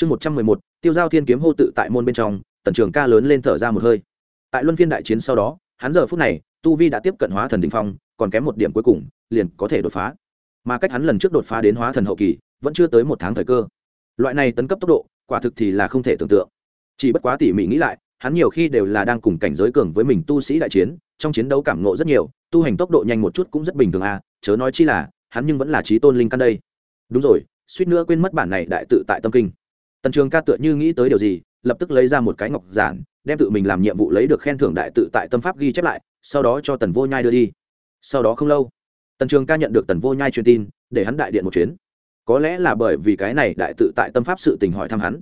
chương một trăm mười một, tiêu giao thiên kiếm hô tự tại môn bên trong, tần trường ca lớn lên thở ra một hơi. Tại luân phiên đại chiến sau đó, hắn giờ phút này, tu vi đã tiếp cận hóa thần đình phong, còn kém một điểm cuối cùng, liền có thể đột phá. Mà cách hắn lần trước đột phá đến hóa thần hậu kỳ, vẫn chưa tới một tháng thời cơ. Loại này tấn cấp tốc độ, quả thực thì là không thể tưởng tượng. Chỉ bất quá tỉ mỉ nghĩ lại, hắn nhiều khi đều là đang cùng cảnh giới cường với mình tu sĩ đại chiến, trong chiến đấu cảm nộ rất nhiều, tu hành tốc độ nhanh một chút cũng rất bình thường à chớ nói chi là, hắn nhưng vẫn là trí tôn linh căn đây. Đúng rồi, suýt nữa quên mất bản này đại tự tại tâm kinh tần trường ca tựa như nghĩ tới điều gì, lập tức lấy ra một cái ngọc giản, đem tự mình làm nhiệm vụ lấy được khen thưởng đại tự tại tâm pháp ghi chép lại, sau đó cho tần vô nhai đưa đi. Sau đó không lâu, tần trường ca nhận được tần vô nhai truyền tin, để hắn đại điện một chuyến. Có lẽ là bởi vì cái này đại tự tại tâm pháp sự tình hỏi thăm hắn.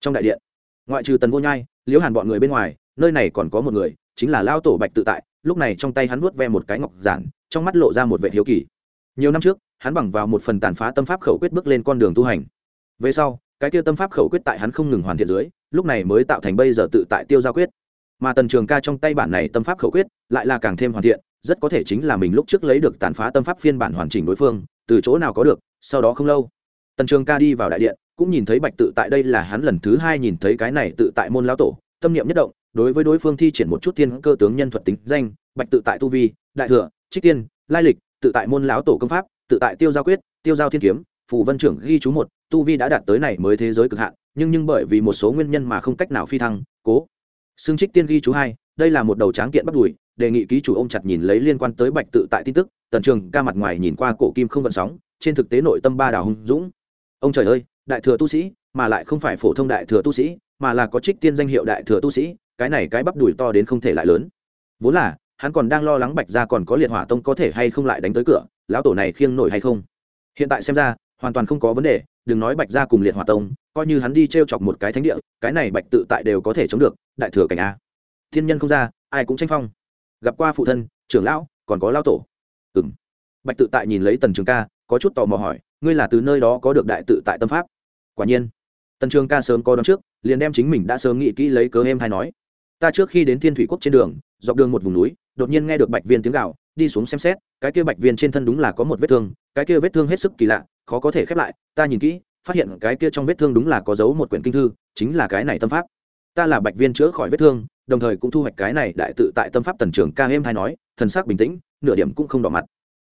Trong đại điện, ngoại trừ tần vô nhai, liễu hàn bọn người bên ngoài, nơi này còn có một người, chính là lao tổ bạch tự tại, lúc này trong tay hắn vuốt ve một cái ngọc giản, trong mắt lộ ra một vệ hiếu kỳ. Nhiều năm trước, hắn bằng vào một phần tàn phá tâm pháp khẩu quyết bước lên con đường tu hành. Về sau cái kia tâm pháp khẩu quyết tại hắn không ngừng hoàn thiện dưới, lúc này mới tạo thành bây giờ tự tại tiêu giao quyết. Mà tần trường ca trong tay bản này tâm pháp khẩu quyết, lại là càng thêm hoàn thiện, rất có thể chính là mình lúc trước lấy được tàn phá tâm pháp phiên bản hoàn chỉnh đối phương, từ chỗ nào có được, sau đó không lâu, tần trường ca đi vào đại điện, cũng nhìn thấy bạch tự tại đây là hắn lần thứ hai nhìn thấy cái này tự tại môn lão tổ, tâm niệm nhất động, đối với đối phương thi triển một chút thiên cơ tướng nhân thuật tính danh, bạch tự tại tu vi, đại thừa, trích tiên, lai lịch, tự tại môn lão tổ công pháp, tự tại tiêu giao quyết, tiêu giao thiên kiếm, phù vân trưởng ghi chú một tu vi đã đạt tới này mới thế giới cực hạn, nhưng nhưng bởi vì một số nguyên nhân mà không cách nào phi thăng, cố. Xương trích tiên ghi chú hai, đây là một đầu tráng kiện bắt đùi, đề nghị ký chủ ông chặt nhìn lấy liên quan tới bạch tự tại tin tức, tần trường ca mặt ngoài nhìn qua cổ kim không gợn sóng, trên thực tế nội tâm ba đào hung dũng. Ông trời ơi, đại thừa tu sĩ, mà lại không phải phổ thông đại thừa tu sĩ, mà là có trích tiên danh hiệu đại thừa tu sĩ, cái này cái bắp đùi to đến không thể lại lớn. Vốn là, hắn còn đang lo lắng bạch ra còn có liệt hỏa tông có thể hay không lại đánh tới cửa, lão tổ này khiêng nổi hay không? Hiện tại xem ra, hoàn toàn không có vấn đề đừng nói bạch ra cùng liệt hỏa tông, coi như hắn đi t r e o chọc một cái thánh địa, cái này bạch tự tại đều có thể chống được, đại thừa cảnh a. Thiên nhân không ra, ai cũng tranh phong. Gặp qua phụ thân, trưởng lão, còn có lao tổ. Ừ m bạch tự tại nhìn lấy tần trường ca, có chút tò mò hỏi, ngươi là từ nơi đó có được đại tự tại tâm pháp? Quả nhiên. Tần trường ca sớm có đón trước, liền đem chính mình đã sớm nghĩ kỹ lấy cớ em hay nói, ta trước khi đến thiên thủy quốc trên đường, dọc đường một vùng núi, đột nhiên nghe được bạch viên tiếng gạo đi xuống xem xét, cái kia bạch viên trên thân đúng là có một vết thương, cái kia vết thương hết sức kỳ lạ khó có thể khép lại, ta nhìn kỹ, phát hiện cái kia trong vết thương đúng là có dấu một quyển kinh thư, chính là cái này tâm pháp. Ta là bạch viên chữa khỏi vết thương, đồng thời cũng thu hoạch cái này đại tự tại tâm pháp tần trưởng ca êm hay nói, thần sắc bình tĩnh, nửa điểm cũng không đỏ mặt.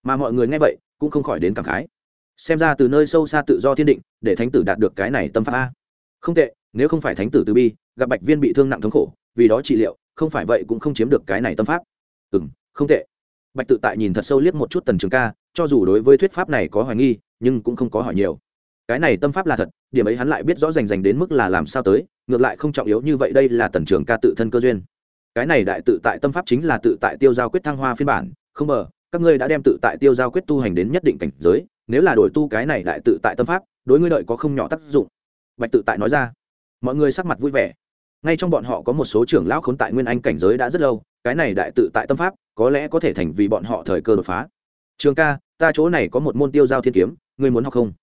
Mà mọi người nghe vậy, cũng không khỏi đến cảm khái. Xem ra từ nơi sâu xa tự do thiên định, để thánh tử đạt được cái này tâm pháp a. Không tệ, nếu không phải thánh tử từ bi, gặp bạch viên bị thương nặng thống khổ, vì đó trị liệu, không phải vậy cũng không chiếm được cái này tâm pháp. Ừ m không tệ. Bạch tự tại nhìn thật sâu liếc một chút tần trường ca cho dù đối với thuyết pháp này có hoài nghi, nhưng cũng không có hỏi nhiều. Cái này tâm pháp là thật, điểm ấy hắn lại biết rõ rành rành đến mức là làm sao tới, ngược lại không trọng yếu như vậy đây là tần trường ca tự thân cơ duyên. Cái này đại tự tại tâm pháp chính là tự tại tiêu giao quyết thăng hoa phiên bản, không mờ các ngươi đã đem tự tại tiêu giao quyết tu hành đến nhất định cảnh giới, nếu là đổi tu cái này đại tự tại tâm pháp, đối ngươi đợi có không nhỏ tác dụng. Bạch tự tại nói ra. Mọi người sắc mặt vui vẻ. Ngay trong bọn họ có một số trưởng lão khốn tại nguyên anh cảnh giới đã rất lâu, cái này đại tự tại tâm pháp, có lẽ có thể thành vì bọn họ thời cơ đột phá trường ca, ta chỗ này có một môn tiêu giao thiên kiếm, ngươi muốn học không?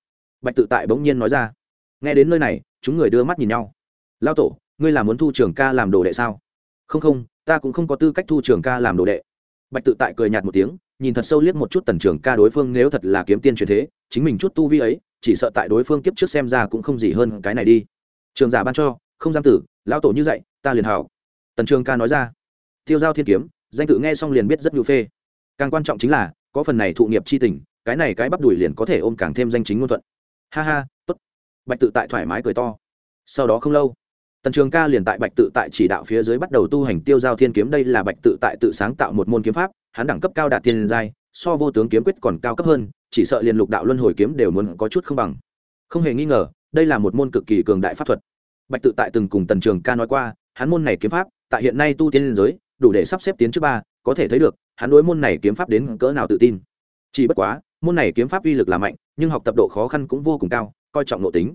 Bạch tự tại bỗng nhiên nói ra. Nghe đến nơi này, chúng người đưa mắt nhìn nhau. Lao tổ, ngươi là muốn thu trường ca làm đồ đệ sao? Không không, ta cũng không có tư cách thu trường ca làm đồ đệ. Bạch tự tại cười nhạt một tiếng, nhìn thật sâu liếc một chút tần trường ca đối phương nếu thật là kiếm tiên truyền thế, chính mình chút tu vi ấy, chỉ sợ tại đối phương kiếp trước xem ra cũng không gì hơn cái này đi. Trường giả ban cho, không giam tử lão tổ như vậy ta liền hảo. Tần trường ca nói ra. Tiêu giao thiên kiếm, danh tự nghe xong liền biết rất nhu phê. Càng quan trọng chính là có phần này thụ nghiệp chi tình, cái này cái bắp đùi liền có thể ôm càng thêm danh chính ngôn thuận. Ha ha, tốt. bạch tự tại thoải mái cười to. Sau đó không lâu, tần trường ca liền tại bạch tự tại chỉ đạo phía dưới bắt đầu tu hành tiêu giao thiên kiếm. Đây là bạch tự tại tự sáng tạo một môn kiếm pháp, hắn đẳng cấp cao đạt tiền giai, so vô tướng kiếm quyết còn cao cấp hơn, chỉ sợ liền lục đạo luân hồi kiếm đều muốn có chút không bằng. Không hề nghi ngờ, đây là một môn cực kỳ cường đại pháp thuật. Bạch tự tại từng cùng tần trường ca nói qua, hắn môn này kiếm pháp, tại hiện nay tu tiên liên giới, đủ để sắp xếp tiến trước ba, có thể thấy được hắn đối môn này kiếm pháp đến cỡ nào tự tin. Chỉ bất quá, môn này kiếm pháp uy lực là mạnh, nhưng học tập độ khó khăn cũng vô cùng cao, coi trọng nội tính.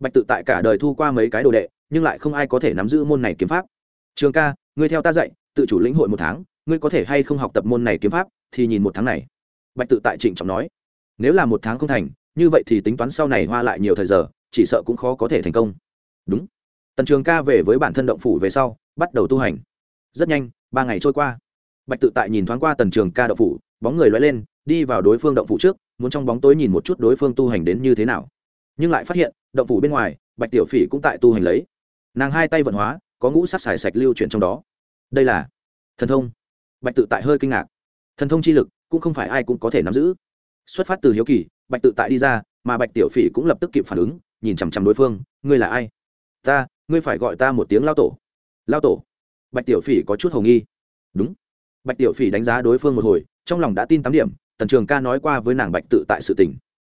Bạch tự tại cả đời thu qua mấy cái đồ đệ, nhưng lại không ai có thể nắm giữ môn này kiếm pháp. Trường ca, ngươi theo ta dạy, tự chủ lĩnh hội một tháng, ngươi có thể hay không học tập môn này kiếm pháp, thì nhìn một tháng này. Bạch tự tại trịnh trọng nói. Nếu là một tháng không thành, như vậy thì tính toán sau này hoa lại nhiều thời giờ, chỉ sợ cũng khó có thể thành công. Đúng. Tần trường ca về với bản thân động phủ về sau, bắt đầu tu hành. Rất nhanh, ba ngày trôi qua bạch tự tại nhìn thoáng qua tần trường ca động phủ, bóng người loay lên, đi vào đối phương động phủ trước, muốn trong bóng tối nhìn một chút đối phương tu hành đến như thế nào. Nhưng lại phát hiện, động phủ bên ngoài, bạch tiểu phỉ cũng tại tu hành lấy. Nàng hai tay vận hóa, có ngũ sắc xài sạch lưu chuyển trong đó. Đây là thần thông. Bạch tự tại hơi kinh ngạc. Thần thông chi lực, cũng không phải ai cũng có thể nắm giữ. Xuất phát từ hiếu kỳ, bạch tự tại đi ra, mà bạch tiểu phỉ cũng lập tức kịp phản ứng, nhìn chằm chằm đối phương, ngươi là ai? Ta, ngươi phải gọi ta một tiếng lao tổ. Lao tổ? Bạch tiểu phỉ có chút hầu nghi. Đúng bạch tiểu phỉ đánh giá đối phương một hồi, trong lòng đã tin tám điểm, tần trường ca nói qua với nàng bạch tự tại sự tình.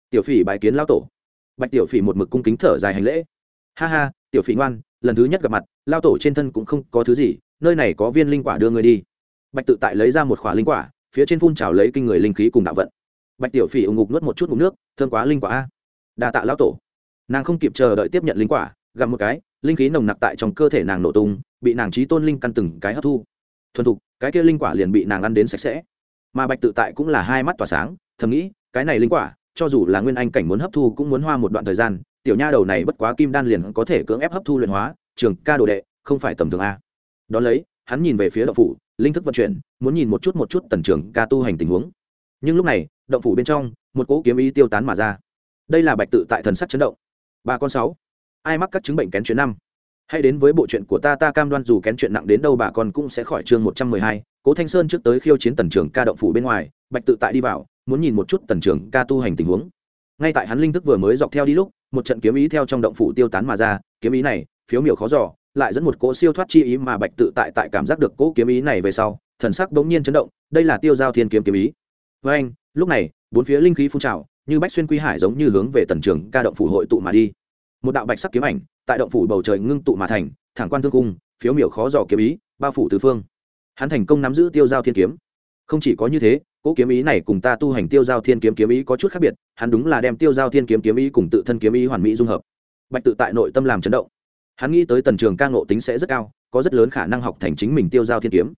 Tiểu phỉ bài kiến lao tổ. Bạch tiểu phỉ một mực cung kính thở dài hành lễ. Ha ha, tiểu phỉ ngoan, lần thứ nhất gặp mặt lao tổ trên thân cũng không có thứ gì, nơi này có viên linh quả đưa người đi. Bạch tự tại lấy ra một khỏa linh quả, phía trên phun trào lấy kinh người linh khí cùng đạo vận. Bạch tiểu phỉ ủng ngục nuốt một chút ngục nước, thương quá linh quả a. Đa tạ lão tổ. Nàng không kịp chờ đợi tiếp nhận linh quả gặm một cái, linh khí nồng nặc tại trong cơ thể nàng nổ tung, bị nàng trí tôn linh căn từng cái hấp thu. Thuần thục cái kia linh quả liền bị nàng ăn đến sạch sẽ. Mà bạch tự tại cũng là hai mắt tỏa sáng, thầm nghĩ, cái này linh quả, cho dù là nguyên anh cảnh muốn hấp thu cũng muốn hoa một đoạn thời gian, tiểu nha đầu này bất quá kim đan liền có thể cưỡng ép hấp thu luyện hóa, trường ca đồ đệ, không phải tầm thường a. Đón lấy, hắn nhìn về phía động phủ, linh thức vận chuyển, muốn nhìn một chút một chút tần trường ca tu hành tình huống. Nhưng lúc này, động phủ bên trong, một cỗ kiếm ý tiêu tán mà ra. Đây là bạch tự tại thần sắc chấn động. Ba con sáu. Ai mắc các chứng bệnh kén chuyến năm? Hãy đến với bộ chuyện của ta ta cam đoan dù kén chuyện nặng đến đâu bà con cũng sẽ khỏi chương một trăm mười hai. Cố thanh sơn trước tới khiêu chiến tần trường ca động phủ bên ngoài, bạch tự tại đi vào, muốn nhìn một chút tần trường ca tu hành tình huống. Ngay tại hắn linh thức vừa mới dọc theo đi lúc, một trận kiếm ý theo trong động phủ tiêu tán mà ra. Kiếm ý này, phiếu miểu khó giỏ lại dẫn một cỗ siêu thoát chi ý mà bạch tự tại tại cảm giác được cỗ kiếm ý này về sau, thần sắc bỗng nhiên chấn động, đây là tiêu giao thiên kiếm kiếm ý. Với anh, lúc này, bốn phía linh khí phun trào, như bách xuyên quy hải giống như hướng về tần trường ca động phủ hội tụ mà đi. Một đạo bạch sắc kiếm ảnh tại động phủ bầu trời ngưng tụ mà thành, thẳng quan thương cung, phiếu miểu khó dò kiếm ý, bao phủ tứ phương. Hắn thành công nắm giữ tiêu giao thiên kiếm. Không chỉ có như thế, cỗ kiếm ý này cùng ta tu hành tiêu giao thiên kiếm kiếm ý có chút khác biệt, hắn đúng là đem tiêu giao thiên kiếm kiếm ý cùng tự thân kiếm ý hoàn mỹ dung hợp. Bạch tự tại nội tâm làm chấn động. Hắn nghĩ tới tần trường ca ngộ tính sẽ rất cao, có rất lớn khả năng học thành chính mình tiêu giao thiên kiếm.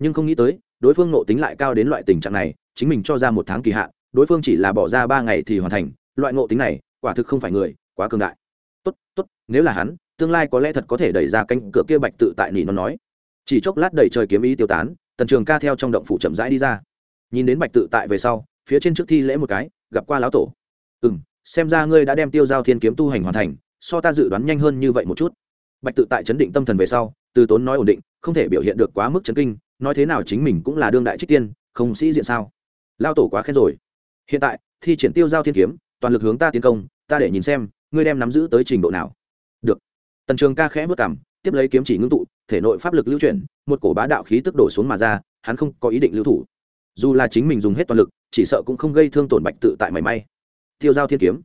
Nhưng không nghĩ tới, đối phương ngộ tính lại cao đến loại tình trạng này, chính mình cho ra một tháng kỳ hạn, đối phương chỉ là bỏ ra ba ngày thì hoàn thành, loại ngộ tính này, quả thực không phải người, quá cường đại tốt tốt, nếu là hắn, tương lai có lẽ thật có thể đẩy ra cánh cửa kia bạch tự tại nỉ nó nói. Chỉ chốc lát đẩy trời kiếm ý tiêu tán, tần trường ca theo trong động phủ chậm rãi đi ra. Nhìn đến bạch tự tại về sau, phía trên trước thi lễ một cái, gặp qua lão tổ. Ừ m xem ra ngươi đã đem tiêu giao thiên kiếm tu hành hoàn thành, so ta dự đoán nhanh hơn như vậy một chút. Bạch tự tại chấn định tâm thần về sau, từ tốn nói ổn định, không thể biểu hiện được quá mức chấn kinh, nói thế nào chính mình cũng là đương đại trích tiên, không sĩ diện sao? Lao tổ quá khen rồi. Hiện tại, thi triển tiêu giao thiên kiếm, toàn lực hướng ta tiến công, ta để nhìn xem ngươi đem nắm giữ tới trình độ nào? Được. Tần trường ca khẽ vất cảm tiếp lấy kiếm chỉ ngưng tụ, thể nội pháp lực lưu chuyển, một cổ bá đạo khí tức đổ xuống mà ra, hắn không có ý định lưu thủ. Dù là chính mình dùng hết toàn lực, chỉ sợ cũng không gây thương tổn bạch tự tại mảy may. Tiêu giao thiên kiếm.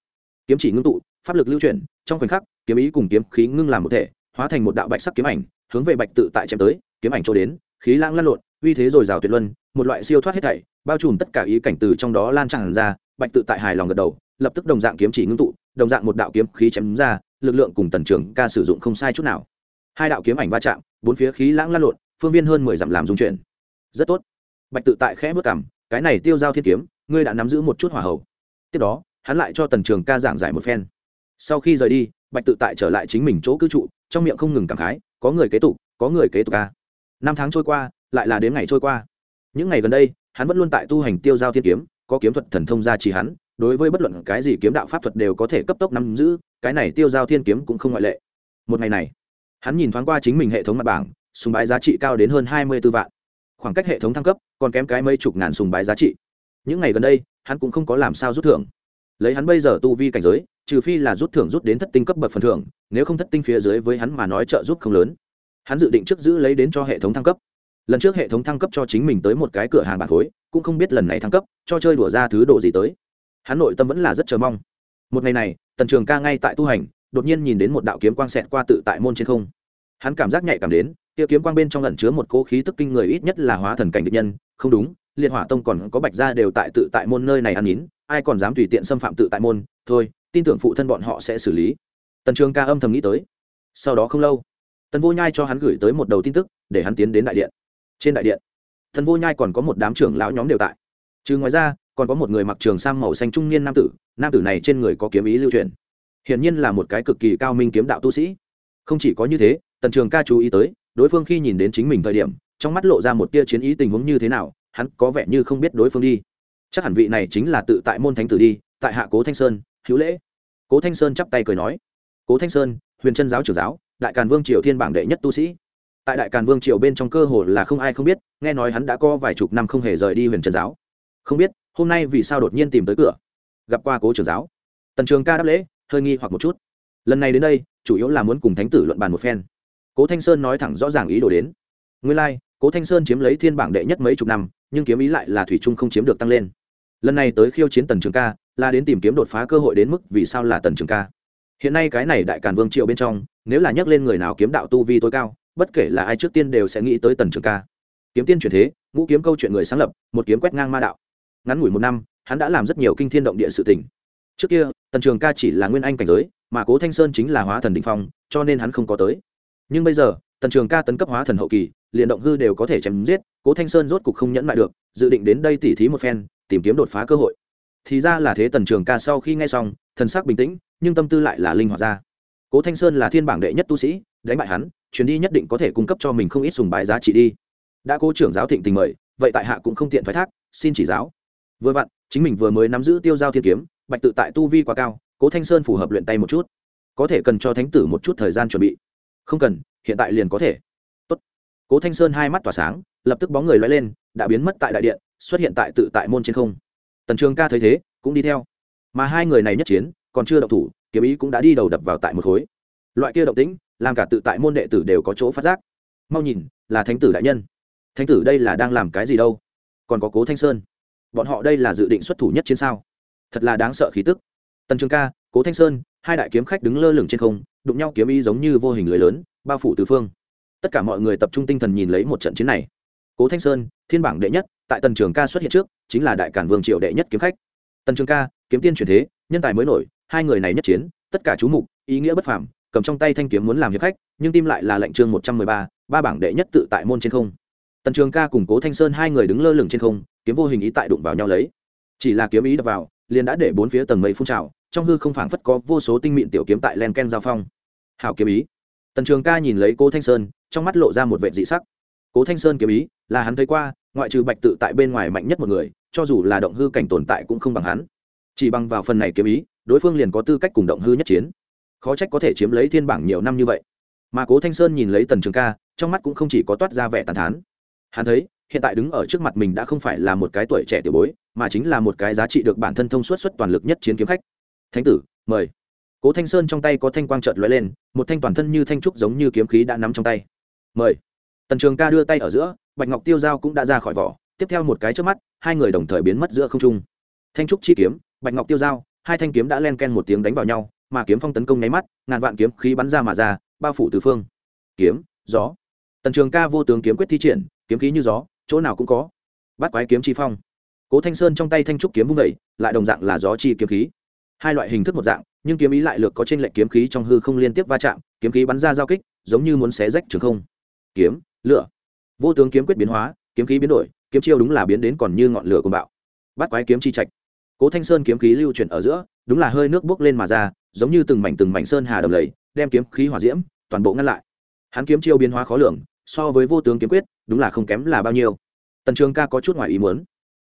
Kiếm chỉ ngưng tụ, pháp lực lưu chuyển, trong khoảnh khắc, kiếm ý cùng kiếm khí ngưng làm một thể, hóa thành một đạo bạch sắc kiếm ảnh, hướng về bạch tự tại chém tới, kiếm ảnh chỗ đến, khí lãng lăn lộn, uy thế rồi rào tuyệt luân, một loại siêu thoát hết thảy, bao trùm tất cả ý cảnh từ trong đó lan tràn ra, bạch tự tại hài lòng gật đầu, lập tức đồng dạng kiếm chỉ ngưng tụ đồng dạng một đạo kiếm khí chém ra, lực lượng cùng tần trường ca sử dụng không sai chút nào. Hai đạo kiếm ảnh va chạm, bốn phía khí lãng lan lộn, phương viên hơn mười dặm làm dung chuyển. Rất tốt. Bạch tự tại khẽ bước cảm cái này tiêu giao thiên kiếm, ngươi đã nắm giữ một chút hỏa hậu tiếp đó, hắn lại cho tần trường ca giảng giải một phen. Sau khi rời đi, bạch tự tại trở lại chính mình chỗ cư trụ, trong miệng không ngừng cảm khái, có người kế tục, có người kế tục ca. Năm tháng trôi qua, lại là đến ngày trôi qua. Những ngày gần đây, hắn vẫn luôn tại tu hành tiêu giao thiên kiếm, có kiếm thuật thần thông gia trì hắn đối với bất luận cái gì kiếm đạo pháp thuật đều có thể cấp tốc nắm giữ, cái này tiêu giao thiên kiếm cũng không ngoại lệ. Một ngày này, hắn nhìn thoáng qua chính mình hệ thống mặt bảng, sùng bái giá trị cao đến hơn hai mươi b ố vạn. Khoảng cách hệ thống thăng cấp còn kém cái mấy chục ngàn sùng bái giá trị. Những ngày gần đây, hắn cũng không có làm sao rút thưởng. Lấy hắn bây giờ tu vi cảnh giới, trừ phi là rút thưởng rút đến thất tinh cấp bậc phần thưởng, nếu không thất tinh phía dưới với hắn mà nói trợ giúp không lớn. Hắn dự định trước giữ lấy đến cho hệ thống thăng cấp. Lần trước hệ thống thăng cấp cho chính mình tới một cái cửa hàng bạc khối cũng không biết lần này thăng cấp, cho chơi đùa ra thứ đồ gì tới hắn nội tâm vẫn là rất chờ mong. Một ngày này, tần trường ca ngay tại tu hành, đột nhiên nhìn đến một đạo kiếm quang xẹt qua tự tại môn trên không. Hắn cảm giác nhạy cảm đến tiêu kiếm quang bên trong ẩn chứa một cỗ khí tức kinh người ít nhất là hóa thần cảnh địch nhân. Không đúng, liên hỏa tông còn có bạch gia đều tại tự tại môn nơi này ăn nín, ai còn dám tùy tiện xâm phạm tự tại môn, thôi, tin tưởng phụ thân bọn họ sẽ xử lý. Tần trường ca âm thầm nghĩ tới. Sau đó không lâu, tần vô nhai cho hắn gửi tới một đầu tin tức, để hắn tiến đến đại điện. Trên đại điện thần vô nhai còn có một đám trưởng lão nhóm đều tại. Trừ ngoài ra còn có một người mặc trường sang màu xanh trung niên nam tử nam tử này trên người có kiếm ý lưu truyền. Hiển nhiên là một cái cực kỳ cao minh kiếm đạo tu sĩ. Không chỉ có như thế, tần trường ca chú ý tới, đối phương khi nhìn đến chính mình thời điểm, trong mắt lộ ra một tia chiến ý tình huống như thế nào, hắn có vẻ như không biết đối phương đi. Chắc hẳn vị này chính là tự tại môn thánh tử đi, tại hạ cố thanh sơn, hữu lễ. Cố thanh sơn chắp tay cười nói. Cố thanh sơn, huyền trân giáo trưởng giáo, đại càn vương triều thiên bảng đệ nhất tu sĩ. Tại đại càn vương triều bên trong cơ hồ là không ai không biết, nghe nói hắn đã có vài chục năm không hề rời đi huyền trần giáo. Không biết hôm nay vì sao đột nhiên tìm tới cửa? Gặp qua cố trưởng giáo. Tần trường ca đáp lễ hơi nghi hoặc một chút. Lần này đến đây chủ yếu là muốn cùng thánh tử luận bàn một phen. Cố thanh sơn nói thẳng rõ ràng ý đồ đến. Nguyên lai、like, cố thanh sơn chiếm lấy thiên bảng đệ nhất mấy chục năm nhưng kiếm ý lại là thủy trung không chiếm được tăng lên. Lần này tới khiêu chiến tần trường ca là đến tìm kiếm đột phá cơ hội đến mức vì sao là tần trường ca. Hiện nay cái này đại càn vương triệu bên trong nếu là nhắc lên người nào kiếm đạo tu vi tối cao bất kể là ai trước tiên đều sẽ nghĩ tới tần trường ca. Kiếm tiên chuyển thế ngũ kiếm câu chuyện người sáng lập một kiếm quét ngang ma đạo ngắn ngủi một năm, hắn đã làm rất nhiều kinh thiên động địa sự tình. Trước kia, tần trường ca chỉ là nguyên anh cảnh giới, mà cố thanh sơn chính là hóa thần đình phong, cho nên hắn không có tới. Nhưng bây giờ, tần trường ca tấn cấp hóa thần hậu kỳ, liền động hư đều có thể chém giết, cố thanh sơn rốt cục không nhẫn lại được, dự định đến đây tỉ thí một phen, tìm kiếm đột phá cơ hội. Thì ra là thế tần trường ca sau khi nghe xong, thần sắc bình tĩnh, nhưng tâm tư lại là linh hoạt ra. Cố thanh sơn là thiên bảng đệ nhất tu sĩ, đánh bại hắn, chuyến đi nhất định có thể cung cấp cho mình không ít sùng bài giá trị đi. Đã cố trưởng giáo thịnh tình mời, vậy tại hạ cũng không tiện thoái thác, xin chỉ giáo vừa vặn, chính mình vừa mới nắm giữ tiêu giao thiên kiếm, bạch tự tại tu vi quá cao, cố thanh sơn phù hợp luyện tay một chút. Có thể cần cho thánh tử một chút thời gian chuẩn bị. Không cần, hiện tại liền có thể. Tốt. cố thanh sơn hai mắt tỏa sáng, lập tức bóng người loay lên, đã biến mất tại đại điện, xuất hiện tại tự tại môn trên không. Tần trường ca thấy thế, cũng đi theo. Mà hai người này nhất chiến, còn chưa động thủ, kiếm ý cũng đã đi đầu đập vào tại một khối. Loại kia động tĩnh, làm cả tự tại môn đệ tử đều có chỗ phát giác. Mau nhìn, là thánh tử đại nhân. Thánh tử đây là đang làm cái gì đâu? Còn có cố thanh sơn bọn họ đây là dự định xuất thủ nhất chiến sao? Thật là đáng sợ khí tức. Tần trường ca, cố thanh sơn, hai đại kiếm khách đứng lơ lửng trên không, đụng nhau kiếm ý giống như vô hình lưới lớn, bao phủ tứ phương. Tất cả mọi người tập trung tinh thần nhìn lấy một trận chiến này. Cố thanh sơn, thiên bảng đệ nhất, tại tần trường ca xuất hiện trước, chính là đại cản vương triệu đệ nhất kiếm khách. Tần trường ca, kiếm tiên truyền thế, nhân tài mới nổi, hai người này nhất chiến, tất cả chú mục, ý nghĩa bất phàm, cầm trong tay thanh kiếm muốn làm hiệp khách, nhưng tim lại là lệnh chương một trăm mười ba ba bảng đệ nhất tự tại môn trên không. Tần trường ca cùng cố thanh sơn hai người đứng lơ lửng trên không kiếm vô hình ý tại đụng vào nhau lấy. Chỉ là kiếm ý đập vào, liền đã để bốn phía tầng mây phun trào, trong hư không phảng phất có vô số tinh mịn tiểu kiếm tại len ken giao phong. Hảo kiếm ý. Tần trường ca nhìn lấy cố thanh sơn, trong mắt lộ ra một vệ dị sắc. Cố thanh sơn kiếm ý, là hắn thấy qua, ngoại trừ bạch tự tại bên ngoài mạnh nhất một người, cho dù là động hư cảnh tồn tại cũng không bằng hắn. Chỉ bằng vào phần này kiếm ý, đối phương liền có tư cách cùng động hư nhất chiến. Khó trách có thể chiếm lấy thiên bảng nhiều năm như vậy. Mà cố thanh sơn nhìn lấy tần trường ca, trong mắt cũng không chỉ có toát ra vẻ tàn thán. Hắn thấy hiện tại đứng ở trước mặt mình đã không phải là một cái tuổi trẻ tiểu bối, mà chính là một cái giá trị được bản thân thông suốt suốt toàn lực nhất chiến kiếm khách. Thánh tử, mời. Cố thanh sơn trong tay có thanh quang trợt lóe lên, một thanh toàn thân như thanh trúc giống như kiếm khí đã nắm trong tay. Mời. Tần trường ca đưa tay ở giữa, bạch ngọc tiêu dao cũng đã ra khỏi vỏ, tiếp theo một cái trước mắt, hai người đồng thời biến mất giữa không trung. Thanh trúc chi kiếm, bạch ngọc tiêu dao hai thanh kiếm đã len ken một tiếng đánh vào nhau, mà kiếm phong tấn công nháy mắt, ngàn vạn kiếm khí bắn ra mà ra, bao phủ tứ phương. Kiếm, gió. Tần trường ca vô tướng kiếm quyết thi triển, kiếm khí như gió chỗ nào cũng có. Bắt quái kiếm chi phong. Cố thanh sơn trong tay thanh trúc kiếm vung vẩy lại đồng dạng là gió chi kiếm khí. Hai loại hình thức một dạng, nhưng kiếm ý lại lược có trên lệnh kiếm khí trong hư không liên tiếp va chạm, kiếm khí bắn ra giao kích, giống như muốn xé rách trường không. Kiếm, lửa. Vô tướng kiếm quyết biến hóa, kiếm khí biến đổi, kiếm chiêu đúng là biến đến còn như ngọn lửa cùng bạo. Bắt quái kiếm chi trạch. Cố thanh sơn kiếm khí lưu chuyển ở giữa, đúng là hơi nước bốc lên mà ra, giống như từng mảnh từng mảnh sơn hà đầm lầy, đem kiếm khí hỏa diễm, toàn bộ ngăn lại. Hắn kiếm chiêu biến hóa khó lường, so với vô tướng kiếm quyết đúng là không kém là bao nhiêu. Tần trường ca có chút ngoài ý muốn.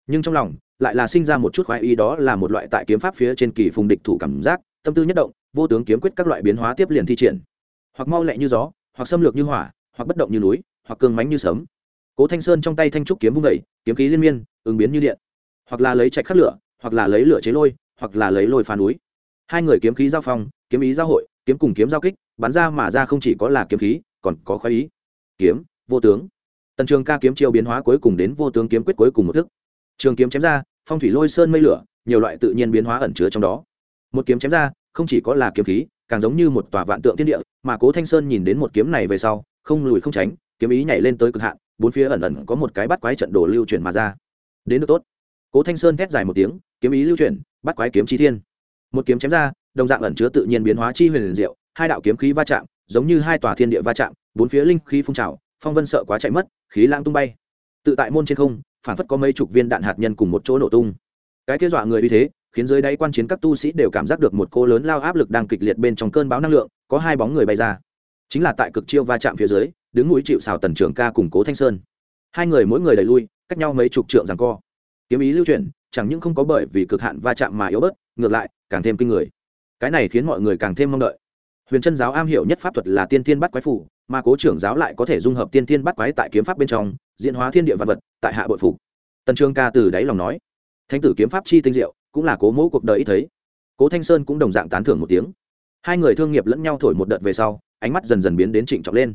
Nhưng trong lòng, lại là sinh ra một chút khoái ý đó là một loại tại kiếm pháp phía trên kỳ phùng địch thủ cảm giác, tâm tư nhất động, vô tướng kiếm quyết các loại biến hóa tiếp liền thi triển. Hoặc mau lẹ như gió, hoặc xâm lược như hỏa, hoặc bất động như núi, hoặc cương mánh như sấm. Cố thanh sơn trong tay thanh trúc kiếm vung vẩy kiếm khí liên miên, ứng biến như điện. Hoặc là lấy chạy khắc lửa, hoặc là lấy lửa chế lôi, hoặc là lấy lôi phá núi. Hai người kiếm khí giao phong, kiếm ý giao hội, kiếm cùng kiếm giao kích, bắn ra mà ra không chỉ có là kiếm khí, còn có khoái ý. Kiếm, vô tướng tần trường ca kiếm chiêu biến hóa cuối cùng đến vô tướng kiếm quyết cuối cùng một thức. Trường kiếm chém ra, phong thủy lôi sơn mây lửa, nhiều loại tự nhiên biến hóa ẩn chứa trong đó. Một kiếm chém ra, không chỉ có là kiếm khí, càng giống như một tòa vạn tượng thiên địa, mà cố thanh sơn nhìn đến một kiếm này về sau, không lùi không tránh, kiếm ý nhảy lên tới cực hạn, bốn phía ẩn ẩn có một cái bắt quái trận đồ lưu chuyển mà ra. Đến được tốt. Cố thanh sơn thét dài một tiếng, kiếm ý lưu chuyển, bắt quái kiếm chi thiên. Một kiếm chém ra, đồng dạng ẩn chứa tự nhiên biến hóa chi huyền diệu, hai đạo kiếm khí va chạm, giống như hai tòa thiên địa va chạm, bốn phía linh khí phun trào phong vân sợ quá chạy mất, khí lãng tung bay. Tự tại môn trên không, phản phất có mấy chục viên đạn hạt nhân cùng một chỗ nổ tung. Cái kế dọa người uy thế, khiến dưới đáy quan chiến các tu sĩ đều cảm giác được một cô lớn lao áp lực đang kịch liệt bên trong cơn bão năng lượng, có hai bóng người bay ra. Chính là tại cực chiêu va chạm phía dưới, đứng núi chịu xào tần trưởng ca củng cố thanh sơn. Hai người mỗi người đẩy lui, cách nhau mấy chục trượng rằng co. Kiếm ý lưu chuyển, chẳng những không có bởi vì cực hạn va chạm mà yếu bớt, ngược lại, càng thêm kinh người. Cái này khiến mọi người càng thêm mong đợi. Huyền chân giáo am hiểu nhất pháp thuật là tiên tiên bắt quái phủ mà cố trưởng giáo lại có thể dung hợp tiên thiên bắt quái tại kiếm pháp bên trong, diễn hóa thiên địa vật vật, tại hạ bội phủ tần trương ca từ đáy lòng nói, thánh tử kiếm pháp chi tinh diệu, cũng là cố mẫu cuộc đời ít thấy. Cố thanh sơn cũng đồng dạng tán thưởng một tiếng. Hai người thương nghiệp lẫn nhau thổi một đợt về sau, ánh mắt dần dần biến đến trịnh trọng lên.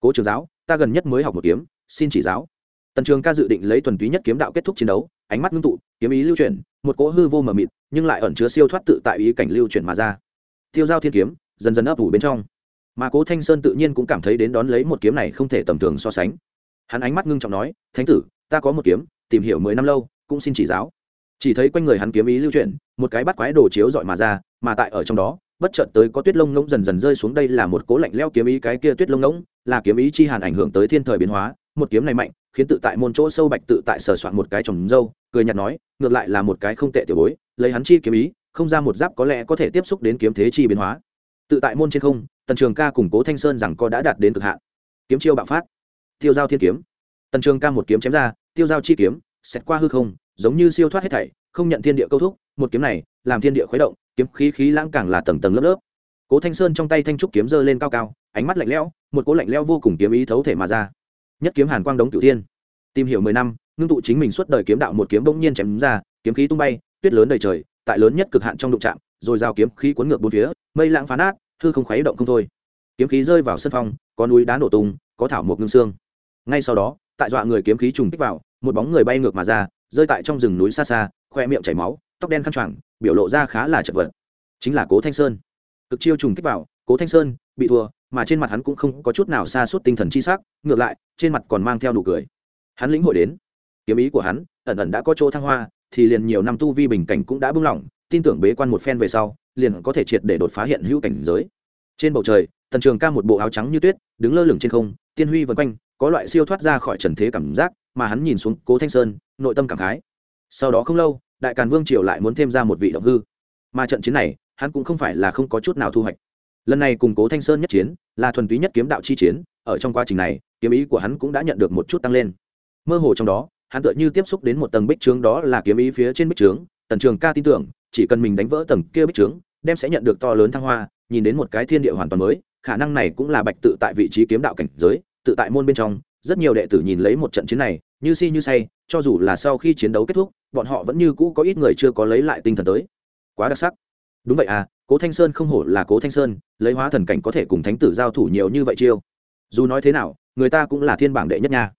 Cố trưởng giáo, ta gần nhất mới học một kiếm, xin chỉ giáo. Tần trường ca dự định lấy thuần túy nhất kiếm đạo kết thúc chiến đấu, ánh mắt ngưng tụ, kiếm ý lưu chuyển, một cỗ hư vô mờ mịt, nhưng lại ẩn chứa siêu thoát tự tại ý cảnh lưu chuyển mà ra. Tiêu giao thiên kiếm, dần dần ấp ủ bên trong mà cố thanh sơn tự nhiên cũng cảm thấy đến đón lấy một kiếm này không thể tầm thường so sánh hắn ánh mắt ngưng trọng nói thánh tử ta có một kiếm tìm hiểu mười năm lâu cũng xin chỉ giáo chỉ thấy quanh người hắn kiếm ý lưu chuyển một cái bắt quái đồ chiếu dọi mà ra mà tại ở trong đó bất chợt tới có tuyết lông ngỗng dần dần rơi xuống đây là một cố lạnh leo kiếm ý cái kia tuyết lông ngỗng là kiếm ý chi hàn ảnh hưởng tới thiên thời biến hóa một kiếm này mạnh khiến tự tại môn chỗ sâu bạch tự tại sờ soạn một cái trồng dâu cười nhạt nói ngược lại là một cái không tệ tiểu bối lấy hắn chi kiếm ý không ra một giáp có lẽ có thể tiếp xúc đến kiếm thế chi biến hóa tự tại môn trên không tần trường ca củng cố thanh sơn rằng có đã đạt đến cực hạn. Kiếm chiêu bạo phát. Tiêu giao thiên kiếm. Tần trường ca một kiếm chém ra, tiêu giao chi kiếm xét qua hư không, giống như siêu thoát hết thảy, không nhận thiên địa câu thúc. Một kiếm này, làm thiên địa khuấy động, kiếm khí khí lãng càng là tầng tầng lớp lớp. Cố thanh sơn trong tay thanh trúc kiếm giơ lên cao cao, ánh mắt lạnh lẽo, một cố lạnh lẽo vô cùng kiếm ý thấu thể mà ra. Nhất kiếm hàn quang đống cửu thiên. Tìm hiểu mười năm, ngưng tụ chính mình suốt đời kiếm đạo một kiếm bỗng nhiên chém ra, kiếm khí tung bay, tuyết lớn đầy trời, tại lớn nhất cực hạn trong đụng trạm rồi giao kiếm khí cuốn ngược bốn phía, mây lãng phá nát thư không khuấy động không thôi. Kiếm khí rơi vào sân phong, có núi đá nổ tung, có thảo mộc ngưng xương. Ngay sau đó, tại dọa người kiếm khí trùng kích vào, một bóng người bay ngược mà ra, rơi tại trong rừng núi xa xa, khoe miệng chảy máu, tóc đen khăn choàng, biểu lộ ra khá là chật vật. Chính là cố thanh sơn. Cực chiêu trùng kích vào, cố thanh sơn bị thua, mà trên mặt hắn cũng không có chút nào xa suốt tinh thần chi sắc, ngược lại, trên mặt còn mang theo nụ cười. Hắn lĩnh hội đến, kiếm ý của hắn, ẩn ẩn đã có chỗ thăng hoa, thì liền nhiều năm tu vi bình cảnh cũng đã bung lỏng, tin tưởng bế quan một phen về sau liền có thể triệt để đột phá hiện hữu cảnh giới. Trên bầu trời, tần trường ca một bộ áo trắng như tuyết, đứng lơ lửng trên không, tiên huy vân quanh, có loại siêu thoát ra khỏi trần thế cảm giác mà hắn nhìn xuống cố thanh sơn, nội tâm cảm khái. Sau đó không lâu, đại càn vương triều lại muốn thêm ra một vị động hư. Mà trận chiến này, hắn cũng không phải là không có chút nào thu hoạch. Lần này cùng cố thanh sơn nhất chiến, là thuần túy nhất kiếm đạo chi chiến, ở trong quá trình này, kiếm ý của hắn cũng đã nhận được một chút tăng lên. Mơ hồ trong đó, hắn tựa như tiếp xúc đến một tầng bích trướng đó là kiếm ý phía trên bích trướng, tần trường ca tin tưởng, chỉ cần mình đánh vỡ tầng kia bích trướng đem sẽ nhận được to lớn thăng hoa, nhìn đến một cái thiên địa hoàn toàn mới, khả năng này cũng là bạch tự tại vị trí kiếm đạo cảnh giới, tự tại môn bên trong, rất nhiều đệ tử nhìn lấy một trận chiến này, như si như say, cho dù là sau khi chiến đấu kết thúc, bọn họ vẫn như cũ có ít người chưa có lấy lại tinh thần tới. Quá đặc sắc. Đúng vậy à cố thanh sơn không hổ là cố thanh sơn, lấy hóa thần cảnh có thể cùng thánh tử giao thủ nhiều như vậy chiêu. Dù nói thế nào, người ta cũng là thiên bảng đệ nhất nha.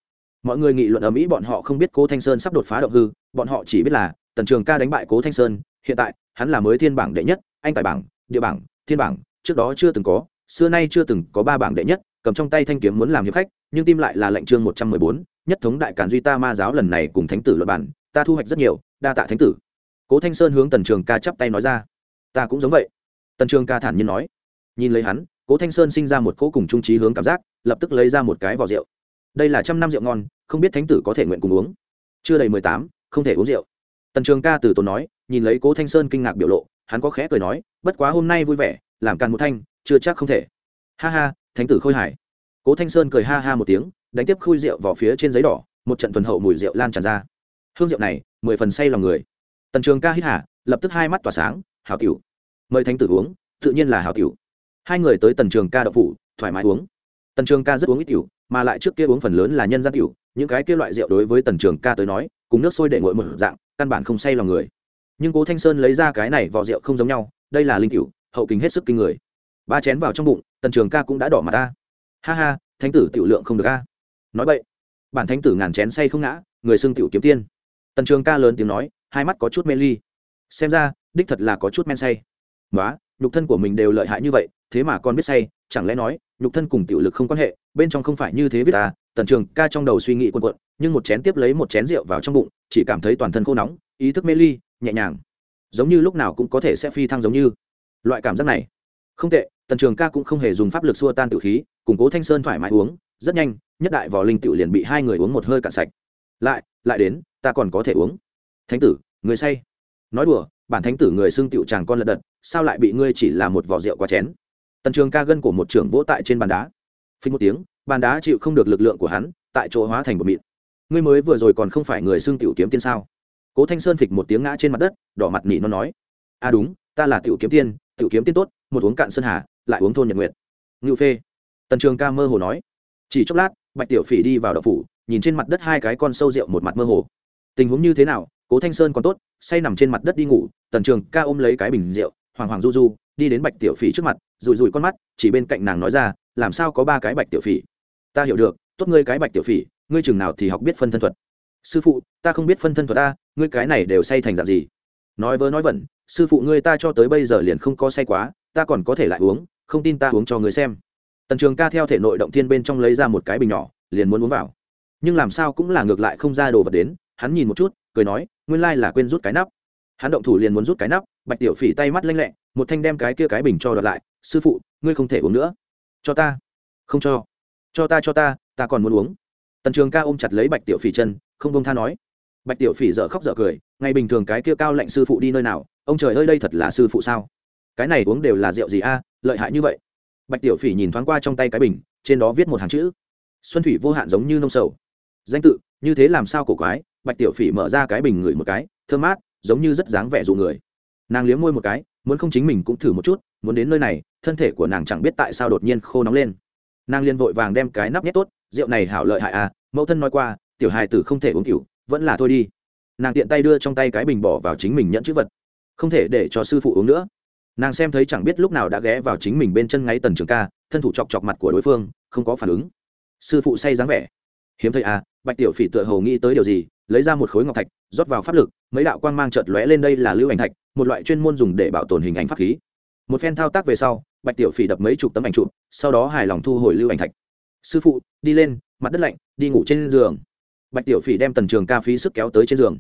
Mọi người nghị luận ở mỹ bọn họ không biết cố thanh sơn sắp đột phá động hư, bọn họ chỉ biết là, tần trường ca đánh bại cố thanh sơn, hiện tại, hắn là mới thiên bảng đệ nhất anh tài bảng, địa bảng, thiên bảng, trước đó chưa từng có, xưa nay chưa từng có ba bảng đệ nhất, cầm trong tay thanh kiếm muốn làm hiệp khách, nhưng tim lại là lệnh chương một trăm mười bốn, nhất thống đại càn duy ta ma giáo lần này cùng thánh tử luật bản ta thu hoạch rất nhiều, đa tạ thánh tử. Cố thanh sơn hướng tần trường ca chắp tay nói ra. Ta cũng giống vậy. Tần trường ca thản nhiên nói. Nhìn lấy hắn, cố thanh sơn sinh ra một cỗ cùng trung trí hướng cảm giác, lập tức lấy ra một cái vỏ rượu. Đây là trăm năm rượu ngon, không biết thánh tử có thể nguyện cùng uống. Chưa đầy mười tám, không thể uống rượu. Tần trường ca từ tốn nói, nhìn lấy cố thanh sơn kinh ngạc biểu lộ hắn có khẽ cười nói, bất quá hôm nay vui vẻ, làm càn một thanh, chưa chắc không thể. Ha ha, thánh tử khôi hải. Cố thanh sơn cười ha ha một tiếng, đánh tiếp khui rượu vào phía trên giấy đỏ, một trận thuần hậu mùi rượu lan tràn ra. Hương rượu này, mười phần say lòng người. Tần trường ca hít hả lập tức hai mắt tỏa sáng hào tiểu, mời thánh tử uống, tự nhiên là hào tiểu. Hai người tới tần trường ca đậu phủ, thoải mái uống. Tần trường ca rất uống ít tiểu, mà lại trước kia uống phần lớn là nhân gian tiểu, những cái kia loại rượu đối với tần trường ca tới nói, cùng nước sôi để nguội một dạng, căn bản không say lòng người nhưng cố thanh sơn lấy ra cái này vỏ rượu không giống nhau đây là linh cựu hậu kính hết sức kinh người. ba chén vào trong bụng, tần trường ca cũng đã đỏ mặt ta. Ha ha, thánh tử tiểu lượng không được ca nói vậy, bản thánh tử ngàn chén say không ngã, người xưng tiểu kiếm tiên. Tần trường ca lớn tiếng nói, hai mắt có chút mê ly. Xem ra, đích thật là có chút men say. Nói nhục thân của mình đều lợi hại như vậy, thế mà còn biết say, chẳng lẽ nói, nhục thân cùng tiểu lực không quan hệ, bên trong không phải như thế viết ta. Tần trường ca trong đầu suy nghĩ quần quận nhưng một chén tiếp lấy một chén rượu vào trong bụng, chỉ cảm thấy toàn thân khô nóng, ý thức mê ly nhẹ nhàng. Giống như lúc nào cũng có thể sẽ phi thăng giống như. Loại cảm giác này. Không tệ, tần trường ca cũng không hề dùng pháp lực xua tan tự khí củng cố thanh sơn thoải mái uống, rất nhanh, nhất đại vò linh tự liền bị hai người uống một hơi cạn sạch. Lại lại đến, ta còn có thể uống. Thánh tử, người say. Nói đùa, bản thánh tử người xưng tiểu chàng con lật đật, sao lại bị ngươi chỉ là một vò rượu qua chén? Tần trường ca gân của một trưởng vỗ tại trên bàn đá. Phí một tiếng, bàn đá chịu không được lực lượng của hắn, tại chỗ hóa thành một mịn. Ngươi mới vừa rồi còn không phải người xưng tiểu kiếm tiên sao? Cố thanh sơn phịch một tiếng ngã trên mặt đất, đỏ mặt nỉ nó nói a à đúng, ta là tiểu kiếm tiên, tiểu kiếm tiên tốt, một uống cạn sơn hà, lại uống thôn nhật nguyệt. Ngự phê. Tần trường ca mơ hồ nói. Chỉ chốc lát, bạch tiểu phỉ đi vào đậu phủ, nhìn trên mặt đất hai cái con sâu rượu một mặt mơ hồ. Tình huống như thế nào, cố thanh sơn còn tốt, say nằm trên mặt đất đi ngủ, tần trường ca ôm lấy cái bình rượu, hoàng hoàng du du, đi đến bạch tiểu phỉ trước mặt rùi rùi con mắt, chỉ bên cạnh nàng nói ra, làm sao có ba cái bạch tiểu phỉ? Ta hiểu được, tốt ngươi cái bạch tiểu phỉ, ngươi chừng nào thì học biết phân thân thuật sư phụ, ta không biết phân thân thuật ta, ngươi cái này đều say thành dạng gì? Nói vớ nói vẩn, sư phụ ngươi ta cho tới bây giờ liền không có say quá, ta còn có thể lại uống, không tin ta uống cho người xem. Tần trường ca theo thể nội động thiên bên trong lấy ra một cái bình nhỏ, liền muốn uống vào. Nhưng làm sao cũng là ngược lại không ra đồ vật đến, hắn nhìn một chút, cười nói, nguyên lai là quên rút cái nắp. Hắn động thủ liền muốn rút cái nắp, bạch tiểu phỉ tay mắt lanh lẹ, một thanh đem cái kia cái bình cho đợt lại, sư phụ, ngươi không thể uống nữa. Cho ta. Không cho. Cho ta cho ta ta còn muốn uống. Tần trường ca ôm chặt lấy bạch tiểu phỉ chân không công tha nói. Bạch tiểu phỉ dở khóc dở cười, ngày bình thường cái kia cao lệnh sư phụ đi nơi nào, ông trời ơi, đây thật là sư phụ sao? Cái này uống đều là rượu gì a, lợi hại như vậy? Bạch tiểu phỉ nhìn thoáng qua trong tay cái bình, trên đó viết một hàng chữ. Xuân thủy vô hạn giống như nông sầu. Danh tự, như thế làm sao cổ quái? Bạch tiểu phỉ mở ra cái bình ngửi một cái, thơm mát, giống như rất dáng vẻ dụ người. Nàng liếm môi một cái, muốn không chính mình cũng thử một chút, muốn đến nơi này, thân thể của nàng chẳng biết tại sao đột nhiên khô nóng lên. Nàng liền vội vàng đem cái nắp nhét tốt, rượu này hảo lợi hại à mẫu thân nói qua tiểu hài tử không thể uống tiểu vẫn là thôi đi. Nàng tiện tay đưa trong tay cái bình bỏ vào chính mình nhận chữ vật, không thể để cho sư phụ uống nữa. Nàng xem thấy chẳng biết lúc nào đã ghé vào chính mình bên chân ngáy tần trường ca, thân thủ chọc chọc mặt của đối phương, không có phản ứng. Sư phụ say dáng vẻ. Hiếm thấy à bạch tiểu phỉ tựa hầu nghĩ tới điều gì, lấy ra một khối ngọc thạch, rót vào pháp lực, mấy đạo quang mang chợt lóe lên đây là lưu ảnh thạch, một loại chuyên môn dùng để bảo tồn hình ảnh pháp khí. Một phen thao tác về sau, bạch tiểu phỉ đập mấy chục tấm ảnh chụp, sau đó hài lòng thu hồi lưu ảnh thạch. Sư phụ, đi lên, mặt đất lạnh, đi ngủ trên giường bạch tiểu phỉ đem tần trường ca phí sức kéo tới trên giường.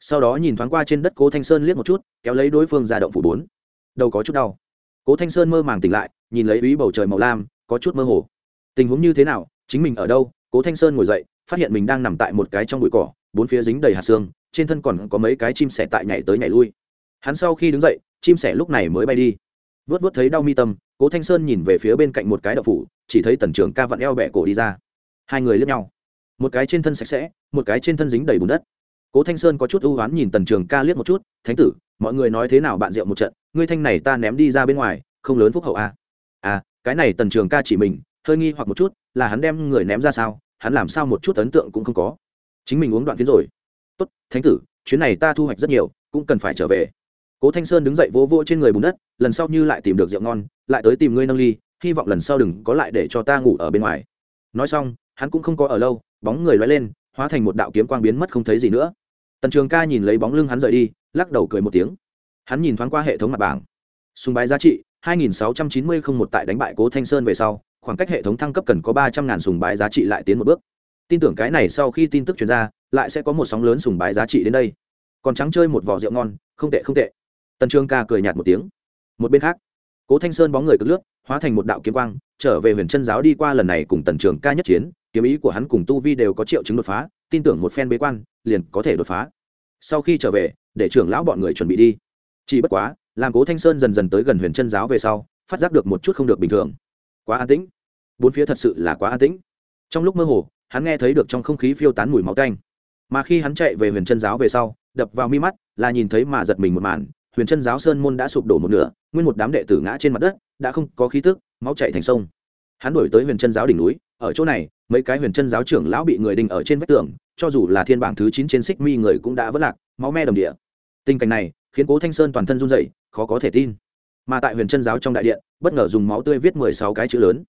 Sau đó nhìn thoáng qua trên đất cố thanh sơn liếc một chút, kéo lấy đối phương ra động phủ bốn. Đầu có chút đau. Cố thanh sơn mơ màng tỉnh lại, nhìn lấy ý bầu trời màu lam, có chút mơ hồ. Tình huống như thế nào, chính mình ở đâu? Cố thanh sơn ngồi dậy, phát hiện mình đang nằm tại một cái trong bụi cỏ, bốn phía dính đầy hạt xương, trên thân còn có mấy cái chim sẻ tại nhảy tới nhảy lui. Hắn sau khi đứng dậy, chim sẻ lúc này mới bay đi. Vớt vớt thấy đau mi tâm, cố thanh sơn nhìn về phía bên cạnh một cái đậu phủ, chỉ thấy tần trường ca vặn eo bẹ cổ đi ra. Hai người lướt nhau một cái trên thân sạch sẽ, một cái trên thân dính đầy bùn đất. Cố thanh sơn có chút ưu oán nhìn tần trường ca liếc một chút, thánh tử, mọi người nói thế nào bạn rượu một trận, ngươi thanh này ta ném đi ra bên ngoài, không lớn phúc hậu à. à cái này tần trường ca chỉ mình, hơi nghi hoặc một chút, là hắn đem người ném ra sao, hắn làm sao một chút ấn tượng cũng không có. Chính mình uống đoạn phiến rồi. Tốt, thánh tử, chuyến này ta thu hoạch rất nhiều, cũng cần phải trở về. Cố thanh sơn đứng dậy vỗ vỗ trên người bùn đất, lần sau như lại tìm được rượu ngon, lại tới tìm ngươi nâng ly, hy vọng lần sau đừng có lại để cho ta ngủ ở bên ngoài. Nói xong, hắn cũng không có ở lâu bóng người lóe lên, hóa thành một đạo kiếm quang biến mất không thấy gì nữa. Tần trường ca nhìn lấy bóng lưng hắn rời đi, lắc đầu cười một tiếng. Hắn nhìn thoáng qua hệ thống mặt bảng. Sùng bái giá trị 2690 một tại đánh bại cố thanh sơn về sau, khoảng cách hệ thống thăng cấp cần có ba trăm ngàn sùng bái giá trị lại tiến một bước. Tin tưởng cái này sau khi tin tức truyền ra, lại sẽ có một sóng lớn sùng bái giá trị đến đây. Còn trắng chơi một vỏ rượu ngon, không tệ không tệ. Tần trương ca cười nhạt một tiếng. Một bên khác, cố thanh sơn bóng người cực lướt, hóa thành một đạo kiếm quang, trở về huyền chân giáo đi qua lần này cùng tần trường ca nhất chiến kiếm ý của hắn cùng tu vi đều có triệu chứng đột phá, tin tưởng một phen bế quan, liền có thể đột phá. Sau khi trở về, để trưởng lão bọn người chuẩn bị đi. Chỉ bất quá, làm cố thanh sơn dần dần tới gần huyền chân giáo về sau, phát giác được một chút không được bình thường. Quá an tĩnh. Bốn phía thật sự là quá an tĩnh. Trong lúc mơ hồ, hắn nghe thấy được trong không khí phiêu tán mùi máu tanh. Mà khi hắn chạy về huyền chân giáo về sau, đập vào mi mắt, là nhìn thấy mà giật mình một màn, huyền chân giáo sơn môn đã sụp đổ một nửa, nguyên một đám đệ tử ngã trên mặt đất, đã không có khí tức, máu chạy thành sông. Hắn đổi tới huyền chân giáo đỉnh núi ở chỗ này, mấy cái huyền chân giáo trưởng lão bị người đình ở trên vách tường, cho dù là thiên bảng thứ chín trên xích mi người cũng đã vất lạc, máu me đồng địa. Tình cảnh này, khiến cố thanh sơn toàn thân run dậy khó có thể tin. Mà tại huyền chân giáo trong đại điện, bất ngờ dùng máu tươi viết mười sáu cái chữ lớn.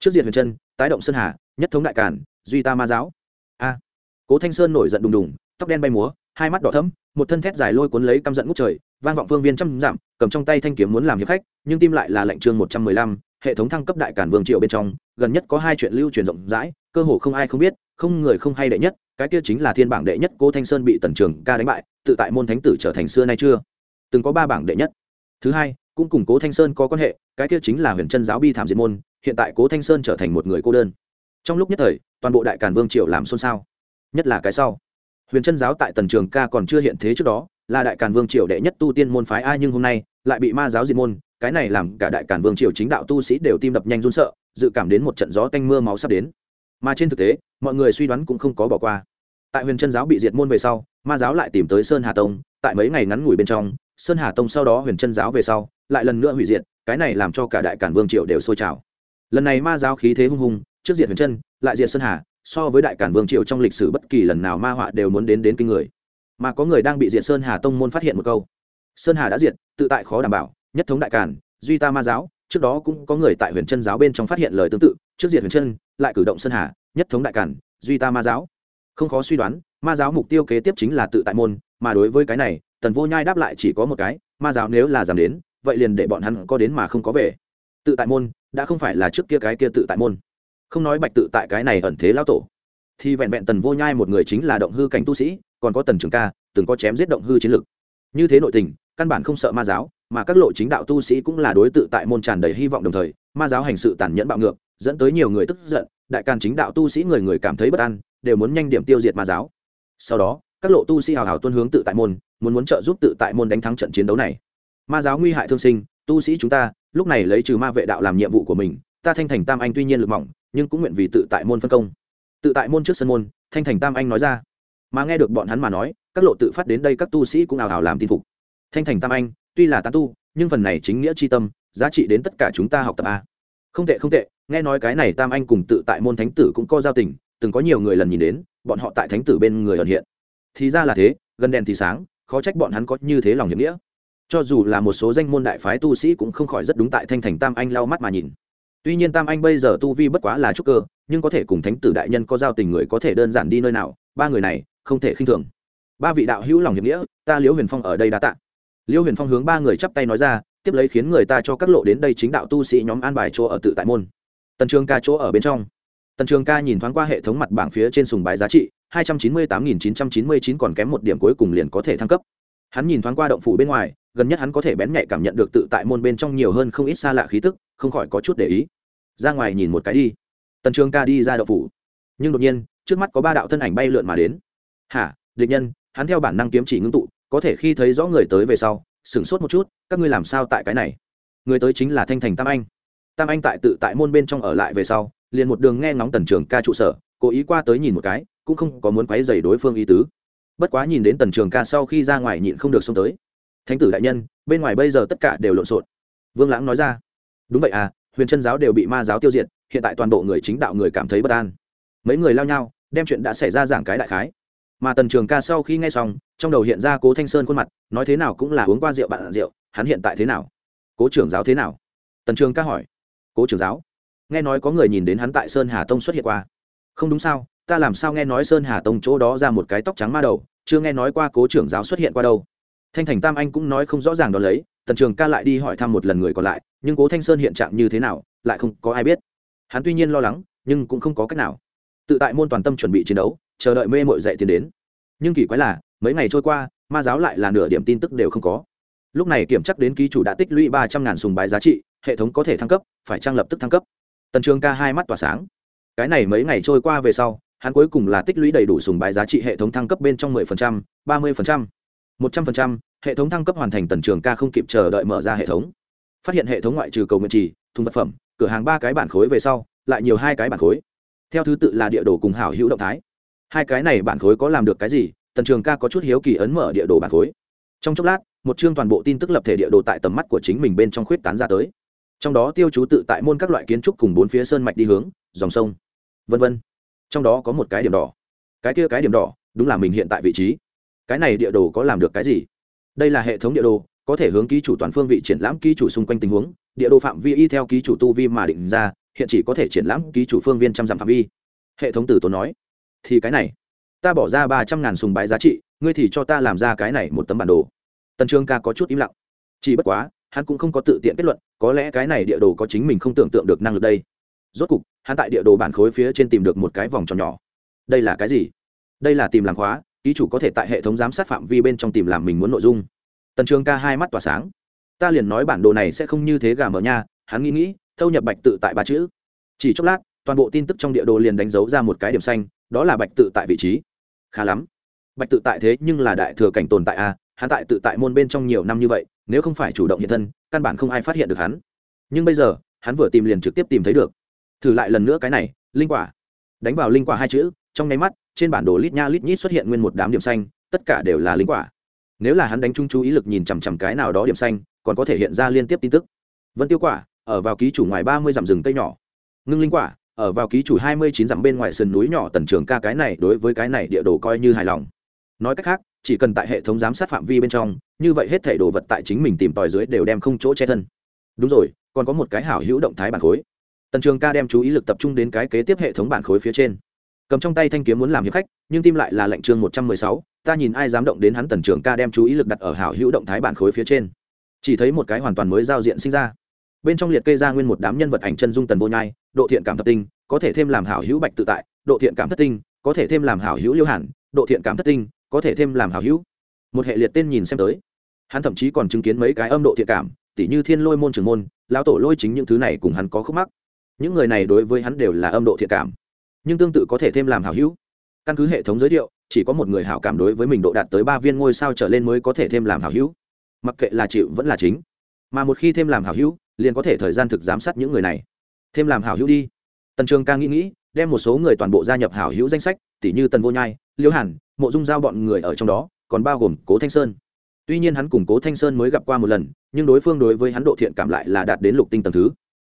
Trước diện huyền chân, tái động sơn hà, nhất thống đại cản duy ta ma giáo. A. Cố thanh sơn nổi giận đùng đùng, tóc đen bay múa, hai mắt đỏ thấm một thân thét dài lôi cuốn lấy căm giận ngút trời, vang vọng phương viên trăm dặm, cầm trong tay thanh kiếm muốn làm hiệp khách, nhưng tim lại là lệnh chương một trăm mười lăm hệ thống thăng cấp đại cản vương triều bên trong, gần nhất có hai chuyện lưu truyền rộng rãi, cơ hồ không ai không biết, không người không hay đệ nhất, cái kia chính là thiên bảng đệ nhất cố thanh sơn bị tần trường ca đánh bại, tự tại môn thánh tử trở thành xưa nay chưa. Từng có ba bảng đệ nhất. Thứ hai, cũng cùng cố thanh sơn có quan hệ, cái kia chính là huyền chân giáo bi thảm diệt môn, hiện tại cố thanh sơn trở thành một người cô đơn. Trong lúc nhất thời, toàn bộ đại càn vương triều làm xôn xao. Nhất là cái sau. Huyền chân giáo tại tần trường ca còn chưa hiện thế trước đó, là đại càn vương triều đệ nhất tu tiên môn phái ai nhưng hôm nay lại bị ma giáo diệt môn cái này làm cả đại càn vương triều chính đạo tu sĩ đều tim đập nhanh run sợ, dự cảm đến một trận gió tanh mưa máu sắp đến. Mà trên thực tế, mọi người suy đoán cũng không có bỏ qua. Tại huyền chân giáo bị diệt môn về sau, ma giáo lại tìm tới sơn hà tông, tại mấy ngày ngắn ngủi bên trong, sơn hà tông sau đó huyền chân giáo về sau, lại lần nữa hủy diệt, cái này làm cho cả đại cản vương triều đều sôi trào. Lần này ma giáo khí thế hung hùng, trước diệt huyền chân lại diệt sơn hà, so với đại cản vương triều trong lịch sử bất kỳ lần nào ma họa đều muốn đến đến kinh người. Mà có người đang bị diệt sơn hà tông môn phát hiện một câu. Sơn hà đã diệt, tự tại khó đảm bảo nhất thống đại cản duy ta ma giáo, trước đó cũng có người tại huyền chân giáo bên trong phát hiện lời tương tự, trước diện huyền chân, lại cử động sơn hà, nhất thống đại cản duy ta ma giáo. Không khó suy đoán, ma giáo mục tiêu kế tiếp chính là tự tại môn, mà đối với cái này, tần vô nhai đáp lại chỉ có một cái, ma giáo nếu là giảm đến, vậy liền để bọn hắn có đến mà không có về. Tự tại môn, đã không phải là trước kia cái kia tự tại môn. Không nói bạch tự tại cái này ẩn thế lao tổ. Thì vẹn vẹn tần vô nhai một người chính là động hư cảnh tu sĩ, còn có tần trường ca, từng có chém giết động hư chiến lực. Như thế nội tình, căn bản không sợ ma giáo mà các lộ chính đạo tu sĩ cũng là đối tự tại môn tràn đầy hy vọng đồng thời, ma giáo hành sự tàn nhẫn bạo ngược, dẫn tới nhiều người tức giận, đại càn chính đạo tu sĩ người người cảm thấy bất an, đều muốn nhanh điểm tiêu diệt ma giáo. Sau đó, các lộ tu sĩ hào hào tuân hướng tự tại môn, muốn muốn trợ giúp tự tại môn đánh thắng trận chiến đấu này. Ma giáo nguy hại thương sinh, tu sĩ chúng ta, lúc này lấy trừ ma vệ đạo làm nhiệm vụ của mình, ta thanh thành tam anh tuy nhiên lực mỏng, nhưng cũng nguyện vì tự tại môn phân công. Tự tại môn trước sân môn, thanh thành tam anh nói ra. Mà nghe được bọn hắn mà nói, các lộ tự phát đến đây các tu sĩ cũng ào ào làm tin phục. Thanh thành tam anh tuy là tán tu, nhưng phần này chính nghĩa c h i tâm, giá trị đến tất cả chúng ta học tập a. Không tệ không tệ, nghe nói cái này tam anh cùng tự tại môn thánh tử cũng có giao tình, từng có nhiều người lần nhìn đến, bọn họ tại thánh tử bên người ẩn hiện. Thì ra là thế, gần đèn thì sáng, khó trách bọn hắn có như thế lòng hiệp nghĩa. Cho dù là một số danh môn đại phái tu sĩ cũng không khỏi rất đúng tại thanh thành tam anh lau mắt mà nhìn. Tuy nhiên tam anh bây giờ tu vi bất quá là trúc cơ, nhưng có thể cùng thánh tử đại nhân có giao tình người có thể đơn giản đi nơi nào, ba người này không thể khinh thường. Ba vị đạo hữu lòng hiệp nghĩa, ta liễu huyền phong ở đây đã tạ. Liêu huyền phong hướng ba người chắp tay nói ra, tiếp lấy khiến người ta cho các lộ đến đây chính đạo tu sĩ nhóm an bài chỗ ở tự tại môn. Tần trường ca chỗ ở bên trong. Tần trường ca nhìn thoáng qua hệ thống mặt bảng phía trên sùng bài giá trị, hai trăm chín mươi tám nghìn chín trăm chín mươi chín còn kém một điểm cuối cùng liền có thể thăng cấp. Hắn nhìn thoáng qua động phủ bên ngoài, gần nhất hắn có thể bén nhạy cảm nhận được tự tại môn bên trong nhiều hơn không ít xa lạ khí tức, không khỏi có chút để ý. Ra ngoài nhìn một cái đi. Tần trường ca đi ra động phủ. Nhưng đột nhiên, trước mắt có ba đạo thân ảnh bay lượn mà đến. Hả, địch nhân, hắn theo bản năng kiếm chỉ ngưng tụ có thể khi thấy rõ người tới về sau, sửng sốt một chút, các ngươi làm sao tại cái này? Người tới chính là thanh thành tam anh. Tam anh tại tự tại môn bên trong ở lại về sau, liền một đường nghe ngóng tần trường ca trụ sở, cố ý qua tới nhìn một cái, cũng không có muốn quấy dày đối phương ý tứ. Bất quá nhìn đến tần trường ca sau khi ra ngoài nhịn không được xông tới. Thánh tử đại nhân, bên ngoài bây giờ tất cả đều lộn xộn. Vương lãng nói ra. Đúng vậy à huyền chân giáo đều bị ma giáo tiêu diệt, hiện tại toàn bộ người chính đạo người cảm thấy bất an. Mấy người lao nhau, đem chuyện đã xảy ra giảng cái đại khái mà tần trường ca sau khi nghe xong, trong đầu hiện ra cố thanh sơn khuôn mặt, nói thế nào cũng là uống qua rượu bạn rượu, hắn hiện tại thế nào? Cố trưởng giáo thế nào? Tần trường ca hỏi. Cố trưởng giáo. Nghe nói có người nhìn đến hắn tại sơn hà tông xuất hiện qua. Không đúng sao, ta làm sao nghe nói sơn hà tông chỗ đó ra một cái tóc trắng ma đầu, chưa nghe nói qua cố trưởng giáo xuất hiện qua đâu. Thanh thành tam anh cũng nói không rõ ràng đ ó lấy, tần trường ca lại đi hỏi thăm một lần người còn lại, nhưng cố thanh sơn hiện trạng như thế nào, lại không có ai biết. Hắn tuy nhiên lo lắng, nhưng cũng không có cách nào. Tự tại môn toàn tâm chuẩn bị chiến đấu chờ đợi mê mội dậy tiến đến. Nhưng kỳ quái là, mấy ngày trôi qua, ma giáo lại là nửa điểm tin tức đều không có. Lúc này kiểm chắc đến ký chủ đã tích lũy ba trăm ngàn sùng bái giá trị, hệ thống có thể thăng cấp, phải trang lập tức thăng cấp. Tần trường ca hai mắt tỏa sáng. Cái này mấy ngày trôi qua về sau, hắn cuối cùng là tích lũy đầy đủ sùng bái giá trị hệ thống thăng cấp bên trong mười phần trăm, ba mươi phần trăm. một trăm phần trăm, hệ thống thăng cấp hoàn thành tần trường ca không kịp chờ đợi mở ra hệ thống. Phát hiện hệ thống ngoại trừ cầu nguyện trì, thùng vật phẩm, cửa hàng ba cái bản khối về sau, lại nhiều hai cái bản khối. Theo thứ tự là địa đồ cùng hảo hữu động thái hai cái này bản khối có làm được cái gì? Tần trường ca có chút hiếu kỳ ấn mở địa đồ bản khối. Trong chốc lát, một chương toàn bộ tin tức lập thể địa đồ tại tầm mắt của chính mình bên trong khuyết tán ra tới. Trong đó tiêu chú tự tại môn các loại kiến trúc cùng bốn phía sơn mạch đi hướng, dòng sông, vân vân. Trong đó có một cái điểm đỏ. Cái kia cái điểm đỏ, đúng là mình hiện tại vị trí. Cái này địa đồ có làm được cái gì? Đây là hệ thống địa đồ, có thể hướng ký chủ toàn phương vị triển lãm ký chủ xung quanh tình huống. Địa đồ phạm vi y theo ký chủ tu vi mà định ra, hiện chỉ có thể triển lãm ký chủ phương viên trăm dặm phạm vi. Hệ thống tử tốn nói thì cái này, ta bỏ ra ba trăm ngàn sùng bái giá trị, ngươi thì cho ta làm ra cái này một tấm bản đồ. Tần trương ca có chút im lặng. Chỉ bất quá, hắn cũng không có tự tiện kết luận, có lẽ cái này địa đồ có chính mình không tưởng tượng được năng lực đây. Rốt cục, hắn tại địa đồ bản khối phía trên tìm được một cái vòng tròn nhỏ. Đây là cái gì? Đây là tìm làm khóa, ký chủ có thể tại hệ thống giám sát phạm vi bên trong tìm làm mình muốn nội dung. Tần trường ca hai mắt tỏa sáng. Ta liền nói bản đồ này sẽ không như thế gà mở nha, hắn nghĩ nghĩ, thâu nhập bạch tự tại ba chữ. Chỉ chốc lát, toàn bộ tin tức trong địa đồ liền đánh dấu ra một cái điểm xanh đó là bạch tự tại vị trí. Khá lắm. Bạch tự tại thế nhưng là đại thừa cảnh tồn tại a hắn tại tự tại môn bên trong nhiều năm như vậy, nếu không phải chủ động hiện thân, căn bản không ai phát hiện được hắn. Nhưng bây giờ, hắn vừa tìm liền trực tiếp tìm thấy được. Thử lại lần nữa cái này, linh quả. Đánh vào linh quả hai chữ, trong nháy mắt, trên bản đồ lít nha lít nhít xuất hiện nguyên một đám điểm xanh, tất cả đều là linh quả. Nếu là hắn đánh chung chú ý lực nhìn chằm chằm cái nào đó điểm xanh, còn có thể hiện ra liên tiếp tin tức. Vân tiêu quả, ở vào ký chủ ngoài ba mươi dặm rừng cây nhỏ. Ngưng linh quả ở vào ký chủ hai mươi chín dặm bên ngoài sườn núi nhỏ tần trường ca cái này đối với cái này địa đồ coi như hài lòng. Nói cách khác, chỉ cần tại hệ thống giám sát phạm vi bên trong, như vậy hết thảy đồ vật tại chính mình tìm tòi dưới đều đem không chỗ che thân. Đúng rồi, còn có một cái hảo hữu động thái bản khối. Tần trường ca đem chú ý lực tập trung đến cái kế tiếp hệ thống bản khối phía trên. Cầm trong tay thanh kiếm muốn làm hiệp khách, nhưng tim lại là lệnh chương một trăm mười sáu, ta nhìn ai dám động đến hắn tần trường ca đem chú ý lực đặt ở hảo hữu động thái bản khối phía trên. Chỉ thấy một cái hoàn toàn mới giao diện sinh ra. Bên trong liệt kê ra nguyên một đám nhân vật ảnh chân dung tần vô nhai độ thiện cảm thất tinh, có thể thêm làm hảo hữu bạch tự tại, độ thiện cảm thất tinh, có thể thêm làm hảo hữu liêu hẳn độ thiện cảm thất tinh, có thể thêm làm hảo hữu. Một hệ liệt tên nhìn xem tới. Hắn thậm chí còn chứng kiến mấy cái âm độ thiện cảm, tỉ như thiên lôi môn trưởng môn, lão tổ lôi chính những thứ này cùng hắn có khúc mắc. Những người này đối với hắn đều là âm độ thiện cảm, nhưng tương tự có thể thêm làm hảo hữu. Căn cứ hệ thống giới thiệu, chỉ có một người hảo cảm đối với mình độ đạt tới ba viên ngôi sao trở lên mới có thể thêm làm hảo hữu. Mặc kệ là chịu vẫn là chính. Mà một khi thêm làm hảo hữu, liền có thể thời gian thực giám sát những người này thêm làm hảo hữu đi. Tần trường ca nghĩ nghĩ, đem một số người toàn bộ gia nhập hảo hữu danh sách tỷ như tần vô nhai liễu hàn, mộ dung giao bọn người ở trong đó, còn bao gồm cố thanh sơn. Tuy nhiên hắn cùng cố thanh sơn mới gặp qua một lần, nhưng đối phương đối với hắn độ thiện cảm lại là đạt đến lục tinh tầng thứ.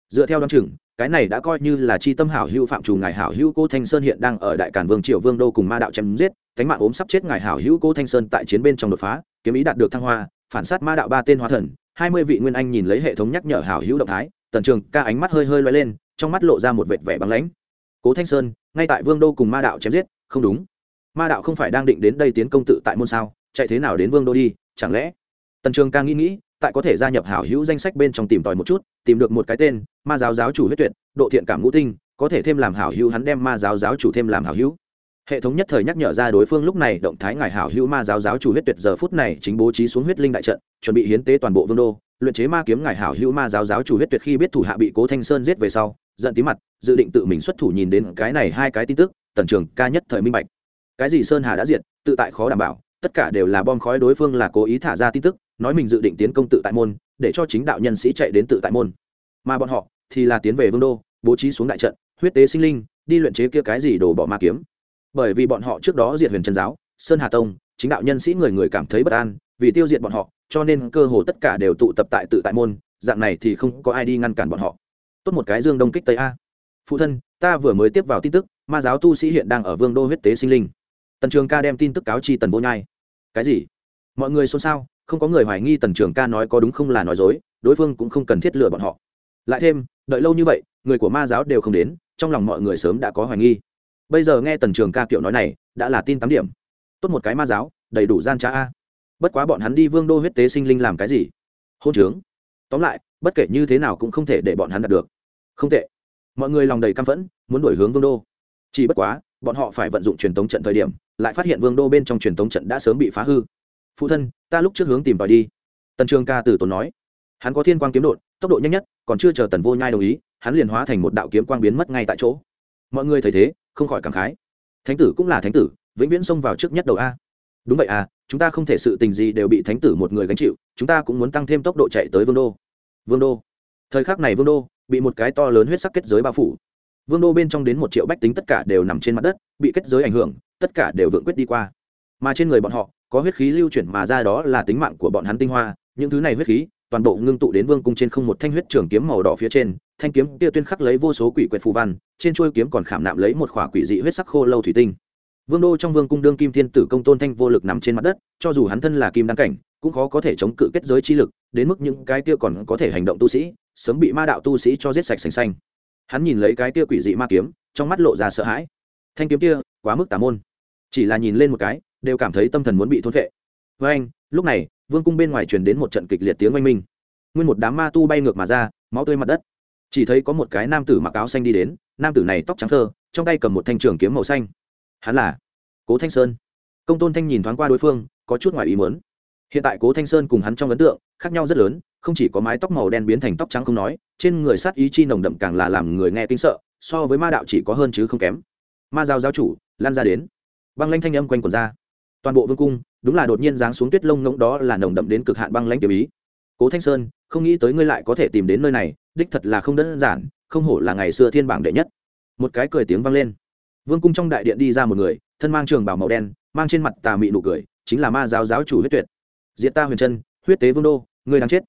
Dựa theo đ o á n chừng, cái này đã coi như là chi tâm hảo hữu phạm trù ngài hảo hữu cố thanh sơn hiện đang ở đại cản vương triệu vương đô cùng ma đạo chém giết cánh mạng ốm sắp chết ngài hảo hữu cố thanh sơn tại chiến bên trong đột phá, kiếm ý đạt được thăng hoa, phản sát ma đạo ba tên hóa thần, hai mươi vị nguyên anh nhìn lấy hệ thống nhắc nhở hảo hữu động thái tần trường ca ánh mắt hơi hơi loay lên, trong mắt lộ ra một vệt vẻ băng lãnh. Cố thanh sơn, ngay tại vương đô cùng ma đạo chém giết, không đúng. Ma đạo không phải đang định đến đây tiến công tự tại môn sao, chạy thế nào đến vương đô đi, chẳng lẽ? Tần trường ca nghĩ nghĩ, tại có thể gia nhập hảo hữu danh sách bên trong tìm tòi một chút, tìm được một cái tên, ma giáo giáo chủ huyết tuyệt, độ thiện cảm ngũ tinh, có thể thêm làm hảo hữu hắn đem ma giáo giáo chủ thêm làm hảo hữu. Hệ thống nhất thời nhắc nhở ra đối phương lúc này động thái ngài hảo hữu ma giáo giáo chủ huyết tuyệt giờ phút này chính bố trí xuống huyết linh đại trận, chuẩn bị hiến tế toàn bộ vương đô luyện chế ma kiếm ngài hảo hữu ma giáo giáo chủ huyết tuyệt khi biết thủ hạ bị cố thanh sơn giết về sau, giận tí mặt, dự định tự mình xuất thủ nhìn đến cái này hai cái tin tức, tần trường ca nhất thời minh bạch. Cái gì sơn hà đã diệt, tự tại khó đảm bảo, tất cả đều là bom khói đối phương là cố ý thả ra tin tức, nói mình dự định tiến công tự tại môn, để cho chính đạo nhân sĩ chạy đến tự tại môn. Mà bọn họ thì là tiến về vương đô, bố trí xuống đại trận, huyết tế sinh linh, đi luyện chế kia cái gì đổ bỏ ma kiếm. Bởi vì bọn họ trước đó diệt huyền trần giáo, sơn hà tông, chính đạo nhân sĩ người người cảm thấy bất an vì tiêu diệt bọn họ, cho nên cơ hồ tất cả đều tụ tập tại tự tại môn, dạng này thì không có ai đi ngăn cản bọn họ. Tốt một cái dương đông kích tây a. Phụ thân, ta vừa mới tiếp vào tin tức, ma giáo tu sĩ hiện đang ở vương đô huyết tế sinh linh. Tần trường ca đem tin tức cáo chi tần vô nhai. Cái gì? Mọi người xôn xao, không có người hoài nghi tần trường ca nói có đúng không là nói dối, đối phương cũng không cần thiết lừa bọn họ. Lại thêm, đợi lâu như vậy, người của ma giáo đều không đến, trong lòng mọi người sớm đã có hoài nghi. Bây giờ nghe tần trường ca kiểu nói này, đã là tin tám điểm. Tốt một cái ma giáo, đầy đủ gian trá a bất quá bọn hắn đi vương đô huyết tế sinh linh làm cái gì? Hôn trướng. Tóm lại, bất kể như thế nào cũng không thể để bọn hắn đạt được. Không tệ. Mọi người lòng đầy căm phẫn, muốn đổi hướng vương đô. Chỉ bất quá, bọn họ phải vận dụng truyền tống trận thời điểm, lại phát hiện vương đô bên trong truyền tống trận đã sớm bị phá hư. Phụ thân, ta lúc trước hướng tìm tòi đi. Tần trường ca từ tốn nói. Hắn có thiên quang kiếm đột, tốc độ nhanh nhất, còn chưa chờ tần vô nhai đồng ý, hắn liền hóa thành một đạo kiếm quang biến mất ngay tại chỗ. Mọi người thấy thế, không khỏi cảm khái. Thánh tử cũng là thánh tử, vĩnh viễn xông vào trước nhất đầu a đúng vậy à chúng ta không thể sự tình gì đều bị thánh tử một người gánh chịu, chúng ta cũng muốn tăng thêm tốc độ chạy tới vương đô. Vương đô. Thời khắc này vương đô bị một cái to lớn huyết sắc kết giới bao phủ. Vương đô bên trong đến một triệu bách tính tất cả đều nằm trên mặt đất, bị kết giới ảnh hưởng, tất cả đều vượng quyết đi qua. Mà trên người bọn họ, có huyết khí lưu chuyển mà ra đó là tính mạng của bọn hắn tinh hoa, những thứ này huyết khí, toàn bộ ngưng tụ đến vương cung trên không một thanh huyết trường kiếm màu đỏ phía trên, thanh kiếm kia tuyên khắc lấy vô số quỷ quyệt phù văn, trên chuôi kiếm còn khảm nạm lấy một khỏa quỷ dị huyết sắc khô lâu thủy tinh vương đô trong vương cung đương kim thiên tử công tôn thanh vô lực nằm trên mặt đất, cho dù hắn thân là kim đăng cảnh, cũng khó có thể chống cự kết giới chi lực, đến mức những cái kia còn có thể hành động tu sĩ, sớm bị ma đạo tu sĩ cho giết sạch sành xanh. Hắn nhìn lấy cái kia quỷ dị ma kiếm, trong mắt lộ ra sợ hãi. Thanh kiếm kia, quá mức tà môn. Chỉ là nhìn lên một cái, đều cảm thấy tâm thần muốn bị thôn vệ với anh, lúc này, vương cung bên ngoài truyền đến một trận kịch liệt tiếng oanh minh. Nguyên một đám ma tu bay ngược mà ra, máu tươi mặt đất. Chỉ thấy có một cái nam tử mặc áo xanh đi đến, nam tử này tóc trắng thơ, trong tay cầm một thanh trường kiếm màu xanh hắn là cố thanh sơn công tôn thanh nhìn thoáng qua đối phương có chút ngoài ý muốn. hiện tại cố thanh sơn cùng hắn trong ấn tượng khác nhau rất lớn, không chỉ có mái tóc màu đen biến thành tóc trắng không nói, trên người sát ý chi nồng đậm càng là làm người nghe kinh sợ, so với ma đạo chỉ có hơn chứ không kém. ma giao giáo chủ, lan ra đến. băng lanh thanh âm quanh quần ra. toàn bộ vương cung, đúng là đột nhiên giáng xuống tuyết lông ngỗng đó là nồng đậm đến cực hạn băng lãnh tiểu ý cố thanh sơn, không nghĩ tới ngươi lại có thể tìm đến nơi này, đích thật là không đơn giản, không hổ là ngày xưa thiên bảng đệ nhất. một cái cười tiếng vang lên vương cung trong đại điện đi ra một người, thân mang trường bảo màu đen, mang trên mặt tà mị nụ cười, chính là ma giáo giáo chủ huyết tuyệt. Diệt ta huyền chân, huyết tế vương đô người đang chết.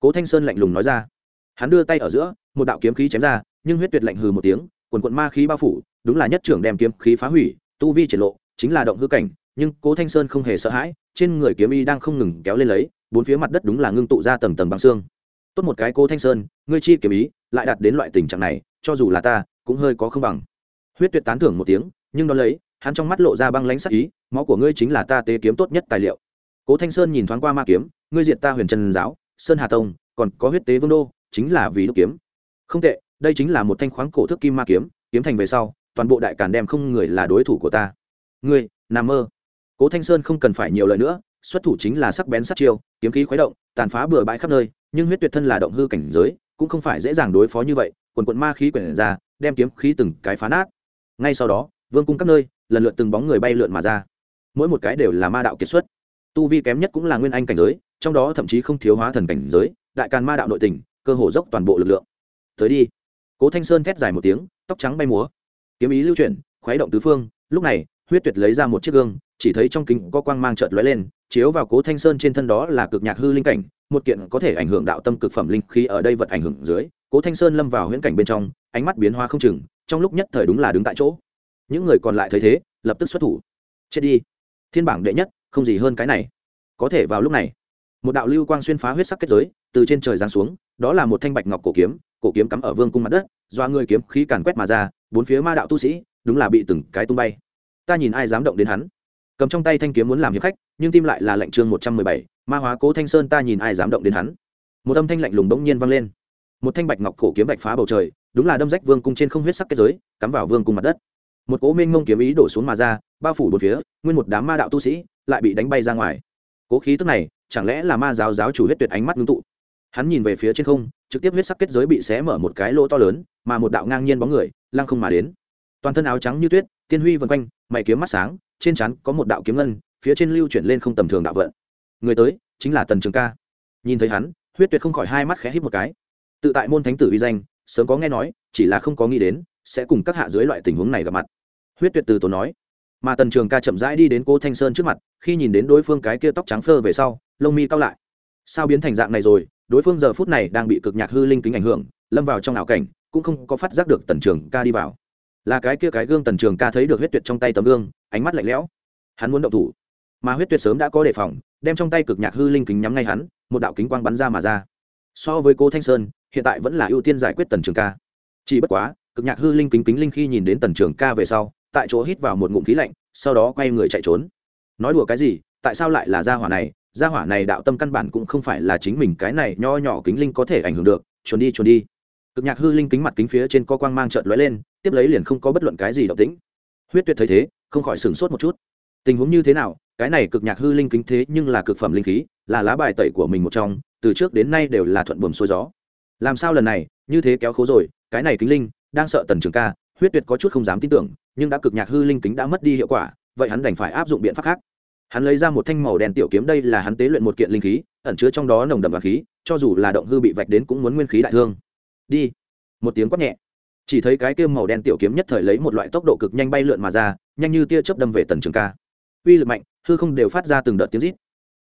Cố thanh sơn lạnh lùng nói ra. Hắn đưa tay ở giữa, một đạo kiếm khí chém ra, nhưng huyết tuyệt lạnh hừ một tiếng, quần quận ma khí bao phủ, đúng là nhất trưởng đem kiếm khí phá hủy, tu vi triển lộ, chính là động hư cảnh, nhưng cố thanh sơn không hề sợ hãi, trên người kiếm y đang không ngừng kéo lên lấy, bốn phía mặt đất đúng là ngưng tụ ra tầng tầng băng xương. Tốt một cái cố thanh sơn, ngươi chi kiếm ý, lại đạt đến loại tình trạng này, cho dù là ta, cũng hơi có không bằng huyết tuyệt tán thưởng một tiếng, nhưng đón lấy, hắn trong mắt lộ ra băng lãnh sắc ý, máu của ngươi chính là ta tế kiếm tốt nhất tài liệu. Cố thanh sơn nhìn thoáng qua ma kiếm, ngươi diệt ta huyền trần giáo, sơn hà tông, còn có huyết tế vương đô, chính là vì đúc kiếm. Không tệ, đây chính là một thanh khoáng cổ thước kim ma kiếm kiếm thành về sau, toàn bộ đại càn đem không người là đối thủ của ta. Ngươi nằm mơ. Cố thanh sơn không cần phải nhiều lời nữa, xuất thủ chính là sắc bén sát chiêu, kiếm khí khuấy động, tàn phá bừa bãi khắp nơi, nhưng huyết tuyệt thân là động hư cảnh giới, cũng không phải dễ dàng đối phó như vậy, quần quận ma khí quyển ra, đem kiếm khí từng cái phá nát ngay sau đó, vương cung các nơi, lần lượt từng bóng người bay lượn mà ra. Mỗi một cái đều là ma đạo kiệt xuất. Tu vi kém nhất cũng là nguyên anh cảnh giới, trong đó thậm chí không thiếu hóa thần cảnh giới, đại càn ma đạo nội tình, cơ hồ dốc toàn bộ lực lượng. Tới đi. Cố thanh sơn thét dài một tiếng, tóc trắng bay múa. Kiếm ý lưu chuyển, khuấy động tứ phương, lúc này, huyết tuyệt lấy ra một chiếc gương, chỉ thấy trong kính có quang mang trợt lóe lên, chiếu vào cố thanh sơn trên thân đó là cực nhạc hư linh cảnh, một kiện có thể ảnh hưởng đạo tâm cực phẩm linh khí ở đây vật ảnh hưởng dưới. Cố thanh sơn lâm vào huyễn cảnh bên trong, ánh mắt biến hoa không chừng trong lúc nhất thời đúng là đứng tại chỗ. Những người còn lại thấy thế, lập tức xuất thủ. Chết đi. Thiên bảng đệ nhất, không gì hơn cái này. Có thể vào lúc này, một đạo lưu quang xuyên phá huyết sắc kết giới, từ trên trời giáng xuống, đó là một thanh bạch ngọc cổ kiếm cổ kiếm cắm ở vương cung mặt đất, do người kiếm khí càn quét mà ra, bốn phía ma đạo tu sĩ, đúng là bị từng cái tung bay. Ta nhìn ai dám động đến hắn? Cầm trong tay thanh kiếm muốn làm hiệp khách, nhưng tim lại là lệnh chương một trăm mười bảy, ma hóa cố thanh sơn ta nhìn ai dám động đến hắn? Một âm thanh lạnh lùng bỗng nhiên vang lên. Một thanh bạch ngọc cổ kiếm bạch phá bầu trời đúng là đâm rách vương cung trên không huyết sắc kết giới, cắm vào vương cung mặt đất. Một cố minh ngông kiếm ý đổ xuống mà ra, bao phủ bốn phía, nguyên một đám ma đạo tu sĩ lại bị đánh bay ra ngoài. Cố khí tức này, chẳng lẽ là ma giáo giáo chủ huyết tuyệt ánh mắt ngưng tụ? Hắn nhìn về phía trên không, trực tiếp huyết sắc kết giới bị xé mở một cái lỗ to lớn, mà một đạo ngang nhiên bóng người, lăng không mà đến. Toàn thân áo trắng như tuyết, tiên huy vân quanh, mày kiếm mắt sáng, trên chắn có một đạo kiếm ngân, phía trên lưu chuyển lên không tầm thường đạo vận. Người tới, chính là tần trường ca. Nhìn thấy hắn, huyết tuyệt không khỏi hai mắt khẽ hít một cái. Tự tại môn thánh tử uy danh sớm có nghe nói, chỉ là không có nghĩ đến, sẽ cùng các hạ dưới loại tình huống này gặp mặt. Huyết tuyệt từ tổ nói. Mà tần trường ca chậm rãi đi đến cô thanh sơn trước mặt, khi nhìn đến đối phương cái kia tóc trắng phơ về sau, lông mi cao lại. Sao biến thành dạng này rồi, đối phương giờ phút này đang bị cực nhạc hư linh kính ảnh hưởng, lâm vào trong ảo cảnh, cũng không có phát giác được tần trường ca đi vào. Là cái kia cái gương tần trường ca thấy được huyết tuyệt trong tay tấm gương, ánh mắt lạnh lẽo. Hắn muốn động thủ. Mà huyết tuyệt sớm đã có đề phòng, đem trong tay cực nhạc hư linh kính nhắm ngay hắn, một đạo kính quang bắn ra mà ra. So với cô thanh sơn hiện tại vẫn là ưu tiên giải quyết tần trường ca. Chỉ bất quá, cực nhạc hư linh kính kính linh khi nhìn đến tần trường ca về sau, tại chỗ hít vào một ngụm khí lạnh, sau đó quay người chạy trốn. Nói đùa cái gì, tại sao lại là gia hỏa này? Gia hỏa này đạo tâm căn bản cũng không phải là chính mình, cái này nho nhỏ kính linh có thể ảnh hưởng được. Trốn đi trốn đi. Cực nhạc hư linh kính mặt kính phía trên có quang mang trợn lóe lên, tiếp lấy liền không có bất luận cái gì động tĩnh. Huyết tuyệt thấy thế, không khỏi sửng sốt một chút. Tình huống như thế nào? Cái này cực nhạc hư linh kính thế nhưng là cực phẩm linh khí, là lá bài tẩy của mình một trong, từ trước đến nay đều là thuận buồm xuôi gió làm sao lần này? Như thế kéo khố rồi. Cái này kính linh, đang sợ tần trường ca, huyết tuyệt có chút không dám tin tưởng, nhưng đã cực nhạc hư linh kính đã mất đi hiệu quả, vậy hắn đành phải áp dụng biện pháp khác. Hắn lấy ra một thanh màu đen tiểu kiếm, đây là hắn tế luyện một kiện linh khí, ẩn chứa trong đó nồng đậm và khí, cho dù là động hư bị vạch đến cũng muốn nguyên khí đại thương. Đi. Một tiếng quát nhẹ. Chỉ thấy cái kia màu đen tiểu kiếm nhất thời lấy một loại tốc độ cực nhanh bay lượn mà ra, nhanh như tia chớp đâm về tần trường ca. Uy lực mạnh, hư không đều phát ra từng đợt tiếng rít.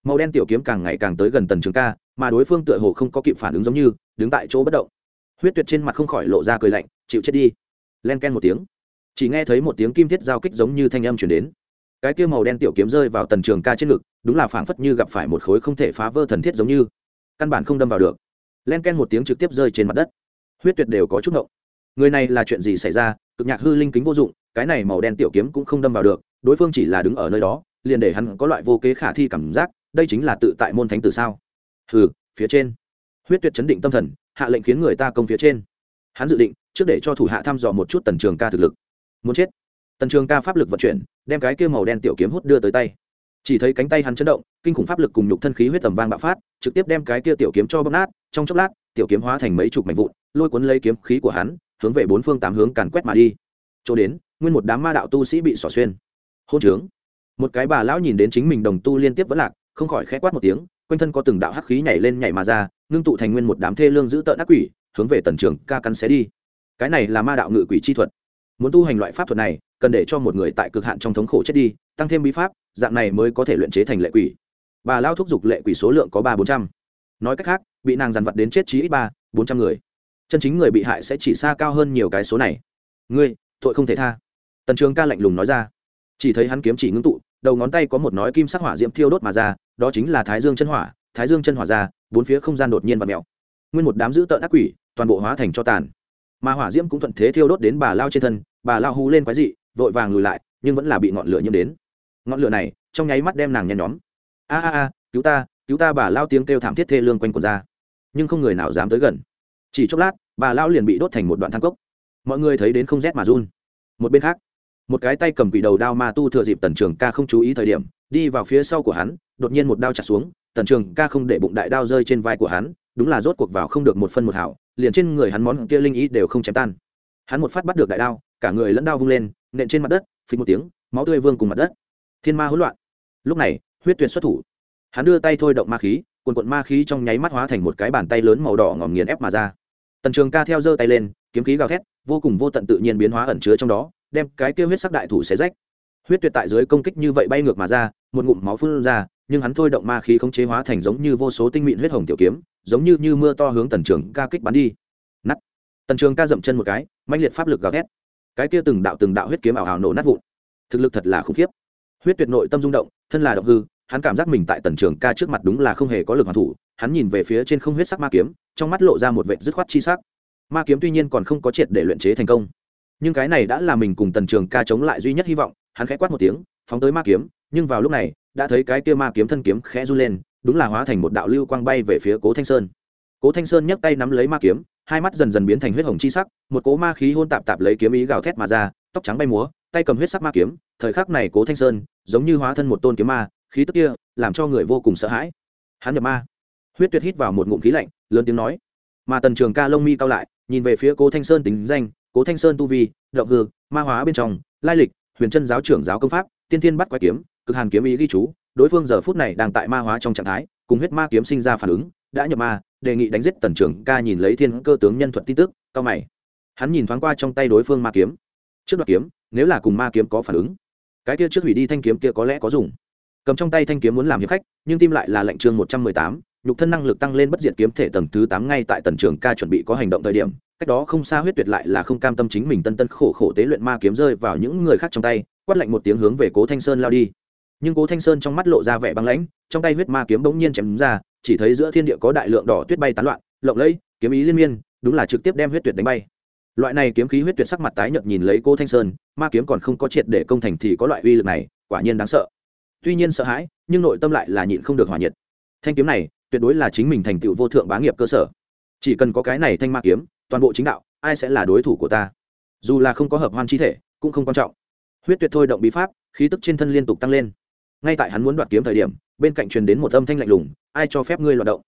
Màu đen tiểu kiếm càng ngày càng tới gần tần trường ca, mà đối phương tựa hồ không có kịp phản ứng giống như đứng tại chỗ bất động. Huyết tuyệt trên mặt không khỏi lộ ra cười lạnh, chịu chết đi. Len ken một tiếng. Chỉ nghe thấy một tiếng kim thiết giao kích giống như thanh âm chuyển đến. Cái kia màu đen tiểu kiếm rơi vào tần trường ca trên ngực, đúng là phảng phất như gặp phải một khối không thể phá vỡ thần thiết giống như. Căn bản không đâm vào được. Len ken một tiếng trực tiếp rơi trên mặt đất. Huyết tuyệt đều có chút ngộng. Người này là chuyện gì xảy ra? Cực nhạc hư linh kính vô dụng, cái này màu đen tiểu kiếm cũng không đâm vào được, đối phương chỉ là đứng ở nơi đó, liền để hắn có loại vô kế khả thi cảm giác, đây chính là tự tại môn thánh tử sao? Hừ, phía trên huyết tuyệt chấn định tâm thần, hạ lệnh khiến người ta công phía trên. Hắn dự định, trước để cho thủ hạ thăm dò một chút tần trường ca thực lực. Muốn chết. Tần trường ca pháp lực vận chuyển, đem cái kia màu đen tiểu kiếm hút đưa tới tay. Chỉ thấy cánh tay hắn chấn động, kinh khủng pháp lực cùng nhục thân khí huyết tầm vang bạo phát, trực tiếp đem cái kia tiểu kiếm cho bóp nát, trong chốc lát, tiểu kiếm hóa thành mấy chục mảnh vụn, lôi cuốn lấy kiếm khí của hắn, hướng về bốn phương tám hướng càn quét mà đi. Chỗ đến, nguyên một đám ma đạo tu sĩ bị xỏ xuyên. Hôn trướng. Một cái bà lão nhìn đến chính mình đồng tu liên tiếp vẫn lạc, không khỏi khẽ quát một tiếng, quanh thân có từng đạo hắc khí nhảy lên nhảy mà ra ngưng tụ thành nguyên một đám thê lương giữ tợn ác quỷ, hướng về tần trường ca cắn xé đi. Cái này là ma đạo ngự quỷ chi thuật. Muốn tu hành loại pháp thuật này, cần để cho một người tại cực hạn trong thống khổ chết đi, tăng thêm bí pháp, dạng này mới có thể luyện chế thành lệ quỷ. Bà lao thúc giục lệ quỷ số lượng có ba bốn trăm. Nói cách khác, bị nàng dằn vặt đến chết chí ít ba, bốn trăm người. Chân chính người bị hại sẽ chỉ xa cao hơn nhiều cái số này. Ngươi, tội không thể tha. Tần trường ca lạnh lùng nói ra. Chỉ thấy hắn kiếm chỉ ngưng tụ, đầu ngón tay có một nói kim sắc hỏa diễm thiêu đốt mà ra, đó chính là thái dương chân hỏa, thái dương chân hỏa ra bốn phía không gian đột nhiên và mèo. Nguyên một đám dữ tợn ác quỷ, toàn bộ hóa thành cho tàn. Mà hỏa diễm cũng thuận thế thiêu đốt đến bà lao trên thân, bà lao hú lên quái dị, vội vàng lùi lại, nhưng vẫn là bị ngọn lửa nhiễm đến. Ngọn lửa này, trong nháy mắt đem nàng nhen nhóm. A a a, cứu ta cứu ta, bà lao tiếng kêu thảm thiết thê lương quanh quần ra. Nhưng không người nào dám tới gần. Chỉ chốc lát, bà lao liền bị đốt thành một đoạn thang cốc. Mọi người thấy đến không rét mà run. Một bên khác, một cái tay cầm quỷ đầu đao ma tu thừa dịp tần trường ca không chú ý thời điểm, đi vào phía sau của hắn, đột nhiên một đao chặt xuống tần trường ca không để bụng đại đao rơi trên vai của hắn, đúng là rốt cuộc vào không được một phân một hảo, liền trên người hắn món kia linh ý đều không chém tan. Hắn một phát bắt được đại đao, cả người lẫn đao vung lên, nện trên mặt đất phình một tiếng, máu tươi vương cùng mặt đất. Thiên ma hỗn loạn. Lúc này, huyết tuyệt xuất thủ. Hắn đưa tay thôi động ma khí quần quận ma khí trong nháy mắt hóa thành một cái bàn tay lớn màu đỏ ngòm nghiền ép mà ra. Tần trường ca theo giơ tay lên, kiếm khí gào thét, vô cùng vô tận tự nhiên biến hóa ẩn chứa trong đó, đem cái kêu huyết sắc đại thủ xé rách. Huyết tuyệt tại dưới công kích như vậy bay ngược mà ra, một ngụm máu phun ra nhưng hắn thôi động ma khí không chế hóa thành giống như vô số tinh mịn huyết hồng tiểu kiếm, giống như như mưa to hướng tần trường ca kích bắn đi. Nắt tần trường ca dậm chân một cái mạnh liệt pháp lực gào thét. Cái kia từng đạo từng đạo huyết kiếm ảo ảo nổ nát vụn. Thực lực thật là khủng khiếp. Huyết tuyệt nội tâm rung động, thân là động hư, hắn cảm giác mình tại tần trường ca trước mặt đúng là không hề có lực hoàn thủ, hắn nhìn về phía trên không huyết sắc ma kiếm, trong mắt lộ ra một vệ dứt khoát chi sắc. Ma kiếm tuy nhiên còn không có triệt để luyện chế thành công, nhưng cái này đã là mình cùng tần trường ca chống lại duy nhất hy vọng, hắn khẽ quát một tiếng, phóng tới ma kiếm, nhưng vào lúc này đã thấy cái kia ma kiếm thân kiếm khẽ run lên, đúng là hóa thành một đạo lưu quang bay về phía cố thanh sơn. Cố thanh sơn nhấc tay nắm lấy ma kiếm, hai mắt dần dần biến thành huyết hồng chi sắc, một cố ma khí hôn tạp tạp lấy kiếm ý gào thét mà ra, tóc trắng bay múa, tay cầm huyết sắc ma kiếm, thời khắc này cố thanh sơn giống như hóa thân một tôn kiếm ma, khí tức kia làm cho người vô cùng sợ hãi. Hắn nhập ma. Huyết tuyệt hít vào một ngụm khí lạnh, lớn tiếng nói. Mà tần trường ca lông mi cao lại, nhìn về phía cố thanh sơn tính danh, cố thanh sơn tu vi, động hư, ma hóa bên trong, lai lịch, huyền chân giáo trưởng giáo công pháp, tiên tiên bắt quái kiếm cực hàn kiếm ý ghi chú, đối phương giờ phút này đang tại ma hóa trong trạng thái, cùng huyết ma kiếm sinh ra phản ứng, đã nhập ma, đề nghị đánh giết tần trưởng ca nhìn lấy thiên cơ tướng nhân thuật tin tức, cao mày. Hắn nhìn thoáng qua trong tay đối phương ma kiếm. Trước đoạt kiếm, nếu là cùng ma kiếm có phản ứng, cái kia trước hủy đi thanh kiếm kia có lẽ có dùng. Cầm trong tay thanh kiếm muốn làm hiệp khách, nhưng tim lại là lệnh chương một trăm mười tám, nhục thân năng lực tăng lên bất diệt kiếm thể tầng thứ tám ngay tại tần trường ca chuẩn bị có hành động thời điểm, cách đó không xa huyết tuyệt lại là không cam tâm chính mình tân tân khổ khổ tế luyện ma kiếm rơi vào những người khác trong tay, quát lạnh một tiếng hướng về cố thanh sơn lao đi nhưng cố thanh sơn trong mắt lộ ra vẻ băng lãnh, trong tay huyết ma kiếm bỗng nhiên chém ra, chỉ thấy giữa thiên địa có đại lượng đỏ tuyết bay tán loạn, lộng lẫy, kiếm ý liên miên, đúng là trực tiếp đem huyết tuyệt đánh bay. Loại này kiếm khí huyết tuyệt sắc mặt tái nhợt nhìn lấy cô thanh sơn, ma kiếm còn không có triệt để công thành thì có loại uy lực này, quả nhiên đáng sợ. Tuy nhiên sợ hãi, nhưng nội tâm lại là nhịn không được hỏa nhiệt. Thanh kiếm này, tuyệt đối là chính mình thành tựu vô thượng bá nghiệp cơ sở. Chỉ cần có cái này thanh ma kiếm, toàn bộ chính đạo, ai sẽ là đối thủ của ta? Dù là không có hợp hoan chi thể, cũng không quan trọng. Huyết tuyệt thôi động bí pháp, khí tức trên thân liên tục tăng lên ngay tại hắn muốn đoạt kiếm thời điểm, bên cạnh truyền đến một âm thanh lạnh lùng, ai cho phép ngươi loạt động?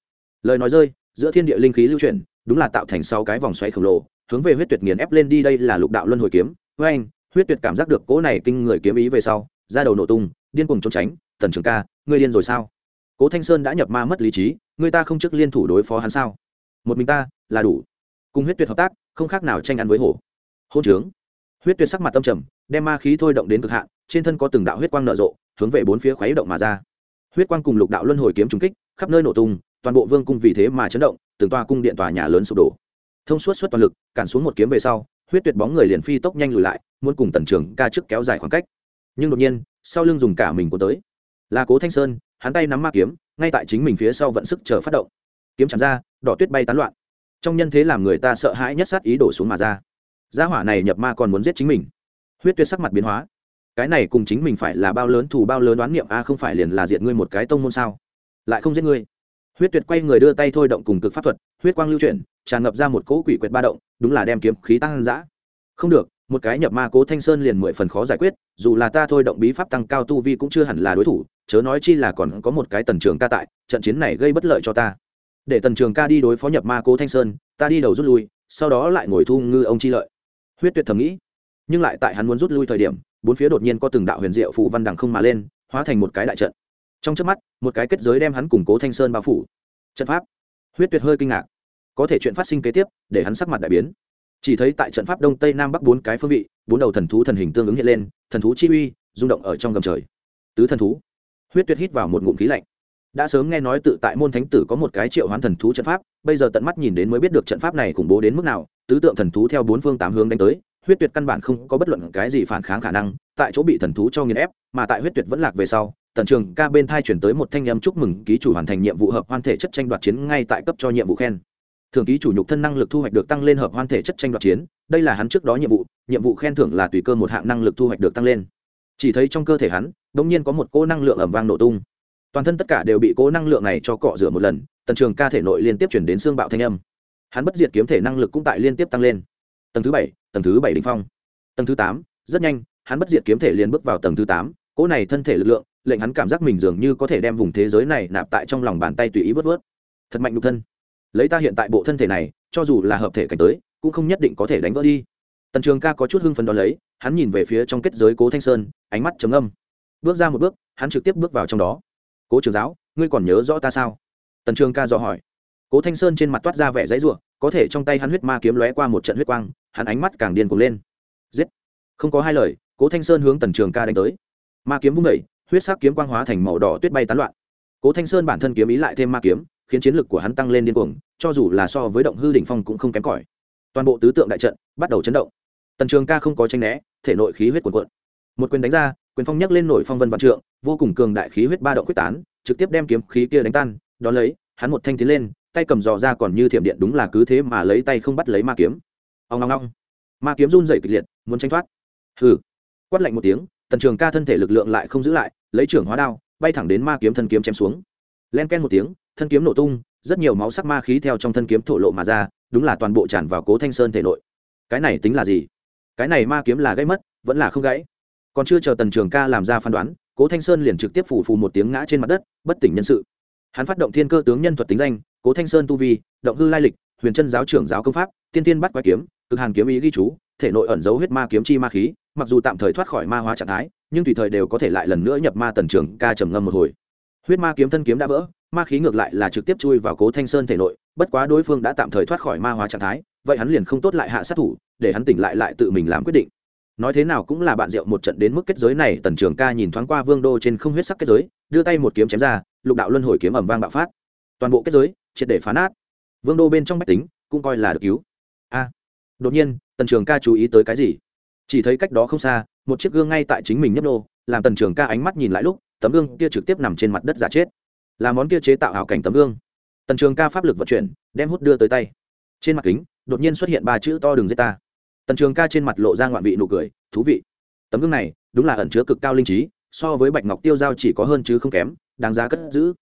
Lời nói rơi, giữa thiên địa linh khí lưu chuyển, đúng là tạo thành sáu cái vòng xoáy khổng lồ, hướng về huyết tuyệt nghiền ép lên đi đây là lục đạo luân hồi kiếm. Với anh, huyết tuyệt cảm giác được cỗ này kinh người kiếm ý về sau ra đầu nổ tung, điên cuồng trốn tránh, tần trường ca, ngươi điên rồi sao? Cố thanh sơn đã nhập ma mất lý trí người ta không trước liên thủ đối phó hắn sao? Một mình ta là đủ. Cùng huyết tuyệt hợp tác, không khác nào tranh ăn với hổ. Hôn trướng huyết tuyệt sắc mặt tâm trầm, đem ma khí thôi động đến cực hạn, trên thân có từng đạo huyết quang nở rộ, hướng về bốn phía khuấy động mà ra. Huyết quang cùng lục đạo luân hồi kiếm trúng kích, khắp nơi nổ tung, toàn bộ vương cung vì thế mà chấn động, từng toa cung điện tòa nhà lớn sụp đổ. Thông suốt suốt toàn lực, cản xuống một kiếm về sau, huyết tuyệt bóng người liền phi tốc nhanh lùi lại, muốn cùng tần trường ca trước kéo dài khoảng cách. Nhưng đột nhiên, sau lưng dùng cả mình của tới. Là cố thanh sơn, hắn tay nắm ma kiếm, ngay tại chính mình phía sau vận sức chờ phát động. Kiếm chạm ra, đỏ tuyết bay tán loạn. Trong nhân thế làm người ta sợ hãi nhất sát ý đổ xuống mà ra gia hỏa này nhập ma còn muốn giết chính mình. Huyết tuyệt sắc mặt biến hóa. Cái này cùng chính mình phải là bao lớn thù bao lớn đoán niệm a không phải liền là diện ngươi một cái tông môn sao? Lại không giết ngươi. Huyết tuyệt quay người đưa tay thôi động cùng cực pháp thuật, huyết quang lưu chuyển, tràn ngập ra một cỗ quỷ quyệt ba động, đúng là đem kiếm khí tăng dã. Không được, một cái nhập ma cố thanh sơn liền mười phần khó giải quyết, dù là ta thôi động bí pháp tăng cao tu vi cũng chưa hẳn là đối thủ, chớ nói chi là còn có một cái tần trường ca tại, trận chiến này gây bất lợi cho ta. Để tần trường ca đi đối phó nhập ma cố thanh sơn, ta đi đầu rút lui, sau đó lại ngồi thu ngư ông chi lợi huyết tuyệt thầm nghĩ. Nhưng lại tại hắn muốn rút lui thời điểm, bốn phía đột nhiên có từng đạo huyền diệu phù văn đằng không mà lên, hóa thành một cái đại trận. Trong trước mắt, một cái kết giới đem hắn củng cố thanh sơn bao phủ. Trận pháp. Huyết tuyệt hơi kinh ngạc. Có thể chuyện phát sinh kế tiếp, để hắn sắc mặt đại biến. Chỉ thấy tại trận pháp đông tây nam bắc bốn cái phương vị, bốn đầu thần thú thần hình tương ứng hiện lên, thần thú chi uy, rung động ở trong gầm trời. Tứ thần thú. Huyết tuyệt hít vào một ngụm khí lạnh. Đã sớm nghe nói tự tại môn thánh tử có một cái triệu hoán thần thú trận pháp, bây giờ tận mắt nhìn đến mới biết được trận pháp này khủng bố đến mức nào tứ tượng thần thú theo bốn phương tám hướng đánh tới, huyết tuyệt căn bản không có bất luận cái gì phản kháng khả năng, tại chỗ bị thần thú cho nghiền ép, mà tại huyết tuyệt vẫn lạc về sau, tần trường ca bên thai chuyển tới một thanh âm chúc mừng ký chủ hoàn thành nhiệm vụ hợp hoan thể chất tranh đoạt chiến ngay tại cấp cho nhiệm vụ khen. Thường ký chủ nhục thân năng lực thu hoạch được tăng lên hợp hoan thể chất tranh đoạt chiến, đây là hắn trước đó nhiệm vụ nhiệm vụ khen thưởng là tùy cơ một hạng năng lực thu hoạch được tăng lên. Chỉ thấy trong cơ thể hắn đ ỗ n g nhiên có một cỗ năng lượng ẩm vang nổ tung. Toàn thân tất cả đều bị cỗ năng lượng này cho cọ rửa một lần, tần trường ca thể nội liên tiếp chuyển đến xương bạo thanh âm hắn bất diệt kiếm thể năng lực cũng tại liên tiếp tăng lên. Tầng thứ bảy, tầng thứ bảy đ ỉ n h phong. Tầng thứ tám, rất nhanh, hắn bất diệt kiếm thể liền bước vào tầng thứ tám, cỗ này thân thể lực lượng, lệnh hắn cảm giác mình dường như có thể đem vùng thế giới này nạp tại trong lòng bàn tay tùy ý vớt vớt. Thật mạnh nhục thân. Lấy ta hiện tại bộ thân thể này, cho dù là hợp thể cảnh tới, cũng không nhất định có thể đánh vỡ đi. Tần trường ca có chút hưng phấn ó lấy, hắn nhìn về phía trong kết giới cố thanh sơn, ánh mắt trầm âm bước ra một bước, hắn trực tiếp bước vào trong đó. Cố trường giáo, ngươi còn nhớ rõ ta sao? Tần trường ca dò hỏi cố thanh sơn trên mặt toát ra vẻ dãy r u ộ có thể trong tay hắn huyết ma kiếm lóe qua một trận huyết quang, hắn ánh mắt càng điên cuồng lên. Giết! Không có hai lời, cố thanh sơn hướng tần trường ca đánh tới. Ma kiếm vung vẩy huyết sắc kiếm quang hóa thành màu đỏ tuyết bay tán loạn. Cố thanh sơn bản thân kiếm ý lại thêm ma kiếm, khiến chiến lực của hắn tăng lên điên cuồng, cho dù là so với động hư đỉnh phong cũng không kém cỏi. Toàn bộ tứ tượng đại trận bắt đầu chấn động. Tần trường ca không có tranh né, thể nội khí huyết cuồn cuộn. Một quyền đánh ra, quyền phong nhấc lên nổi phong vân vạn trượng, vô cùng cường đại khí huyết ba động quyết tán, trực tiếp đem kiếm khí kia đánh tan, đón lấy, hắn một thanh tiến lên tay cầm dò ra còn như thiểm điện đúng là cứ thế mà lấy tay không bắt lấy ma kiếm. Ông ngong ngong ma kiếm run dày kịch liệt, muốn tranh thoát. Hừ. Quát lạnh một tiếng, tần trường ca thân thể lực lượng lại không giữ lại, lấy trưởng hóa đao, bay thẳng đến ma kiếm thân kiếm chém xuống. Len ken một tiếng, thân kiếm nổ tung, rất nhiều máu sắc ma khí theo trong thân kiếm thổ lộ mà ra, đúng là toàn bộ tràn vào cố thanh sơn thể nội. Cái này tính là gì? Cái này ma kiếm là gãy mất, vẫn là không gãy. Còn chưa chờ tần trường ca làm ra phán đoán, cố thanh sơn liền trực tiếp phủ phù một tiếng ngã trên mặt đất, bất tỉnh nhân sự. Hắn phát động thiên cơ tướng nhân thuật tính danh cố thanh sơn tu vi, động hư lai lịch, huyền chân giáo trưởng giáo công pháp, tiên tiên bắt quái kiếm, cực hàn kiếm ý ghi chú, thể nội ẩn dấu huyết ma kiếm chi ma khí, mặc dù tạm thời thoát khỏi ma hóa trạng thái, nhưng tùy thời đều có thể lại lần nữa nhập ma tần trường ca trầm ngâm một hồi. Huyết ma kiếm thân kiếm đã vỡ, ma khí ngược lại là trực tiếp chui vào cố thanh sơn thể nội, bất quá đối phương đã tạm thời thoát khỏi ma hóa trạng thái, vậy hắn liền không tốt lại hạ sát thủ, để hắn tỉnh lại lại tự mình làm quyết định. Nói thế nào cũng là bạn rượu một trận đến mức kết giới này, tần trường ca nhìn thoáng qua vương đô trên không huyết sắc kết giới, đưa tay một kiếm chém ra, lục đạo luân hồi kiếm ẩm vang bạo phát. Toàn bộ kết giới triệt để phá nát. Vương đô bên trong bách tính cũng coi là được cứu. A, đột nhiên, tần trường ca chú ý tới cái gì? Chỉ thấy cách đó không xa, một chiếc gương ngay tại chính mình nhấp nô, làm tần trường ca ánh mắt nhìn lại lúc, tấm gương kia trực tiếp nằm trên mặt đất giả chết. Là món kia chế tạo hảo cảnh tấm gương. Tần trường ca pháp lực vận chuyển, đem hút đưa tới tay. Trên mặt kính, đột nhiên xuất hiện ba chữ to đường dây ta. Tần trường ca trên mặt lộ ra ngoạn vị nụ cười, thú vị. Tấm gương này, đúng là ẩn chứa cực cao linh trí, so với bạch ngọc tiêu giao chỉ có hơn chứ không kém, đáng giá cất giữ.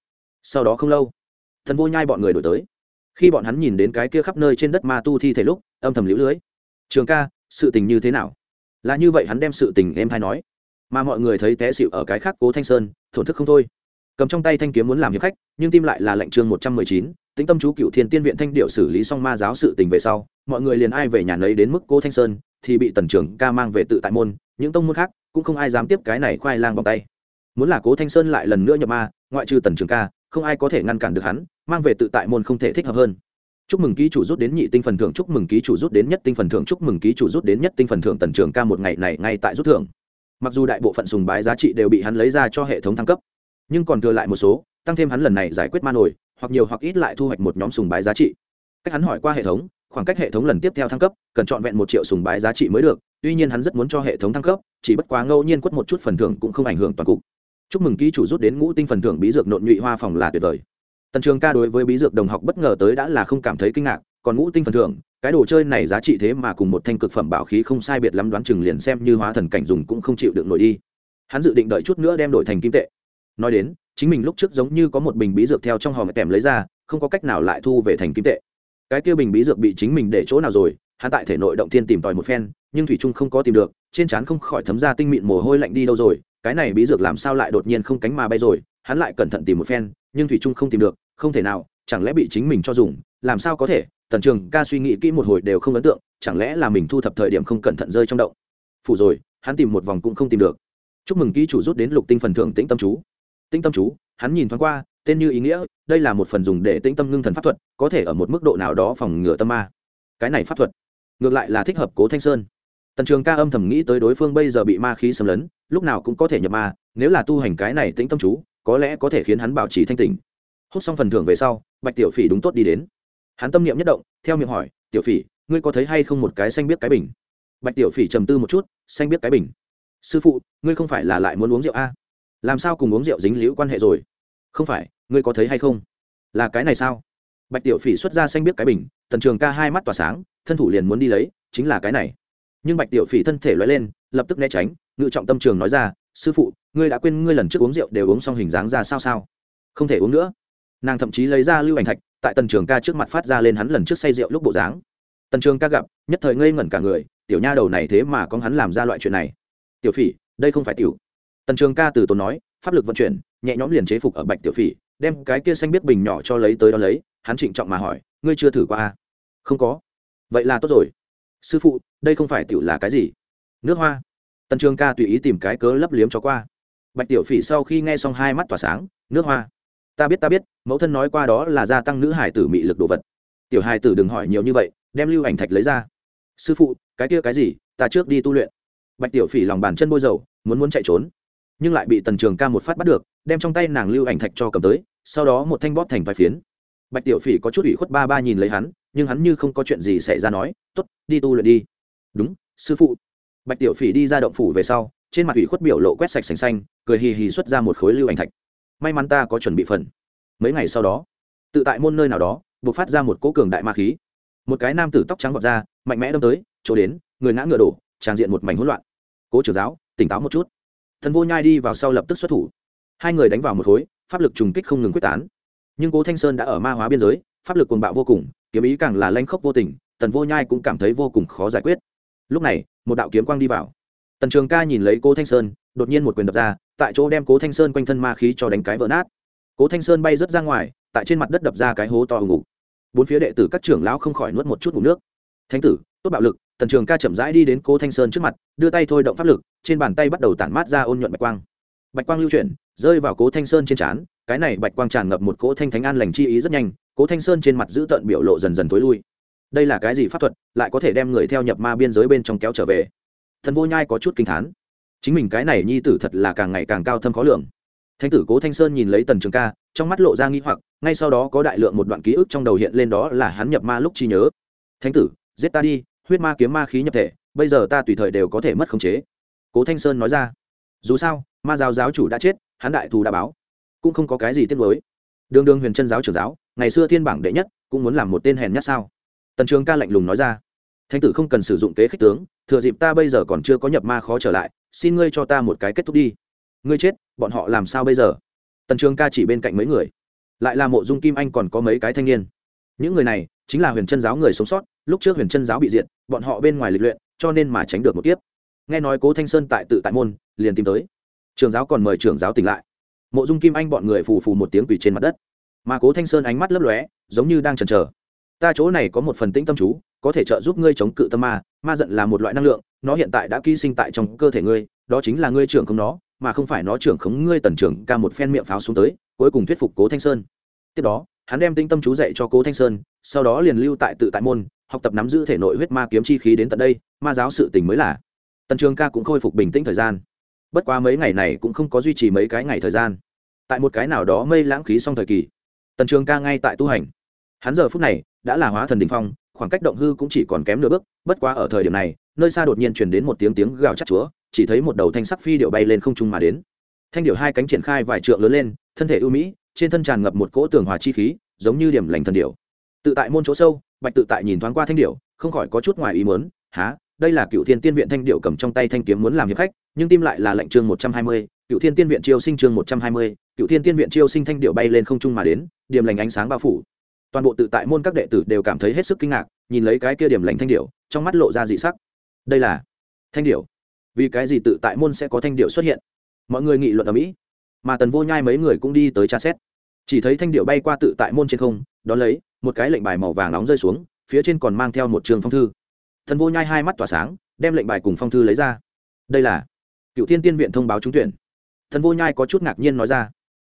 Sau đó không lâu thần vô nhai bọn người đổi tới. Khi bọn hắn nhìn đến cái kia khắp nơi trên đất ma tu thi thể lúc, âm thầm lũ lưới. Trường ca, sự tình như thế nào? Là như vậy, hắn đem sự tình em hay nói. Mà mọi người thấy té xịu ở cái khác cố thanh sơn, thổn thức không thôi. Cầm trong tay thanh kiếm muốn làm hiệp khách, nhưng tim lại là lệnh chương một trăm mười chín, tĩnh tâm chú cựu thiên tiên viện thanh điệu xử lý xong ma giáo sự tình về sau, mọi người liền ai về nhà nấy đến mức cố thanh sơn, thì bị tần trưởng ca mang về tự tại môn, những tông môn khác, cũng không ai dám tiếp cái này khoai lang bằng tay. Muốn là cố thanh sơn lại lần nữa nhập ma, ngoại trừ tần trường ca không ai có thể ngăn cản được hắn, mang về tự tại môn không thể thích hợp hơn. Chúc mừng ký chủ rút đến nhị tinh phần thưởng, chúc mừng ký chủ rút đến nhất tinh phần thưởng, chúc mừng ký chủ rút đến nhất tinh phần thưởng tần trưởng ca một ngày này ngay tại rút thưởng. Mặc dù đại bộ phận sùng bái giá trị đều bị hắn lấy ra cho hệ thống thăng cấp, nhưng còn thừa lại một số, tăng thêm hắn lần này giải quyết ma nổi hoặc nhiều hoặc ít lại thu hoạch một nhóm sùng bái giá trị. Cách hắn hỏi qua hệ thống, khoảng cách hệ thống lần tiếp theo thăng cấp, cần trọn vẹn một triệu sùng bái giá trị mới được, tuy nhiên hắn rất muốn cho hệ thống thăng cấp, chỉ bất quá ngẫu nhiên quất một chút phần thưởng cũng không ảnh hưởng toàn cục chúc mừng ký chủ rút đến ngũ tinh phần thưởng bí dược nộn nhụy hoa phòng là tuyệt vời. Tần trường ca đối với bí dược đồng học bất ngờ tới đã là không cảm thấy kinh ngạc, còn ngũ tinh phần thưởng, cái đồ chơi này giá trị thế mà cùng một thanh cực phẩm bảo khí không sai biệt lắm đoán chừng liền xem như hóa thần cảnh dùng cũng không chịu được nổi đi. Hắn dự định đợi chút nữa đem đổi thành kim tệ. Nói đến, chính mình lúc trước giống như có một bình bí dược theo trong hòm tèm lấy ra, không có cách nào lại thu về thành kim tệ. Cái kia bình bí dược bị chính mình để chỗ nào rồi, hắn tại thể nội động thiên tìm tòi một phen nhưng thủy trung không có tìm được, trên trán không khỏi thấm ra tinh mịn mồ hôi lạnh đi đâu rồi, cái này bí dược làm sao lại đột nhiên không cánh mà bay rồi, hắn lại cẩn thận tìm một phen, nhưng thủy trung không tìm được, không thể nào, chẳng lẽ bị chính mình cho dùng, làm sao có thể, tần trường ca suy nghĩ kỹ một hồi đều không ấn tượng, chẳng lẽ là mình thu thập thời điểm không cẩn thận rơi trong động. Phủ rồi, hắn tìm một vòng cũng không tìm được. Chúc mừng ký chủ rút đến lục tinh phần thưởng tĩnh tâm chú. Tĩnh tâm chú, hắn nhìn thoáng qua, tên như ý nghĩa, đây là một phần dùng để tĩnh tâm ngưng thần pháp thuật, có thể ở một mức độ nào đó phòng ngừa tâm ma. Cái này pháp thuật, ngược lại là thích hợp cố thanh sơn tần trường ca âm thầm nghĩ tới đối phương bây giờ bị ma khí xâm lấn, lúc nào cũng có thể nhập ma, nếu là tu hành cái này tĩnh tâm chú, có lẽ có thể khiến hắn bảo trì thanh tỉnh hút xong phần thưởng về sau, bạch tiểu phỉ đúng tốt đi đến. Hắn tâm niệm nhất động, theo miệng hỏi, tiểu phỉ, ngươi có thấy hay không một cái xanh biết cái bình? Bạch tiểu phỉ trầm tư một chút, xanh biết cái bình? Sư phụ, ngươi không phải là lại muốn uống rượu a làm sao cùng uống rượu dính liễu quan hệ rồi? Không phải, ngươi có thấy hay không? Là cái này sao? Bạch tiểu phỉ xuất ra xanh biết cái bình, tần trường ca hai mắt tỏa sáng, thân thủ liền muốn đi lấy, chính là cái này nhưng bạch tiểu phỉ thân thể loay lên, lập tức né tránh, ngự trọng tâm trường nói ra, sư phụ, ngươi đã quên ngươi lần trước uống rượu đều uống xong hình dáng ra sao sao? Không thể uống nữa. Nàng thậm chí lấy ra lưu ảnh thạch, tại tần trường ca trước mặt phát ra lên hắn lần trước say rượu lúc bộ dáng. Tần trường ca gặp, nhất thời ngây ngẩn cả người, tiểu nha đầu này thế mà có hắn làm ra loại chuyện này. Tiểu phỉ, đây không phải tiểu. Tần trường ca từ tốn nói, pháp lực vận chuyển, nhẹ nhõm liền chế phục ở bạch tiểu phỉ, đem cái kia xanh biết bình nhỏ cho lấy tới đó lấy. Hắn trịnh trọng mà hỏi, ngươi chưa thử qua à? không có. Vậy là tốt rồi sư phụ, đây không phải tiểu là cái gì? Nước hoa. Tần trường ca tùy ý tìm cái cớ lấp liếm cho qua. Bạch tiểu phỉ sau khi nghe xong hai mắt tỏa sáng, nước hoa. Ta biết ta biết, mẫu thân nói qua đó là gia tăng nữ hải tử mị lực đồ vật. Tiểu hải tử đừng hỏi nhiều như vậy, đem lưu ảnh thạch lấy ra. Sư phụ, cái kia cái gì? Ta trước đi tu luyện. Bạch tiểu phỉ lòng bàn chân bôi dầu, muốn muốn chạy trốn. Nhưng lại bị tần trường ca một phát bắt được, đem trong tay nàng lưu ảnh thạch cho cầm tới, sau đó một thanh bóp thành vài phiến bạch tiểu phỉ có chút ủy khuất ba ba nhìn lấy hắn, nhưng hắn như không có chuyện gì xảy ra nói t ố t đi tu luyện đi. Đúng, sư phụ. Bạch tiểu phỉ đi ra động phủ về sau, trên mặt ủy khuất biểu lộ quét sạch sành xanh, cười hì hì xuất ra một khối lưu ảnh thạch. May mắn ta có chuẩn bị phần. Mấy ngày sau đó, tự tại môn nơi nào đó buộc phát ra một cỗ cường đại ma khí. Một cái nam tử tóc trắng vọt ra, mạnh mẽ đâm tới, chỗ đến, người ngã ngựa đổ, tràn diện một mảnh hỗn loạn. Cố trưởng giáo, tỉnh táo một chút. Thần vô nhai đi vào sau lập tức xuất thủ. Hai người đánh vào một khối, pháp lực trùng kích không ngừng quyết tán nhưng cố thanh sơn đã ở ma hóa biên giới, pháp lực cuồng bạo vô cùng, kiếm ý càng là lanh khốc vô tình, tần vô nhai cũng cảm thấy vô cùng khó giải quyết. Lúc này, một đạo kiếm quang đi vào. Tần trường ca nhìn lấy cố thanh sơn, đột nhiên một quyền đập ra, tại chỗ đem cố thanh sơn quanh thân ma khí cho đánh cái vỡ nát. Cố thanh sơn bay rớt ra ngoài, tại trên mặt đất đập ra cái hố to ngủ bốn phía đệ tử các trưởng lão không khỏi nuốt một chút ngủ nước. Thánh tử, tốt bạo lực, tần trường ca chậm rãi đi đến cố thanh sơn trước mặt, đưa tay thôi động pháp lực, trên bàn tay bắt đầu tản mát ra ôn nhuận bạch quang. Bạch quang lưu chuyển, rơi vào cố thanh sơn trên trán cái này bạch quang tràn ngập một cỗ thanh thánh an lành chi ý rất nhanh cố thanh sơn trên mặt giữ tận biểu lộ dần dần t ố i lui. Đây là cái gì pháp thuật, lại có thể đem người theo nhập ma biên giới bên trong kéo trở về? Thần vô nhai có chút kinh thán. Chính mình cái này nhi tử thật là càng ngày càng cao thâm khó lường. Thanh tử cố thanh sơn nhìn lấy tần trường ca, trong mắt lộ ra nghi hoặc, ngay sau đó có đại lượng một đoạn ký ức trong đầu hiện lên đó là hắn nhập ma lúc chi nhớ. Thánh tử, giết ta đi, huyết ma kiếm ma khí nhập thể, bây giờ ta tùy thời đều có thể mất khống chế. Cố thanh sơn nói ra. Dù sao, ma giáo giáo chủ đã chết, hắn đại thù đã báo cũng không có cái gì tiếc nuối đường đường huyền chân giáo trưởng giáo, ngày xưa thiên bảng đệ nhất, cũng muốn làm một tên hèn nhát sao? Tần trường ca lạnh lùng nói ra. Thánh tử không cần sử dụng kế khích tướng, thừa dịp ta bây giờ còn chưa có nhập ma khó trở lại, xin ngươi cho ta một cái kết thúc đi. Ngươi chết, bọn họ làm sao bây giờ? Tần trường ca chỉ bên cạnh mấy người. Lại là mộ dung kim anh còn có mấy cái thanh niên. Những người này, chính là huyền chân giáo người sống sót, lúc trước huyền chân giáo bị diệt, bọn họ bên ngoài lịch luyện, cho nên mà tránh được một kiếp. Nghe nói cố thanh sơn tại tự tại môn, liền tìm tới. Trường giáo còn mời trưởng giáo tỉnh lại mộ dung kim anh bọn người phù phù một tiếng quỳ trên mặt đất. Mà cố thanh sơn ánh mắt lấp lóe, giống như đang chần chờ. Ta chỗ này có một phần tĩnh tâm chú, có thể trợ giúp ngươi chống cự tâm ma ma giận là một loại năng lượng, nó hiện tại đã ký sinh tại trong cơ thể ngươi, đó chính là ngươi trưởng không nó, mà không phải nó trưởng khống ngươi tần trưởng, ca một phen miệng pháo xuống tới, cuối cùng thuyết phục cố thanh sơn. Tiếp đó, hắn đem tinh tâm chú dạy cho cố thanh sơn, sau đó liền lưu tại tự tại môn, học tập nắm giữ thể nội huyết ma kiếm chi khí đến tận đây, ma giáo sự tình mới là. Tần trường ca cũng khôi phục bình tĩnh thời gian bất quá mấy ngày này cũng không có duy trì mấy cái ngày thời gian. Tại một cái nào đó mây lãng khí xong thời kỳ, tần trường ca ngay tại tu hành. Hắn giờ phút này đã là hóa thần đình phong, khoảng cách động hư cũng chỉ còn kém nửa bước, bất quá ở thời điểm này, nơi xa đột nhiên truyền đến một tiếng tiếng gào chắc chúa, chỉ thấy một đầu thanh sắc phi điệu bay lên không trung mà đến. Thanh điệu hai cánh triển khai vài trượng lớn lên, thân thể ưu mỹ, trên thân tràn ngập một cỗ tường hòa chi khí, giống như điểm lành thần điệu. Tự tại môn chỗ sâu, bạch tự tại nhìn thoáng qua thanh điệu, không khỏi có chút ngoài ý muốn há đây là cựu thiên tiên viện thanh điệu cầm trong tay thanh kiếm muốn làm hiệp khách, nhưng tim lại là lệnh chương một trăm hai mươi, cựu thiên tiên viện chiêu sinh chương một trăm hai mươi, cựu thiên tiên viện chiêu sinh thanh điệu bay lên không trung mà đến, điểm lành ánh sáng bao phủ. Toàn bộ tự tại môn các đệ tử đều cảm thấy hết sức kinh ngạc, nhìn lấy cái kia điểm lành thanh điệu, trong mắt lộ ra dị sắc. Đây là thanh điệu. Vì cái gì tự tại môn sẽ có thanh điệu xuất hiện? Mọi người nghị luận ở mỹ, mà tần vô nhai mấy người cũng đi tới tra xét. Chỉ thấy thanh điệu bay qua tự tại môn trên không, đón lấy, một cái lệnh bài màu vàng nóng rơi xuống, phía trên còn mang theo một trường phong thư thần vô nhai hai mắt tỏa sáng, đem lệnh bài cùng phong thư lấy ra. Đây là cựu thiên tiên viện thông báo trúng tuyển. Thần vô nhai có chút ngạc nhiên nói ra.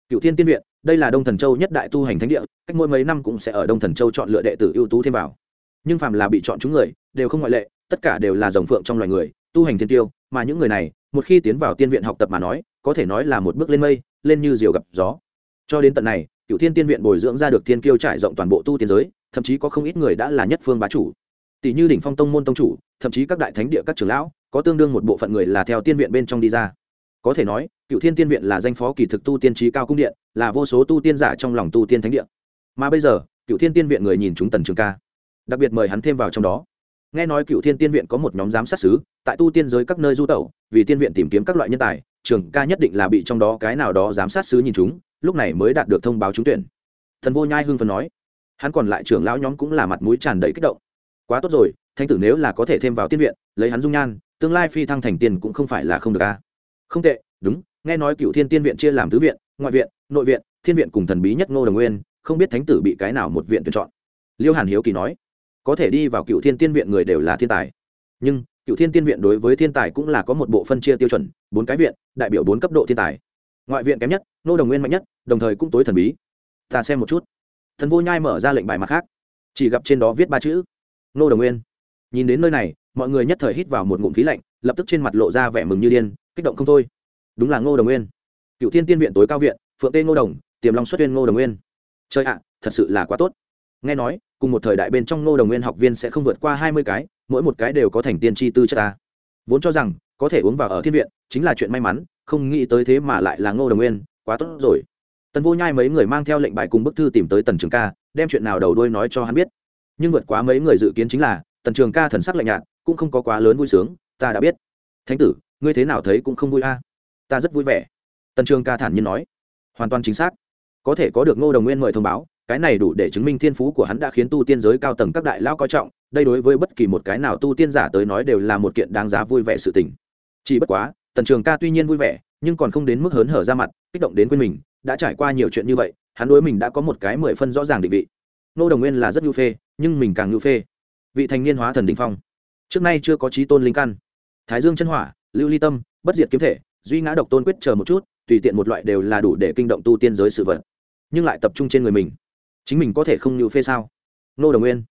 Cựu thiên tiên viện, đây là đông thần châu nhất đại tu hành thánh địa, cách mỗi mấy năm cũng sẽ ở đông thần châu chọn lựa đệ tử ưu tú thêm vào. Nhưng phàm là bị chọn chúng người, đều không ngoại lệ, tất cả đều là dòng phượng trong loài người, tu hành thiên tiêu, mà những người này, một khi tiến vào tiên viện học tập mà nói, có thể nói là một bước lên mây, lên như diều gặp gió. Cho đến tận này, cựu thiên tiên viện bồi dưỡng ra được thiên kiêu trải rộng toàn bộ tu tiên giới, thậm chí có không ít người đã là nhất phương bá chủ tỷ như đỉnh phong tông môn tông chủ, thậm chí các đại thánh địa các trưởng lão, có tương đương một bộ phận người là theo tiên viện bên trong đi ra. Có thể nói, cựu thiên tiên viện là danh phó kỳ thực tu tiên trí cao cung điện, là vô số tu tiên giả trong lòng tu tiên thánh địa. Mà bây giờ, cựu thiên tiên viện người nhìn chúng tần trường ca. Đặc biệt mời hắn thêm vào trong đó. Nghe nói cựu thiên tiên viện có một nhóm giám sát xứ tại tu tiên giới các nơi du tẩu, vì tiên viện tìm kiếm các loại nhân tài, trường ca nhất định là bị trong đó cái nào đó giám sát xứ nhìn chúng, lúc này mới đạt được thông báo trúng tuyển. Thần vô nhai hưng phần nói. Hắn còn lại trưởng lão nhóm cũng là mặt mũi tràn đầy kích động quá tốt rồi, thánh tử nếu là có thể thêm vào tiên viện, lấy hắn dung nhan, tương lai phi thăng thành tiền cũng không phải là không được a không tệ, đúng, nghe nói cựu thiên tiên viện chia làm tứ viện, ngoại viện, nội viện, thiên viện cùng thần bí nhất ngô đồng nguyên, không biết thánh tử bị cái nào một viện tuyển chọn. Liêu hàn hiếu kỳ nói, có thể đi vào cựu thiên tiên viện người đều là thiên tài. Nhưng, cựu thiên tiên viện đối với thiên tài cũng là có một bộ phân chia tiêu chuẩn, bốn cái viện, đại biểu bốn cấp độ thiên tài. Ngoại viện kém nhất, ngô đồng nguyên mạnh nhất, đồng thời cũng tối thần bí. Ta xem một chút. Thần vô nhai mở ra lệnh bài mặt khác. Chỉ gặp trên đó viết ba chữ nô đồng nguyên. Nhìn đến nơi này, mọi người nhất thời hít vào một ngụm khí lạnh, lập tức trên mặt lộ ra vẻ mừng như điên, kích động không thôi. Đúng là ngô đồng nguyên. Cựu thiên tiên viện tối cao viện, phượng tê ngô đồng, tiềm long xuất tuyên ngô đồng nguyên. Chơi ạ, thật sự là quá tốt. Nghe nói, cùng một thời đại bên trong ngô đồng nguyên học viên sẽ không vượt qua hai mươi cái, mỗi một cái đều có thành tiên tri tư chất ta. Vốn cho rằng, có thể uống vào ở thiên viện, chính là chuyện may mắn, không nghĩ tới thế mà lại là ngô đồng nguyên, quá tốt rồi. Tần vô nhai mấy người mang theo lệnh bài cùng bức thư tìm tới tần trường ca, đem chuyện nào đầu đuôi nói cho hắn biết nhưng vượt quá mấy người dự kiến chính là, tần trường ca thần sắc lạnh nhạt, cũng không có quá lớn vui sướng, ta đã biết. Thánh tử, ngươi thế nào thấy cũng không vui a. Ta rất vui vẻ. Tần trường ca thản nhiên nói. Hoàn toàn chính xác. Có thể có được ngô đồng nguyên mời thông báo, cái này đủ để chứng minh thiên phú của hắn đã khiến tu tiên giới cao tầng các đại lao coi trọng, đây đối với bất kỳ một cái nào tu tiên giả tới nói đều là một kiện đáng giá vui vẻ sự tình. Chỉ bất quá, tần trường ca tuy nhiên vui vẻ, nhưng còn không đến mức hớn hở ra mặt, kích động đến quên mình, đã trải qua nhiều chuyện như vậy, hắn đối mình đã có một cái mười phân rõ ràng định vị nô đồng nguyên là rất nhu phê, nhưng mình càng nhu phê. Vị thành niên hóa thần đình phong. Trước nay chưa có trí tôn linh căn. Thái dương chân hỏa, lưu ly tâm, bất diệt kiếm thể, duy ngã độc tôn quyết chờ một chút, tùy tiện một loại đều là đủ để kinh động tu tiên giới sự vật. Nhưng lại tập trung trên người mình. Chính mình có thể không nhu phê sao? Nô đồng nguyên.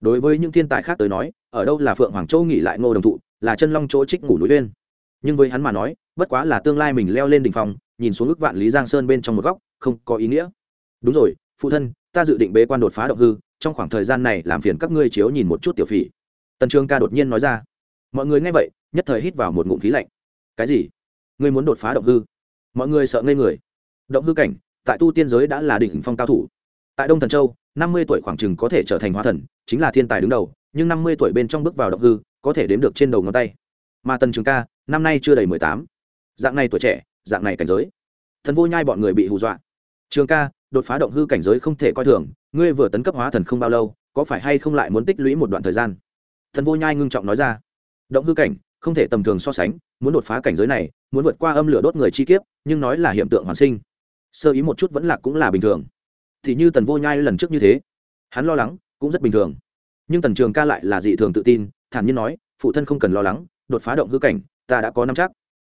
Đối với những thiên tài khác tới nói, ở đâu là phượng hoàng châu nghỉ lại ngô đồng thụ, là chân long chỗ trích ngủ núi lên nhưng với hắn mà nói, bất quá là tương lai mình leo lên đỉnh phòng nhìn xuống ước vạn lý giang sơn bên trong một góc, không có ý nghĩa. Đúng rồi, phụ thân ta dự định bế quan đột phá động hư, trong khoảng thời gian này làm phiền các ngươi chiếu nhìn một chút tiểu phỉ. Tần trường ca đột nhiên nói ra. Mọi người nghe vậy, nhất thời hít vào một ngụm khí lạnh. Cái gì? Ngươi muốn đột phá động hư? Mọi người sợ ngây người. Động hư cảnh, tại tu tiên giới đã là đỉnh phong cao thủ. Tại đông thần châu, năm mươi tuổi khoảng chừng có thể trở thành hóa thần, chính là thiên tài đứng đầu, nhưng năm mươi tuổi bên trong bước vào động hư, có thể đếm được trên đầu ngón tay. Mà tần trường ca, năm nay chưa đầy mười tám. Dạng này tuổi trẻ, dạng này cảnh giới. Thần vô nhai bọn người bị hù dọa. Trường ca đột phá động hư cảnh giới không thể coi thường, ngươi vừa tấn cấp hóa thần không bao lâu, có phải hay không lại muốn tích lũy một đoạn thời gian? Thần vô nhai ngưng trọng nói ra. Động hư cảnh, không thể tầm thường so sánh, muốn đột phá cảnh giới này, muốn vượt qua âm lửa đốt người chi kiếp, nhưng nói là hiện tượng hoàn sinh. Sơ ý một chút vẫn là cũng là bình thường. Thì như tần vô nhai lần trước như thế, hắn lo lắng cũng rất bình thường. Nhưng tần trường ca lại là dị thường tự tin, thản nhiên nói, phụ thân không cần lo lắng, đột phá động hư cảnh, ta đã có năm chắc.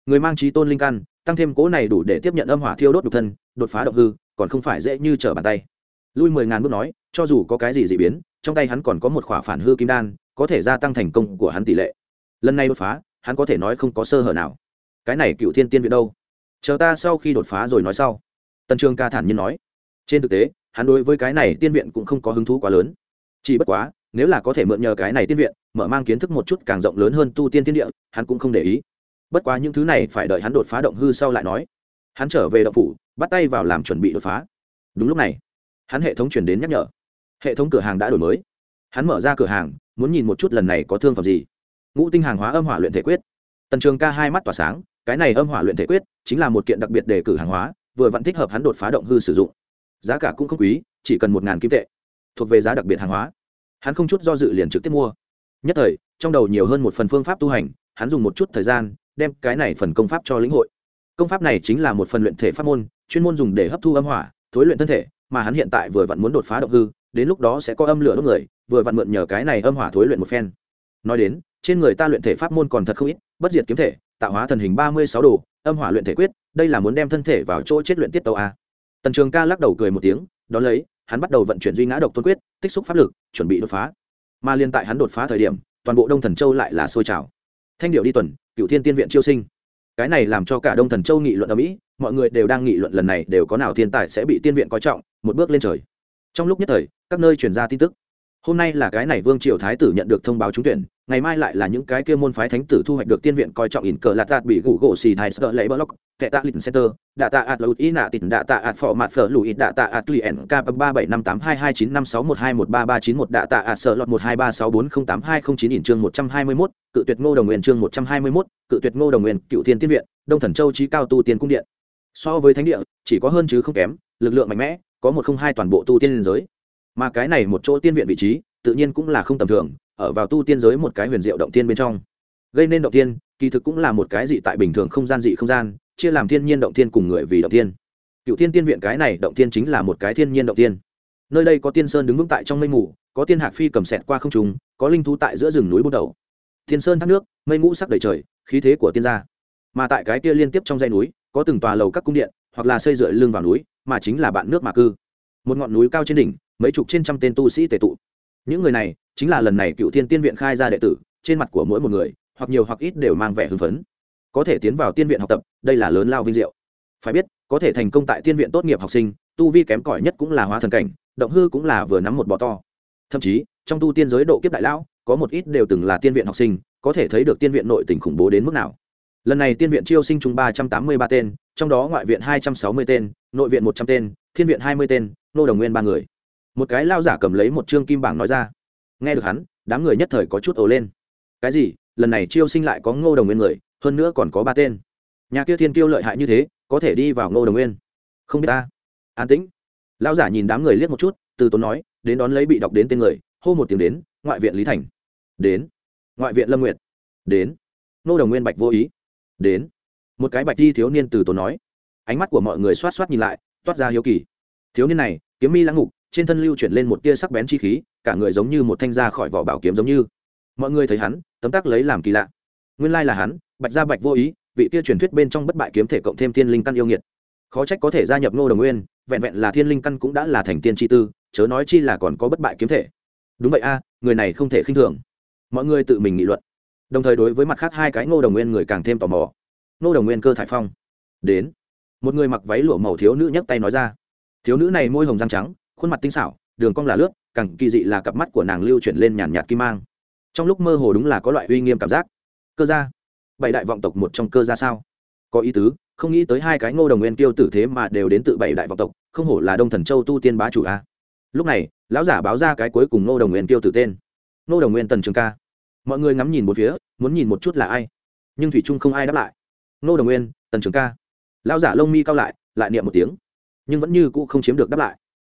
Người mang trí tôn linh căn, tăng thêm cố này đủ để tiếp nhận âm hỏa thiêu đốt độc thân, đột phá động hư còn không phải dễ như trở bàn tay. Lui mười ngàn bước nói, cho dù có cái gì dị biến, trong tay hắn còn có một khỏa phản hư kim đan, có thể gia tăng thành công của hắn tỷ lệ. Lần này đột phá, hắn có thể nói không có sơ hở nào. Cái này cựu thiên tiên viện đâu? Chờ ta sau khi đột phá rồi nói sau. Tần trường ca thản nhiên nói. Trên thực tế, hắn đối với cái này tiên viện cũng không có hứng thú quá lớn. Chỉ bất quá, nếu là có thể mượn nhờ cái này tiên viện, mở mang kiến thức một chút càng rộng lớn hơn tu tiên tiên địa, hắn cũng không để ý. Bất quá những thứ này phải đợi hắn đột phá động hư sau lại nói. Hắn trở về động phủ bắt tay vào làm chuẩn bị đột phá. Đúng lúc này, hắn hệ thống chuyển đến nhắc nhở. Hệ thống cửa hàng đã đổi mới. Hắn mở ra cửa hàng, muốn nhìn một chút lần này có thương phẩm gì. Ngũ tinh hàng hóa âm hỏa luyện thể quyết. Tần trường ca hai mắt tỏa sáng, cái này âm hỏa luyện thể quyết chính là một kiện đặc biệt đề cử hàng hóa, vừa vẫn thích hợp hắn đột phá động hư sử dụng. Giá cả cũng không quý, chỉ cần một ngàn kim tệ. Thuộc về giá đặc biệt hàng hóa. Hắn không chút do dự liền trực tiếp mua. Nhất thời, trong đầu nhiều hơn một phần phương pháp tu hành, hắn dùng một chút thời gian, đem cái này phần công pháp cho lĩnh hội. Công pháp này chính là một phần luyện thể pháp môn chuyên môn dùng để hấp thu âm hỏa, thối luyện thân thể, mà hắn hiện tại vừa vặn muốn đột phá động hư, đến lúc đó sẽ có âm lửa đốt người, vừa vặn mượn nhờ cái này âm hỏa thối luyện một phen. Nói đến, trên người ta luyện thể pháp môn còn thật không ít, bất diệt kiếm thể, tạo hóa thần hình ba mươi sáu đồ, âm hỏa luyện thể quyết, đây là muốn đem thân thể vào chỗ chết luyện tiết tàu a. Tần trường ca lắc đầu cười một tiếng đón lấy, hắn bắt đầu vận chuyển duy ngã độc tôn quyết, tích xúc pháp lực, chuẩn bị đột phá. Mà liên tại hắn đột phá thời điểm, toàn bộ đông thần châu lại là sôi trào. Thanh điệu đi tuần cựu thiên tiên viện chiêu sinh. Cái này làm cho cả đông thần châu nghị luận ở mỹ mọi người đều đang nghị luận lần này đều có nào thiên tài sẽ bị tiên viện coi trọng, một bước lên trời. Trong lúc nhất thời, các nơi truyền ra tin tức. Hôm nay là cái này vương triều thái tử nhận được thông báo trúng tuyển, ngày mai lại là những cái kia môn phái thánh tử thu hoạch được tiên viện coi trọng in cờ lạt tạt bị gủ gỗ xì thái sợ lấy block tệ tạ lịch center, đạ tạ ạt lụt ý nạ tịt, đạ tạ ạt phò mạt phở lụi đạ tạ ạt lụy n k ba bảy năm tám hai hai chín năm sáu một hai một ba ba chín một, đạ tạ ạt sợ lọt một hai ba sáu bốn không tám hai không chín in chương một trăm hai mươi mốt, cự tuyệt ngô đồng nguyên chương một trăm hai mươi mốt, cự tuyệt ngô đồng nguyên, cựu thiên tiên viện, đông thần châu trí cao tu tiên cung điện so với thánh địa, chỉ có hơn chứ không kém, lực lượng mạnh mẽ, có một không hai toàn bộ tu tiên liên giới. Mà cái này một chỗ tiên viện vị trí, tự nhiên cũng là không tầm thường, ở vào tu tiên giới một cái huyền diệu động tiên bên trong. Gây nên động tiên, kỳ thực cũng là một cái dị tại bình thường không gian dị không gian, chia làm thiên nhiên động tiên cùng người vì động tiên. Cựu thiên tiên viện cái này động tiên chính là một cái thiên nhiên động tiên. Nơi đây có tiên sơn đứng vững tại trong mây mù, có tiên hạc phi cầm sẹt qua không trùng có linh thú tại giữa rừng núi bút đầu. Thiên sơn thác nước, mây ngũ sắc đầy trời, khí thế của tiên gia. Mà tại cái kia liên tiếp trong dãy núi có từng tòa lầu các cung điện, hoặc là xây dựa lưng vào núi, mà chính là bạn nước mà cư. Một ngọn núi cao trên đỉnh, mấy chục trên trăm tên tu sĩ tề tụ. Những người này, chính là lần này cựu thiên tiên viện khai ra đệ tử, trên mặt của mỗi một người, hoặc nhiều hoặc ít đều mang vẻ hưng phấn. Có thể tiến vào tiên viện học tập, đây là lớn lao vinh diệu. Phải biết, có thể thành công tại tiên viện tốt nghiệp học sinh, tu vi kém cỏi nhất cũng là hóa thần cảnh, động hư cũng là vừa nắm một bọ to. Thậm chí, trong tu tiên giới độ kiếp đại lão, có một ít đều từng là tiên viện học sinh, có thể thấy được tiên viện nội tình khủng bố đến mức nào lần này tiên viện chiêu sinh chung ba trăm tám mươi ba tên, trong đó ngoại viện hai trăm sáu mươi tên, nội viện một trăm tên, thiên viện hai mươi tên, nô đồng nguyên ba người. Một cái lao giả cầm lấy một chương kim bảng nói ra. Nghe được hắn, đám người nhất thời có chút ồ lên. Cái gì? Lần này chiêu sinh lại có ngô đồng nguyên người, hơn nữa còn có ba tên. Nhà kia thiên kiêu lợi hại như thế, có thể đi vào ngô đồng nguyên. Không biết ta. An tĩnh. Lao giả nhìn đám người liếc một chút, từ tốn nói, đến đón lấy bị đọc đến tên người, hô một tiếng đến, ngoại viện lý thành. Đến. Ngoại viện lâm nguyệt. Đến. Ngô đồng nguyên bạch vô ý đến. Một cái bạch thi thiếu niên từ tốn nói. Ánh mắt của mọi người xoát xoát nhìn lại, toát ra hiếu kỳ. Thiếu niên này, kiếm mi lãng ngục, trên thân lưu chuyển lên một tia sắc bén chi khí, cả người giống như một thanh ra khỏi vỏ bảo kiếm giống như. Mọi người thấy hắn, tấm tắc lấy làm kỳ lạ. Nguyên lai là hắn, bạch gia bạch vô ý, vị tia truyền thuyết bên trong bất bại kiếm thể cộng thêm thiên linh căn yêu nghiệt. Khó trách có thể gia nhập ngô đồng nguyên, vẹn vẹn là thiên linh căn cũng đã là thành tiên chi tư, chớ nói chi là còn có bất bại kiếm thể. Đúng vậy a, người này không thể khinh thường. Mọi người tự mình nghị luận đồng thời đối với mặt khác hai cái ngô đồng nguyên người càng thêm tò mò. Ngô đồng nguyên cơ thải phong. Đến. Một người mặc váy lụa màu thiếu nữ nhấc tay nói ra. Thiếu nữ này môi hồng răng trắng, khuôn mặt tinh xảo, đường cong là lướt, càng kỳ dị là cặp mắt của nàng lưu chuyển lên nhàn nhạt kim mang. Trong lúc mơ hồ đúng là có loại uy nghiêm cảm giác. Cơ gia. Bảy đại vọng tộc một trong cơ gia sao? Có ý tứ, không nghĩ tới hai cái ngô đồng nguyên tiêu tử thế mà đều đến từ bảy đại vọng tộc, không hổ là đông thần châu tu tiên bá chủ a. Lúc này, lão giả báo ra cái cuối cùng ngô đồng nguyên tiêu tử tên. Ngô đồng nguyên tần trường ca mọi người ngắm nhìn một phía, muốn nhìn một chút là ai. Nhưng thủy trung không ai đáp lại. Nô đồng nguyên, tần trường ca. Lão giả lông mi cao lại lại niệm một tiếng. Nhưng vẫn như cũ không chiếm được đáp lại.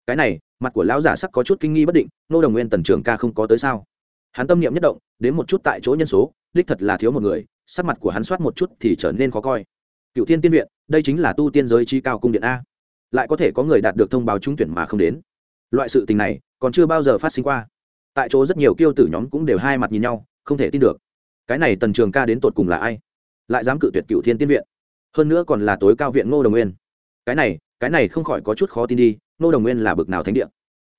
Cái này, mặt của lão giả sắc có chút kinh nghi bất định, nô đồng nguyên, tần trường ca không có tới sao? Hắn tâm niệm nhất động, đến một chút tại chỗ nhân số, đích thật là thiếu một người, sắc mặt của hắn soát một chút thì trở nên khó coi. Cựu thiên tiên viện, đây chính là tu tiên giới chi cao cung điện a. Lại có thể có người đạt được thông báo trúng tuyển mà không đến. Loại sự tình này, còn chưa bao giờ phát sinh qua. Tại chỗ rất nhiều kiêu tử nhóm cũng đều hai mặt nhìn nhau không thể tin được. Cái này tần trường ca đến tột cùng là ai? Lại dám cự tuyệt cựu thiên tiên viện. Hơn nữa còn là tối cao viện ngô đồng nguyên. Cái này cái này không khỏi có chút khó tin đi, ngô đồng nguyên là bực nào thánh địa?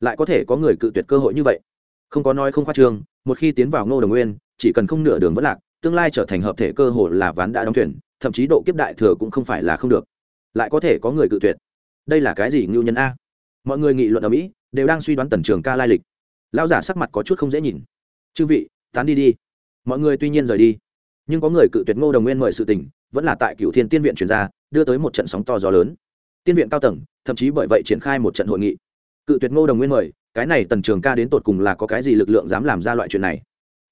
Lại có thể có người cự tuyệt cơ hội như vậy? Không có nói không khoa trương, một khi tiến vào ngô đồng nguyên, chỉ cần không nửa đường vẫn lạc, tương lai trở thành hợp thể cơ hội là ván đã đóng thuyền, thậm chí độ kiếp đại thừa cũng không phải là không được. Lại có thể có người cự tuyệt. Đây là cái gì ngưu nhân a? Mọi người nghị luận ở mỹ, đều đang suy đoán tần trường ca lai lịch. Lao giả sắc mặt có chút không dễ nhìn. Chư vị tán đi đi. Mọi người tuy nhiên rời đi, nhưng có người cự tuyệt ngô đồng nguyên mời sự tình, vẫn là tại cựu thiên tiên viện chuyển ra, đưa tới một trận sóng to gió lớn. Tiên viện cao tầng, thậm chí bởi vậy triển khai một trận hội nghị. Cự tuyệt ngô đồng nguyên mời, cái này tần trường ca đến tột cùng là có cái gì lực lượng dám làm ra loại chuyện này?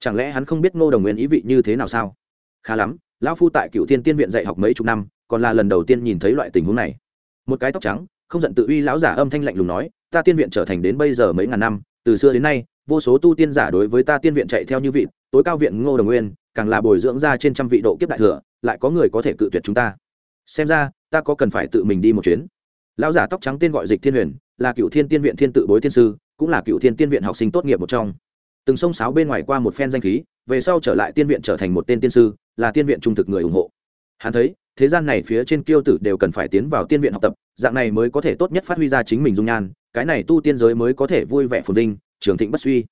Chẳng lẽ hắn không biết ngô đồng nguyên ý vị như thế nào sao? Khá lắm, lão phu tại cựu thiên tiên viện dạy học mấy chục năm, còn là lần đầu tiên nhìn thấy loại tình huống này. Một cái tóc trắng, không giận tự uy lão giả âm thanh lạnh lùng nói, ta tiên viện trở thành đến bây giờ mấy ngàn năm, từ xưa đến nay vô số tu tiên giả đối với ta tiên viện chạy theo như vị tối cao viện ngô đồng nguyên, càng là bồi dưỡng ra trên trăm vị độ kiếp đại thừa, lại có người có thể cự tuyệt chúng ta. Xem ra, ta có cần phải tự mình đi một chuyến. Lão giả tóc trắng tên gọi dịch thiên huyền, là cựu thiên tiên viện thiên tự bối tiên sư, cũng là cựu thiên tiên viện học sinh tốt nghiệp một trong. Từng sông sáo bên ngoài qua một phen danh khí, về sau trở lại tiên viện trở thành một tên tiên sư, là tiên viện trung thực người ủng hộ. Hắn thấy, thế gian này phía trên kiêu tử đều cần phải tiến vào tiên viện học tập, dạng này mới có thể tốt nhất phát huy ra chính mình dung nhan, cái này tu tiên giới mới có thể vui vẻ phồn vinh trường thịnh bất suy.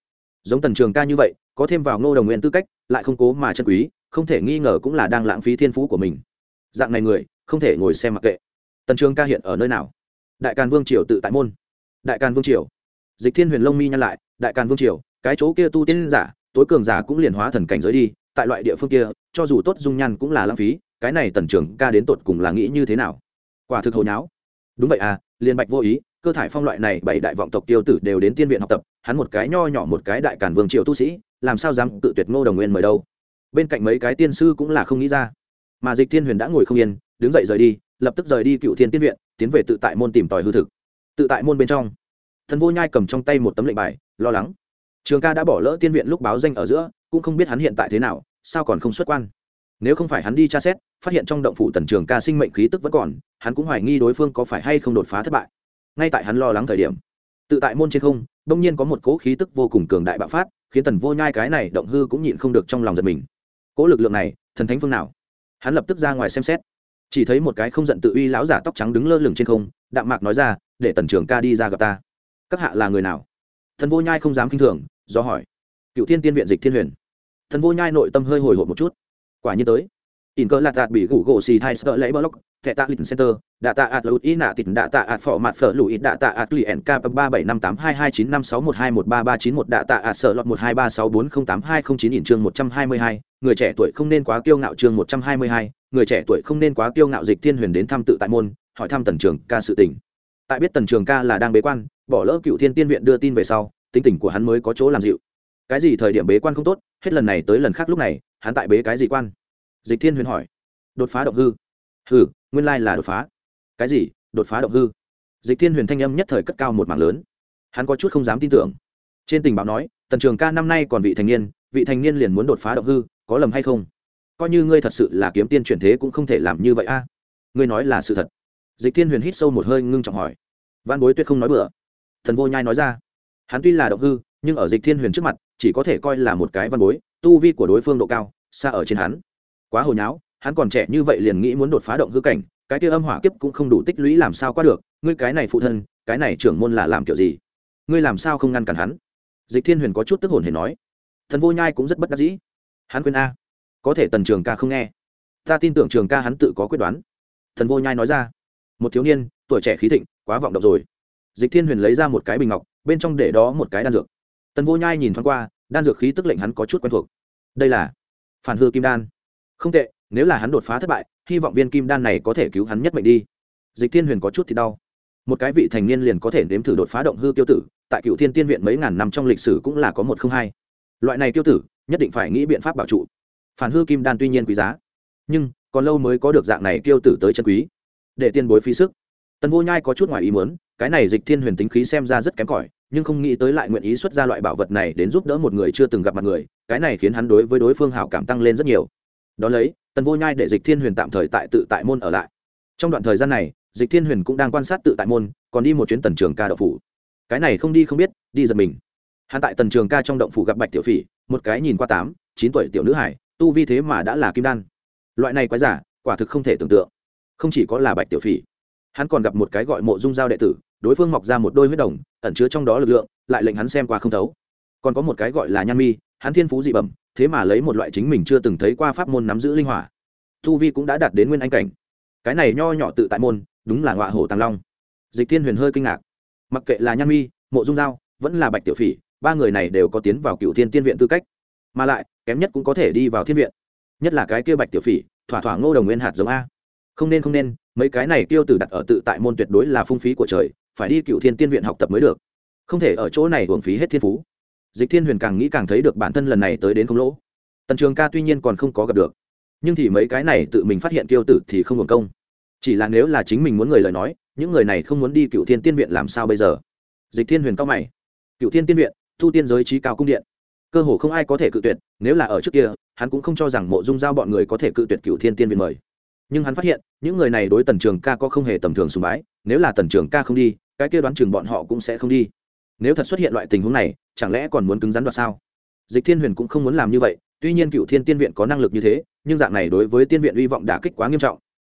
Giống tần trường ca như vậy, có thêm vào ngô đồng nguyên tư cách, lại không cố mà chân quý, không thể nghi ngờ cũng là đang lãng phí thiên phú của mình. Dạng này người, không thể ngồi xem mặc kệ. Tần trường ca hiện ở nơi nào? Đại càn vương triều tự tại môn. Đại càn vương triều. Dịch thiên huyền lông mi nhăn lại, đại càn vương triều, cái chỗ kia tu tiên giả, tối cường giả cũng liền hóa thần cảnh giới đi, tại loại địa phương kia, cho dù tốt dung nhan cũng là lãng phí, cái này tần trường ca đến tột cùng là nghĩ như thế nào? Quả thực hồi nháo đúng vậy à liên bạch vô ý cơ thải phong loại này bảy đại vọng tộc tiêu tử đều đến tiên viện học tập, hắn một cái nho nhỏ một cái đại cản vương triều tu sĩ, làm sao dám tự tuyệt ngô đồng nguyên mời đâu? Bên cạnh mấy cái tiên sư cũng là không nghĩ ra. Mà dịch thiên huyền đã ngồi không yên, đứng dậy rời đi, lập tức rời đi cựu thiên tiên viện, tiến về tự tại môn tìm tòi hư thực. Tự tại môn bên trong, thần vô nhai cầm trong tay một tấm lệnh bài, lo lắng. Trường ca đã bỏ lỡ tiên viện lúc báo danh ở giữa, cũng không biết hắn hiện tại thế nào, sao còn không xuất quan. Nếu không phải hắn đi tra xét, phát hiện trong động phủ tần trường ca sinh mệnh khí tức vẫn còn, hắn cũng hoài nghi đối phương có phải hay không đột phá thất bại ngay tại hắn lo lắng thời điểm. Tự tại môn trên không đông nhiên có một cỗ khí tức vô cùng cường đại bạo phát, khiến tần vô nhai cái này động hư cũng nhịn không được trong lòng giật mình. Cỗ lực lượng này, thần thánh phương nào? Hắn lập tức ra ngoài xem xét. Chỉ thấy một cái không giận tự uy lão giả tóc trắng đứng lơ lửng trên không, đạm mạc nói ra, để tần trường ca đi ra gặp ta. Các hạ là người nào? Thần vô nhai không dám k i n h thường, do hỏi. Cựu thiên tiên viện dịch thiên huyền. Thần vô nhai nội tâm hơi hồi hộp một chút. Quả nhiên tới in cơ lạt đạt bị gủ gỗ xì thai sợ lấy block, thẻ tạ lịch center, đạ tạ ạt lụt ý nạ tịt, đạ tạ ạt phỏ mặt phở lụi, đạ tạ ạt lì ẻn ba bảy năm tám hai hai chín năm sáu một hai một ba ba chín một, đạ tạ ạt sợ lọt một hai ba sáu bốn không tám hai không chín in chương một trăm hai mươi hai, người trẻ tuổi không nên quá kiêu ngạo chương một trăm hai mươi hai, người trẻ tuổi không nên quá kiêu ngạo dịch thiên huyền đến thăm tự tại môn, hỏi thăm tần trường ca sự tình. Tại biết tần trường ca là đang bế quan, bỏ lỡ cựu thiên tiên viện đưa tin về sau, tính tình của hắn mới có chỗ làm dịu. Cái gì thời điểm bế quan không tốt, hết lần này tới lần khác lúc này, hắn tại bế cái gì quan? Dịch thiên huyền hỏi. Đột phá động hư. Hư nguyên lai là đột phá. Cái gì? Đột phá động hư? Dịch thiên huyền thanh âm nhất thời cất cao một mảng lớn. Hắn có chút không dám tin tưởng. Trên tình báo nói, tần trường ca năm nay còn vị thành niên, vị thành niên liền muốn đột phá động hư, có lầm hay không? Coi như ngươi thật sự là kiếm tiên chuyển thế cũng không thể làm như vậy a. Ngươi nói là sự thật. Dịch thiên huyền hít sâu một hơi ngưng trọng hỏi. Văn bối tuyệt không nói bừa. Thần vô nhai nói ra. Hắn tuy là động hư, nhưng ở dịch thiên huyền trước mặt, chỉ có thể coi là một cái văn bối, tu vi của đối phương độ cao, xa ở trên hắn quá hồi nháo, hắn còn trẻ như vậy liền nghĩ muốn đột phá động hư cảnh, cái kia âm hỏa kiếp cũng không đủ tích lũy làm sao qua được, ngươi cái này phụ thân, cái này trưởng môn là làm kiểu gì? Ngươi làm sao không ngăn cản hắn? Dịch thiên huyền có chút tức hồn hề nói. Thần vô nhai cũng rất bất đắc dĩ. Hắn khuyên a. Có thể tần trường ca không nghe. Ta tin tưởng trường ca hắn tự có quyết đoán. Thần vô nhai nói ra. Một thiếu niên, tuổi trẻ khí thịnh, quá vọng động rồi. Dịch thiên huyền lấy ra một cái bình ngọc, bên trong để đó một cái đan dược. Tần vô nhai nhìn thoáng qua, đan dược khí tức lệnh hắn có chút quen thuộc. Đây là phản hư kim đan không tệ, nếu là hắn đột phá thất bại, hy vọng viên kim đan này có thể cứu hắn nhất mệnh đi. Dịch thiên huyền có chút thì đau. Một cái vị thành niên liền có thể nếm thử đột phá động hư tiêu tử, tại cựu thiên tiên viện mấy ngàn năm trong lịch sử cũng là có một không hai. Loại này tiêu tử, nhất định phải nghĩ biện pháp bảo trụ. Phản hư kim đan tuy nhiên quý giá, nhưng còn lâu mới có được dạng này tiêu tử tới chân quý. Để tiên bối phí sức. Tần vô nhai có chút ngoài ý muốn, cái này dịch thiên huyền tính khí xem ra rất kém cỏi, nhưng không nghĩ tới lại nguyện ý xuất ra loại bảo vật này đến giúp đỡ một người chưa từng gặp mặt người, cái này khiến hắn đối với đối phương hảo cảm tăng lên rất nhiều đó lấy, tần vô nhai để dịch thiên huyền tạm thời tại tự tại môn ở lại. Trong đoạn thời gian này, dịch thiên huyền cũng đang quan sát tự tại môn, còn đi một chuyến tần trường ca đậu phủ. Cái này không đi không biết, đi giật mình. Hắn tại tần trường ca trong động phủ gặp bạch tiểu phỉ, một cái nhìn qua tám, chín tuổi tiểu nữ hải tu vi thế mà đã là kim đan. Loại này quái giả, quả thực không thể tưởng tượng. Không chỉ có là bạch tiểu phỉ, hắn còn gặp một cái gọi mộ dung giao đệ tử, đối phương mọc ra một đôi huyết đồng, ẩn chứa trong đó lực lượng, lại lệnh hắn xem qua không thấu. Còn có một cái gọi là nhan mi, hắn thiên phú dị bẩm thế mà lấy một loại chính mình chưa từng thấy qua pháp môn nắm giữ linh hỏa. Thu vi cũng đã đạt đến nguyên anh cảnh. Cái này nho nhỏ tự tại môn, đúng là ngọa hổ tàng long. Dịch thiên huyền hơi kinh ngạc. Mặc kệ là nhan mi, mộ dung giao, vẫn là bạch tiểu phỉ, ba người này đều có tiến vào cựu thiên tiên viện tư cách. Mà lại, kém nhất cũng có thể đi vào thiên viện. Nhất là cái kia bạch tiểu phỉ, thỏa thỏa ngô đồng nguyên hạt giống a. Không nên không nên, mấy cái này tiêu tử đặt ở tự tại môn tuyệt đối là phung phí của trời, phải đi cựu thiên tiên viện học tập mới được. Không thể ở chỗ này hưởng phí hết thiên phú dịch thiên huyền càng nghĩ càng thấy được bản thân lần này tới đến không lỗ. Tần trường ca tuy nhiên còn không có gặp được, nhưng thì mấy cái này tự mình phát hiện kiêu tử thì không hưởng công. Chỉ là nếu là chính mình muốn người lời nói, những người này không muốn đi cựu thiên tiên viện làm sao bây giờ? Dịch thiên huyền cao mày. Cựu thiên tiên viện, thu tiên giới trí cao cung điện. Cơ hồ không ai có thể cự tuyệt, nếu là ở trước kia, hắn cũng không cho rằng mộ dung giao bọn người có thể cự tuyệt cựu thiên tiên viện mời. Nhưng hắn phát hiện, những người này đối tần trường ca có không hề tầm thường sùng bái, nếu là tần trường ca không đi, cái kia đoán chừng bọn họ cũng sẽ không đi nếu thật xuất hiện loại tình huống này, chẳng lẽ còn muốn cứng rắn đoạt sao? Dịch thiên huyền cũng không muốn làm như vậy, tuy nhiên cựu thiên tiên viện có năng lực như thế, nhưng dạng này đối với tiên viện hy vọng đả kích quá nghiêm trọng.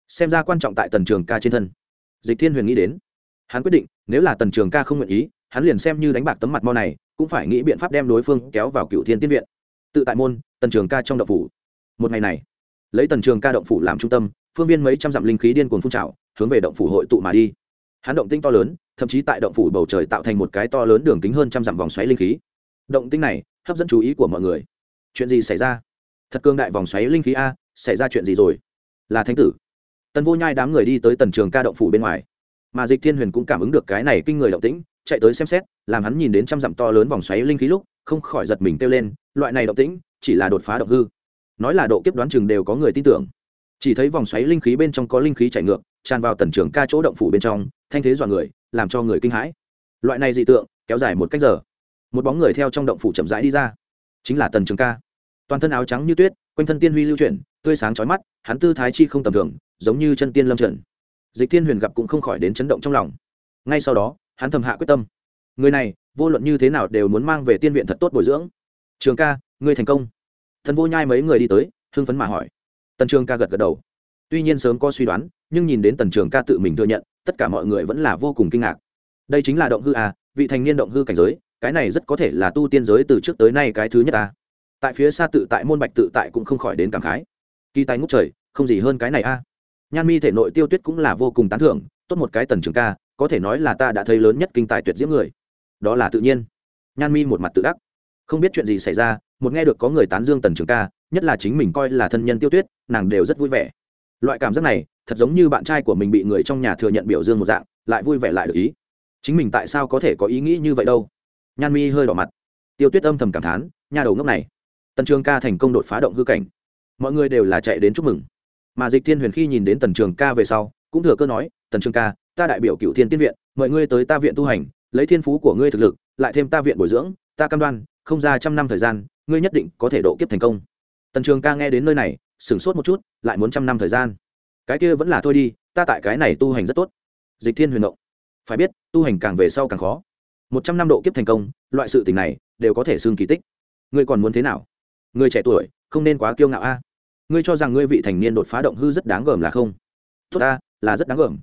Xem ra quan trọng tại tần trường ca trên thân. Dịch thiên huyền nghĩ đến. Hắn quyết định, nếu là tần trường ca không nguyện ý, hắn liền xem như đánh bạc tấm mặt mau này, cũng phải nghĩ biện pháp đem đối phương kéo vào cựu thiên tiên viện. Tự tại môn, tần trường ca trong động phủ. Một ngày này, lấy tần trường ca động phủ làm trung tâm, phương viên mấy trăm dặm linh khí điên cuồng phun trào, hướng về động phủ hội tụ mà đi. Hắn động tinh to lớn thậm chí tại động phủ bầu trời tạo thành một cái to lớn đường kính hơn trăm dặm vòng xoáy linh khí. Động tinh này hấp dẫn chú ý của mọi người. Chuyện gì xảy ra? Thật cương đại vòng xoáy linh khí a, xảy ra chuyện gì rồi? Là thánh tử. Tần vô nhai đám người đi tới tần trường ca động phủ bên ngoài. Mà dịch thiên huyền cũng cảm ứng được cái này kinh người động tĩnh, chạy tới xem xét, làm hắn nhìn đến trăm dặm to lớn vòng xoáy linh khí lúc, không khỏi giật mình kêu lên, loại này động tĩnh chỉ là đột phá động hư. Nói là độ kiếp đoán chừng đều có người tin tưởng. Chỉ thấy vòng xoáy linh khí bên trong có linh khí chảy ngược, tràn vào tần trường ca chỗ động phủ bên trong thanh thế dọa người, làm cho người kinh hãi. Loại này dị tượng, kéo dài một cách giờ. Một bóng người theo trong động phủ chậm rãi đi ra. Chính là tần trường ca. Toàn thân áo trắng như tuyết, quanh thân tiên huy lưu chuyển, tươi sáng chói mắt, hắn tư thái chi không tầm thường, giống như chân tiên lâm trần dịch thiên huyền gặp cũng không khỏi đến chấn động trong lòng. Ngay sau đó, hắn thầm hạ quyết tâm. Người này, vô luận như thế nào đều muốn mang về tiên viện thật tốt bồi dưỡng. Trường ca, ngươi thành công. Thần vô nhai mấy người đi tới, hưng phấn mà hỏi. Tần trường ca gật gật đầu tuy nhiên sớm có suy đoán, nhưng nhìn đến tần trường ca tự mình thừa nhận, tất cả mọi người vẫn là vô cùng kinh ngạc. Đây chính là động hư à vị thành niên động hư cảnh giới, cái này rất có thể là tu tiên giới từ trước tới nay cái thứ nhất ta. Tại phía xa tự tại môn bạch tự tại cũng không khỏi đến cảm khái. Kỳ tài ngút trời, không gì hơn cái này a. Nhan mi thể nội tiêu tuyết cũng là vô cùng tán thưởng, tốt một cái tần trường ca, có thể nói là ta đã thấy lớn nhất kinh tài tuyệt diễm người. Đó là tự nhiên. Nhan mi một mặt tự đắc. Không biết chuyện gì xảy ra, một nghe được có người tán dương tần trường ca, nhất là chính mình coi là thân nhân tiêu tuyết, nàng đều rất vui vẻ loại cảm giác này, thật giống như bạn trai của mình bị người trong nhà thừa nhận biểu dương một dạng, lại vui vẻ lại được ý. Chính mình tại sao có thể có ý nghĩ như vậy đâu? Nhan mi hơi đỏ mặt. Tiêu tuyết âm thầm cảm thán nhà đầu ngốc này. Tần trường ca thành công đột phá động hư cảnh. Mọi người đều là chạy đến chúc mừng. Mà dịch thiên huyền khi nhìn đến tần trường ca về sau, cũng thừa cơ nói, tần trường ca, ta đại biểu cựu thiên tiên viện, mời ngươi tới ta viện tu hành, lấy thiên phú của ngươi thực lực, lại thêm ta viện bồi dưỡng, ta cam đoan, không ra trăm năm thời gian, ngươi nhất định có thể độ kiếp thành công. Tần trường ca nghe đến nơi này sửng sốt một chút, lại muốn trăm năm thời gian. Cái kia vẫn là thôi đi, ta tại cái này tu hành rất tốt. Dịch thiên huyền động phải biết, tu hành càng về sau càng khó. Một trăm năm độ kiếp thành công, loại sự tình này đều có thể xưng kỳ tích. Ngươi còn muốn thế nào? Người trẻ tuổi, không nên quá kiêu ngạo a. Ngươi cho rằng ngươi vị thành niên đột phá động hư rất đáng gờm là không? Tốt ta, là rất đáng gờm.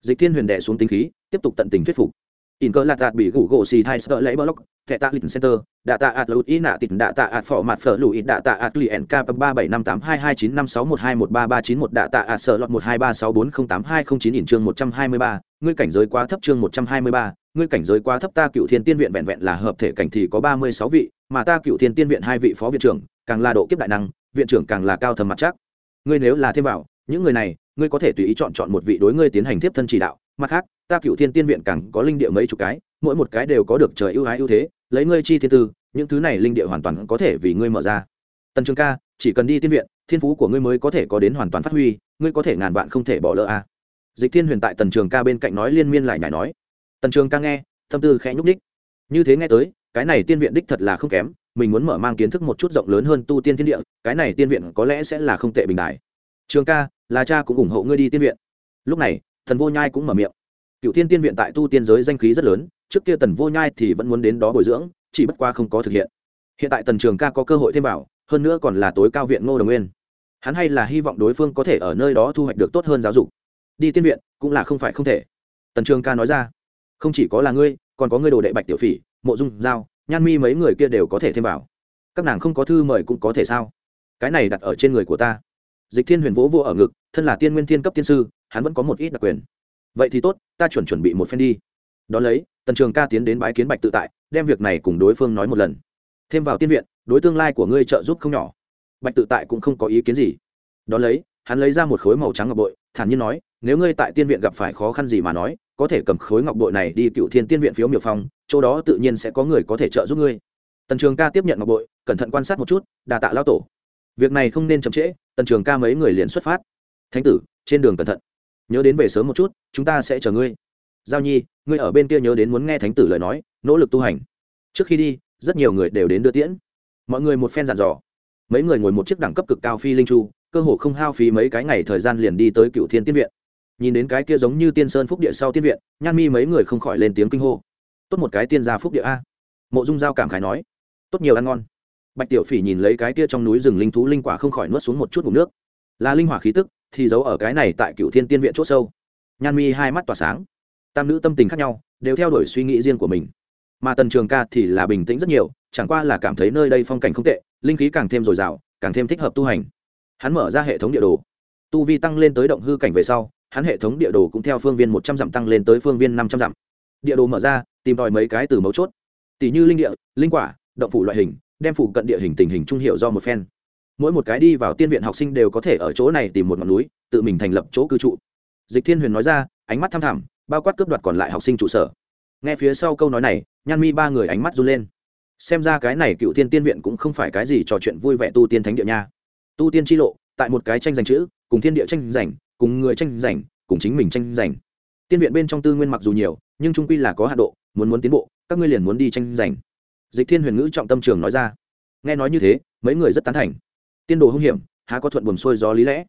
Dịch thiên huyền đệ xuống tính khí, tiếp tục tận tình thuyết phục in cơ lạt đạt bị gủ gỗ xì thai sợ lấy block thẻ tạ lịch center, đạ tạ ạt lụt ý nạ tịt, đạ tạ ạt phỏ mặt phở lụi, đạ tạ ạt lì nk ba bảy năm tám hai hai chín năm sáu một hai một ba ba chín một, đạ tạ ạt sợ lọt một hai ba sáu bốn không tám hai không chín in chương một trăm hai mươi ba, ngươi cảnh giới quá thấp chương một trăm hai mươi ba, ngươi cảnh giới quá thấp ta cựu thiên tiên viện vẹn vẹn là hợp thể cảnh thì có ba mươi sáu vị, mà ta cựu thiên tiên viện hai vị phó viện trưởng, càng là độ kiếp đại năng, viện trưởng càng là cao thầm mặt chắc. Ngươi nếu là thêm vào, những người này, ngươi có thể tùy ý chọn chọn một vị đối ngươi tiến hành tiếp thân chỉ đạo mặt khác, ta cựu thiên tiên viện càng có linh địa mấy chục cái, mỗi một cái đều có được trời ưu ái ưu thế, lấy ngươi chi thiên tư, những thứ này linh địa hoàn toàn có thể vì ngươi mở ra. Tần trường ca, chỉ cần đi tiên viện, thiên phú của ngươi mới có thể có đến hoàn toàn phát huy, ngươi có thể ngàn vạn không thể bỏ lỡ a. Dịch thiên huyền tại tần trường ca bên cạnh nói liên miên lại nhảy nói. Tần trường ca nghe, tâm tư khẽ nhúc đích như thế nghe tới, cái này tiên viện đích thật là không kém, mình muốn mở mang kiến thức một chút rộng lớn hơn tu tiên thiên địa, cái này tiên viện có lẽ sẽ là không tệ bình đại. Trường ca, là cha cũng ủng hộ ngươi đi tiên viện. Lúc này thần vô nhai cũng mở miệng. Cựu thiên tiên viện tại tu tiên giới danh khí rất lớn, trước kia tần vô nhai thì vẫn muốn đến đó bồi dưỡng, chỉ bất qua không có thực hiện. Hiện tại tần trường ca có cơ hội thêm vào, hơn nữa còn là tối cao viện ngô đồng nguyên. Hắn hay là hy vọng đối phương có thể ở nơi đó thu hoạch được tốt hơn giáo dục. Đi tiên viện, cũng là không phải không thể. Tần trường ca nói ra, không chỉ có là ngươi, còn có ngươi đồ đệ bạch tiểu phỉ, mộ dung giao, nhan mi mấy người kia đều có thể thêm vào. Các nàng không có thư mời cũng có thể sao? Cái này đặt ở trên người của ta. Dịch thiên huyền vỗ vô ở ngực, thân là tiên nguyên thiên cấp tiên sư hắn vẫn có một ít đặc quyền. Vậy thì tốt, ta chuẩn chuẩn bị một phen đi. Đón lấy, tần trường ca tiến đến bái kiến bạch tự tại, đem việc này cùng đối phương nói một lần. Thêm vào tiên viện, đối tương lai của ngươi trợ giúp không nhỏ. Bạch tự tại cũng không có ý kiến gì. Đón lấy, hắn lấy ra một khối màu trắng ngọc bội, thản nhiên nói, nếu ngươi tại tiên viện gặp phải khó khăn gì mà nói, có thể cầm khối ngọc bội này đi cựu thiên tiên viện phiếu miểu phong, chỗ đó tự nhiên sẽ có người có thể trợ giúp ngươi. Tần trường ca tiếp nhận ngọc bội, cẩn thận quan sát một chút đà tạ lao tổ. Việc này không nên chậm trễ, tần trường ca mấy người liền xuất phát. Thánh tử, trên đường cẩn thận nhớ đến về sớm một chút, chúng ta sẽ chờ ngươi. Giao nhi, ngươi ở bên kia nhớ đến muốn nghe thánh tử lời nói, nỗ lực tu hành. Trước khi đi, rất nhiều người đều đến đưa tiễn. Mọi người một phen dặn dò. Mấy người ngồi một chiếc đẳng cấp cực cao phi linh chu, cơ hồ không hao phí mấy cái ngày thời gian liền đi tới cựu thiên tiên viện. Nhìn đến cái kia giống như tiên sơn phúc địa sau tiên viện, nhan mi mấy người không khỏi lên tiếng kinh hô. Tốt một cái tiên gia phúc địa a. Mộ dung giao cảm khái nói. Tốt nhiều ăn ngon. Bạch tiểu phỉ nhìn lấy cái kia trong núi rừng linh thú linh quả không khỏi nuốt xuống một chút ngủ nước. Là linh hỏa khí tức thì giấu ở cái này tại cựu thiên tiên viện c h ỗ sâu. Nhan mi hai mắt tỏa sáng. Tam nữ tâm tình khác nhau, đều theo đuổi suy nghĩ riêng của mình. Mà tần trường ca thì là bình tĩnh rất nhiều, chẳng qua là cảm thấy nơi đây phong cảnh không tệ, linh khí càng thêm dồi dào, càng thêm thích hợp tu hành. Hắn mở ra hệ thống địa đồ. Tu vi tăng lên tới động hư cảnh về sau, hắn hệ thống địa đồ cũng theo phương viên một trăm dặm tăng lên tới phương viên năm trăm dặm. Địa đồ mở ra, tìm tòi mấy cái từ mấu chốt. Tỷ như linh địa, linh quả, động phủ loại hình, đem phủ cận địa hình tình hình trung hiệu do một phen mỗi một cái đi vào tiên viện học sinh đều có thể ở chỗ này tìm một ngọn núi, tự mình thành lập chỗ cư trụ. Dịch thiên huyền nói ra, ánh mắt thăm thẳm, bao quát cướp đoạt còn lại học sinh trụ sở. Nghe phía sau câu nói này, nhan mi ba người ánh mắt run lên. Xem ra cái này cựu tiên tiên viện cũng không phải cái gì trò chuyện vui vẻ tu tiên thánh địa nha. Tu tiên tri lộ, tại một cái tranh giành chữ, cùng thiên địa tranh giành, cùng người tranh giành, cùng chính mình tranh giành. Tiên viện bên trong tư nguyên mặc dù nhiều, nhưng trung quy là có hạ độ, muốn muốn tiến bộ, các ngươi liền muốn đi tranh giành. Dịch thiên huyền ngữ trọng tâm trường nói ra. Nghe nói như thế, mấy người rất tán thành tiên đồ hung hiểm, há có thuận buồm xuôi gió lý lẽ.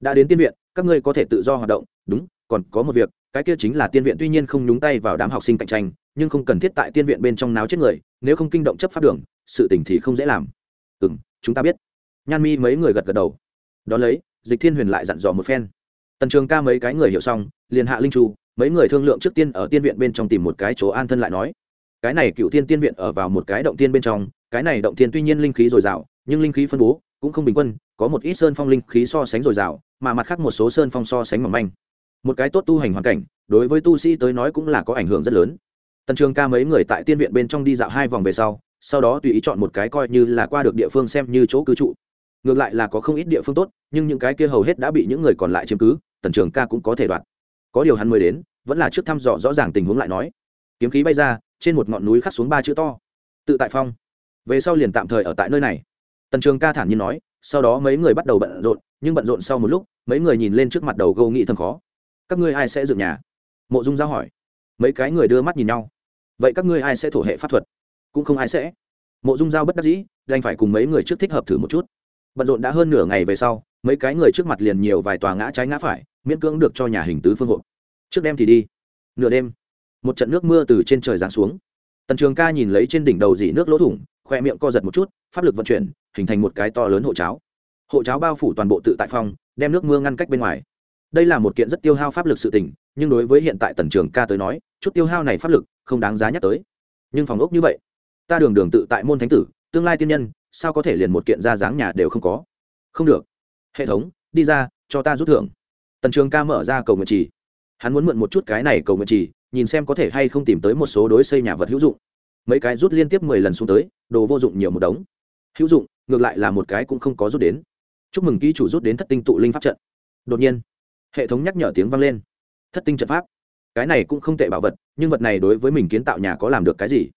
Đã đến tiên viện, các ngươi có thể tự do hoạt động, đúng, còn có một việc, cái kia chính là tiên viện tuy nhiên không nhúng tay vào đám học sinh cạnh tranh, nhưng không cần thiết tại tiên viện bên trong náo chết người, nếu không kinh động chấp pháp đường, sự tình thì không dễ làm. Ừ m chúng ta biết. Nhan mi mấy người gật gật đầu. Đón lấy, dịch thiên huyền lại dặn dò một phen. Tần trường ca mấy cái người hiểu xong, liền hạ linh chu mấy người thương lượng trước tiên ở tiên viện bên trong tìm một cái chỗ an thân lại nói. Cái này cựu tiên tiên viện ở vào một cái động tiên bên trong, cái này động tiên tuy nhiên linh khí dồi dào, nhưng linh khí phân bố cũng không bình quân, có một ít sơn phong linh khí so sánh dồi dào, mà mặt khác một số sơn phong so sánh mỏng manh. Một cái tốt tu hành hoàn cảnh, đối với tu sĩ tới nói cũng là có ảnh hưởng rất lớn. Tần trường ca mấy người tại tiên viện bên trong đi dạo hai vòng về sau sau đó tùy ý chọn một cái coi như là qua được địa phương xem như chỗ cư trụ. Ngược lại là có không ít địa phương tốt, nhưng những cái kia hầu hết đã bị những người còn lại chiếm cứ, tần trường ca cũng có thể đoạt. Có điều hắn mới đến, vẫn là trước thăm dò rõ ràng tình huống lại nói. Kiếm khí bay ra, trên một ngọn núi khắc xuống ba chữ to. Tự tại phong. Về sau liền tạm thời ở tại nơi này tần trường ca thản nhiên nói, sau đó mấy người bắt đầu bận rộn, nhưng bận rộn sau một lúc, mấy người nhìn lên trước mặt đầu gâu nghị thầm khó. Các ngươi ai sẽ dựng nhà? Mộ dung giao hỏi. Mấy cái người đưa mắt nhìn nhau. Vậy các ngươi ai sẽ thổ hệ pháp thuật? Cũng không ai sẽ. Mộ dung giao bất đắc dĩ, đành phải cùng mấy người trước thích hợp thử một chút. Bận rộn đã hơn nửa ngày về sau, mấy cái người trước mặt liền nhiều vài tòa ngã trái ngã phải, miễn cưỡng được cho nhà hình tứ phương hộ. Trước đêm thì đi. Nửa đêm, một trận nước mưa từ trên trời giáng xuống. Tần trường ca nhìn lấy trên đỉnh đầu dỉ nước lỗ thủng, khoe miệng co giật một chút, pháp lực vận chuyển hình thành một cái to lớn hộ cháo. Hộ cháo bao phủ toàn bộ tự tại phong, đem nước mưa ngăn cách bên ngoài. Đây là một kiện rất tiêu hao pháp lực sự tình, nhưng đối với hiện tại tần trường ca tới nói, chút tiêu hao này pháp lực, không đáng giá nhắc tới. Nhưng phòng ốc như vậy, ta đường đường tự tại môn thánh tử, tương lai tiên nhân, sao có thể liền một kiện ra dáng nhà đều không có? Không được. Hệ thống, đi ra, cho ta rút thưởng. Tần trường ca mở ra cầu nguyện trì. Hắn muốn mượn một chút cái này cầu nguyện trì, nhìn xem có thể hay không tìm tới một số đối xây nhà vật hữu dụng. Mấy cái rút liên tiếp mười lần xuống tới, đồ vô dụng nhiều một đống. Hữu dụng ngược lại là một cái cũng không có rút đến. Chúc mừng ký chủ rút đến thất tinh tụ linh pháp trận. Đột nhiên, hệ thống nhắc nhở tiếng vang lên. Thất tinh trận pháp. Cái này cũng không tệ bảo vật, nhưng vật này đối với mình kiến tạo nhà có làm được cái gì?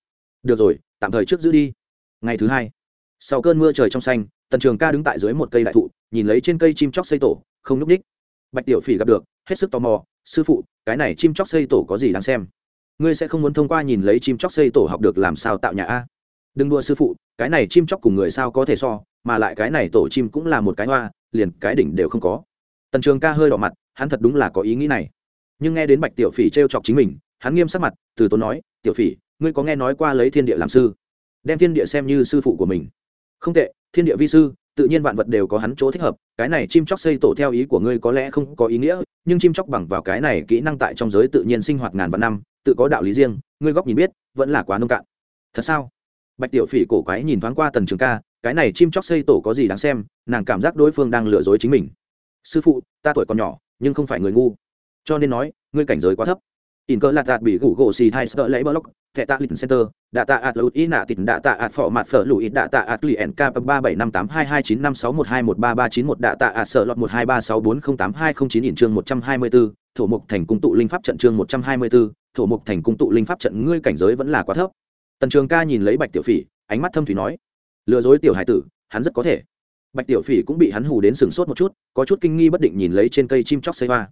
Được rồi, tạm thời trước giữ đi. Ngày thứ hai, sau cơn mưa trời trong xanh, tần trường ca đứng tại dưới một cây đại thụ, nhìn lấy trên cây chim chóc xây tổ, không núp ních. Bạch tiểu phỉ gặp được, hết sức tò mò, sư phụ, cái này chim chóc xây tổ có gì đáng xem? Ngươi sẽ không muốn thông qua nhìn lấy chim chóc xây tổ học được làm sao tạo nhà a? Đừng đua sư phụ, cái này chim chóc cùng người sao có thể so, mà lại cái này tổ chim cũng là một cái hoa, liền cái đỉnh đều không có. Tần trường ca hơi đỏ mặt, hắn thật đúng là có ý nghĩ này. Nhưng nghe đến bạch tiểu phỉ t r e o chọc chính mình, hắn nghiêm sắc mặt, từ tốn nói, tiểu phỉ, ngươi có nghe nói qua lấy thiên địa làm sư? Đem thiên địa xem như sư phụ của mình. Không tệ, thiên địa vi sư, tự nhiên vạn vật đều có hắn chỗ thích hợp, cái này chim chóc xây tổ theo ý của ngươi có lẽ không có ý nghĩa, nhưng chim chóc bằng vào cái này kỹ năng tại trong giới tự nhiên sinh hoạt ngàn vạn năm, tự có đạo lý riêng, ngươi góc nhìn biết, vẫn là quá nông cạn. Thật sao? Bạch tiểu phỉ cổ quái nhìn thoáng qua tần trường ca, cái này chim chóc xây tổ có gì đáng xem, nàng cảm giác đối phương đang lừa dối chính mình. Sư phụ, ta tuổi còn nhỏ, nhưng không phải người ngu. Cho nên nói, ngươi cảnh giới quá thấp. In cơ lạt đạt bị gủ gỗ xì thai sợ lấy block thẻ tạ lịch center, đạ tạ ạt lụt ý nạ tịt, đạ tạ ạt phỏ mặt phở lụi, đạ tạ ạt lụy nk ba bảy năm tám hai hai chín năm sáu một hai một ba ba chín một, đạ tạ ạt sợ lọt một hai ba sáu bốn không tám hai không chín in chương một trăm hai mươi bốn thổ mục thành cung tụ linh pháp trận chương một trăm hai mươi bốn thổ mục thành cung tụ linh pháp trận, ngươi cảnh giới vẫn là quá thấp tần trường ca nhìn lấy bạch tiểu phỉ, ánh mắt thâm thủy nói, lừa dối tiểu hải tử, hắn rất có thể. Bạch tiểu phỉ cũng bị hắn hù đến sừng sốt một chút, có chút kinh nghi bất định nhìn lấy trên cây chim chóc xây hoa.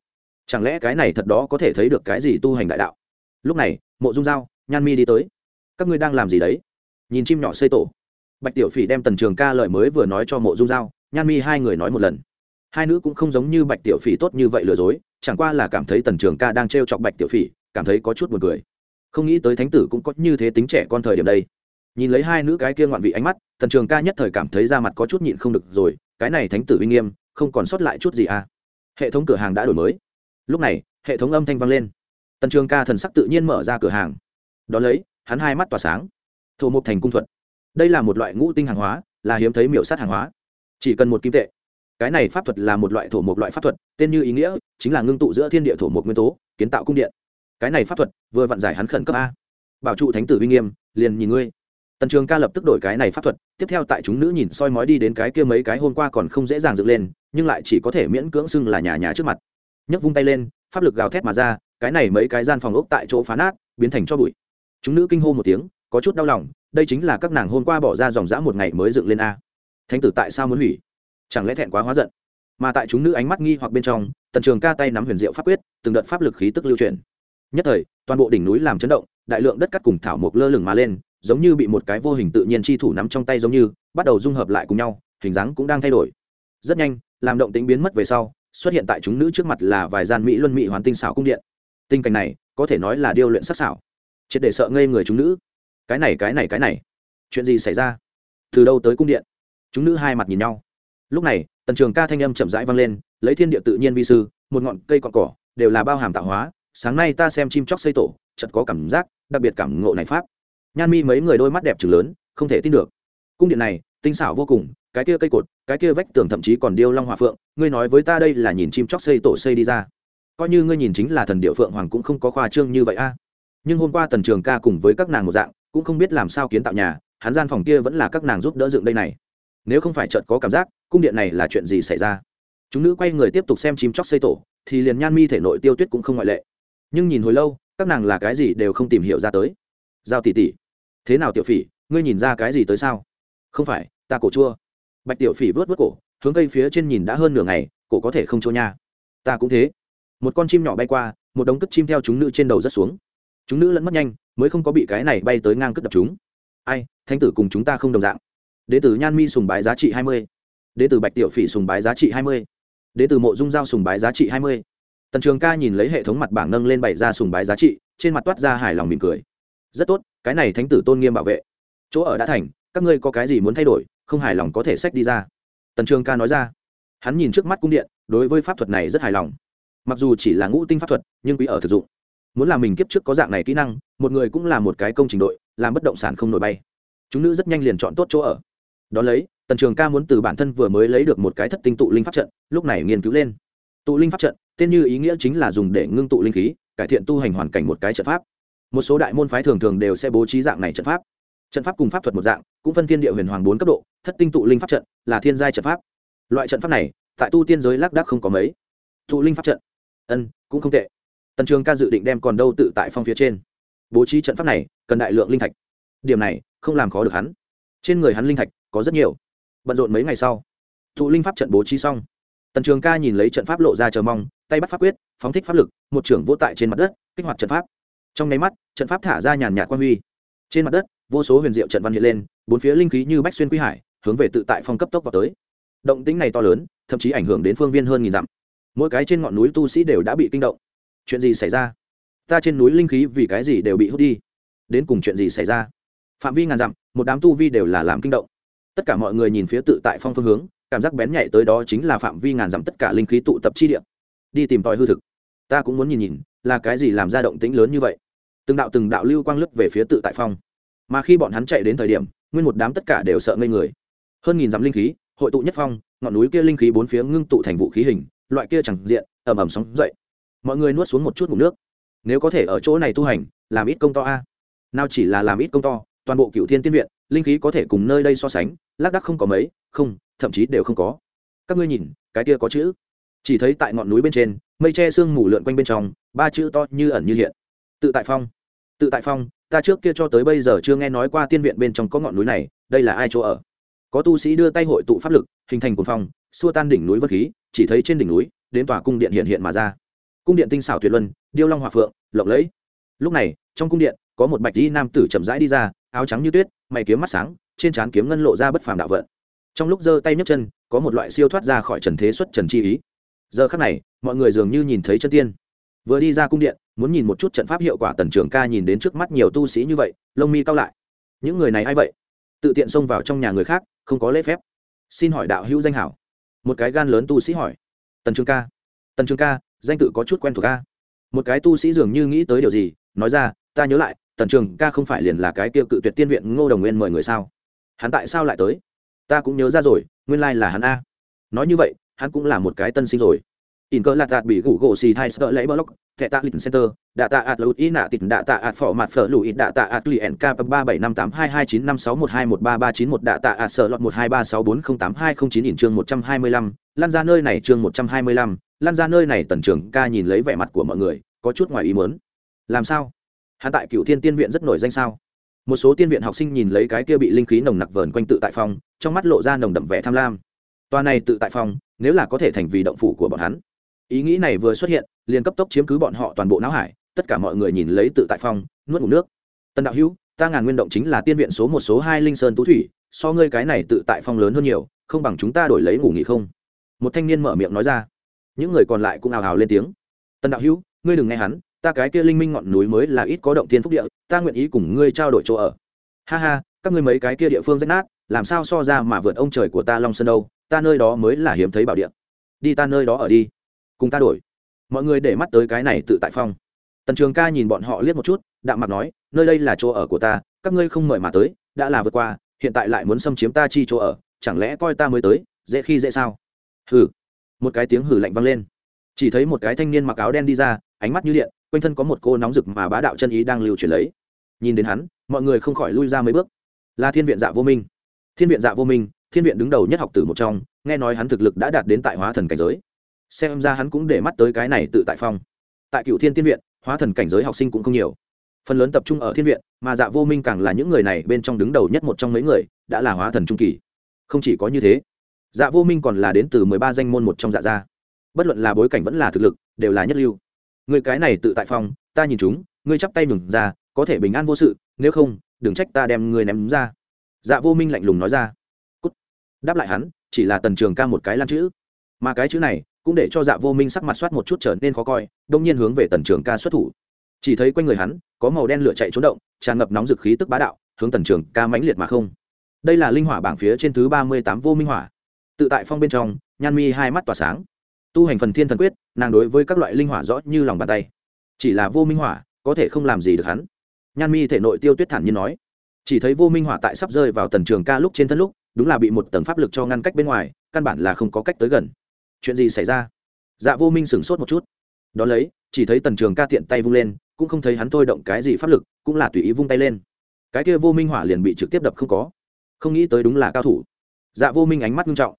Chẳng lẽ cái này thật đó có thể thấy được cái gì tu hành đại đạo? Lúc này, mộ dung dao nhan mi đi tới. Các ngươi đang làm gì đấy? Nhìn chim nhỏ xây tổ. Bạch tiểu phỉ đem tần trường ca lời mới vừa nói cho mộ dung dao nhan mi hai người nói một lần. Hai nữ cũng không giống như bạch tiểu phỉ tốt như vậy lừa dối, chẳng qua là cảm thấy tần trường ca đang t r e o chọc bạch tiểu phỉ, cảm thấy có chút b u ồ n cười không nghĩ tới thánh tử cũng có như thế tính trẻ con thời điểm đây. Nhìn lấy hai nữ cái kia ngoạn vị ánh mắt, tần trường ca nhất thời cảm thấy ra mặt có chút nhịn không được rồi, cái này thánh tử uy nghiêm, không còn sót lại chút gì à. Hệ thống cửa hàng đã đổi mới. Lúc này, hệ thống âm thanh vang lên. Tần trường ca thần sắc tự nhiên mở ra cửa hàng. Đ ó lấy, hắn hai mắt tỏa sáng. Thổ mục thành cung thuật. Đây là một loại ngũ tinh hàng hóa, là hiếm thấy miểu sát hàng hóa. Chỉ cần một kim tệ. Cái này pháp thuật là một loại thổ mục loại pháp thuật, tên như ý nghĩa, chính là ngưng tụ giữa thiên địa thổ mục nguyên tố, kiến tạo cung điện cái này pháp thuật, vừa vặn giải hắn khẩn cấp a. Bảo trụ thánh tử uy nghiêm, liền nhìn ngươi. Tần trường ca lập tức đổi cái này pháp thuật, tiếp theo tại chúng nữ nhìn soi mói đi đến cái kia mấy cái hôm qua còn không dễ dàng dựng lên, nhưng lại chỉ có thể miễn cưỡng xưng là nhà nhà trước mặt. Nhấc vung tay lên, pháp lực gào thét mà ra, cái này mấy cái gian phòng ốc tại chỗ phá nát, biến thành cho bụi. Chúng nữ kinh hô một tiếng, có chút đau lòng, đây chính là các nàng hôm qua bỏ ra dòng dã một ngày mới dựng lên a. Thánh tử tại sao muốn hủy? Chẳng lẽ thẹn quá hóa giận? Mà tại chúng nữ ánh mắt nghi hoặc bên trong, tần trường ca tay nắm huyền diệu pháp quyết, từng đợt pháp lực khí tức lưu truyền nhất thời, toàn bộ đỉnh núi làm chấn động, đại lượng đất cắt cùng thảo mộc lơ lửng mà lên, giống như bị một cái vô hình tự nhiên chi thủ nắm trong tay giống như, bắt đầu dung hợp lại cùng nhau, hình dáng cũng đang thay đổi. Rất nhanh, làm động tính biến mất về sau, xuất hiện tại chúng nữ trước mặt là vài gian mỹ luân mỹ hoàn tinh xảo cung điện. Tinh cảnh này, có thể nói là điêu luyện sắc xảo triệt để sợ ngây người chúng nữ. Cái này cái này cái này. Chuyện gì xảy ra? Từ đâu tới cung điện? Chúng nữ hai mặt nhìn nhau. Lúc này, tần trường ca thanh âm chậm rãi vang lên, lấy thiên địa tự nhiên vi sư, một ngọn cây cọn cỏ, đều là bao hàm tạo hóa sáng nay ta xem chim chóc xây tổ chật có cảm giác, đặc biệt cảm ngộ này pháp. Nhan mi mấy người đôi mắt đẹp trừng lớn, không thể tin được. Cung điện này, tinh xảo vô cùng, cái kia cây cột, cái kia vách tường thậm chí còn điêu long hòa phượng, ngươi nói với ta đây là nhìn chim chóc xây tổ xây đi ra. Coi như ngươi nhìn chính là thần điệu phượng hoàng cũng không có khoa trương như vậy a. Nhưng hôm qua tần trường ca cùng với các nàng một dạng, cũng không biết làm sao kiến tạo nhà, hắn gian phòng kia vẫn là các nàng giúp đỡ dựng đây này. Nếu không phải chợt có cảm giác, cung điện này là chuyện gì xảy ra? Chúng nữ quay người tiếp tục xem chim chóc xây tổ, thì liền nhan mi thể nội tiêu tuyết cũng không ngoại lệ nhưng nhìn hồi lâu, các nàng là cái gì đều không tìm hiểu ra tới. Giao tỷ tỷ, thế nào tiểu phỉ, ngươi nhìn ra cái gì tới sao? Không phải, ta cổ chua. Bạch tiểu phỉ vớt vớt cổ, hướng cây phía trên nhìn đã hơn nửa ngày, cổ có thể không chua nha. Ta cũng thế. Một con chim nhỏ bay qua, một đống cất chim theo chúng nữ trên đầu rất xuống. Chúng nữ lẫn mất nhanh, mới không có bị cái này bay tới ngang cất đập chúng. Ai thanh tử cùng chúng ta không đồng dạng. Đ ế t ử nhan mi sùng bái giá trị hai mươi. Đ ế t ử bạch tiểu phỉ sùng bái giá trị hai mươi. Đ ế t ử mộ dung giao sùng bái giá trị hai mươi tần trường ca nhìn lấy hệ thống mặt bảng nâng lên bảy ra sùng bái giá trị, trên mặt toát ra hài lòng mỉm cười. Rất tốt, cái này thánh tử tôn nghiêm bảo vệ. Chỗ ở đã thành, các ngươi có cái gì muốn thay đổi, không hài lòng có thể sách đi ra. Tần trường ca nói ra. Hắn nhìn trước mắt cung điện, đối với pháp thuật này rất hài lòng. Mặc dù chỉ là ngũ tinh pháp thuật, nhưng quý ở thực dụng. Muốn làm mình kiếp trước có dạng này kỹ năng, một người cũng là một cái công trình đội, làm bất động sản không nổi bay. Chúng nữ rất nhanh liền chọn tốt chỗ ở. Đ ó lấy, tần trường ca muốn từ bản thân vừa mới lấy được một cái thất tinh tụ linh pháp trận, lúc này nghiên cứu lên. Tụ linh pháp trận tên như ý nghĩa chính là dùng để ngưng tụ linh khí, cải thiện tu hành hoàn cảnh một cái trận pháp. Một số đại môn phái thường thường đều sẽ bố trí dạng này trận pháp. Trận pháp cùng pháp thuật một dạng, cũng phân thiên địa huyền hoàng bốn cấp độ, thất tinh tụ linh pháp trận, là thiên giai trận pháp. Loại trận pháp này, tại tu tiên giới lác đác không có mấy. Tụ linh pháp trận. Ân, cũng không tệ. Tần trường ca dự định đem còn đâu tự tại phong phía trên. Bố trí trận pháp này, cần đại lượng linh thạch. Điểm này, không làm khó được hắn. Trên người hắn linh thạch, có rất nhiều. Bận rộn mấy ngày sau thụ linh pháp trận bố trí xong. Tần trường ca nhìn lấy trận pháp lộ ra chờ mong tay bắt pháp quyết, phóng thích pháp lực, một trưởng vô tại trên mặt đất, kích hoạt trận pháp. Trong nháy mắt, trận pháp thả ra nhàn nhạt quan huy. Trên mặt đất, vô số huyền diệu trận văn hiện lên, bốn phía linh khí như bách xuyên quy hải, hướng về tự tại phong cấp tốc vào tới. Động tính này to lớn, thậm chí ảnh hưởng đến phương viên hơn nghìn dặm. Mỗi cái trên ngọn núi tu sĩ đều đã bị kinh động. Chuyện gì xảy ra? Ta trên núi linh khí vì cái gì đều bị hút đi? Đến cùng chuyện gì xảy ra? Phạm vi ngàn dặm, một đám tu vi đều là làm kinh động. Tất cả mọi người nhìn phía tự tại phong phương hướng, cảm giác bén nhạy tới đó chính là phạm vi ngàn dặm tất cả linh khí tụ tập chi địa đi tìm tòi hư thực. Ta cũng muốn nhìn nhìn, là cái gì làm ra động tĩnh lớn như vậy? Từng đạo từng đạo lưu quang lức về phía tự tại phong. Mà khi bọn hắn chạy đến thời điểm, nguyên một đám tất cả đều sợ ngây người. Hơn nghìn dặm linh khí, hội tụ nhất phong, ngọn núi kia linh khí bốn phía ngưng tụ thành vũ khí hình, loại kia chẳng diện ẩm ẩm sóng dậy. Mọi người nuốt xuống một chút ngủ nước. Nếu có thể ở chỗ này tu hành, làm ít công to a. Nào chỉ là làm ít công to, toàn bộ cựu thiên tiên viện, linh khí có thể cùng nơi đây so sánh, lác đắc không có mấy, không, thậm chí đều không có. Các ngươi nhìn, cái kia có chữ chỉ thấy tại ngọn núi bên trên, mây che sương mù lượn quanh bên trong, ba chữ to như ẩn như hiện. Tự tại phong. Tự tại phong, ta trước kia cho tới bây giờ chưa nghe nói qua tiên viện bên trong có ngọn núi này, đây là ai chỗ ở? Có tu sĩ đưa tay hội tụ pháp lực, hình thành cuồng phong, xua tan đỉnh núi vân khí, chỉ thấy trên đỉnh núi, đến tòa cung điện hiện hiện mà ra. Cung điện tinh xảo tuyệt luân, điêu long hòa phượng, lộng lẫy. Lúc này, trong cung điện, có một bạch di nam tử chậm rãi đi ra, áo trắng như tuyết, mày kiếm mắt sáng, trên trán kiếm ngân lộ ra bất phàm đạo vận. Trong lúc giơ tay nhấc chân, có một loại siêu thoát ra khỏi trần thế xuất trần chi ý giờ khắc này, mọi người dường như nhìn thấy chân tiên. Vừa đi ra cung điện, muốn nhìn một chút trận pháp hiệu quả tần trường ca nhìn đến trước mắt nhiều tu sĩ như vậy, lông mi cao lại. Những người này a i vậy? Tự tiện xông vào trong nhà người khác, không có lễ phép. Xin hỏi đạo hữu danh hảo. Một cái gan lớn tu sĩ hỏi. Tần trường ca. Tần trường ca, danh tự có chút quen thuộc ca một cái tu sĩ dường như nghĩ tới điều gì, nói ra, ta nhớ lại, tần trường ca không phải liền là cái tiêu cự tuyệt tiên viện ngô đồng nguyên mời người sao? Hắn tại sao lại tới? Ta cũng nhớ ra rồi, nguyên lai là hắn a. Nói như vậy hắn cũng là một cái tân sinh rồi. In cơ lạt đạt bị gủ gỗ xì thai sợ lấy block thẻ tạ lịch center đạ tạ ạt lụt ý nạ tịt đạ tạ ạt phỏ mặt phở lụi đạ tạ ạt lì ẻn ba bảy năm tám hai hai chín năm sáu một hai một ba ba chín một đạ tạ ạt sợ lọt một hai ba sáu bốn không tám hai không chín in chương một trăm hai mươi lăm lan ra nơi này chương một trăm hai mươi lăm lan ra nơi này tần trưởng ca nhìn lấy vẻ mặt của mọi người có chút ngoài ý mớn làm sao? Hắn tại cựu thiên tiên viện rất nổi danh sao? Một số tiên viện học sinh nhìn lấy cái kia bị linh khí nồng nặc vờn quanh tự tại phòng, trong mắt lộ ra nồng đậm vẻ tham lam toa này tự tại phong nếu là có thể thành vì động phủ của bọn hắn. Ý nghĩ này vừa xuất hiện, liền cấp tốc chiếm cứ bọn họ toàn bộ não hải, tất cả mọi người nhìn lấy tự tại phong nuốt ngủ nước. Tân đạo hữu, ta ngàn nguyên động chính là tiên viện số một, số hai linh sơn tú thủy, so ngươi cái này tự tại phong lớn hơn nhiều, không bằng chúng ta đổi lấy ngủ nghỉ không? Một thanh niên mở miệng nói ra. Những người còn lại cũng ào ào lên tiếng. Tân đạo hữu, ngươi đừng nghe hắn, ta cái kia linh minh ngọn núi mới là ít có động tiên phúc địa, ta nguyện ý cùng ngươi trao đổi chỗ ở. Ha ha, các ngươi mấy cái kia địa phương rách nát, làm sao so ra mà vượt ông trời của ta long sơn đâu? Ta nơi đó mới là hiếm thấy bảo địa. Đi ta nơi đó ở đi. Cùng ta đổi. Mọi người để mắt tới cái này tự tại phong. Tần trường ca nhìn bọn họ liếc một chút, đạm mặt nói, nơi đây là chỗ ở của ta, các ngươi không mời mà tới, đã là vượt qua, hiện tại lại muốn xâm chiếm ta chi chỗ ở, chẳng lẽ coi ta mới tới, dễ khi dễ sao? Hừ. Một cái tiếng hử lạnh vang lên. Chỉ thấy một cái thanh niên mặc áo đen đi ra, ánh mắt như điện, quanh thân có một cô nóng rực mà bá đạo chân ý đang lưu chuyển lấy. Nhìn đến hắn, mọi người không khỏi lui ra mấy bước. Là thiên viện dạ vô minh. Thiên viện dạ vô minh thiên viện đứng đầu nhất học tử một trong, nghe nói hắn thực lực đã đạt đến tại hóa thần cảnh giới. Xem ra hắn cũng để mắt tới cái này tự tại phong. Tại cựu thiên tiên viện, hóa thần cảnh giới học sinh cũng không nhiều. Phần lớn tập trung ở thiên viện, mà dạ vô minh càng là những người này bên trong đứng đầu nhất một trong mấy người, đã là hóa thần trung kỳ. Không chỉ có như thế dạ vô minh còn là đến từ mười ba danh môn một trong dạ gia. Bất luận là bối cảnh vẫn là thực lực, đều là nhất lưu. Người cái này tự tại phong, ta nhìn chúng, ngươi chắp tay mừng ra, có thể bình an vô sự, nếu không, đừng trách ta đem ngươi ném ra. Dạ vô minh lạnh lùng nói ra đáp lại hắn, chỉ là tần trường ca một cái lan chữ. Mà cái chữ này cũng để cho dạ vô minh sắc mặt soát một chút trở nên khó coi, đông nhiên hướng về tần trường ca xuất thủ. Chỉ thấy quanh người hắn có màu đen lửa chạy trốn động, tràn ngập nóng dực khí tức bá đạo, hướng tần trường ca mãnh liệt mà không. Đây là linh hỏa bảng phía trên thứ ba mươi tám vô minh hỏa. Tự tại phong bên trong, nhan mi hai mắt tỏa sáng. Tu hành phần thiên thần quyết, nàng đối với các loại linh hỏa rõ như lòng bàn tay. Chỉ là vô minh hỏa, có thể không làm gì được hắn. Nhan mi thể nội tiêu tuyết thản nhiên nói. Chỉ thấy vô minh hỏa tại sắp rơi vào tần trường ca lúc trên thân lúc đúng là bị một tầng pháp lực cho ngăn cách bên ngoài, căn bản là không có cách tới gần. Chuyện gì xảy ra? Dạ vô minh sửng sốt một chút. Đón lấy, chỉ thấy tần trường ca tiện tay vung lên, cũng không thấy hắn thôi động cái gì pháp lực, cũng là tùy ý vung tay lên. Cái kia vô minh hỏa liền bị trực tiếp đập không có. Không nghĩ tới đúng là cao thủ. Dạ vô minh ánh mắt nghiêm trọng.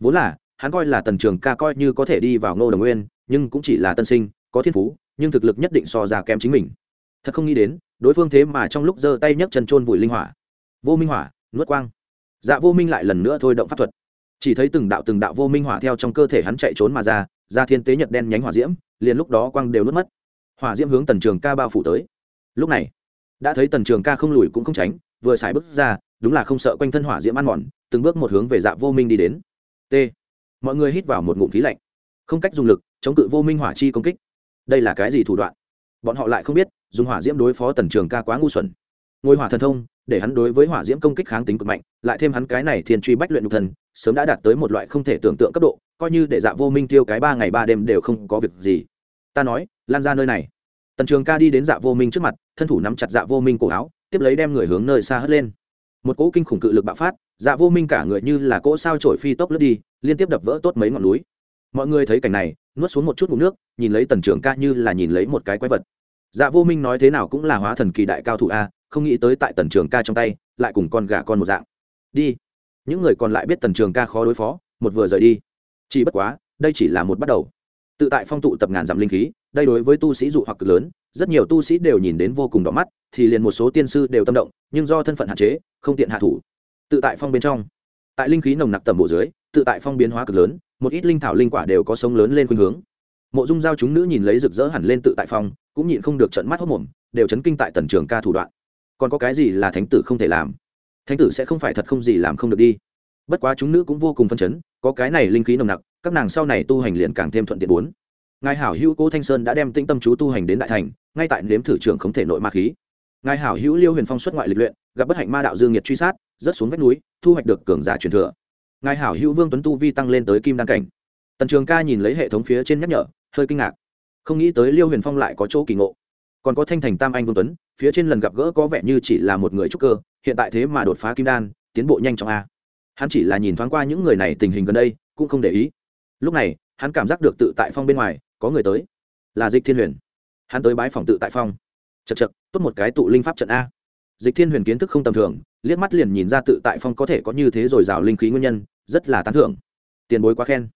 Vốn là, hắn coi là tần trường ca coi như có thể đi vào ngô đồng nguyên, nhưng cũng chỉ là tân sinh, có thiên phú, nhưng thực lực nhất định so ra kém chính mình. Thật không nghĩ đến, đối phương thế mà trong lúc giơ tay nhấc chân trôn vùi linh hỏa. Vô minh hỏa, nuốt quang dạ vô minh lại lần nữa thôi động pháp thuật. Chỉ thấy từng đạo từng đạo vô minh hỏa theo trong cơ thể hắn chạy trốn mà ra ra thiên tế nhật đen nhánh hỏa diễm, liền lúc đó quang đều nuốt mất. Hỏa diễm hướng tần trường ca bao phủ tới. Lúc này, đã thấy tần trường ca không lùi cũng không tránh, vừa xài bước ra, đúng là không sợ quanh thân hỏa diễm ăn mòn, từng bước một hướng về dạ vô minh đi đến. T. Mọi người hít vào một ngụm khí lạnh. Không cách dùng lực, chống cự vô minh hỏa chi công kích. Đây là cái gì thủ đoạn? Bọn họ lại không biết, dùng hỏa diễm đối phó tần trường ca quá ngu xuẩn ngôi hỏa thần thông, để hắn đối với hỏa diễm công kích kháng tính cực mạnh, lại thêm hắn cái này thiên truy bách luyện nhục thần, sớm đã đạt tới một loại không thể tưởng tượng cấp độ, coi như để dạ vô minh tiêu cái ba ngày ba đêm đều không có việc gì. Ta nói, lan ra nơi này. Tần trường ca đi đến dạ vô minh trước mặt, thân thủ nắm chặt dạ vô minh cổ áo, tiếp lấy đem người hướng nơi xa hất lên. Một cỗ kinh khủng cự lực bạo phát dạ vô minh cả người như là cỗ sao trổi phi tốc lướt đi, liên tiếp đập vỡ tốt mấy ngọn núi. Mọi người thấy cảnh này, nuốt xuống một chút ngụm nước, nhìn lấy tần trường ca như là nhìn lấy một cái quái vật. Dạ vô minh nói thế nào cũng là hóa thần kỳ đại cao thủ a không nghĩ tới tại tần trường ca trong tay, lại cùng con gà con một dạng. Đi. Những người còn lại biết tần trường ca khó đối phó, một vừa rời đi. Chỉ bất quá, đây chỉ là một bắt đầu. Tự tại phong tụ tập ngàn dặm linh khí, đây đối với tu sĩ dụ hoặc cực lớn, rất nhiều tu sĩ đều nhìn đến vô cùng đỏ mắt, thì liền một số tiên sư đều tâm động, nhưng do thân phận hạn chế, không tiện hạ thủ. Tự tại phong bên trong. Tại linh khí nồng nặc tầm bộ dưới, tự tại phong biến hóa cực lớn, một ít linh thảo linh quả đều có sống lớn lên khuynh hướng. Mộ dung giao chúng nữ nhìn lấy rực rỡ hẳn lên tự tại phong, cũng nhịn không được trận mắt hốc mồm, đều chấn kinh tại tần trường ca thủ đoạn còn có cái gì là thánh tử không thể làm? Thánh tử sẽ không phải thật không gì làm không được đi. Bất quá chúng nữ cũng vô cùng phân chấn, có cái này linh khí nồng nặc, các nàng sau này tu hành liền càng thêm thuận tiện bốn. Ngài hảo hữu cố thanh sơn đã đem tĩnh tâm chú tu hành đến đại thành, ngay tại nếm thử trường không thể nội ma khí. Ngài hảo hữu liêu huyền phong xuất ngoại lịch luyện, gặp bất hạnh ma đạo dương nhiệt truy sát, rớt xuống vách núi, thu hoạch được cường giả truyền thừa. Ngài hảo hữu vương tuấn tu vi tăng lên tới kim đan cảnh. Tần trường ca nhìn lấy hệ thống phía trên nhắc nhở, hơi kinh ngạc. Không nghĩ tới liêu huyền phong lại có chỗ kỳ ngộ còn có thanh thành tam anh vương tuấn, phía trên lần gặp gỡ có vẻ như chỉ là một người trúc cơ, hiện tại thế mà đột phá kim đan, tiến bộ nhanh trong a. Hắn chỉ là nhìn thoáng qua những người này tình hình gần đây, cũng không để ý. Lúc này, hắn cảm giác được tự tại phong bên ngoài, có người tới. Là dịch thiên huyền. Hắn tới bái phòng tự tại phong. Chật chật tốt một cái tụ linh pháp trận a. Dịch thiên huyền kiến thức không tầm thường, liếc mắt liền nhìn ra tự tại phong có thể có như thế rồi o linh khí nguyên nhân, rất là tán thưởng. Tiền bối quá khen.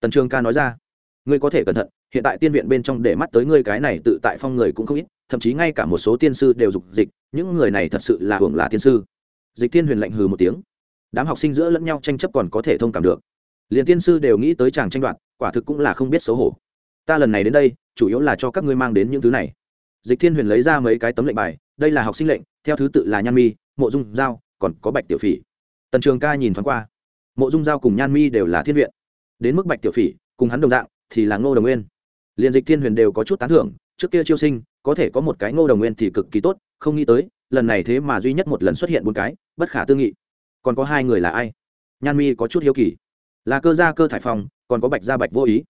Tần trường ca nói ra. Ngươi có thể cẩn thận hiện tại tiên viện bên trong để mắt tới ngươi cái này tự tại phong người cũng không ít, thậm chí ngay cả một số tiên sư đều dục dịch, những người này thật sự là hưởng là tiên sư. Dịch thiên huyền lạnh hừ một tiếng. Đám học sinh giữa lẫn nhau tranh chấp còn có thể thông cảm được. Liền tiên sư đều nghĩ tới chàng tranh đoạt, quả thực cũng là không biết xấu hổ. Ta lần này đến đây, chủ yếu là cho các ngươi mang đến những thứ này. Dịch thiên huyền lấy ra mấy cái tấm lệnh bài, đây là học sinh lệnh, theo thứ tự là nhan mi, mộ dung giao, còn có bạch tiểu phỉ. Tần trường ca nhìn thoáng qua. Mộ dung giao cùng nhan mi đều là thiên viện. Đến mức bạch tiểu phỉ, cùng hắn đồng dạng, thì là ngô đồng nguyên liền dịch thiên huyền đều có chút tán thưởng, trước kia chiêu sinh, có thể có một cái ngô đồng nguyên thì cực kỳ tốt, không nghĩ tới, lần này thế mà duy nhất một lần xuất hiện một cái, bất khả tư nghị. Còn có hai người là ai? Nhan mi có chút hiếu kỳ. Là cơ gia cơ thải phòng, còn có bạch gia bạch vô ý.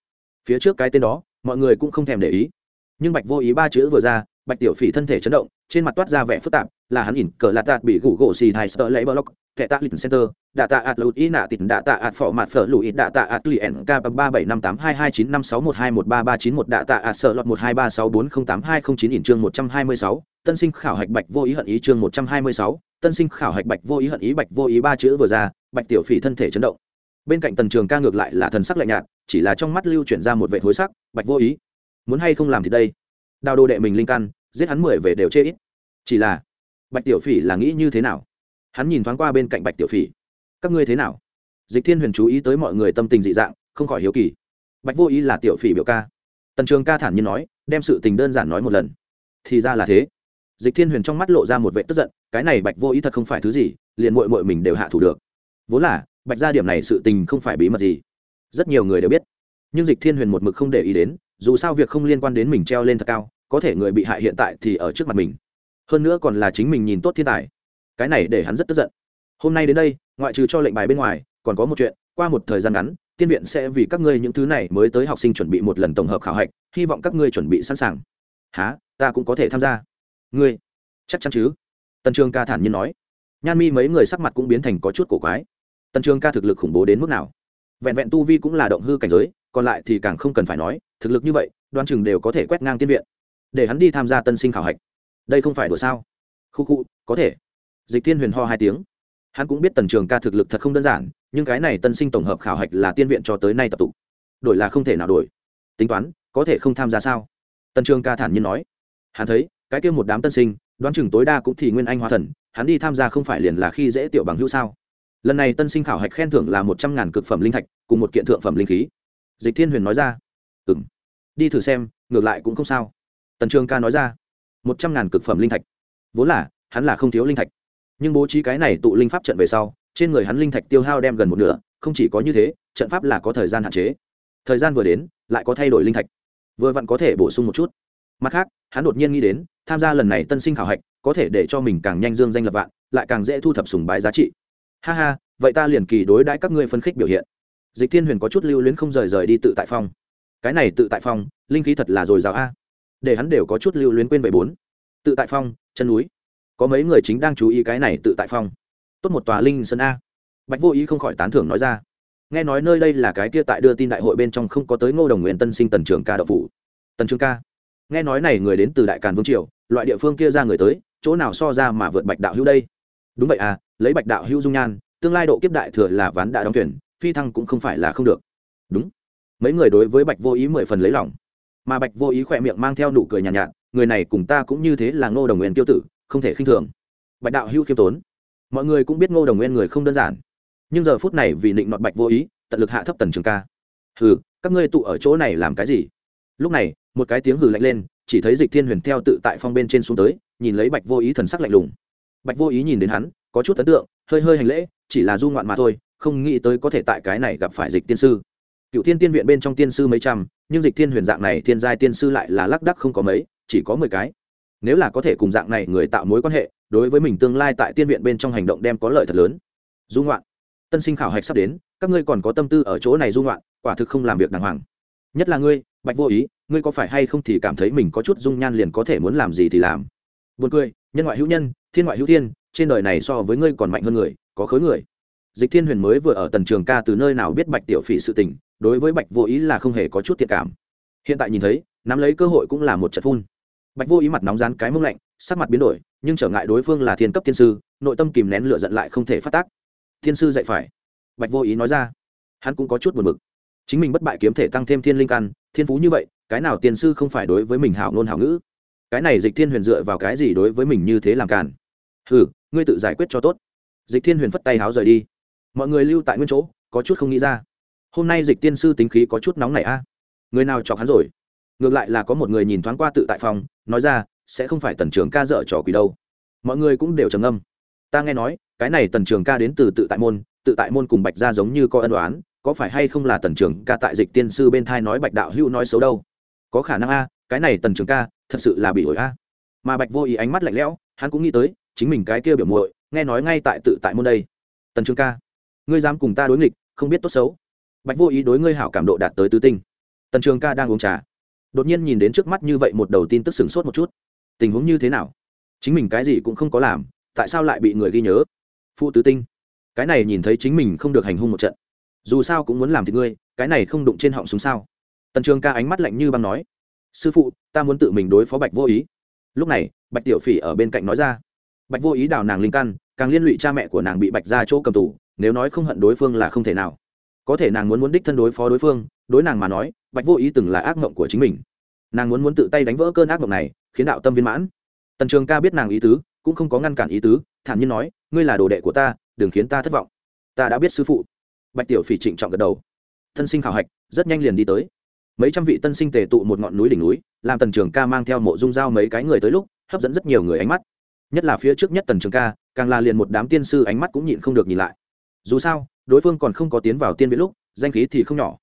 Phía trước cái tên đó, mọi người cũng không thèm để ý. Nhưng bạch vô ý ba chữ vừa ra bạch tiểu phỉ thân thể chấn động, trên mặt toát ra vẻ phức tạp, là hắn ỉn cờ lạt tạt bị gủ gỗ xì thai sơ lấy block kẻ tạ lịch center, đạ tạ ạt lụt ý nạ tịt, đạ tạ ạt phỏ mặt phở lụi, đạ tạ ạt lì k ba bảy năm tám hai hai chín năm sáu một hai một ba ba chín một, đạ tạ ạt sợ lọt một hai ba sáu bốn không tám hai không chín ỉn chương một trăm hai mươi sáu, tân sinh khảo hạch bạch vô ý hận ý chương một trăm hai mươi sáu, tân sinh khảo hạch bạch vô ý hận ý, bạch vô ý ba chữ vừa ra, bạch tiểu phỉ thân thể chấn động. Bên cạnh tần trường ca ngược lại là thần sắc lạnh nhạt, chỉ là trong mắt lưu chuyển ra một vệ thối sắc, bạch vô ý, muốn hay không làm thì đây? Đào đồ đệ mình linh căn, giết hắn mười về đều chê ít. Chỉ là, bạch tiểu phỉ là nghĩ như thế nào? Hắn nhìn thoáng qua bên cạnh bạch tiểu phỉ. Các ngươi thế nào? Dịch thiên huyền chú ý tới mọi người tâm tình dị dạng, không khỏi hiếu kỳ. Bạch vô ý là tiểu phỉ biểu ca. Tần trường ca thản nhiên nói, đem sự tình đơn giản nói một lần. Thì ra là thế. Dịch thiên huyền trong mắt lộ ra một vệ tức giận, cái này bạch vô ý thật không phải thứ gì, liền mội mội mình đều hạ thủ được. Vốn là, bạch gia điểm này sự tình không phải bí mật gì. Rất nhiều người đều biết. Nhưng dịch thiên huyền một mực không để ý đến dù sao việc không liên quan đến mình treo lên thật cao, có thể người bị hại hiện tại thì ở trước mặt mình. Hơn nữa còn là chính mình nhìn tốt thiên tài. Cái này để hắn rất tức giận. Hôm nay đến đây, ngoại trừ cho lệnh bài bên ngoài, còn có một chuyện, qua một thời gian ngắn, tiên viện sẽ vì các ngươi những thứ này mới tới học sinh chuẩn bị một lần tổng hợp khảo hạch, hy vọng các ngươi chuẩn bị sẵn sàng. Há ta cũng có thể tham gia. Ngươi? Chắc chắn chứ? Tần trường ca thản nhiên nói. Nhan mi mấy người sắc mặt cũng biến thành có chút cổ quái. Tần trường ca thực lực khủng bố đến mức nào? Vẹn vẹn tu vi cũng là động hư cảnh giới, còn lại thì càng không cần phải nói, thực lực như vậy, đoan chừng đều có thể quét ngang tiên viện. Để hắn đi tham gia tân sinh khảo hạch. Đây không phải đùa sao? Khu khu có thể. Dịch thiên huyền ho hai tiếng. Hắn cũng biết tần trường ca thực lực thật không đơn giản, nhưng cái này tân sinh tổng hợp khảo hạch là tiên viện cho tới nay tập tụ. Đổi là không thể nào đổi. Tính toán, có thể không tham gia sao? Tần trường ca thản nhiên nói. Hắn thấy, cái kia một đám tân sinh đoán chừng tối đa cũng thì nguyên anh hóa thần, hắn đi tham gia không phải liền là khi dễ tiểu bằng hữu sao? Lần này tân sinh khảo hạch khen thưởng là một trăm ngàn cực phẩm linh thạch, cùng một kiện thượng phẩm linh khí. Dịch thiên huyền nói ra. Ừ m đi thử xem, ngược lại cũng không sao. Tần trường ca nói ra. Một trăm ngàn cực phẩm linh thạch. Vốn là, hắn là không thiếu linh thạch. Nhưng bố trí cái này tụ linh pháp trận về sau, trên người hắn linh thạch tiêu hao đem gần một nửa, không chỉ có như thế, trận pháp là có thời gian hạn chế. Thời gian vừa đến, lại có thay đổi linh thạch. Vừa vặn có thể bổ sung một chút. Mặt khác, hắn đột nhiên nghĩ đến, tham gia lần này tân sinh khảo hạch, có thể để cho mình càng nhanh dương danh lập vạn, lại càng dễ thu thập sùng bái giá trị ha ha, vậy ta liền kỳ đối đãi các ngươi phân khích biểu hiện. Dịch thiên huyền có chút lưu luyến không rời rời đi tự tại phong. Cái này tự tại phong, linh khí thật là dồi dào a. Để hắn đều có chút lưu luyến quên về bốn. Tự tại phong, chân núi. Có mấy người chính đang chú ý cái này tự tại phong. Tốt một tòa linh sơn a. Bạch vô ý không khỏi tán thưởng nói ra. Nghe nói nơi đây là cái kia tại đưa tin đại hội bên trong không có tới ngô đồng nguyện tân sinh tần trường ca đậu phủ. Tần trường ca. Nghe nói này người đến từ đại càn vương triều, loại địa phương kia ra người tới, chỗ nào so ra mà vượt bạch đạo hữu đây? Đúng vậy à lấy bạch đạo hữu dung nhan tương lai độ kiếp đại thừa là ván đã đóng tuyển phi thăng cũng không phải là không được. Đúng. Mấy người đối với bạch vô ý mười phần lấy lòng. Mà bạch vô ý khỏe miệng mang theo nụ cười nhàn nhạt, nhạt người này cùng ta cũng như thế là ngô đồng nguyên kiêu tử không thể khinh thường. Bạch đạo hữu khiêm tốn. Mọi người cũng biết ngô đồng nguyên người không đơn giản. Nhưng giờ phút này vì định nọt bạch vô ý tận lực hạ thấp tần trường ca. Hừ các ngươi tụ ở chỗ này làm cái gì? Lúc này một cái tiếng hừ lạnh lên chỉ thấy dịch thiên huyền theo tự tại phong bên trên xuống tới nhìn lấy bạch vô ý thần sắc lạnh lùng. Bạch vô ý nhìn đến hắn có chút ấn tượng hơi hơi hành lễ chỉ là du ngoạn mà thôi không nghĩ tới có thể tại cái này gặp phải dịch tiên sư. Cựu thiên tiên viện bên trong tiên sư mấy trăm nhưng dịch thiên huyền dạng này thiên giai tiên sư lại là lác đắc không có mấy chỉ có mười cái. Nếu là có thể cùng dạng này người tạo mối quan hệ đối với mình tương lai tại tiên viện bên trong hành động đem có lợi thật lớn. Dung ngoạn, tân sinh khảo hạch sắp đến các ngươi còn có tâm tư ở chỗ này dung ngoạn, quả thực không làm việc đàng hoàng. Nhất là ngươi bạch vô ý ngươi có phải hay không thì cảm thấy mình có chút dung nhan liền có thể muốn làm gì thì làm. Buồn cười nhân ngoại hữu nhân thiên ngoại hữu thiên trên đời này so với ngươi còn mạnh hơn người, có khối người. Dịch thiên huyền mới vừa ở tần trường ca từ nơi nào biết bạch tiểu phỉ sự tình, đối với bạch vô ý là không hề có chút thiệt cảm. Hiện tại nhìn thấy, nắm lấy cơ hội cũng là một trận phun. Bạch vô ý mặt nóng rán cái mông lạnh, sắc mặt biến đổi, nhưng trở ngại đối phương là thiên cấp Thiên sư, nội tâm kìm nén lửa giận lại không thể phát tác. Thiên sư dạy phải. Bạch vô ý nói ra. Hắn cũng có chút buồn bực. Chính mình bất bại kiếm thể tăng thêm thiên linh căn, thiên phú như vậy, cái nào tiên sư không phải đối với mình hảo ngôn hảo ngữ? Cái này dịch thiên huyền dựa vào cái gì đối với mình như thế làm càn? Ừ ngươi tự giải quyết cho tốt. Dịch thiên huyền phất tay háo rời đi. Mọi người lưu tại nguyên chỗ, có chút không nghĩ ra. Hôm nay dịch tiên sư tính khí có chút nóng này a. Người nào chọc hắn rồi? Ngược lại là có một người nhìn thoáng qua tự tại phòng, nói ra, sẽ không phải tần trường ca dở trò quỷ đâu. Mọi người cũng đều trầm âm ta nghe nói, cái này tần trường ca đến từ tự tại môn, tự tại môn cùng bạch ra giống như có ân đoán có phải hay không là tần trường ca tại dịch tiên sư bên thai nói bạch đạo hữu nói xấu đâu? Có khả năng a, cái này tần trường ca thật sự là bị ổi a. Mà bạch vô ý ánh mắt lạnh lẽo, hắn cũng nghĩ tới chính mình cái kia biểu muội, nghe nói ngay tại tự tại môn đây. Tần trường ca, ngươi dám cùng ta đối nghịch, không biết tốt xấu. Bạch vô ý đối ngươi hảo cảm độ đạt tới tứ tinh. Tần trường ca đang uống trà, đột nhiên nhìn đến trước mắt như vậy một đầu tin tức sửng sốt một chút. Tình huống như thế nào? Chính mình cái gì cũng không có làm, tại sao lại bị người ghi nhớ? Phụ tứ tinh. Cái này nhìn thấy chính mình không được hành hung một trận. Dù sao cũng muốn làm thì ngươi, cái này không đụng trên họng súng sao? Tần trường ca ánh mắt lạnh như băng nói. Sư phụ, ta muốn tự mình đối phó bạch vô ý. Lúc này, bạch tiểu phỉ ở bên cạnh nói ra bạch vô ý đào nàng linh căn, càng liên lụy cha mẹ của nàng bị bạch ra chỗ cầm tù, nếu nói không hận đối phương là không thể nào. Có thể nàng muốn muốn đích thân đối phó đối phương, đối nàng mà nói, bạch vô ý từng là ác mộng của chính mình. Nàng muốn muốn tự tay đánh vỡ cơn ác mộng này, khiến đạo tâm viên mãn. Tần trường ca biết nàng ý tứ, cũng không có ngăn cản ý tứ, thản nhiên nói, ngươi là đồ đệ của ta, đừng khiến ta thất vọng. Ta đã biết sư phụ. Bạch tiểu phỉ trịnh trọng gật đầu. Thân sinh khảo hạch, rất nhanh liền đi tới. Mấy trăm vị tân sinh tề tụ một ngọn núi đỉnh núi, làm tần trường ca mang theo mộ dung dao mấy cái người tới lúc, hấp dẫn rất nhiều người ánh mắt nhất là phía trước nhất tần trường ca, càng là liền một đám tiên sư ánh mắt cũng nhịn không được nhìn lại. Dù sao, đối phương còn không có tiến vào tiên viện lúc, danh khí thì không nhỏ.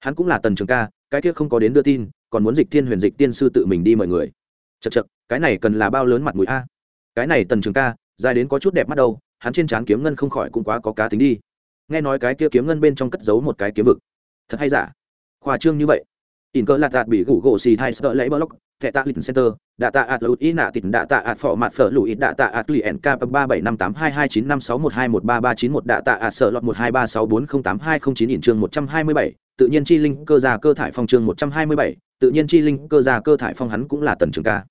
Hắn cũng là tần trường ca, cái kia không có đến đưa tin, còn muốn dịch thiên huyền dịch tiên sư tự mình đi mời người. Chật chật cái này cần là bao lớn mặt mũi a? Cái này tần trường ca, dài đến có chút đẹp mắt đâu, hắn trên trán kiếm ngân không khỏi cũng quá có cá tính đi. Nghe nói cái kia kiếm ngân bên trong cất giấu một cái kiếm vực. Thật hay giả? Khoa trương như vậy in cơ lạt đạt bị gủ gỗ xì thai sợ lấy block, thẻ tạ lịch center, đạ tạ ạt lụt ý nạ tịt, đạ tạ ạt phỏ mặt phở lụi đạ tạ ạt lì ẻn ba bảy năm tám hai hai chín năm sáu một hai một ba ba chín một, đạ tạ ạt sợ lọt một hai ba sáu bốn không tám hai không chín in chương một trăm hai mươi bảy, tự nhiên chi linh cơ già cơ thải phong chương một trăm hai mươi bảy, tự nhiên chi linh cơ già cơ thải phong hắn cũng là tần trường ca.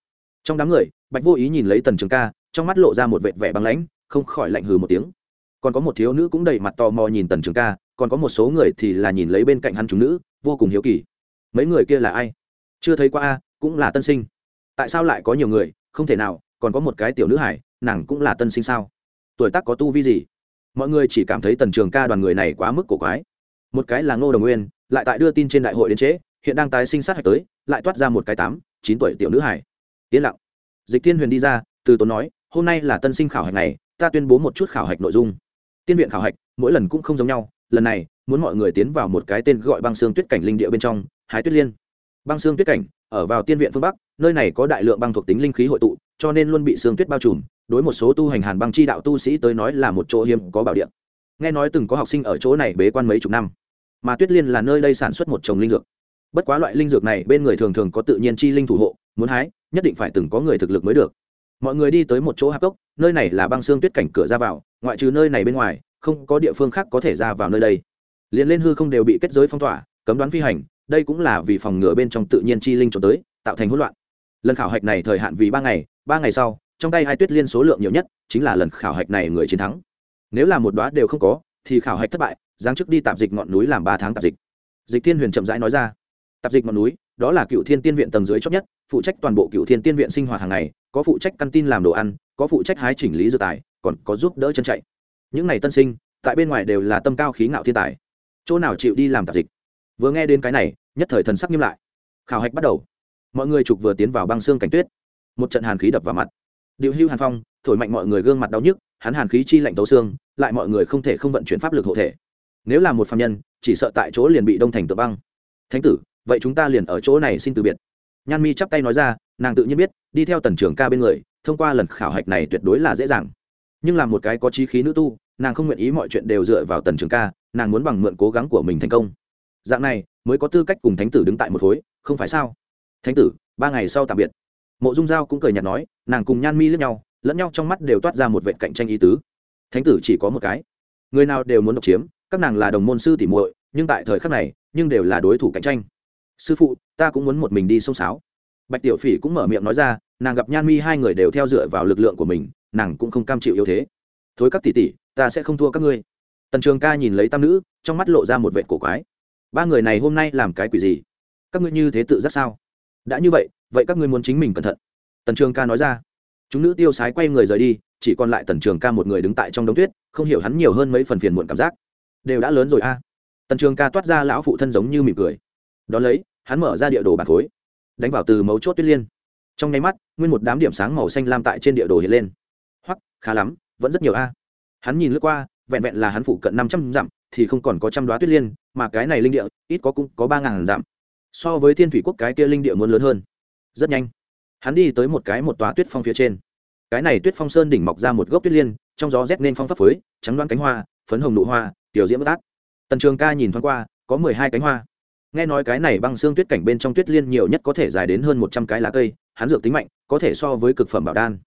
Trong đám người, bạch vô ý nhìn lấy tần trường ca, trong mắt lộ ra một vệt vẻ băng lãnh, không khỏi lạnh hừ một tiếng. Còn có một thiếu nữ cũng đầy mặt tò mò nhìn tần trường ca, còn có một số người thì là nhìn lấy bên cạnh hắn chúng nữ, vô cùng hiếu kỳ mấy người kia là ai? Chưa thấy qua a, cũng là tân sinh. Tại sao lại có nhiều người? Không thể nào, còn có một cái tiểu nữ hải, nàng cũng là tân sinh sao? Tuổi tác có tu vi gì? Mọi người chỉ cảm thấy tần trường ca đoàn người này quá mức cổ quái. Một cái là ngô đồng nguyên, lại tại đưa tin trên đại hội đến trễ, hiện đang tái sinh sát hạch tới, lại toát ra một cái tám, chín tuổi tiểu nữ hải. Yên lặng. Dịch thiên huyền đi ra, từ tốn nói, hôm nay là tân sinh khảo hạch này, ta tuyên bố một chút khảo hạch nội dung. Tiên viện khảo hạch, mỗi lần cũng không giống nhau, lần này, muốn mọi người tiến vào một cái tên gọi băng xương tuyết cảnh linh địa bên trong hái tuyết liên. Băng xương tuyết cảnh, ở vào tiên viện phương bắc, nơi này có đại lượng băng thuộc tính linh khí hội tụ, cho nên luôn bị xương tuyết bao trùm, đối một số tu hành hàn băng chi đạo tu sĩ tới nói là một chỗ hiếm có bảo địa. Nghe nói từng có học sinh ở chỗ này bế quan mấy chục năm. Mà tuyết liên là nơi đây sản xuất một trồng linh dược. Bất quá loại linh dược này bên người thường thường có tự nhiên chi linh thủ hộ, muốn hái, nhất định phải từng có người thực lực mới được. Mọi người đi tới một chỗ hạp cốc, nơi này là băng xương tuyết cảnh cửa ra vào, ngoại trừ nơi này bên ngoài, không có địa phương khác có thể ra vào nơi đây. Liền lên hư không đều bị kết giới phong tỏa, cấm đoán phi hành đây cũng là vì phòng ngừa bên trong tự nhiên chi linh trốn tới, tạo thành hỗn loạn. Lần khảo hạch này thời hạn vì ba ngày ba ngày sau, trong tay hai tuyết liên số lượng nhiều nhất chính là lần khảo hạch này người chiến thắng. Nếu là một đoá đều không có, thì khảo hạch thất bại, giáng chức đi tạp dịch ngọn núi làm ba tháng tạp dịch. Dịch thiên huyền chậm rãi nói ra, tạp dịch ngọn núi, đó là cựu thiên tiên viện tầng dưới chót nhất, phụ trách toàn bộ cựu thiên tiên viện sinh hoạt hàng ngày, có phụ trách căn tin làm đồ ăn, có phụ trách hái chỉnh lý dự tài, còn có giúp đỡ chân chạy. Những ngày tân sinh, tại bên ngoài đều là tâm cao khí ngạo thiên tài. Chỗ nào chịu đi làm tạp dịch? Vừa nghe đến cái này, nhất thời thần sắc nghiêm lại. Khảo hạch bắt đầu. Mọi người trục vừa tiến vào băng xương cảnh tuyết. Một trận hàn khí đập vào mặt. Điệu hưu hàn phong, thổi mạnh mọi người gương mặt đau nhức, hắn hàn khí chi lạnh tấu xương, lại mọi người không thể không vận chuyển pháp lực hộ thể. Nếu là một phạm nhân, chỉ sợ tại chỗ liền bị đông thành tự băng. Thánh tử, vậy chúng ta liền ở chỗ này xin từ biệt. Nhan mi chắp tay nói ra, nàng tự nhiên biết, đi theo tần trưởng ca bên người, thông qua lần khảo hạch này tuyệt đối là dễ dàng. Nhưng là một cái có trí khí nữ tu, nàng không nguyện ý mọi chuyện đều dựa vào tần trưởng ca, nàng muốn bằng mượn cố gắng của mình thành công dạng này, mới có tư cách cùng thánh tử đứng tại một khối, không phải sao? Thánh tử, ba ngày sau tạm biệt. Mộ dung giao cũng cười nhạt nói, nàng cùng nhan mi lẫn nhau lẫn nhau trong mắt đều toát ra một vệ cạnh tranh ý tứ. Thánh tử chỉ có một cái. Người nào đều muốn độc chiếm, các nàng là đồng môn sư tỉ muội, nhưng tại thời khắc này, nhưng đều là đối thủ cạnh tranh. Sư phụ, ta cũng muốn một mình đi sông sáo bạch tiểu phỉ cũng mở miệng nói ra, nàng gặp nhan mi hai người đều theo dựa vào lực lượng của mình, nàng cũng không cam chịu yếu thế. Thối các tỷ tỷ, ta sẽ không thua các ngươi. Tần trường ca nhìn lấy tam nữ, trong mắt lộ ra một vệ cổ quái ba người này hôm nay làm cái quỷ gì? Các ngươi như thế tự giác sao? Đã như vậy vậy các ngươi muốn chính mình cẩn thận. Tần trường ca nói ra. Chúng nữ tiêu sái quay người rời đi, chỉ còn lại tần trường ca một người đứng tại trong đống tuyết, không hiểu hắn nhiều hơn mấy phần phiền muộn cảm giác. Đều đã lớn rồi a. Tần trường ca toát ra lão phụ thân giống như mỉm cười. Đón lấy, hắn mở ra địa đồ bản khối, đánh vào từ mấu chốt tuyết liên. Trong nháy mắt, nguyên một đám điểm sáng màu xanh lam tại trên địa đồ hiện lên. Hoặc khá lắm, vẫn rất nhiều a. Hắn nhìn lướt qua, vẹn vẹn là hắn phụ cận năm trăm dặm thì không còn có trăm đoá tuyết liên, mà cái này linh địa, ít có cũng có ba ngàn dặm. So với thiên thủy quốc cái kia linh địa muốn lớn hơn. Rất nhanh, hắn đi tới một cái một tòa tuyết phong phía trên. Cái này tuyết phong sơn đỉnh mọc ra một gốc tuyết liên, trong gió rét nên phong pháp phới, trắng đoán cánh hoa, phấn hồng nụ hoa tiểu diễm bất ác tần trường ca nhìn thoáng qua, có mười hai cánh hoa. Nghe nói cái này băng xương tuyết cảnh bên trong tuyết liên nhiều nhất có thể dài đến hơn một trăm cái lá cây, hắn dược tính mạnh, có thể so với cực phẩm bảo đan.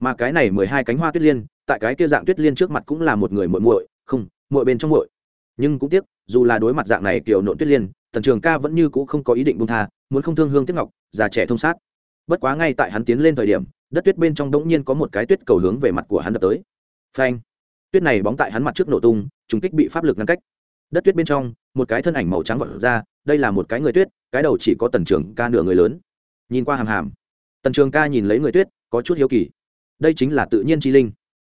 Mà cái này mười hai cánh hoa tuyết liên, tại cái kia dạng tuyết liên trước mặt cũng là một người muội muội, không, muội bên trong muội nhưng cũng tiếc, dù là đối mặt dạng này kiểu nộn tuyết liên, tần trường ca vẫn như cũ không có ý định buông tha, muốn không thương hương tiếc ngọc, già trẻ thông sát. Bất quá ngay tại hắn tiến lên thời điểm, đất tuyết bên trong đống nhiên có một cái tuyết cầu hướng về mặt của hắn đập tới. Phanh! Tuyết này bóng tại hắn mặt trước nổ tung, trùng kích bị pháp lực ngăn cách. Đất tuyết bên trong, một cái thân ảnh màu trắng vọt ra, đây là một cái người tuyết, cái đầu chỉ có tần trường ca nửa người lớn. Nhìn qua hàm hàm, tần trường ca nhìn lấy người tuyết, có chút hiếu kỳ. Đây chính là tự nhiên chi linh.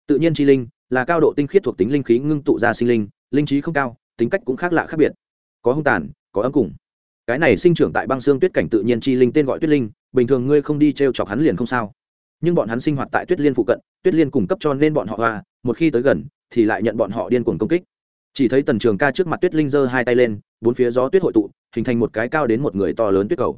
Tự nhiên chi linh là cao độ tinh khiết thuộc tính linh khí ngưng tụ ra sinh linh linh trí không cao, tính cách cũng khác lạ khác biệt. Có hung tàn, có ấm cùng. Cái này sinh trưởng tại băng xương tuyết cảnh tự nhiên chi linh tên gọi tuyết linh, bình thường ngươi không đi t r e o chọc hắn liền không sao. Nhưng bọn hắn sinh hoạt tại tuyết liên phụ cận, tuyết liên cung cấp cho nên bọn họ hoa, một khi tới gần, thì lại nhận bọn họ điên cuồng công kích. Chỉ thấy tần trường ca trước mặt tuyết linh giơ hai tay lên, bốn phía gió tuyết hội tụ, hình thành một cái cao đến một người to lớn tuyết cầu.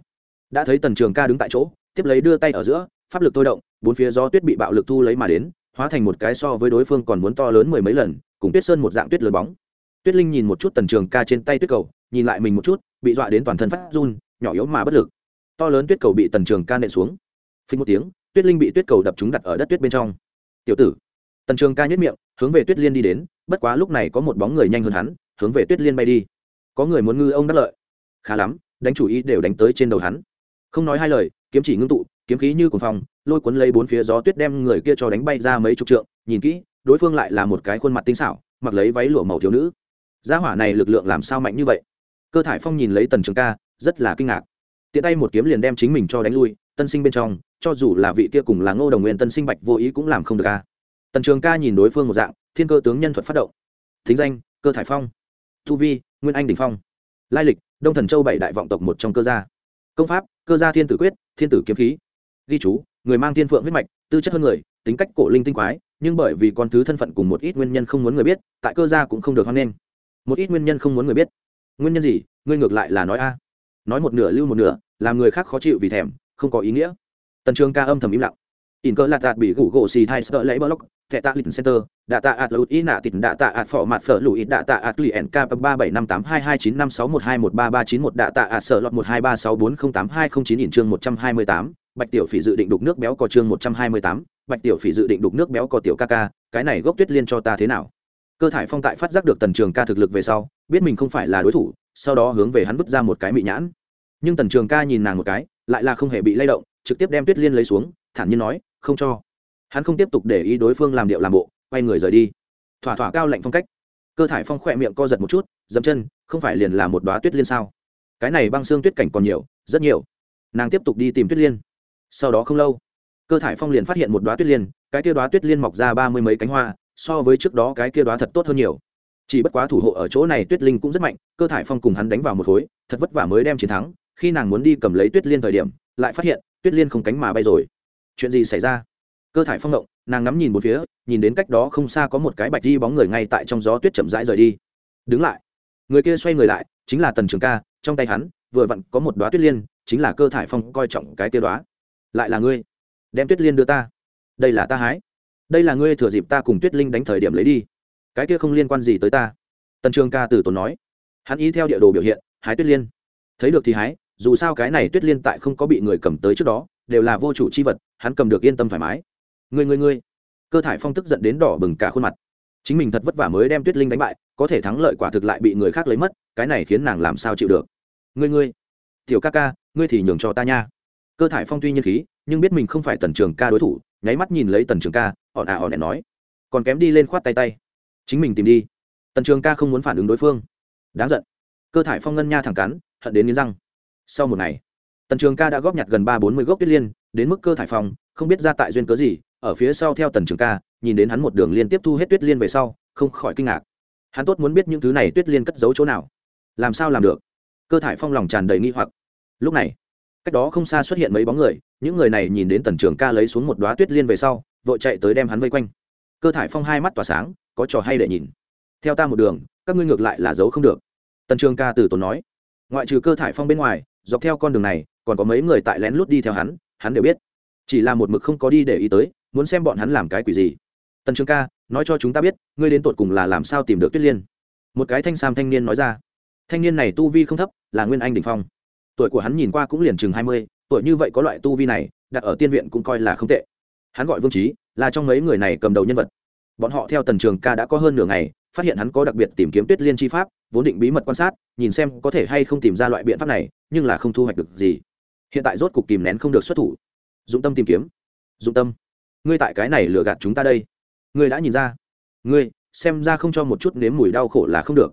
Đã thấy tần trường ca đứng tại chỗ, tiếp lấy đưa tay ở giữa, pháp lực thôi động, bốn phía gió tuyết bị bạo lực thu lấy mà đến, hóa thành một cái so với đối phương còn muốn to lớn mười mấy lần cùng tuyết sơn một dạng tuyết lớn bóng. Tuyết linh nhìn một chút tần trường ca trên tay tuyết cầu, nhìn lại mình một chút, bị dọa đến toàn thân phát run, nhỏ yếu mà bất lực. To lớn tuyết cầu bị tần trường ca nện xuống. Phình một tiếng, tuyết linh bị tuyết cầu đập trúng đặt ở đất tuyết bên trong. Tiểu tử. Tần trường ca nhất miệng, hướng về tuyết liên đi đến, bất quá lúc này có một bóng người nhanh hơn hắn, hướng về tuyết liên bay đi. Có người muốn ngư ông đắc lợi. Khá lắm, đánh chủ ý đều đánh tới trên đầu hắn. Không nói hai lời, kiếm chỉ ngưng tụ kiếm khí như cuồng phong, lôi cuốn lấy bốn phía gió tuyết đem người kia cho đánh bay ra mấy chục trượng, nhìn kỹ, đối phương lại là một cái khuôn mặt tinh xảo, mặc lấy váy lụa màu thiếu nữ. Gia hỏa này lực lượng làm sao mạnh như vậy? Cơ thải phong nhìn lấy tần trường ca, rất là kinh ngạc. Tiện tay một kiếm liền đem chính mình cho đánh lui, tân sinh bên trong, cho dù là vị kia cùng là ngô đồng nguyên tân sinh bạch vô ý cũng làm không được ca tần trường ca nhìn đối phương một dạng, thiên cơ tướng nhân thuật phát động. Thính danh, cơ thải phong. Thu vi, nguyên anh đình phong. Lai lịch, đông thần châu bảy đại vọng tộc một trong cơ gia. Công pháp, cơ gia thiên tử quyết, thiên tử kiếm khí ghi chú, người mang thiên phượng huyết mạch, tư chất hơn người, tính cách cổ linh tinh quái, nhưng bởi vì con thứ thân phận cùng một ít nguyên nhân không muốn người biết, tại cơ gia cũng không được hoan nghênh. Một ít nguyên nhân không muốn người biết. Nguyên nhân gì? Ngươi ngược lại là nói a. Nói một nửa, lưu một nửa, làm người khác khó chịu vì thèm, không có ý nghĩa. Tần trường ca âm thầm im lặng. In cơ lạt đạt bị gủ gỗ xì thai sợ lấy block, thẻ tạ lịch center, đạ tạ ạt lụt ý nạ tịt, đạ tạ ạt phỏ mặt phở lụi, đạ tạ ạt lụy ẻn ba bảy năm tám hai hai chín năm sáu một hai một ba ba chín một, đạ tạ ạt sợ lọt một hai ba sáu bốn không tám hai không chín in chương một trăm hai mươi tám bạch tiểu phỉ dự định đục nước béo có chương một trăm hai mươi tám, bạch tiểu phỉ dự định đục nước béo có tiểu ca ca, cái này gốc tuyết liên cho ta thế nào? Cơ thải phong tại phát giác được tần trường ca thực lực về sau, biết mình không phải là đối thủ, sau đó hướng về hắn vứt ra một cái mị nhãn. Nhưng tần trường ca nhìn nàng một cái, lại là không hề bị lay động, trực tiếp đem tuyết liên lấy xuống, thản nhiên nói, không cho. Hắn không tiếp tục để ý đối phương làm điệu làm bộ, quay người rời đi. Thỏa thỏa cao lạnh phong cách. Cơ thải phong khỏe miệng co giật một chút, dậm chân, không phải liền là một đoá tuyết liên sao? Cái này băng xương tuyết cảnh còn nhiều, rất nhiều. Nàng tiếp tục đi tìm tuyết liên sau đó không lâu, cơ thải phong liền phát hiện một đoá tuyết liên, cái kia đoá tuyết liên mọc ra ba mươi mấy cánh hoa, so với trước đó cái kia đoá thật tốt hơn nhiều. Chỉ bất quá thủ hộ ở chỗ này tuyết linh cũng rất mạnh, cơ thải phong cùng hắn đánh vào một khối, thật vất vả mới đem chiến thắng, khi nàng muốn đi cầm lấy tuyết liên thời điểm, lại phát hiện, tuyết liên không cánh mà bay rồi. Chuyện gì xảy ra? Cơ thải phong động, nàng ngắm nhìn một phía, nhìn đến cách đó không xa có một cái bạch di bóng người ngay tại trong gió tuyết chậm rãi rời đi. Đứng lại. Người kia xoay người lại, chính là tần trường ca, trong tay hắn, vừa vặn có một đoá tuyết liên, chính là cơ thải phong coi trọng cái kia đoá lại là ngươi. Đem tuyết liên đưa ta. Đây là ta hái. Đây là ngươi thừa dịp ta cùng tuyết linh đánh thời điểm lấy đi. Cái kia không liên quan gì tới ta. Tần trường ca từ tốn nói. Hắn ý theo địa đồ biểu hiện, hái tuyết liên. Thấy được thì hái, dù sao cái này tuyết liên tại không có bị người cầm tới trước đó, đều là vô chủ c h i vật, hắn cầm được yên tâm thoải mái. Người người người cơ thải phong tức giận đến đỏ bừng cả khuôn mặt. Chính mình thật vất vả mới đem tuyết linh đánh bại, có thể thắng lợi quả thực lại bị người khác lấy mất, cái này khiến nàng làm sao chịu được? Ngươi ngươi. Tiểu ca ca, ngươi thì nhường cho ta nha cơ thải phong tuy nhiên khí, nhưng biết mình không phải tần trường ca đối thủ, nháy mắt nhìn lấy tần trường ca họ à họ ẹ à nói. Còn kém đi lên khoát tay tay. Chính mình tìm đi. Tần trường ca không muốn phản ứng đối phương. Đáng giận. Cơ thải phong ngân nha thẳng cắn, hận đến nghiến răng. Sau một ngày, tần trường ca đã góp nhặt gần ba bốn mươi gốc tuyết liên, đến mức cơ thải phong, không biết ra tại duyên cớ gì, ở phía sau theo tần trường ca, nhìn đến hắn một đường liên tiếp thu hết tuyết liên về sau, không khỏi kinh ngạc. Hắn tốt muốn biết những thứ này tuyết liên cất giấu chỗ nào. Làm sao làm được? Cơ thải phong lòng tràn đầy nghi hoặc. Lúc này cách đó không xa xuất hiện mấy bóng người, những người này nhìn đến tần trường ca lấy xuống một đoá tuyết liên về sau, vội chạy tới đem hắn vây quanh. Cơ thải phong hai mắt tỏa sáng, có trò hay để nhìn. Theo ta một đường, các ngươi ngược lại là giấu không được. Tần trường ca từ tốn nói. Ngoại trừ cơ thải phong bên ngoài, dọc theo con đường này, còn có mấy người tại lén lút đi theo hắn hắn đều biết. Chỉ là một mực không có đi để ý tới, muốn xem bọn hắn làm cái quỷ gì. Tần trường ca, nói cho chúng ta biết, ngươi đến tột cùng là làm sao tìm được tuyết liên? Một cái thanh sam thanh niên nói ra. Thanh niên này tu vi không thấp, là nguyên anh đình phong tuổi của hắn nhìn qua cũng liền chừng hai mươi, tuổi như vậy có loại tu vi này, đặt ở tiên viện cũng coi là không tệ. Hắn gọi vương trí là trong mấy người này cầm đầu nhân vật. Bọn họ theo tần trường ca đã có hơn nửa ngày, phát hiện hắn có đặc biệt tìm kiếm tuyết liên chi pháp, vốn định bí mật quan sát, nhìn xem có thể hay không tìm ra loại biện pháp này, nhưng là không thu hoạch được gì. Hiện tại rốt cục kìm nén không được xuất thủ. Dụng tâm tìm kiếm. Dụng tâm. Ngươi tại cái này lừa gạt chúng ta đây. Ngươi đã nhìn ra. Ngươi, xem ra không cho một chút nếm mùi đau khổ là không được.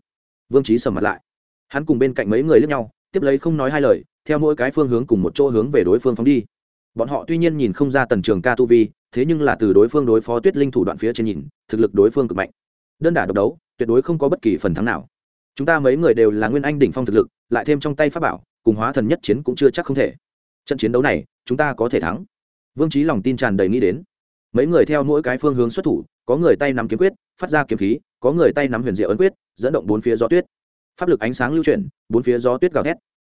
Vương trí sầm mặt lại. Hắn cùng bên cạnh mấy người lướt nhau tiếp lấy không nói hai lời, theo mỗi cái phương hướng cùng một chỗ hướng về đối phương phóng đi. Bọn họ tuy nhiên nhìn không ra tần trường ca tu vi, thế nhưng là từ đối phương đối phó tuyết linh thủ đoạn phía trên nhìn, thực lực đối phương cực mạnh. Đơn đả độc đấu, tuyệt đối không có bất kỳ phần thắng nào. Chúng ta mấy người đều là nguyên anh đỉnh phong thực lực, lại thêm trong tay pháp bảo, cùng hóa thần nhất chiến cũng chưa chắc không thể. Trận chiến đấu này, chúng ta có thể thắng. Vương trí lòng tin tràn đầy nghĩ đến. Mấy người theo mỗi cái phương hướng xuất thủ, có người tay nắm kiếm quyết, phát ra kiếm khí, có người tay nắm huyền diệu ấn quyết, dẫn động bốn phía gió tuyết pháp lực ánh sáng lưu chuyển, bốn phía gió tuyết gào thét.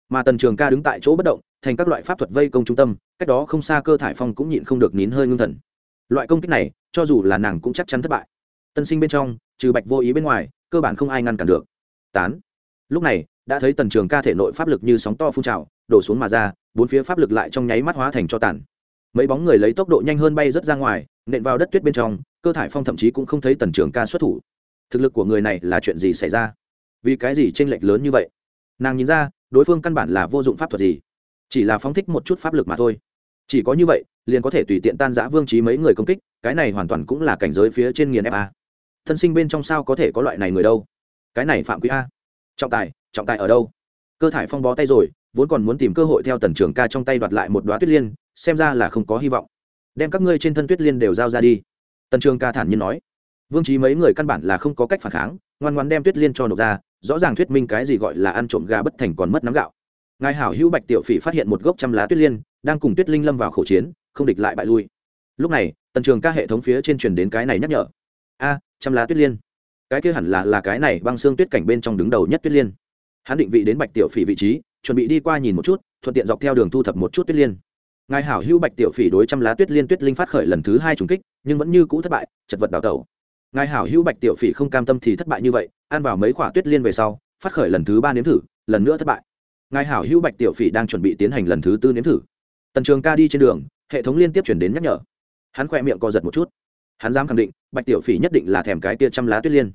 Mà tần trường ca đứng tại chỗ bất động, thành các loại pháp thuật vây công trung tâm, cách đó không xa cơ thải phong cũng nhịn không được nín hơi ngưng thần. Loại công kích này, cho dù là nàng cũng chắc chắn thất bại. Tân sinh bên trong, trừ bạch vô ý bên ngoài, cơ bản không ai ngăn cản được. Tán. Lúc này, đã thấy tần trường ca thể nội pháp lực như sóng to phun trào, đổ xuống mà ra, bốn phía pháp lực lại trong nháy mắt hóa thành cho tàn. Mấy bóng người lấy tốc độ nhanh hơn bay rớt ra ngoài, nện vào đất tuyết bên trong, cơ thải phong thậm chí cũng không thấy tần trường ca xuất thủ. Thực lực của người này là chuyện gì xảy ra? Vì cái gì tranh lệch lớn như vậy? Nàng nhìn ra, đối phương căn bản là vô dụng pháp thuật gì. Chỉ là phóng thích một chút pháp lực mà thôi. Chỉ có như vậy, liền có thể tùy tiện tan giã vương trí mấy người công kích, cái này hoàn toàn cũng là cảnh giới phía trên nghiền fa thân sinh bên trong sao có thể có loại này người đâu? Cái này phạm quý a. Trọng tài trọng tài ở đâu? Cơ thải phong bó tay rồi, vốn còn muốn tìm cơ hội theo tần trường ca trong tay đoạt lại một đoá tuyết liên, xem ra là không có hy vọng. Đem các ngươi trên thân tuyết liên đều giao ra đi. Tần trường ca thản nhiên nói. Vương trí mấy người căn bản là không có cách phản kháng, ngoan ngoan đem tuyết liên cho nộp ra rõ ràng thuyết minh cái gì gọi là ăn trộm gà bất thành còn mất nắm gạo. Ngài hảo hữu bạch tiểu phỉ phát hiện một gốc trăm lá tuyết liên, đang cùng tuyết linh lâm vào khẩu chiến, không địch lại bại lui. Lúc này, tần trường ca hệ thống phía trên truyền đến cái này nhắc nhở. A, trăm lá tuyết liên. Cái kia hẳn là là cái này băng xương tuyết cảnh bên trong đứng đầu nhất tuyết liên. Hắn định vị đến bạch tiểu phỉ vị trí, chuẩn bị đi qua nhìn một chút, thuận tiện dọc theo đường thu thập một chút tuyết liên. Ngài hảo hữu bạch tiểu phỉ đối trăm lá tuyết liên tuyết linh phát khởi lần thứ hai trùng kích, nhưng vẫn như cũ thất bại, chật vật đào tẩu. Ngài hảo hữu bạch tiểu phỉ không cam tâm thì thất bại như vậy ăn vào mấy quả tuyết liên về sau, phát khởi lần thứ ba nếm thử, lần nữa thất bại. Ngài hảo hữu bạch tiểu phỉ đang chuẩn bị tiến hành lần thứ tư nếm thử. Tần trường ca đi trên đường, hệ thống liên tiếp chuyển đến nhắc nhở. Hắn khỏe miệng co giật một chút. Hắn dám khẳng định, bạch tiểu phỉ nhất định là thèm cái tia trăm lá tuyết liên.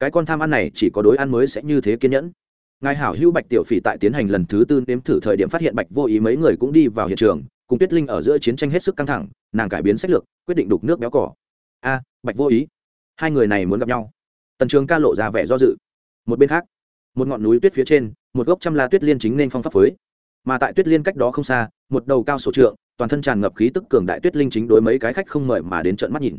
Cái con tham ăn này chỉ có đối ăn mới sẽ như thế kiên nhẫn. Ngài hảo hữu bạch tiểu phỉ tại tiến hành lần thứ tư nếm thử thời điểm phát hiện bạch vô ý mấy người cũng đi vào hiện trường, cùng tuyết linh ở giữa chiến tranh hết sức căng thẳng, nàng cải biến sách lược, quyết định đục nước béo cỏ. A, bạch vô ý, hai người này muốn gặp nhau tần trường ca lộ ra vẻ do dự. Một bên khác, một ngọn núi tuyết phía trên, một gốc trăm la tuyết liên chính nên phong pháp phới mà tại tuyết liên cách đó không xa, một đầu cao sổ trượng, toàn thân tràn ngập khí tức cường đại tuyết linh chính đối mấy cái khách không mời mà đến trận mắt nhìn.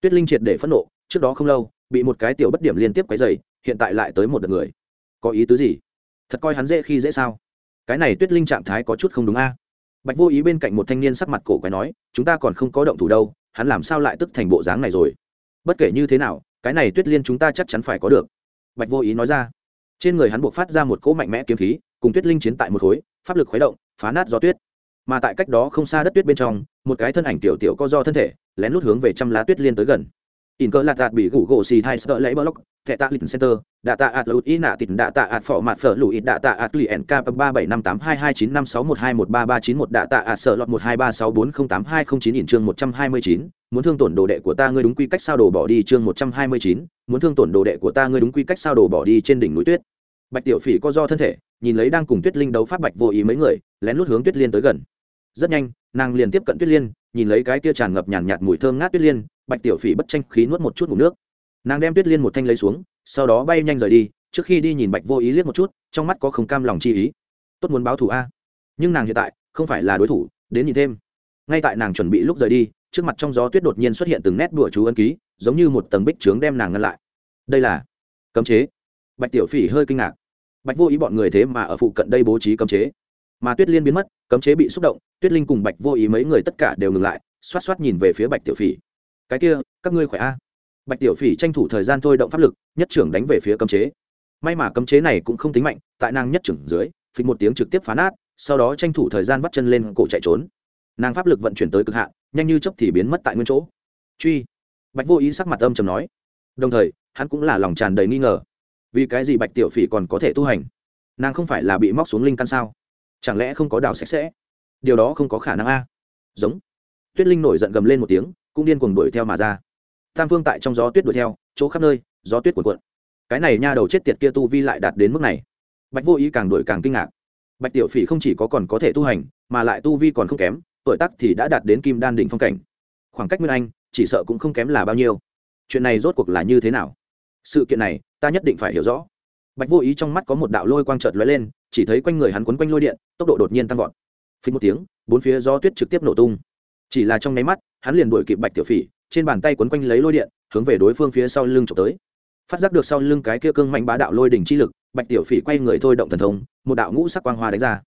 Tuyết linh triệt để phẫn nộ, trước đó không lâu, bị một cái tiểu bất điểm liên tiếp quấy dày hiện tại lại tới một đợt người. Có ý tứ gì? Thật coi hắn dễ khi dễ sao? Cái này tuyết linh trạng thái có chút không đúng a. Bạch vô ý bên cạnh một thanh niên sắc mặt cổ quái nói, chúng ta còn không có động thủ đâu, hắn làm sao lại tức thành bộ dáng này rồi? Bất kể như thế nào cái này tuyết liên chúng ta chắc chắn phải có được. Bạch vô ý nói ra. Trên người hắn buộc phát ra một cỗ mạnh mẽ kiếm khí, cùng tuyết linh chiến tại một khối, pháp lực khuấy động, phá nát gió tuyết. Mà tại cách đó không xa đất tuyết bên trong, một cái thân ảnh tiểu tiểu co do thân thể, lén lút hướng về trăm lá tuyết liên tới gần in cơ lạt đạt bị gủ gỗ xì thai sợ lấy block thẻ tạ lịch center đạ tạ ạt lụt y nạ tịt đạ tạ ạt phỏ mặt phở lụi đạ tạ ạt lụy nk ba bảy năm tám hai hai chín năm sáu một hai một ba ba chín một đạ tạ ạt sợ lọt một hai ba sáu bốn không tám hai không chín in chương một trăm hai mươi chín muốn thương tổn đồ đệ của ta ngươi đúng quy cách sao đồ bỏ đi chương một trăm hai mươi chín muốn thương tổn đồ đệ của ta ngươi đúng quy cách sao đồ bỏ đi trên đỉnh núi tuyết. Bạch tiểu phỉ co do thân thể nhìn lấy đang cùng tuyết linh đấu pháp bạch vô ý mấy người lén lút hướng tuyết liên tới gần. Rất nhanh nàng liền tiếp cận tuyết liên nhìn lấy cái kia tràn ngập nhàn nhạt, nhạt mùi thơm ngát tuyết liên bạch tiểu phỉ bất tranh khí nuốt một chút ngủ nước. Nàng đem tuyết liên một thanh lấy xuống, sau đó bay nhanh rời đi, trước khi đi nhìn bạch vô ý liếc một chút, trong mắt có không cam lòng chi ý. Tốt muốn báo thù a. Nhưng nàng hiện tại, không phải là đối thủ, đến nhìn thêm. Ngay tại nàng chuẩn bị lúc rời đi, trước mặt trong gió tuyết đột nhiên xuất hiện từng nét đùa chú ân ký, giống như một tầng bích trướng đem nàng ngăn lại. Đây là cấm chế. Bạch tiểu phỉ hơi kinh ngạc. Bạch vô ý bọn người thế mà ở phụ cận đây bố trí cấm chế. Mà tuyết liên biến mất, cấm chế bị xúc động, tuyết linh cùng bạch vô ý mấy người tất cả đều ngừng lại, xoát xoát nhìn về phía bạch tiểu phỉ cái kia, các ngươi khỏe a? Bạch tiểu phỉ tranh thủ thời gian thôi động pháp lực, nhất trưởng đánh về phía cấm chế. May mà cấm chế này cũng không tính mạnh, tại nàng nhất trưởng dưới, phịch một tiếng trực tiếp phá nát, sau đó tranh thủ thời gian vắt chân lên cổ chạy trốn. Nàng pháp lực vận chuyển tới cực hạn, nhanh như chốc thì biến mất tại nguyên chỗ. Truy. Bạch vô ý sắc mặt âm chầm nói. Đồng thời, hắn cũng là lòng tràn đầy nghi ngờ. Vì cái gì bạch tiểu phỉ còn có thể tu hành? Nàng không phải là bị móc xuống linh căn sao? Chẳng lẽ không có đào sạch sẽ? Điều đó không có khả năng a. Giống. Tuyết linh nổi giận gầm lên một tiếng cũng điên cuồng đuổi theo mà ra. Tam phương tại trong gió tuyết đuổi theo, chỗ khắp nơi, gió tuyết cuộn cuộn. Cái này nha đầu chết tiệt kia tu vi lại đạt đến mức này. Bạch vô ý càng đuổi càng kinh ngạc. Bạch tiểu phỉ không chỉ có còn có thể tu hành, mà lại tu vi còn không kém, tuổi tác thì đã đạt đến kim đan đỉnh phong cảnh. Khoảng cách nguyên anh, chỉ sợ cũng không kém là bao nhiêu. Chuyện này rốt cuộc là như thế nào? Sự kiện này, ta nhất định phải hiểu rõ. Bạch vô ý trong mắt có một đạo lôi quang trợt lóe lên, chỉ thấy quanh người hắn quấn quanh lôi điện, tốc độ đột nhiên tăng vọt. Phí một tiếng, bốn phía gió tuyết trực tiếp nổ tung. Chỉ là trong nháy mắt hắn liền đuổi kịp bạch tiểu phỉ, trên bàn tay quấn quanh lấy lôi điện, hướng về đối phương phía sau lưng trộm tới. Phát giác được sau lưng cái kia cương mạnh bá đạo lôi đỉnh chi lực, bạch tiểu phỉ quay người thôi động thần thông, một đạo ngũ sắc quang hoa đánh ra.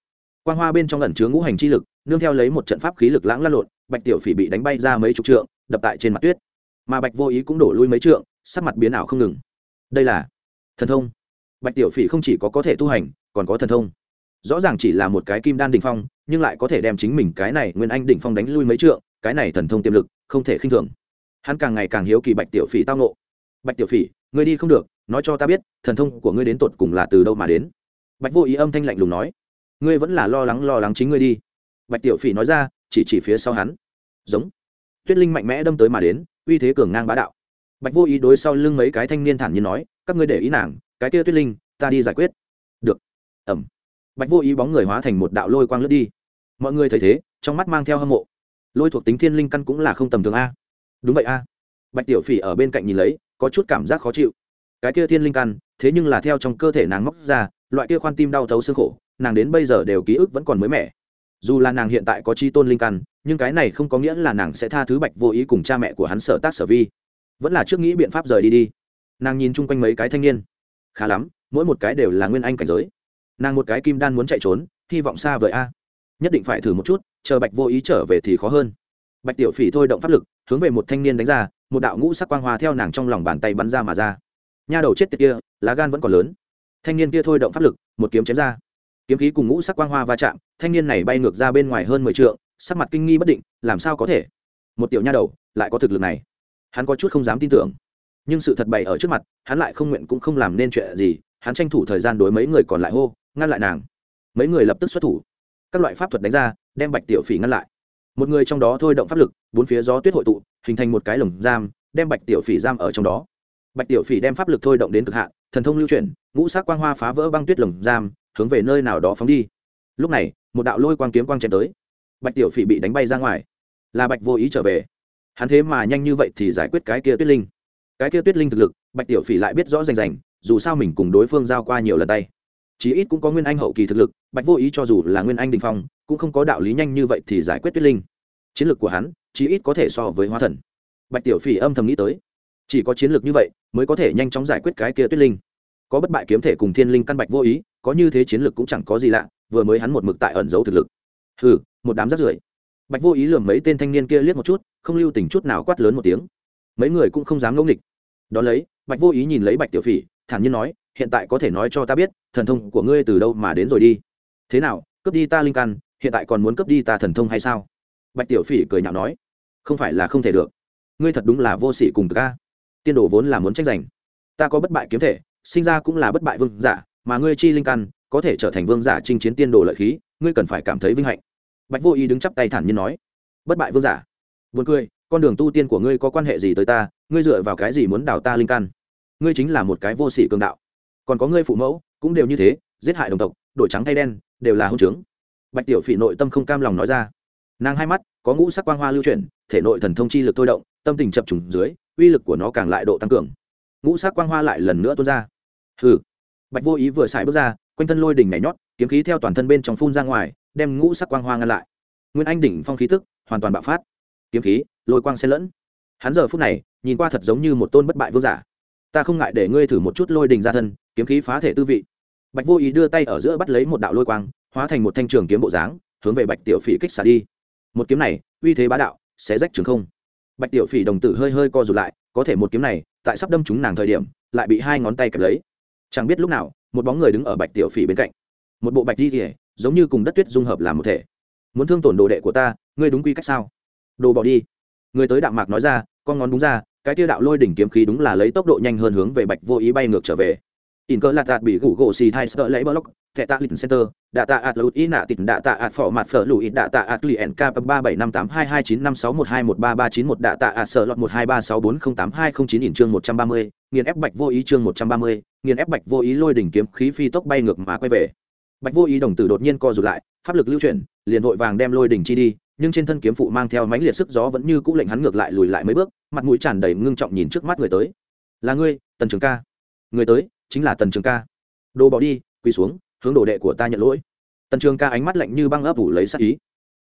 Quang hoa bên trong ẩn chứa ngũ hành chi lực, nương theo lấy một trận pháp khí lực lãng lăn lộn, bạch tiểu phỉ bị đánh bay ra mấy chục trượng, đập tại trên mặt tuyết. Mà bạch vô ý cũng đổ lui mấy trượng, sắc mặt biến ảo không ngừng. Đây là thần thông. Bạch tiểu phỉ không chỉ có có thể tu hành, còn có thần thông rõ ràng chỉ là một cái kim đan đỉnh phong, nhưng lại có thể đem chính mình cái này nguyên anh đỉnh phong đánh lui mấy trượng, cái này thần thông tiềm lực, không thể khinh thường. Hắn càng ngày càng hiếu kỳ bạch tiểu phỉ tao nộ bạch tiểu phỉ, ngươi đi không được, nói cho ta biết, thần thông của ngươi đến tột cùng là từ đâu mà đến? Bạch vô ý âm thanh lạnh lùng nói. Ngươi vẫn là lo lắng lo lắng chính ngươi đi. Bạch tiểu phỉ nói ra, chỉ chỉ phía sau hắn. Giống. Tuyết linh mạnh mẽ đâm tới mà đến, uy thế cường ngang bá đạo. Bạch vô ý đối sau lưng mấy cái thanh niên thản nhiên nói, các ngươi để ý nàng, cái kia tuyết linh, ta đi giải quyết. Được. Ẩm bạch vô ý bóng người hóa thành một đạo lôi quang lướt đi. Mọi người thấy thế, trong mắt mang theo hâm mộ. Lôi thuộc tính thiên linh căn cũng là không tầm thường a. Đúng vậy a. Bạch tiểu phỉ ở bên cạnh nhìn lấy, có chút cảm giác khó chịu. Cái kia thiên linh căn, thế nhưng là theo trong cơ thể nàng móc ra, loại kia khoan tim đau thấu xương khổ, nàng đến bây giờ đều ký ức vẫn còn mới mẻ. Dù là nàng hiện tại có chi tôn linh căn, nhưng cái này không có nghĩa là nàng sẽ tha thứ bạch vô ý cùng cha mẹ của hắn sở tác sở vi. Vẫn là trước nghĩ biện pháp rời đi đi. Nàng nhìn chung quanh mấy cái thanh niên. Khá lắm, mỗi một cái đều là nguyên anh cảnh giới nàng một cái kim đan muốn chạy trốn, hy vọng xa vời a. Nhất định phải thử một chút, chờ bạch vô ý trở về thì khó hơn. Bạch tiểu phỉ thôi động pháp lực, hướng về một thanh niên đánh ra, một đạo ngũ sắc quang hoa theo nàng trong lòng bàn tay bắn ra mà ra. Nha đầu chết tiệt kia, lá gan vẫn còn lớn. Thanh niên kia thôi động pháp lực, một kiếm chém ra. Kiếm khí cùng ngũ sắc quang hoa va chạm, thanh niên này bay ngược ra bên ngoài hơn mười t sắc mặt kinh nghi bất định, làm sao có thể? Một tiểu nha đầu, lại có thực lực này. Hắn có chút không dám tin tưởng. Nhưng sự thật bày ở trước mặt, hắn lại không nguyện cũng không làm nên chuyện gì, hắn tranh thủ thời gian đối mấy người còn lại hô ngăn lại nàng. Mấy người lập tức xuất thủ. Các loại pháp thuật đánh ra, đem bạch tiểu phỉ ngăn lại. Một người trong đó thôi động pháp lực, bốn phía gió tuyết hội tụ, hình thành một cái lồng giam, đem bạch tiểu phỉ giam ở trong đó. Bạch tiểu phỉ đem pháp lực thôi động đến cực hạn, thần thông lưu chuyển, ngũ sắc quang hoa phá vỡ băng tuyết lồng giam, hướng về nơi nào đó phóng đi. Lúc này, một đạo lôi quang kiếm quang chém tới. Bạch tiểu phỉ bị đánh bay ra ngoài. Là bạch vô ý trở về. Hắn thế mà nhanh như vậy thì giải quyết cái kia tuyết linh. Cái kia tuyết linh thực lực, bạch tiểu phỉ lại biết rõ rành rành, dù sao mình cùng đối phương giao qua nhiều lần tay chí ít cũng có nguyên anh hậu kỳ thực lực, bạch vô ý cho dù là nguyên anh đình phong, cũng không có đạo lý nhanh như vậy thì giải quyết tuyết linh. Chiến lược của hắn, chí ít có thể so với hóa thần. Bạch tiểu phỉ âm thầm nghĩ tới. Chỉ có chiến lược như vậy, mới có thể nhanh chóng giải quyết cái kia tuyết linh. Có bất bại kiếm thể cùng thiên linh căn bạch vô ý, có như thế chiến lược cũng chẳng có gì lạ, vừa mới hắn một mực tại ẩn giấu thực lực. Hừ, một đám rắt rưởi. Bạch vô ý lườm mấy tên thanh niên kia liếc một chút, không lưu tình chút nào quát lớn một tiếng. Mấy người cũng không dám ngẫu nghịch. Đón lấy, bạch vô ý nhìn lấy bạch tiểu phỉ, thản nhiên nói hiện tại có thể nói cho ta biết thần thông của ngươi từ đâu mà đến rồi đi. Thế nào cướp đi ta linh căn hiện tại còn muốn cướp đi ta thần thông hay sao? Bạch tiểu phỉ cười nhạo nói không phải là không thể được. Ngươi thật đúng là vô sỉ cùng ca tiên đồ vốn là muốn tranh giành. Ta có bất bại kiếm thể sinh ra cũng là bất bại vương giả mà ngươi chi linh căn có thể trở thành vương giả chinh chiến tiên đồ lợi khí ngươi cần phải cảm thấy vinh hạnh. Bạch vô ý đứng chắp tay thản nhiên nói bất bại vương giả. Buồn cười, con đường tu tiên của ngươi có quan hệ gì tới ta, ngươi dựa vào cái gì muốn đào ta linh căn? Ngươi chính là một cái vô sỉ cường đạo. Còn có ngươi phụ mẫu, cũng đều như thế, giết hại đồng tộc, đổi trắng thay đen, đều là hôn trướng Bạch Tiểu Phỉ nội tâm không cam lòng nói ra. Nàng hai mắt, có ngũ sắc quang hoa lưu chuyển, thể nội thần thông chi lực thôi động, tâm tình chập trùng dưới, uy lực của nó càng lại độ tăng cường. Ngũ sắc quang hoa lại lần nữa tuôn ra. Hừ. Bạch Vô Ý vừa xài bước ra, quanh thân lôi đỉnh nhảy nhót, kiếm khí theo toàn thân bên trong phun ra ngoài, đem ngũ sắc quang hoa ngăn lại. Nguyên Anh đỉnh phong khí tức hoàn toàn bạo phát kiếm khí lôi quang xen lẫn hắn giờ phút này nhìn qua thật giống như một tôn bất bại vương giả ta không ngại để ngươi thử một chút lôi đình ra thân kiếm khí phá thể tư vị. Bạch vô ý đưa tay ở giữa bắt lấy một đạo lôi quang, hóa thành một thanh trường kiếm bộ dáng, hướng về bạch tiểu phỉ kích xả đi. Một kiếm này, uy thế bá đạo, sẽ rách trường không. Bạch tiểu phỉ đồng tử hơi hơi co rụt lại, có thể một kiếm này, tại sắp đâm trúng nàng thời điểm, lại bị hai ngón tay kẹp lấy. Chẳng biết lúc nào, một bóng người đứng ở bạch tiểu phỉ bên cạnh. Một bộ bạch di thể giống như cùng đất tuyết dung hợp làm một thể. Muốn thương tổn đồ đệ của ta, ngươi đúng quy cách sao? Đồ bỏ đi. Người tới đạo mạc nói ra, con ngón đúng ra, cái tiêu đạo lôi đỉnh kiếm khí đúng là lấy tốc độ nhanh hơn hướng về bạch vô ý bay ngược trở về in cỡ lạt tạt bị gủ gỗ xì thai sợ lấy block, thẻ tạ lịch center, đạ tạ ạt lụt ý nạ tịt, đạ tạ ạt phỏ mặt phở lụi, đạ tạ ạt lì nk ba bảy năm tám hai hai chín năm sáu một hai một ba ba chín một, đạ tạ ạt sợ lọt một hai ba sáu bốn không tám hai không chín in chương một trăm ba mươi, nghiền ép bạch vô ý chương một trăm ba mươi, nghiền ép bạch vô ý lôi đỉnh kiếm khí phi tốc bay ngược mà quay về. Bạch vô ý đồng tử đột nhiên co rụt lại, pháp lực lưu chuyển, liền vội vàng đem lôi đỉnh chi đi, nhưng trên thân kiếm phụ mang theo mãnh liệt sức gió vẫn như cũ lệnh hắn ngược lại lùi lại mấy bước, mặt mũi tràn đầy ngưng trọng nhìn trước mắt người tới. Là ngươi, tần trường ca. Người tới chính là tần trường ca. Đồ bỏ đi, quỳ xuống, hướng đồ đệ của ta nhận lỗi. Tần trường ca ánh mắt lạnh như băng ấp ủ lấy sắc ý.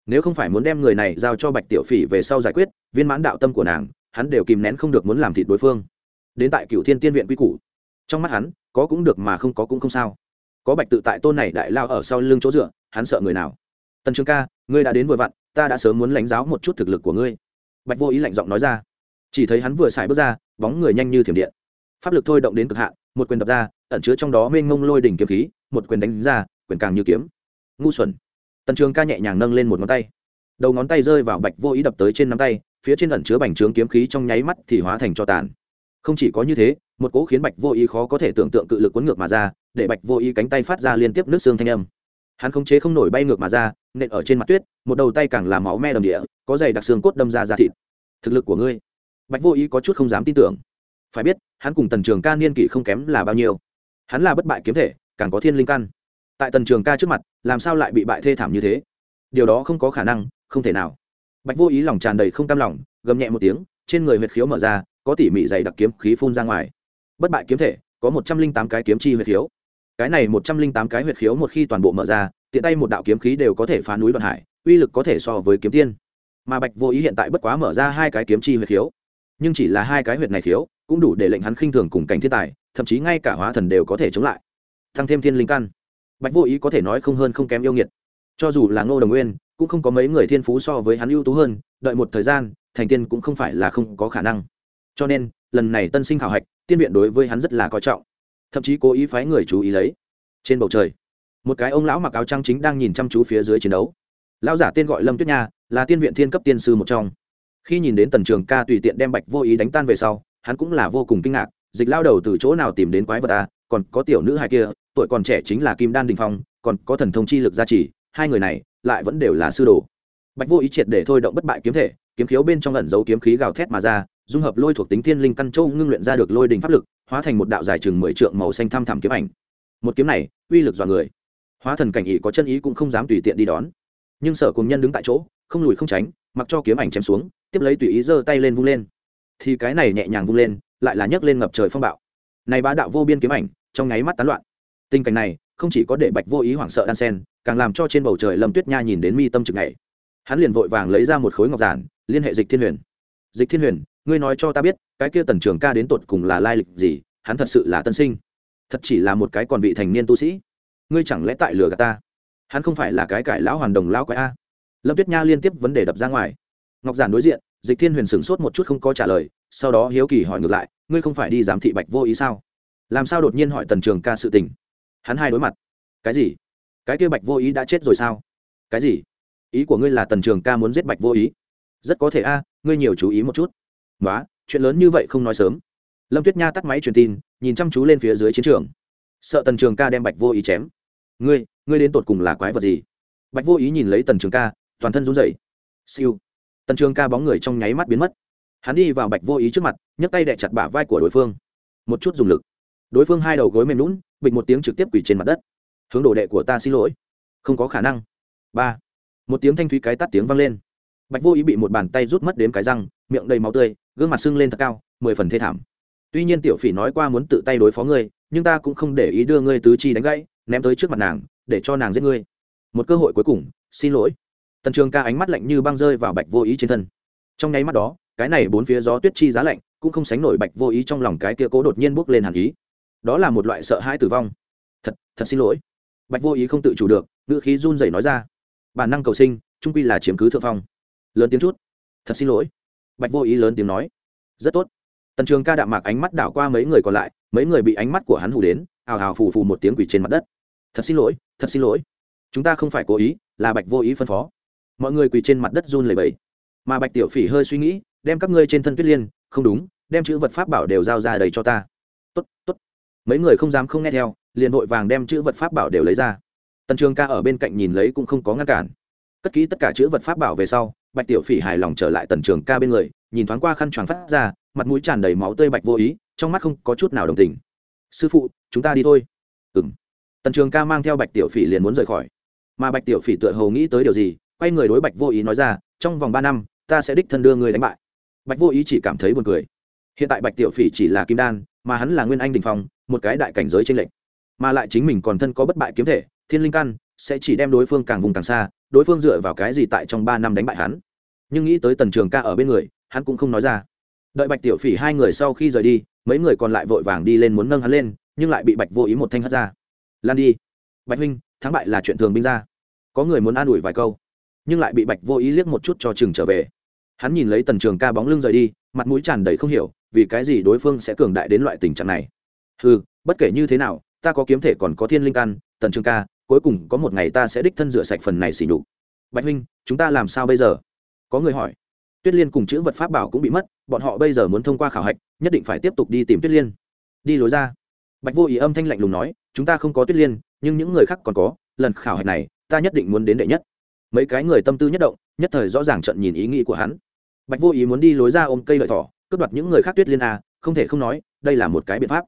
Nếu không phải muốn đem người này giao cho bạch tiểu phỉ về sau giải quyết, viên mãn đạo tâm của nàng, hắn đều kìm nén không được muốn làm thịt đối phương. Đến tại cựu thiên tiên viện quy củ, trong mắt hắn, có cũng được mà không có cũng không sao. Có bạch tự tại tôn này đại lao ở sau lưng chỗ dựa, hắn sợ người nào? Tần trường ca, ngươi đã đến vội vặn, ta đã sớm muốn lãnh giáo một chút thực lực của ngươi. Bạch vô ý lạnh giọng nói ra. Chỉ thấy hắn vừa xài bước ra, bóng người nhanh như thiểm điện. Pháp lực thôi động đến cực hạn một quyền đập ra, ẩn chứa trong đó mênh mông lôi đỉnh kiếm khí, một quyền đánh ra, quyền càng như kiếm. Ngu xuẩn. Tần trường ca nhẹ nhàng nâng lên một ngón tay. Đầu ngón tay rơi vào bạch vô ý đập tới trên nắm tay, phía trên ẩn chứa bành trướng kiếm khí trong nháy mắt thì hóa thành cho tàn. Không chỉ có như thế, một cỗ khiến bạch vô ý khó có thể tưởng tượng cự lực cuốn ngược mà ra, để bạch vô ý cánh tay phát ra liên tiếp nước xương thanh âm. Hắn khống chế không nổi bay ngược mà ra, nện ở trên mặt tuyết, một đầu tay càng làm máu me đầm địa, có dày đặc xương cốt đâm ra ra thịt. Thực lực của ngươi. Bạch vô ý có chút không dám tin tưởng phải biết, hắn cùng tần trường ca niên kỷ không kém là bao nhiêu. Hắn là bất bại kiếm thể, càng có thiên linh căn. Tại tần trường ca trước mặt, làm sao lại bị bại thê thảm như thế? Điều đó không có khả năng, không thể nào. Bạch vô ý lòng tràn đầy không cam lòng, gầm nhẹ một tiếng, trên người huyệt khiếu mở ra, có tỉ mỉ dày đặc kiếm khí phun ra ngoài. Bất bại kiếm thể, có một trăm linh tám cái kiếm chi huyệt khiếu. Cái này một trăm linh tám cái huyệt khiếu một khi toàn bộ mở ra, tiện tay một đạo kiếm khí đều có thể phá núi đoạn hải, uy lực có thể so với kiếm tiên. Mà bạch vô ý hiện tại bất quá mở ra hai cái kiếm chi huyệt khiếu. Nhưng chỉ là hai cái huyệt này khiếu cũng đủ để lệnh hắn khinh thường cùng cảnh thiên tài, thậm chí ngay cả hóa thần đều có thể chống lại. Thăng thêm thiên linh căn. Bạch vô ý có thể nói không hơn không kém yêu nghiệt. Cho dù là ngô đồng nguyên, cũng không có mấy người thiên phú so với hắn ưu tú hơn, đợi một thời gian, thành tiên cũng không phải là không có khả năng. Cho nên, lần này tân sinh khảo hạch, tiên viện đối với hắn rất là coi trọng. Thậm chí cố ý phái người chú ý lấy. Trên bầu trời, một cái ông lão mặc áo trắng chính đang nhìn chăm chú phía dưới chiến đấu. Lão giả tên gọi lâm tuyết nha, là tiên viện thiên cấp tiên sư một trong. Khi nhìn đến tần trường ca tùy tiện đem bạch vô ý đánh tan về sau hắn cũng là vô cùng kinh ngạc, dịch lao đầu từ chỗ nào tìm đến quái vật ta còn có tiểu nữ hai kia, tuổi còn trẻ chính là kim đan đình phong, còn có thần thông chi lực gia trì, hai người này lại vẫn đều là sư đồ. Bạch vô ý triệt để thôi động bất bại kiếm thể, kiếm khiếu bên trong ẩn dấu kiếm khí gào thét mà ra, dung hợp lôi thuộc tính thiên linh căn châu ngưng luyện ra được lôi đình pháp lực, hóa thành một đạo dài chừng mười trượng màu xanh thăm thẳm kiếm ảnh. Một kiếm này, uy lực dọa người. Hóa thần cảnh ý có chân ý cũng không dám tùy tiện đi đón. Nhưng sở cùng nhân đứng tại chỗ, không lùi không tránh, mặc cho kiếm ảnh chém xuống, tiếp lấy tùy ý giơ tay lên vung lên thì cái này nhẹ nhàng vung lên, lại là nhấc lên ngập trời phong bạo. Này bá đạo vô biên kiếm ảnh, trong nháy mắt tán loạn. Tình cảnh này, không chỉ có để bạch vô ý hoảng sợ đan sen, càng làm cho trên bầu trời lâm tuyết nha nhìn đến mi tâm trực này hắn liền vội vàng lấy ra một khối ngọc giản, liên hệ dịch thiên huyền. Dịch thiên huyền, ngươi nói cho ta biết, cái kia tần trường ca đến tột cùng là lai lịch gì? Hắn thật sự là tân sinh. Thật chỉ là một cái còn vị thành niên tu sĩ. Ngươi chẳng lẽ tại lừa gạt ta? Hắn không phải là cái cải lão hoàn đồng lão quái a? Lâm tuyết nha liên tiếp vấn đề đập ra ngoài. Ngọc giản đối diện dịch thiên huyền sửng sốt một chút không có trả lời, sau đó hiếu kỳ hỏi ngược lại, ngươi không phải đi giám thị bạch vô ý sao? Làm sao đột nhiên hỏi tần trường ca sự tình? Hắn hai đối mặt. Cái gì? Cái kia bạch vô ý đã chết rồi sao? Cái gì? Ý của ngươi là tần trường ca muốn giết bạch vô ý? Rất có thể a, ngươi nhiều chú ý một chút. Nói chuyện lớn như vậy không nói sớm. Lâm tuyết nha tắt máy truyền tin, nhìn chăm chú lên phía dưới chiến trường. Sợ tần trường ca đem bạch vô ý chém. Ngươi ngươi đến tột cùng là quái vật gì? Bạch vô ý nhìn lấy tần trường ca, toàn thân run rẩy. Siêu tần trường ca bóng người trong nháy mắt biến mất. Hắn đi vào bạch vô ý trước mặt, nhấc tay đẻ chặt bả vai của đối phương. Một chút dùng lực. Đối phương hai đầu gối mềm lún bịch một tiếng trực tiếp quỳ trên mặt đất. Hướng đổ đệ của ta xin lỗi. Không có khả năng. Ba. Một tiếng thanh thúy cái tắt tiếng vang lên. Bạch vô ý bị một bàn tay rút mất đếm cái răng, miệng đầy máu tươi, gương mặt sưng lên thật cao, mười phần thê thảm. Tuy nhiên tiểu phỉ nói qua muốn tự tay đối phó ngươi, nhưng ta cũng không để ý đưa ngươi tứ chi đánh gãy, ném tới trước mặt nàng, để cho nàng giết ngươi. Một cơ hội cuối cùng, xin lỗi tần trường ca ánh mắt lạnh như băng rơi vào bạch vô ý trên thân. Trong nháy mắt đó, cái này bốn phía gió tuyết chi giá lạnh cũng không sánh nổi bạch vô ý trong lòng cái kia cố đột nhiên bước lên hàn ý. Đó là một loại sợ hãi tử vong. Thật thật xin lỗi. Bạch vô ý không tự chủ được, ngữ khí run rẩy nói ra. Bản năng cầu sinh, trung quy là chiếm cứ thượng phong. Lớn tiếng chút. Thật xin lỗi. Bạch vô ý lớn tiếng nói. Rất tốt. Tần trường ca đạm mạc ánh mắt đảo qua mấy người còn lại, mấy người bị ánh mắt của hắn hù đến, ào ào phù phù một tiếng quỷ trên mặt đất. Thật xin lỗi, thật xin lỗi. Chúng ta không phải cố ý, là bạch vô ý phân phó mọi người quỳ trên mặt đất run lẩy bẩy. Mà bạch tiểu phỉ hơi suy nghĩ, đem các ngươi trên thân tuyết liên, không đúng, đem chữ vật pháp bảo đều giao ra đầy cho ta. Tốt tốt. Mấy người không dám không nghe theo, liền vội vàng đem chữ vật pháp bảo đều lấy ra. Tần trường ca ở bên cạnh nhìn lấy cũng không có ngăn cản. Cất kỹ tất cả chữ vật pháp bảo về sau, bạch tiểu phỉ hài lòng trở lại tần trường ca bên người, nhìn thoáng qua khăn choàng phát ra, mặt mũi tràn đầy máu tươi bạch vô ý, trong mắt không có chút nào đồng tình. Sư phụ, chúng ta đi thôi. Ừng tần trường ca mang theo bạch tiểu phỉ liền muốn rời khỏi. Mà bạch tiểu phỉ tựa hồ nghĩ tới điều gì quay người đối bạch vô ý nói ra, trong vòng ba năm, ta sẽ đích thân đưa người đánh bại. Bạch vô ý chỉ cảm thấy buồn cười. Hiện tại bạch tiểu phỉ chỉ là kim đan, mà hắn là nguyên anh đình phong, một cái đại cảnh giới trên lệnh mà lại chính mình còn thân có bất bại kiếm thể, thiên linh căn sẽ chỉ đem đối phương càng vùng càng xa, đối phương dựa vào cái gì tại trong ba năm đánh bại hắn? Nhưng nghĩ tới tần trường ca ở bên người, hắn cũng không nói ra. Đợi bạch tiểu phỉ hai người sau khi rời đi, mấy người còn lại vội vàng đi lên muốn nâng hắn lên, nhưng lại bị bạch vô ý một thanh hất ra. Lan đi. Bạch huynh, thắng bại là chuyện thường binh ra. Có người muốn an ủi vài câu nhưng lại bị bạch vô ý liếc một chút cho chừng trở về. Hắn nhìn lấy tần trường ca bóng lưng rời đi, mặt mũi tràn đầy không hiểu, vì cái gì đối phương sẽ cường đại đến loại tình trạng này? Ừ bất kể như thế nào, ta có kiếm thể còn có thiên linh căn, tần trường ca, cuối cùng có một ngày ta sẽ đích thân rửa sạch phần này xỉ nhục. Bạch huynh, chúng ta làm sao bây giờ? Có người hỏi. Tuyết liên cùng chữ vật pháp bảo cũng bị mất, bọn họ bây giờ muốn thông qua khảo hạch, nhất định phải tiếp tục đi tìm tuyết liên. Đi lối ra. Bạch vô ý âm thanh lạnh lùng nói, chúng ta không có tuyết liên, nhưng những người khác còn có, lần khảo hạch này, ta nhất định muốn đến đệ nhất mấy cái người tâm tư nhất động, nhất thời rõ ràng trận nhìn ý nghĩ của hắn. Bạch vô ý muốn đi lối ra ôm cây lợi thỏ, cướp đoạt những người khác tuyết liên a, không thể không nói, đây là một cái biện pháp.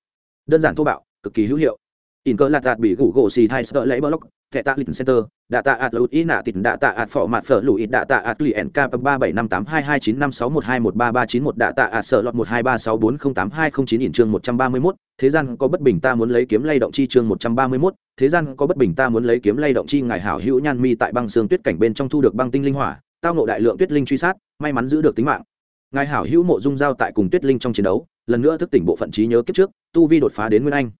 Đơn giản thô bạo, cực kỳ hữu hiệu in cơ lạt đạt bị gủ gỗ xì thai sợ lấy block, thẻ tạ lịch center, đạ tạ ạt lụt ý nạ tịt, đạ tạ ạt phỏ mặt phở lụi đạ tạ ạt lụy nk ba bảy năm tám hai hai chín năm sáu một hai một ba ba chín một, đạ tạ ạt sợ lọt một hai ba sáu bốn không tám hai không chín in chương một trăm ba mươi mốt, thế gian có bất bình ta muốn lấy kiếm lay động chi chương một trăm ba mươi mốt, thế gian có bất bình ta muốn lấy kiếm lay động chi ngài hảo hữu nhan mi tại băng xương tuyết cảnh bên trong thu được băng tinh linh hỏa, tao nộ đại lượng tuyết linh truy sát, may mắn giữ được tính mạng. Ngài hảo hữu mộ dung giao tại cùng tuyết linh trong chiến đấu, lần nữa thức tỉnh bộ phận trí nhớ kiếp trước, tu vi đột phá đến nguyên anh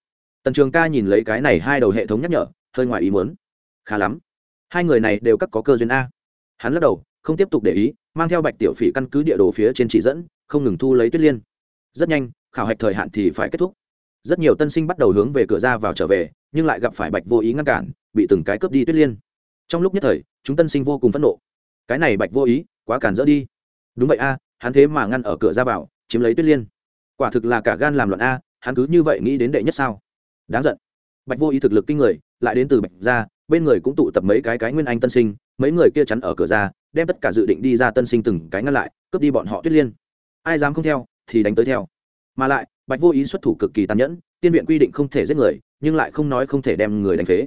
tần trường ca nhìn lấy cái này hai đầu hệ thống nhắc nhở, hơi ngoài ý muốn. Khá lắm. Hai người này đều cắt có cơ duyên a. Hắn lắc đầu, không tiếp tục để ý, mang theo bạch tiểu phỉ căn cứ địa đồ phía trên chỉ dẫn, không ngừng thu lấy tuyết liên. Rất nhanh, khảo hạch thời hạn thì phải kết thúc. Rất nhiều tân sinh bắt đầu hướng về cửa ra vào trở về, nhưng lại gặp phải bạch vô ý ngăn cản, bị từng cái cướp đi tuyết liên. Trong lúc nhất thời, chúng tân sinh vô cùng phẫn nộ. Cái này bạch vô ý, quá cản dỡ đi. Đúng vậy a, hắn thế mà ngăn ở cửa ra vào, chiếm lấy tuyết liên. Quả thực là cả gan làm loạn a, hắn cứ như vậy nghĩ đến đệ nhất sao? Đáng giận. Bạch vô ý thực lực kinh người, lại đến từ bạch ra bên người cũng tụ tập mấy cái cái nguyên anh tân sinh, mấy người kia chắn ở cửa ra, đem tất cả dự định đi ra tân sinh từng cái ngăn lại, cướp đi bọn họ tuyết liên. Ai dám không theo, thì đánh tới theo. Mà lại, bạch vô ý xuất thủ cực kỳ tàn nhẫn, tiên viện quy định không thể giết người, nhưng lại không nói không thể đem người đánh phế.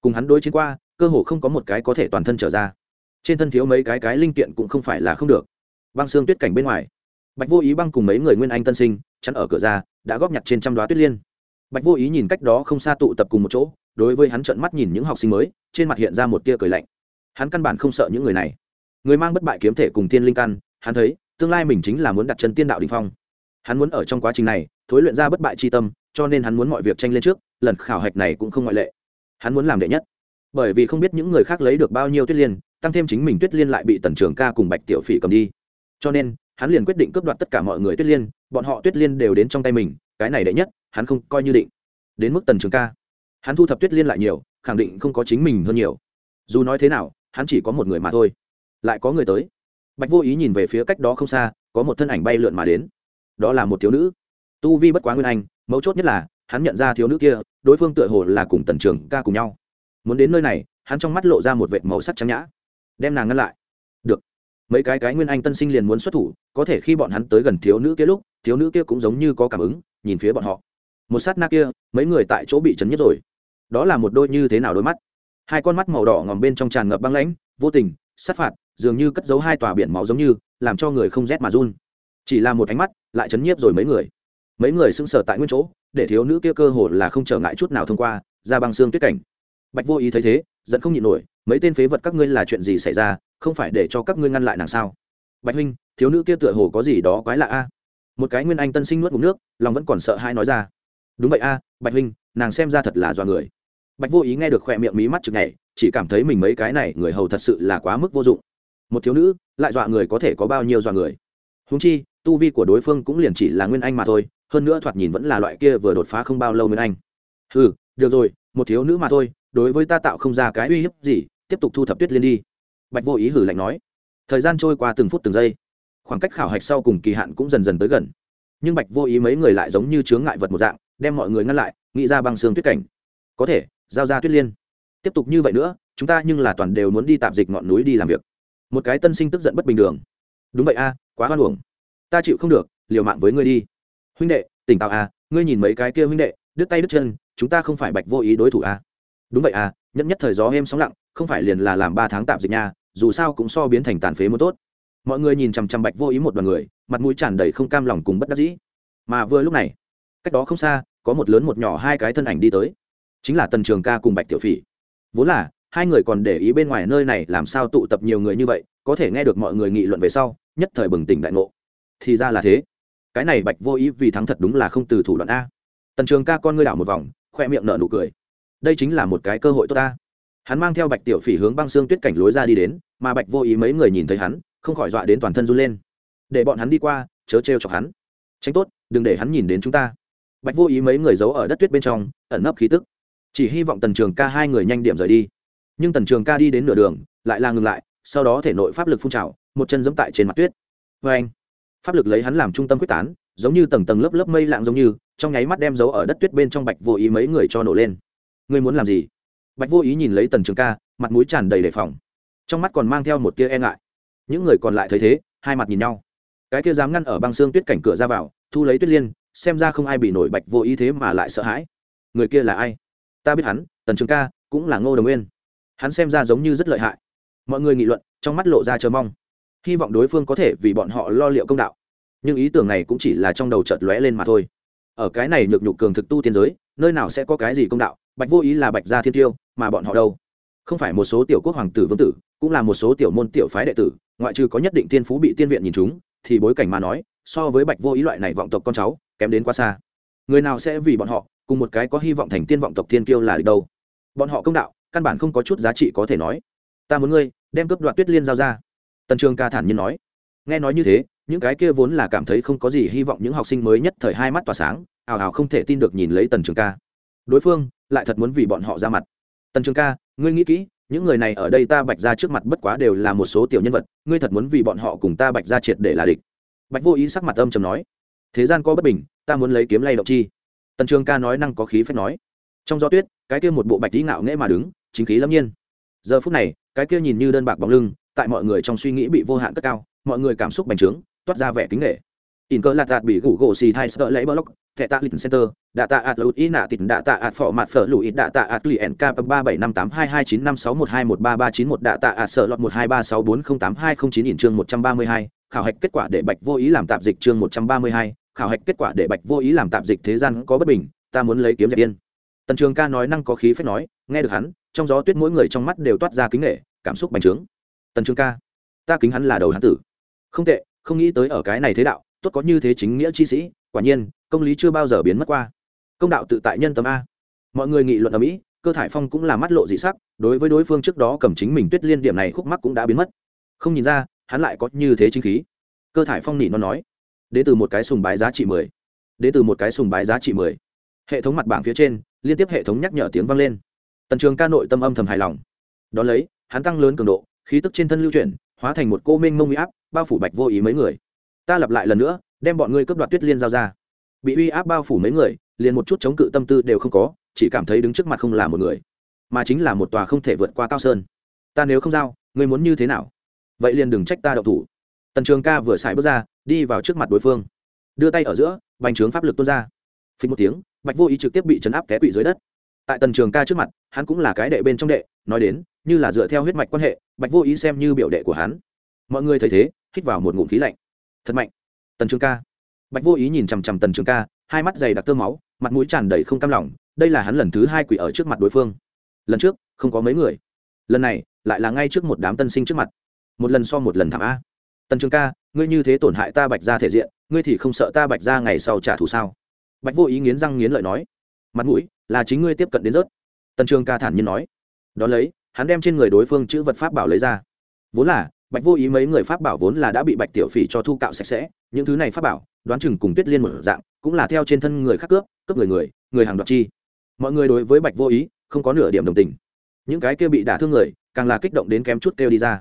Cùng hắn đối chiến qua, cơ hồ không có một cái có thể toàn thân trở ra. Trên thân thiếu mấy cái cái linh kiện cũng không phải là không được. Băng xương tuyết cảnh bên ngoài. Bạch vô ý băng cùng mấy người nguyên anh tân sinh, chắn ở cửa ra, đã góp nhặt trên trăm đoá tuyết liên bạch vô ý nhìn cách đó không xa tụ tập cùng một chỗ, đối với hắn trợn mắt nhìn những học sinh mới, trên mặt hiện ra một tia cười lạnh. Hắn căn bản không sợ những người này. Người mang bất bại kiếm thể cùng tiên linh căn, hắn thấy, tương lai mình chính là muốn đặt chân tiên đạo đình phong. Hắn muốn ở trong quá trình này, thối luyện ra bất bại c tâm, cho nên hắn muốn mọi việc tranh lên trước, lần khảo hạch này cũng không ngoại lệ. Hắn muốn làm đệ nhất. Bởi vì không biết những người khác lấy được bao nhiêu tuyết liên, tăng thêm chính mình tuyết liên lại bị tần trường ca cùng bạch tiểu phỉ cầm đi. Cho nên, hắn liền quyết định cướp đoạt tất cả mọi người tuyết liên, bọn họ tuyết liên đều đến trong tay mình, cái này đệ nhất hắn không coi như định. Đến mức tần trường ca, hắn thu thập tuyết liên lại nhiều, khẳng định không có chính mình hơn nhiều. Dù nói thế nào, hắn chỉ có một người mà thôi. Lại có người tới. Bạch vô ý nhìn về phía cách đó không xa, có một thân ảnh bay lượn mà đến. Đó là một thiếu nữ. Tu vi bất quá nguyên anh, mấu chốt nhất là, hắn nhận ra thiếu nữ kia, đối phương tựa hồ là cùng tần trường ca cùng nhau. Muốn đến nơi này, hắn trong mắt lộ ra một vệt màu sắc trắng nhã. Đem nàng ngăn lại. Được. Mấy cái cái nguyên anh tân sinh liền muốn xuất thủ, có thể khi bọn hắn tới gần thiếu nữ kia lúc, thiếu nữ kia cũng giống như có cảm ứng, nhìn phía bọn họ một sát na kia, mấy người tại chỗ bị chấn nhất rồi. Đó là một đôi như thế nào đôi mắt? Hai con mắt màu đỏ ngòm bên trong tràn ngập băng lãnh, vô tình, sát phạt, dường như cất giấu hai tòa biển máu giống như, làm cho người không rét mà run. Chỉ là một ánh mắt, lại chấn nhiếp rồi mấy người. Mấy người sững sờ tại nguyên chỗ, để thiếu nữ kia cơ hồ là không trở ngại chút nào thông qua, ra băng xương tuyết cảnh. Bạch vô ý thấy thế, giận không nhịn nổi, mấy tên phế vật các ngươi là chuyện gì xảy ra? Không phải để cho các ngươi ngăn lại nàng sao? Bạch huynh, thiếu nữ kia tựa hồ có gì đó quái lạ a. Một cái nguyên anh tân sinh nuốt ngụm nước, lòng vẫn còn sợ hai nói ra đúng vậy a, bạch huynh, nàng xem ra thật là do người. Bạch vô ý nghe được khoe miệng mí mắt chực nhảy, chỉ cảm thấy mình mấy cái này người hầu thật sự là quá mức vô dụng. Một thiếu nữ, lại dọa người có thể có bao nhiêu dọa người? Húng chi, tu vi của đối phương cũng liền chỉ là nguyên anh mà thôi, hơn nữa thoạt nhìn vẫn là loại kia vừa đột phá không bao lâu nguyên anh. Ừ được rồi, một thiếu nữ mà thôi, đối với ta tạo không ra cái uy hiếp gì, tiếp tục thu thập tuyết liên đi. Bạch vô ý hử lạnh nói. Thời gian trôi qua từng phút từng giây. Khoảng cách khảo hạch sau cùng kỳ hạn cũng dần dần tới gần. Nhưng bạch vô ý mấy người lại giống như chướng ngại vật một dạng đem mọi người ngăn lại nghĩ ra băng xương tuyết cảnh. Có thể giao ra tuyết liên. Tiếp tục như vậy nữa chúng ta nhưng là toàn đều muốn đi tạm dịch ngọn núi đi làm việc. Một cái tân sinh tức giận bất bình đường, đúng vậy a quá hoan hồng ta chịu không được liều mạng với ngươi đi. Huynh đệ tỉnh táo a ngươi nhìn mấy cái kia huynh đệ đứt tay đứt chân chúng ta không phải bạch vô ý đối thủ a. Đúng vậy a nhất nhất thời gió êm sóng lặng không phải liền là làm ba tháng tạm dịch nha dù sao cũng so biến thành tàn phế một tốt. Mọi người nhìn chằm chằm bạch vô ý một đoàn người mặt mũi tràn đầy không cam lòng cùng bất đắc dĩ. Mà vừa lúc này cách đó không xa có một lớn một nhỏ hai cái thân ảnh đi tới. Chính là tần trường ca cùng bạch tiểu phỉ. Vốn là, hai người còn để ý bên ngoài nơi này làm sao tụ tập nhiều người như vậy, có thể nghe được mọi người nghị luận về sau, nhất thời bừng tỉnh đại ngộ. Thì ra là thế. Cái này bạch vô ý vì thắng thật đúng là không từ thủ đoạn a. Tần trường ca con ngươi đảo một vòng, khoe miệng nở nụ cười. Đây chính là một cái cơ hội tốt ta hắn mang theo bạch tiểu phỉ hướng băng xương tuyết cảnh lối ra đi đến, mà bạch vô ý mấy người nhìn thấy hắn, không khỏi dọa đến toàn thân run lên. Để bọn hắn đi qua, chớ trêu chọc hắn. Tránh tốt, đừng để hắn nhìn đến chúng ta bạch vô ý mấy người giấu ở đất tuyết bên trong, ẩn nấp khí tức. Chỉ hy vọng tần trường ca hai người nhanh điểm rời đi. Nhưng tần trường ca đi đến nửa đường, lại là ngừng lại, sau đó thể nội pháp lực phun trào, một chân giẫm tại trên mặt tuyết. Vê anh, pháp lực lấy hắn làm trung tâm quyết tán, giống như tầng tầng lớp lớp mây lạng giống như, trong nháy mắt đem giấu ở đất tuyết bên trong bạch vô ý mấy người cho nổ lên. Ngươi muốn làm gì? Bạch vô ý nhìn lấy tần trường ca, mặt mũi tràn đầy đề phòng. Trong mắt còn mang theo một tia e ngại. Những người còn lại thấy thế, hai mặt nhìn nhau. Cái kia dám ngăn ở băng xương tuyết cảnh cửa ra vào, thu lấy tuyết liên xem ra không ai bị nổi bạch vô ý thế mà lại sợ hãi. Người kia là ai? Ta biết hắn, tần trường ca, cũng là ngô đồng nguyên. Hắn xem ra giống như rất lợi hại. Mọi người nghị luận, trong mắt lộ ra chờ mong. Hy vọng đối phương có thể vì bọn họ lo liệu công đạo. Nhưng ý tưởng này cũng chỉ là trong đầu chợt lóe lên mà thôi. Ở cái này nhược nhục cường thực tu tiên giới, nơi nào sẽ có cái gì công đạo? Bạch vô ý là bạch gia thiên tiêu, mà bọn họ đâu? Không phải một số tiểu quốc hoàng tử vương tử, cũng là một số tiểu môn tiểu phái đệ tử, ngoại trừ có nhất định tiên phú bị tiên viện nhìn chúng, thì bối cảnh mà nói, so với bạch vô ý loại này vọng tộc con cháu kém đến quá xa. Người nào sẽ vì bọn họ, cùng một cái có hy vọng thành tiên vọng tộc thiên kiêu là được đâu? Bọn họ công đạo, căn bản không có chút giá trị có thể nói. Ta muốn ngươi, đem cướp đoạt tuyết liên giao ra. Tần trường ca thản nhiên nói. Nghe nói như thế, những cái kia vốn là cảm thấy không có gì hy vọng những học sinh mới nhất thời hai mắt tỏa sáng, ào ào không thể tin được nhìn lấy tần trường ca. Đối phương lại thật muốn vì bọn họ ra mặt. Tần trường ca, ngươi nghĩ kỹ, những người này ở đây ta bạch ra trước mặt bất quá đều là một số tiểu nhân vật, ngươi thật muốn vì bọn họ cùng ta bạch ra triệt để là địch. Bạch vô ý sắc mặt âm trầm nói thế gian có bất bình, ta muốn lấy kiếm lay động chi. Tần trường ca nói năng có khí phép nói. Trong gió tuyết, cái kia một bộ bạch lý ngạo nghễ mà đứng, chính khí lâm nhiên. Giờ phút này, cái kia nhìn như đơn bạc bóng lưng, tại mọi người trong suy nghĩ bị vô hạn cất cao, mọi người cảm xúc bành trướng, toát ra vẻ kính nghệ in cơ lạt đạt bị gủ gỗ xì thai sợ lấy block, thẻ tạ lịch center, đạ tạ ạt lụt ý nạ tịt, đạ tạ ạt phỏ mặt phở lụi, đạ tạ ạt lụy nk ba bảy năm tám hai hai chín năm sáu một hai một ba ba chín một, đạ tạ ạt sợ lọt một hai ba sáu bốn không tám hai không chín in chương một trăm ba mươi hai khảo hạch kết quả để bạch vô ý làm tạp dịch chương một trăm ba mươi hai, khảo hạch kết quả để bạch vô ý làm tạp dịch thế gian có bất bình, ta muốn lấy kiếm dẹp yên. tần trường ca nói năng có khí phép nói, nghe được hắn, trong gió tuyết mỗi người trong mắt đều toát ra kính nghệ cảm xúc bành trướng. Tần trường ca, ta kính hắn là đầu hắn tử. Không tệ, không nghĩ tới ở cái này thế đạo, tốt có như thế chính nghĩa chi sĩ, quả nhiên, công lý chưa bao giờ biến mất qua. Công đạo tự tại nhân tâm a. Mọi người nghị luận ở mỹ, cơ thải phong cũng là mắt lộ dị sắc, đối với đối phương trước đó cầm chính mình tuyết liên điểm này khúc mắc cũng đã biến mất. Không nhìn ra hắn lại có như thế chính khí. Cơ thải phong nỉ nó nói, đến từ một cái sùng bái giá trị mười, đến từ một cái sùng bái giá trị mười. Hệ thống mặt bảng phía trên, liên tiếp hệ thống nhắc nhở tiếng vang lên. Tần trường ca nội tâm âm thầm hài lòng. Đón lấy, hắn tăng lớn cường độ, khí tức trên thân lưu chuyển, hóa thành một cô minh mông huy áp, bao phủ bạch vô ý mấy người. Ta lặp lại lần nữa, đem bọn ngươi cướp đoạt tuyết liên giao ra. Bị uy áp bao phủ mấy người, liền một chút chống cự tâm tư đều không có, chỉ cảm thấy đứng trước mặt không là một người, mà chính là một tòa không thể vượt qua cao sơn. Ta nếu không giao, ngươi muốn như thế nào? Vậy liền đừng trách ta đậu thủ. Tần trường ca vừa xài bước ra, đi vào trước mặt đối phương. Đưa tay ở giữa, bành trướng pháp lực tuôn ra. Phình một tiếng, bạch vô ý trực tiếp bị chấn áp té quỵ dưới đất. Tại tần trường ca trước mặt, hắn cũng là cái đệ bên trong đệ, nói đến, như là dựa theo huyết mạch quan hệ, bạch vô ý xem như biểu đệ của hắn. Mọi người thấy thế, hít vào một ngụm khí lạnh. Thật mạnh. Tần trường ca. Bạch vô ý nhìn chằm chằm tần trường ca, hai mắt dày đặc tơ máu, mặt mũi tràn đầy không cam lòng, đây là hắn lần thứ hai quỷ ở trước mặt đối phương. Lần trước, không có mấy người. Lần này, lại là ngay trước một đám tân sinh trước mặt một lần so một lần thảm a. Tần trường ca, ngươi như thế tổn hại ta bạch ra thể diện, ngươi thì không sợ ta bạch ra ngày sau trả thù sao? Bạch vô ý nghiến răng nghiến lợi nói. Mặt mũi, là chính ngươi tiếp cận đến rớt. Tần trường ca thản nhiên nói. Đ ó lấy, hắn đem trên người đối phương chữ vật pháp bảo lấy ra. Vốn là, bạch vô ý mấy người pháp bảo vốn là đã bị bạch tiểu phỉ cho thu cạo sạch sẽ, những thứ này pháp bảo, đoán chừng cùng tuyết liên một dạng, cũng là theo trên thân người khác cướp cướp người người người hàng đoạt chi. Mọi người đối với bạch vô ý, không có nửa điểm đồng tình. Những cái kia bị đả thương người, càng là kích động đến kém chút kêu đi ra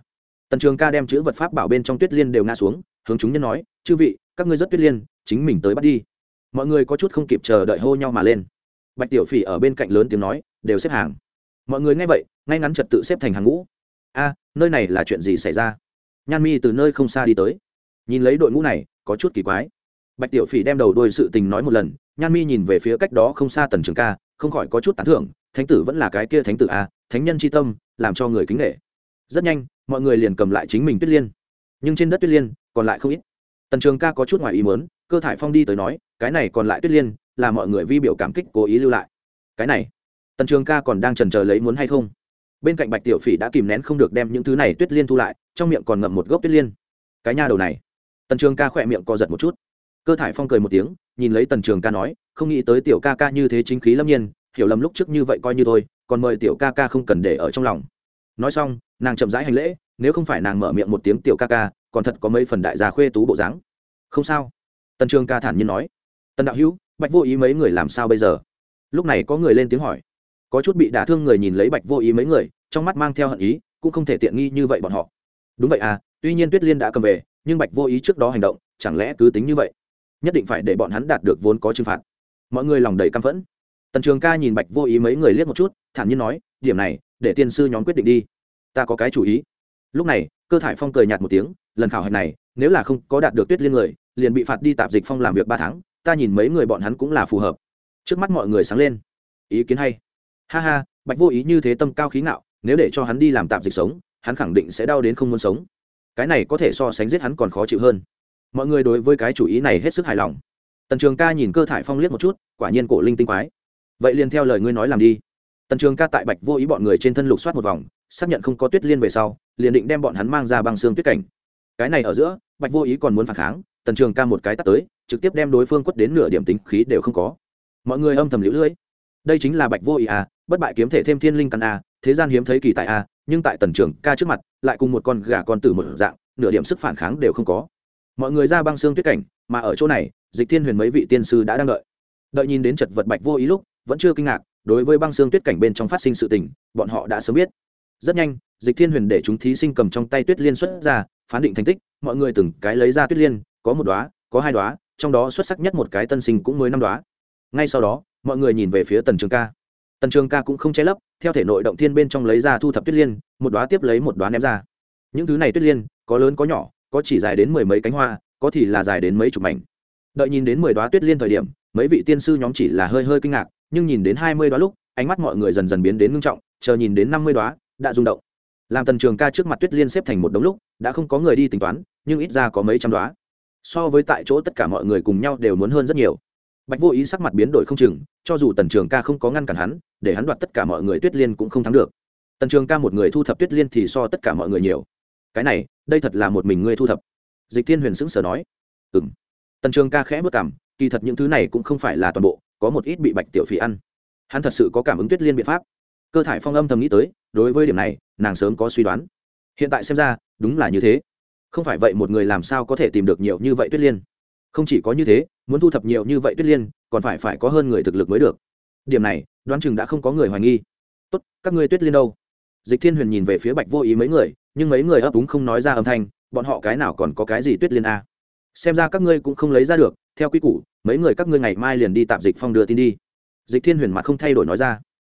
tần trường ca đem chữ vật pháp bảo bên trong tuyết liên đều ngã xuống, hướng chúng nhân nói, chư vị, các ngươi rất tuyết liên, chính mình tới bắt đi. Mọi người có chút không kịp chờ đợi hô nhau mà lên. Bạch tiểu phỉ ở bên cạnh lớn tiếng nói, đều xếp hàng. Mọi người nghe vậy, ngay ngắn trật tự xếp thành hàng ngũ. A, nơi này là chuyện gì xảy ra? Nhan mi từ nơi không xa đi tới. Nhìn lấy đội ngũ này, có chút kỳ quái. Bạch tiểu phỉ đem đầu đôi sự tình nói một lần, nhan mi nhìn về phía cách đó không xa tần trường ca, không khỏi có chút tán thưởng, thánh tử vẫn là cái kia thánh tử a, thánh nhân c h i tâm, làm cho người kính nghệ rất nhanh mọi người liền cầm lại chính mình tuyết liên. Nhưng trên đất tuyết liên còn lại không ít. Tần trường ca có chút ngoài ý mớn cơ thải phong đi tới nói, cái này còn lại tuyết liên là mọi người vi biểu cảm kích cố ý lưu lại. Cái này, tần trường ca còn đang trần chờ lấy muốn hay không? Bên cạnh bạch tiểu phỉ đã kìm nén không được đem những thứ này tuyết liên thu lại, trong miệng còn ngậm một gốc tuyết liên. Cái nha đầu này. Tần trường ca khỏe miệng co giật một chút. Cơ thải phong cười một tiếng, nhìn lấy tần trường ca nói, không nghĩ tới tiểu ca ca như thế chính khí lâm nhiên, hiểu lầm lúc trước như vậy coi như thôi, còn mời tiểu ca ca không cần để ở trong lòng. Nói xong nàng chậm rãi hành lễ, nếu không phải nàng mở miệng một tiếng tiểu ca ca, còn thật có mấy phần đại gia khuê tú bộ dáng. Không sao. Tần trường ca thản nhiên nói. Tần đạo hữu, bạch vô ý mấy người làm sao bây giờ? Lúc này có người lên tiếng hỏi. Có chút bị đả thương người nhìn lấy bạch vô ý mấy người, trong mắt mang theo hận ý, cũng không thể tiện nghi như vậy bọn họ. Đúng vậy à tuy nhiên tuyết liên đã cầm về, nhưng bạch vô ý trước đó hành động, chẳng lẽ cứ tính như vậy? Nhất định phải để bọn hắn đạt được vốn có trừng phạt. Mọi người lòng đầy căm phẫn. Tần trường ca nhìn bạch vô ý mấy người liếc một chút, thản nhiên nói, điểm này, để tiên sư nhóm quyết định đi ta có cái chủ ý. Lúc này, cơ thải phong cười nhạt một tiếng, lần khảo hạch này, nếu là không có đạt được tuyết liên người, liền bị phạt đi tạp dịch phong làm việc ba tháng, ta nhìn mấy người bọn hắn cũng là phù hợp. Trước mắt mọi người sáng lên. Ý kiến hay. Ha ha, bạch vô ý như thế tâm cao khí ngạo, nếu để cho hắn đi làm tạp dịch sống, hắn khẳng định sẽ đau đến không muốn sống. Cái này có thể so sánh giết hắn còn khó chịu hơn. Mọi người đối với cái chủ ý này hết sức hài lòng. Tần trường ca nhìn cơ thải phong liếc một chút, quả nhiên cổ linh tinh quái. Vậy liền theo lời ngươi nói làm đi. Tần trường ca tại bạch vô ý bọn người trên thân lục soát một vòng xác nhận không có tuyết liên về sau liền định đem bọn hắn mang ra băng xương tuyết cảnh. Cái này ở giữa bạch vô ý còn muốn phản kháng tần trường ca một cái tắt tới trực tiếp đem đối phương quất đến nửa điểm tính khí đều không có. Mọi người âm thầm lũ lưỡi đây chính là bạch vô ý à bất bại kiếm thể thêm thiên linh căn à, thế gian hiếm thấy kỳ tại à, nhưng tại tần trường ca trước mặt lại cùng một con gà con tử một dạng nửa điểm sức phản kháng đều không có. Mọi người ra băng xương tuyết cảnh mà ở chỗ này dịch thiên huyền mấy vị tiên sư đã đang đợi. Đợi nhìn đến chật vật bạch vô ý lúc vẫn chưa kinh ngạc đối với băng xương tuyết cảnh bên trong phát sinh sự tình bọn họ đã sớm biết rất nhanh, dịch thiên huyền để chúng thí sinh cầm trong tay tuyết liên xuất ra, phán định thành tích, mọi người từng cái lấy ra tuyết liên, có một đoá có hai đoá trong đó xuất sắc nhất một cái tân sinh cũng mới năm đoá ngay sau đó, mọi người nhìn về phía tần trường ca. Tần trường ca cũng không che lấp, theo thể nội động thiên bên trong lấy ra thu thập tuyết liên, một đoá tiếp lấy một đoá ném ra. Những thứ này tuyết liên, có lớn có nhỏ, có chỉ dài đến mười mấy cánh hoa, có thì là dài đến mấy chục mảnh. Đợi nhìn đến mười đoá tuyết liên thời điểm, mấy vị tiên sư nhóm chỉ là hơi hơi kinh ngạc, nhưng nhìn đến hai mươi đoá lúc, ánh mắt mọi người dần dần biến đến ngưng trọng, chờ nhìn đến năm mươi đoá đã rung động. Làm tần trường ca trước mặt tuyết liên xếp thành một đống lúc, đã không có người đi tính toán, nhưng ít ra có mấy trăm đoá. So với tại chỗ tất cả mọi người cùng nhau đều muốn hơn rất nhiều. Bạch vô ý sắc mặt biến đổi không chừng, cho dù tần trường ca không có ngăn cản hắn, để hắn đoạt tất cả mọi người tuyết liên cũng không thắng được. Tần trường ca một người thu thập tuyết liên thì so tất cả mọi người nhiều. Cái này, đây thật là một mình ngươi thu thập. Dịch thiên huyền sững sờ nói. Ừ m tần trường ca khẽ vất cảm, kỳ thật những thứ này cũng không phải là toàn bộ, có một ít bị bạch tiểu phì ăn. Hắn thật sự có cảm ứng tuyết liên biện pháp cơ thải phong âm thầm nghĩ tới, đối với điểm này, nàng sớm có suy đoán. Hiện tại xem ra, đúng là như thế. Không phải vậy một người làm sao có thể tìm được nhiều như vậy tuyết liên? Không chỉ có như thế, muốn thu thập nhiều như vậy tuyết liên, còn phải phải có hơn người thực lực mới được. Điểm này, đoán chừng đã không có người hoài nghi. Tốt, các ngươi tuyết liên đâu? Dịch thiên huyền nhìn về phía bạch vô ý mấy người, nhưng mấy người ấp úng không nói ra âm thanh, bọn họ cái nào còn có cái gì tuyết liên a xem ra các ngươi cũng không lấy ra được, theo quy củ, mấy người các ngươi ngày mai liền đi tạm dịch phong đưa tin đi. Dịch thiên huyền mặt không thay đổi nói ra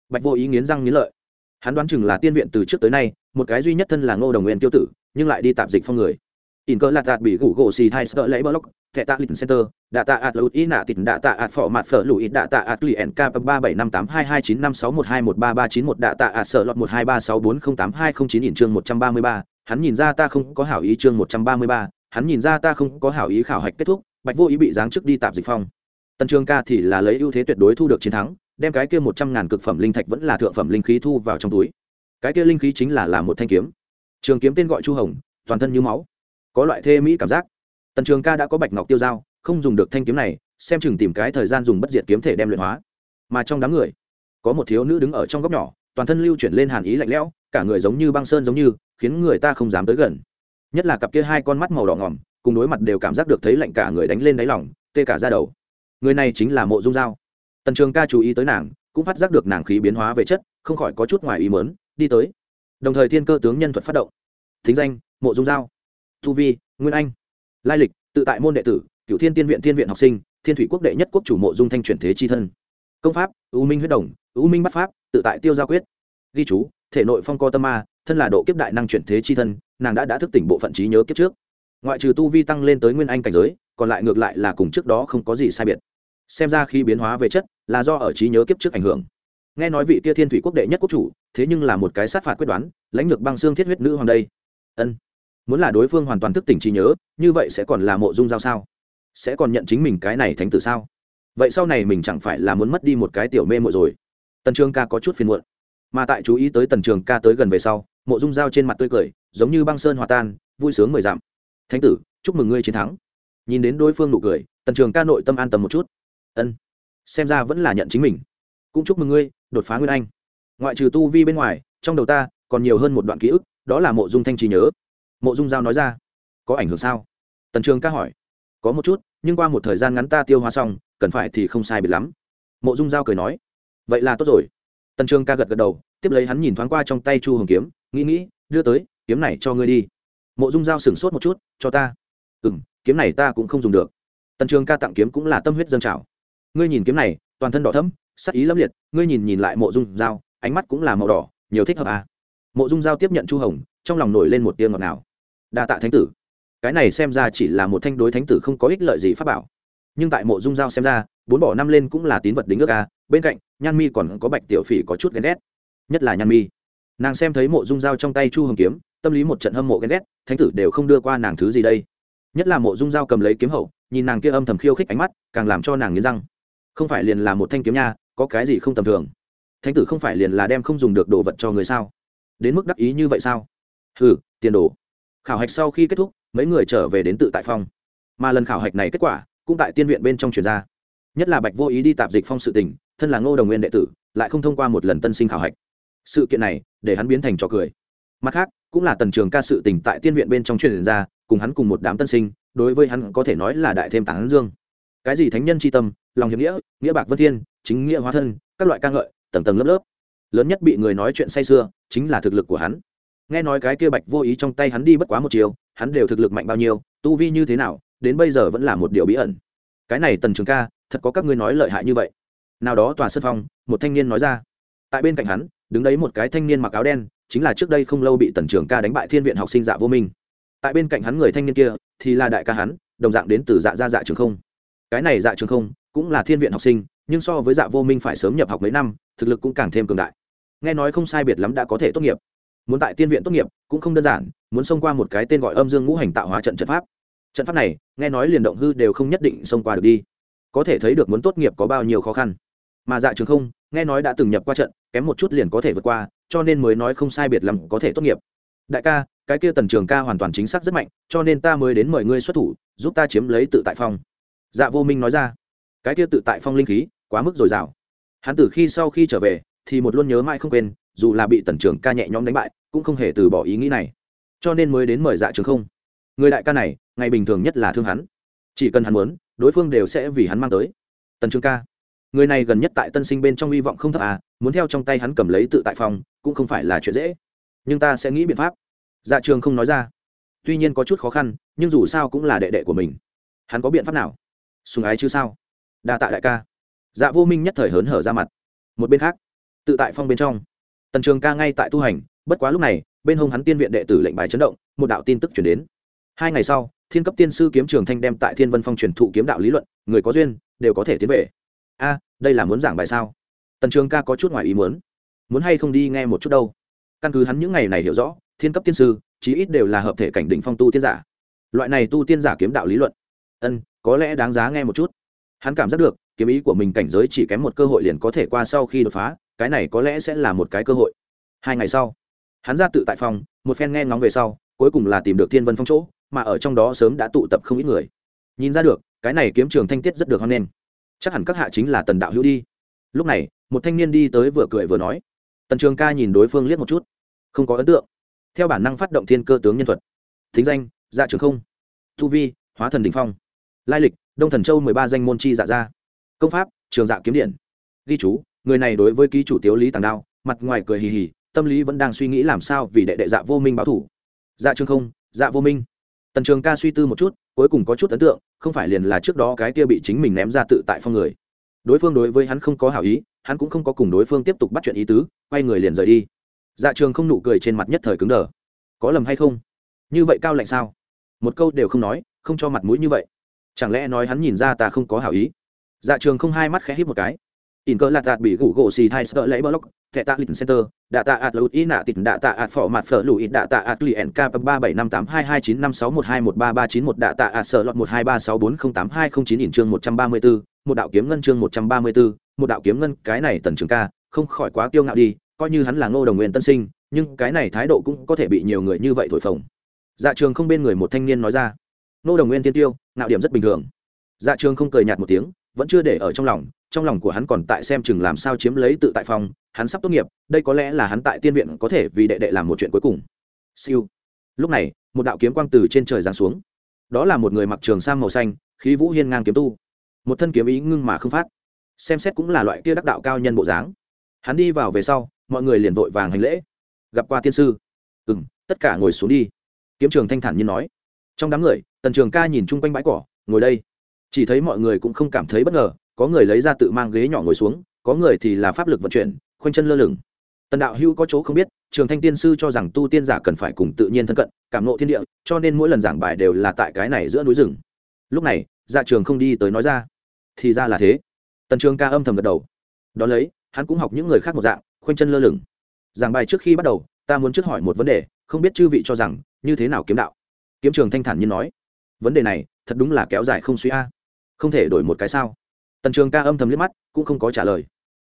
bạch vô ý nghiến răng nghiến lợi. Hắn đoán chừng là tiên viện từ trước tới nay, một cái duy nhất thân là ngô đồng nguyên tiêu tử, nhưng lại đi tạm dịch phong người. In cơ lạt đạt bị gủ gỗ xì thai sợ lấy block thẻ tạ lịch center, đạ tạ ạt lụt ý nạ tịt, đạ tạ ạt phỏ mặt phở lụi đạ tạ ạt lụy nk ba bảy năm tám hai hai chín năm sáu một hai một ba ba chín một, đạ tạ ạt sợ lọt một hai ba sáu bốn không tám hai không chín ỉn chương một trăm ba mươi ba, hắn nhìn ra ta không có hảo ý chương một trăm ba mươi ba, hắn nhìn ra ta không có hảo ý khảo hạch kết thúc, bạch vô ý bị giáng chức đi tạm dịch phong. Tần trường ca thì là lấy ưu thế tuyệt đối thu được chiến thắng đem cái kia một trăm ngàn cực phẩm linh thạch vẫn là thượng phẩm linh khí thu vào trong túi. Cái kia linh khí chính là là một thanh kiếm. Trường kiếm tên gọi chu hồng, toàn thân như máu. Có loại thê mỹ cảm giác. Tần trường ca đã có bạch ngọc tiêu dao, không dùng được thanh kiếm này, xem chừng tìm cái thời gian dùng bất diệt kiếm thể đem luyện hóa. Mà trong đám người, có một thiếu nữ đứng ở trong góc nhỏ, toàn thân lưu chuyển lên hàn ý lạnh lẽo, cả người giống như băng sơn giống như, khiến người ta không dám tới gần. Nhất là cặp kia hai con mắt màu đỏ ngỏm, cùng đối mặt đều cảm giác được thấy lạnh cả người đánh lên đáy lòng, tê cả ra đầu. Người này chính là mộ dung dao tần trường ca chú ý tới nàng, cũng phát giác được nàng khí biến hóa về chất, không khỏi có chút ngoài ý mớn đi tới. Đồng thời thiên cơ tướng nhân thuật phát động. Thính danh, mộ dung giao. Thu vi, nguyên anh. Lai lịch, tự tại môn đệ tử cựu thiên tiên viện thiên viện học sinh, thiên thủy quốc đệ nhất quốc chủ mộ dung thanh chuyển thế chi thân. Công pháp ưu minh huyết đồng ưu minh bắt pháp, tự tại tiêu gia quyết. Ghi chú, thể nội phong co tâm ma, thân là độ kiếp đại năng chuyển thế chi thân, nàng đã đã thức tỉnh bộ phận trí nhớ kiếp trước. Ngoại trừ tu vi tăng lên tới nguyên anh cảnh giới, còn lại ngược lại là cùng trước đó không có gì sai biệt. Xem ra khi biến hóa về chất là do ở trí nhớ kiếp trước ảnh hưởng. Nghe nói vị kia thiên thủy quốc đệ nhất quốc chủ, thế nhưng là một cái sát phạt quyết đoán, lãnh lược băng xương thiết huyết nữ hoàng đây. Ân, muốn là đối phương hoàn toàn thức tỉnh trí nhớ, như vậy sẽ còn là mộ dung giao sao? Sẽ còn nhận chính mình cái này thánh tử sao? Vậy sau này mình chẳng phải là muốn mất đi một cái tiểu mê muội rồi? Tần trường ca có chút phiền muộn. Mà tại chú ý tới tần trường ca tới gần về sau, mộ dung dao trên mặt tươi cười, giống như băng sơn hòa tan, vui sướng mười dặm. Thánh tử, chúc mừng ngươi chiến thắng. Nhìn đến đối phương nụ cười, tần trường ca nội tâm an tâm một chút. Ân xem ra vẫn là nhận chính mình. Cũng chúc mừng ngươi, đột phá nguyên anh. Ngoại trừ tu vi bên ngoài, trong đầu ta còn nhiều hơn một đoạn ký ức, đó là mộ dung thanh trí nhớ. Mộ dung giao nói ra, có ảnh hưởng sao? Tần trường ca hỏi, có một chút, nhưng qua một thời gian ngắn ta tiêu hóa xong, cần phải thì không sai biệt lắm. Mộ dung giao cười nói, vậy là tốt rồi. Tần trường ca gật gật đầu, tiếp lấy hắn nhìn thoáng qua trong tay chu hồng kiếm, nghĩ nghĩ, đưa tới, kiếm này cho ngươi đi. Mộ dung giao sửng sốt một chút, cho ta. Ừ m kiếm này ta cũng không dùng được. Tần trường ca tặng kiếm cũng là tâm huyết dân trào ngươi nhìn kiếm này, toàn thân đỏ thấm sắc ý lâm liệt, ngươi nhìn nhìn lại mộ dung giao ánh mắt cũng là màu đỏ, nhiều thích hợp à. mộ dung giao tiếp nhận chu hồng, trong lòng nổi lên một tiếng ngọt nào đa tạ thánh tử. Cái này xem ra chỉ là một thanh đối thánh tử không có ích lợi gì pháp bảo. Nhưng tại mộ dung giao xem ra, bốn bỏ năm lên cũng là tín vật đính ước à. bên cạnh, nhan mi còn có bạch tiểu phỉ có chút ghen ghét. Nhất là nhan mi. Nàng xem thấy mộ dung giao trong tay chu hồng kiếm, tâm lý một trận hâm mộ ghen ghét, thánh tử đều không đưa qua nàng thứ gì đây. Nhất là mộ dung giao cầm lấy kiếm hậu, nhìn nàng kia âm thầm khiêu khích ánh mắt, càng làm cho nàng nghiến răng không phải liền là một thanh kiếm nha, có cái gì không tầm thường? Thánh tử không phải liền là đem không dùng được đồ vật cho người sao? Đến mức đắc ý như vậy sao? Hừ, tiền đồ. Khảo hạch sau khi kết thúc, mấy người trở về đến tự tại phong mà lần khảo hạch này kết quả, cũng tại tiên viện bên trong truyền ra. Nhất là bạch vô ý đi tạp dịch phong sự tình, thân là ngô đồng nguyên đệ tử, lại không thông qua một lần tân sinh khảo hạch. Sự kiện này, để hắn biến thành trò cười. Mặt khác, cũng là tần trường ca sự tình tại tiên viện bên trong truyền ra, cùng hắn cùng một đám tân sinh, đối với hắn có thể nói là đại thêm tán dương cái gì thánh nhân c h i tâm, lòng hiệp nghĩa nghĩa bạc vân thiên, chính nghĩa hóa thân, các loại ca ngợi, tầng tầng lớp lớp. Lớn nhất bị người nói chuyện say sưa, chính là thực lực của hắn. Nghe nói cái kia bạch vô ý trong tay hắn đi bất quá một chiều, hắn đều thực lực mạnh bao nhiêu, tu vi như thế nào, đến bây giờ vẫn là một điều bí ẩn. Cái này tần trường ca, thật có các ngươi nói lợi hại như vậy. Nào đó tòa sân phong, một thanh niên nói ra. Tại bên cạnh hắn, đứng đấy một cái thanh niên mặc áo đen, chính là trước đây không lâu bị tần trường ca đánh bại thiên viện học sinh dạ vô minh. Tại bên cạnh hắn người thanh niên kia, thì là đại ca hắn, đồng dạng đến từ dạ gia dạ trường không cái này dạ trường không, cũng là thiên viện học sinh, nhưng so với dạ vô minh phải sớm nhập học mấy năm, thực lực cũng càng thêm cường đại. Nghe nói không sai biệt lắm đã có thể tốt nghiệp. Muốn tại tiên viện tốt nghiệp, cũng không đơn giản, muốn xông qua một cái tên gọi âm dương ngũ hành tạo hóa trận trận pháp. Trận pháp này, nghe nói liền động hư đều không nhất định xông qua được đi. Có thể thấy được muốn tốt nghiệp có bao nhiêu khó khăn. Mà dạ trường không, nghe nói đã từng nhập qua trận, kém một chút liền có thể vượt qua, cho nên mới nói không sai biệt lắm có thể tốt nghiệp. Đại ca, cái kia tần trường ca hoàn toàn chính xác rất mạnh, cho nên ta mới đến mời ngươi xuất thủ, giúp ta chiếm lấy tự tại phong dạ vô minh nói ra. Cái kia tự tại phong linh khí, quá mức dồi dào. Hắn từ khi sau khi trở về, thì một luôn nhớ mãi không quên, dù là bị tần trưởng ca nhẹ nhõm đánh bại, cũng không hề từ bỏ ý nghĩ này. Cho nên mới đến mời dạ trường không. Người đại ca này, ngày bình thường nhất là thương hắn. Chỉ cần hắn muốn, đối phương đều sẽ vì hắn mang tới. Tần trường ca, người này gần nhất tại tân sinh bên trong hy vọng không thấp à muốn theo trong tay hắn cầm lấy tự tại phòng cũng không phải là chuyện dễ. Nhưng ta sẽ nghĩ biện pháp. Dạ trường không nói ra. Tuy nhiên có chút khó khăn, nhưng dù sao cũng là đệ đệ của mình. Hắn có biện pháp nào? Sùng ái chứ sao? Đa tạ đại ca. Dạ vô minh nhất thời hớn hở ra mặt. Một bên khác, tự tại phong bên trong, tần trường ca ngay tại tu hành, bất quá lúc này, bên hông hắn tiên viện đệ tử lệnh bài chấn động, một đạo tin tức chuyển đến. Hai ngày sau, thiên cấp tiên sư kiếm trường thanh đem tại thiên vân phong truyền thụ kiếm đạo lý luận, người có duyên, đều có thể tiến về. A, đây là muốn giảng bài sao? Tần trường ca có chút ngoài ý muốn. Muốn hay không đi nghe một chút đâu? Căn cứ hắn những ngày này hiểu rõ, thiên cấp tiên sư chí ít đều là hợp thể cảnh đỉnh phong tu tiên giả. Loại này tu tiên giả kiếm đạo lý luận. Ân có lẽ đáng giá nghe một chút. Hắn cảm giác được, kiếm ý của mình cảnh giới chỉ kém một cơ hội liền có thể qua sau khi đột phá, cái này có lẽ sẽ là một cái cơ hội. Hai ngày sau, hắn ra tự tại phòng, một phen nghe ngóng về sau, cuối cùng là tìm được thiên vân phong chỗ, mà ở trong đó sớm đã tụ tập không ít người. Nhìn ra được, cái này kiếm trường thanh tiết rất được hoan nghênh. Chắc hẳn các hạ chính là tần đạo hữu đi. Lúc này, một thanh niên đi tới vừa cười vừa nói. Tần trường ca nhìn đối phương liếc một chút. Không có ấn tượng. Theo bản năng phát động thiên cơ tướng nhân thuật. Thính danh dạ trường không. Thu vi, hóa thần đình phong lai lịch, đông thần châu mười ba danh môn chi dạ gia. Công pháp, trường dạ kiếm điện. Ghi chú, người này đối với ký chủ tiếu lý tàng đao, mặt ngoài cười hì hì, tâm lý vẫn đang suy nghĩ làm sao vì đệ đệ dạ vô minh báo thủ. Dạ trường không dạ vô minh. Tần trường ca suy tư một chút, cuối cùng có chút ấn tượng, không phải liền là trước đó cái kia bị chính mình ném ra tự tại phong người. Đối phương đối với hắn không có hảo ý, hắn cũng không có cùng đối phương tiếp tục bắt chuyện ý tứ, quay người liền rời đi. Dạ trường không nụ cười trên mặt nhất thời cứng đờ. Có lầm hay không? Như vậy cao lạnh sao? Một câu đều không nói, không cho mặt mũi như vậy chẳng lẽ nói hắn nhìn ra ta không có hảo ý? Dạ trường không hai mắt khẽ hít một cái. In cơ lạt đạt bị gủ gỗ xì thai sợ lấy block, thẻ tạ lịch center, đạ tạ ạt lụt ý nạ tịt, đạ tạ ạt phỏ mặt phở lụi, đạ tạ ạt lì ẻn ba bảy năm tám hai hai chín năm sáu một hai một ba ba chín một, đạ tạ ạt sợ lọt một hai ba sáu bốn không tám hai không chín in chương một trăm ba mươi bốn một đạo kiếm ngân chương một trăm ba mươi bốn một đạo kiếm ngân, cái này tần trường ca, không khỏi quá kiêu ngạo đi, coi như hắn là ngô đồng nguyên tân sinh, nhưng cái này thái độ cũng có thể bị nhiều người như vậy thổi phồng. Dạ trường không bên người một thanh niên nói ra. Nô đồng nguyên tiên tiêu nạo điểm rất bình thường. Dạ trường không cười nhạt một tiếng, vẫn chưa để ở trong lòng trong lòng của hắn còn tại xem chừng làm sao chiếm lấy tự tại phòng hắn sắp tốt nghiệp, đây có lẽ là hắn tại tiên viện có thể vì đệ đệ làm một chuyện cuối cùng. Siêu. Lúc này, một đạo kiếm quang từ trên trời giáng xuống. Đó là một người mặc trường sam màu xanh, khí vũ hiên ngang kiếm tu. Một thân kiếm ý ngưng mà không phát. Xem xét cũng là loại kia đắc đạo cao nhân bộ dáng. Hắn đi vào về sau, mọi người liền vội vàng hành lễ. Gặp qua tiên sư. Ừ m tất cả ngồi xuống đi. Kiếm trường thanh thản như nói trong đám người, tần trường ca nhìn chung quanh bãi cỏ, ngồi đây. Chỉ thấy mọi người cũng không cảm thấy bất ngờ, có người lấy ra tự mang ghế nhỏ ngồi xuống, có người thì là pháp lực vận chuyển, khoanh chân lơ lửng. Tần đạo hữu có chỗ không biết, trường thanh tiên sư cho rằng tu tiên giả cần phải cùng tự nhiên thân cận, cảm nộ thiên địa, cho nên mỗi lần giảng bài đều là tại cái này giữa núi rừng. Lúc này dạ trường không đi tới nói ra. Thì ra là thế. Tần trường ca âm thầm gật đầu. Đ ó lấy, hắn cũng học những người khác một dạng, khoanh chân lơ lửng. Giảng bài trước khi bắt đầu, ta muốn trước hỏi một vấn đề, không biết chư vị cho rằng, như thế nào kiếm đạo? Kiếm trường thanh thản nhiên nói, vấn đề này thật đúng là kéo dài không suy a. Không thể đổi một cái sao? Tần trường ca âm thầm liếc mắt, cũng không có trả lời.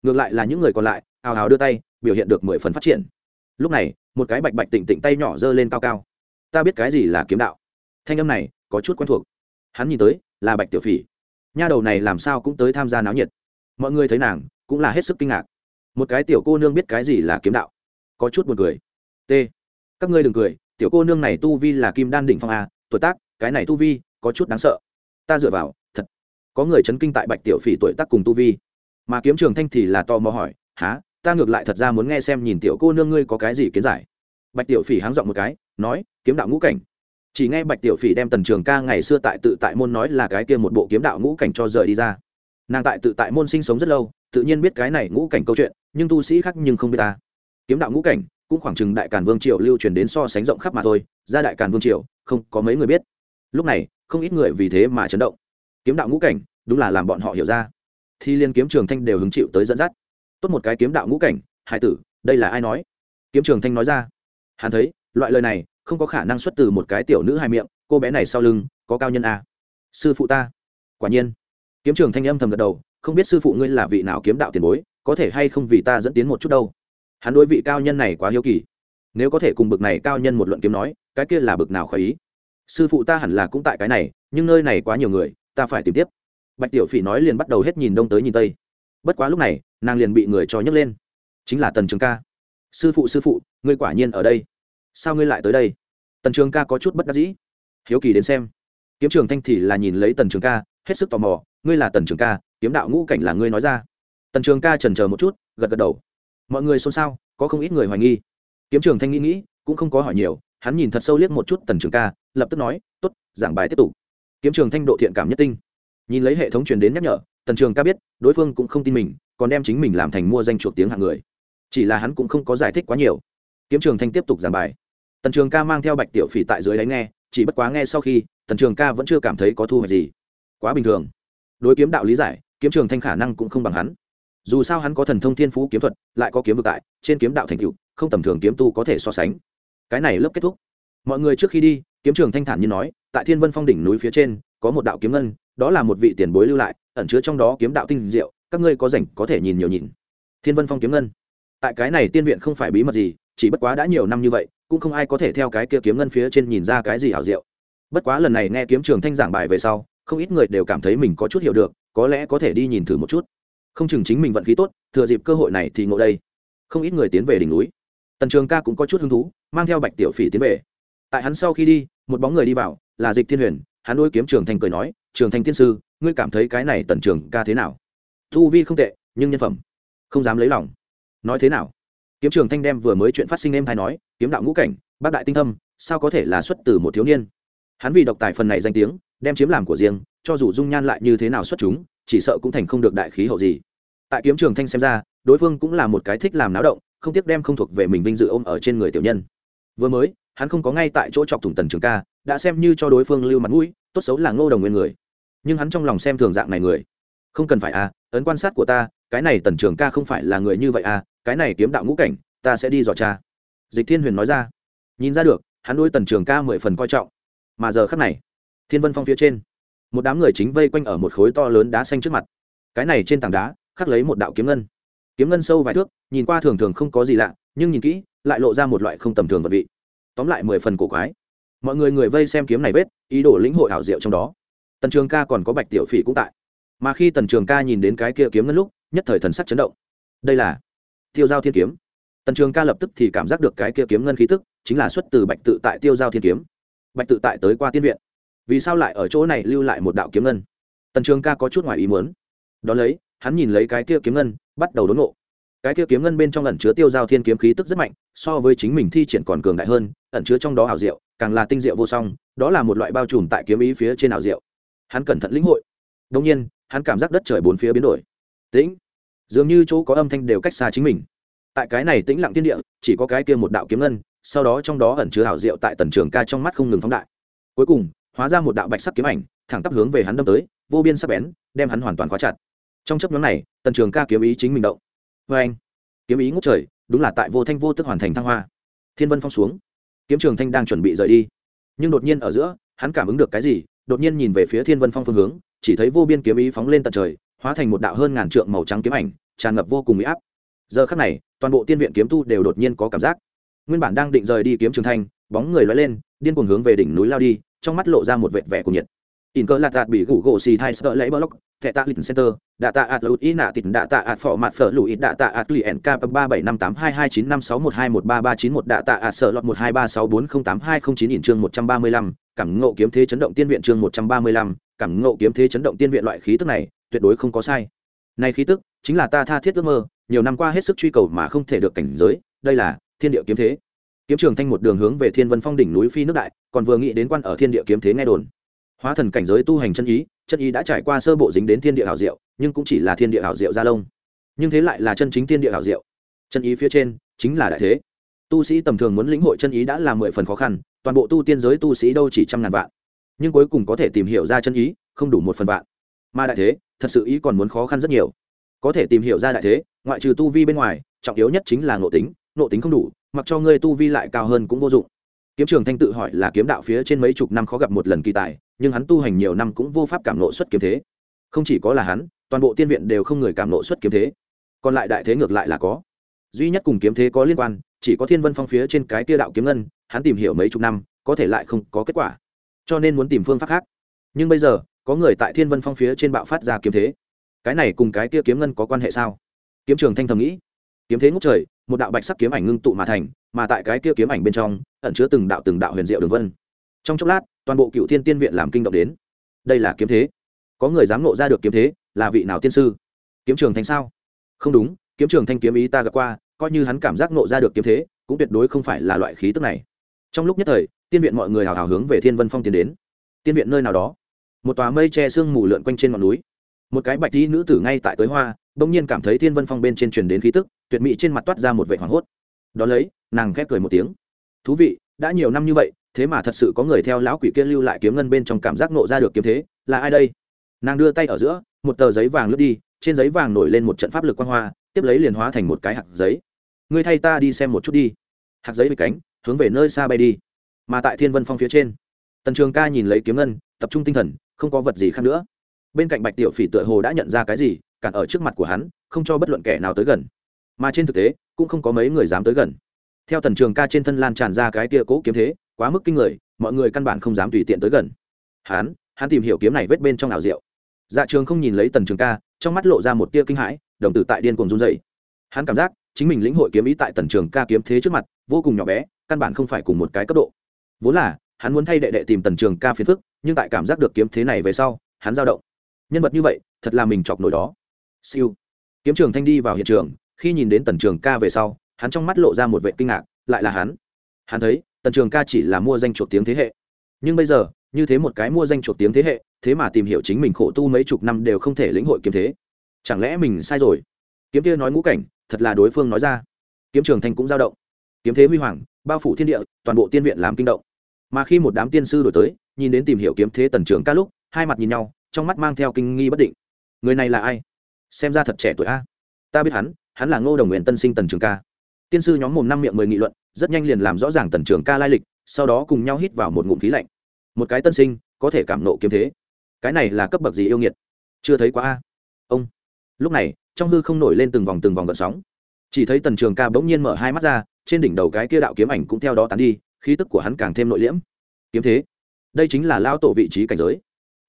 Ngược lại là những người còn lại ào ào đưa tay, biểu hiện được mười phần phát triển. Lúc này, một cái bạch bạch tịnh tịnh tay nhỏ giơ lên cao cao. Ta biết cái gì là kiếm đạo. Thanh âm này có chút quen thuộc. Hắn nhìn tới là bạch tiểu phỉ. Nha đầu này làm sao cũng tới tham gia náo nhiệt. Mọi người thấy nàng cũng là hết sức kinh ngạc. Một cái tiểu cô nương biết cái gì là kiếm đạo. Có chút buồn cười. T, các ngươi đừng cười tiểu cô nương này tu vi là kim đan đỉnh phong a, tuổi tác, cái này tu vi, có chút đáng sợ. Ta dựa vào, thật. Có người chấn kinh tại bạch tiểu phỉ tuổi tác cùng tu vi. Mà kiếm trường thanh thì là to mò hỏi há ta ngược lại thật ra muốn nghe xem nhìn tiểu cô nương ngươi có cái gì kiến giải. Bạch tiểu phỉ háng giọng một cái, nói, kiếm đạo ngũ cảnh. Chỉ nghe bạch tiểu phỉ đem tần trường ca ngày xưa tại tự tại môn nói là cái kia một bộ kiếm đạo ngũ cảnh cho rời đi ra. Nàng tại tự tại môn sinh sống rất lâu, tự nhiên biết cái này ngũ cảnh câu chuyện, nhưng tu sĩ khác nhưng không biết ta. Kiếm đạo ngũ cảnh cũng khoảng chừng đại càn vương triều lưu truyền đến so sánh rộng khắp mà thôi, ra đại càn vương triều, không có mấy người biết. Lúc này, không ít người vì thế mà chấn động. Kiếm đạo ngũ cảnh, đúng là làm bọn họ hiểu ra. Thì liên kiếm trường thanh đều hứng chịu tới dẫn dắt. Tốt một cái kiếm đạo ngũ cảnh, hải tử, đây là ai nói? Kiếm trường thanh nói ra. Hắn thấy, loại lời này, không có khả năng xuất từ một cái tiểu nữ hai miệng, cô bé này sau lưng, có cao nhân a sư phụ ta. Quả nhiên. Kiếm trường thanh âm thầm gật đầu, không biết sư phụ ngươi là vị nào kiếm đạo tiền bối, có thể hay không vì ta dẫn tiến một chút đâu? Hắn đối vị cao nhân này quá hiếu kỳ. Nếu có thể cùng bực này cao nhân một luận kiếm nói, cái kia là bực nào khỏi ý. Sư phụ ta hẳn là cũng tại cái này, nhưng nơi này quá nhiều người, ta phải tìm tiếp. Bạch tiểu phỉ nói liền bắt đầu hết nhìn đông tới nhìn tây. Bất quá lúc này, nàng liền bị người cho nhấc lên. Chính là tần trường ca. Sư phụ sư phụ, ngươi quả nhiên ở đây. Sao ngươi lại tới đây? Tần trường ca có chút bất đắc dĩ. Hiếu kỳ đến xem. Kiếm trường thanh thì là nhìn lấy tần trường ca, hết sức tò mò. Ngươi là tần trường ca, kiếm đạo ngũ cảnh là ngươi nói ra. Tần trường ca trần chờ một chút, gật gật đầu mọi người xôn xao, có không ít người hoài nghi. Kiếm trường thanh nghĩ nghĩ, cũng không có hỏi nhiều, hắn nhìn thật sâu liếc một chút tần trường ca, lập tức nói t ố t giảng bài tiếp tục. Kiếm trường thanh độ thiện cảm nhất tinh. Nhìn lấy hệ thống truyền đến nhắc nhở, tần trường ca biết, đối phương cũng không tin mình, còn đem chính mình làm thành mua danh chuộc tiếng hạng người. Chỉ là hắn cũng không có giải thích quá nhiều. Kiếm trường thanh tiếp tục giảng bài. Tần trường ca mang theo bạch tiểu phỉ tại dưới đáy nghe, chỉ bất quá nghe sau khi, tần trường ca vẫn chưa cảm thấy có thu hoạch gì. Quá bình thường. Đối kiếm đạo lý giải, kiếm trường thanh khả năng cũng không bằng hắn dù sao hắn có thần thông thiên phú kiếm thuật, lại có kiếm vực tại, trên kiếm đạo thành cựu không tầm thường kiếm tu có thể so sánh. Cái này lớp kết thúc. Mọi người trước khi đi, kiếm trường thanh thản như nói, tại thiên vân phong đỉnh núi phía trên, có một đạo kiếm ngân, đó là một vị tiền bối lưu lại, ẩn chứa trong đó kiếm đạo tinh diệu, các ngươi có rảnh có thể nhìn nhiều nhìn. Thiên vân phong kiếm ngân. Tại cái này tiên viện không phải bí mật gì, chỉ bất quá đã nhiều năm như vậy, cũng không ai có thể theo cái kia kiếm ngân phía trên nhìn ra cái gì hảo diệu. Bất quá lần này nghe kiếm trường thanh giảng bài về sau, không ít người đều cảm thấy mình có chút hiểu được, có lẽ có thể đi nhìn thử một chút không chừng chính mình vận khí tốt, thừa dịp cơ hội này thì ngộ đây. Không ít người tiến về đỉnh núi. Tần trường ca cũng có chút hứng thú, mang theo bạch tiểu phỉ tiến về. Tại hắn sau khi đi, một bóng người đi vào, là dịch thiên huyền. Hắn đôi kiếm trường Thành cười nói, trường Thành tiên sư, ngươi cảm thấy cái này tần trường ca thế nào? Thu vi không tệ, nhưng nhân phẩm, không dám lấy lòng. Nói thế nào? Kiếm trường thanh đem vừa mới chuyện phát sinh em hay nói, kiếm đạo ngũ cảnh, bác đại tinh thâm, sao có thể là xuất từ một thiếu niên? Hắn vì độc tài phần này danh tiếng, đem chiếm làm của riêng, cho dù dung nhan lại như thế nào xuất chúng chỉ sợ cũng thành không được đại khí hậu gì. Tại kiếm trường thanh xem ra, đối phương cũng là một cái thích làm náo động, không tiếc đem không thuộc về mình vinh dự ôm ở trên người tiểu nhân. Vừa mới, hắn không có ngay tại chỗ chọc thủng tần trường ca, đã xem như cho đối phương lưu mặt mũi, tốt xấu là ngô đồng nguyên người. Nhưng hắn trong lòng xem thường dạng này người. Không cần phải à ấn quan sát của ta, cái này tần trường ca không phải là người như vậy à cái này kiếm đạo ngũ cảnh, ta sẽ đi dò cha dịch thiên huyền nói ra. Nhìn ra được, hắn nuôi tần trường ca mười phần coi trọng. Mà giờ khắc này, thiên vân phong phía trên một đám người chính vây quanh ở một khối to lớn đá xanh trước mặt. Cái này trên tảng đá, khắc lấy một đạo kiếm ngân. Kiếm ngân sâu vài thước, nhìn qua thường thường không có gì lạ, nhưng nhìn kỹ, lại lộ ra một loại không tầm thường vật vị. Tóm lại mười phần cổ quái. Mọi người người vây xem kiếm này vết, ý đồ lĩnh hội ảo diệu trong đó. Tần trường ca còn có bạch tiểu phỉ cũng tại. Mà khi tần trường ca nhìn đến cái kia kiếm ngân lúc, nhất thời thần sắc chấn động. Đây là tiêu giao thiên kiếm. Tần trường ca lập tức thì cảm giác được cái kia kiếm ngân khí tức, chính là xuất từ bạch tự tại tiêu giao thiên kiếm. Bạch tự tại tới qua tiên viện vì sao lại ở chỗ này lưu lại một đạo kiếm ngân? Tần trường ca có chút ngoài ý muốn. Đón lấy, hắn nhìn lấy cái kia kiếm ngân, bắt đầu đốn nộ cái kia kiếm ngân bên trong ẩn chứa tiêu giao thiên kiếm khí tức rất mạnh, so với chính mình thi triển còn cường đại hơn, ẩn chứa trong đó ảo diệu, càng là tinh diệu vô song, đó là một loại bao trùm tại kiếm ý phía trên ảo diệu. Hắn cẩn thận lĩnh hội. Đông nhiên, hắn cảm giác đất trời bốn phía biến đổi. Tĩnh. Dường như chỗ có âm thanh đều cách xa chính mình. Tại cái này tĩnh lặng tiên địa, chỉ có cái kia một đạo kiếm ngân, sau đó trong đó ẩn chứa ảo diệu tại tần trường ca trong mắt không ngừng phóng đại. Cuối cùng hóa ra một đạo bạch sắc kiếm ảnh, thẳng tắp hướng về hắn đâm tới, vô biên sắc bén, đem hắn hoàn toàn khóa chặt. Trong chấp nhóm này, tần trường ca kiếm ý chính mình động. Vê anh, kiếm ý ngốc trời, đúng là tại vô thanh vô tức hoàn thành thăng hoa. Thiên vân phong xuống. Kiếm trường thanh đang chuẩn bị rời đi. Nhưng đột nhiên ở giữa, hắn cảm ứng được cái gì, đột nhiên nhìn về phía thiên vân phong phương hướng, chỉ thấy vô biên kiếm ý phóng lên tận trời, hóa thành một đạo hơn ngàn trượng màu trắng kiếm ảnh, tràn ngập vô cùng mỹ áp. Giờ khắc này, toàn bộ tiên viện kiếm tu đều đột nhiên có cảm giác. Nguyên bản đang định rời đi kiếm trường thanh, bóng người lóe lên, điên cuồng hướng về đỉnh núi lao đi trong mắt lộ ra một vệt vẻ của nhiệt. In cơ lạt đạt bị gủ gỗ xì thai sợ lấy block thẻ tạ lịch center, đạ tạ ạt lụt ý nạ tịt, đạ tạ ạt phỏ mặt phở lụi, đạ tạ ạt lì nk ba bảy năm tám hai hai chín năm sáu một hai một ba ba chín một, đạ tạ ạt sợ lọt một hai ba sáu bốn không tám hai không chín in chương một trăm ba mươi lăm, cảm ngộ kiếm thế chấn động tiên viện chương một trăm ba mươi lăm, cảm ngộ kiếm thế chấn động tiên viện loại khí tức này, tuyệt đối không có sai. Này khí tức chính là ta tha thiết ước mơ, nhiều năm qua hết sức truy cầu mà không thể được cảnh giới, đây là thiên địa kiếm thế kiếm trường thanh một đường hướng về thiên vân phong đỉnh núi phi nước đại, còn vừa nghĩ đến quan ở thiên địa kiếm thế nghe đồn. Hóa thần cảnh giới tu hành chân ý chân ý đã trải qua sơ bộ dính đến thiên địa hảo diệu, nhưng cũng chỉ là thiên địa hảo diệu gia lông. Nhưng thế lại là chân chính thiên địa hảo diệu. Chân ý phía trên, chính là đại thế. Tu sĩ tầm thường muốn lĩnh hội chân ý đã là mười phần khó khăn, toàn bộ tu tiên giới tu sĩ đâu chỉ trăm ngàn vạn. Nhưng cuối cùng có thể tìm hiểu ra chân ý, không đủ một phần vạn. Mà đại thế, thật sự ý còn muốn khó khăn rất nhiều. Có thể tìm hiểu ra đại thế, ngoại trừ tu vi bên ngoài, trọng yếu nhất chính là ngộ tính ngộ tính không đủ mặc cho ngươi tu vi lại cao hơn cũng vô dụng. Kiếm trường thanh tự hỏi là kiếm đạo phía trên mấy chục năm khó gặp một lần kỳ tài, nhưng hắn tu hành nhiều năm cũng vô pháp cảm nộ xuất kiếm thế. Không chỉ có là hắn, toàn bộ tiên viện đều không người cảm nộ xuất kiếm thế. Còn lại đại thế ngược lại là có. Duy nhất cùng kiếm thế có liên quan, chỉ có thiên vân phong phía trên cái tia đạo kiếm ngân, hắn tìm hiểu mấy chục năm, có thể lại không có kết quả. Cho nên muốn tìm phương pháp khác. Nhưng bây giờ, có người tại thiên vân phong phía trên bạo phát ra kiếm thế. Cái này cùng cái tia kiếm ngân có quan hệ sao? Kiếm trường thanh thầm nghĩ. Kiếm thế ngút trời một đạo bạch sắc kiếm ảnh ngưng tụ mà thành, mà tại cái kia kiếm ảnh bên trong, ẩn chứa từng đạo từng đạo huyền diệu đường vân. Trong chốc lát, toàn bộ cựu thiên tiên viện làm kinh động đến. Đây là kiếm thế. Có người dám nộ ra được kiếm thế, là vị nào tiên sư? Kiếm trường thanh sao? Không đúng, kiếm trường thanh kiếm ý ta gặp qua, coi như hắn cảm giác nộ ra được kiếm thế, cũng tuyệt đối không phải là loại khí tức này. Trong lúc nhất thời, tiên viện mọi người hào hào hướng về thiên vân phong tiến đến. Tiên viện nơi nào đó? Một tòa mây che sương mù lượn quanh trên ngọn núi. Một cái bạch tí nữ tử ngay tại tới hoa bỗng nhiên cảm thấy thiên vân phong bên trên truyền đến khí tức, tuyệt mỹ trên mặt toát ra một vệ hoảng hốt. Đón lấy, nàng khép cười một tiếng. Thú vị, đã nhiều năm như vậy, thế mà thật sự có người theo lão quỷ kia lưu lại kiếm ngân bên trong cảm giác nộ ra được kiếm thế, là ai đây? Nàng đưa tay ở giữa, một tờ giấy vàng lướt đi, trên giấy vàng nổi lên một trận pháp lực quang hoa, tiếp lấy liền hóa thành một cái hạt giấy. Ngươi thay ta đi xem một chút đi. Hạt giấy bị cánh, hướng về nơi xa bay đi. Mà tại thiên vân phong phía trên, tần trường ca nhìn lấy kiếm ngân, tập trung tinh thần, không có vật gì khác nữa. Bên cạnh bạch tiểu phỉ tựa hồ đã nhận ra cái gì cản ở trước mặt của hắn, không cho bất luận kẻ nào tới gần. Mà trên thực tế, cũng không có mấy người dám tới gần. Theo tần trường ca trên thân lan tràn ra cái kia cố kiếm thế, quá mức kinh người, mọi người căn bản không dám tùy tiện tới gần. Hắn hắn tìm hiểu kiếm này vết bên trong ảo diệu. Dạ trường không nhìn lấy tần trường ca, trong mắt lộ ra một tia kinh hãi, đồng tử tại điên cuồng run dày hắn cảm giác, chính mình lĩnh hội kiếm ý tại tần trường ca kiếm thế trước mặt, vô cùng nhỏ bé, căn bản không phải cùng một cái cấp độ. Vốn là, hắn muốn thay đệ đệ tìm tần trường ca phiền phức, nhưng tại cảm giác được kiếm thế này về sau, hắn dao động. Nhân vật như vậy, thật là mình chọc nổi đó siêu. Kiếm trường thanh đi vào hiện trường, khi nhìn đến tần trường ca về sau, hắn trong mắt lộ ra một vệ kinh ngạc, lại là hắn. Hắn thấy, tần trường ca chỉ là mua danh chuộc tiếng thế hệ. Nhưng bây giờ, như thế một cái mua danh chuộc tiếng thế hệ, thế mà tìm hiểu chính mình khổ tu mấy chục năm đều không thể lĩnh hội kiếm thế. Chẳng lẽ mình sai rồi? Kiếm kia nói ngũ cảnh, thật là đối phương nói ra. Kiếm trường thanh cũng dao động. Kiếm thế huy hoàng, bao phủ thiên địa, toàn bộ tiên viện làm kinh động. Mà khi một đám tiên sư đổi tới, nhìn đến tìm hiểu kiếm thế tần trường ca lúc, hai mặt nhìn nhau, trong mắt mang theo kinh nghi bất định. Người này là ai? Xem ra thật trẻ tuổi a. Ta biết hắn hắn là ngô đồng nguyện tân sinh tần trường ca. Tiên sư nhóm mồm năm miệng mười nghị luận, rất nhanh liền làm rõ ràng tần trường ca lai lịch, sau đó cùng nhau hít vào một ngụm khí lạnh. Một cái tân sinh, có thể cảm nộ kiếm thế. Cái này là cấp bậc gì yêu nghiệt? Chưa thấy quá a. Ông. Lúc này, trong hư không nổi lên từng vòng từng vòng gợn sóng. Chỉ thấy tần trường ca bỗng nhiên mở hai mắt ra, trên đỉnh đầu cái kia đạo kiếm ảnh cũng theo đó tán đi, khí tức của hắn càng thêm nội liễm. Kiếm thế. Đây chính là lao tổ vị trí cảnh giới.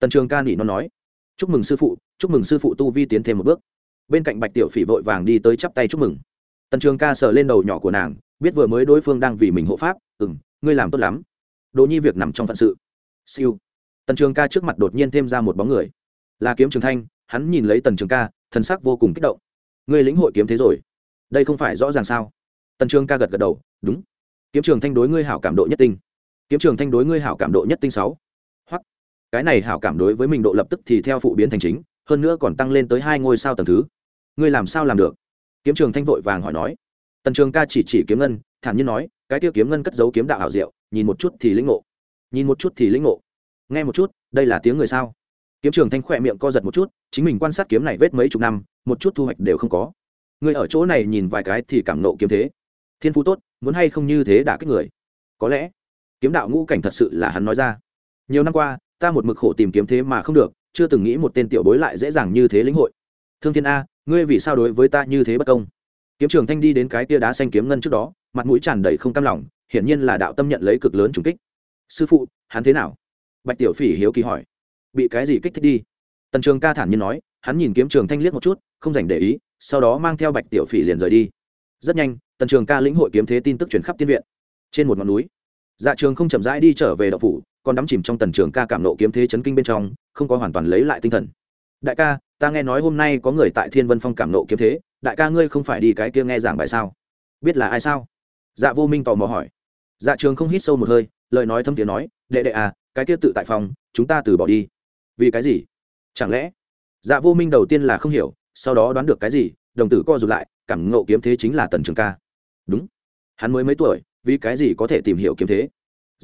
Tần trường ca nỉ nó nói chúc mừng sư phụ, chúc mừng sư phụ tu vi tiến thêm một bước. Bên cạnh bạch tiểu phỉ vội vàng đi tới chắp tay chúc mừng. Tần trường ca sờ lên đầu nhỏ của nàng, biết vừa mới đối phương đang vì mình hộ pháp ừ m ngươi làm tốt lắm. Đỗ nhi việc nằm trong phận sự. Siêu. Tần trường ca trước mặt đột nhiên thêm ra một bóng người. Là kiếm trường thanh, hắn nhìn lấy tần trường ca, thần sắc vô cùng kích động. Ngươi lĩnh hội kiếm thế rồi. Đây không phải rõ ràng sao? Tần trường ca gật gật đầu, đúng. Kiếm trường thanh đối ngươi hảo cảm độ nhất tinh. Kiếm trường thanh đối ngươi hảo cảm độ nhất tinh sáu cái này hảo cảm đối với mình độ lập tức thì theo phụ biến thành chính, hơn nữa còn tăng lên tới hai ngôi sao tầng thứ. Ngươi làm sao làm được? Kiếm trường thanh vội vàng hỏi nói. Tần trường ca chỉ chỉ kiếm ngân, thản nhiên nói, cái tiêu kiếm ngân cất giấu kiếm đạo hảo diệu, nhìn một chút thì lĩnh ngộ. Nhìn một chút thì lĩnh ngộ. Nghe một chút, đây là tiếng người sao? Kiếm trường thanh khỏe miệng co giật một chút, chính mình quan sát kiếm này vết mấy chục năm, một chút thu hoạch đều không có. Người ở chỗ này nhìn vài cái thì cảm nộ kiếm thế. Thiên phú tốt, muốn hay không như thế đã kích người? Có lẽ. Kiếm đạo ngũ cảnh thật sự là hắn nói ra. Nhiều năm qua ta một mực khổ tìm kiếm thế mà không được, chưa từng nghĩ một tên tiểu bối lại dễ dàng như thế lĩnh hội. Thương thiên a, ngươi vì sao đối với ta như thế bất công? Kiếm trường thanh đi đến cái tia đá xanh kiếm ngân trước đó, mặt mũi tràn đầy không cam lòng, hiển nhiên là đạo tâm nhận lấy cực lớn trùng kích. Sư phụ, hắn thế nào? Bạch tiểu phỉ hiếu kỳ hỏi. Bị cái gì kích thích đi? Tần trường ca thản nhiên nói, hắn nhìn kiếm trường thanh liếc một chút, không dành để ý, sau đó mang theo bạch tiểu phỉ liền rời đi. Rất nhanh, tần trường ca lĩnh hội kiếm thế tin tức truyền khắp tiên viện. Trên một ngọn núi dạ trường không chậm rãi đi trở về đậu phủ còn đắm chìm trong tần trường ca cảm nộ kiếm thế chấn kinh bên trong, không có hoàn toàn lấy lại tinh thần. Đại ca, ta nghe nói hôm nay có người tại thiên vân phong cảm nộ kiếm thế, đại ca ngươi không phải đi cái kia nghe giảng bài sao? Biết là ai sao? Dạ vô minh tò mò hỏi. Dạ trường không hít sâu một hơi, lời nói thâm tiếng nói, đệ đệ à cái kia tự tại phòng, chúng ta từ bỏ đi. Vì cái gì? Chẳng lẽ? Dạ vô minh đầu tiên là không hiểu, sau đó đoán được cái gì, đồng tử co rụt lại, cảm ngộ kiếm thế chính là tần trường ca. Đúng, hắn mới mấy tuổi, vì cái gì có thể tìm hiểu kiếm thế?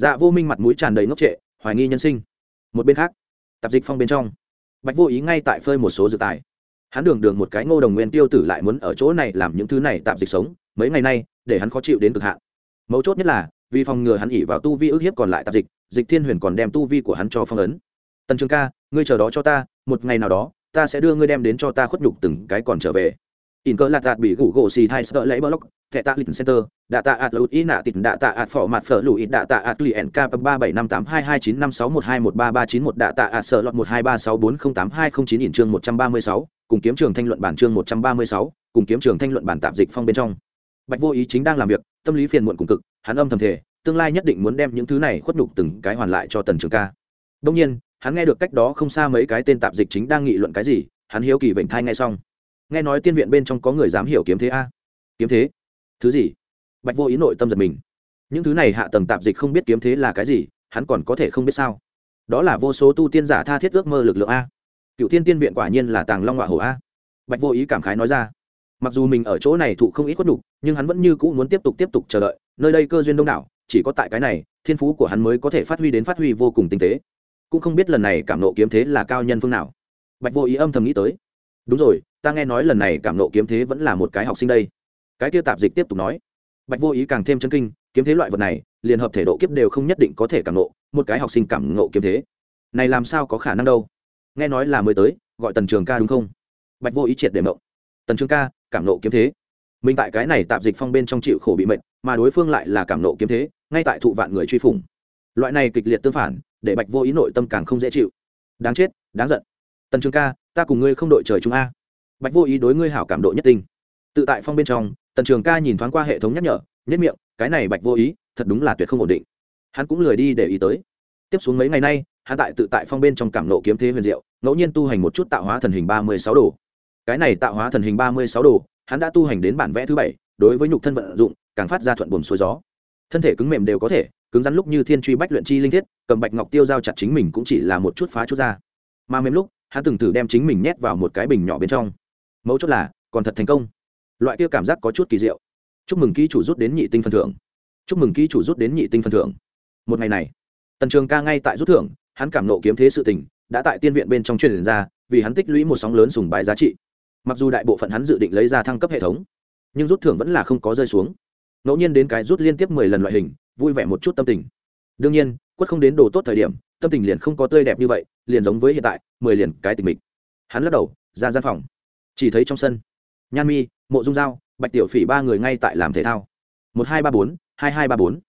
Dạ vô minh mặt mũi tràn đầy ngốc trệ, hoài nghi nhân sinh. Một bên khác, tạp dịch phong bên trong, bạch vô ý ngay tại phơi một số dự tài. Hắn đường đường một cái ngô đồng nguyên tiêu tử lại muốn ở chỗ này làm những thứ này tạm dịch sống, mấy ngày nay, để hắn khó chịu đến cực hạn. Mấu chốt nhất là, vì phòng ngừa hắn ỉ vào tu vi ức hiếp còn lại tạp dịch dịch thiên huyền còn đem tu vi của hắn cho phong ấn. Tần trường ca, ngươi chờ đó cho ta, một ngày nào đó, ta sẽ đưa ngươi đem đến cho ta khuất nhục từng cái còn trở về in cơ lạt đạt bị gủ gỗ xì thai sợ lấy block, thẻ tạ lịch center, đạ tạ ạt lụt ý nạ tịt, đạ tạ ạt phỏ mặt phở lụi đạ tạ ạt lì nk ba bảy năm tám hai hai chín năm sáu một hai một ba ba chín một, đạ tạ ạt sợ lọt một hai ba sáu bốn không tám hai không chín in chương một trăm ba mươi sáu, cùng kiếm trường thanh luận bản chương một trăm ba mươi sáu, cùng kiếm trường thanh luận bản tạp dịch phong bên trong. Bạch vô ý chính đang làm việc, tâm lý phiền muộn cùng cực, hắn âm thầm thể tương lai nhất định muốn đem những thứ này khuất nhục từng cái hoàn lại cho tần trường ca. Đông nhiên, hắn nghe được cách đó không xa mấy cái tên tạp dịch chính đang nghị luận cái gì, hắn hiếu kỳ vểnh thai ngay xong nghe nói tiên viện bên trong có người dám hiểu kiếm thế a. Kiếm thế? Thứ gì? Bạch vô ý nội tâm giật mình. Những thứ này hạ tầng tạp dịch không biết kiếm thế là cái gì, hắn còn có thể không biết sao? Đó là vô số tu tiên giả tha thiết ước mơ lực lượng a. Cựu tiên tiên viện quả nhiên là tàng long họa hổ a. Bạch vô ý cảm khái nói ra. Mặc dù mình ở chỗ này thụ không ít khuất đục nhưng hắn vẫn như cũ muốn tiếp tục tiếp tục chờ đợi, nơi đây cơ duyên đông đảo, chỉ có tại cái này, thiên phú của hắn mới có thể phát huy đến phát huy vô cùng tinh tế. Cũng không biết lần này cảm nộ kiếm thế là cao nhân phương nào. Bạch vô ý âm thầm nghĩ tới. Đúng rồi ta nghe nói lần này cảm nộ kiếm thế vẫn là một cái học sinh đây. Cái kia tạp dịch tiếp tục nói. Bạch vô ý càng thêm chân kinh, kiếm thế loại vật này, liền hợp thể độ kiếp đều không nhất định có thể cảm nộ, một cái học sinh cảm nộ kiếm thế. Này làm sao có khả năng đâu? Nghe nói là mới tới, gọi tần trường ca đúng không? Bạch vô ý triệt để mộng. Tần trường ca, cảm nộ kiếm thế. Mình tại cái này tạp dịch phong bên trong chịu khổ bị mệnh, mà đối phương lại là cảm nộ kiếm thế, ngay tại thụ vạn người truy phủng. Loại này kịch liệt tương phản, để bạch vô ý nội tâm càng không dễ chịu. Đáng chết, đáng giận. Tần trường ca, ta cùng ngươi không đội trời chúng a bạch vô ý đối ngươi hảo cảm độ nhất tinh. Tự tại phong bên trong, tần trường ca nhìn thoáng qua hệ thống nhắc nhở nhất miệng, cái này bạch vô ý, thật đúng là tuyệt không ổn định. Hắn cũng lười đi để ý tới. Tiếp xuống mấy ngày nay, hắn tại tự tại phong bên trong cảm nộ kiếm thế huyền diệu, ngẫu nhiên tu hành một chút tạo hóa thần hình ba mươi sáu đồ. Cái này tạo hóa thần hình ba mươi sáu đồ, hắn đã tu hành đến bản vẽ thứ bảy, đối với nhục thân vận dụng, càng phát ra thuận buồm xuôi gió. Thân thể cứng mềm đều có thể, cứng rắn lúc như thiên truy bách luyện chi linh thiết, cầm bạch ngọc tiêu giao chặt chính mình cũng chỉ là một chút phá chút ra. Mà mềm lúc, hắn từng thử đem chính mình nhét vào một cái bình nhỏ bên trong mấu chốt là, còn thật thành công. Loại kia cảm giác có chút kỳ diệu. Chúc mừng ký chủ rút đến nhị tinh phần thưởng. Chúc mừng ký chủ rút đến nhị tinh phần thưởng. Một ngày này, tần trường ca ngay tại rút thưởng, hắn cảm nộ kiếm thế sự tình, đã tại tiên viện bên trong truyền ra, vì hắn tích lũy một sóng lớn sùng bái giá trị. Mặc dù đại bộ phận hắn dự định lấy ra thăng cấp hệ thống, nhưng rút thưởng vẫn là không có rơi xuống. Ngẫu nhiên đến cái rút liên tiếp mười lần loại hình, vui vẻ một chút tâm tình. Đương nhiên, quất không đến đồ tốt thời điểm, tâm tình liền không có tươi đẹp như vậy, liền giống với hiện tại, mười liền cái tình mình hắn lắc đầu, ra gian phòng chỉ thấy trong sân, nhan mi, mộ dung giao, bạch tiểu phỉ ba người ngay tại làm thể thao. Một, hai, ba, bốn, hai hai, ba, bốn.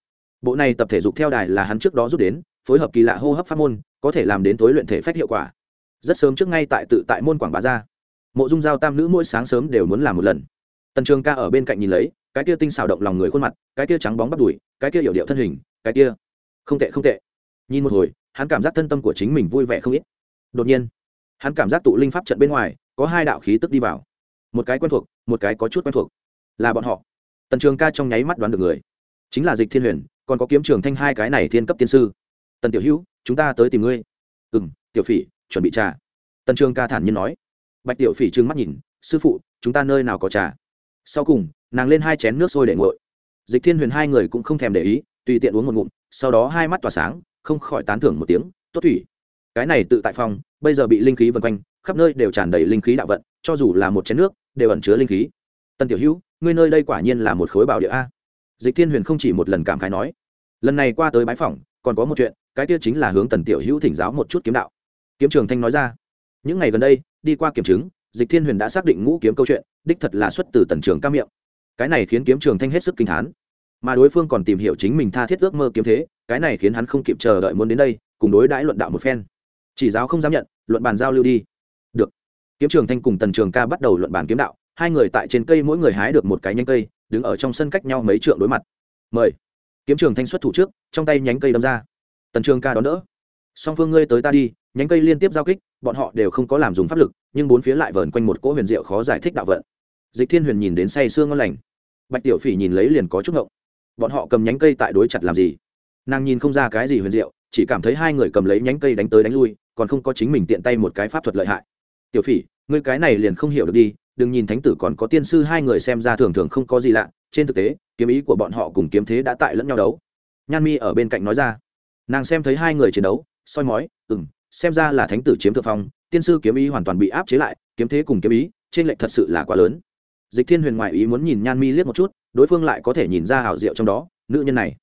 Bộ này tập thể dục theo đài là hắn trước đó rút đến, phối hợp kỳ lạ hô hấp pháp môn, có thể làm đến tối luyện thể phách hiệu quả. Rất sớm trước ngay tại tự tại môn quảng bá ra, mộ dung giao tam nữ mỗi sáng sớm đều muốn làm một lần. Tần trường ca ở bên cạnh nhìn lấy, cái kia tinh xào động lòng người khuôn mặt, cái kia trắng bóng bắt đùi, cái kia hiểu điệu thân hình, cái kia. Không tệ không tệ. Nhìn một hồi, hắn cảm giác thân tâm của chính mình vui vẻ không ít. Đột nhiên hắn cảm giác tụ linh pháp trận bên ngoài, có hai đạo khí tức đi vào. Một cái quen thuộc, một cái có chút quen thuộc. Là bọn họ. Tần trường ca trong nháy mắt đoán được người. Chính là dịch thiên huyền, còn có kiếm trường thanh hai cái này thiên cấp tiên sư. Tần tiểu hữu, chúng ta tới tìm ngươi. Ừ m tiểu phỉ, chuẩn bị trà. Tần trường ca thản nhiên nói. Bạch tiểu phỉ trừng mắt nhìn, sư phụ, chúng ta nơi nào có trà? Sau cùng, nàng lên hai chén nước sôi để nguội. Dịch thiên huyền hai người cũng không thèm để ý, tùy tiện uống một ngụm, sau đó hai mắt tỏa sáng, không khỏi tán thưởng một tiếng, tốt thủy cái này tự tại phòng bây giờ bị linh khí vần quanh khắp nơi đều tràn đầy linh khí đạo vận cho dù là một chén nước đều ẩn chứa linh khí. Tần tiểu hữu ngươi nơi đây quả nhiên là một khối bảo địa a. Dịch thiên huyền không chỉ một lần cảm khái nói lần này qua tới bãi phòng, còn có một chuyện cái kia chính là hướng tần tiểu hữu thỉnh giáo một chút kiếm đạo. Kiếm trường thanh nói ra những ngày gần đây đi qua kiểm chứng dịch thiên huyền đã xác định ngũ kiếm câu chuyện đích thật là xuất từ tần trường ca miệng. Cái này khiến kiếm trường thanh hết sức kinh thán. Mà đối phương còn tìm hiểu chính mình tha thiết ước mơ kiếm thế cái này khiến hắn không kịp chờ đợi muốn đến đây cùng đối đãi luận đạo một phen chỉ giáo không dám nhận, luận bàn giao lưu đi. Được. Kiếm trường thanh cùng tần trường ca bắt đầu luận bàn kiếm đạo, hai người tại trên cây mỗi người hái được một cái nhánh cây, đứng ở trong sân cách nhau mấy trượng đối mặt. Mời. Kiếm trường thanh xuất thủ trước, trong tay nhánh cây đâm ra. Tần trường ca đón đỡ. Song phương ngươi tới ta đi, nhánh cây liên tiếp giao kích, bọn họ đều không có làm dùng pháp lực, nhưng bốn phía lại vờn quanh một cỗ huyền diệu khó giải thích đạo vận. Dịch thiên huyền nhìn đến say sương ngon lành. Bạch tiểu phỉ nhìn lấy liền có chút ngộng. Bọn họ cầm nhánh cây tại đối chặt làm gì? Nàng nhìn không ra cái gì huyền diệu, chỉ cảm thấy hai người cầm lấy nhánh cây đánh tới đánh lui còn không có chính mình tiện tay một cái pháp thuật lợi hại. Tiểu phỉ, ngươi cái này liền không hiểu được đi, đừng nhìn thánh tử còn có tiên sư hai người xem ra thường thường không có gì lạ, trên thực tế, kiếm ý của bọn họ cùng kiếm thế đã tại lẫn nhau đấu. Nhan mi ở bên cạnh nói ra. Nàng xem thấy hai người chiến đấu, soi mói ừ m xem ra là thánh tử chiếm thượng phong, tiên sư kiếm ý hoàn toàn bị áp chế lại, kiếm thế cùng kiếm ý, trên lệnh thật sự là quá lớn. Dịch thiên huyền ngoại ý muốn nhìn nhan mi liếc một chút, đối phương lại có thể nhìn ra hảo diệu trong đó, nữ nhân này.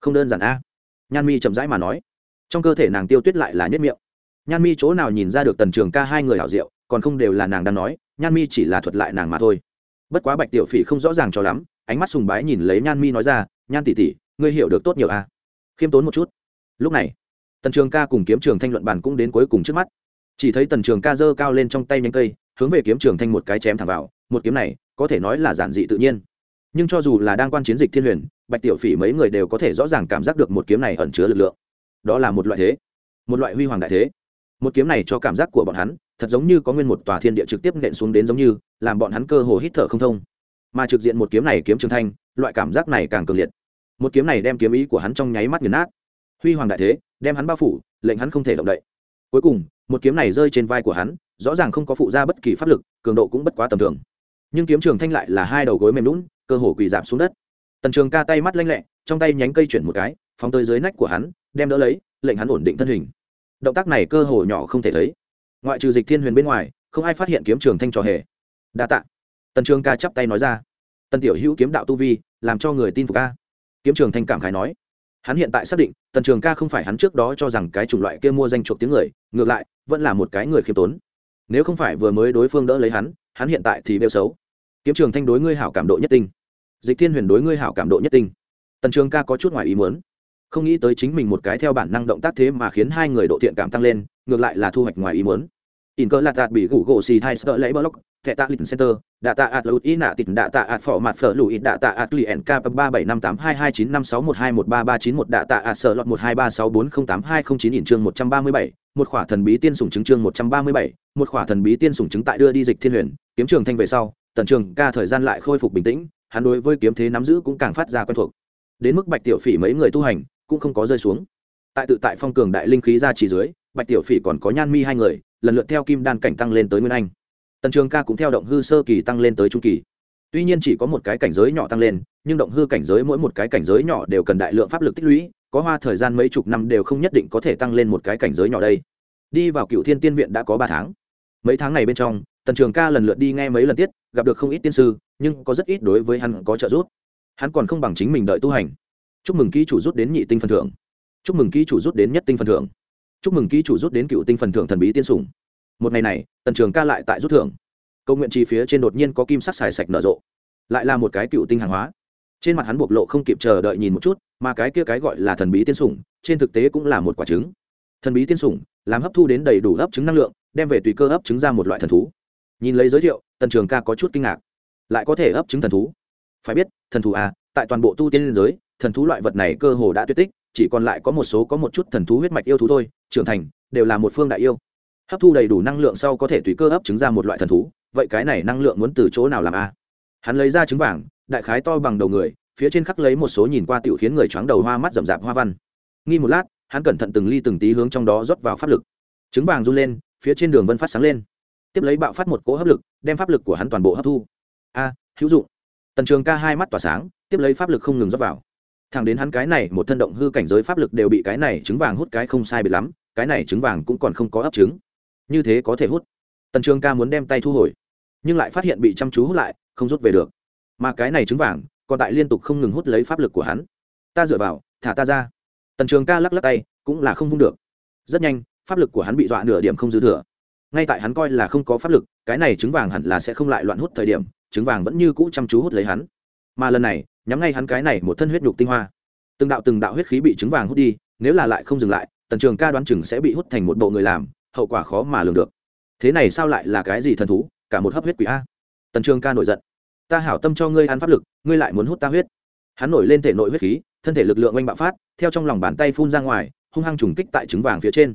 Không đơn giản a. Nhan mi chậm rãi mà nói. Trong cơ thể nàng tiêu tuyết lại là nhất miệng nhan mi chỗ nào nhìn ra được tần trường ca hai người hảo diệu, còn không đều là nàng đang nói, nhan mi chỉ là thuật lại nàng mà thôi. Bất quá bạch tiểu phỉ không rõ ràng cho lắm, ánh mắt sùng bái nhìn lấy nhan mi nói ra, nhan tỷ tỷ, ngươi hiểu được tốt nhiều a khiêm tốn một chút. Lúc này, tần trường ca cùng kiếm trường thanh luận bàn cũng đến cuối cùng trước mắt. Chỉ thấy tần trường ca giơ cao lên trong tay nhánh cây, hướng về kiếm trường thanh một cái chém thẳng vào, một kiếm này, có thể nói là giản dị tự nhiên. Nhưng cho dù là đang quan chiến dịch thiên huyền, bạch tiểu phỉ mấy người đều có thể rõ ràng cảm giác được một kiếm này ẩn chứa lực lượng. Đó là một loại thế, một loại huy hoàng đại thế một kiếm này cho cảm giác của bọn hắn, thật giống như có nguyên một tòa thiên địa trực tiếp nện xuống đến giống như, làm bọn hắn cơ hồ hít thở không thông. Mà trực diện một kiếm này kiếm trường thanh, loại cảm giác này càng cường liệt. Một kiếm này đem kiếm ý của hắn trong nháy mắt nghiền nát. Huy hoàng đại thế, đem hắn bao phủ, lệnh hắn không thể động đậy. Cuối cùng, một kiếm này rơi trên vai của hắn, rõ ràng không có phụ ra bất kỳ pháp lực, cường độ cũng bất quá tầm thường. Nhưng kiếm trường thanh lại là hai đầu gối mềm lún cơ hồ quỳ giảm xuống đất. Tần trường ca tay mắt lanh lẹ, trong tay nhánh cây chuyển một cái, phóng tới dưới nách của hắn, đem đỡ lấy, lệnh hắn ổn định thân hình động tác này cơ hồ nhỏ không thể thấy. Ngoại trừ dịch thiên huyền bên ngoài, không ai phát hiện kiếm trường thanh trò hề. Đa tạ. Tần trường ca chắp tay nói ra. Tần tiểu hữu kiếm đạo tu vi, làm cho người tin phục ca kiếm trường thanh cảm khái nói. Hắn hiện tại xác định, tần trường ca không phải hắn trước đó cho rằng cái chủng loại kia mua danh chuộc tiếng người, ngược lại, vẫn là một cái người khiêm tốn. Nếu không phải vừa mới đối phương đỡ lấy hắn hắn hiện tại thì bêu xấu. Kiếm trường thanh đối ngươi hảo cảm độ nhất tinh. Dịch thiên huyền đối ngươi hảo cảm độ nhất tinh. Tần trường ca có chút ngoài ý muốn không nghĩ tới chính mình một cái theo bản năng động tác thế mà khiến hai người độ thiện cảm tăng lên, ngược lại là thu hoạch ngoài ý muốn. In cơ lạt đạt bị gủ gỗ xì thai sợ lấy block, thẻ tạ lịch center, đạ tạ ạt lụt ý nạ tịt, đạ tạ ạt phỏ mặt phở lụi đạ tạ ạt lì nk ba bảy năm tám hai hai chín năm sáu một hai một ba ba chín một, đạ tạ ạt sợ lọt một hai ba sáu bốn không tám hai không chín in chương một trăm ba mươi bảy, một khỏa thần bí tiên sủng chứng chương một trăm ba mươi bảy, một khỏa thần bí tiên sủng chứng tại đưa đi dịch thiên huyền, kiếm trường thanh về sau, tần trường ca thời gian lại khôi phục bình tĩnh, hắn đối với kiếm thế nắm giữ cũng càng phát ra quen thuộc. Đến mức bạch tiểu phỉ mấy người tu hành cũng không có rơi xuống. Tại tự tại phong cường đại linh khí ra chỉ dưới, bạch tiểu phỉ còn có nhan mi hai người, lần lượt theo kim đan cảnh tăng lên tới nguyên anh. Tần trường ca cũng theo động hư sơ kỳ tăng lên tới trung kỳ. Tuy nhiên chỉ có một cái cảnh giới nhỏ tăng lên, nhưng động hư cảnh giới mỗi một cái cảnh giới nhỏ đều cần đại lượng pháp lực tích lũy, có hoa thời gian mấy chục năm đều không nhất định có thể tăng lên một cái cảnh giới nhỏ đây. Đi vào cựu thiên tiên viện đã có ba tháng. Mấy tháng này bên trong, tần trường ca lần lượt đi nghe mấy lần tiết, gặp được không ít tiên sư, nhưng có rất ít đối với hắn có trợ giúp. Hắn còn không bằng chính mình đợi tu hành chúc mừng ký chủ rút đến nhị tinh phần thưởng. Chúc mừng ký chủ rút đến nhất tinh phần thưởng. Chúc mừng ký chủ rút đến cựu tinh phần thưởng thần bí tiên sủng. Một ngày này, tần trường ca lại tại rút thưởng. Câu nguyện chi phía trên đột nhiên có kim sắc xài sạch nở rộ. Lại là một cái cựu tinh hàng hóa. Trên mặt hắn bộc lộ không kịp chờ đợi nhìn một chút, mà cái kia cái gọi là thần bí tiên sủng, trên thực tế cũng là một quả trứng. Thần bí tiên sủng, làm hấp thu đến đầy đủ ấp trứng năng lượng, đem về tùy cơ ấp trứng ra một loại thần thú. Nhìn lấy giới thiệu, tần trường ca có chút kinh ngạc. Lại có thể ấp trứng thần thú? Phải biết, thần thú à tại toàn bộ tu tiên liên giới thần thú loại vật này cơ hồ đã tuyệt tích, chỉ còn lại có một số có một chút thần thú huyết mạch yêu thú thôi, trưởng thành, đều là một phương đại yêu. Hấp thu đầy đủ năng lượng sau có thể tùy cơ ấp trứng ra một loại thần thú, vậy cái này năng lượng muốn từ chỗ nào làm a? Hắn lấy ra trứng vàng, đại khái to bằng đầu người, phía trên khắc lấy một số nhìn qua tiểu khiến người choáng đầu hoa mắt rậm rạp hoa văn. Nghi một lát, hắn cẩn thận từng ly từng tí hướng trong đó rót vào pháp lực. Trứng vàng run lên, phía trên đường vân phát sáng lên. Tiếp lấy bạo phát một cỗ hấp lực, đem pháp lực của hắn toàn bộ hấp thu. A, hữu dụng. Tần trường ca hai mắt tỏa sáng, tiếp lấy pháp lực không ngừng rót vào thẳng đến hắn cái này một thân động hư cảnh giới pháp lực đều bị cái này trứng vàng hút cái không sai biệt lắm, cái này trứng vàng cũng còn không có ấp trứng. Như thế có thể hút. Tần trường ca muốn đem tay thu hồi, nhưng lại phát hiện bị chăm chú hút lại, không rút về được. Mà cái này trứng vàng còn tại liên tục không ngừng hút lấy pháp lực của hắn. Ta dựa vào, thả ta ra. Tần trường ca lắc lắc tay, cũng là không vung được. Rất nhanh, pháp lực của hắn bị dọa nửa điểm không dư thừa. Ngay tại hắn coi là không có pháp lực, cái này trứng vàng hẳn là sẽ không lại loạn hút thời điểm, trứng vàng vẫn như cũ chăm chú hút lấy hắn mà lần này, nhắm ngay hắn cái này một thân huyết nhục tinh hoa. Từng đạo từng đạo huyết khí bị trứng vàng hút đi, nếu là lại không dừng lại, tần trường ca đoán chừng sẽ bị hút thành một bộ người làm, hậu quả khó mà lường được. Thế này sao lại là cái gì thần thú, cả một hấp huyết quỷ a? Tần trường ca nổi giận. Ta hảo tâm cho ngươi ăn pháp lực, ngươi lại muốn hút ta huyết. Hắn nổi lên thể nội huyết khí, thân thể lực lượng oanh bạo phát, theo trong lòng bàn tay phun ra ngoài, hung hăng trùng kích tại trứng vàng phía trên.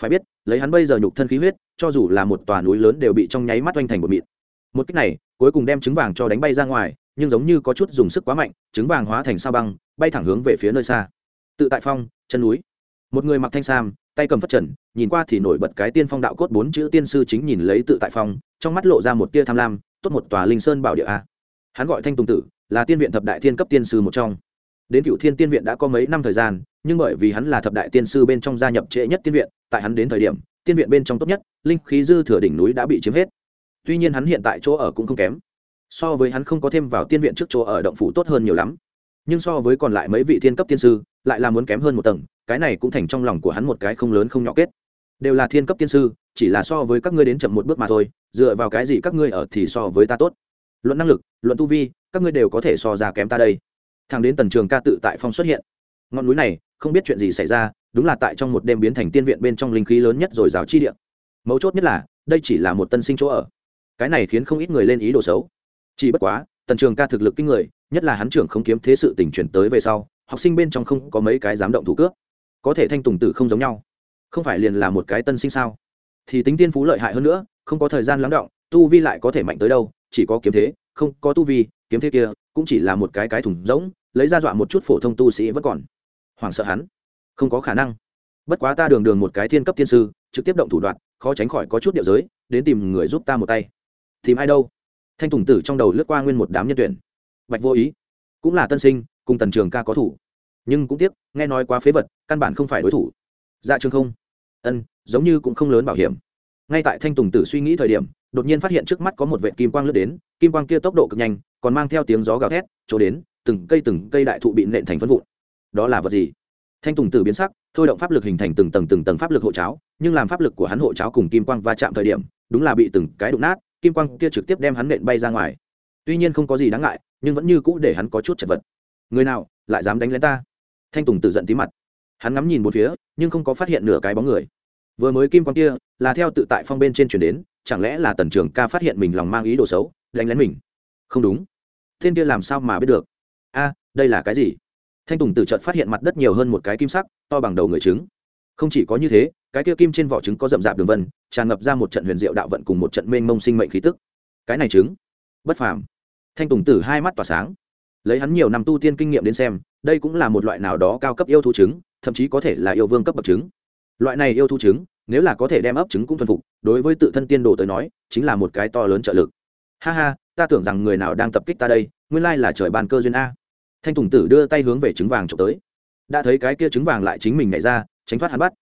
Phải biết, lấy hắn bây giờ nhục thân khí huyết, cho dù là một tòa núi lớn đều bị trong nháy mắt oanh thành một mịn. Một cách này, cuối cùng đem trứng vàng cho đánh bay ra ngoài nhưng giống như có chút dùng sức quá mạnh, trứng vàng hóa thành sao băng, bay thẳng hướng về phía nơi xa. Tự tại phong, chân núi. Một người mặc thanh sam, tay cầm phất trần, nhìn qua thì nổi bật cái tiên phong đạo cốt bốn chữ tiên sư chính nhìn lấy tự tại phong, trong mắt lộ ra một tia tham lam, tốt một tòa linh sơn bảo địa a. Hắn gọi thanh tùng tử, là tiên viện thập đại thiên cấp tiên sư một trong. Đến cựu thiên tiên viện đã có mấy năm thời gian, nhưng bởi vì hắn là thập đại tiên sư bên trong gia nhập trễ nhất tiên viện, tại hắn đến thời điểm, tiên viện bên trong tốt nhất, linh khí dư thừa đỉnh núi đã bị chiếm hết. Tuy nhiên hắn hiện tại chỗ ở cũng không kém so với hắn không có thêm vào tiên viện trước chỗ ở động phủ tốt hơn nhiều lắm. Nhưng so với còn lại mấy vị thiên cấp tiên sư, lại là muốn kém hơn một tầng, cái này cũng thành trong lòng của hắn một cái không lớn không nhỏ kết. Đều là thiên cấp tiên sư, chỉ là so với các ngươi đến chậm một bước mà thôi, dựa vào cái gì các ngươi ở thì so với ta tốt? Luận năng lực, luận tu vi, các ngươi đều có thể so ra kém ta đây. Thằng đến tần trường ca tự tại phong xuất hiện. Ngọn núi này, không biết chuyện gì xảy ra, đúng là tại trong một đêm biến thành tiên viện bên trong linh khí lớn nhất rồi rào chi địa. Mấu chốt nhất là, đây chỉ là một tân sinh chỗ ở. Cái này khiến không ít người lên ý đồ xấu chỉ bất quá, tần trường ca thực lực kinh người, nhất là hắn trưởng không kiếm thế sự tình chuyển tới về sau, học sinh bên trong không có mấy cái dám động thủ cướp. Có thể thanh tùng tử không giống nhau. Không phải liền là một cái tân sinh sao? Thì tính tiên phú lợi hại hơn nữa, không có thời gian lắng động, tu vi lại có thể mạnh tới đâu, chỉ có kiếm thế, không có tu vi, kiếm thế kia, cũng chỉ là một cái cái thủng rỗng, lấy ra dọa một chút phổ thông tu sĩ vẫn còn. Hoảng sợ hắn. Không có khả năng. Bất quá ta đường đường một cái thiên cấp tiên sư, trực tiếp động thủ đoạn, khó tránh khỏi có chút điệu giới, đến tìm người giúp ta một tay. Tìm ai đâu? Thanh tùng tử trong đầu lướt qua nguyên một đám nhân tuyển. Bạch vô ý cũng là tân sinh, cùng tần trường ca có thủ. Nhưng cũng tiếc, nghe nói quá phế vật, căn bản không phải đối thủ. Dạ trường không. Ân, giống như cũng không lớn bảo hiểm. Ngay tại thanh tùng tử suy nghĩ thời điểm, đột nhiên phát hiện trước mắt có một vệ kim quang lướt đến, kim quang kia tốc độ cực nhanh, còn mang theo tiếng gió gào thét, chỗ đến, từng cây từng cây đại thụ bị nện thành phân vụn. Đó là vật gì? Thanh tùng tử biến sắc, thôi động pháp lực hình thành từng tầng từng tầng pháp lực hộ cháo, nhưng làm pháp lực của hắn hộ cháo cùng kim quang va chạm thời điểm, đúng là bị từng cái đụng nát kim quang kia trực tiếp đem hắn nện bay ra ngoài. Tuy nhiên không có gì đáng ngại, nhưng vẫn như cũ để hắn có chút chật vật. Người nào, lại dám đánh lên ta? Thanh tùng tự giận tí mặt. Hắn ngắm nhìn một phía, nhưng không có phát hiện nửa cái bóng người. Vừa mới kim quang kia là theo tự tại phong bên trên chuyển đến, chẳng lẽ là tần trường ca phát hiện mình lòng mang ý đồ xấu, đánh lén mình? Không đúng. Thiên kia làm sao mà biết được? A, đây là cái gì? Thanh tùng từ trận phát hiện mặt đất nhiều hơn một cái kim sắc, to bằng đầu người trứng. Không chỉ có như thế cái kia kim trên vỏ trứng có rậm rạp đường vân, tràn ngập ra một trận huyền diệu đạo vận cùng một trận mênh mông sinh mệnh khí tức. Cái này trứng, bất phàm. Thanh tùng tử hai mắt tỏa sáng. Lấy hắn nhiều năm tu tiên kinh nghiệm đến xem, đây cũng là một loại nào đó cao cấp yêu thú trứng, thậm chí có thể là yêu vương cấp bậc trứng. Loại này yêu thú trứng, nếu là có thể đem ấp trứng cũng thuần phục, đối với tự thân tiên đồ tới nói, chính là một cái to lớn trợ lực. Ha ha, ta tưởng rằng người nào đang tập kích ta đây, nguyên lai là trời bàn cơ duyên a. Thanh tùng tử đưa tay hướng về trứng vàng trộm tới. Đã thấy cái kia trứng vàng lại chính mình nhảy ra, tránh thoát hắn bắt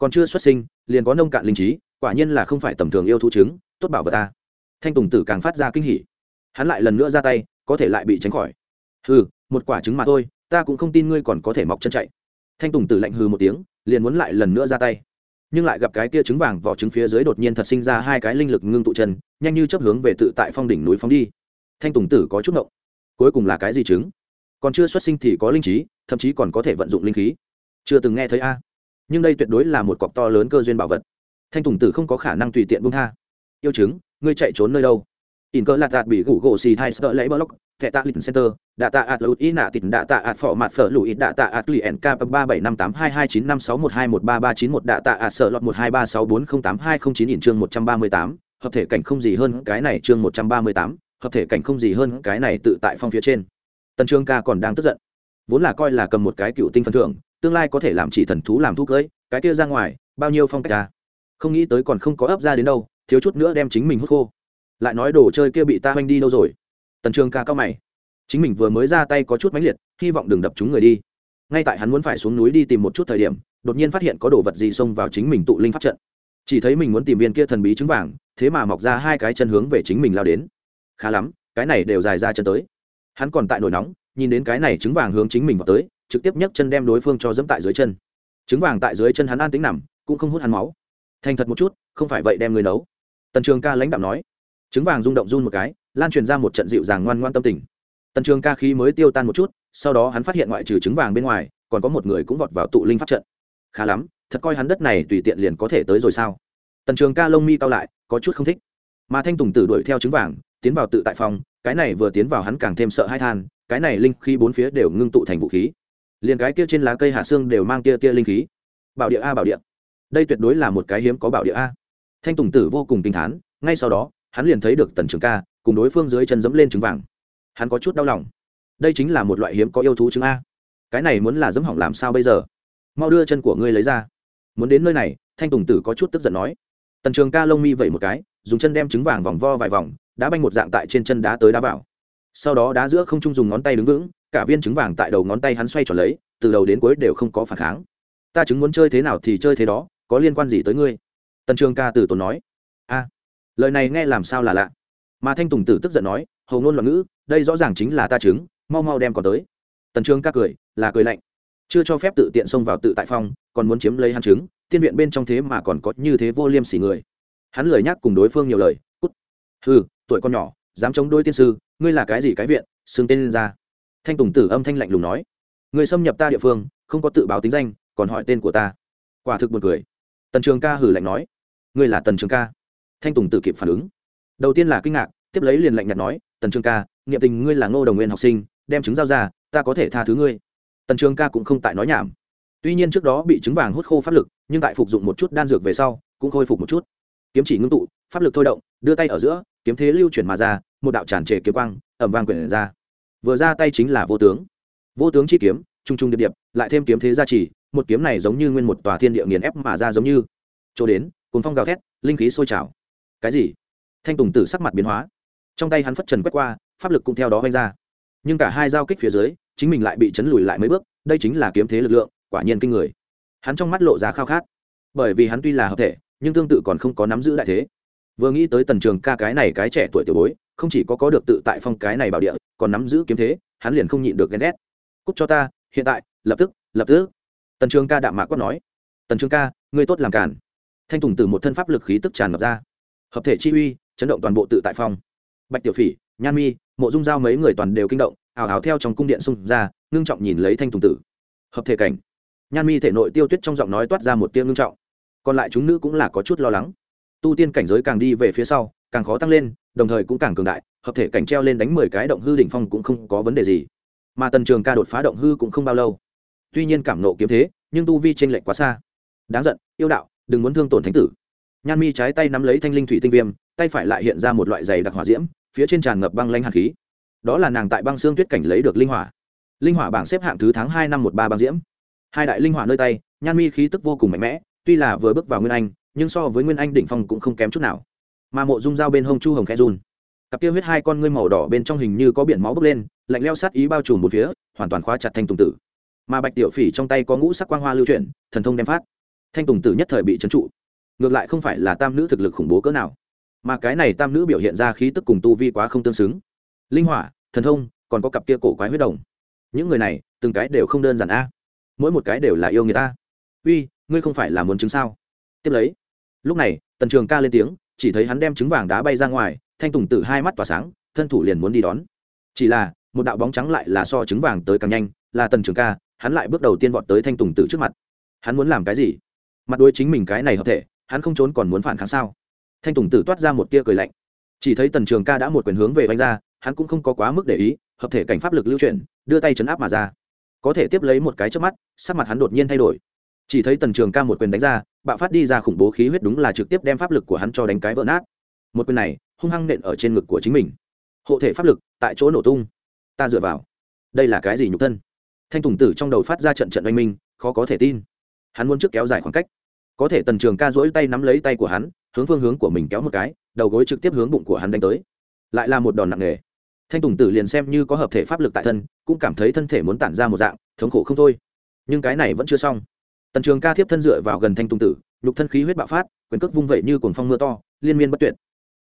còn chưa xuất sinh, liền có nông cạn linh trí, quả nhiên là không phải tầm thường yêu thú trứng, tốt bảo vật ta. Thanh tùng tử càng phát ra kinh hỉ. Hắn lại lần nữa ra tay, có thể lại bị tránh khỏi. Hừ, một quả trứng mà thôi, ta cũng không tin ngươi còn có thể mọc chân chạy. Thanh tùng tử lạnh hừ một tiếng, liền muốn lại lần nữa ra tay. Nhưng lại gặp cái kia trứng vàng vỏ trứng phía dưới đột nhiên thật sinh ra hai cái linh lực ngưng tụ chân, nhanh như chấp hướng về tự tại phong đỉnh núi phóng đi. Thanh tùng tử có chút ngộng. Cuối cùng là cái gì trứng? Còn chưa xuất sinh thì có linh trí, thậm chí còn có thể vận dụng linh khí. Chưa từng nghe thấy a nhưng đây tuyệt đối là một cọc to lớn cơ duyên bảo vật. Thanh tùng tử không có khả năng tùy tiện bung tha. Yêu chứng, ngươi chạy trốn nơi đâu? In cơ lạt đạt bị gủ gỗ xì thai sợ lấy block thẻ tạ lịch center, đạ tạ ạt lụt ý nạ tịt, đạ tạ ạt phỏ mặt phở lụi, đạ tạ ạt lụy nk ba bảy năm tám hai hai chín năm sáu một hai một ba ba chín một, đạ tạ ạt sợ lọt một hai ba sáu bốn không tám hai không chín in chương một trăm ba mươi tám, hợp thể cảnh không gì hơn cái này chương một trăm ba mươi tám, hợp thể cảnh không gì hơn cái này tự tại phong phía trên. Tần trương ca còn đang tức giận, vốn là coi là cầm một cái cựu tinh phần thưởng tương lai có thể làm chỉ thần thú làm thu cưới, cái kia ra ngoài, bao nhiêu phong cách ta không nghĩ tới còn không có ấp ra đến đâu, thiếu chút nữa đem chính mình hút khô. Lại nói đồ chơi kia bị ta hoanh đi đâu rồi? Tần trường ca cao mày. Chính mình vừa mới ra tay có chút mãnh liệt, hy vọng đừng đập chúng người đi. Ngay tại hắn muốn phải xuống núi đi tìm một chút thời điểm, đột nhiên phát hiện có đồ vật gì xông vào chính mình tụ linh pháp trận. Chỉ thấy mình muốn tìm viên kia thần bí trứng vàng, thế mà mọc ra hai cái chân hướng về chính mình lao đến. Khá lắm, cái này đều dài ra chân tới. Hắn còn tại nổi nóng, nhìn đến cái này trứng vàng hướng chính mình vào tới trực tiếp nhấc chân đem đối phương cho dẫm tại dưới chân. Trứng vàng tại dưới chân hắn an tính nằm, cũng không hút hắn máu. Thành thật một chút, không phải vậy đem người nấu. Tần trường ca lãnh đạo nói. Trứng vàng rung động run một cái, lan truyền ra một trận dịu dàng ngoan ngoan tâm tình. Tần trường ca khí mới tiêu tan một chút, sau đó hắn phát hiện ngoại trừ trứng vàng bên ngoài, còn có một người cũng vọt vào tụ linh pháp trận. Khá lắm, thật coi hắn đất này tùy tiện liền có thể tới rồi sao? Tần trường ca lông mi cao lại, có chút không thích. Mà thanh tùng tử đuổi theo trứng vàng, tiến vào tự tại phòng, cái này vừa tiến vào hắn càng thêm sợ hai than, cái này linh khí bốn phía đều ngưng tụ thành vũ khí liền cái kia trên lá cây hạ xương đều mang tia tia linh khí. Bảo địa a, bảo địa. Đây tuyệt đối là một cái hiếm có bảo địa a. Thanh tùng tử vô cùng kinh thán, ngay sau đó, hắn liền thấy được tần trường ca, cùng đối phương dưới chân dẫm lên trứng vàng. Hắn có chút đau lòng. Đây chính là một loại hiếm có yêu thú trứng a. Cái này muốn là dẫm hỏng làm sao bây giờ? Mau đưa chân của ngươi lấy ra. Muốn đến nơi này, thanh tùng tử có chút tức giận nói. Tần trường ca lông mi vẩy một cái, dùng chân đem trứng vàng vòng vo vài vòng, đá banh một dạng tại trên chân đá tới đá vào. Sau đó đá giữa không trung dùng ngón tay đứng vững cả viên trứng vàng tại đầu ngón tay hắn xoay tròn lấy, từ đầu đến cuối đều không có phản kháng. Ta chứng muốn chơi thế nào thì chơi thế đó, có liên quan gì tới ngươi? Tần trường ca từ tốn nói. A, lời này nghe làm sao là lạ. Mà thanh tùng tử tức giận nói, hầu ngôn loạn ngữ, đây rõ ràng chính là ta chứng mau mau đem còn tới. Tần trường ca cười, là cười lạnh. Chưa cho phép tự tiện xông vào tự tại phong, còn muốn chiếm lấy hắn chứng tiên viện bên trong thế mà còn có như thế vô liêm sỉ người. Hắn lười nhắc cùng đối phương nhiều lời, cút. Hừ, tuổi con nhỏ, dám chống đôi tiên sư, ngươi là cái gì cái viện, xưng tên lên ra thanh tùng tử âm thanh lạnh lùng nói, người xâm nhập ta địa phương, không có tự báo tính danh, còn hỏi tên của ta. Quả thực buồn cười. Tần trường ca hử lạnh nói, ngươi là tần trường ca? Thanh tùng tử kịp phản ứng. Đầu tiên là kinh ngạc, tiếp lấy liền lạnh nhạt nói, tần trường ca nghiệm tình ngươi là ngô đồng nguyên học sinh, đem chứng giao ra, ta có thể tha thứ ngươi. Tần trường ca cũng không tại nói nhảm. Tuy nhiên trước đó bị chứng vàng hút khô pháp lực, nhưng tại phục dụng một chút đan dược về sau, cũng khôi phục một chút. Kiếm chỉ ngưng tụ, pháp lực thôi động, đưa tay ở giữa, kiếm thế lưu chuyển mà ra, một đạo tràn trề kiếm quang ẩm vang quyển ra vừa ra tay chính là vô tướng. Vô tướng chi kiếm trung trung điệp điệp, lại thêm kiếm thế gia trì, một kiếm này giống như nguyên một tòa thiên địa nghiền ép mà ra giống như. Chỗ đến cồn phong gào thét, linh khí sôi trào. Cái gì? Thanh tùng tử sắc mặt biến hóa. Trong tay hắn phất trần quét qua, pháp lực cũng theo đó vanh ra. Nhưng cả hai giao kích phía dưới, chính mình lại bị chấn lùi lại mấy bước, đây chính là kiếm thế lực lượng, quả nhiên kinh người. Hắn trong mắt lộ ra khao khát. Bởi vì hắn tuy là hợp thể, nhưng tương tự còn không có nắm giữ đại thế. Vừa nghĩ tới tần trường ca cái này cái trẻ tuổi tiểu bối không chỉ có có được tự tại phong cái này bảo địa, còn nắm giữ kiếm thế, hắn liền không nhịn được ghen ghét. Cúc cho ta, hiện tại, lập tức lập tức. Tần trường ca đạm mạc quát nói. Tần trường ca, ngươi tốt làm cản thanh tùng từ một thân pháp lực khí tức tràn ngập ra. Hợp thể chi uy, chấn động toàn bộ tự tại phong. Bạch tiểu phỉ, nhan mi, mộ dung giao mấy người toàn đều kinh động, ào ào theo trong cung điện xung ra, ngưng trọng nhìn lấy thanh tùng tử. Hợp thể cảnh. Nhan mi thể nội tiêu tuyết trong giọng nói toát ra một tiếng ngưng trọng. Còn lại chúng nữ cũng là có chút lo lắng. Tu tiên cảnh giới càng đi về phía sau càng khó tăng lên, đồng thời cũng càng cường đại, hợp thể cảnh treo lên đánh mười cái động hư đỉnh phong cũng không có vấn đề gì. Mà tần trường ca đột phá động hư cũng không bao lâu. Tuy nhiên cảm nộ kiếm thế, nhưng tu vi tranh lệch quá xa. Đáng giận, yêu đạo, đừng muốn thương tổn thánh tử. Nhan mi trái tay nắm lấy thanh linh thủy tinh viêm, tay phải lại hiện ra một loại giày đặc hỏa diễm, phía trên tràn ngập băng lanh hạt khí. Đó là nàng tại băng xương tuyết cảnh lấy được linh hỏa. Linh hỏa bảng xếp hạng thứ tháng hai năm một ba băng diễm. Hai đại linh hỏa nơi tay, nhan mi khí tức vô cùng mạnh mẽ, tuy là vừa bước vào nguyên anh, nhưng so với nguyên anh đỉnh phong cũng không kém chút nào mà mộ dung dao bên hông chu hồng khẽ run. Cặp kia huyết hai con ngươi màu đỏ bên trong hình như có biển máu bốc lên, lạnh leo sát ý bao trùm một phía, hoàn toàn khóa chặt thanh tùng tử. Mà bạch tiểu phỉ trong tay có ngũ sắc quang hoa lưu chuyển, thần thông đem phát. Thanh tùng tử nhất thời bị trấn trụ. Ngược lại không phải là tam nữ thực lực khủng bố cỡ nào, mà cái này tam nữ biểu hiện ra khí tức cùng tu vi quá không tương xứng. Linh hỏa, thần thông, còn có cặp kia cổ quái huyết đồng. Những người này, từng cái đều không đơn giản a. Mỗi một cái đều là yêu người ta. Uy, ngươi không phải là muốn chứng sao? Tiếp lấy, lúc này, tần trường ca lên tiếng chỉ thấy hắn đem trứng vàng đá bay ra ngoài, thanh tùng tử hai mắt tỏa sáng, thân thủ liền muốn đi đón. Chỉ là, một đạo bóng trắng lại là so trứng vàng tới càng nhanh, là tần trường ca, hắn lại bước đầu tiên vọt tới thanh tùng tử trước mặt. Hắn muốn làm cái gì? Mặt đôi chính mình cái này hợp thể, hắn không trốn còn muốn phản kháng sao? Thanh tùng tử toát ra một tia cười lạnh. Chỉ thấy tần trường ca đã một quyền hướng về vanh ra, hắn cũng không có quá mức để ý, hợp thể cảnh pháp lực lưu chuyển, đưa tay chấn áp mà ra. Có thể tiếp lấy một cái trước mắt, sắc mặt hắn đột nhiên thay đổi chỉ thấy tần trường ca một quyền đánh ra, bạo phát đi ra khủng bố khí huyết đúng là trực tiếp đem pháp lực của hắn cho đánh cái vỡ nát. Một quyền này, hung hăng nện ở trên ngực của chính mình. Hộ thể pháp lực tại chỗ nổ tung. Ta dựa vào. Đây là cái gì nhục thân? Thanh tùng tử trong đầu phát ra trận trận oanh minh, khó có thể tin. Hắn muốn trước kéo dài khoảng cách. Có thể tần trường ca dỗi tay nắm lấy tay của hắn, hướng phương hướng của mình kéo một cái, đầu gối trực tiếp hướng bụng của hắn đánh tới. Lại là một đòn nặng nề. Thanh tùng tử liền xem như có hợp thể pháp lực tại thân, cũng cảm thấy thân thể muốn tản ra một dạng, thống khổ không thôi. Nhưng cái này vẫn chưa xong tần trường ca thiếp thân dựa vào gần thanh tùng tử, nhục thân khí huyết bạo phát, quyền cước vung vẩy như cuồng phong mưa to, liên miên bất tuyệt.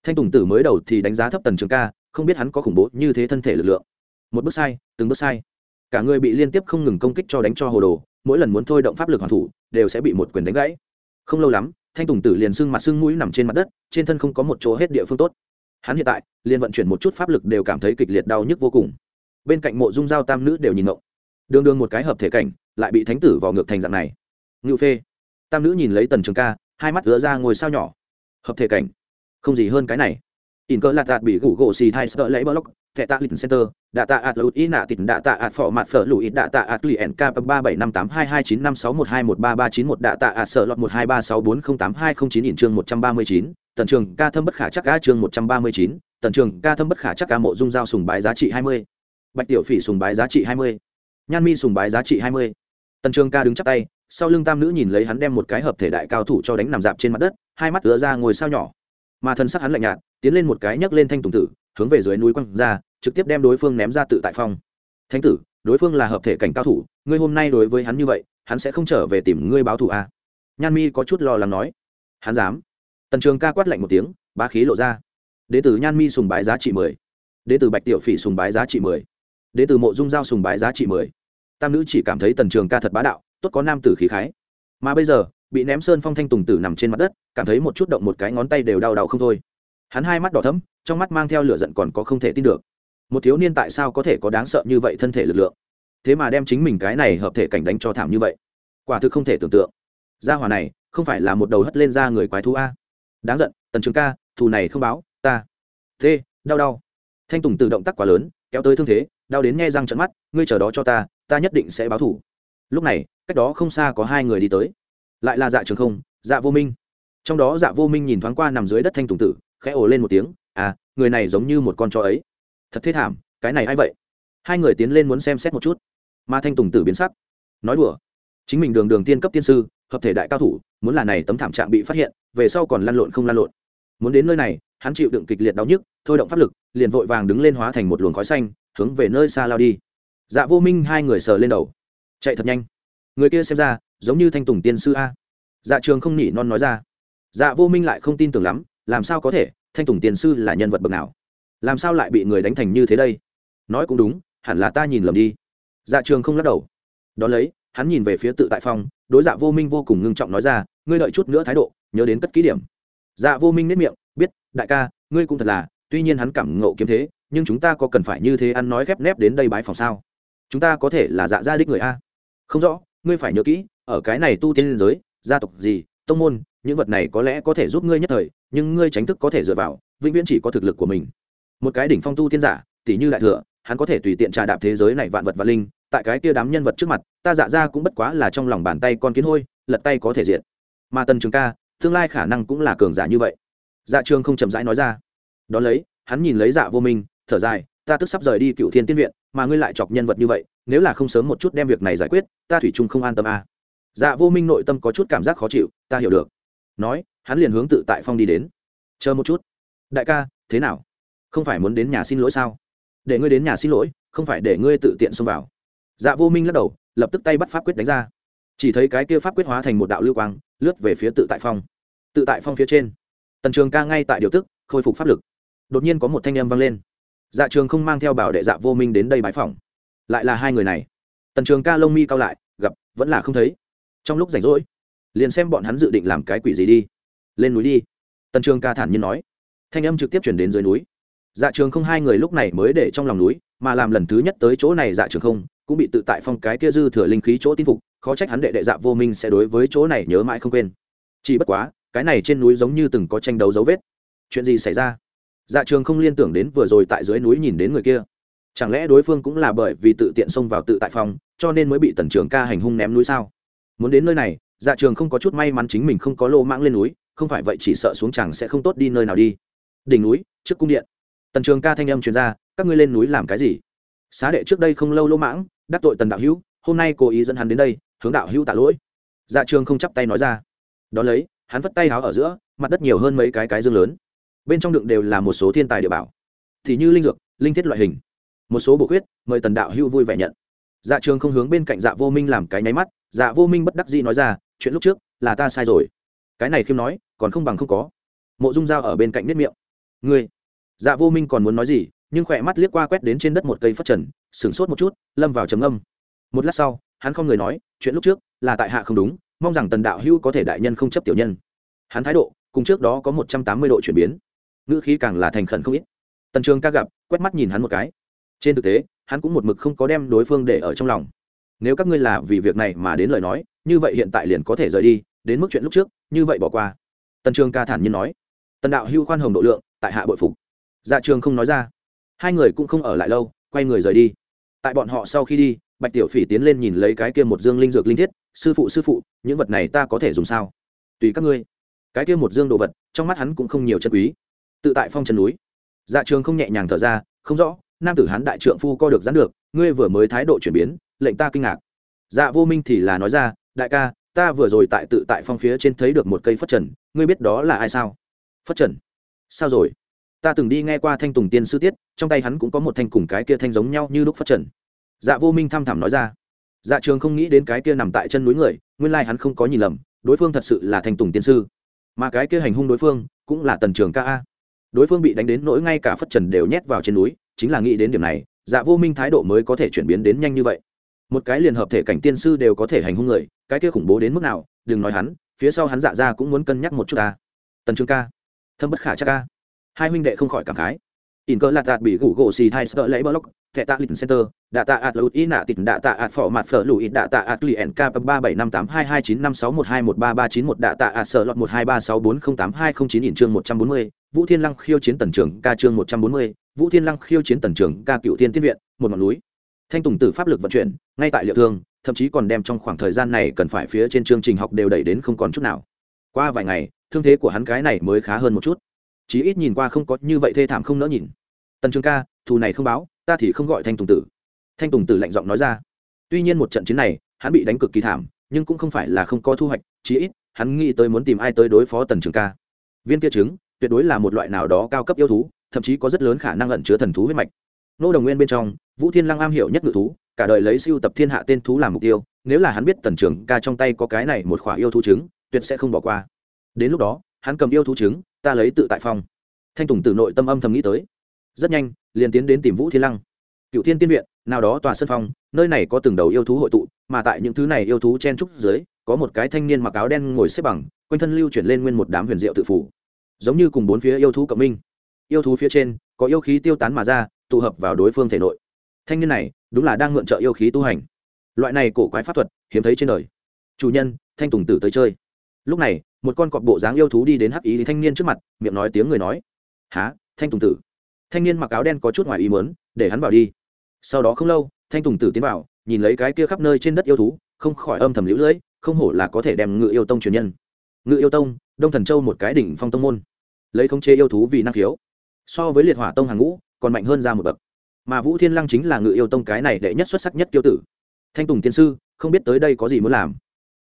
Thanh tùng tử mới đầu thì đánh giá thấp tần trường ca, không biết hắn có khủng bố như thế thân thể lực lượng. Một bước sai, từng bước sai. Cả người bị liên tiếp không ngừng công kích cho đánh cho hồ đồ, mỗi lần muốn thôi động pháp lực hoàn thủ, đều sẽ bị một quyền đánh gãy. Không lâu lắm, thanh tùng tử liền sưng mặt sưng mũi nằm trên mặt đất, trên thân không có một chỗ hết địa phương tốt. Hắn hiện tại, liền vận chuyển một chút pháp lực đều cảm thấy kịch liệt đau nhức vô cùng. Bên cạnh mộ dung giao tam nữ đều nhìn ngộng. Đường đường một cái hợp thể cảnh, lại bị thánh tử vào ngược thành dạng này ngự phê. Tam nữ nhìn lấy tần trường ca, hai mắt ứa ra ngồi sao nhỏ. Hợp thể cảnh. Không gì hơn cái này. In cơ lạt đạt bị gủ gỗ xì thai sợ lấy block thẻ tạ lịch center, đạ tạ ạt lụt ý nạ tịt, đạ tạ ạt phỏ mặt phở lụi đạ tạ ạt lụy nk ba bảy năm tám hai hai chín năm sáu một hai một ba ba chín một, đạ tạ ạt sợ lọt một hai ba sáu bốn không tám hai không chín in chương một trăm ba mươi chín, tần trường ca thâm bất khả chắc ca chương một trăm ba mươi chín, tần trường ca thâm bất khả chắc ca mộ dung giao sùng bái giá trị hai mươi, bạch tiểu phỉ sùng bái giá trị hai mươi, nhan mi sùng bái giá trị hai mươi. Tần trường ca đứng chắp tay sau lưng tam nữ nhìn lấy hắn đem một cái hợp thể đại cao thủ cho đánh nằm dạp trên mặt đất, hai mắt ứa ra ngồi sao nhỏ. Mà thân sắc hắn lạnh nhạt, tiến lên một cái nhấc lên thanh tùng tử, hướng về dưới núi quăng ra, trực tiếp đem đối phương ném ra tự tại phong. Thánh tử, đối phương là hợp thể cảnh cao thủ, ngươi hôm nay đối với hắn như vậy, hắn sẽ không trở về tìm ngươi báo thù à. nhan mi có chút lo lắng nói. Hắn dám? Tần trường ca quát lạnh một tiếng, bá khí lộ ra. Đế tử nhan mi sùng bái giá trị mười. Đế tử bạch tiểu phỉ sùng bái giá trị mười. Đế tử mộ dung giao sùng bái giá trị mười. Tam nữ chỉ cảm thấy tần trường ca thật bá đạo tốt có nam tử khí khái. Mà bây giờ, bị ném sơn phong thanh tùng tử nằm trên mặt đất, cảm thấy một chút động một cái ngón tay đều đau đau không thôi. Hắn hai mắt đỏ thấm trong mắt mang theo lửa giận còn có không thể tin được. Một thiếu niên tại sao có thể có đáng sợ như vậy thân thể lực lượng? Thế mà đem chính mình cái này hợp thể cảnh đánh cho thảm như vậy. Quả thực không thể tưởng tượng. Gia hỏa này, không phải là một đầu hất lên ra người quái thú a. Đáng giận, tần trường ca, thù này không báo, ta. Thế đau đau. Thanh tùng tự động tác quá lớn, kéo tới thương thế, đau đến nghe răng trận mắt, ngươi chờ đó cho ta ta nhất định sẽ báo thủ lúc này, cách đó không xa có hai người đi tới. Lại là dạ trường không dạ vô minh. Trong đó dạ vô minh nhìn thoáng qua nằm dưới đất thanh tùng tử, khẽ ồ lên một tiếng à người này giống như một con chó ấy. Thật thế thảm, cái này a i vậy? Hai người tiến lên muốn xem xét một chút, mà thanh tùng tử biến sắc, nói đùa, chính mình đường đường tiên cấp tiên sư, hợp thể đại cao thủ, muốn là này tấm thảm trạng bị phát hiện, về sau còn lăn lộn không lăn lộn. Muốn đến nơi này, hắn chịu đựng kịch liệt đau nhức, thôi động pháp lực, liền vội vàng đứng lên hóa thành một luồng khói xanh, hướng về nơi xa lao đi. Dạ vô minh hai người sờ lên đầu chạy thật nhanh. Người kia xem ra, giống như thanh tùng tiên sư a. Dạ trường không nỉ non nói ra. Dạ vô minh lại không tin tưởng lắm, làm sao có thể, thanh tùng tiên sư là nhân vật bậc nào? Làm sao lại bị người đánh thành như thế đây? Nói cũng đúng, hẳn là ta nhìn lầm đi. Dạ trường không lắc đầu. Đón lấy, hắn nhìn về phía tự tại phong, đối dạ vô minh vô cùng ngưng trọng nói ra, ngươi đợi chút nữa thái độ, nhớ đến cất ký điểm. Dạ vô minh nếp miệng, biết, đại ca, ngươi cũng thật là, tuy nhiên hắn cảm ngộ kiếm thế, nhưng chúng ta có cần phải như thế ăn nói khép nép đến đây bái phòng sao? Chúng ta có thể là dạ gia đích người a không rõ, ngươi phải nhớ kỹ, ở cái này tu tiên liên giới, gia tộc gì, tông môn, những vật này có lẽ có thể giúp ngươi nhất thời, nhưng ngươi tránh thức có thể dựa vào, vĩnh viễn chỉ có thực lực của mình. Một cái đỉnh phong tu tiên giả tỷ như đại thừa, hắn có thể tùy tiện trà đạp thế giới này vạn vật và linh, tại cái kia đám nhân vật trước mặt, ta dạ ra cũng bất quá là trong lòng bàn tay con kiến hôi, lật tay có thể diện mà tần trường ca, tương lai khả năng cũng là cường giả như vậy. Dạ trường không chậm rãi nói ra. Đón lấy, hắn nhìn lấy dạ vô minh, thở dài, ta tức sắp rời đi cựu thiên tiên viện mà ngươi lại chọc nhân vật như vậy, nếu là không sớm một chút đem việc này giải quyết, ta thủy chung không an tâm à. dạ vô minh nội tâm có chút cảm giác khó chịu, ta hiểu được. Nói, hắn liền hướng tự tại phong đi đến. Chờ một chút. Đại ca, thế nào? Không phải muốn đến nhà xin lỗi sao? Để ngươi đến nhà xin lỗi, không phải để ngươi tự tiện xông vào. Dạ vô minh lắc đầu, lập tức tay bắt pháp quyết đánh ra. Chỉ thấy cái kia pháp quyết hóa thành một đạo lưu quang, lướt về phía tự tại phong. Tự tại phong phía trên. Tần trường ca ngay tại điều tức, khôi phục pháp lực. Đột nhiên có một thanh âm vang lên dạ trường không mang theo bảo đệ dạ vô minh đến đây bãi phòng. Lại là hai người này. Tần trường ca lông mi cao lại, gặp, vẫn là không thấy. Trong lúc rảnh rỗi, liền xem bọn hắn dự định làm cái quỷ gì đi. Lên núi đi. Tần trường ca thản nhiên nói. Thanh âm trực tiếp chuyển đến dưới núi. Dạ trường không hai người lúc này mới để trong lòng núi, mà làm lần thứ nhất tới chỗ này dạ trường không, cũng bị tự tại phong cái kia dư thừa linh khí chỗ tin phục, khó trách hắn đệ đệ dạ vô minh sẽ đối với chỗ này nhớ mãi không quên. Chỉ bất quá, cái này trên núi giống như từng có tranh đấu dấu vết. Chuyện gì xảy ra? Dạ trường không liên tưởng đến vừa rồi tại dưới núi nhìn đến người kia. Chẳng lẽ đối phương cũng là bởi vì tự tiện xông vào tự tại phòng, cho nên mới bị tần trường ca hành hung ném núi sao? Muốn đến nơi này dạ trường không có chút may mắn chính mình không có lô mãng lên núi không phải vậy chỉ sợ xuống chẳng sẽ không tốt đi nơi nào đi. Đỉnh núi trước cung điện. Tần trường ca thanh âm truyền ra các ngươi lên núi làm cái gì? Xá đệ trước đây không lâu lô mãng đắc tội tần đạo hữu hôm nay cố ý dẫn hắn đến đây hướng đạo hữu tạ lỗi. Dạ trường không chắp tay nói ra. Đón lấy hắn vất tay háo ở giữa mặt đất nhiều hơn mấy cái cái dương lớn bên trong đựng đều là một số thiên tài địa bảo. Thì như linh dược, linh thiết loại hình. Một số bổ khuyết, mời tần đạo hưu vui vẻ nhận. Dạ trường không hướng bên cạnh dạ vô minh làm cái nháy mắt dạ vô minh bất đắc dĩ nói ra, chuyện lúc trước là ta sai rồi. Cái này khiêm nói, còn không bằng không có. Mộ dung dao ở bên cạnh nếp miệng. Ngươi? Dạ vô minh còn muốn nói gì, nhưng khỏe mắt liếc qua quét đến trên đất một cây phất trần, sửng sốt một chút, lâm vào trầm âm một lát sau, hắn không người nói, chuyện lúc trước là tại hạ không đúng, mong rằng tần đạo hưu có thể đại nhân không chấp tiểu nhân. Hắn thái độ, cùng trước đó có một trăm tám mươi độ chuyển biến ngữ khí càng là thành khẩn không ít. Tần trường ca gặp, quét mắt nhìn hắn một cái. Trên thực tế, hắn cũng một mực không có đem đối phương để ở trong lòng. Nếu các ngươi là vì việc này mà đến lời nói, như vậy hiện tại liền có thể rời đi, đến mức chuyện lúc trước, như vậy bỏ qua. Tần trường ca thản nhiên nói. Tần đạo hưu khoan hồng độ lượng, tại hạ bội phục. Dạ trường không nói ra. Hai người cũng không ở lại lâu, quay người rời đi. Tại bọn họ sau khi đi, bạch tiểu phỉ tiến lên nhìn lấy cái kia một dương linh dược linh thiết. Sư phụ sư phụ, những vật này ta có thể dùng sao? Tùy các ngươi. Cái kia một dương đồ vật, trong mắt hắn cũng không nhiều chân quý tự tại phong chân núi. Dạ trường không nhẹ nhàng thở ra, không rõ, nam tử hắn đại trượng phu co được dán được, ngươi vừa mới thái độ chuyển biến, lệnh ta kinh ngạc. Dạ vô minh thì là nói ra, đại ca, ta vừa rồi tại tự tại phong phía trên thấy được một cây phất trần, ngươi biết đó là ai sao? Phất trần? Sao rồi? Ta từng đi nghe qua thanh tùng tiên sư tiết, trong tay hắn cũng có một thanh cùng cái kia thanh giống nhau như lúc phất trần. Dạ vô minh thăm thẳm nói ra. Dạ trường không nghĩ đến cái kia nằm tại chân núi người, nguyên lai hắn không có nhìn lầm, đối phương thật sự là thanh tùng tiên sư. Mà cái kia hành hung đối phương cũng là tần trường ca a đối phương bị đánh đến nỗi ngay cả phất trần đều nhét vào trên núi, chính là nghĩ đến điểm này dạ vô minh thái độ mới có thể chuyển biến đến nhanh như vậy. Một cái liền hợp thể cảnh tiên sư đều có thể hành hung người, cái kia khủng bố đến mức nào, đừng nói hắn, phía sau hắn dạ ra cũng muốn cân nhắc một chút ta. Tần trương ca, thâm bất khả chắc ca. Hai huynh đệ không khỏi cảm khái in cơ lạt đạt bị gủ gỗ xì thai sợ lấy block, thẻ tạ lịch center, đạ tạ ạt lụt ý nạ tịt, đạ tạ ạt phỏ mặt phở lụi, đạ tạ ạt lì ẻn ba bảy năm tám hai hai chín năm sáu một hai một ba ba chín một, đạ tạ ạt sợ lọt một hai ba sáu bốn không tám hai không chín in chương một trăm bốn mươi, vũ thiên lăng khiêu chiến tần trưởng ca chương một trăm bốn mươi, vũ thiên lăng khiêu chiến tần trưởng ca cựu thiên tiên viện, một ngọn núi. Thanh tùng tử pháp lực vận chuyển, ngay tại liệu thương, thậm chí còn đem trong khoảng thời gian này cần phải phía trên chương trình học đều đẩy đến không còn chút nào. Qua vài ngày, thương thế của hắn cái này mới khá hơn một chút. Chí ít nhìn qua không có như vậy thê thảm không nỡ nhìn tần trường ca, thù này không báo, ta thì không gọi thanh tùng tử. Thanh tùng tử lạnh giọng nói ra. Tuy nhiên một trận chiến này, hắn bị đánh cực kỳ thảm, nhưng cũng không phải là không có thu hoạch, chí ít, hắn nghĩ tới muốn tìm ai tới đối phó tần trường ca. Viên kia trứng, tuyệt đối là một loại nào đó cao cấp yêu thú, thậm chí có rất lớn khả năng ẩn chứa thần thú huyết mạch. Nô đồng nguyên bên trong, vũ thiên lăng am hiểu nhất ngự thú, cả đời lấy siêu tập thiên hạ tên thú làm mục tiêu, nếu là hắn biết tần Trường ca trong tay có cái này một khỏa yêu thú trứng, tuyệt sẽ không bỏ qua. Đến lúc đó, hắn cầm yêu thú trứng, ta lấy tự tại phong. Thanh tùng từ nội tâm âm thầm nghĩ tới rất nhanh, liền tiến đến tìm vũ thiên lăng. Cựu thiên tiên viện, nào đó tòa sân phong, nơi này có từng đầu yêu thú hội tụ, mà tại những thứ này yêu thú chen trúc dưới, có một cái thanh niên mặc áo đen ngồi xếp bằng, quanh thân lưu chuyển lên nguyên một đám huyền diệu tự phủ. Giống như cùng bốn phía yêu thú cộng minh. Yêu thú phía trên, có yêu khí tiêu tán mà ra, tụ hợp vào đối phương thể nội. Thanh niên này, đúng là đang mượn trợ yêu khí tu hành. Loại này cổ quái pháp thuật, hiếm thấy trên đời. Chủ nhân, thanh tùng tử tới chơi. Lúc này, một con cọp bộ dáng yêu thú đi đến hắc ý thì thanh niên trước mặt, miệng nói tiếng người nói. Há thanh tùng tử thanh niên mặc áo đen có chút ngoài ý muốn, để hắn vào đi. Sau đó không lâu thanh tùng tử tiến vào nhìn lấy cái kia khắp nơi trên đất yêu thú không khỏi âm thầm lũ lưỡi không hổ là có thể đem ngự yêu tông truyền nhân. Ngự yêu tông đông thần châu một cái đỉnh phong tông môn. Lấy khống chế yêu thú vì năng khiếu. So với liệt hỏa tông hàng ngũ còn mạnh hơn ra một bậc. Mà vũ thiên lăng chính là ngự yêu tông cái này đệ nhất xuất sắc nhất tiêu tử. Thanh tùng tiên sư không biết tới đây có gì muốn làm.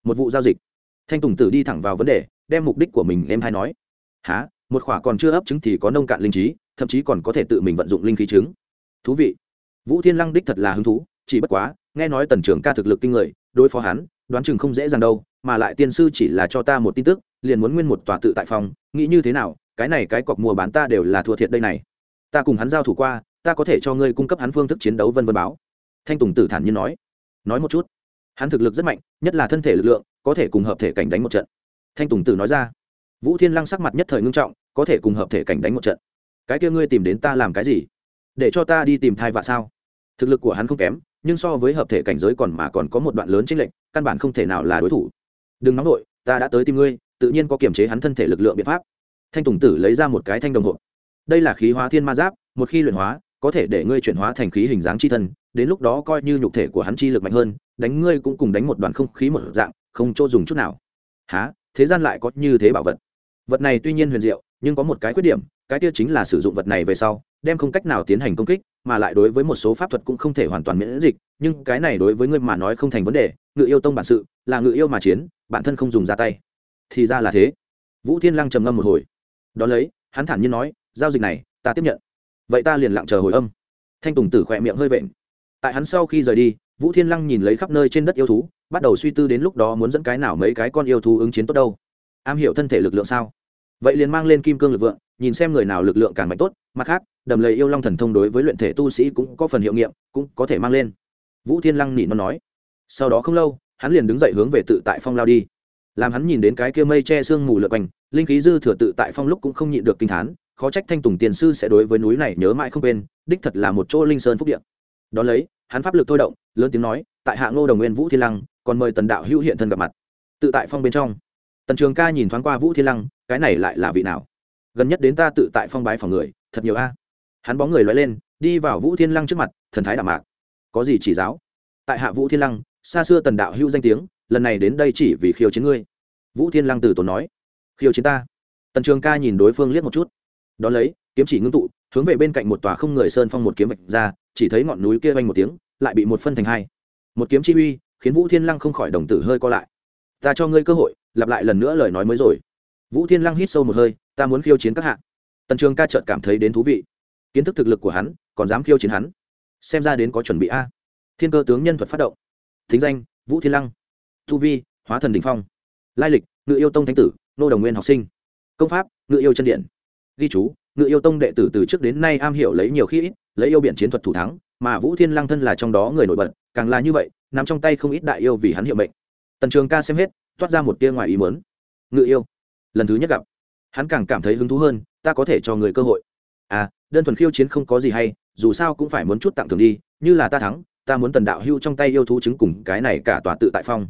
Một vụ giao dịch. Thanh tùng tử đi thẳng vào vấn đề đem mục đích của mình em hay nói. Há một khỏa còn chưa ấp trứng thì có nông cạn linh trí thậm chí còn có thể tự mình vận dụng linh khí trứng thú vị. Vũ thiên lăng đích thật là hứng thú, chỉ bất quá, nghe nói tần trưởng ca thực lực kinh người, đối phó hắn, đoán chừng không dễ dàng đâu, mà lại tiên sư chỉ là cho ta một tin tức, liền muốn nguyên một tòa tự tại phòng, nghĩ như thế nào, cái này cái cọc mua bán ta đều là thua thiệt đây này. Ta cùng hắn giao thủ qua, ta có thể cho ngươi cung cấp hắn phương thức chiến đấu vân vân báo. Thanh tùng tử thản nhiên nói. Nói một chút. Hắn thực lực rất mạnh, nhất là thân thể lực lượng, có thể cùng hợp thể cảnh đánh một trận. Thanh tùng tử nói ra. Vũ thiên lăng sắc mặt nhất thời ngưng trọng, có thể cùng hợp thể cảnh đánh một trận cái kia ngươi tìm đến ta làm cái gì? Để cho ta đi tìm thai vạ sao? Thực lực của hắn không kém, nhưng so với hợp thể cảnh giới còn mà còn có một đoạn lớn chênh lệch, căn bản không thể nào là đối thủ. Đừng nóng nổi ta đã tới tìm ngươi, tự nhiên có kiềm chế hắn thân thể lực lượng biện pháp. Thanh tùng tử lấy ra một cái thanh đồng hộp. Đây là khí hóa thiên ma giáp, một khi luyện hóa, có thể để ngươi chuyển hóa thành khí hình dáng chi thân, đến lúc đó coi như nhục thể của hắn chi lực mạnh hơn, đánh ngươi cũng cùng đánh một đoàn không khí một dạng, không chỗ dùng chút nào. Há thế gian lại có như thế bảo vật. Vật này tuy nhiên huyền diệu, nhưng có một cái khuyết điểm cái kia chính là sử dụng vật này về sau, đem không cách nào tiến hành công kích, mà lại đối với một số pháp thuật cũng không thể hoàn toàn miễn dịch, nhưng cái này đối với ngươi mà nói không thành vấn đề, ngự yêu tông bản sự, là ngự yêu mà chiến, bản thân không dùng ra tay. Thì ra là thế. Vũ thiên lăng trầm ngâm một hồi. Đón lấy, hắn thản nhiên nói, giao dịch này, ta tiếp nhận. Vậy ta liền lặng chờ hồi âm. Thanh tùng tử khỏe miệng hơi vện. Tại hắn sau khi rời đi, vũ thiên lăng nhìn lấy khắp nơi trên đất yêu thú, bắt đầu suy tư đến lúc đó muốn dẫn cái nào mấy cái con yêu thú ứng chiến tốt đâu. Am hiểu thân thể lực lượng sao? Vậy liền mang lên kim cương lực vượng nhìn xem người nào lực lượng càng mạnh tốt, mặt khác, đầm lầy yêu long thần thông đối với luyện thể tu sĩ cũng có phần hiệu nghiệm, cũng có thể mang lên. Vũ thiên lăng nỉ nó nói. Sau đó không lâu, hắn liền đứng dậy hướng về tự tại phong lao đi. Làm hắn nhìn đến cái kia mây che sương mù lượt quanh, linh khí dư thừa tự tại phong lúc cũng không nhịn được kinh thán, khó trách thanh tùng tiền sư sẽ đối với núi này nhớ mãi không quên, đích thật là một chỗ linh sơn phúc điện đ ó lấy, hắn pháp lực thôi động, lớn tiếng nói, tại hạ ngô đồng nguyên vũ thiên lăng, còn mời tần đạo hữu hiện thân gặp mặt. Tự tại phong bên trong. Tần trường ca nhìn thoáng qua vũ thiên lăng, cái này lại là vị nào? Gần nhất đến ta tự tại phong bái phòng người, thật nhiều a. Hắn bóng người loay lên, đi vào vũ thiên lăng trước mặt, thần thái đạm mạc. Có gì chỉ giáo? Tại hạ vũ thiên lăng, xa xưa tần đạo hữu danh tiếng, lần này đến đây chỉ vì khiêu chiến ngươi. Vũ thiên lăng từ tốn nói. Khiêu chiến ta? Tần trường ca nhìn đối phương liếc một chút. Đón lấy, kiếm chỉ ngưng tụ, hướng về bên cạnh một tòa không người sơn phong một kiếm vạch ra, chỉ thấy ngọn núi kia vanh một tiếng, lại bị một phân thành hai. Một kiếm chi uy, khiến vũ thiên lăng không khỏi đồng tử hơi co lại. Ta cho ngươi cơ hội, lặp lại lần nữa lời nói mới rồi. Vũ thiên lăng hít sâu một hơi ta muốn khiêu chiến các hạ. Tần trường ca chợt cảm thấy đến thú vị. Kiến thức thực lực của hắn, còn dám khiêu chiến hắn? Xem ra đến có chuẩn bị a. Thiên cơ tướng nhân thuật phát động. Thính danh, vũ thiên lăng. Thu vi, hóa thần đình phong. Lai lịch, ngự yêu tông thánh tử, nô đồng nguyên học sinh. Công pháp, ngự yêu chân điện. Ghi chú, ngự yêu tông đệ tử từ trước đến nay am hiểu lấy nhiều khi ít, lấy yêu biện chiến thuật thủ thắng, mà vũ thiên lăng thân là trong đó người nổi bật, càng là như vậy n ắ m trong tay không ít đại yêu vì hắn hiệu mệnh. Tần trường ca xem hết, toát ra một tia ngoài ý mớn ngự yêu, lần thứ nhất gặp hắn càng cảm thấy hứng thú hơn, ta có thể cho người cơ hội. À đơn thuần khiêu chiến không có gì hay, dù sao cũng phải muốn chút tặng thưởng đi, như là ta thắng, ta muốn tần đạo hưu trong tay yêu thú chứng cùng cái này cả tòa tự tại phong.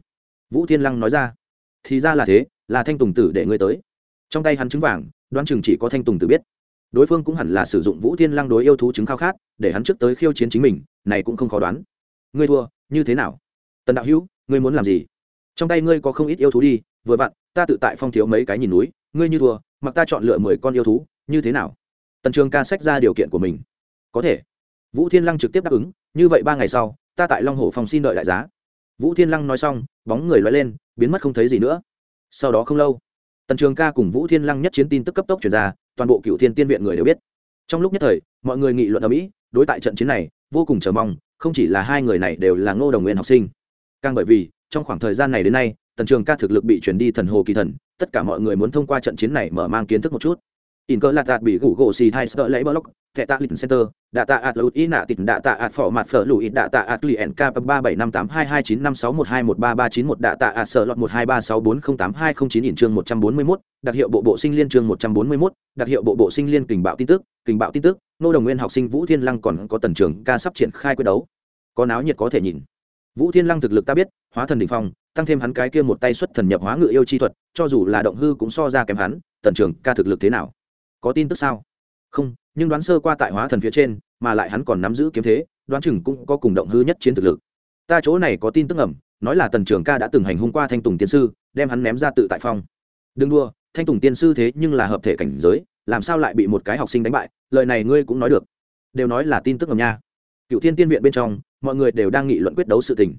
Vũ thiên lăng nói ra. Thì ra là thế, là thanh tùng tử để ngươi tới. Trong tay hắn trứng vàng, đoán chừng chỉ có thanh tùng tử biết. Đối phương cũng hẳn là sử dụng vũ thiên lăng đối yêu thú chứng khao khát, để hắn trước tới khiêu chiến chính mình, này cũng không khó đoán. Ngươi thua, như thế nào? Tần đạo hữu ngươi muốn làm gì? Trong tay ngươi có không ít yêu thú đi, vừa vặn, ta tự tại phong thiếu mấy cái nhìn núi, ngươi như thua mặc ta chọn lựa mười con yêu thú, như thế nào? Tần trường ca sách ra điều kiện của mình. Có thể. Vũ thiên lăng trực tiếp đáp ứng, như vậy ba ngày sau, ta tại long hồ phòng xin đợi đại giá. Vũ thiên lăng nói xong, bóng người loay lên, biến mất không thấy gì nữa. Sau đó không lâu, tần trường ca cùng vũ thiên lăng nhất chiến tin tức cấp tốc chuyển ra, toàn bộ cựu thiên tiên viện người đều biết. Trong lúc nhất thời, mọi người nghị luận ở mỹ đối tại trận chiến này, vô cùng chờ mong, không chỉ là hai người này đều là ngô đồng nguyên học sinh. Càng bởi vì, trong khoảng thời gian này đến nay tần trường ca thực lực bị chuyển đi thần hồ kỳ thần, tất cả mọi người muốn thông qua trận chiến này mở mang kiến thức một chút. In cơ lạt đạt bị gủ gỗ xì thai sợ lấy block, thẻ tạ lịch center, đạ tạ ạt lụt ý nạ tịt, đạ tạ ạt phỏ mặt phở lụi đạ tạ ạt lì nk ba bảy năm tám hai hai chín năm sáu một hai một ba ba chín một, đạ tạ ạt sợ lọt một hai ba sáu bốn không tám hai không chín in chương một trăm bốn mươi mốt, đặc hiệu bộ bộ sinh liên chương một trăm bốn mươi mốt, đặc hiệu bộ bộ sinh liên kình bạo tin tức, kình bạo tin tức, nô đồng nguyên học sinh vũ thiên lăng còn có tần trường ca sắp triển khai quyết đấu. Có náo nhiệt có thể nhìn vũ thiên lăng thực lực ta biết, hóa thần đ ỉ n h phong, tăng thêm hắn cái kia một tay xuất thần nhập hóa ngự yêu chi thuật, cho dù là động hư cũng so ra kém hắn, tần trường ca thực lực thế nào? Có tin tức sao? Không, nhưng đoán sơ qua tại hóa thần phía trên, mà lại hắn còn nắm giữ kiếm thế, đoán chừng cũng có cùng động hư nhất chiến thực lực. Ta chỗ này có tin tức ẩm nói là tần trường ca đã từng hành hung qua thanh tùng tiên sư, đem hắn ném ra tự tại phong. Đừng đua thanh tùng tiên sư thế nhưng là hợp thể cảnh giới, làm sao lại bị một cái học sinh đánh bại, lời này ngươi cũng nói được. Đều nói là tin tức ngầm nha cựu thiên tiên viện bên trong, mọi người đều đang nghị luận quyết đấu sự tình.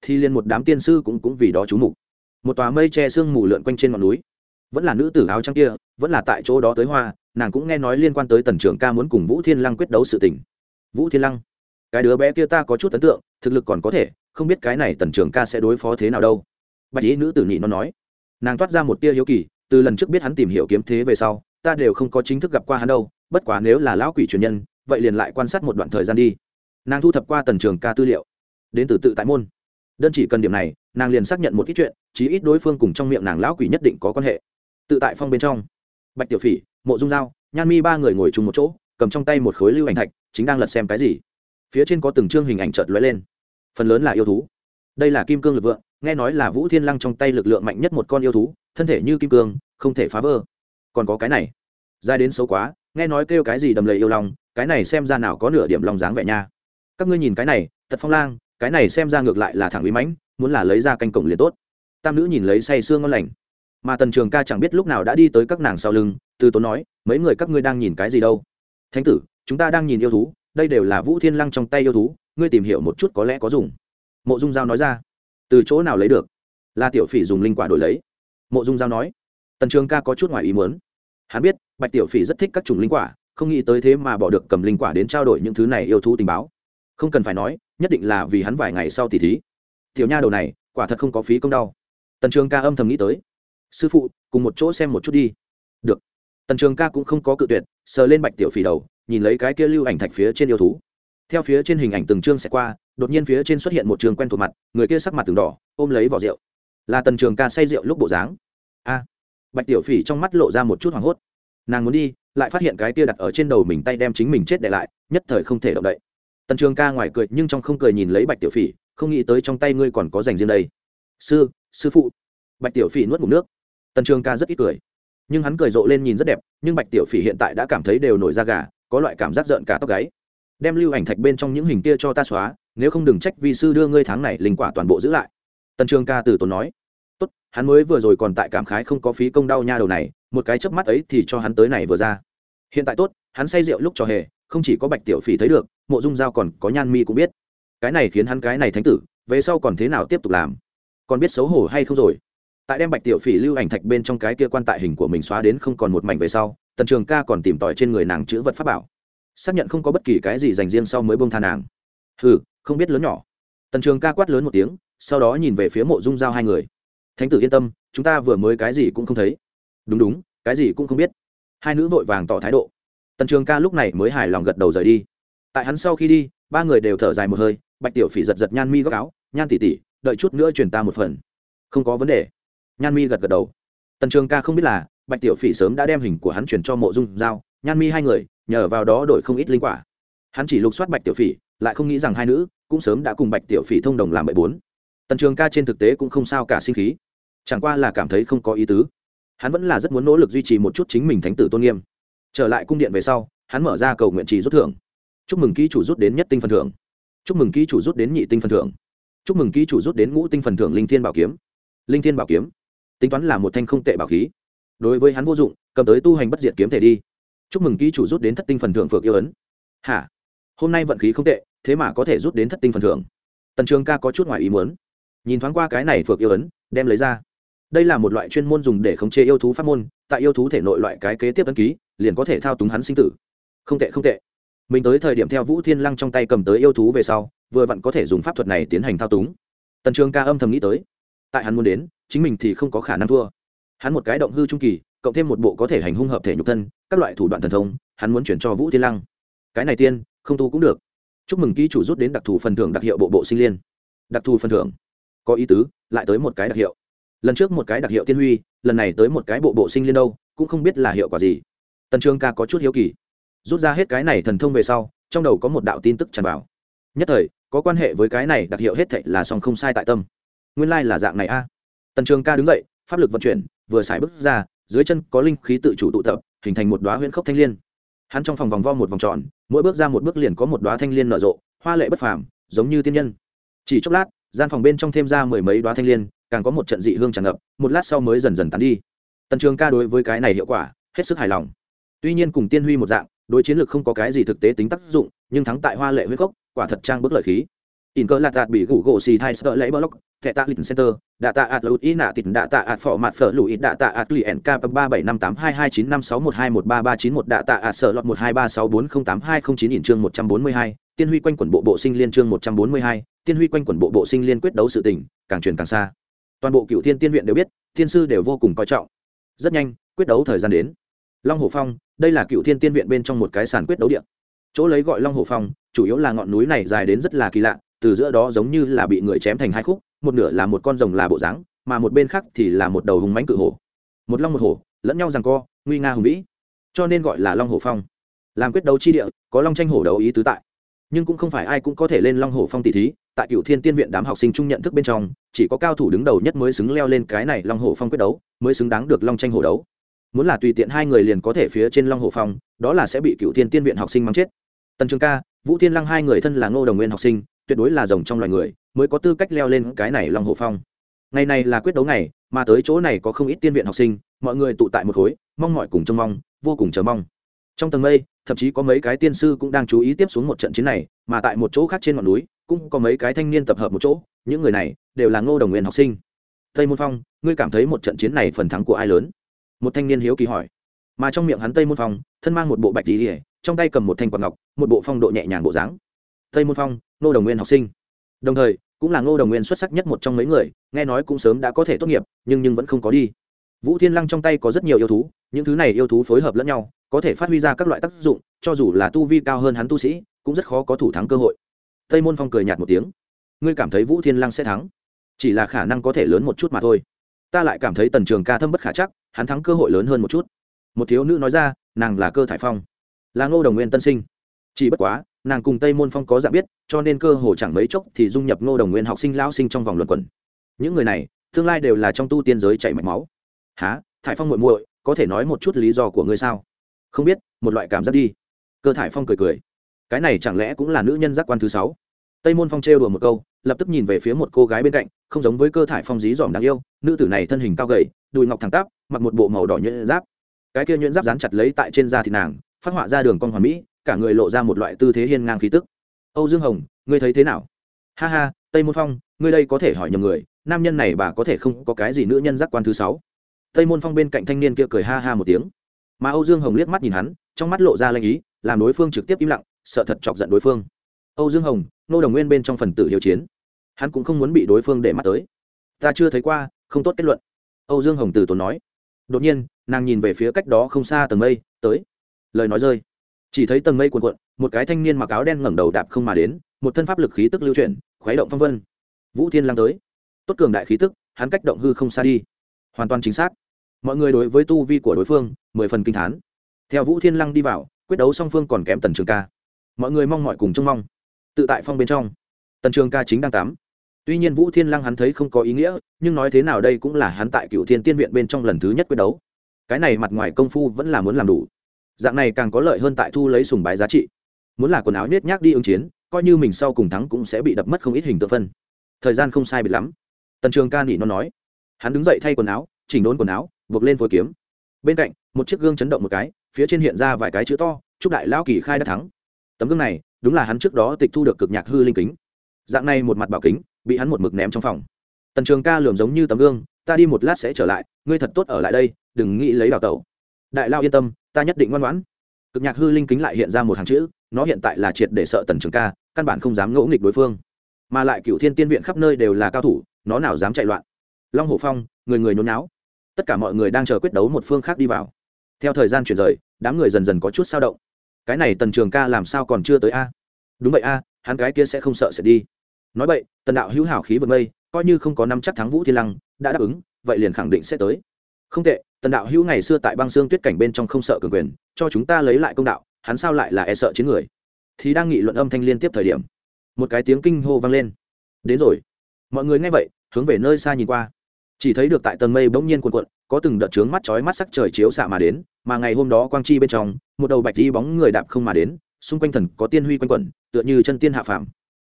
Thì liền một đám tiên sư cũng cũng vì đó chú mục. Một tòa mây che sương mù lượn quanh trên ngọn núi. Vẫn là nữ tử áo trắng kia, vẫn là tại chỗ đó tới hoa, nàng cũng nghe nói liên quan tới tần trưởng ca muốn cùng vũ thiên lăng quyết đấu sự tình. Vũ thiên lăng, cái đứa bé kia ta có chút ấn tượng, thực lực còn có thể, không biết cái này tần trưởng ca sẽ đối phó thế nào đâu. Bạch ý nữ tử nhị nó nói. Nàng toát ra một tia hiếu kỳ, từ lần trước biết hắn tìm hiểu kiếm thế về sau, ta đều không có chính thức gặp qua hắn đâu, bất quá nếu là lão quỷ truyền nhân, vậy liền lại quan sát một đoạn thời gian đi nàng thu thập qua tần trường ca tư liệu, đến từ tự tại môn. Đơn chỉ cần điểm này, nàng liền xác nhận một ít chuyện, chí ít đối phương cùng trong miệng nàng lão quỷ nhất định có quan hệ. Tự tại phong bên trong, bạch tiểu phỉ, mộ dung dao nhan mi ba người ngồi chung một chỗ, cầm trong tay một khối lưu ảnh thạch, chính đang lật xem cái gì. Phía trên có từng chương hình ảnh chợt lóe lên. Phần lớn là yêu thú. Đây là kim cương lực vượng, nghe nói là vũ thiên lăng trong tay lực lượng mạnh nhất một con yêu thú, thân thể như kim cương, không thể phá vỡ. Còn có cái này, dài đến xấu quá, nghe nói kêu cái gì đầm lầy yêu lòng cái này xem ra nào có nửa điểm lòng dáng vẻ nha các ngươi nhìn cái này tật phong lang, cái này xem ra ngược lại là thẳng uy mãnh, muốn là lấy ra canh cổng liền tốt. Tam nữ nhìn lấy say sương ngon lành. Mà tần trường ca chẳng biết lúc nào đã đi tới các nàng sau lưng, từ tốn nói, mấy người các ngươi đang nhìn cái gì đâu? Thánh tử, chúng ta đang nhìn yêu thú, đây đều là vũ thiên lăng trong tay yêu thú, ngươi tìm hiểu một chút có lẽ có dùng. Mộ dung giao nói ra. Từ chỗ nào lấy được? Là tiểu phỉ dùng linh quả đổi lấy. Mộ dung giao nói. Tần trường ca có chút ngoài ý muốn. Hắn biết, bạch tiểu phỉ rất thích các chủng linh quả, không nghĩ tới thế mà bỏ được cầm linh quả đến trao đổi những thứ này yêu thú tình báo không cần phải nói, nhất định là vì hắn vài ngày sau tỉ thí. Tiểu nha đầu này, quả thật không có phí công đau. Tần trường ca âm thầm nghĩ tới. Sư phụ, cùng một chỗ xem một chút đi. Được. Tần trường ca cũng không có cự tuyệt, sờ lên bạch tiểu phỉ đầu, nhìn lấy cái kia lưu ảnh thạch phía trên yêu thú. Theo phía trên hình ảnh từng chương sẽ qua, đột nhiên phía trên xuất hiện một trường quen thuộc mặt, người kia sắc mặt từng đỏ, ôm lấy vỏ rượu. Là tần trường ca say rượu lúc bộ dáng. A. Bạch tiểu phỉ trong mắt lộ ra một chút hoảng hốt. Nàng muốn đi, lại phát hiện cái kia đặt ở trên đầu mình tay đem chính mình chết để lại, nhất thời không thể động đậy tần trường ca ngoài cười nhưng trong không cười nhìn lấy bạch tiểu phỉ, không nghĩ tới trong tay ngươi còn có dành riêng đây. Sư sư phụ. Bạch tiểu phỉ nuốt ngụm nước. Tần trường ca rất ít cười. Nhưng hắn cười rộ lên nhìn rất đẹp, nhưng bạch tiểu phỉ hiện tại đã cảm thấy đều nổi da gà, có loại cảm giác rợn cả tóc gáy. Đem lưu ảnh thạch bên trong những hình kia cho ta xóa, nếu không đừng trách vì sư đưa ngươi tháng này linh quả toàn bộ giữ lại. Tần trường ca từ tốn nói. Tốt, hắn mới vừa rồi còn tại cảm khái không có phí công đau nha đầu này, một cái chớp mắt ấy thì cho hắn tới này vừa ra. Hiện tại tốt, hắn say rượu lúc trò hề không chỉ có bạch tiểu phỉ thấy được, mộ dung giao còn có nhan mi cũng biết. Cái này khiến hắn cái này thánh tử, về sau còn thế nào tiếp tục làm? Còn biết xấu hổ hay không rồi? Tại đem bạch tiểu phỉ lưu ảnh thạch bên trong cái kia quan tại hình của mình xóa đến không còn một mảnh về sau, tần trường ca còn tìm tòi trên người nàng chữ vật pháp bảo. Xác nhận không có bất kỳ cái gì dành riêng sau mới bông tha nàng. Hừ, không biết lớn nhỏ. Tần trường ca quát lớn một tiếng, sau đó nhìn về phía mộ dung giao hai người. Thánh tử yên tâm, chúng ta vừa mới cái gì cũng không thấy. Đúng đúng, cái gì cũng không biết. Hai nữ vội vàng tỏ thái độ tần trường ca lúc này mới hài lòng gật đầu rời đi. Tại hắn sau khi đi, ba người đều thở dài một hơi, bạch tiểu phỉ giật giật nhan mi góc áo, nhan tỉ tỉ đợi chút nữa truyền ta một phần. Không có vấn đề. Nhan mi gật gật đầu. Tần trường ca không biết là, bạch tiểu phỉ sớm đã đem hình của hắn chuyển cho mộ dung giao, nhan mi hai người, nhờ vào đó đổi không ít linh quả. Hắn chỉ lục soát bạch tiểu phỉ, lại không nghĩ rằng hai nữ cũng sớm đã cùng bạch tiểu phỉ thông đồng làm bậy bốn. Tần trường ca trên thực tế cũng không sao cả sinh khí. Chẳng qua là cảm thấy không có ý tứ. Hắn vẫn là rất muốn nỗ lực duy trì một chút chính mình thánh tử tôn nghiêm trở lại cung điện về sau, hắn mở ra cầu nguyện trì rút thưởng. Chúc mừng ký chủ rút đến nhất tinh phần thưởng. Chúc mừng ký chủ rút đến nhị tinh phần thưởng. Chúc mừng ký chủ rút đến ngũ tinh phần thưởng linh thiên bảo kiếm. Linh thiên bảo kiếm. Tính toán là một thanh không tệ bảo khí. Đối với hắn vô dụng, cầm tới tu hành bất diệt kiếm thể đi. Chúc mừng ký chủ rút đến thất tinh phần thưởng phược yêu ấn. Hả? Hôm nay vận khí không tệ, thế mà có thể rút đến thất tinh phần thưởng. Tần trường ca có chút ngoài ý muốn. Nhìn thoáng qua cái này phược yêu ấn, đem lấy ra. Đây là một loại chuyên môn dùng để khống chế yêu thú pháp môn, tại yêu thú thể nội loại cái kế tiếp ấn ký liền có thể thao túng hắn sinh tử. Không tệ không tệ. Mình tới thời điểm theo vũ thiên lăng trong tay cầm tới yêu thú về sau, vừa vặn có thể dùng pháp thuật này tiến hành thao túng. Tần trường ca âm thầm nghĩ tới. Tại hắn muốn đến, chính mình thì không có khả năng thua. Hắn một cái động hư trung kỳ, cộng thêm một bộ có thể hành hung hợp thể nhục thân, các loại thủ đoạn thần thông, hắn muốn chuyển cho vũ thiên lăng. Cái này tiên, không tu cũng được. Chúc mừng ký chủ rút đến đặc thù phần thưởng đặc hiệu bộ bộ sinh liên. Đặc thù phần thưởng. Có ý tứ, lại tới một cái đặc hiệu. Lần trước một cái đặc hiệu tiên huy, lần này tới một cái bộ bộ sinh liên đâu, cũng không biết là hiệu quả gì tần trường ca có chút hiếu kỳ. Rút ra hết cái này thần thông về sau, trong đầu có một đạo tin tức tràn vào. Nhất thời, có quan hệ với cái này đặc hiệu hết thệ là song không sai tại tâm. Nguyên lai、like、là dạng này a. Tần trường ca đứng dậy, pháp lực vận chuyển, vừa xài bước ra, dưới chân có linh khí tự chủ tụ tập, hình thành một đoá huyễn khốc thanh l i ê n hắn trong phòng vòng vo một vòng tròn, mỗi bước ra một bước liền có một đoá thanh l i ê n nở rộ, hoa lệ bất phàm, giống như tiên nhân. Chỉ chốc lát, gian phòng bên trong thêm ra mười mấy đoá thanh l i ê n càng có một trận dị hương tràn ngập, một lát sau mới dần dần tán đi. Tần trường ca đối với cái này hiệu quả, hết sức hài lòng tuy nhiên cùng tiên huy một dạng đối chiến lược không có cái gì thực tế tính tác dụng nhưng thắng tại hoa lệ huyết cốc, quả thật trang bức lợi khí. In cơ lạt đạt bị gủ gỗ xì thai sợ lấy block thẻ tạ lịch center đạ tạ ạt lụt ý nạ tịt đạ tạ ạt phỏ mặt phở lụi đạ tạ ạt lì ẻn ba bảy năm tám hai hai chín năm sáu một hai một ba ba chín một đạ tạ ạt sợ lọt một hai ba sáu bốn không tám hai không chín in chương một trăm bốn mươi hai tiên huy quanh quẩn bộ bộ sinh liên chương một trăm bốn mươi hai tiên huy quanh quẩn bộ bộ sinh liên quyết đấu sự tình càng truyền càng xa. Toàn bộ cựu thiên tiên viện đều biết thiên sư đều vô cùng coi trọng. Rất nhanh quyết đấu thời gian đến long hồ phong, đây là cựu thiên tiên viện bên trong một cái sàn quyết đấu điện chỗ lấy gọi long hồ phong, chủ yếu là ngọn núi này dài đến rất là kỳ lạ, từ giữa đó giống như là bị người chém thành hai khúc, một nửa là một con rồng là bộ dáng, mà một bên khác thì là một đầu hùng mánh cự hổ. Một long một hổ, lẫn nhau rằng co, nguy nga hùng vĩ. Cho nên gọi là long hổ phong. Làm quyết đấu chi địa, có long tranh hổ đấu ý tứ tại. Nhưng cũng không phải ai cũng có thể lên long hổ phong tỷ thí, tại cựu thiên tiên viện đám học sinh chung nhận thức bên trong, chỉ có cao thủ đứng đầu nhất mới xứng leo lên cái này long hổ phong quyết đấu, mới xứng đáng được long tranh hổ đấu muốn là tùy tiện hai người liền có thể phía trên long hồ phong, đó là sẽ bị cựu thiên tiên viện học sinh mắng chết. Tần trường ca, vũ thiên lăng hai người thân là ngô đồng nguyên học sinh, tuyệt đối là rồng trong loài người, mới có tư cách leo lên cái này long hồ phong. Ngày này là quyết đấu ngày, mà tới chỗ này có không ít tiên viện học sinh, mọi người tụ tại một khối, mong mọi cùng trông mong, vô cùng chờ mong. Trong tầng mây, thậm chí có mấy cái tiên sư cũng đang chú ý tiếp xuống một trận chiến này, mà tại một chỗ khác trên ngọn núi, cũng có mấy cái thanh niên tập hợp một chỗ, những người này đều là ngô đồng nguyên học sinh. Tây môn phong, ngươi cảm thấy một trận chiến này phần thắng của ai lớn? Một thanh niên hiếu kỳ hỏi. Mà trong miệng hắn tây môn phong, thân mang một bộ bạch tỉ ỉa trong tay cầm một thanh quạt ngọc, một bộ phong độ nhẹ nhàng bộ dáng. Tây môn phong nô đồng nguyên học sinh. Đồng thời, cũng là ngô đồng nguyên xuất sắc nhất một trong mấy người, nghe nói cũng sớm đã có thể tốt nghiệp, nhưng nhưng vẫn không có đi. Vũ thiên lăng trong tay có rất nhiều yêu thú, những thứ này yêu thú phối hợp lẫn nhau, có thể phát huy ra các loại tác dụng, cho dù là tu vi cao hơn hắn tu sĩ, cũng rất khó có thủ thắng cơ hội. Tây môn phong cười nhạt một tiếng. Ngươi cảm thấy vũ thiên lăng sẽ thắng? Chỉ là khả năng có thể lớn một chút mà thôi ta lại cảm thấy tần trường ca thâm bất khả chắc, hắn thắng cơ hội lớn hơn một chút. Một thiếu nữ nói ra, nàng là cơ thải phong, là ngô đồng nguyên tân sinh. Chỉ bất quá, nàng cùng tây môn phong có dạng biết, cho nên cơ hồ chẳng mấy chốc thì dung nhập ngô đồng nguyên học sinh lao sinh trong vòng luận quẩn. Những người này, tương lai đều là trong tu tiên giới chảy mạch máu. Há thải phong muội muội, có thể nói một chút lý do của ngươi sao? Không biết, một loại cảm giác đi. Cơ thải phong cười cười. Cái này chẳng lẽ cũng là nữ nhân giác quan thứ sáu? Tây môn phong trêu đùa một câu, lập tức nhìn về phía một cô gái bên cạnh, không giống với cơ thải phong dí dỏm đáng yêu, nữ tử này thân hình cao gầy, đùi ngọc thẳng tắp, mặc một bộ màu đỏ nhuyễn giáp. Cái kia nhuyễn giáp dán chặt lấy tại trên da thịt nàng, phát họa ra đường con hoàn mỹ, cả người lộ ra một loại tư thế hiên ngang khí tức. Âu dương hồng, ngươi thấy thế nào? Ha ha, tây môn phong, ngươi đây có thể hỏi nhầm người, nam nhân này bà có thể không có cái gì nữ nhân giác quan thứ sáu. Tây môn phong bên cạnh thanh niên kia cười ha ha một tiếng. Mà âu dương hồng liếc mắt nhìn hắn, trong mắt lộ ra lanh ý, làm đối phương trực tiếp im lặng, sợ thật chọc giận đối phương âu dương hồng, nô đồng nguyên bên trong phần tử hiếu chiến. Hắn cũng không muốn bị đối phương để mắt tới. Ta chưa thấy qua, không tốt kết luận. Âu dương hồng từ tốn nói. Đột nhiên, nàng nhìn về phía cách đó không xa tầng mây, tới. Lời nói rơi. Chỉ thấy tầng mây cuồn cuộn, một cái thanh niên mặc áo đen ngẩng đầu đạp không mà đến, một thân pháp lực khí tức lưu chuyển, khuấy động phong vân. Vũ thiên lang tới. Tốt cường đại khí tức, hắn cách động hư không xa đi. Hoàn toàn chính xác. Mọi người đối với tu vi của đối phương, mười phần kinh thán. Theo vũ thiên lăng đi vào, quyết đấu song phương còn kém tần trường ca. Mọi người mong mọi cùng trông mong tự tại phong bên trong. Tần trường ca chính đang tắm. Tuy nhiên vũ thiên lăng hắn thấy không có ý nghĩa, nhưng nói thế nào đây cũng là hắn tại cựu thiên tiên viện bên trong lần thứ nhất quyết đấu. Cái này mặt ngoài công phu vẫn là muốn làm đủ. Dạng này càng có lợi hơn tại thu lấy sùng bái giá trị. Muốn là quần áo nhét nhác đi ứng chiến, coi như mình sau cùng thắng cũng sẽ bị đập mất không ít hình tượng phân. Thời gian không sai biệt lắm. Tần trường ca nỉ nó nói. Hắn đứng dậy thay quần áo, chỉnh đốn quần áo, buộc lên phối kiếm. Bên cạnh, một chiếc gương chấn động một cái, phía trên hiện ra vài cái chữ to, chúc đại lão kỳ khai đã thắng tấm gương này, đúng là hắn trước đó tịch thu được cực nhạc hư linh kính. Dạng này một mặt bảo kính, bị hắn một mực ném trong phòng. Tần trường ca lườm giống như tấm gương, ta đi một lát sẽ trở lại, ngươi thật tốt ở lại đây, đừng nghĩ lấy đào tẩu. Đại lao yên tâm, ta nhất định ngoan ngoãn. Cực nhạc hư linh kính lại hiện ra một hàng chữ, nó hiện tại là triệt để sợ tần trường ca, căn bản không dám ngỗ nghịch đối phương. Mà lại cựu thiên tiên viện khắp nơi đều là cao thủ, nó nào dám chạy loạn. Long hồ phong, người người nhốn náo tất cả mọi người đang chờ quyết đấu một phương khác đi vào. Theo thời gian chuyển rời, đám người dần dần có chút sao động cái này tần trường ca làm sao còn chưa tới a? Đúng vậy a, hắn gái kia sẽ không sợ sẽ đi. Nói vậy, tần đạo hữu hảo khí vượt mây, coi như không có năm chắc thắng vũ thiên lăng, đã đáp ứng, vậy liền khẳng định sẽ tới. Không tệ, tần đạo hữu ngày xưa tại băng xương tuyết cảnh bên trong không sợ cường quyền, cho chúng ta lấy lại công đạo, hắn sao lại là e sợ chiến người? Thì đang nghị luận âm thanh liên tiếp thời điểm, một cái tiếng kinh hô vang lên. Đến rồi. Mọi người nghe vậy, hướng về nơi xa nhìn qua. Chỉ thấy được tại tầng mây bỗng nhiên cuộn cuộn, có từng đợt trướng mắt chói mắt sắc trời chiếu xạ mà đến mà ngày hôm đó quang chi bên trong, một đầu bạch đi bóng người đạp không mà đến, xung quanh thần có tiên huy quanh quẩn, tựa như chân tiên hạ phàm.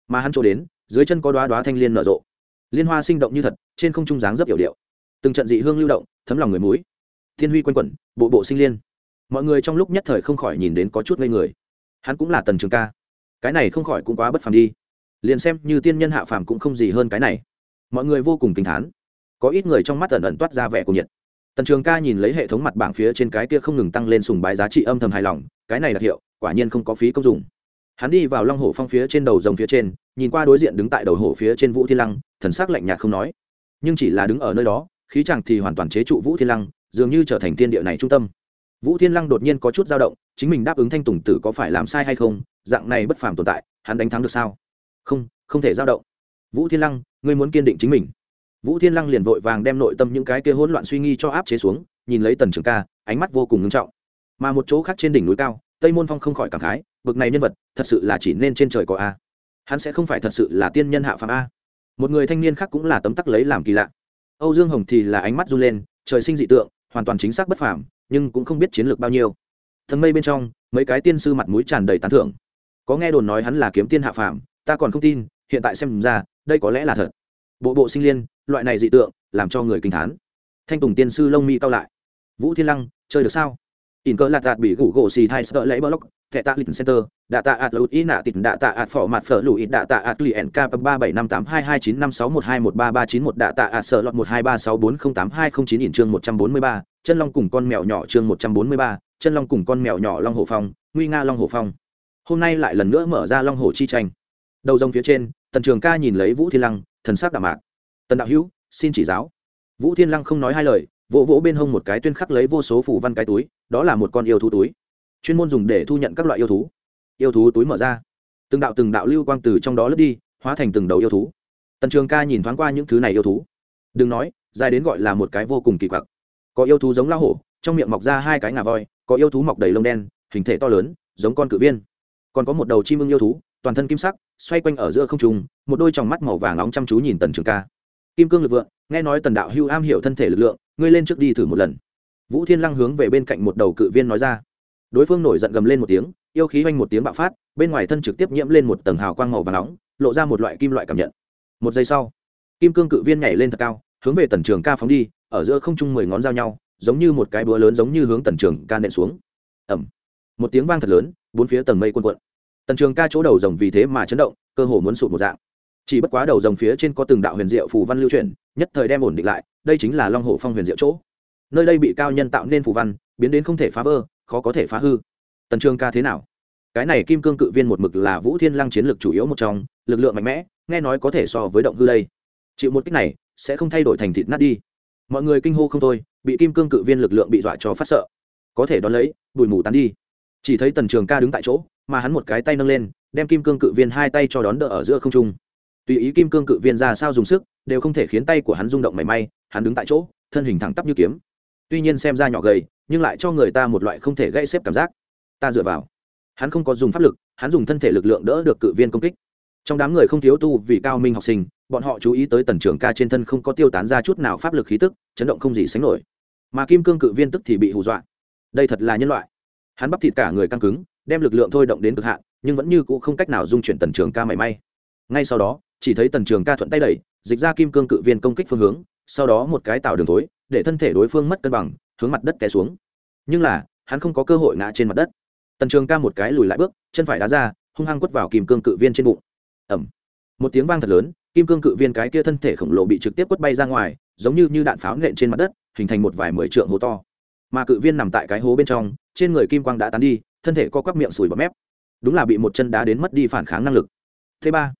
Mà hắn chỗ đến, dưới chân có đoá đoá thanh liên nở rộ. Liên hoa sinh động như thật, trên không trung dáng rất hiểu điệu. Từng trận dị hương lưu động, thấm lòng người mũi. Thiên huy quanh quẩn, bộ bộ sinh liên. Mọi người trong lúc nhất thời không khỏi nhìn đến có chút ngây người. Hắn cũng là tần trường ca. Cái này không khỏi cũng quá bất phàm đi. Liền xem như tiên nhân hạ phàm cũng không gì hơn cái này. Mọi người vô cùng kinh thán. Có ít người trong mắt ẩn ẩn toát ra vẻ của nhiệt tần trường ca nhìn lấy hệ thống mặt bảng phía trên cái kia không ngừng tăng lên sùng bái giá trị âm thầm hài lòng, cái này đặc hiệu, quả nhiên không có phí công dùng hắn đi vào long hổ phong phía trên đầu rồng phía trên, nhìn qua đối diện đứng tại đầu hổ phía trên vũ thiên lăng, thần s ắ c lạnh nhạt không nói. Nhưng chỉ là đứng ở nơi đó, khí chàng thì hoàn toàn chế trụ vũ thiên lăng, dường như trở thành thiên địa này trung tâm. Vũ thiên lăng đột nhiên có chút dao động, chính mình đáp ứng thanh tùng tử có phải làm sai hay không, dạng này bất phàm tồn tại, hắn đánh thắng được sao? Không không thể dao động. Vũ thiên lăng, ngươi muốn kiên định chính mình vũ thiên lăng liền vội vàng đem nội tâm những cái kia hỗn loạn suy nghi cho áp chế xuống, nhìn lấy tần trường ca, ánh mắt vô cùng ngưng trọng. Mà một chỗ khác trên đỉnh núi cao, tây môn phong không khỏi cảm khái, bực này nhân vật, thật sự là chỉ nên trên trời có a. Hắn sẽ không phải thật sự là tiên nhân hạ phàm a. Một người thanh niên khác cũng là tấm tắc lấy làm kỳ lạ. Âu dương hồng thì là ánh mắt run lên, trời sinh dị tượng, hoàn toàn chính xác bất phàm, nhưng cũng không biết chiến lược bao nhiêu. Thần mây bên trong, mấy cái tiên sư mặt mũi tràn đầy tán thưởng. Có nghe đồn nói hắn là kiếm tiên hạ phàm, ta còn không tin, hiện tại xem ra, đây có lẽ là thật. Bộ bộ sinh liên loại này dị tượng làm cho người kinh thán. Thanh tùng tiên sư lông mi cao lại. Vũ thiên lăng, chơi được sao? In cơ lạt đạt bị gủ gỗ xì thai sợ lấy block, thẻ tạ lịch center, đạ tạ ạt lụt ý nạ tịt, đạ tạ ạt phỏ mặt phở lụi, đạ tạ ạt lì k ba bảy năm tám hai hai chín năm sáu một hai một ba ba chín một, đạ tạ ạt sợ lọt một hai ba sáu bốn không tám hai không chín in chương một trăm bốn mươi ba, chân long cùng con mèo nhỏ chương một trăm bốn mươi ba, chân long cùng con mèo nhỏ long hồ phong, nguy nga long hồ phong. Hôm nay lại lần nữa mở ra long hồ chi tranh. Đầu rồng phía trên, tần trường ca nhìn lấy vũ thiên lăng, thần sắc đạm mạc tần đạo hữu, xin chỉ giáo. Vũ thiên lăng không nói hai lời, vỗ vỗ bên hông một cái tuyên khắc lấy vô số phủ văn cái túi, đó là một con yêu thú túi. Chuyên môn dùng để thu nhận các loại yêu thú. Yêu thú túi mở ra. Từng đạo từng đạo lưu quang từ trong đó lướt đi, hóa thành từng đầu yêu thú. Tần trường ca nhìn thoáng qua những thứ này yêu thú. Đừng nói, dài đến gọi là một cái vô cùng kỳ quặc. Có yêu thú giống la hổ, trong miệng mọc ra hai cái ngà voi, có yêu thú mọc đầy lông đen, hình thể to lớn, giống con cự viên. Còn có một đầu chim ưng yêu thú, toàn thân kim sắc, xoay quanh ở giữa không trung, một đôi tròng mắt màu vàng nóng chăm chú nhìn tần trường ca kim cương lực vượng, nghe nói tần đạo hưu am hiểu thân thể lực lượng, ngươi lên trước đi thử một lần. Vũ thiên lăng hướng về bên cạnh một đầu cự viên nói ra. Đối phương nổi giận gầm lên một tiếng, yêu khí oanh một tiếng bạo phát, bên ngoài thân trực tiếp nhiễm lên một tầng hào quang màu và nóng, lộ ra một loại kim loại cảm nhận. Một giây sau, kim cương cự viên nhảy lên thật cao, hướng về tần trường ca phóng đi, ở giữa không trung mười ngón giao nhau, giống như một cái búa lớn giống như hướng tần trường ca nện xuống. Ẩm một tiếng vang thật lớn, bốn phía tầng mây quân quận tần trường ca chỗ đầu rồng vì thế mà chấn động, cơ hồ muốn sụt một dạng chỉ bất quá đầu dòng phía trên có từng đạo huyền diệu phù văn lưu chuyển, nhất thời đem ổn định lại, đây chính là long hồ phong huyền diệu chỗ. Nơi đây bị cao nhân tạo nên phù văn, biến đến không thể phá vỡ, khó có thể phá hư. Tần trường ca thế nào? Cái này kim cương cự viên một mực là vũ thiên lăng chiến lược chủ yếu một trong, lực lượng mạnh mẽ, nghe nói có thể so với động hư đây. Chịu một cách này, sẽ không thay đổi thành thịt nát đi. Mọi người kinh hô không thôi, bị kim cương cự viên lực lượng bị dọa cho phát sợ. Có thể đón lấy, bụi mù tán đi. Chỉ thấy tần trường ca đứng tại chỗ, mà hắn một cái tay nâng lên, đem kim cương cự viên hai tay cho đón đỡ ở giữa không trung tùy ý kim cương cự viên ra sao dùng sức, đều không thể khiến tay của hắn rung động mảy may, hắn đứng tại chỗ, thân hình thẳng tắp như kiếm. Tuy nhiên xem ra nhỏ gầy, nhưng lại cho người ta một loại không thể gây xếp cảm giác. Ta dựa vào. Hắn không có dùng pháp lực, hắn dùng thân thể lực lượng đỡ được cự viên công kích. Trong đám người không thiếu tu vì cao minh học sinh, bọn họ chú ý tới tần trưởng ca trên thân không có tiêu tán ra chút nào pháp lực khí tức, chấn động không gì sánh nổi. Mà kim cương cự viên tức thì bị hù dọa. Đây thật là nhân loại. Hắn bắp thịt cả người căng cứng, đem lực lượng thôi động đến cực hạn, nhưng vẫn như c ũ không cách nào dung chuyển tần trường ca mảy may. Ngay sau đó chỉ thấy tần trường ca thuận tay đẩy, dịch ra kim cương cự viên công kích phương hướng, sau đó một cái tạo đường tối để thân thể đối phương mất cân bằng, hướng mặt đất té xuống. Nhưng là, hắn không có cơ hội ngã trên mặt đất. Tần trường ca một cái lùi lại bước, chân phải đá ra, hung hăng quất vào kim cương cự viên trên bụng. Ẩm một tiếng vang thật lớn, kim cương cự viên cái kia thân thể khổng lồ bị trực tiếp quất bay ra ngoài, giống như như đạn pháo nện trên mặt đất, hình thành một vài mười trượng hố to. Mà cự viên nằm tại cái hố bên trong, trên người kim quang đã tán đi, thân thể co quắp miệng sùi bọt mép. Đúng là bị một chân đá đến mất đi phản kháng năng lực. Thứ ba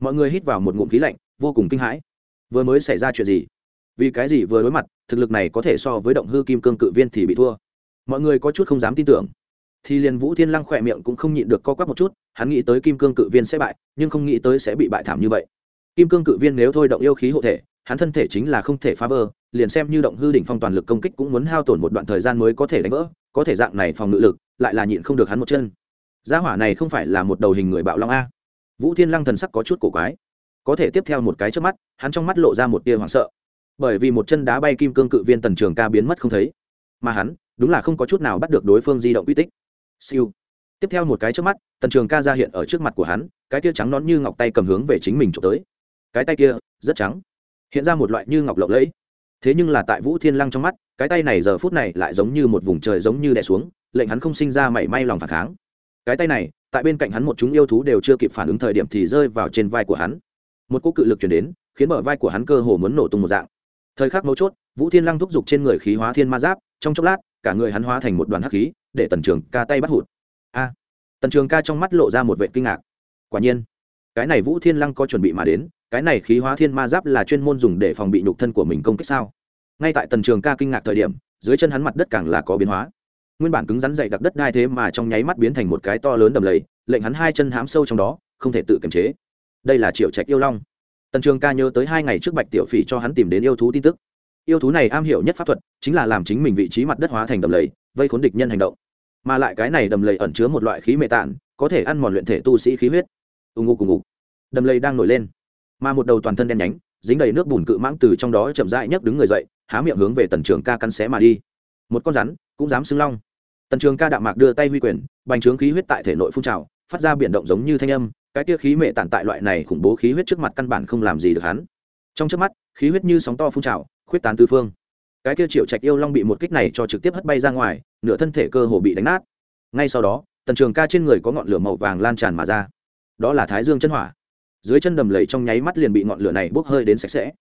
mọi người hít vào một ngụm khí lạnh, vô cùng kinh hãi. Vừa mới xảy ra chuyện gì? Vì cái gì vừa đối mặt, thực lực này có thể so với động hư kim cương cự viên thì bị thua. Mọi người có chút không dám tin tưởng. Thì liền vũ thiên lăng khỏe miệng cũng không nhịn được co quắp một chút, hắn nghĩ tới kim cương cự viên sẽ bại, nhưng không nghĩ tới sẽ bị bại thảm như vậy. Kim cương cự viên nếu thôi động yêu khí hộ thể, hắn thân thể chính là không thể phá vỡ, liền xem như động hư đỉnh phong toàn lực công kích cũng muốn hao tổn một đoạn thời gian mới có thể đánh vỡ, có thể dạng này phòng ngự lực, lại là nhịn không được hắn một chân. Gia hỏa này không phải là một đầu hình người bạo long a vũ thiên lăng thần sắc có chút cổ quái. Có thể tiếp theo một cái trước mắt, hắn trong mắt lộ ra một tia hoảng sợ. Bởi vì một chân đá bay kim cương cự viên tần trường ca biến mất không thấy. Mà hắn, đúng là không có chút nào bắt được đối phương di động uy tích. Siêu. Tiếp theo một cái trước mắt, tần trường ca ra hiện ở trước mặt của hắn, cái tia trắng nón như ngọc tay cầm hướng về chính mình trộm tới. Cái tay kia, rất trắng. Hiện ra một loại như ngọc lộng lẫy. Thế nhưng là tại vũ thiên lăng trong mắt, cái tay này giờ phút này lại giống như một vùng trời giống như đè xuống, lệnh hắn không sinh ra mảy may lòng phản kháng. Cái tay này tại bên cạnh hắn một chúng yêu thú đều chưa kịp phản ứng thời điểm thì rơi vào trên vai của hắn. Một cỗ cự lực chuyển đến, khiến bờ vai của hắn cơ hồ muốn nổ tung một dạng. Thời khắc mấu chốt, vũ thiên lăng thúc giục trên người khí hóa thiên ma giáp, trong chốc lát, cả người hắn hóa thành một đoàn hắc khí, để tần trường ca tay bắt hụt. A! Tần trường ca trong mắt lộ ra một vệ kinh ngạc. Quả nhiên, cái này vũ thiên lăng có chuẩn bị mà đến, cái này khí hóa thiên ma giáp là chuyên môn dùng để phòng bị nhục thân của mình công kích sao? Ngay tại tần trường ca kinh ngạc thời điểm, dưới chân hắn mặt đất càng là có biến hóa nguyên bản cứng rắn dày đặc đất đai thế mà trong nháy mắt biến thành một cái to lớn đầm lầy, lệnh hắn hai chân hám sâu trong đó, không thể tự kiềm chế. Đây là triệu trạch yêu long. Tần trường ca nhớ tới hai ngày trước bạch tiểu phỉ cho hắn tìm đến yêu thú tin tức. Yêu thú này am hiểu nhất pháp thuật, chính là làm chính mình vị trí mặt đất hóa thành đầm lầy, vây khốn địch nhân hành động. Mà lại cái này đầm lầy ẩn chứa một loại khí mệ tản có thể ăn mòn luyện thể tu sĩ khí huyết. Ù ngụ cùng ngụ đầm lầy đang nổi lên. Mà một đầu toàn thân đen nhánh, dính đầy nước bùn cự mãng từ trong đó chậm rãi nhấc đứng người dậy, há miệng hướng về tần trường ca cắn xé mà đi. Một con rắn cũng dám xưng long. Tần trường ca đạm mạc đưa tay huy quyền, bành trướng khí huyết tại thể nội phun trào, phát ra biển động giống như thanh âm, cái tia khí mệ tản tại loại này khủng bố khí huyết trước mặt căn bản không làm gì được hắn. Trong trước mắt, khí huyết như sóng to phun trào, khuyết tán tư phương. Cái kia triệu trạch yêu long bị một kích này cho trực tiếp hất bay ra ngoài, nửa thân thể cơ hồ bị đánh nát. Ngay sau đó, tần trường ca trên người có ngọn lửa màu vàng lan tràn mà ra. Đó là thái dương chân hỏa. Dưới chân đầm lầy trong nháy mắt liền bị ngọn lửa này bốc hơi đến sạch sẽ.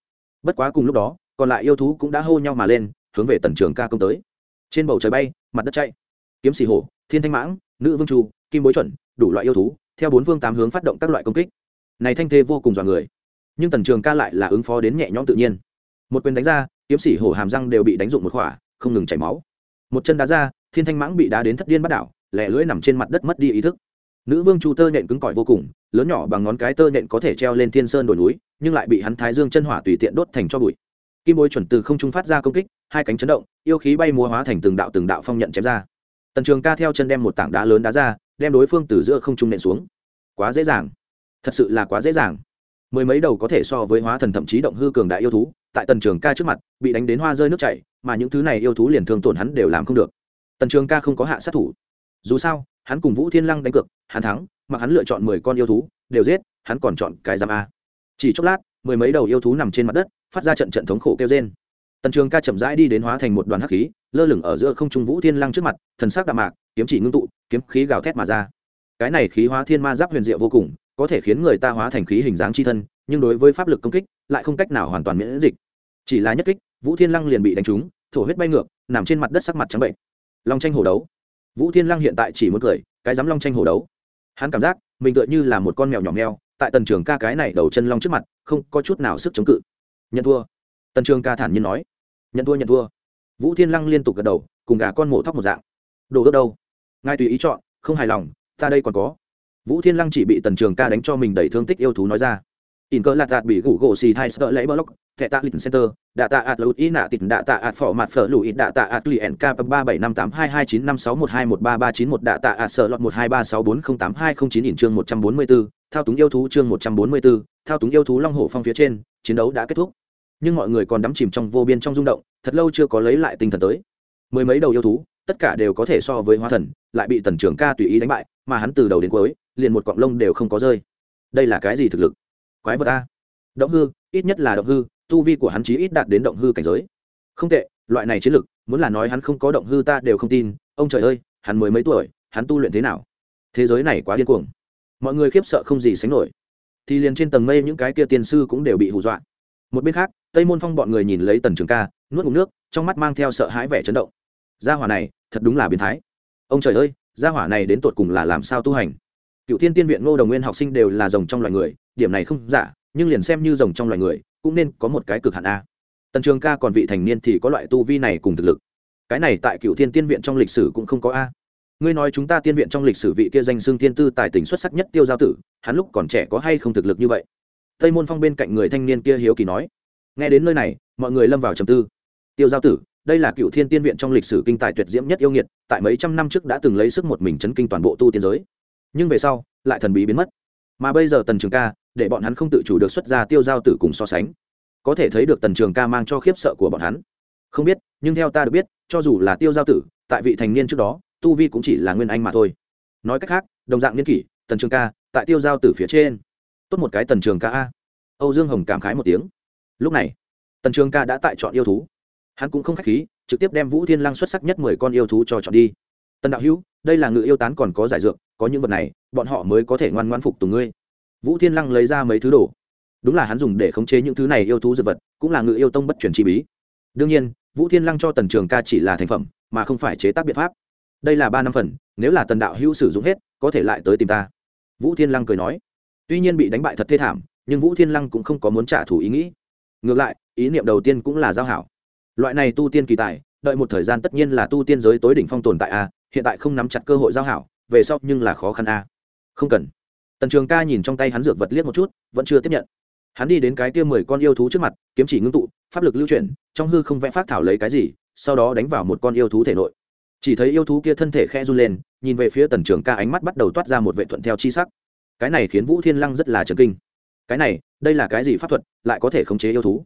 Bất quá cùng lúc đó, còn lại yêu thú cũng đã hô nhau mà lên, hướng về tần trường ca công tới trên bầu trời bay, mặt đất chạy. Kiếm xì hổ, thiên thanh mãng, nữ vương chu, kim bối chuẩn, đủ loại yêu thú, theo bốn phương tám hướng phát động các loại công kích. Này thanh thê vô cùng dọa người. Nhưng tần trường ca lại là ứng phó đến nhẹ nhõm tự nhiên. Một quyền đánh ra, kiếm sĩ hổ hàm răng đều bị đánh dụng một khỏa, không ngừng chảy máu. Một chân đá ra, thiên thanh mãng bị đá đến thất điên bắt đảo, lẻ lưỡi nằm trên mặt đất mất đi ý thức. Nữ vương chu tơ nện cứng cỏi vô cùng, lớn nhỏ bằng ngón cái tơ nện có thể treo lên thiên sơn đồi núi, nhưng lại bị hắn thái dương chân hỏa tùy tiện đốt thành cho bụi kim bối chuẩn từ không trung phát ra công kích, hai cánh chấn động, yêu khí bay múa hóa thành từng đạo từng đạo phong nhận chém ra. Tần trường ca theo chân đem một tảng đá lớn đá ra, đem đối phương từ giữa không trung nện xuống. Quá dễ dàng. Thật sự là quá dễ dàng. Mười mấy đầu có thể so với hóa thần thậm chí động hư cường đại yêu thú, tại tần trường ca trước mặt, bị đánh đến hoa rơi nước chảy, mà những thứ này yêu thú liền thường tổn hắn đều làm không được. Tần trường ca không có hạ sát thủ. Dù sao, hắn cùng vũ thiên lăng đánh cược, hắn thắng mặc hắn lựa chọn mười con yêu thú, đều giết, hắn còn chọn cái giam a. Chỉ chốc lát mười mấy đầu yêu thú nằm trên mặt đất, phát ra trận trận thống khổ kêu trên tần trường ca chậm rãi đi đến hóa thành một đoàn hắc khí, lơ lửng ở giữa không trung vũ thiên lăng trước mặt, thần sắc đạm mạc, kiếm chỉ ngưng tụ, kiếm khí gào thét mà ra. Cái này khí hóa thiên ma giáp huyền diệu vô cùng, có thể khiến người ta hóa thành khí hình dáng c h i thân, nhưng đối với pháp lực công kích, lại không cách nào hoàn toàn miễn dịch. Chỉ là nhất kích, vũ thiên lăng liền bị đánh trúng, thổ huyết bay ngược, nằm trên mặt đất sắc mặt trắng bệnh. Long tranh hổ đấu. Vũ thiên lăng hiện tại chỉ muốn cười, cái dám long tranh hổ đấu. Hắn cảm giác, mình tựa như là một con mèo nhỏ mèo tại tần trường ca cái này đầu chân long trước mặt, không có chút nào sức chống cự. Nhận thua. Tần trường ca thản nhiên nói. Nhận thua nhận thua. Vũ thiên lăng liên tục gật đầu, cùng gà con mổ thóc một dạng. Đồ ước đâu? Ngài tùy ý chọn, không hài lòng, ta đây còn có. Vũ thiên lăng chỉ bị tần trường ca đánh cho mình đầy thương tích yêu thú nói ra. In cơ lạt đạt bị gủ gỗ xì thai sợ lấy block thẻ tạ lịch center, đạ tạ ạt lụt ý nạ tịt, đạ tạ ạt phỏ mặt phở lụi, đạ tạ ạt lụy ẻn k ba bảy năm tám hai hai chín năm sáu một hai một ba ba chín một, đạ tạ ạt sợ lọt một hai ba sáu bốn không tám hai không chín ỉn chương một trăm bốn mươi bốn thao túng yêu thú chương một trăm bốn mươi bốn thao túng yêu thú long hổ phong phía trên, chiến đấu đã kết thúc. Nhưng mọi người còn đắm chìm trong vô biên trong rung động, thật lâu chưa có lấy lại tinh thần tới. Mười mấy đầu yêu thú, tất cả đều có thể so với hóa thần, lại bị tần trưởng ca tùy ý đánh bại, mà hắn từ đầu đến cuối, liền một cọng lông đều không có rơi. Đây là cái gì thực lực? Quái vật a động hư, ít nhất là động hư tu vi của hắn chí ít đạt đến động hư cảnh giới. Không tệ, loại này chiến lực, muốn là nói hắn không có động hư ta đều không tin. Ông trời ơi, hắn mới mấy tuổi, hắn tu luyện thế nào? Thế giới này quá điên cuồng. Mọi người khiếp sợ không gì sánh nổi. Thì liền trên tầng mây những cái kia tiên sư cũng đều bị hù dọa. Một bên khác, tây môn phong bọn người nhìn lấy tần trường ca, nuốt ngụm nước, trong mắt mang theo sợ hãi vẻ chấn động. Gia hỏa này, thật đúng là biến thái. Ông trời ơi, gia hỏa này đến tột cùng là làm sao tu hành? Cựu thiên tiên viện ngô đồng nguyên học sinh đều là rồng trong loài người, điểm này không giả, nhưng liền xem như rồng trong loài người cũng nên có một cái cực hạn a. Tần trường ca còn vị thành niên thì có loại tu vi này cùng thực lực. Cái này tại cựu thiên tiên viện trong lịch sử cũng không có a. Ngươi nói chúng ta tiên viện trong lịch sử vị kia danh xưng thiên tư tài tình xuất sắc nhất tiêu giao tử, hắn lúc còn trẻ có hay không thực lực như vậy? Tây môn phong bên cạnh người thanh niên kia hiếu kỳ nói. Nghe đến nơi này, mọi người lâm vào trầm tư. Tiêu giao tử, đây là cựu thiên tiên viện trong lịch sử kinh tài tuyệt diễm nhất yêu nghiệt, tại mấy trăm năm trước đã từng lấy sức một mình chấn kinh toàn bộ tu tiên giới. Nhưng về sau, lại thần bí biến mất. Mà bây giờ tần trường ca để bọn hắn không tự chủ được xuất ra tiêu giao tử cùng so sánh. Có thể thấy được tần trường ca mang cho khiếp sợ của bọn hắn. Không biết, nhưng theo ta được biết, cho dù là tiêu giao tử, tại vị thành niên trước đó, tu vi cũng chỉ là nguyên anh mà thôi. Nói cách khác, đồng dạng niên kỷ, tần trường ca, tại tiêu giao tử phía trên. Tốt một cái tần trường ca a. Âu dương hồng cảm khái một tiếng. Lúc này, tần trường ca đã tại chọn yêu thú. Hắn cũng không k h á c h khí, trực tiếp đem vũ thiên lăng xuất sắc nhất mười con yêu thú cho chọn đi. Tần đạo hữu, đây là ngự yêu tán còn có giải dược, có những vật này, bọn họ mới có thể ngoan ngoan phục tùng ngươi vũ thiên lăng lấy ra mấy thứ đồ. Đúng là hắn dùng để khống chế những thứ này yêu thú dược vật, cũng là ngự yêu tông bất chuyển chi bí. Đương nhiên, vũ thiên lăng cho tần trường ca chỉ là thành phẩm, mà không phải chế tác biện pháp. Đây là ba năm phần, nếu là tần đạo hữu sử dụng hết, có thể lại tới tìm ta. Vũ thiên lăng cười nói. Tuy nhiên bị đánh bại thật thê thảm, nhưng vũ thiên lăng cũng không có muốn trả thù ý nghĩ. Ngược lại, ý niệm đầu tiên cũng là giao hảo. Loại này tu tiên kỳ tài, đợi một thời gian tất nhiên là tu tiên giới tối đỉnh phong tồn tại a, hiện tại không nắm chặt cơ hội giao hảo, về sau nhưng là khó khăn a. Không cần tần trường ca nhìn trong tay hắn dược vật liếc một chút, vẫn chưa tiếp nhận. Hắn đi đến cái kia mười con yêu thú trước mặt, kiếm chỉ ngưng tụ, pháp lực lưu chuyển, trong hư không vẽ phát thảo lấy cái gì, sau đó đánh vào một con yêu thú thể nội. Chỉ thấy yêu thú kia thân thể khe run lên, nhìn về phía tần trường ca ánh mắt bắt đầu toát ra một vệ thuận theo chi sắc. Cái này khiến vũ thiên lăng rất là trần kinh. Cái này, đây là cái gì pháp thuật, lại có thể khống chế yêu thú?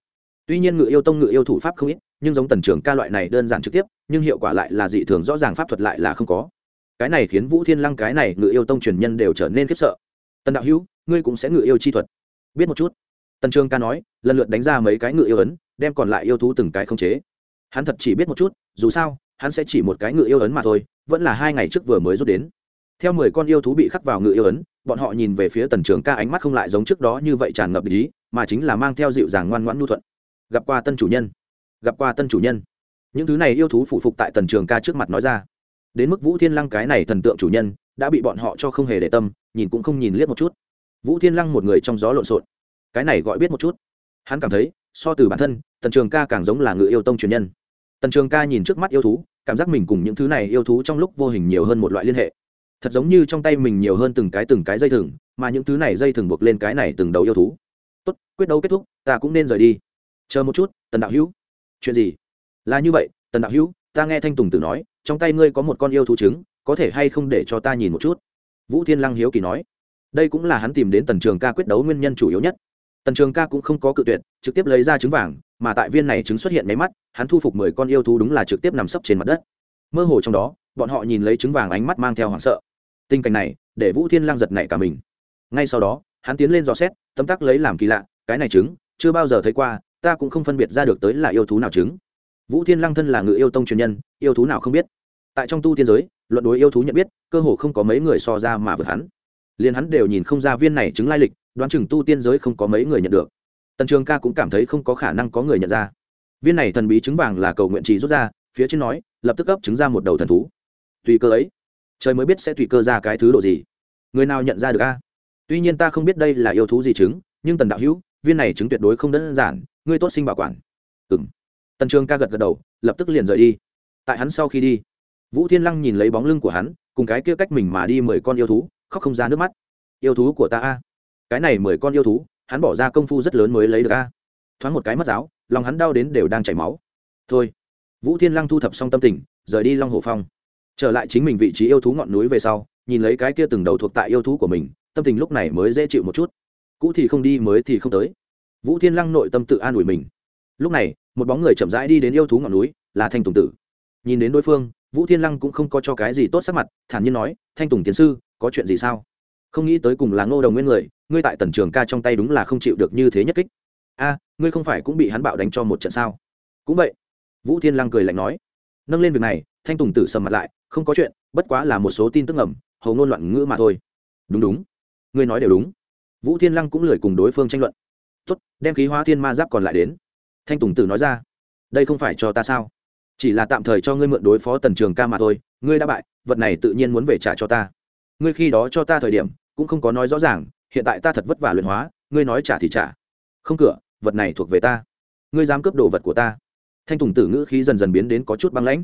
Tuy nhiên ngự yêu tông ngự yêu thủ pháp không ít, nhưng giống tần trường ca loại này đơn giản trực tiếp, nhưng hiệu quả lại là dị thường, rõ ràng pháp thuật lại là không có. Cái này khiến vũ thiên lăng, cái này ngự yêu tông truyền nhân đều trở nên khiếp sợ tần đạo hữu, ngươi cũng sẽ ngự yêu chi thuật. Biết một chút. Tần trường ca nói, lần lượt đánh ra mấy cái ngự yêu ấn, đem còn lại yêu thú từng cái không chế. Hắn thật chỉ biết một chút, dù sao, hắn sẽ chỉ một cái ngự yêu ấn mà thôi, vẫn là hai ngày trước vừa mới rút đến. Theo mười con yêu thú bị khắc vào ngự yêu ấn, bọn họ nhìn về phía tần trường ca ánh mắt không lại giống trước đó như vậy tràn ngập ý, mà chính là mang theo dịu dàng ngoan ngoãn nhu thuận. Gặp qua tân chủ nhân. Gặp qua tân chủ nhân. Những thứ này yêu thú phụ phục tại tần trường ca trước mặt nói ra. Đến mức vũ thiên lăng cái này thần tượng chủ nhân, đã bị bọn họ cho không hề để tâm nhìn cũng không nhìn liếc một chút. Vũ thiên lăng một người trong gió lộn xộn. Cái này gọi biết một chút. Hắn cảm thấy, so từ bản thân, tần trường ca càng giống là ngự yêu tông truyền nhân. Tần trường ca nhìn trước mắt yêu thú, cảm giác mình cùng những thứ này yêu thú trong lúc vô hình nhiều hơn một loại liên hệ. Thật giống như trong tay mình nhiều hơn từng cái từng cái dây thừng, mà những thứ này dây thừng buộc lên cái này từng đầu yêu thú. Tốt, quyết đấu kết thúc, ta cũng nên rời đi. Chờ một chút, tần đạo hữu. Chuyện gì? Là như vậy, tần đạo hữu, ta nghe thanh tùng tử nói, trong tay ngươi có một con yêu thú trứng, có thể hay không để cho ta nhìn một chút? Vũ thiên lăng hiếu kỳ nói, đây cũng là hắn tìm đến tần trường ca quyết đấu nguyên nhân chủ yếu nhất. Tần trường ca cũng không có cự tuyệt, trực tiếp lấy ra trứng vàng, mà tại viên này trứng xuất hiện máy mắt, hắn thu phục mười con yêu thú đúng là trực tiếp nằm sấp trên mặt đất. Mơ hồ trong đó, bọn họ nhìn lấy trứng vàng ánh mắt mang theo hoảng sợ. Tình cảnh này, để vũ thiên lang giật nảy cả mình. Ngay sau đó, hắn tiến lên dò xét, tấm tắc lấy làm kỳ lạ, cái này trứng, chưa bao giờ thấy qua, ta cũng không phân biệt ra được tới là yêu thú nào trứng. Vũ thiên lăng thân là ngự yêu tông truyền nhân, yêu thú nào không biết tại trong tu tiên giới, luận đối yêu thú nhận biết, cơ hồ không có mấy người so ra mà vượt hắn. Liền hắn đều nhìn không ra viên này chứng lai lịch, đoán chừng tu tiên giới không có mấy người nhận được. Tần trường ca cũng cảm thấy không có khả năng có người nhận ra. Viên này thần bí trứng vàng là cầu nguyện trì rút ra, phía trên nói, lập tức cấp trứng ra một đầu thần thú. Tùy cơ ấy, trời mới biết sẽ tùy cơ ra cái thứ độ gì. Người nào nhận ra được a? Tuy nhiên ta không biết đây là yêu thú gì trứng, nhưng tần đạo hữu, viên này trứng tuyệt đối không đơn giản, ngươi tốt sinh bảo quản. Ừng tần trường ca gật gật đầu, lập tức liền rời đi. Tại hắn sau khi đi vũ thiên lăng nhìn lấy bóng lưng của hắn, cùng cái kia cách mình mà đi mười con yêu thú, khóc không ra nước mắt. Yêu thú của ta a. Cái này mười con yêu thú, hắn bỏ ra công phu rất lớn mới lấy được a. Thoáng một cái mất giáo, lòng hắn đau đến đều đang chảy máu. Thôi. Vũ thiên lăng thu thập xong tâm tình, rời đi long hồ phong. Trở lại chính mình vị trí yêu thú ngọn núi về sau, nhìn lấy cái kia từng đầu thuộc tại yêu thú của mình, tâm tình lúc này mới dễ chịu một chút. Cũ thì không đi, mới thì không tới. Vũ thiên lăng nội tâm tự an ủi mình. Lúc này, một bóng người chậm rãi đi đến yêu thú ngọn núi, là thanh tùng tử. Nhìn đến đối phương vũ thiên lăng cũng không có cho cái gì tốt sắc mặt, thản nhiên nói, thanh tùng tiến sư, có chuyện gì sao? Không nghĩ tới cùng là ngô đồng nguyên người, ngươi tại tần trường ca trong tay đúng là không chịu được như thế nhất kích. A, ngươi không phải cũng bị hắn bạo đánh cho một trận sao? Cũng vậy, vũ thiên lăng cười lạnh nói, nâng lên việc này. Thanh tùng tử sầm mặt lại, không có chuyện, bất quá là một số tin tức ngầm, hầu ngôn loạn ngữ mà thôi. Đúng đúng, ngươi nói đều đúng. Vũ thiên lăng cũng lười cùng đối phương tranh luận. Tốt, đem khí hóa thiên ma giáp còn lại đến. Thanh tùng tử nói ra, đây không phải cho ta sao? Chỉ là tạm thời cho ngươi mượn đối phó tần trường ca mà thôi, ngươi đã bại, vật này tự nhiên muốn về trả cho ta. Ngươi khi đó cho ta thời điểm, cũng không có nói rõ ràng, hiện tại ta thật vất vả luyện hóa, ngươi nói trả thì trả. Không cửa, vật này thuộc về ta. Ngươi dám cướp đồ vật của ta. Thanh tùng tử ngữ khí dần dần biến đến có chút băng lãnh.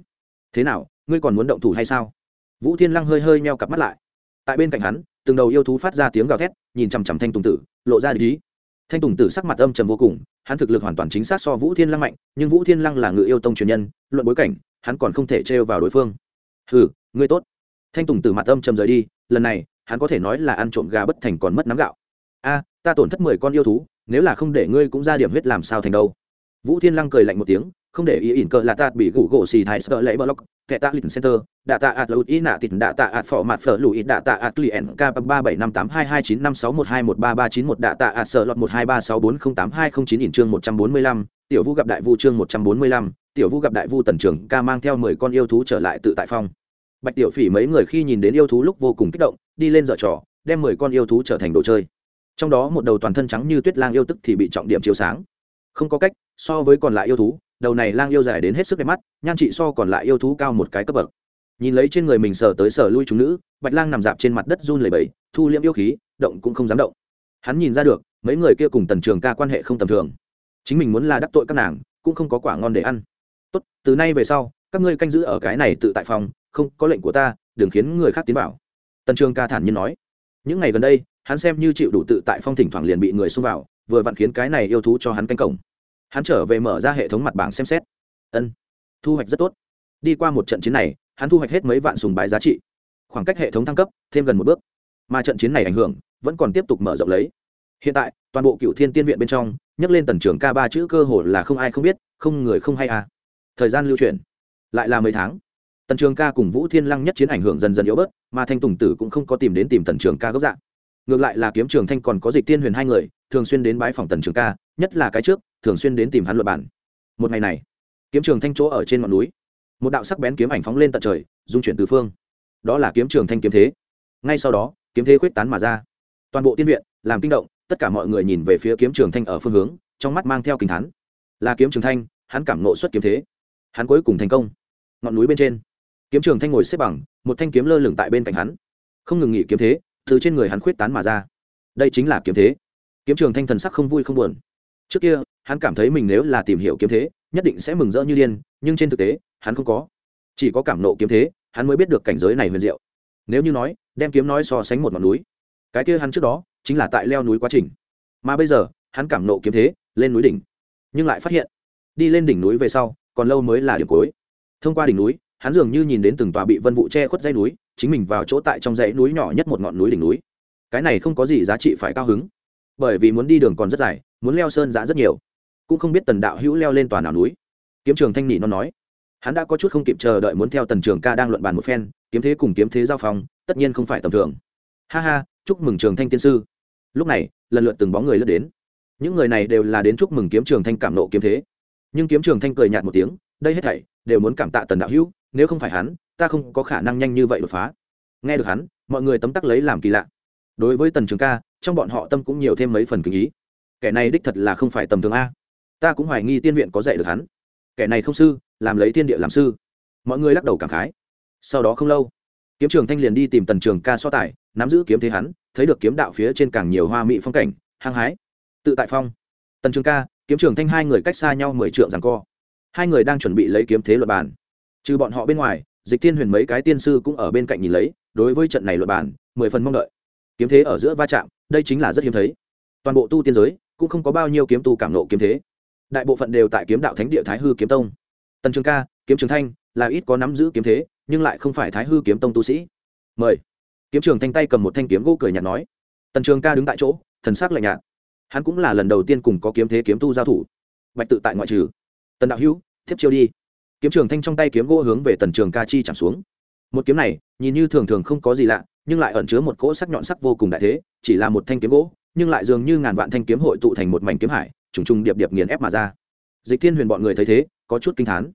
Thế nào, ngươi còn muốn động thủ hay sao? Vũ thiên lăng hơi hơi meo cặp mắt lại. Tại bên cạnh hắn, từng đầu yêu thú phát ra tiếng gào thét, nhìn chằm chằm thanh tùng tử, lộ ra lý thanh tùng tử sắc mặt âm trầm vô cùng hắn thực lực hoàn toàn chính xác so vũ thiên lăng mạnh, nhưng vũ thiên lăng là ngự yêu tông truyền nhân, luận bối cảnh, hắn còn không thể trêu vào đối phương. Ừ ngươi tốt. Thanh tùng từ mặt âm trầm rời đi, lần này, hắn có thể nói là ăn trộm gà bất thành còn mất nắm gạo. A, ta tổn thất mười con yêu thú, nếu là không để ngươi cũng ra điểm huyết làm sao thành đâu? Vũ thiên lăng cười lạnh một tiếng, không để ý ỉn cờ là ta bị gủ gỗ xì thái sợ lẫy lóc kẻ tạ lịch center đạ tạ ạt lụt ý nạ tịt đạ tạ ạt phỏ mặt phở lụi đạ tạ ạt client k ba bảy năm tám hai hai chín năm sáu một hai một ba ba chín một đạ tạ ạt sợ lọt một hai ba sáu bốn không tám hai không chín ỉn chương một trăm bốn mươi lăm tiểu vu gặp đại vu chương một trăm bốn mươi lăm tiểu vu gặp đại vu tần Trường, ca mang theo mười con yêu thú trở lại tự tại phong. Bạch tiểu phỉ mấy người khi nhìn đến yêu thú lúc vô cùng kích động đi lên dở trò đem mười con yêu thú trở thành đồ chơi. Trong đó một đầu toàn thân trắng như tuyết lang yêu tức thì bị trọng điểm chiếu sáng. Không có cách so với còn lại yêu thú đầu này lang yêu dài đến hết sức đẹp mắt, nhan trị so còn lại yêu thú cao một cái cấp bậc. Nhìn lấy trên người mình sờ tới sờ lui chúng nữ, bạch lang nằm dạp trên mặt đất run lẩy bẩy, thu liễm yêu khí, động cũng không dám động. Hắn nhìn ra được, mấy người kia cùng tần trường ca quan hệ không tầm thường. Chính mình muốn là đắc tội các nàng, cũng không có quả ngon để ăn. Tốt, từ nay về sau, các ngươi canh giữ ở cái này tự tại phòng, không có lệnh của ta, đừng khiến người khác tiến vào. Tần trường ca thản nhiên nói. Những ngày gần đây, hắn xem như chịu đủ tự tại phong thỉnh thoảng liền bị người xông vào, vừa vặn khiến cái này yêu thú cho hắn canh cổng hắn trở về mở ra hệ thống mặt bảng xem xét. Ân, thu hoạch rất tốt. Đi qua một trận chiến này, hắn thu hoạch hết mấy vạn sùng bái giá trị. Khoảng cách hệ thống thăng cấp, thêm gần một bước. Mà trận chiến này ảnh hưởng, vẫn còn tiếp tục mở rộng lấy. Hiện tại, toàn bộ cựu thiên tiên viện bên trong, nhắc lên tần trưởng k ba chữ cơ hồ là không ai không biết, không người không hay à. Thời gian lưu truyền lại là mấy tháng. Tần trường ca cùng vũ thiên lăng nhất chiến ảnh hưởng dần dần yếu bớt, mà thanh tùng tử cũng không có tìm đến tìm tần trường ca gốc dạng. Ngược lại là kiếm trường thanh còn có dịch tiên huyền hai người, thường xuyên đến bái phòng tần trường ca nhất là cái trước, thường xuyên đến tìm hắn luật bản một ngày này, kiếm trường thanh chỗ ở trên ngọn núi, một đạo sắc bén kiếm ảnh phóng lên tận trời, dung chuyển từ phương. Đó là kiếm trường thanh kiếm thế. Ngay sau đó, kiếm thế quyết tán mà ra. Toàn bộ tiên viện, làm kinh động, tất cả mọi người nhìn về phía kiếm trường thanh ở phương hướng, trong mắt mang theo kinh thán. Là kiếm trường thanh, hắn cảm nộ xuất kiếm thế. Hắn cuối cùng thành công. Ngọn núi bên trên, kiếm trường thanh ngồi xếp bằng, một thanh kiếm lơ lửng tại bên cạnh hắn. Không ngừng nghỉ kiếm thế, từ trên người hắn khuyết tán mà ra. Đây chính là kiếm thế. Kiếm trường thanh thần sắc không vui không buồn trước kia, hắn cảm thấy mình nếu là tìm hiểu kiếm thế, nhất định sẽ mừng rỡ như điên, nhưng trên thực tế, hắn không có. Chỉ có cảm nộ kiếm thế, hắn mới biết được cảnh giới này huyền diệu. Nếu như nói, đem kiếm nói so sánh một ngọn núi. Cái kia hắn trước đó, chính là tại leo núi quá trình. Mà bây giờ, hắn cảm nộ kiếm thế, lên núi đỉnh. Nhưng lại phát hiện, đi lên đỉnh núi về sau, còn lâu mới là điểm cuối. Thông qua đỉnh núi, hắn dường như nhìn đến từng tòa bị vân vụ che khuất dãy núi, chính mình vào chỗ tại trong dãy núi nhỏ nhất một ngọn núi đỉnh núi. Cái này không có gì giá trị phải cao hứng bởi vì muốn đi đường còn rất dài, muốn leo sơn giã rất nhiều. Cũng không biết tần đạo hữu leo lên tòa nào núi. Kiếm trường thanh nỉ nó nói, hắn đã có chút không kịp chờ đợi muốn theo tần trường ca đang luận bàn một phen, kiếm thế cùng kiếm thế giao phong, tất nhiên không phải tầm thường. Ha ha, chúc mừng trường thanh tiên sư. Lúc này, lần lượt từng bóng người lướt đến. Những người này đều là đến chúc mừng kiếm trường thanh cảm nộ kiếm thế. Nhưng kiếm trường thanh cười nhạt một tiếng, đây hết thảy đều muốn cảm tạ tần đạo hữu, nếu không phải hắn, ta không có khả năng nhanh như vậy đột phá. Nghe được hắn, mọi người tấm tắc lấy làm kỳ lạ. Đối với tần trường ca trong bọn họ tâm cũng nhiều thêm mấy phần kinh ý. Kẻ này đích thật là không phải tầm thường a. Ta cũng hoài nghi tiên viện có dạy được hắn. Kẻ này không sư, làm lấy tiên địa làm sư. Mọi người lắc đầu cảm khái. Sau đó không lâu, kiếm trường thanh liền đi tìm tần trường ca so tài, nắm giữ kiếm thế hắn, thấy được kiếm đạo phía trên càng nhiều hoa mỹ phong cảnh, hăng hái. Tự tại phong. Tần trường ca, kiếm trường thanh hai người cách xa nhau mười trượng rằng co. Hai người đang chuẩn bị lấy kiếm thế luật bàn. Trừ bọn họ bên ngoài, dịch thiên huyền mấy cái tiên sư cũng ở bên cạnh nhìn lấy, đối với trận này luật bàn, mười phần mong đợi kiếm thế ở giữa va chạm, đây chính là rất hiếm thấy. Toàn bộ tu tiên giới cũng không có bao nhiêu kiếm tu cảm nộ kiếm thế. Đại bộ phận đều tại kiếm đạo thánh địa thái hư kiếm tông. Tần trường ca, kiếm trường thanh là ít có nắm giữ kiếm thế, nhưng lại không phải thái hư kiếm tông tu sĩ. Mời. Kiếm trường thanh tay cầm một thanh kiếm gỗ cười nhạt nói. Tần trường ca đứng tại chỗ, thần sắc lạnh nhạt. Hắn cũng là lần đầu tiên cùng có kiếm thế kiếm tu giao thủ. Bạch tự tại ngoại trừ. Tần đạo hữu, thiếp chiêu đi. Kiếm trường thanh trong tay kiếm gỗ hướng về tần trường ca chi chạm xuống một kiếm này, nhìn như thường thường không có gì lạ, nhưng lại ẩn chứa một cỗ sắc nhọn sắc vô cùng đại thế, chỉ là một thanh kiếm gỗ, nhưng lại dường như ngàn vạn thanh kiếm hội tụ thành một mảnh kiếm hải, trùng trùng điệp điệp nghiền ép mà ra. Dịch thiên huyền bọn người thấy thế, có chút kinh thán.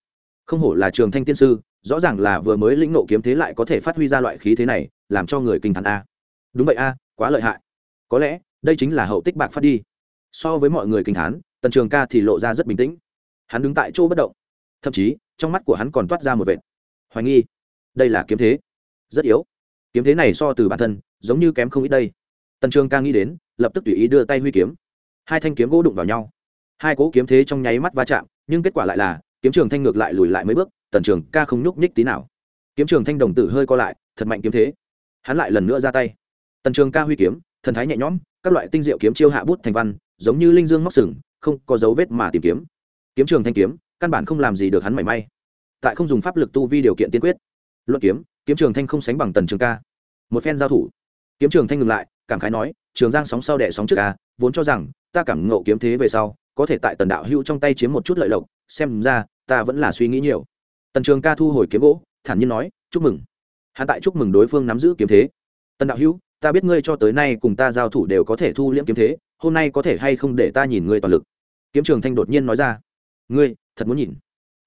Không hổ là trường thanh tiên sư, rõ ràng là vừa mới lĩnh nộ kiếm thế lại có thể phát huy ra loại khí thế này, làm cho người kinh thán a. Đúng vậy a, quá lợi hại. Có lẽ, đây chính là hậu tích bạc phát đi. So với mọi người kinh thán, tần trường ca thì lộ ra rất bình tĩnh. Hắn đứng tại chỗ bất động. Thậm chí, trong mắt của hắn còn toát ra một vệt hoài nghi đây là kiếm thế. Rất yếu. Kiếm thế này so từ bản thân, giống như kém không ít đây. Tần trường ca nghĩ đến, lập tức tùy ý đưa tay huy kiếm. Hai thanh kiếm gỗ đụng vào nhau. Hai cỗ kiếm thế trong nháy mắt va chạm, nhưng kết quả lại là, kiếm trường thanh ngược lại lùi lại mấy bước, tần trường ca không nhúc nhích tí nào. Kiếm trường thanh đồng tử hơi co lại, thật mạnh kiếm thế. Hắn lại lần nữa ra tay. Tần trường ca huy kiếm, thần thái nhẹ nhõm, các loại tinh diệu kiếm chiêu hạ bút thành văn, giống như linh dương móc sừng, không có dấu vết mà tìm kiếm. Kiếm trường thanh kiếm, căn bản không làm gì được hắn mảy may. Tại không dùng pháp lực tu vi điều kiện tiên quyết luận kiếm kiếm trường thanh không sánh bằng tần trường ca. Một phen giao thủ, kiếm trường thanh ngừng lại, cảm khái nói, trường giang sóng sau đẻ sóng trước ca vốn cho rằng, ta cảm ngộ kiếm thế về sau, có thể tại tần đạo hữu trong tay chiếm một chút lợi lộc, xem ra, ta vẫn là suy nghĩ nhiều. Tần trường ca thu hồi kiếm gỗ, thản nhiên nói, chúc mừng. Hắn tại chúc mừng đối phương nắm giữ kiếm thế. Tần đạo hữu, ta biết ngươi cho tới nay cùng ta giao thủ đều có thể thu liễm kiếm thế, hôm nay có thể hay không để ta nhìn ngươi toàn lực? Kiếm trường thanh đột nhiên nói ra. Ngươi, thật muốn nhìn.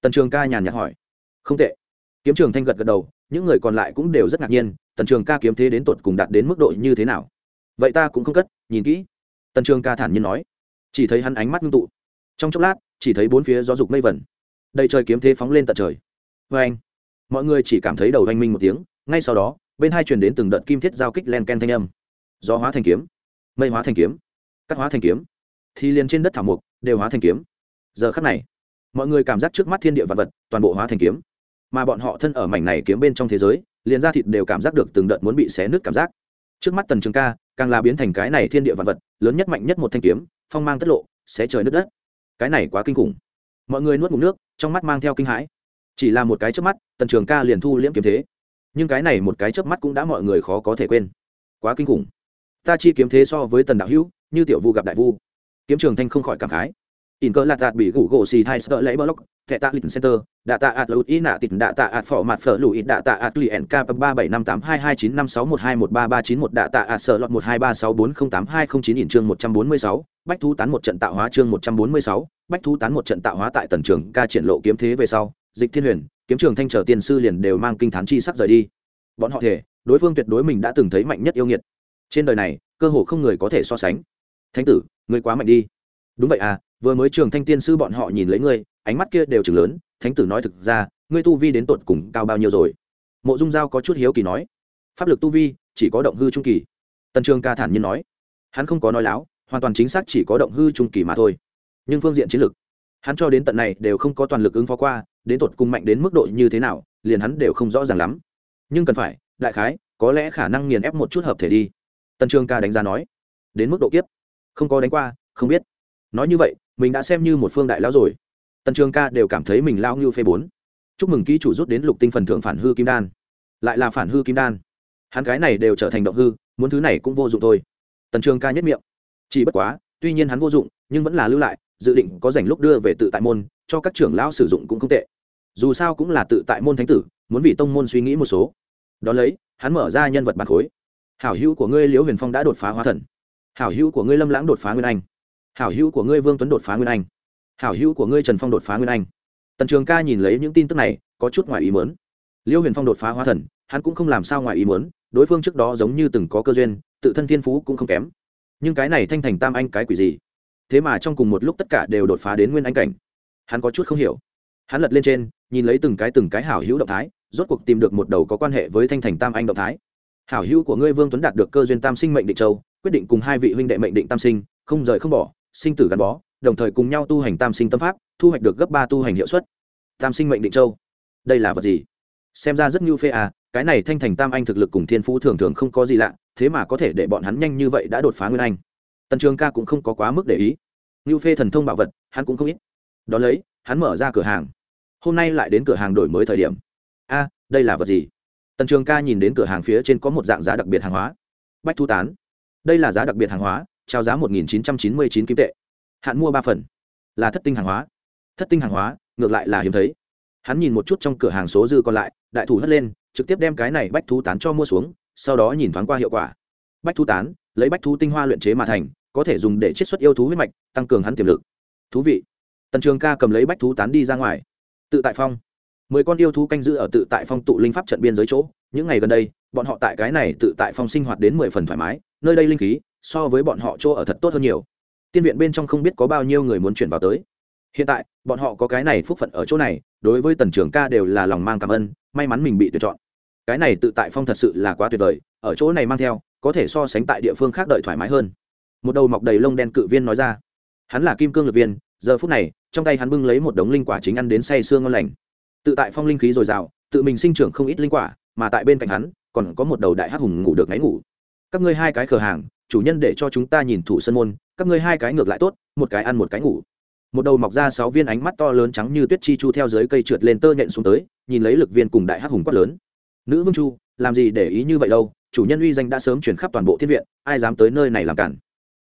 Tần trường ca nhàn nhạt hỏi. Không tệ kiếm trường thanh gật gật đầu, những người còn lại cũng đều rất ngạc nhiên, tần trường ca kiếm thế đến tột cùng đạt đến mức độ như thế nào? Vậy ta cũng không cất, nhìn kỹ. Tần trường ca thản nhiên nói. Chỉ thấy hắn ánh mắt ngưng tụ. Trong chốc lát, chỉ thấy bốn phía gió dục mây vẩn. Đầy trời kiếm thế phóng lên tận trời. Vê anh, mọi người chỉ cảm thấy đầu oanh minh một tiếng, ngay sau đó, bên hai truyền đến từng đợt kim thiết giao kích len ken thanh âm. Gió hóa thành kiếm, mây hóa thành kiếm, cắt hóa thành kiếm. Thì liền trên đất thảo mục đều hóa thành kiếm. Giờ khắc này, mọi người cảm giác trước mắt thiên địa vật vật toàn bộ hóa thành kiếm mà bọn họ thân ở mảnh này kiếm bên trong thế giới, liền ra thịt đều cảm giác được từng đợt muốn bị xé nứt cảm giác. Trước mắt tần trường ca, càng là biến thành cái này thiên địa vật vật, lớn nhất mạnh nhất một thanh kiếm, phong mang tất lộ sẽ trời nước đất. Cái này quá kinh khủng. Mọi người nuốt ngụm nước, trong mắt mang theo kinh hãi. Chỉ là một cái chớp mắt, tần trường ca liền thu liễm kiếm thế. Nhưng cái này một cái chớp mắt cũng đã mọi người khó có thể quên. Quá kinh khủng. Ta chi kiếm thế so với tần đạo hữu, như tiểu vu gặp đại vu. Kiếm trường thanh không khỏi cảm khái in cơ lạt đạt bị gủ gỗ xì thai sợ lấy block thẻ tạ lịch center, đạ tạ ạt lụt ý nạ tịt, đạ tạ ạt phỏ mặt phở lụi, đạ tạ ạt lì k ba bảy năm tám hai hai chín năm sáu một hai một ba ba chín một, đạ tạ ạt sợ lọt một hai ba sáu bốn không tám hai không chín in chương một trăm bốn mươi sáu, bách thú tán một trận tạo hóa chương một trăm bốn mươi sáu, bách thú tán một trận tạo hóa tại tần trường ca triển lộ kiếm thế về sau, dịch thiên huyền, kiếm trường thanh trở tiên sư liền đều mang kinh thán chi sắc rời đi. Bọn họ thể đối phương tuyệt đối mình đã từng thấy mạnh nhất yêu nghiệt. Trên đời này, cơ hồ không người có thể so sánh. Thánh tử, ngươi quá mạnh đi. Đúng vậy à vừa mới trường thanh tiên sư bọn họ nhìn lấy ngươi, ánh mắt kia đều chừng lớn, thánh tử nói thực ra, ngươi tu vi đến tột cùng cao bao nhiêu rồi? Mộ dung giao có chút hiếu kỳ nói. Pháp lực tu vi, chỉ có động hư trung kỳ. Tần trường ca thản nhiên nói. Hắn không có nói láo, hoàn toàn chính xác chỉ có động hư trung kỳ mà thôi. Nhưng phương diện chiến lược hắn cho đến tận này đều không có toàn lực ứng phó qua, đến tột cùng mạnh đến mức độ như thế nào, liền hắn đều không rõ ràng lắm. Nhưng cần phải, đại khái, có lẽ khả năng nghiền ép một chút hợp thể đi. Tần trường ca đánh giá nói. Đến mức độ kiếp. Không có đánh qua, không biết. Nói như vậy mình đã xem như một phương đại lão rồi. Tần trường ca đều cảm thấy mình lao như phê bốn. Chúc mừng ký chủ rút đến lục tinh phần thưởng phản hư kim đan. Lại là phản hư kim đan. Hắn cái này đều trở thành động hư, muốn thứ này cũng vô dụng thôi. Tần trường ca nhất miệng. Chỉ bất quá, tuy nhiên hắn vô dụng, nhưng vẫn là lưu lại, dự định có dành lúc đưa về tự tại môn, cho các trưởng lão sử dụng cũng không tệ. Dù sao cũng là tự tại môn thánh tử, muốn vì tông môn suy nghĩ một số. Đón lấy, hắn mở ra nhân vật bàn khối. Hảo hữu của ngươi liễu huyền phong đã đột phá hóa thần. Hảo hữu của ngươi lâm lãng đột phá nguyên anh hảo hữu của ngươi vương tuấn đột phá nguyên anh. Hảo hữu của ngươi trần phong đột phá nguyên anh. Tần trường ca nhìn lấy những tin tức này, có chút ngoài ý mớn liêu huyền phong đột phá hóa thần, hắn cũng không làm sao ngoài ý mớn đối phương trước đó giống như từng có cơ duyên, tự thân thiên phú cũng không kém. Nhưng cái này thanh thành tam anh cái quỷ gì? Thế mà trong cùng một lúc tất cả đều đột phá đến nguyên anh cảnh. Hắn có chút không hiểu. Hắn lật lên trên, nhìn lấy từng cái từng cái hảo hữu động thái, rốt cuộc tìm được một đầu có quan hệ với thanh thành tam anh động thái. Hảo hữu của ngươi vương tuấn đạt được cơ duyên tam sinh mệnh định châu, quyết định cùng hai vị huynh đệ mệnh định tam sinh, không rời không bỏ sinh tử gắn bó, đồng thời cùng nhau tu hành tam sinh tâm pháp, thu hoạch được gấp ba tu hành hiệu suất. Tam sinh mệnh định châu. Đây là vật gì? Xem ra rất như phê à cái này thanh thành tam anh thực lực cùng thiên phú thường thường không có gì lạ, thế mà có thể để bọn hắn nhanh như vậy đã đột phá nguyên anh. Tần trường ca cũng không có quá mức để ý. Như phê thần thông bảo vật, hắn cũng không ít. Đ ó lấy, hắn mở ra cửa hàng. Hôm nay lại đến cửa hàng đổi mới thời điểm. A, đây là vật gì? Tần trường ca nhìn đến cửa hàng phía trên có một dạng giá đặc biệt hàng hóa. Bách thu tán. Đây là giá đặc biệt hàng hóa trao giá một nghìn chín trăm chín mươi chín kim tệ. Hạn mua ba phần. Là thất tinh hàng hóa. Thất tinh hàng hóa, ngược lại là hiếm thấy. Hắn nhìn một chút trong cửa hàng số dư còn lại, đại thủ hất lên, trực tiếp đem cái này bách thú tán cho mua xuống, sau đó nhìn thoáng qua hiệu quả. Bách thú tán, lấy bách thú tinh hoa luyện chế mà thành, có thể dùng để chiết xuất yêu thú huyết mạch, tăng cường hắn tiềm lực. Thú vị. Tần trường ca cầm lấy bách thú tán đi ra ngoài. Tự tại phong. Mười con yêu thú canh giữ ở tự tại phong tụ linh pháp trận biên giới chỗ. Những ngày gần đây, bọn họ tại cái này tự tại phong sinh hoạt đến mười phần thoải mái, nơi đây linh khí so với bọn họ chỗ ở thật tốt hơn nhiều. Tiên viện bên trong không biết có bao nhiêu người muốn chuyển vào tới. Hiện tại, bọn họ có cái này phúc phận ở chỗ này, đối với tần trưởng ca đều là lòng mang cảm ơn, may mắn mình bị tuyển chọn. Cái này tự tại phong thật sự là quá tuyệt vời, ở chỗ này mang theo, có thể so sánh tại địa phương khác đợi thoải mái hơn. Một đầu mọc đầy lông đen cự viên nói ra. Hắn là kim cương lực viên, giờ phút này, trong tay hắn bưng lấy một đống linh quả chính ăn đến say sương ngon lành. Tự tại phong linh khí dồi dào, tự mình sinh trưởng không ít linh quả, mà tại bên cạnh hắn, còn có một đầu đại hắc hùng ngủ được ngáy ngủ các ngươi hai cái cửa hàng, chủ nhân để cho chúng ta nhìn thủ sân môn, các ngươi hai cái ngược lại tốt, một cái ăn một cái ngủ. Một đầu mọc ra sáu viên ánh mắt to lớn trắng như tuyết chi chu theo dưới cây trượt lên tơ nhện xuống tới, nhìn lấy lực viên cùng đại hắc hùng quát lớn. Nữ vương chu, làm gì để ý như vậy đâu, chủ nhân uy danh đã sớm chuyển khắp toàn bộ thiên viện, ai dám tới nơi này làm cản?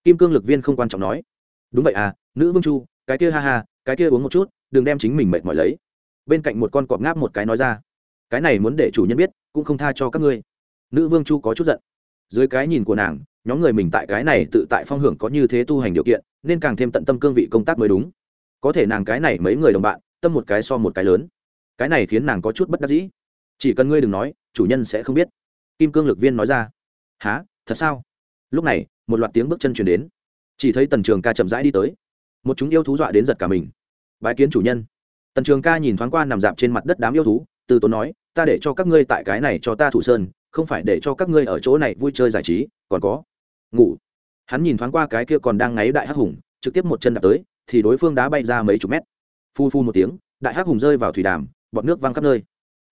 Kim cương lực viên không quan trọng nói. Đúng vậy à nữ vương chu, cái kia ha ha, cái kia uống một chút, đừng đem chính mình mệt mỏi lấy. Bên cạnh một con cọp ngáp một cái nói ra. Cái này muốn để chủ nhân biết, cũng không tha cho các ngươi. Nữ vương chu có chút giận dưới cái nhìn của nàng, nhóm người mình tại cái này tự tại phong hưởng có như thế tu hành điều kiện, nên càng thêm tận tâm cương vị công tác mới đúng. Có thể nàng cái này mấy người đồng bạn, tâm một cái so một cái lớn. Cái này khiến nàng có chút bất đắc dĩ. Chỉ cần ngươi đừng nói, chủ nhân sẽ không biết. Kim cương lực viên nói ra. Há thật sao? Lúc này, một loạt tiếng bước chân chuyển đến. Chỉ thấy tần trường ca chậm rãi đi tới. Một chúng yêu thú dọa đến giật cả mình. Bái kiến chủ nhân. Tần trường ca nhìn thoáng qua nằm dạp trên mặt đất đám yêu thú, từ tốn nói, ta để cho các ngươi tại cái này cho ta thủ sơn không phải để cho các ngươi ở chỗ này vui chơi giải trí, còn có, ngủ. Hắn nhìn thoáng qua cái kia còn đang ngáy đại hắc hùng, trực tiếp một chân đạp tới, thì đối phương đã bay ra mấy chục mét. Phu phu một tiếng, đại hắc hùng rơi vào thủy đàm, bọt nước văng khắp nơi.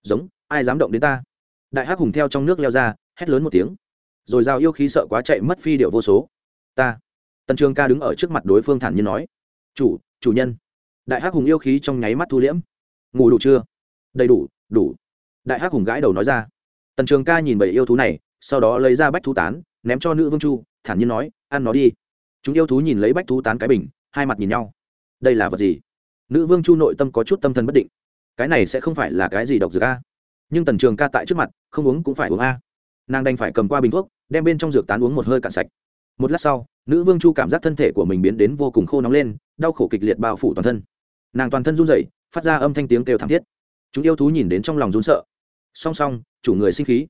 Giống, ai dám động đến ta? Đại hắc hùng theo trong nước leo ra, hét lớn một tiếng. Rồi giao yêu khí sợ quá chạy mất phi điệu vô số. Ta, tần trường ca đứng ở trước mặt đối phương thản nhiên nói. Chủ chủ nhân. Đại hắc hùng yêu khí trong nháy mắt thu liễm. Ngủ đủ chưa? Đầy đủ đủ. Đại hắc hùng gãi đầu nói ra tần trường ca nhìn bảy yêu thú này, sau đó lấy ra bách thú tán, ném cho nữ vương chu, thản nhiên nói, ăn nó đi. Chúng yêu thú nhìn lấy bách thú tán cái bình, hai mặt nhìn nhau. Đây là vật gì? Nữ vương chu nội tâm có chút tâm thần bất định. Cái này sẽ không phải là cái gì độc dược a? Nhưng tần trường ca tại trước mặt, không uống cũng phải uống a. Nàng đành phải cầm qua bình thuốc, đem bên trong dược tán uống một hơi cạn sạch. Một lát sau, nữ vương chu cảm giác thân thể của mình biến đến vô cùng khô nóng lên, đau khổ kịch liệt bao phủ toàn thân. Nàng toàn thân run rẩy, phát ra âm thanh tiếng kêu thảm thiết. Chúng yêu thú nhìn đến trong lòng run sợ. Song song chủ người sinh khí.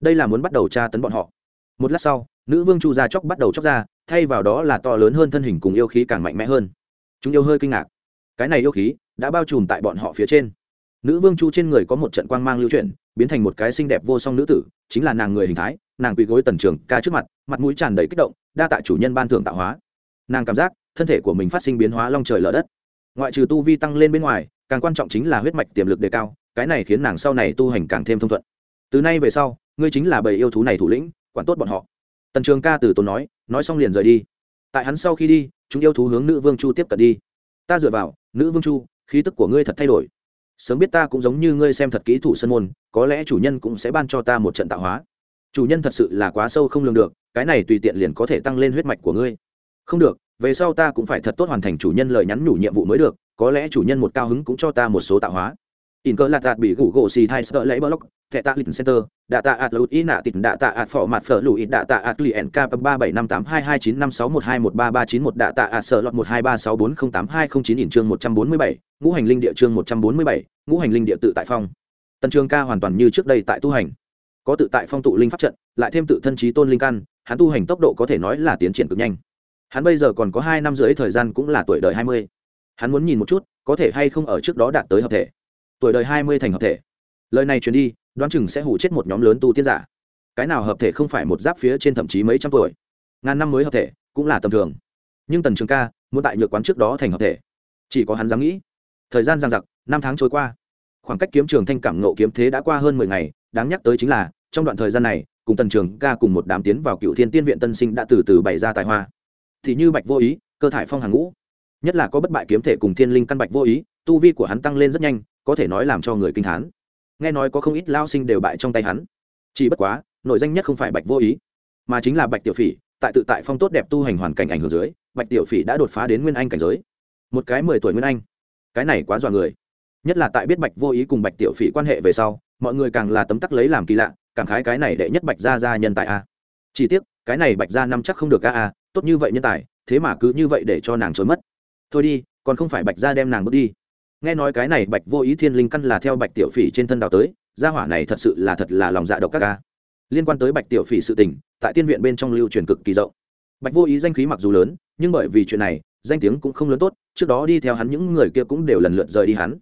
Đây là muốn bắt đầu tra tấn bọn họ. Một lát sau, nữ vương chu ra chóc bắt đầu chóc ra, thay vào đó là to lớn hơn thân hình cùng yêu khí càng mạnh mẽ hơn. Chúng yêu hơi kinh ngạc. Cái này yêu khí đã bao trùm tại bọn họ phía trên. Nữ vương chu trên người có một trận quang mang lưu chuyển, biến thành một cái xinh đẹp vô song nữ tử, chính là nàng người hình thái, nàng quỳ gối tần trường, ca trước mặt mặt mũi tràn đầy kích động, đa tạ chủ nhân ban thưởng tạo hóa. Nàng cảm giác, thân thể của mình phát sinh biến hóa long trời lở đất. Ngoại trừ tu vi tăng lên bên ngoài, càng quan trọng chính là huyết mạch tiềm lực đề cao, cái này khiến nàng sau này tu hành càng thêm thông thuận từ nay về sau, ngươi chính là bầy yêu thú này thủ lĩnh, quản tốt bọn họ. Tần trường ca từ tốn nói nói xong liền rời đi. Tại hắn sau khi đi, chúng yêu thú hướng nữ vương chu tiếp cận đi. Ta dựa vào, nữ vương chu, khí tức của ngươi thật thay đổi. Sớm biết ta cũng giống như ngươi xem thật kỹ thủ sân môn, có lẽ chủ nhân cũng sẽ ban cho ta một trận tạo hóa. Chủ nhân thật sự là quá sâu không lường được, cái này tùy tiện liền có thể tăng lên huyết mạch của ngươi. Không được, về sau ta cũng phải thật tốt hoàn thành chủ nhân lời nhắn nhủ nhiệm vụ mới được, có lẽ chủ nhân một cao hứng cũng cho ta một số tạo hóa in cơ lạt đạt bị gủ gỗ xì thai sợ lấy block thẻ tạ lịch center đạ tạ ạt lụt ý nạ tịt đạ tạ ạt phỏ mặt phở lụi đạ tạ ạt lì nk ba bảy năm tám hai hai chín năm sáu một hai một ba ba chín một đạ tạ ạt sợ lọt một hai ba sáu bốn không tám hai không chín in chương một trăm bốn mươi bảy ngũ hành linh địa chương một trăm bốn mươi bảy ngũ hành linh địa tự tại phong tần trường ca hoàn toàn như trước đây tại tu hành có tự tại phong tụ linh pháp trận lại thêm tự thân trí tôn linh căn hắn tu hành tốc độ có thể nói là tiến triển cực nhanh hắn bây giờ còn có hai năm rưỡi thời gian cũng là tuổi đời hai mươi hắn muốn nhìn một chút có thể hay không ở trước đó đạt tới hợp thể tuổi đời hai mươi thành hợp thể. Lời này truyền đi, đoán chừng sẽ hủ chết một nhóm lớn tu tiên giả. Cái nào hợp thể không phải một giáp phía trên thậm chí mấy trăm tuổi. Ngàn năm mới hợp thể, cũng là tầm thường. Nhưng tần trường ca, muốn tại nhược quán trước đó thành hợp thể, chỉ có hắn dám nghĩ. Thời gian giang giặc năm tháng trôi qua. Khoảng cách kiếm trường thanh cảm nộ kiếm thế đã qua hơn mười ngày, đáng nhắc tới chính là, trong đoạn thời gian này, cùng tần trường ca cùng một đám tiến vào cựu thiên tiên viện tân sinh đã từ từ bày ra tài hoa. Thì như bạch vô ý, cơ thải phong hàng ngũ. Nhất là có bất bại kiếm thể cùng thiên linh căn bạch vô ý, tu vi của hắn tăng lên rất nhanh có thể nói làm cho người kinh thán. Nghe nói có không ít lao sinh đều bại trong tay hắn. Chỉ bất quá, nội danh nhất không phải bạch vô ý, mà chính là bạch tiểu phỉ, tại tự tại phong tốt đẹp tu hành hoàn cảnh ảnh hưởng dưới, bạch tiểu phỉ đã đột phá đến nguyên anh cảnh giới. Một cái mười tuổi nguyên anh. Cái này quá dọa người. Nhất là tại biết bạch vô ý cùng bạch tiểu phỉ quan hệ về sau, mọi người càng là tấm tắc lấy làm kỳ lạ, cảm khái cái này đệ nhất bạch gia gia nhân tài a. Chỉ tiếc, cái này bạch gia năm chắc không được a a, tốt như vậy nhân tài, thế mà cứ như vậy để cho nàng trốn mất. Thôi đi, còn không phải bạch gia đem nàng bước đi nghe nói cái này bạch vô ý thiên linh căn là theo bạch tiểu phỉ trên thân đào tới, gia hỏa này thật sự là thật là lòng dạ độc các ca. Liên quan tới bạch tiểu phỉ sự tình, tại tiên viện bên trong lưu truyền cực kỳ rộng. Bạch vô ý danh khí mặc dù lớn, nhưng bởi vì chuyện này, danh tiếng cũng không lớn tốt, trước đó đi theo hắn những người kia cũng đều lần lượt rời đi hắn.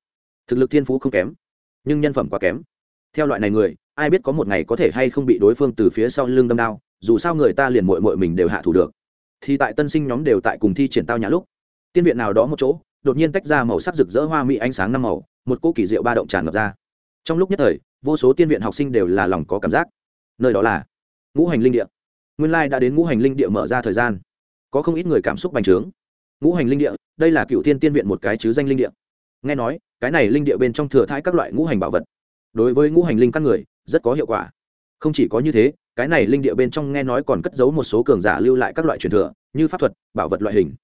Thực lực thiên phú không kém, nhưng nhân phẩm quá kém. Theo loại này người, ai biết có một ngày có thể hay không bị đối phương từ phía sau lưng đâm đao, dù sao người ta liền mội mội mình đều hạ thủ được. Thì tại tân sinh nhóm đều tại cùng thi triển tao nhã lúc, tiên viện nào đó một chỗ đột nhiên tách ra màu sắc rực rỡ hoa mỹ ánh sáng năm màu, một cỗ kỳ diệu ba động tràn ngập ra. Trong lúc nhất thời, vô số tiên viện học sinh đều là lòng có cảm giác. Nơi đó là ngũ hành linh địa. Nguyên lai đã đến ngũ hành linh địa mở ra thời gian. Có không ít người cảm xúc bành trướng. Ngũ hành linh địa, đây là cựu thiên tiên viện một cái chứ danh linh địa. Nghe nói, cái này linh địa bên trong thừa thãi các loại ngũ hành bảo vật. Đối với ngũ hành linh các người, rất có hiệu quả. Không chỉ có như thế, cái này linh địa bên trong nghe nói còn cất giấu một số cường giả lưu lại các loại truyền thừa, như pháp thuật, bảo vật loại hình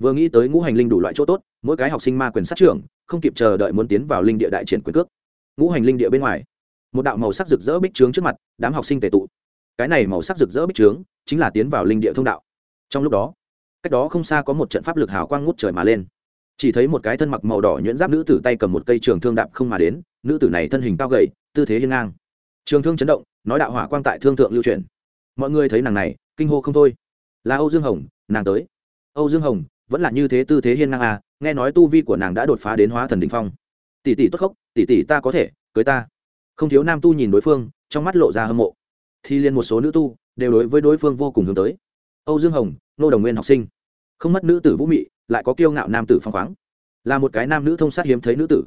vừa nghĩ tới ngũ hành linh đủ loại chỗ tốt, mỗi cái học sinh ma quyền sát trưởng, không kịp chờ đợi muốn tiến vào linh địa đại triển quyền cước. Ngũ hành linh địa bên ngoài, một đạo màu sắc rực rỡ bích trướng trước mặt, đám học sinh tề tụ. Cái này màu sắc rực rỡ bích trướng, chính là tiến vào linh địa thông đạo. Trong lúc đó, cách đó không xa có một trận pháp lực hào quang ngút trời mà lên. Chỉ thấy một cái thân mặc màu đỏ nhuyễn giáp nữ tử tay cầm một cây trường thương đạp không mà đến, nữ tử này thân hình cao gầy, tư thế hiên ngang. Trường thương chấn động, nói đạo hỏa quang tại thương thượng lưu truyền mọi người thấy nàng này, kinh hô không thôi. Là âu dương hồng, nàng tới. Âu dương hồng vẫn là như thế tư thế hiên ngang à nghe nói tu vi của nàng đã đột phá đến hóa thần đ ỉ n h phong. Tỷ tỷ tốt khốc, tỷ tỷ ta có thể, cưới ta. Không thiếu nam tu nhìn đối phương, trong mắt lộ ra hâm mộ. Thì liền một số nữ tu, đều đối với đối phương vô cùng hướng tới. Âu dương hồng, nô đồng nguyên học sinh. Không mất nữ tử vũ mị, lại có kiêu ngạo nam tử phong khoáng. Là một cái nam nữ thông sát hiếm thấy nữ tử.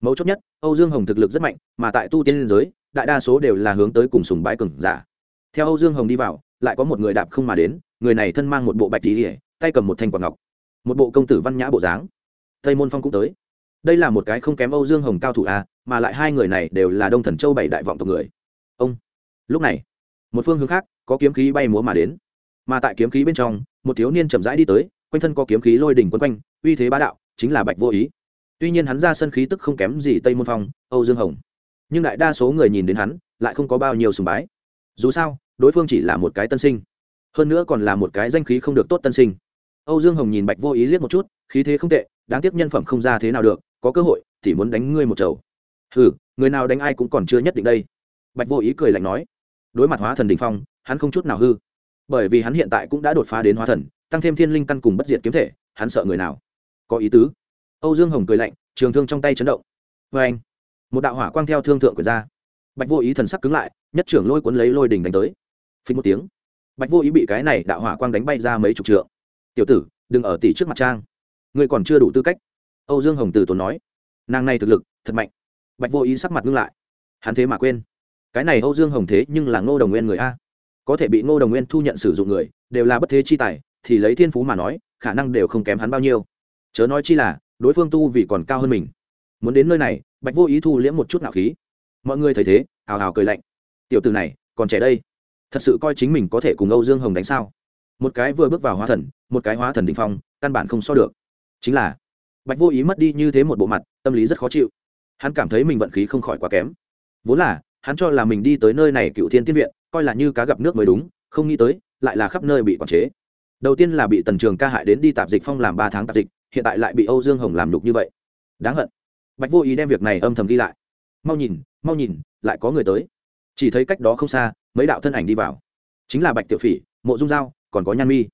Mấu chốt nhất, âu dương hồng thực lực rất mạnh, mà tại tu tiên liên giới, đại đa số đều là hướng tới cùng sùng bái cừng giả. Theo âu dương hồng đi vào, lại có một người đạp không mà đến, người này thân mang một bộ bạch tỉ tay cầm một thanh quạt ngọc một bộ công tử văn nhã bộ dáng. Tây môn phong cũng tới. Đây là một cái không kém âu dương hồng cao thủ a mà lại hai người này đều là đông thần châu bảy đại vọng tộc người. Ông. Lúc này, một phương hướng khác, có kiếm khí bay múa mà đến. Mà tại kiếm khí bên trong, một thiếu niên chậm rãi đi tới, quanh thân có kiếm khí lôi đỉnh quấn quanh, uy thế bá đạo, chính là bạch vô ý. Tuy nhiên hắn ra sân khí tức không kém gì tây môn phong, âu dương hồng. Nhưng đại đa số người nhìn đến hắn, lại không có bao nhiêu sùng bái. Dù sao, đối phương chỉ là một cái tân sinh. Hơn nữa còn là một cái danh khí không được tốt tân sinh âu dương hồng nhìn bạch vô ý liếc một chút, khí thế không tệ, đáng tiếc nhân phẩm không ra thế nào được, có cơ hội thì muốn đánh ngươi một chầu. Hừ, người nào đánh ai cũng còn chưa nhất định đây. Bạch vô ý cười lạnh nói. Đối mặt hóa thần đỉnh phong, hắn không chút nào hư. Bởi vì hắn hiện tại cũng đã đột phá đến hóa thần, tăng thêm thiên linh căn cùng bất diệt kiếm thể, hắn sợ người nào? Có ý tứ. Âu dương hồng cười lạnh, trường thương trong tay chấn động. Oeng! anh, một đạo hỏa quang theo thương thượng của ra. Bạch vô ý thần sắc cứng lại, nhất trưởng lôi cuốn lấy lôi đỉnh đánh tới. Phí một tiếng, bạch vô ý bị cái này đạo hỏa quang đánh bay ra mấy chục trượng tiểu tử, đừng ở tỷ trước mặt trang. Ngươi còn chưa đủ tư cách. Âu dương hồng Tử tốn nói. Nàng này thực lực, thật mạnh. Bạch vô ý sắc mặt ngưng lại. Hắn thế mà quên. Cái này âu dương hồng thế nhưng là ngô đồng nguyên người a. Có thể bị ngô đồng nguyên thu nhận sử dụng người, đều là bất thế chi tài, thì lấy thiên phú mà nói, khả năng đều không kém hắn bao nhiêu. Chớ nói chi là, đối phương tu vì còn cao hơn mình. Muốn đến nơi này, bạch vô ý thu liễm một chút nạo khí. Mọi người thấy thế, hào hào cười lạnh. Tiểu từ này, còn trẻ đây. Thật sự coi chính mình có thể cùng âu dương hồng đánh sao? Một cái vừa bước vào hóa thần, một cái hóa thần đình phong, căn bản không so được. Chính là, bạch vô ý mất đi như thế một bộ mặt, tâm lý rất khó chịu. Hắn cảm thấy mình vận khí không khỏi quá kém. Vốn là, hắn cho là mình đi tới nơi này cựu thiên tiên viện, coi là như cá gặp nước mới đúng, không nghĩ tới, lại là khắp nơi bị quản chế. Đầu tiên là bị tần trường ca hại đến đi tạp dịch phong làm ba tháng tạp dịch, hiện tại lại bị âu dương hồng làm nhục như vậy. Đáng hận. Bạch vô ý đem việc này âm thầm ghi lại. Mau nhìn mau nhìn, lại có người tới. Chỉ thấy cách đó không xa, mấy đạo thân ảnh đi vào. Chính là bạch tiểu phỉ, mộ dung giao còn có nhan mi.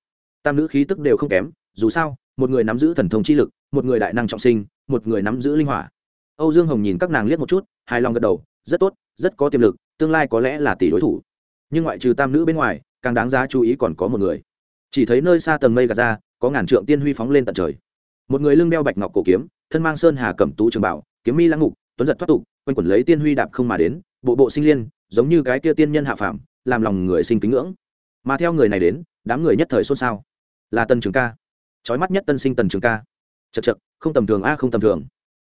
Tam nữ khí tức đều không kém, dù sao, một người nắm giữ thần thông chi lực, một người đại năng trọng sinh, một người nắm giữ linh hỏa. Âu dương hồng nhìn các nàng liếc một chút, hài lòng gật đầu, rất tốt, rất có tiềm lực, tương lai có lẽ là tỷ đối thủ. Nhưng ngoại trừ tam nữ bên ngoài, càng đáng giá chú ý còn có một người. Chỉ thấy nơi xa tầng mây gạt ra, có ngàn trượng tiên huy phóng lên tận trời. Một người lưng đeo bạch ngọc cổ kiếm, thân mang sơn hà cẩm tú trường bảo, kiếm mi lãng ngục, tuấn giật thoát tục, quanh quẩn lấy tiên huy đạp không mà đến, bộ bộ sinh liên, giống như cái kia tiên nhân hạ phàm, làm lòng người sinh kính ngưỡng. Mà theo người này đến đám người nhất thời xôn xao. Là tần trường ca. Trói mắt nhất tân sinh tần trường ca. Chật chật không tầm thường a, không tầm thường.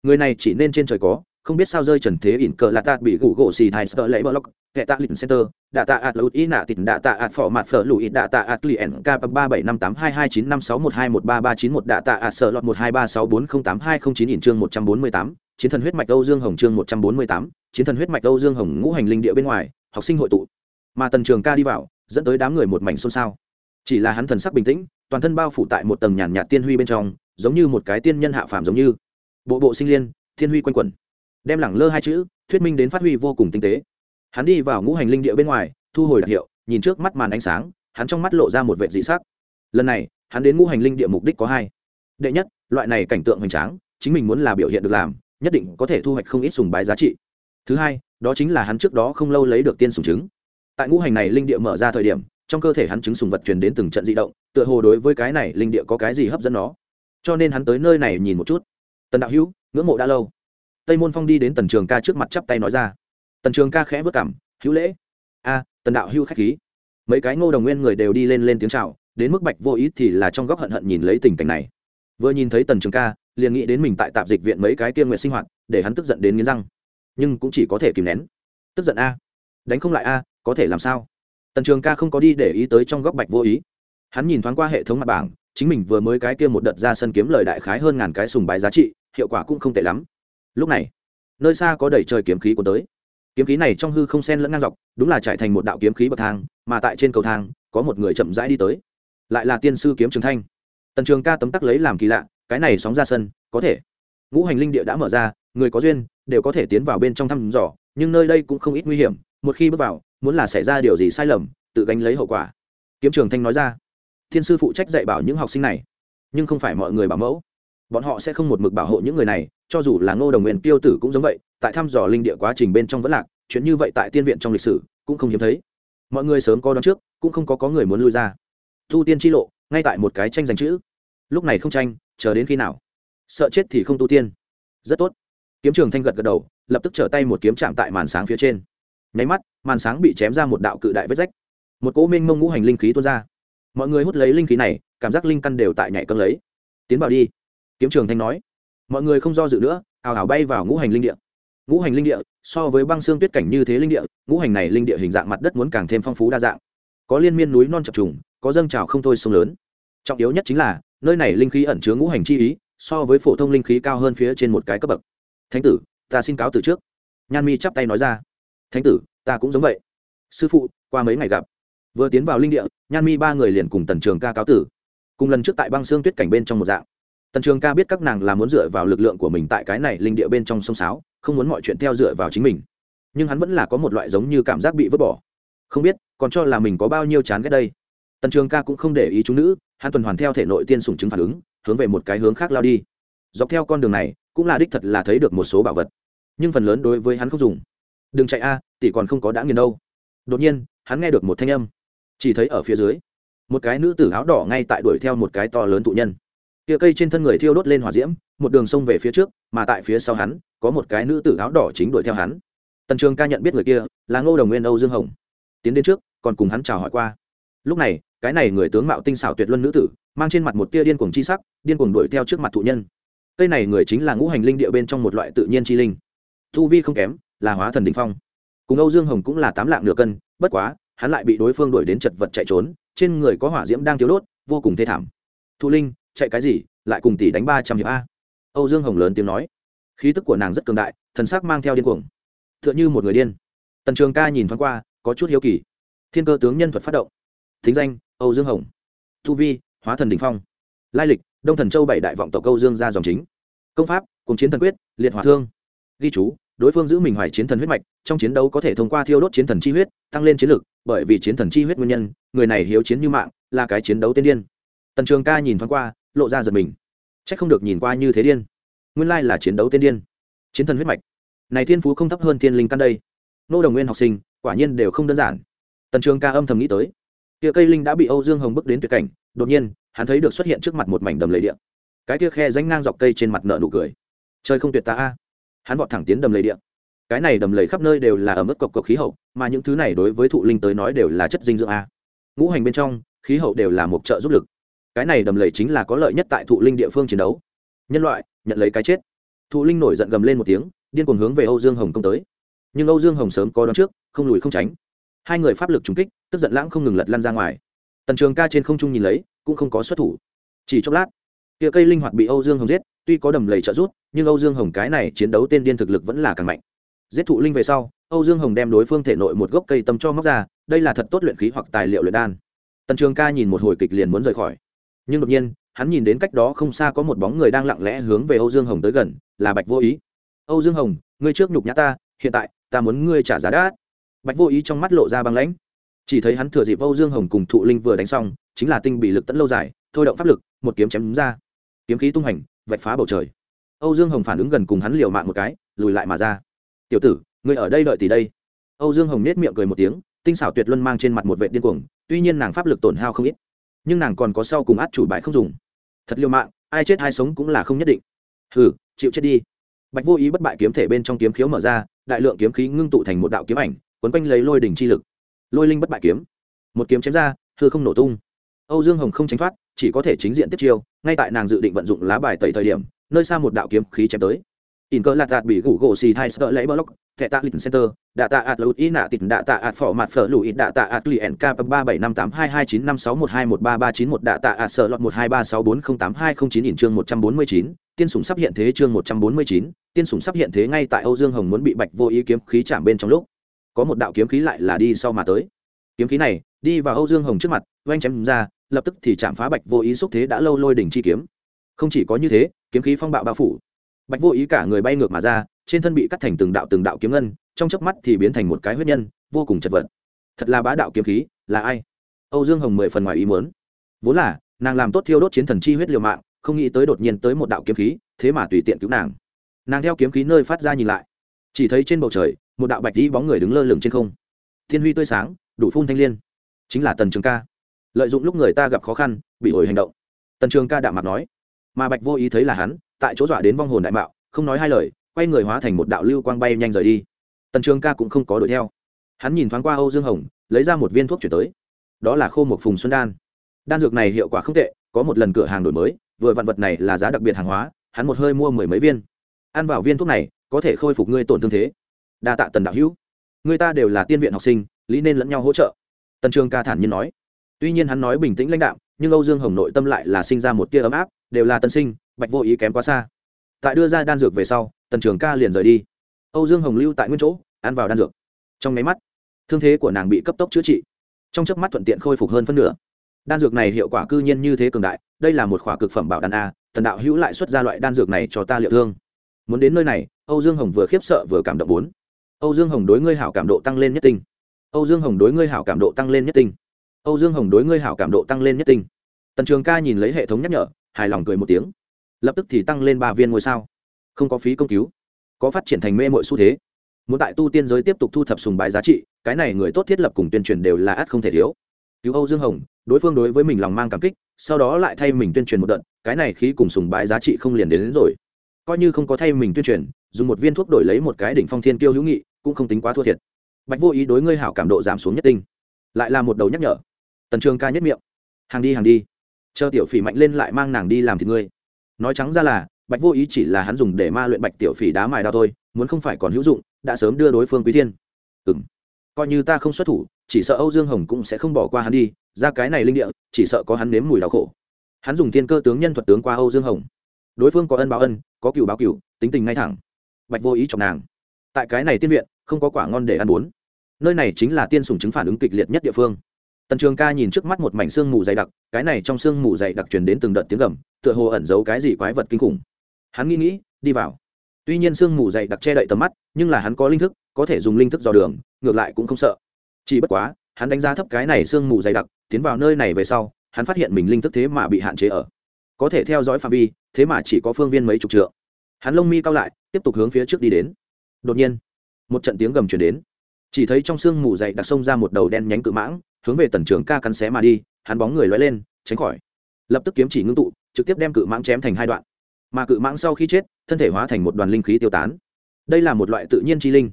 Người này chỉ nên trên trời có, không biết sao rơi trần thế ỉn cờ là tạt bị gủ gỗ xì thai sơ lẫy block kệ tạ lịch center, đạ tạ ạt lụt ý nạ tịt, đạ tạ ạt phỏ mặt phở lụi, đạ tạ ạt lì ẩn k ba bảy năm tám hai hai chín năm sáu một hai một ba ba chín một, đạ tạ ạt sợ lọt một hai ba sáu bốn không tám hai không chín ỉn chương một trăm bốn mươi tám, chiến thần huyết mạch âu dương hồng chương một trăm bốn mươi tám, chiến thần huyết mạch âu dương hồng ngũ hành linh địa bên ngoài, học sinh hội tụ. Mà tần trường ca đi vào, dẫn tới đám người một mảnh xôn xao chỉ là hắn thần sắc bình tĩnh toàn thân bao phủ tại một tầng nhàn nhạt tiên huy bên trong giống như một cái tiên nhân hạ phàm giống như. Bộ bộ sinh liên thiên huy quanh quẩn. Đem lẳng lơ hai chữ thuyết minh đến phát huy vô cùng tinh tế. Hắn đi vào ngũ hành linh địa bên ngoài thu hồi đặc hiệu nhìn trước mắt màn ánh sáng hắn trong mắt lộ ra một vệ dị sắc. Lần này hắn đến ngũ hành linh địa mục đích có hai. Đệ nhất loại này cảnh tượng hoành tráng chính mình muốn là biểu hiện được làm nhất định có thể thu hoạch không ít sùng bái giá trị. Thứ hai đó chính là hắn trước đó không lâu lấy được tiên sùng chứng, tại ngũ hành này linh địa mở ra thời điểm trong cơ thể hắn chứng sùng vật truyền đến từng trận di động, tựa hồ đối với cái này linh địa có cái gì hấp dẫn nó. Cho nên hắn tới nơi này nhìn một chút. Tần đạo hữu, ngưỡng mộ đã lâu. Tây môn phong đi đến tần trường ca trước mặt chắp tay nói ra. Tần trường ca khẽ vất cảm, hữu lễ. A, tần đạo hữu khách khí. Mấy cái ngô đồng nguyên người đều đi lên lên tiếng chào, đến mức bạch vô ý thì là trong góc hận hận nhìn lấy tình cảnh này. Vừa nhìn thấy tần trường ca, liền nghĩ đến mình tại tạp dịch viện mấy cái kia nguyện sinh hoạt, để hắn tức giận đến nghiến răng. Nhưng cũng chỉ có thể kìm nén. Tức giận a? Đánh không lại a, có thể làm sao? Tần trường ca không có đi để ý tới trong góc bạch vô ý. Hắn nhìn thoáng qua hệ thống mặt bảng, chính mình vừa mới cái kia một đợt ra sân kiếm lời đại khái hơn ngàn cái sùng bái giá trị, hiệu quả cũng không tệ lắm. Lúc này, nơi xa có đẩy trời kiếm khí của tới. Kiếm khí này trong hư không sen lẫn ngang dọc, đúng là trải thành một đạo kiếm khí bậc thang, mà tại trên cầu thang, có một người chậm rãi đi tới. Lại là tiên sư kiếm trường thanh. Tần trường ca tấm tắc lấy làm kỳ lạ, cái này sóng ra sân, có thể. Ngũ hành linh địa đã mở ra, người có duyên, đều có thể tiến vào bên trong thăm dò, nhưng nơi đây cũng không ít nguy hiểm, một khi bước vào muốn là xảy ra điều gì sai lầm, tự gánh lấy hậu quả. Kiếm trường thanh nói ra, thiên sư phụ trách dạy bảo những học sinh này, nhưng không phải mọi người bảo mẫu. Bọn họ sẽ không một mực bảo hộ những người này, cho dù là ngô đồng nguyện tiêu tử cũng giống vậy, tại thăm dò linh địa quá trình bên trong vẫn lạc, chuyện như vậy tại tiên viện trong lịch sử cũng không hiếm thấy. Mọi người sớm có đón trước, cũng không có có người muốn lui ra. Tu tiên tri lộ, ngay tại một cái tranh giành chữ. Lúc này không tranh, chờ đến khi nào? Sợ chết thì không tu tiên. Rất tốt. Kiếm trường thanh gật gật đầu, lập tức trở tay một kiếm chạm tại màn sáng phía trên nháy mắt, màn sáng bị chém ra một đạo cự đại vết rách. Một cỗ minh mông ngũ hành linh khí tuôn ra. Mọi người hút lấy linh khí này, cảm giác linh căn đều tại nhảy cân lấy. Tiến vào đi. Kiếm trường thanh nói. Mọi người không do dự nữa, ào ào bay vào ngũ hành linh địa. Ngũ hành linh địa, so với băng xương tuyết cảnh như thế linh địa, ngũ hành này linh địa hình dạng mặt đất muốn càng thêm phong phú đa dạng. Có liên miên núi non chập trùng, có dâng trào không thôi sông lớn. Trọng yếu nhất chính là, nơi này linh khí ẩn chứa ngũ hành chi ý, so với phổ thông linh khí cao hơn phía trên một cái cấp bậc. Thánh tử, ta xin cáo từ trước. Nhan mi chắp tay nói ra thánh tử, ta cũng giống vậy. Sư phụ, qua mấy ngày gặp. Vừa tiến vào linh địa, nhan mi ba người liền cùng tần trường ca cáo tử. Cùng lần trước tại băng xương tuyết cảnh bên trong một dạng. Tần trường ca biết các nàng là muốn dựa vào lực lượng của mình tại cái này linh địa bên trong sông sáo, không muốn mọi chuyện theo dựa vào chính mình. Nhưng hắn vẫn là có một loại giống như cảm giác bị vứt bỏ. Không biết, còn cho là mình có bao nhiêu chán ghét đây. Tần trường ca cũng không để ý chúng nữ, hắn tuần hoàn theo thể nội tiên sùng chứng phản ứng, hướng về một cái hướng khác lao đi. Dọc theo con đường này, cũng là đích thật là thấy được một số bảo vật. Nhưng phần lớn đối với hắn không dùng đừng chạy a, tỷ còn không có đã nghiền đâu. Đột nhiên, hắn nghe được một thanh âm. Chỉ thấy ở phía dưới, một cái nữ tử áo đỏ ngay tại đuổi theo một cái to lớn tụ nhân. Kia cây trên thân người thiêu đốt lên hỏa diễm, một đường sông về phía trước, mà tại phía sau hắn, có một cái nữ tử áo đỏ chính đuổi theo hắn. Tần trường ca nhận biết người kia, là ngô đồng nguyên âu dương hồng. Tiến đến trước, còn cùng hắn chào hỏi qua. Lúc này, cái này người tướng mạo tinh xảo tuyệt luân nữ tử, mang trên mặt một tia điên cuồng chi sắc, điên cuồng đuổi theo trước mặt thụ nhân. Cây này người chính là ngũ hành linh địa bên trong một loại tự nhiên chi linh. Thu vi không kém là hóa thần đỉnh phong. Cùng âu dương hồng cũng là tám lạng nửa cân, bất quá, hắn lại bị đối phương đuổi đến chật vật chạy trốn, trên người có hỏa diễm đang thiếu đốt, vô cùng thê thảm. Thụ linh, chạy cái gì, lại cùng tỷ đánh ba trăm hiệp a. Âu dương hồng lớn tiếng nói. Khí tức của nàng rất cường đại, thần sắc mang theo điên cuồng. T h ư ợ n h ư một người điên. Tần trường ca nhìn thoáng qua, có chút hiếu kỳ. Thiên cơ tướng nhân thuật phát động. Thính danh, âu dương hồng. Thu vi, hóa thần đình phong. Lai lịch, đông thần châu bảy đại vọng tộc âu dương ra dòng chính. Công pháp, cùng chiến thần quyết, liệt hỏa thương. Ghi chú đối phương giữ mình hoài chiến thần huyết mạch, trong chiến đấu có thể thông qua thiêu đốt chiến thần chi huyết, tăng lên chiến lực, bởi vì chiến thần chi huyết nguyên nhân, người này hiếu chiến như mạng, là cái chiến đấu tiên điên. Tần trường ca nhìn thoáng qua, lộ ra giật mình. C h ắ c không được nhìn qua như thế điên. Nguyên lai là chiến đấu tiên điên. Chiến thần huyết mạch. Này thiên phú không thấp hơn thiên linh căn đây. Nô đồng nguyên học sinh, quả nhiên đều không đơn giản. Tần trường ca âm thầm nghĩ tới. Tia cây linh đã bị âu dương hồng bước đến tuyệt cảnh, đột nhiên, hắn thấy được xuất hiện trước mặt một mảnh đầm lầy điện cái tia khe danh ngang dọc cây trên mặt nợ nụ cười. Chơi không tuyệt ta a hắn vọt thẳng tiến đầm lầy địa, cái này đầm lầy khắp nơi đều là ở mức cộc cộc khí hậu mà những thứ này đối với thụ linh tới nói đều là chất dinh dưỡng a. Ngũ hành bên trong khí hậu đều là một trợ giúp lực. Cái này đầm lầy chính là có lợi nhất tại thụ linh địa phương chiến đấu. Nhân loại nhận lấy cái chết. Thụ linh nổi giận gầm lên một tiếng điên cuồng hướng về âu dương hồng công tới. Nhưng âu dương hồng sớm có đón trước không lùi không tránh. Hai người pháp lực trúng kích tức giận lãng không ngừng lật lan ra ngoài. Tần trường ca trên không trung nhìn lấy cũng không có xuất thủ. Chỉ chốc lát kia cây linh hoạt bị âu dương hồng giết tuy có đầm lầy trợ rút nhưng âu dương hồng cái này chiến đấu tên điên thực lực vẫn là càng mạnh. Giết thụ linh về sau, âu dương hồng đem đối phương thể nội một gốc cây tâm cho móc ra, đây là thật tốt luyện khí hoặc tài liệu luyện đan. Tần trường ca nhìn một hồi kịch liền muốn rời khỏi. Nhưng đột nhiên, hắn nhìn đến cách đó không xa có một bóng người đang lặng lẽ hướng về âu dương hồng tới gần, là bạch vô ý. Âu dương hồng, ngươi trước nhục nhã ta, hiện tại ta muốn ngươi trả giá đắt. Bạch vô ý trong mắt lộ ra băng lãnh. Chỉ thấy hắn thừa dịp âu dương hồng cùng thụ linh vừa đánh xong, chính là tinh bị lực tẫn lâu dài, thôi động pháp lực, một kiếm chém đúng ra. Kiếm khí tung hành vạch phá bầu trời âu dương hồng phản ứng gần cùng hắn liều mạng một cái, lùi lại mà ra. Tiểu tử người ở đây đợi tỷ đây. Âu dương hồng nết miệng cười một tiếng, tinh xảo tuyệt luân mang trên mặt một vệ điên cuồng, tuy nhiên nàng pháp lực tổn hao không ít, nhưng nàng còn có sau cùng át chủ bài không dùng. Thật liều mạng, ai chết ai sống cũng là không nhất định. Hừ, chịu chết đi. Bạch vô ý bất bại kiếm thể bên trong kiếm khiếu mở ra, đại lượng kiếm khí ngưng tụ thành một đạo kiếm ảnh, quấn quanh lấy lôi đỉnh chi lực. Lôi linh bất bại kiếm. Một kiếm chém ra, hư không nổ tung. Âu dương hồng không tránh thoát, chỉ có thể chính diện tiếp chiêu, ngay tại nàng dự định vận dụng lá bài tẩy thời điểm nơi xa một đạo kiếm khí chém tới. In cơ lạt đạt bị gủ gỗ xì thai sợ lấy block, thẻ tạ lịch center, đạ tạ ạt lụt ý nạ tịt, đạ tạ ạt phỏ mặt phở lụi, đạ tạ ạt lì nk ba bảy năm tám hai hai chín năm sáu một hai một ba ba chín một, đạ tạ ạt sợ lọt một hai ba sáu bốn không tám hai không chín in chương một trăm bốn mươi chín, tiên sủng sắp hiện thế chương một trăm bốn mươi chín, tiên sủng sắp hiện thế ngay tại âu dương hồng muốn bị bạch vô ý kiếm khí chạm bên trong lúc. Có một đạo kiếm khí lại là đi sau mà tới. Kiếm khí này, đi vào âu dương hồng trước mặt oanh chém ra, lập tức thì chạm phá bạch vô ý xúc thế đã lâu lôi đỉnh chi kiếm không chỉ có như thế, kiếm khí phong bạo bao phủ. Bạch vô ý cả người bay ngược mà ra, trên thân bị cắt thành từng đạo từng đạo kiếm ngân, trong chớp mắt thì biến thành một cái huyết nhân, vô cùng chật vật. Thật là bá đạo kiếm khí, là ai? Âu dương hồng mười phần ngoài ý muốn. Vốn là, nàng làm tốt thiêu đốt chiến thần chi huyết liều mạng, không nghĩ tới đột nhiên tới một đạo kiếm khí, thế mà tùy tiện cứu nàng. Nàng theo kiếm khí nơi phát ra nhìn lại. Chỉ thấy trên bầu trời, một đạo bạch dĩ bóng người đứng lơ lửng trên không. Thiên huy tươi sáng, đủ phun thanh l i ê n chính là tần trường ca. Lợi dụng lúc người ta gặp khó khăn, bị ổi hành động. Tần trường ca đạo mặt nói mà bạch vô ý thấy là hắn, tại chỗ dọa đến vong hồn đại mạo, không nói hai lời, quay người hóa thành một đạo lưu quang bay nhanh rời đi. Tần trường ca cũng không có đuổi theo. Hắn nhìn thoáng qua âu dương hồng, lấy ra một viên thuốc chuyển tới. Đó là khô một phùng xuân đan. Đan dược này hiệu quả không tệ, có một lần cửa hàng đổi mới, vừa vạn vật này là giá đặc biệt hàng hóa, hắn một hơi mua mười mấy viên. Ăn vào viên thuốc này, có thể khôi phục ngươi tổn thương thế. Đa tạ tần đạo hữu. Người ta đều là tiên viện học sinh, lý nên lẫn nhau hỗ trợ. Tần trường ca thản nhiên nói. Tuy nhiên hắn nói bình tĩnh lãnh đạo nhưng âu dương hồng nội tâm lại là sinh ra một tia ấm áp, đều là tân sinh, bạch vô ý kém quá xa. Tại đưa ra đan dược về sau, tần trường ca liền rời đi. Âu dương hồng lưu tại nguyên chỗ, ăn vào đan dược. Trong máy mắt, thương thế của nàng bị cấp tốc chữa trị. Trong chớp mắt thuận tiện khôi phục hơn phân nửa. Đan dược này hiệu quả cư nhiên như thế cường đại, đây là một khỏa cực phẩm bảo đan a, tần đạo hữu lại xuất ra loại đan dược này cho ta liệu thương. Muốn đến nơi này, âu dương hồng vừa khiếp sợ vừa cảm động bốn. Âu dương hồng đối ngươi hảo cảm độ tăng lên nhất tinh. Âu dương hồng đối ngươi hảo cảm độ tăng lên nhất tinh âu dương hồng đối ngươi hảo cảm độ tăng lên nhất tinh. Tần trường ca nhìn lấy hệ thống nhắc nhở hài lòng cười một tiếng. Lập tức thì tăng lên ba viên ngôi sao. Không có phí công cứu có phát triển thành mê muội xu thế. Muốn tại tu tiên giới tiếp tục thu thập sùng bái giá trị cái này người tốt thiết lập cùng tuyên truyền đều là ắt không thể thiếu. Cứu âu dương hồng đối phương đối với mình lòng mang cảm kích sau đó lại thay mình tuyên truyền một đợt cái này khí cùng sùng bái giá trị không liền đến, đến rồi. Coi như không có thay mình tuyên truyền dùng một viên thuốc đổi lấy một cái đỉnh phong thiên kiêu hữu nghị cũng không tính quá thua thiệt. Bạch vô ý đối ngươi hảo cảm độ giảm xuống nhất tinh. Lại là một đầu nhắc nhở tần trường ca nhất miệng. Hàng đi hàng đi. Chờ tiểu phỉ mạnh lên lại mang nàng đi làm thì ngươi. Nói trắng ra là, bạch vô ý chỉ là hắn dùng để ma luyện bạch tiểu phỉ đá mài đao thôi, muốn không phải còn hữu dụng, đã sớm đưa đối phương quý thiên. Ừng coi như ta không xuất thủ, chỉ sợ âu dương hồng cũng sẽ không bỏ qua hắn đi, ra cái này linh địa, chỉ sợ có hắn nếm mùi đau khổ. Hắn dùng thiên cơ tướng nhân thuật tướng qua âu dương hồng. Đối phương có ân báo ân, có cựu báo cựu tính tình ngay thẳng. Bạch vô ý chọc nàng. Tại cái này tiên viện, không có quả ngon để ăn bốn nơi này chính là tiên sùng chứng phản ứng kịch liệt nhất địa phương tần trường ca nhìn trước mắt một mảnh xương mù dày đặc, cái này trong xương mù dày đặc truyền đến từng đợt tiếng gầm, tựa hồ ẩn giấu cái gì quái vật kinh khủng. Hắn nghĩ nghĩ, đi vào. Tuy nhiên xương mù dày đặc che đậy tầm mắt, nhưng là hắn có linh thức, có thể dùng linh thức dò đường, ngược lại cũng không sợ. Chỉ bất quá, hắn đánh giá thấp cái này xương mù dày đặc, tiến vào nơi này về sau, hắn phát hiện mình linh thức thế mà bị hạn chế ở. Có thể theo dõi phạm vi, thế mà chỉ có phương viên mấy chục trượng. Hắn lông mi cao lại, tiếp tục hướng phía trước đi đến. Đột nhiên, một trận tiếng gầm chuyển đến. Chỉ thấy trong sương mù dày đặc sông ra một đầu đen nhánh cự mãng hướng về tần trường ca cắn xé mà đi, hắn bóng người loay lên, tránh khỏi. Lập tức kiếm chỉ ngưng tụ, trực tiếp đem cự mãng chém thành hai đoạn. Mà cự mãng sau khi chết, thân thể hóa thành một đoàn linh khí tiêu tán. Đây là một loại tự nhiên chi linh.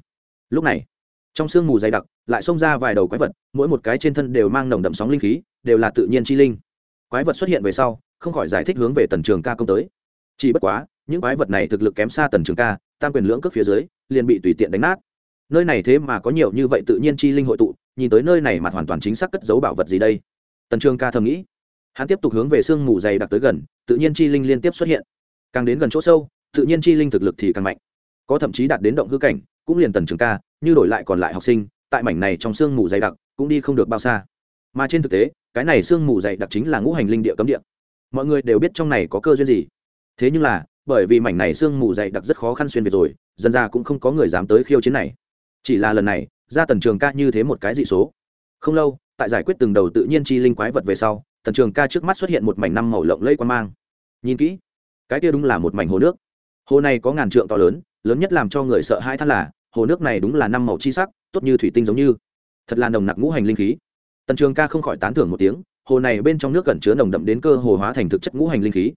Lúc này, trong sương mù dày đặc, lại xông ra vài đầu quái vật, mỗi một cái trên thân đều mang nồng đậm sóng linh khí, đều là tự nhiên chi linh. Quái vật xuất hiện về sau, không khỏi giải thích hướng về tần trường ca công tới. Chỉ bất quá, những quái vật này thực lực kém xa tần trường ca, tam quyền lưỡng cước phía dưới, liền bị tùy tiện đánh nát. Nơi này thế mà có nhiều như vậy tự nhiên chi linh hội tụ nhìn tới nơi này mặt hoàn toàn chính xác cất giấu bảo vật gì đây? Tần trường ca thầm nghĩ. Hắn tiếp tục hướng về sương mù dày đặc tới gần, tự nhiên chi linh liên tiếp xuất hiện. Càng đến gần chỗ sâu, tự nhiên chi linh thực lực thì càng mạnh. Có thậm chí đạt đến động hư cảnh, cũng liền tần trường ca, như đổi lại còn lại học sinh, tại mảnh này trong sương mù dày đặc, cũng đi không được bao xa. Mà trên thực tế, cái này sương mù dày đặc chính là ngũ hành linh địa cấm địa. Mọi người đều biết trong này có cơ duyên gì. Thế nhưng là, bởi vì mảnh này sương mù dày đặc rất khó khăn xuyên việt rồi, dân ra cũng không có người dám tới khiêu chiến này. Chỉ là lần này ra tần trường ca như thế một cái dị số. Không lâu, tại giải quyết từng đầu tự nhiên chi linh quái vật về sau, tần trường ca trước mắt xuất hiện một mảnh năm màu lộng lẫy quan mang. Nhìn kỹ, cái kia đúng là một mảnh hồ nước. Hồ này có ngàn trượng to lớn lớn nhất làm cho người sợ hai thắt là, hồ nước này đúng là năm màu chi sắc, tốt như thủy tinh giống như. Thật là nồng nặc ngũ hành linh khí. Tần trường ca không khỏi tán thưởng một tiếng, hồ này bên trong nước cẩn chứa nồng đậm đến cơ hồ hóa thành thực chất ngũ hành linh khí.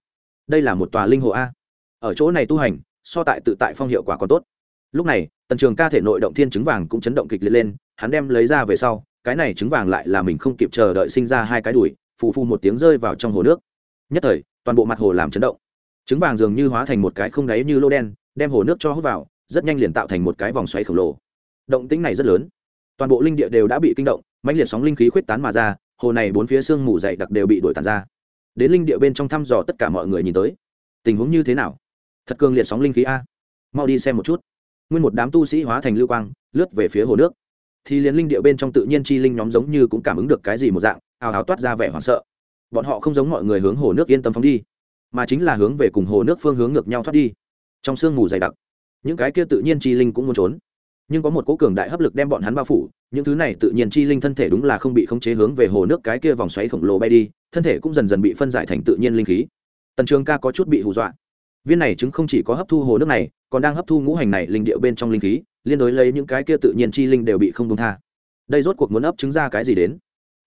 Đây là một tòa linh hồ a. Ở chỗ này tu hành, so tại tự tại phong hiệu quả còn tốt lúc này, tần trường ca thể nội động thiên trứng vàng cũng chấn động kịch liệt lên, hắn đem lấy ra về sau, cái này trứng vàng lại là mình không kịp chờ đợi sinh ra hai cái đùi, phù phù một tiếng rơi vào trong hồ nước. Nhất thời, toàn bộ mặt hồ làm chấn động. Trứng vàng dường như hóa thành một cái không đáy như lô đen, đem hồ nước cho hút vào, rất nhanh liền tạo thành một cái vòng xoáy khổng lồ. Động tĩnh này rất lớn. Toàn bộ linh địa đều đã bị kinh động, mãnh liệt sóng linh khí khuyết tán mà ra, hồ này bốn phía sương mù dày đặc đều bị đổi tàn ra. Đến linh địa bên trong thăm dò tất cả mọi người nhìn tới. Tình huống như thế nào? Thật cường liệt sóng linh khí a. Mau đi xem một chút nguyên một đám tu sĩ hóa thành lưu quang, lướt về phía hồ nước. Thì liền linh địa bên trong tự nhiên chi linh nhóm giống như cũng cảm ứng được cái gì một dạng hào hào toát ra vẻ hoảng sợ. Bọn họ không giống mọi người hướng hồ nước yên tâm phóng đi, mà chính là hướng về cùng hồ nước phương hướng ngược nhau thoát đi. Trong sương mù dày đặc, những cái kia tự nhiên chi linh cũng muốn trốn. Nhưng có một cố cường đại hấp lực đem bọn hắn bao phủ, những thứ này tự nhiên chi linh thân thể đúng là không bị khống chế hướng về hồ nước cái kia vòng xoáy khổng lồ bay đi, thân thể cũng dần dần bị phân giải thành tự nhiên linh khí. Tần trường ca có chút bị hù dọa viên này chứng không chỉ có hấp thu hồ nước này, còn đang hấp thu ngũ hành này linh địa bên trong linh khí, liên đối lấy những cái kia tự nhiên chi linh đều bị không công tha. Đây rốt cuộc muốn ấp trứng ra cái gì đến?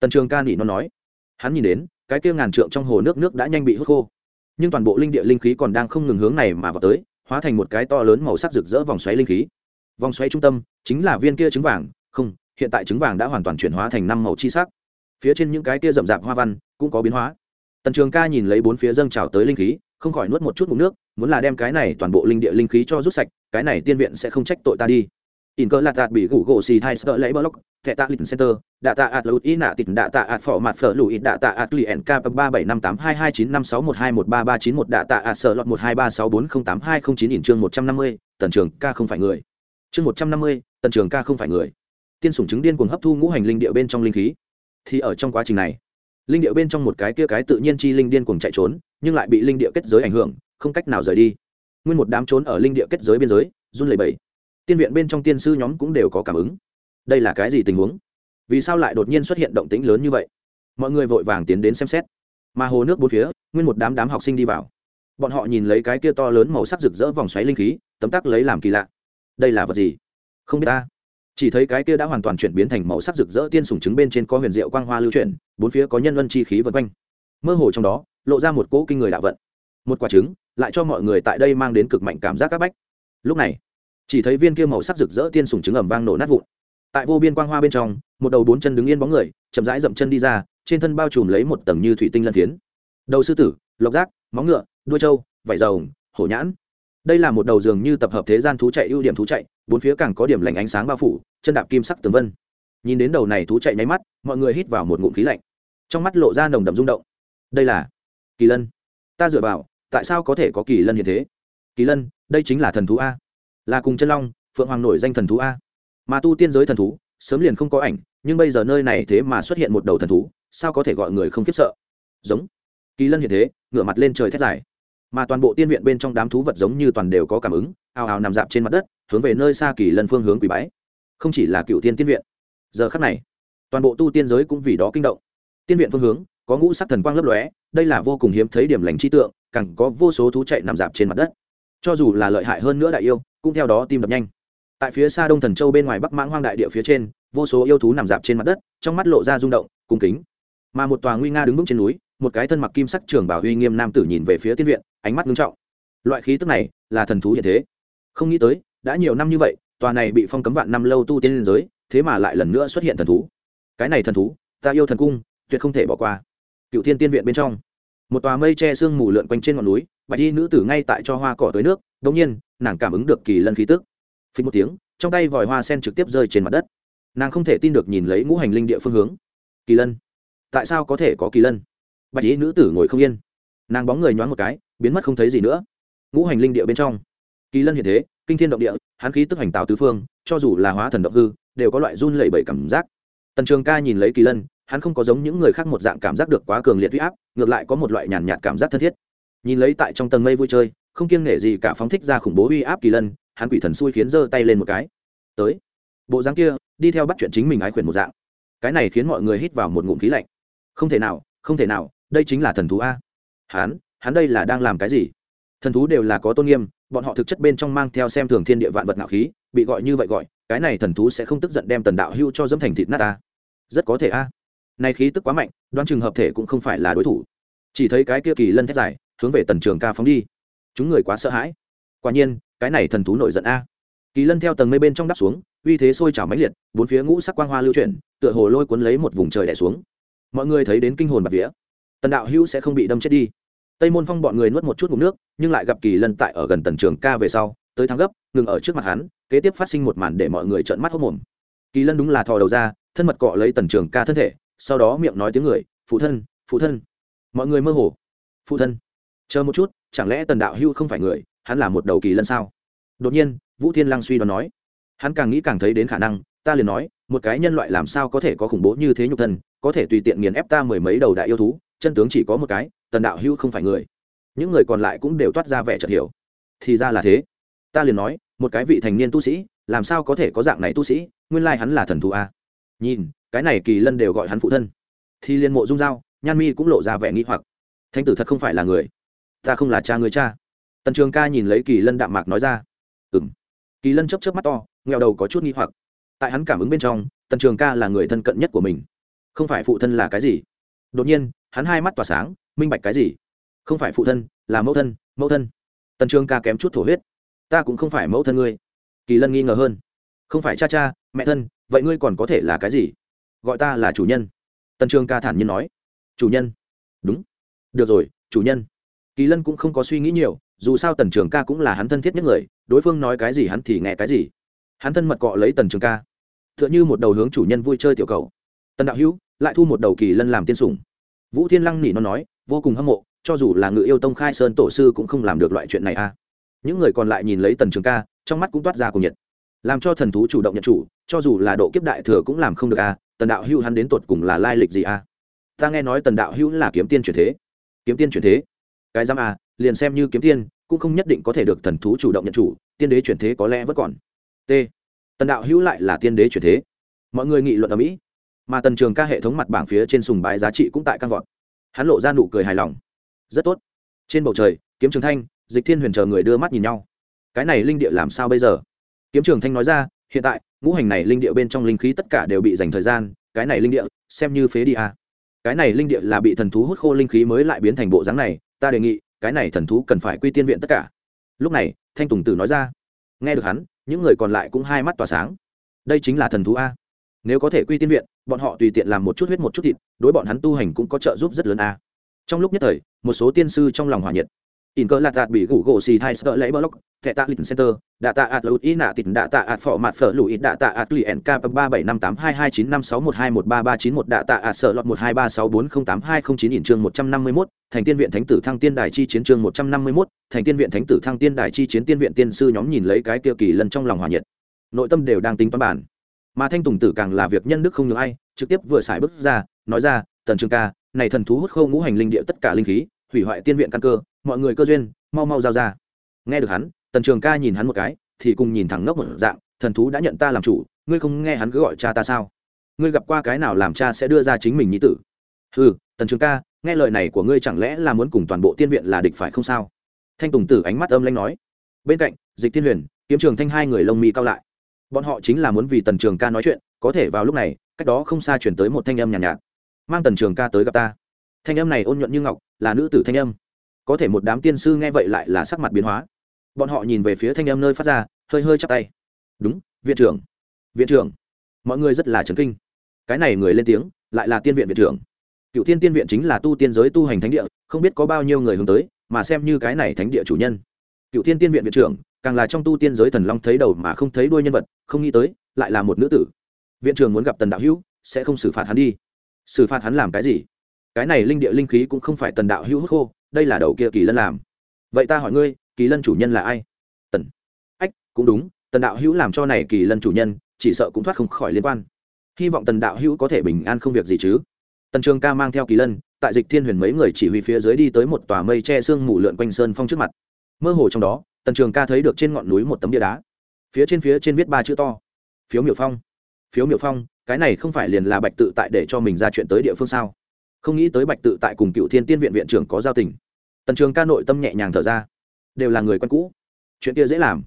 Tần trường ca nỉ nó nói. Hắn nhìn đến, cái kia ngàn trượng trong hồ nước nước đã nhanh bị hút khô. Nhưng toàn bộ linh địa linh khí còn đang không ngừng hướng này mà vào tới, hóa thành một cái to lớn màu sắc rực rỡ vòng xoáy linh khí. Vòng xoáy trung tâm chính là viên kia trứng vàng, không, hiện tại trứng vàng đã hoàn toàn chuyển hóa thành năm màu chi sắc. Phía trên những cái kia rậm rạp hoa văn cũng có biến hóa. Tần trường ca nhìn lấy bốn phía dâng trào tới linh khí không khỏi nuốt một chút ngụm nước, muốn là đem cái này toàn bộ linh địa linh khí cho rút sạch, cái này tiên viện sẽ không trách tội ta đi. In cơ lạt đạt bị gủ gỗ xì thai sợ lấy block, thẻ tạ lịch center, đạ tạ ạt lụt ý nạ tịt, đạ tạ ạt phỏ mặt phở lụi, đạ tạ ạt lì ẻn k ba bảy năm tám hai hai chín năm sáu một hai một ba ba chín một, đạ tạ ạt sợ lọt một hai ba sáu bốn không tám hai không chín in chương một trăm năm mươi, tần trường ca không phải người. Chương một trăm năm mươi, tần trường ca không phải người. Tiên sủng chứng điên cuồng hấp thu ngũ hành linh địa bên trong linh khí. Thì ở trong quá trình này, linh địa bên trong một cái kia cái tự nhiên chi linh điên cuồng chạy trốn nhưng lại bị linh địa kết giới ảnh hưởng, không cách nào rời đi. Nguyên một đám trốn ở linh địa kết giới biên giới, run lẩy bẩy. Tiên viện bên trong tiên sư nhóm cũng đều có cảm ứng. Đây là cái gì tình huống? Vì sao lại đột nhiên xuất hiện động tĩnh lớn như vậy? Mọi người vội vàng tiến đến xem xét. Mà hồ nước bốn phía, nguyên một đám đám học sinh đi vào. Bọn họ nhìn lấy cái kia to lớn màu sắc rực rỡ vòng xoáy linh khí, tấm tắc lấy làm kỳ lạ. Đây là vật gì? Không biết ta. Chỉ thấy cái kia đã hoàn toàn chuyển biến thành màu sắc rực rỡ tiên sùng trứng bên trên có huyền diệu quang hoa lưu chuyển, bốn phía có nhân vân chi khí vân quanh. Mơ hồ trong đó lộ ra một cỗ kinh người đạo vận. Một quả trứng lại cho mọi người tại đây mang đến cực mạnh cảm giác các bách. Lúc này, chỉ thấy viên kia màu sắc rực rỡ tiên sùng trứng ẩm vang nổ nát vụn. Tại vô biên quang hoa bên trong, một đầu bốn chân đứng yên bóng người, chậm rãi dậm chân đi ra, trên thân bao trùm lấy một tầng như thủy tinh lân phiến. Đầu sư tử, lộc giác, móng ngựa, đuôi trâu vải dầu hổ nhãn. Đây là một đầu giường như tập hợp thế gian thú chạy, ưu điểm thú chạy, bốn phía càng có điểm lạnh ánh sáng bao phủ, chân đạp kim sắc tường vân. Nhìn đến đầu này thú chạy nháy mắt, mọi người hít vào một ngụm khí lạnh. Trong mắt lộ ra nồng đậm rung động. Đây là kỳ lân. Ta dựa vào, tại sao có thể có kỳ lân hiện thế? Kỳ lân, đây chính là thần thú a. Là cùng chân long, phượng hoàng nổi danh thần thú a. Mà tu tiên giới thần thú, sớm liền không có ảnh, nhưng bây giờ nơi này thế mà xuất hiện một đầu thần thú, sao có thể gọi người không khiếp sợ? Giống. Kỳ lân hiện thế, ngửa mặt lên trời thét dài. Mà toàn bộ tiên viện bên trong đám thú vật giống như toàn đều có cảm ứng, ào ào nằm dạp trên mặt đất, hướng về nơi xa kỳ lân phương hướng quỷ bái. Không chỉ là cựu tiên tiên viện. Giờ khắc này, toàn bộ tu tiên giới cũng vì đó kinh động. Tiên viện phương hướng, có ngũ sắc thần quang lấp lóe đây là vô cùng hiếm thấy điểm lành chi tượng, càng có vô số thú chạy nằm dạp trên mặt đất. Cho dù là lợi hại hơn nữa đại yêu, cũng theo đó tim đập nhanh. Tại phía xa đông thần châu bên ngoài bắc mãng hoang đại địa phía trên, vô số yêu thú nằm dạp trên mặt đất, trong mắt lộ ra rung động, cung kính. Mà một tòa nguy nga đứng vững trên núi, một cái thân mặc kim sắc trường bảo huy nghiêm nam tử nhìn về phía tiên viện, ánh mắt nghiêm trọng. Loại khí tức này là thần thú hiện thế. Không nghĩ tới, đã nhiều năm như vậy, tòa này bị phong cấm vạn năm lâu tu tiên liên giới, thế mà lại lần nữa xuất hiện thần thú. Cái này thần thú, ta yêu thần cung, tuyệt không thể bỏ qua cựu thiên tiên viện bên trong. Một tòa mây che sương mù lượn quanh trên ngọn núi bạch y nữ tử ngay tại cho hoa cỏ tới nước đ nhiên, nàng cảm ứng được kỳ lân khí tức. Phí một tiếng, trong tay vòi hoa sen trực tiếp rơi trên mặt đất. Nàng không thể tin được nhìn lấy ngũ hành linh địa phương hướng. Kỳ lân, tại sao có thể có kỳ lân? Bạch y nữ tử ngồi không yên. Nàng bóng người nhoáng một cái, biến mất không thấy gì nữa. Ngũ hành linh địa bên trong. Kỳ lân hiện thế, kinh thiên động địa hán khí tức hành tào tứ phương, cho dù là hóa thần động hư, đều có loại run lẩy bẩy cảm giác. Tần trường ca nhìn lấy kỳ lân hắn không có giống những người khác một dạng cảm giác được quá cường liệt huy áp, ngược lại có một loại nhàn nhạt cảm giác thân thiết. Nhìn lấy tại trong tầng mây vui chơi, không kiêng nể gì cả phóng thích ra khủng bố uy áp kỳ lân, hắn quỷ thần xui khiến giơ tay lên một cái. Tới. Bộ dáng kia, đi theo bắt chuyện chính mình ái khuyển một dạng. Cái này khiến mọi người hít vào một ngụm khí lạnh. Không thể nào, không thể nào, đây chính là thần thú a. Hắn hắn đây là đang làm cái gì? Thần thú đều là có tôn nghiêm, bọn họ thực chất bên trong mang theo xem thường thiên địa vạn vật ngạo khí, bị gọi như vậy gọi, cái này thần thú sẽ không tức giận đem tần đạo hưu cho dẫm thành thịt nát ta. Rất có thể a này khí tức quá mạnh đoan chừng hợp thể cũng không phải là đối thủ. Chỉ thấy cái kia kỳ lân thét dài, hướng về tần trường ca phóng đi. Chúng người quá sợ hãi. Quả nhiên, cái này thần thú nổi giận a. Kỳ lân theo tầng mây bên trong đắp xuống, uy thế sôi trào mãnh liệt, bốn phía ngũ sắc quang hoa lưu chuyển, tựa hồ lôi cuốn lấy một vùng trời đẻ xuống. Mọi người thấy đến kinh hồn bạc vía. Tần đạo hữu sẽ không bị đâm chết đi. Tây môn phong bọn người nuốt một chút ngụm nước, nhưng lại gặp kỳ lân tại ở gần tần trường ca về sau, tới thắng gấp, ngừng ở trước mặt hắn, kế tiếp phát sinh một màn để mọi người trợn mắt hốc mồm. Kỳ lân đúng là thò đầu ra, thân mật cọ lấy tần trường ca thân thể sau đó miệng nói tiếng người, phụ thân phụ thân. Mọi người mơ hồ. Phụ thân, chờ một chút, chẳng lẽ tần đạo hưu không phải người, hắn là một đầu kỳ lân sao? Đột nhiên, vũ thiên lăng suy đoán nói. Hắn càng nghĩ càng thấy đến khả năng, ta liền nói, một cái nhân loại làm sao có thể có khủng bố như thế nhục thân, có thể tùy tiện nghiền ép ta mười mấy đầu đại yêu thú, chân tướng chỉ có một cái, tần đạo hưu không phải người. Những người còn lại cũng đều toát ra vẻ chợt hiểu. Thì ra là thế. Ta liền nói, một cái vị thành niên tu sĩ, làm sao có thể có dạng này tu sĩ, nguyên lai hắn là thần thù a. Nhìn cái này kỳ lân đều gọi hắn phụ thân. Thì liên mộ dung dao nhan mi cũng lộ ra vẻ nghĩ hoặc. Thanh tử thật không phải là người. Ta không là cha người cha. Tần trường ca nhìn lấy kỳ lân đạm mạc nói ra. Ừ m kỳ lân chấp chấp mắt to nghèo đầu có chút nghi hoặc. Tại hắn cảm ứng bên trong, tần trường ca là người thân cận nhất của mình. Không phải phụ thân là cái gì? Đột nhiên, hắn hai mắt tỏa sáng, minh bạch cái gì? Không phải phụ thân, là mẫu thân mẫu thân. Tần trường ca kém chút thổ huyết. Ta cũng không phải mẫu thân ngươi. Kỳ lân nghi ngờ hơn. Không phải cha cha, mẹ thân, vậy ngươi còn có thể là cái gì? Gọi ta là chủ nhân. Tần trường ca thản nhiên nói. Chủ nhân? Đúng. Được rồi, chủ nhân. Kỳ lân cũng không có suy nghĩ nhiều, dù sao tần trường ca cũng là hắn thân thiết nhất người, đối phương nói cái gì hắn thì nghe cái gì. Hắn thân mật cọ lấy tần trường ca. T h ư ợ n h ư một đầu hướng chủ nhân vui chơi tiểu cầu. Tần đạo hữu, lại thu một đầu kỳ lân làm tiên sủng. Vũ thiên lăng nỉ nó nói, vô cùng hâm mộ, cho dù là ngự yêu tông khai sơn tổ sư cũng không làm được loại chuyện này a à. những người còn lại nhìn lấy tần trường ca, trong mắt cũng toát ra cùng nhiệt. Làm cho thần thú chủ động nhận chủ cho dù là độ kiếp đại thừa cũng làm không được a à. tần đạo hữu hắn đến tột cùng là lai lịch gì a? À. ta nghe nói tần đạo hữu là kiếm tiên chuyển thế. Kiếm tiên chuyển thế? Cái giam a, liền xem như kiếm tiên, cũng không nhất định có thể được thần thú chủ động nhận chủ, tiên đế chuyển thế có lẽ vẫn còn. T. Tần đạo hữu lại là tiên đế chuyển thế. Mọi người nghị luận ở mỹ, mà tần trường ca hệ thống mặt bảng phía trên sùng bái giá trị cũng tại căn vọt. Hắn lộ ra nụ cười hài lòng. Rất tốt. Trên bầu trời, kiếm trường thanh, dịch thiên huyền chờ người đưa mắt nhìn nhau. Cái này linh địa làm sao bây giờ? Kiếm trường thanh nói ra, hiện tại ngũ hành này linh địa bên trong linh khí tất cả đều bị dành thời gian, cái này linh địa, xem như phế đi à. cái này linh địa là bị thần thú hút khô linh khí mới lại biến thành bộ dáng này, ta đề nghị, cái này thần thú cần phải quy tiên viện tất cả. Lúc này, thanh tùng tử nói ra. Nghe được hắn, những người còn lại cũng hai mắt tỏa sáng. Đây chính là thần thú a. Nếu có thể quy tiên viện, bọn họ tùy tiện làm một chút huyết một chút thịt, đối bọn hắn tu hành cũng có trợ giúp rất lớn a. Trong lúc nhất thời, một số tiên sư trong lòng hòa nhiệt in cơ lạt đạt bị gủ gỗ xì thai sợ lấy block, thẻ tạ lịch center, đạ tạ ạt lụt ý nạ tịt, đạ tạ ạt phỏ mặt phở lụi, đạ tạ ạt lì ẻn ba bảy năm tám hai hai chín năm sáu một hai một ba ba chín một, đạ tạ ạt sợ lọt một hai ba sáu bốn không tám hai không chín in chương một trăm năm mươi mốt, thành tiên viện thánh tử thăng tiên đài chi chiến chương một trăm năm mươi mốt, thành tiên viện thánh tử thăng tiên đài chi chiến tiên viện tiên sư nhóm nhìn lấy cái kia kỳ lần trong lòng hòa nhiệt. Nội tâm đều đang tính toán bản. Mà thanh tùng tử càng là việc nhân đức không ngừng ai, trực tiếp vừa xài bước ra, nói ra, tần trường ca, này thần thú hút khâu ngũ hành linh địa tất cả linh khí hủy hoại tiên viện căn cơ mọi người cơ duyên mau mau giao ra. Nghe được hắn tần trường ca nhìn hắn một cái thì cùng nhìn thẳng ngốc một dạng thần thú đã nhận ta làm chủ ngươi không nghe hắn cứ gọi cha ta sao? Ngươi gặp qua cái nào làm cha sẽ đưa ra chính mình nhi tử? Ừ tần trường ca nghe lời này của ngươi chẳng lẽ là muốn cùng toàn bộ tiên viện là địch phải không sao? Thanh tùng tử ánh mắt âm lanh nói. Bên cạnh dịch thiên huyền kiếm trường thanh hai người lông mi cao lại. Bọn họ chính là muốn vì tần trường ca nói chuyện có thể vào lúc này cách đó không xa chuyển tới một thanh âm nhàn nhạt, nhạt. Mang tần trường ca tới gặp ta thanh âm này ôn nhuận như ngọc, là nữ tử thanh âm. Có thể một đám tiên sư nghe vậy lại là sắc mặt biến hóa. Bọn họ nhìn về phía thanh âm nơi phát ra, hơi hơi chắp tay. Đúng, viện trưởng. Viện trưởng? Mọi người rất là trấn kinh. Cái này người lên tiếng, lại là tiên viện viện trưởng. Cựu tiên tiên viện chính là tu tiên giới tu hành thánh địa, không biết có bao nhiêu người hướng tới, mà xem như cái này thánh địa chủ nhân. Cựu tiên tiên viện viện trưởng, càng là trong tu tiên giới thần long thấy đầu mà không thấy đuôi nhân vật, không nghĩ tới, lại là một nữ tử. Viện trưởng muốn gặp tần đạo hữu, sẽ không xử phạt hắn đi. Xử phạt hắn làm cái gì? Cái này linh địa linh khí cũng không phải tần đạo hữu hút khô, đây là đầu kia kỳ lân làm. Vậy ta hỏi ngươi, kỳ lân chủ nhân là ai? Tần. Ách, cũng đúng, tần đạo hữu làm cho này kỳ lân chủ nhân, chỉ sợ cũng thoát không khỏi liên quan. Hy vọng tần đạo hữu có thể bình an không việc gì chứ. Tần trường ca mang theo kỳ lân, tại dịch thiên huyền mấy người chỉ huy phía dưới đi tới một tòa mây che sương mù lượn quanh sơn phong trước mặt. Mơ hồ trong đó, tần trường ca thấy được trên ngọn núi một tấm bia đá. Phía trên phía trên viết ba chữ to. Phiếu miểu phong. Phiếu miểu phong, cái này không phải liền là bạch tự tại để cho mình ra chuyện tới địa phương sao? Không nghĩ tới bạch tự tại cùng cựu thiên tiên viện viện trưởng có giao tình. Tần trường ca nội tâm nhẹ nhàng thở ra. Đều là người quen cũ. Chuyện kia dễ làm.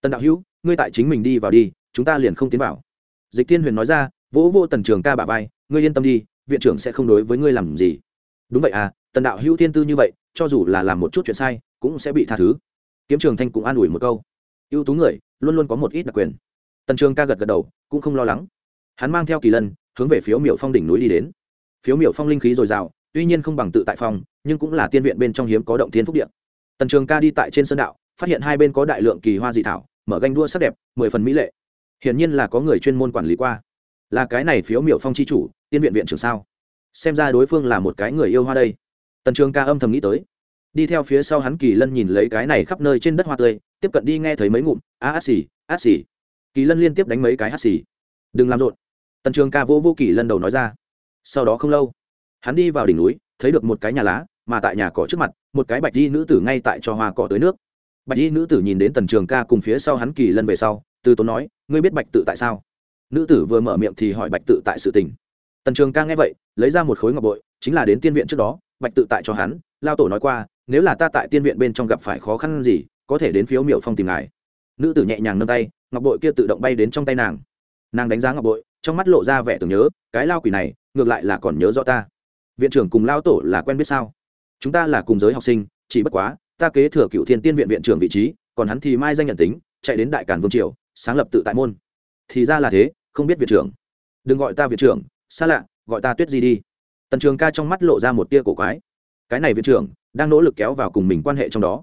Tần đạo hữu, ngươi tại chính mình đi vào đi, chúng ta liền không tiến vào. Dịch thiên huyền nói ra, vỗ vô tần trường ca bà vai, ngươi yên tâm đi, viện trưởng sẽ không đối với ngươi làm gì. Đúng vậy à tần đạo hữu thiên tư như vậy, cho dù là làm một chút chuyện sai, cũng sẽ bị tha thứ. Kiếm trường thanh cũng an ủi một câu. Ưu tú người, luôn luôn có một ít đặc quyền. Tần trường ca gật gật đầu, cũng không lo lắng. Hắn mang theo kỳ lân, hướng về phiếu miểu phong đỉnh núi đi đến phiếu miểu phong linh khí dồi dào, tuy nhiên không bằng tự tại phong, nhưng cũng là tiên viện bên trong hiếm có động thiên phúc điện tần trường ca đi tại trên sân đạo, phát hiện hai bên có đại lượng kỳ hoa dị thảo, mở ganh đua sắc đẹp, mười phần mỹ lệ. Hiển nhiên là có người chuyên môn quản lý qua. Là cái này phiếu miểu phong c h i chủ, tiên viện viện trưởng sao? Xem ra đối phương là một cái người yêu hoa đây. Tần trường ca âm thầm nghĩ tới. Đi theo phía sau hắn kỳ lân nhìn lấy cái này khắp nơi trên đất hoa tươi, tiếp cận đi nghe thấy mấy ngụm, a át xì át xì. Kỳ lân liên tiếp đánh mấy cái át xì. Đừng làm rộn. Tần trường ca vô vô kỳ lân đầu nói ra sau đó không lâu, hắn đi vào đỉnh núi, thấy được một cái nhà lá, mà tại nhà cỏ trước mặt, một cái bạch di nữ tử ngay tại cho hoa cỏ tới nước. Bạch di nữ tử nhìn đến tần trường ca cùng phía sau hắn kỳ lân về sau, từ tốn nói, ngươi biết bạch tự tại sao? Nữ tử vừa mở miệng thì hỏi bạch tự tại sự tình. Tần trường ca nghe vậy, lấy ra một khối ngọc bội, chính là đến tiên viện trước đó, bạch tự tại cho hắn, lao tổ nói qua, nếu là ta tại tiên viện bên trong gặp phải khó khăn gì, có thể đến phiếu miểu phong tìm ngài. Nữ tử nhẹ nhàng nâng tay, ngọc bội kia tự động bay đến trong tay nàng. Nàng đánh giá ngọc bội, trong mắt lộ ra vẻ tưởng nhớ, cái lao quỷ này ngược lại là còn nhớ rõ ta. Viện trưởng cùng lao tổ là quen biết sao? Chúng ta là cùng giới học sinh, chỉ bất quá, ta kế thừa cựu thiên tiên viện viện trưởng vị trí, còn hắn thì mai danh nhận tính, chạy đến đại cản vương triều, sáng lập tự tại môn. Thì ra là thế, không biết viện trưởng. Đừng gọi ta viện trưởng, xa lạ, gọi ta tuyết di đi. Tần trường ca trong mắt lộ ra một tia cổ quái. Cái này viện trưởng, đang nỗ lực kéo vào cùng mình quan hệ trong đó.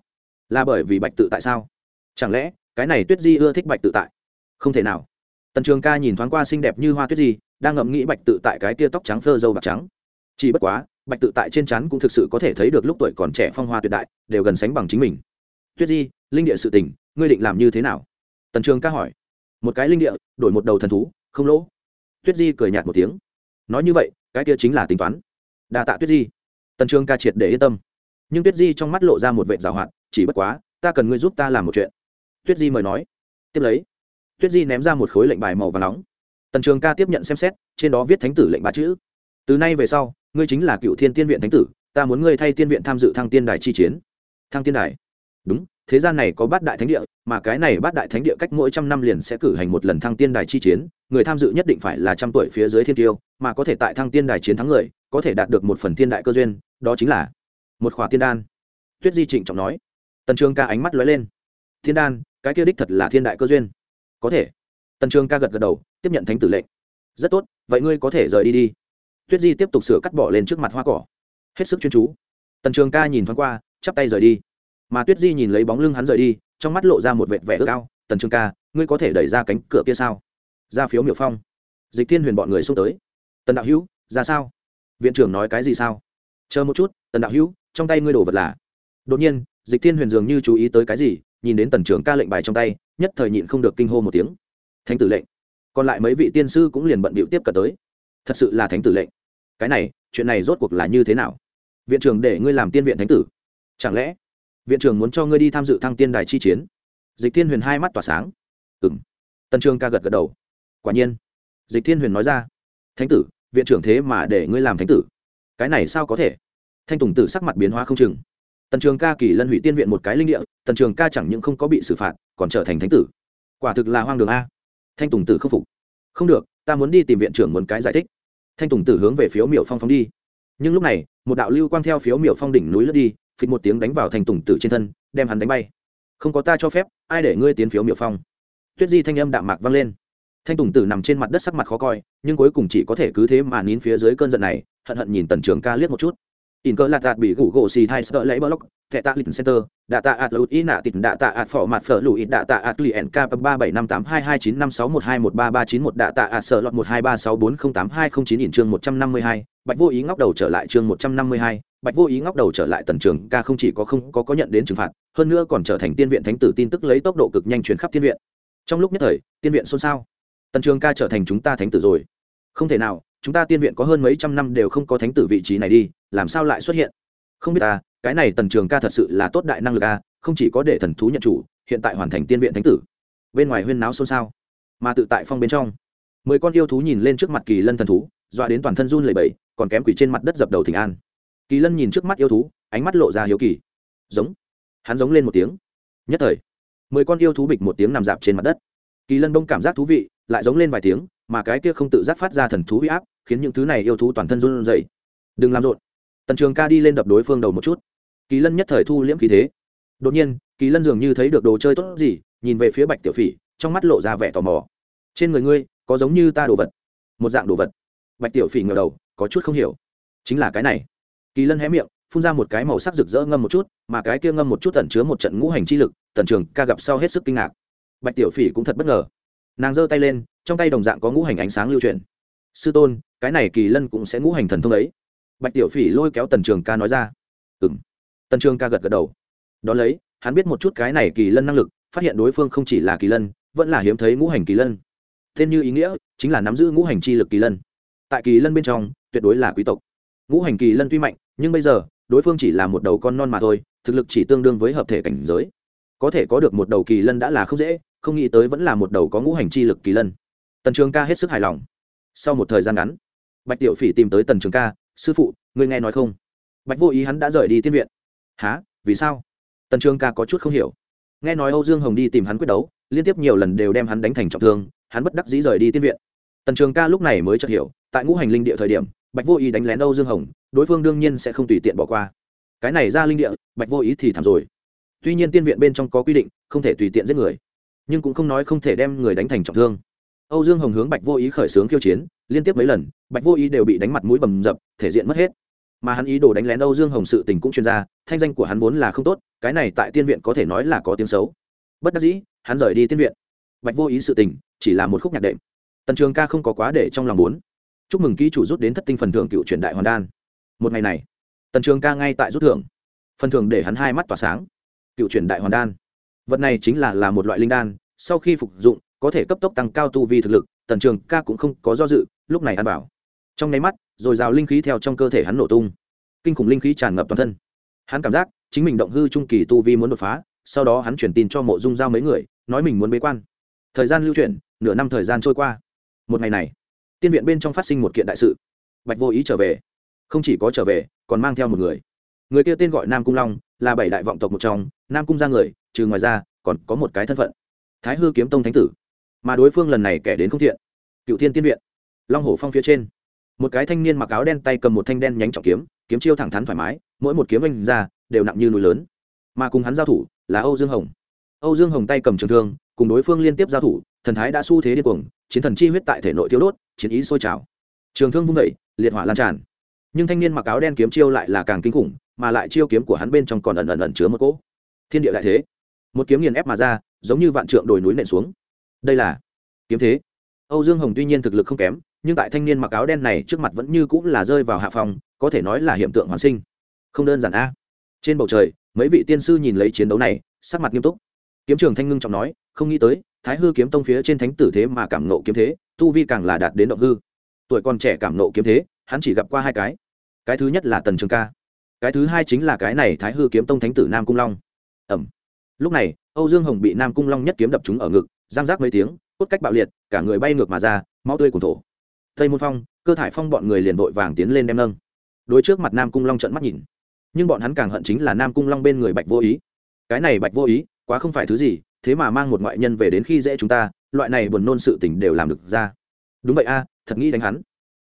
Là bởi vì bạch tự tại sao? Chẳng lẽ, cái này tuyết di ưa thích bạch tự tại? Không thể nào tần trường ca nhìn thoáng qua xinh đẹp như hoa tuyết di đang ngẫm nghĩ bạch tự tại cái tia tóc trắng phơ dâu bạc trắng. Chỉ bất quá, bạch tự tại trên chắn cũng thực sự có thể thấy được lúc tuổi còn trẻ phong hoa tuyệt đại, đều gần sánh bằng chính mình. Tuyết di linh địa sự tình, ngươi định làm như thế nào? Tần trường ca hỏi. Một cái linh địa, đổi một đầu thần thú, không lỗ. Tuyết di cười nhạt một tiếng. Nói như vậy, cái kia chính là tính toán. Đa tạ tuyết di. Tần trường ca triệt để yên tâm. Nhưng tuyết di trong mắt lộ ra một vệ rào hoạt, chỉ bất quá, ta cần ngươi giúp ta làm một chuyện. Tuyết di mời nói. Tiếp lấy tuyết di ném ra một khối lệnh bài màu và nóng. Tần trường ca tiếp nhận xem xét, trên đó viết thánh tử lệnh ba chữ. Từ nay về sau, ngươi chính là cựu thiên tiên viện thánh tử, ta muốn ngươi thay tiên viện tham dự thăng tiên đài chi chiến. Thăng tiên đài? Đúng, thế gian này có bát đại thánh địa, mà cái này bát đại thánh địa cách mỗi trăm năm liền sẽ cử hành một lần thăng tiên đài chi chiến, người tham dự nhất định phải là trăm tuổi phía dưới thiên tiêu, mà có thể tại thăng tiên đài chiến thắng người, có thể đạt được một phần thiên đại cơ duyên, đó chính là một khỏa tiên đan. Tuyết di trịnh trọng nói. Tần trường ca ánh mắt lóe lên. Thiên đan, cái kia đích thật là thiên đại cơ duyên có thể. Tần trường ca gật gật đầu, tiếp nhận thánh tử lệnh. Rất tốt, vậy ngươi có thể rời đi đi. Tuyết di tiếp tục sửa cắt bỏ lên trước mặt hoa cỏ. Hết sức chuyên chú. Tần trường ca nhìn thoáng qua, chắp tay rời đi. Mà tuyết di nhìn lấy bóng lưng hắn rời đi, trong mắt lộ ra một vệt vẻ ước ao. Tần trường ca, ngươi có thể đẩy ra cánh cửa kia sao? Ra phiếu miểu phong. Dịch thiên huyền bọn người xông tới. Tần đạo hữu, ra sao? Viện trưởng nói cái gì sao? Chờ một chút, tần đạo hữu, trong tay ngươi đổ vật là. Đột nhiên, dịch thiên huyền dường như chú ý tới cái gì nhìn đến tần trưởng ca lệnh bài trong tay, nhất thời nhịn không được kinh hô một tiếng. Thánh tử lệnh. Còn lại mấy vị tiên sư cũng liền bận bịu tiếp cận tới. Thật sự là thánh tử lệnh. Cái này, chuyện này rốt cuộc là như thế nào? Viện trưởng để ngươi làm tiên viện thánh tử. Chẳng lẽ, viện trưởng muốn cho ngươi đi tham dự thăng tiên đài chi chiến? Dịch thiên huyền hai mắt tỏa sáng. Ừ m tần trường ca gật gật đầu. Quả nhiên. Dịch thiên huyền nói ra. Thánh tử, viện trưởng thế mà để ngươi làm thánh tử. Cái này sao có thể? Thanh tùng tử sắc mặt biến hóa không chừng tần trường ca kỳ lân hủy tiên viện một cái linh địa, tần trường ca chẳng những không có bị xử phạt, còn trở thành thánh tử. Quả thực là hoang đường a. Thanh tùng tử không phục. Không được, ta muốn đi tìm viện trưởng muốn cái giải thích. Thanh tùng tử hướng về phiếu miểu phong phóng đi. Nhưng lúc này, một đạo lưu quang theo phiếu miểu phong đỉnh núi lướt đi, phịch một tiếng đánh vào thanh tùng tử trên thân, đem hắn đánh bay. Không có ta cho phép, ai để ngươi tiến phiếu miểu phong? Tuyết di thanh âm đạm mạc vang lên. Thanh tùng tử nằm trên mặt đất sắc mặt khó coi, nhưng cuối cùng chỉ có thể cứ thế mà nín phía dưới cơn giận này, hận hận nhìn tần trường ca liếc một chút in cơ lạt đạt bị gủ gỗ xì thai sợ lấy block thẻ tạ lịch center, đạ tạ ạt lụt ý nạ tịt, đạ tạ ạt phỏ mặt phở lụi, đạ tạ ạt lì nk ba bảy năm tám hai hai chín năm sáu một hai một ba ba chín một, đạ tạ ạt sợ lọt một hai ba sáu bốn không tám hai không chín, in chương một trăm năm mươi hai, bạch vô ý ngóc đầu trở lại chương một trăm năm mươi hai, bạch vô ý ngóc đầu trở lại tần trường, ca không chỉ có không, có có nhận đến trừng phạt, hơn nữa còn trở thành tiên viện thánh tử tin tức lấy tốc độ cực nhanh truyền khắp tiên viện. Trong lúc nhất thời, tiên viện xôn xao. Tần trường ca trở thành chúng ta thánh tử rồi. Không thể nào chúng ta tiên viện có hơn mấy trăm năm đều không có thánh tử vị trí này đi, làm sao lại xuất hiện? Không biết ta, cái này tần trường ca thật sự là tốt đại năng lực a, không chỉ có để thần thú nhận chủ, hiện tại hoàn thành tiên viện thánh tử. Bên ngoài huyên náo xôn xao, mà tự tại phong bên trong. Mười con yêu thú nhìn lên trước mặt kỳ lân thần thú, dọa đến toàn thân run lẩy bẩy, còn kém quỷ trên mặt đất dập đầu thỉnh an. Kỳ lân nhìn trước mắt yêu thú, ánh mắt lộ ra hiếu kỳ. Giống. Hắn giống lên một tiếng. Nhất thời, mười con yêu thú bịch một tiếng nằm dạp trên mặt đất. Kỳ lân đông cảm giác thú vị, lại giống lên vài tiếng mà cái kia không tự giác phát ra thần thú huy áp, khiến những thứ này yêu thú toàn thân run rẩy. Đừng làm rộn. Tần trường ca đi lên đập đối phương đầu một chút. Kỳ lân nhất thời thu liễm khí thế. Đột nhiên, kỳ lân dường như thấy được đồ chơi tốt gì, nhìn về phía bạch tiểu phỉ, trong mắt lộ ra vẻ tò mò. Trên người ngươi, có giống như ta đồ vật. Một dạng đồ vật. Bạch tiểu phỉ ngờ đầu, có chút không hiểu. Chính là cái này. Kỳ lân hé miệng, phun ra một cái màu sắc rực rỡ ngâm một chút, mà cái kia ngâm một chút tẩn chứa một trận ngũ hành chi lực, tần trường ca gặp sau hết sức kinh ngạc. Bạch tiểu phỉ cũng thật bất ngờ nàng giơ tay lên, trong tay đồng dạng có ngũ hành ánh sáng lưu truyền sư tôn, cái này kỳ lân cũng sẽ ngũ hành thần thông ấy. Bạch tiểu phỉ lôi kéo tần trường ca nói ra. Ừ m tần trường ca gật gật đầu. Đón lấy, hắn biết một chút cái này kỳ lân năng lực, phát hiện đối phương không chỉ là kỳ lân, vẫn là hiếm thấy ngũ hành kỳ lân. Tên như ý nghĩa chính là nắm giữ ngũ hành chi lực kỳ lân. Tại kỳ lân bên trong, tuyệt đối là quý tộc. Ngũ hành kỳ lân tuy mạnh, nhưng bây giờ, đối phương chỉ là một đầu con non mà thôi, thực lực chỉ tương đương với hợp thể cảnh giới. Có thể có được một đầu kỳ lân đã là không dễ không nghĩ tới vẫn là một đầu có ngũ hành chi lực kỳ lân. Tần trường ca hết sức hài lòng. Sau một thời gian ngắn, bạch tiểu phỉ tìm tới tần trường ca, sư phụ, ngươi nghe nói không? Bạch vô ý hắn đã rời đi tiên viện. Há vì sao? Tần trường ca có chút không hiểu. Nghe nói âu dương hồng đi tìm hắn quyết đấu, liên tiếp nhiều lần đều đem hắn đánh thành trọng thương, hắn bất đắc dĩ rời đi tiên viện. Tần trường ca lúc này mới chợt hiểu, tại ngũ hành linh địa thời điểm, bạch vô ý đánh lén âu dương hồng, đối phương đương nhiên sẽ không tùy tiện bỏ qua. Cái này ra linh địa, bạch vô ý thì thảm rồi. Tuy nhiên tiên viện bên trong có quy định, không thể tùy tiện giết người nhưng cũng không nói không thể đem người đánh thành trọng thương. Âu dương hồng hướng bạch vô ý khởi xướng khiêu chiến, liên tiếp mấy lần, bạch vô ý đều bị đánh mặt mũi bầm dập, thể diện mất hết. Mà hắn ý đồ đánh lén âu dương hồng sự tình cũng chuyên gia thanh danh của hắn vốn là không tốt, cái này tại tiên viện có thể nói là có tiếng xấu. Bất đắc dĩ, hắn rời đi tiên viện. Bạch vô ý sự tình, chỉ là một khúc nhạc đệm. Tần trường ca không có quá để trong lòng muốn. Chúc mừng ký chủ rút đến thất tinh phần thưởng cựu truyền đại hoàn đan. Một ngày này, tần trường ca ngay tại rút thưởng. Phần thưởng để hắn hai mắt tỏa sáng. Cựu truyền đại hoàn đan. Vật này chính là là một loại linh đan sau khi phục dụng, có thể cấp tốc tăng cao tu vi thực lực, tần trường ca cũng không có do dự, lúc này ăn bảo trong nháy mắt, rồi rào linh khí theo trong cơ thể hắn nổ tung. Kinh khủng linh khí tràn ngập toàn thân. Hắn cảm giác, chính mình động hư trung kỳ tu vi muốn đột phá, sau đó hắn chuyển tin cho mộ dung giao mấy người, nói mình muốn bế quan. Thời gian lưu chuyển, nửa năm thời gian trôi qua. Một ngày này, tiên viện bên trong phát sinh một kiện đại sự. Bạch vô ý trở về. Không chỉ có trở về, còn mang theo một người. Người kia tên gọi nam cung long, là bảy đại vọng tộc một trong, nam cung ra người, trừ ngoài ra, còn có một cái thân phận thái hư kiếm tông thánh tử. Mà đối phương lần này kẻ đến không thiện. Cựu thiên tiên viện. Long hổ phong phía trên. Một cái thanh niên mặc áo đen tay cầm một thanh đen nhánh trọng kiếm kiếm chiêu thẳng thắn thoải mái, mỗi một kiếm anh ra, đều nặng như núi lớn. Mà cùng hắn giao thủ là âu dương hồng. Âu dương hồng tay cầm trường thương, cùng đối phương liên tiếp giao thủ, thần thái đã xu thế điên cuồng, chiến thần chi huyết tại thể nội thiếu đốt, chiến ý sôi trào. Trường thương vung vẩy liệt hỏa lan tràn. Nhưng thanh niên mặc áo đen kiếm chiêu lại là càng kinh khủng, mà lại chiêu kiếm của hắn bên trong còn ẩn ẩn ẩn chứa một cỗ thiên địa lại thế một kiếm nghiền ép mà ra, giống như vạn trượng đồi núi nện xuống. Đây là kiếm thế. Âu dương hồng tuy nhiên thực lực không kém, nhưng tại thanh niên mặc áo đen này trước mặt vẫn như cũng là rơi vào hạ phòng, có thể nói là hiện tượng hoàn sinh. Không đơn giản a. Trên bầu trời, mấy vị tiên sư nhìn lấy chiến đấu này, sắc mặt nghiêm túc. Kiếm trường thanh ngưng trọng nói, không nghĩ tới, thái hư kiếm tông phía trên thánh tử thế mà cảm nộ kiếm thế, tu vi càng là đạt đến động hư. Tuổi còn trẻ cảm nộ kiếm thế, hắn chỉ gặp qua hai cái. Cái thứ nhất là tần trường ca. Cái thứ hai chính là cái này thái hư kiếm tông thánh tử nam cung long. Ẩm lúc này, âu dương hồng bị nam cung long nhất kiếm đập trúng ở ngực, giang giác mấy tiếng, cốt cách bạo liệt, cả người bay ngược mà ra, máu tươi cùng thổ. Tây môn phong, cơ thải phong bọn người liền vội vàng tiến lên đem nâng. Đối trước mặt nam cung long trận mắt nhìn. Nhưng bọn hắn càng hận chính là nam cung long bên người bạch vô ý. Cái này bạch vô ý, quá không phải thứ gì, thế mà mang một ngoại nhân về đến khi dễ chúng ta, loại này buồn nôn sự tình đều làm được ra. Đúng vậy a, thật nghĩ đánh hắn.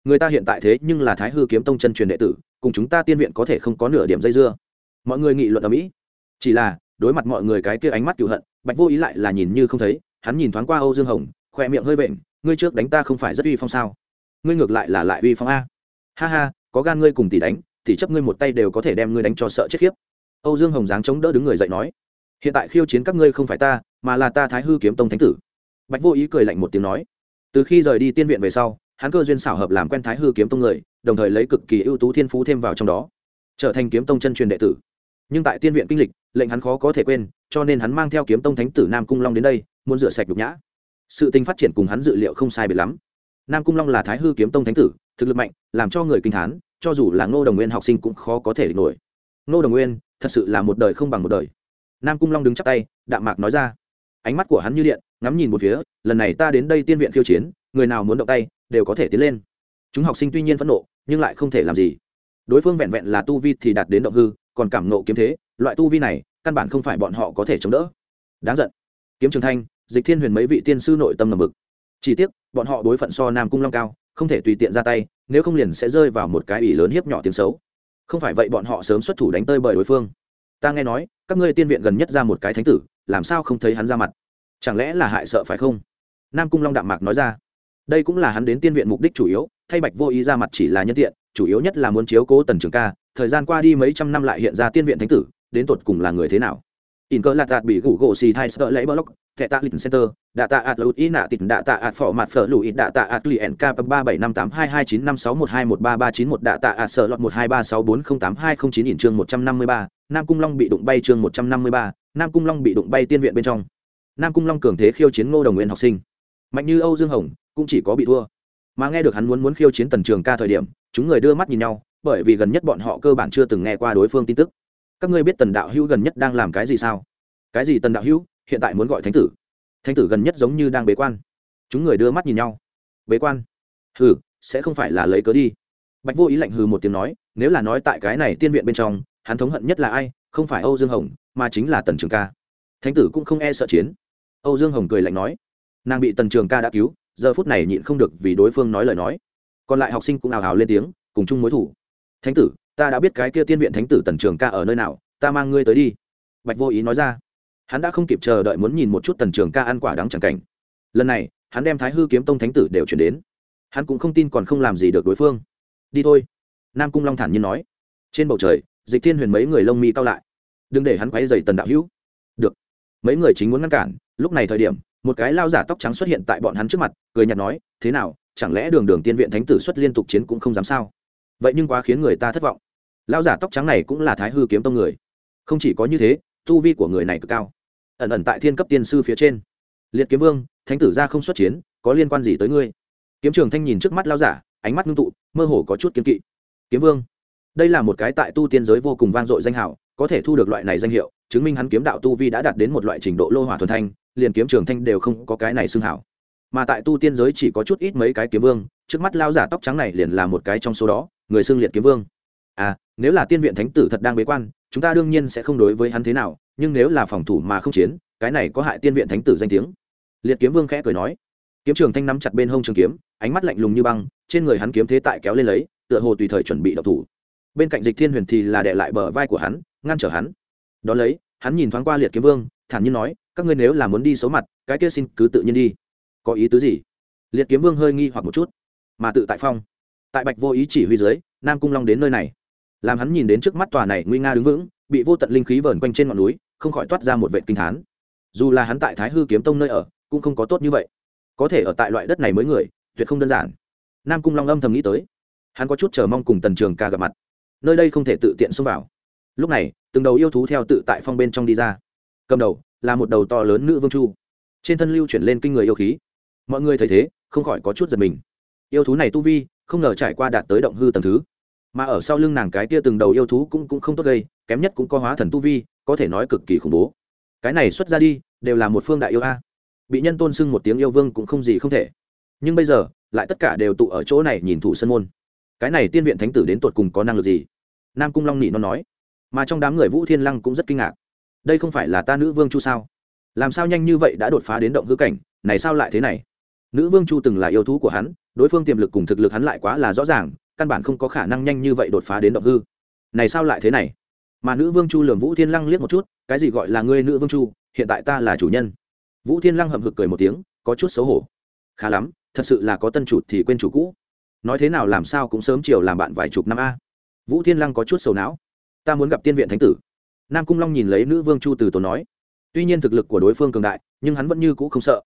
Người ta hiện tại thế nhưng là thái hư kiếm tông chân truyền đệ tử, cùng chúng ta tiên viện có thể không có nửa điểm dây dưa. Mọi người nghị luận ở mỹ. Chỉ là đối mặt mọi người cái kia ánh mắt cựu hận, bạch vô ý lại là nhìn như không thấy, hắn nhìn thoáng qua âu dương hồng, khoe miệng hơi vện, ngươi trước đánh ta không phải rất uy phong sao? Ngươi ngược lại là lại uy phong a. Ha ha, có gan ngươi cùng tỷ đánh thì chấp ngươi một tay đều có thể đem ngươi đánh cho sợ chết khiếp. Âu dương hồng dáng chống đỡ đứng người dậy nói, hiện tại khiêu chiến các ngươi không phải ta, mà là ta thái hư kiếm tông thánh tử. Bạch vô ý cười lạnh một tiếng nói, từ khi rời đi tiên viện về sau, hắn cơ duyên xảo hợp làm quen thái hư kiếm tông người, đồng thời lấy cực kỳ ưu tú thiên phú thêm vào trong đó, trở thành kiếm tông chân truyền đệ tử nhưng tại tiên viện kinh lịch, lệnh hắn khó có thể quên, cho nên hắn mang theo kiếm tông thánh tử nam cung long đến đây, muốn rửa sạch nhục nhã. Sự tình phát triển cùng hắn dự liệu không sai biệt lắm. Nam cung long là thái hư kiếm tông thánh tử, thực lực mạnh, làm cho người kinh thán, cho dù là ngô đồng nguyên học sinh cũng khó có thể địch nổi. Ngô đồng nguyên, thật sự là một đời không bằng một đời. Nam cung long đứng chắc tay, đạm mạc nói ra. Ánh mắt của hắn như điện, ngắm nhìn một phía, lần này ta đến đây tiên viện khiêu chiến, người nào muốn động tay, đều có thể tiến lên. Chúng học sinh tuy nhiên phẫn nộ, nhưng lại không thể làm gì. Đối phương vẹn vẹn là tu vi thì đạt đến động hư còn cảm nộ kiếm thế, loại tu vi này, căn bản không phải bọn họ có thể chống đỡ. Đáng giận. Kiếm trường thanh, dịch thiên huyền mấy vị tiên sư nội tâm ngầm mực chỉ tiếc, bọn họ đối phận so nam cung long cao, không thể tùy tiện ra tay, nếu không liền sẽ rơi vào một cái ủy lớn hiếp nhỏ tiếng xấu. Không phải vậy bọn họ sớm xuất thủ đánh tơi bởi đối phương. Ta nghe nói, các ngươi tiên viện gần nhất ra một cái thánh tử, làm sao không thấy hắn ra mặt? Chẳng lẽ là hại sợ phải không? Nam cung long đạm mạc nói ra. Đây cũng là hắn đến tiên viện mục đích chủ yếu, thay bạch vô ý ra mặt chỉ là nhân tiện, chủ yếu nhất là muốn chiếu cố tần trường ca thời gian qua đi mấy trăm năm lại hiện ra tiên viện thánh tử, đến tột cùng là người thế nào? In cơ lạt đạt bị gủ gỗ xì thai sợ lấy block, thẻ tạ lịch center, đạ tạ ạt lụt ý nạ tịt, đạ tạ ạt phỏ mặt phở lụi, đạ tạ ạt lì nk ba bảy năm tám hai hai chín năm sáu một hai một ba ba chín một, đạ tạ ạt sợ lọt một hai ba sáu bốn không tám hai không chín in chương một trăm năm mươi ba, nam cung long bị đụng bay chương một trăm năm mươi ba, nam cung long bị đụng bay tiên viện bên trong. Nam cung long cường thế khiêu chiến ngô đồng nguyên học sinh. Mạnh như âu dương hồng, cũng chỉ có bị thua. Mà nghe được hắn muốn muốn khiêu chiến tần trường ca thời điểm, chúng người đưa mắt nhìn nhau bởi vì gần nhất bọn họ cơ bản chưa từng nghe qua đối phương tin tức. Các ngươi biết tần đạo hữu gần nhất đang làm cái gì sao? Cái gì tần đạo hữu? Hiện tại muốn gọi thánh tử. Thánh tử gần nhất giống như đang bế quan. Chúng người đưa mắt nhìn nhau. Bế quan? Hừ, sẽ không phải là lấy cớ đi. Bạch vô ý lạnh hừ một tiếng nói, nếu là nói tại cái này tiên viện bên trong, hắn thống hận nhất là ai? Không phải âu dương hồng, mà chính là tần trường ca. Thánh tử cũng không e sợ chiến. Âu dương hồng cười lạnh nói, nàng bị tần trường ca đã cứu, giờ phút này nhịn không được vì đối phương nói lời nói. Còn lại học sinh cũng ào ào lên tiếng, cùng chung mối thủ thánh tử, ta đã biết cái kia tiên viện thánh tử tần trường ca ở nơi nào, ta mang ngươi tới đi. Bạch vô ý nói ra. Hắn đã không kịp chờ đợi muốn nhìn một chút tần trường ca ăn quả đắng chẳng cảnh. Lần này, hắn đem thái hư kiếm tông thánh tử đều chuyển đến. Hắn cũng không tin còn không làm gì được đối phương. Đi thôi. Nam cung long thản nhiên nói. Trên bầu trời, dịch thiên huyền mấy người lông mi cao lại. Đừng để hắn quấy dày tần đạo hữu. Được. Mấy người chính muốn ngăn cản, lúc này thời điểm, một cái lao giả tóc trắng xuất hiện tại bọn hắn trước mặt, cười nhạt nói, thế nào, chẳng lẽ đường đường tiên viện thánh tử xuất liên tục chiến cũng không dám sao? Vậy nhưng quá khiến người ta thất vọng. Lão giả tóc trắng này cũng là thái hư kiếm tông người. Không chỉ có như thế, tu vi của người này cực cao. Ẩn ẩn tại thiên cấp tiên sư phía trên. Liệt kiếm vương, thánh tử ra không xuất chiến, có liên quan gì tới ngươi? Kiếm trường thanh nhìn trước mắt lao giả, ánh mắt ngưng tụ, mơ hồ có chút kiếm kỵ. Kiếm vương, đây là một cái tại tu tiên giới vô cùng vang dội danh hào, có thể thu được loại này danh hiệu, chứng minh hắn kiếm đạo tu vi đã đạt đến một loại trình độ lô hỏa thuần thanh, liền kiếm trường thanh đều không có cái này xưng hảo mà tại tu tiên giới chỉ có chút ít mấy cái kiếm vương, trước mắt lao giả tóc trắng này liền là một cái trong số đó, người xưng liệt kiếm vương. À nếu là tiên viện thánh tử thật đang bế quan, chúng ta đương nhiên sẽ không đối với hắn thế nào, nhưng nếu là phòng thủ mà không chiến, cái này có hại tiên viện thánh tử danh tiếng. Liệt kiếm vương khẽ cười nói. Kiếm trường thanh nắm chặt bên hông trường kiếm, ánh mắt lạnh lùng như băng, trên người hắn kiếm thế tại kéo lên lấy, tựa hồ tùy thời chuẩn bị độc thủ. Bên cạnh dịch thiên huyền thì là đệ lại bờ vai của hắn, ngăn trở hắn. Đón lấy, hắn nhìn thoáng qua liệt kiếm vương, thản nhiên nói, các ngươi nếu là muốn đi xấu mặt, cái kia xin cứ tự nhiên đi có ý tứ gì? Liệt kiếm vương hơi nghi hoặc một chút, mà tự tại phong. Tại bạch vô ý chỉ huy dưới, nam cung long đến nơi này. Làm hắn nhìn đến trước mắt tòa này nguy nga đứng vững, bị vô tận linh khí vờn quanh trên ngọn núi, không khỏi toát ra một vệ kinh thán. Dù là hắn tại thái hư kiếm tông nơi ở, cũng không có tốt như vậy. Có thể ở tại loại đất này mới người, tuyệt không đơn giản. Nam cung long âm thầm nghĩ tới. Hắn có chút chờ mong cùng tần trường ca gặp mặt. Nơi đây không thể tự tiện xông vào. Lúc này, từng đầu yêu thú theo tự tại phong bên trong đi ra. Cầm đầu là một đầu to lớn nữ vương chu. Trên thân lưu chuyển lên kinh người yêu khí mọi người thấy thế, không khỏi có chút giật mình. Yêu thú này tu vi, không ngờ trải qua đạt tới động hư tầng thứ. Mà ở sau lưng nàng cái kia từng đầu yêu thú cũng cũng không tốt gây, kém nhất cũng có hóa thần tu vi, có thể nói cực kỳ khủng bố. Cái này xuất ra đi, đều là một phương đại yêu a. Bị nhân tôn xưng một tiếng yêu vương cũng không gì không thể. Nhưng bây giờ, lại tất cả đều tụ ở chỗ này nhìn thủ sân môn. Cái này tiên viện thánh tử đến tột cùng có năng lực gì? Nam cung long nỉ nó nói. Mà trong đám người vũ thiên lăng cũng rất kinh ngạc. Đây không phải là ta nữ vương chu sao? Làm sao nhanh như vậy đã đột phá đến động hư cảnh, này sao lại thế này? Nữ vương chu từng là yêu thú của hắn, đối phương tiềm lực cùng thực lực hắn lại quá là rõ ràng, căn bản không có khả năng nhanh như vậy đột phá đến động hư. Này sao lại thế này? Mà nữ vương chu lường vũ thiên lăng liếc một chút, cái gì gọi là ngươi nữ vương chu, hiện tại ta là chủ nhân. Vũ thiên lăng hậm hực cười một tiếng, có chút xấu hổ. Khá lắm, thật sự là có tân chủ thì quên chủ cũ. Nói thế nào làm sao cũng sớm chiều làm bạn vài chục năm a. Vũ thiên lăng có chút sầu não. Ta muốn gặp tiên viện thánh tử. Nam cung long nhìn lấy nữ vương chu từ tổ nói. Tuy nhiên thực lực của đối phương cường đại, nhưng hắn vẫn như cũ không sợ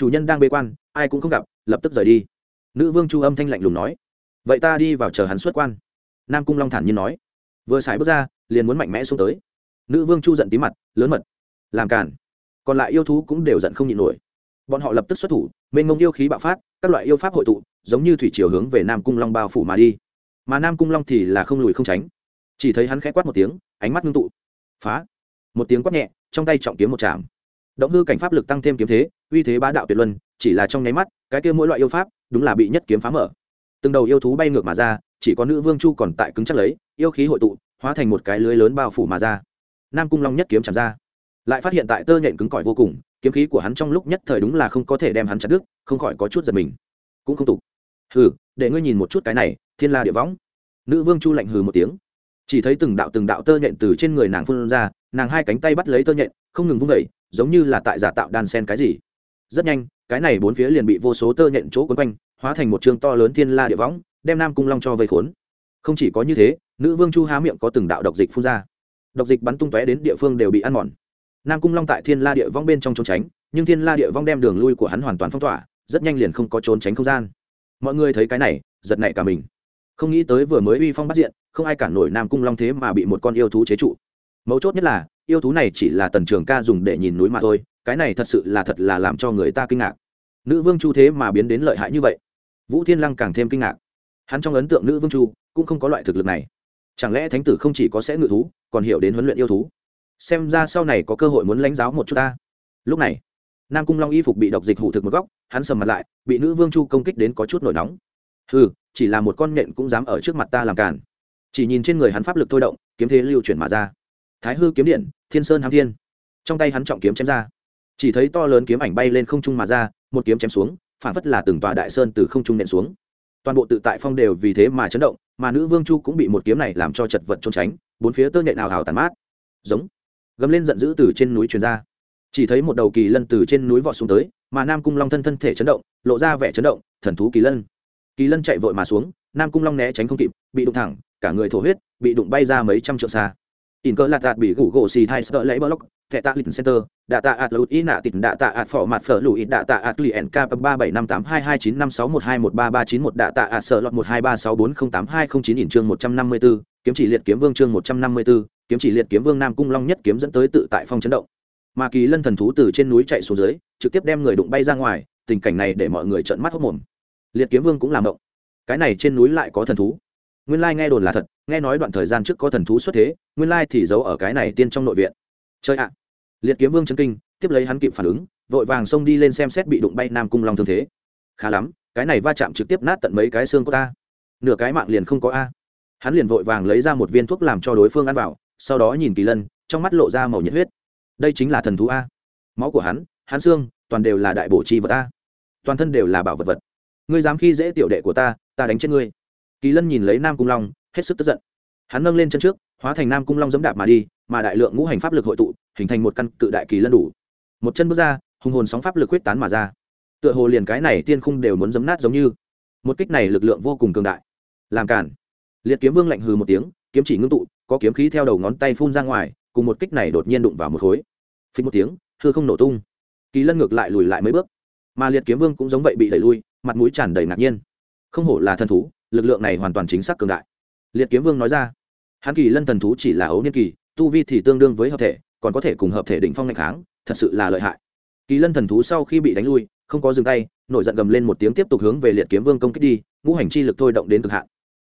chủ nhân đang bế quan, ai cũng không gặp, lập tức rời đi. Nữ vương chu âm thanh lạnh lùng nói. Vậy ta đi vào chờ hắn xuất quan. Nam cung long thản nhiên nói. Vừa xài bước ra, liền muốn mạnh mẽ xuống tới. Nữ vương chu giận tí mặt, lớn mật. Làm cản còn lại yêu thú cũng đều giận không nhịn nổi. Bọn họ lập tức xuất thủ, mênh mông yêu khí bạo phát, các loại yêu pháp hội tụ, giống như thủy chiều hướng về nam cung long bao phủ mà đi. Mà nam cung long thì là không lùi không tránh. Chỉ thấy hắn khẽ quát một tiếng, ánh mắt ngưng tụ. Phá. Một tiếng quát nhẹ, trong tay trọng kiếm một chạm động hư cảnh pháp lực tăng thêm kiếm thế, uy thế bá đạo tuyệt luân, chỉ là trong nháy mắt, cái kia mỗi loại yêu pháp, đúng là bị nhất kiếm phá mở. Từng đầu yêu thú bay ngược mà ra, chỉ có nữ vương chu còn tại cứng chắc lấy, yêu khí hội tụ, hóa thành một cái lưới lớn bao phủ mà ra. Nam cung long nhất kiếm chạm ra, lại phát hiện tại tơ nhện cứng cỏi vô cùng, kiếm khí của hắn trong lúc nhất thời đúng là không có thể đem hắn chặt đứt, không khỏi có chút giật mình. Cũng không tục. Hừ, để ngươi nhìn một chút cái này, thiên la địa võng. Nữ vương chu lạnh hừ một tiếng. Chỉ thấy từng đạo từng đạo tơ nhện từ trên người nàng phun ra, nàng hai cánh tay bắt lấy tơ nhện, không ngừng vung vẩy giống như là tại giả tạo đan sen cái gì. Rất nhanh, cái này bốn phía liền bị vô số tơ nhện chỗ quấn quanh, hóa thành một trường to lớn thiên la địa võng, đem nam cung long cho vây khốn. Không chỉ có như thế, nữ vương chu há miệng có từng đạo độc dịch phun ra. Độc dịch bắn tung tóe đến địa phương đều bị ăn mòn. Nam cung long tại thiên la địa vong bên trong trốn tránh, nhưng thiên la địa vong đem đường lui của hắn hoàn toàn phong tỏa, rất nhanh liền không có trốn tránh không gian. Mọi người thấy cái này, giật nảy cả mình. Không nghĩ tới vừa mới uy phong bắt diện, không ai cản nổi nam cung long thế mà bị một con yêu thú chế trụ. Mấu chốt nhất là yêu thú này chỉ là tần trường ca dùng để nhìn núi mà thôi, cái này thật sự là thật là làm cho người ta kinh ngạc. Nữ vương chu thế mà biến đến lợi hại như vậy. Vũ thiên lăng càng thêm kinh ngạc. Hắn trong ấn tượng nữ vương chu cũng không có loại thực lực này. Chẳng lẽ thánh tử không chỉ có sẽ ngự thú, còn hiểu đến huấn luyện yêu thú? Xem ra sau này có cơ hội muốn lãnh giáo một chút ta. Lúc này, nam cung long y phục bị độc dịch hủ thực một góc, hắn sầm mặt lại, bị nữ vương chu công kích đến có chút nổi nóng. Ừ chỉ là một con nhện cũng dám ở trước mặt ta làm cản chỉ nhìn trên người hắn pháp lực thôi động, kiếm thế lưu chuyển mà ra thái hư kiếm điện, thiên sơn hám thiên. Trong tay hắn trọng kiếm chém ra. Chỉ thấy to lớn kiếm ảnh bay lên không trung mà ra, một kiếm chém xuống, phản phất là từng tòa đại sơn từ không trung nện xuống. Toàn bộ tự tại phong đều vì thế mà chấn động, mà nữ vương chu cũng bị một kiếm này làm cho chật vật trốn tránh, bốn phía tơ nhện ào ào tàn mát. Giống. Gấm lên giận dữ từ trên núi truyền ra. Chỉ thấy một đầu kỳ lân từ trên núi vọt xuống tới, mà nam cung long thân thân thể chấn động, lộ ra vẻ chấn động, thần thú kỳ lân. Kỳ lân chạy vội mà xuống, nam cung long né tránh không kịp, bị đụng thẳng, cả người thổ huyết, bị đụng bay ra mấy trăm trượng xa in cơ lạt đạt bị gủ gỗ xì thai sợ lấy block thẻ tạ lịch center, đạ tạ ạt lụt ý nạ tịt, đạ tạ ạt phỏ mặt phở lụi, đạ tạ ạt lụy nk ba bảy năm tám hai hai chín năm sáu một hai một ba ba chín một, đạ tạ ạt sợ lọt một hai ba sáu bốn không tám hai không chín in chương một trăm năm mươi bốn kiếm chỉ liệt kiếm vương chương một trăm năm mươi bốn kiếm chỉ liệt kiếm vương nam cung long nhất kiếm dẫn tới tự tại phong chấn động. Mà kỳ lân thần thú từ trên núi chạy xuống dưới, trực tiếp đem người đụng bay ra ngoài, tình cảnh này để mọi người trợn mắt hốc mồm. Liệt kiếm vương cũng làm động. Cái này trên núi lại có thần thú nguyên lai nghe đồn là thật, nghe nói đoạn thời gian trước có thần thú xuất thế, nguyên lai thì giấu ở cái này tiên trong nội viện. Chơi ạ! Liệt kiếm vương chân kinh, tiếp lấy hắn kịp phản ứng, vội vàng xông đi lên xem xét bị đụng bay nam cung long thương thế. Khá lắm, cái này va chạm trực tiếp nát tận mấy cái xương của ta. Nửa cái mạng liền không có a. Hắn liền vội vàng lấy ra một viên thuốc làm cho đối phương ăn vào, sau đó nhìn kỳ lân, trong mắt lộ ra màu nhiệt huyết. Đây chính là thần thú a. Máu của hắn hắn xương, toàn đều là đại bổ chi vật a. Toàn thân đều là bảo vật vật. Ngươi dám khi dễ tiểu đệ của ta ta đánh chết ngươi kỳ lân nhìn lấy nam cung long, hết sức tức giận. Hắn nâng lên chân trước, hóa thành nam cung long dẫm đạp mà đi, mà đại lượng ngũ hành pháp lực hội tụ, hình thành một căn cự đại kỳ lân đủ. Một chân bước ra, hùng hồn sóng pháp lực quyết tán mà ra. Tựa hồ liền cái này tiên khung đều muốn dấm nát giống như. Một kích này lực lượng vô cùng cường đại. Làm cản. Liệt kiếm vương lạnh hừ một tiếng, kiếm chỉ ngưng tụ, có kiếm khí theo đầu ngón tay phun ra ngoài, cùng một kích này đột nhiên đụng vào một khối. Phí một tiếng, hư không nổ tung. Kỳ lân ngược lại lùi lại mấy bước. Mà liệt kiếm vương cũng giống vậy bị đẩy lui, mặt mũi tràn đầy ngạc nhiên. Không hổ là thần thú lực lượng này hoàn toàn chính xác cường đại. Liệt kiếm vương nói ra, hắn kỳ lân thần thú chỉ là ấu niên kỳ, tu vi thì tương đương với hợp thể, còn có thể cùng hợp thể đỉnh phong ngày kháng, thật sự là lợi hại. Kỳ lân thần thú sau khi bị đánh lui, không có dừng tay, nổi giận gầm lên một tiếng tiếp tục hướng về liệt kiếm vương công kích đi, ngũ hành chi lực thôi động đến cực hạn.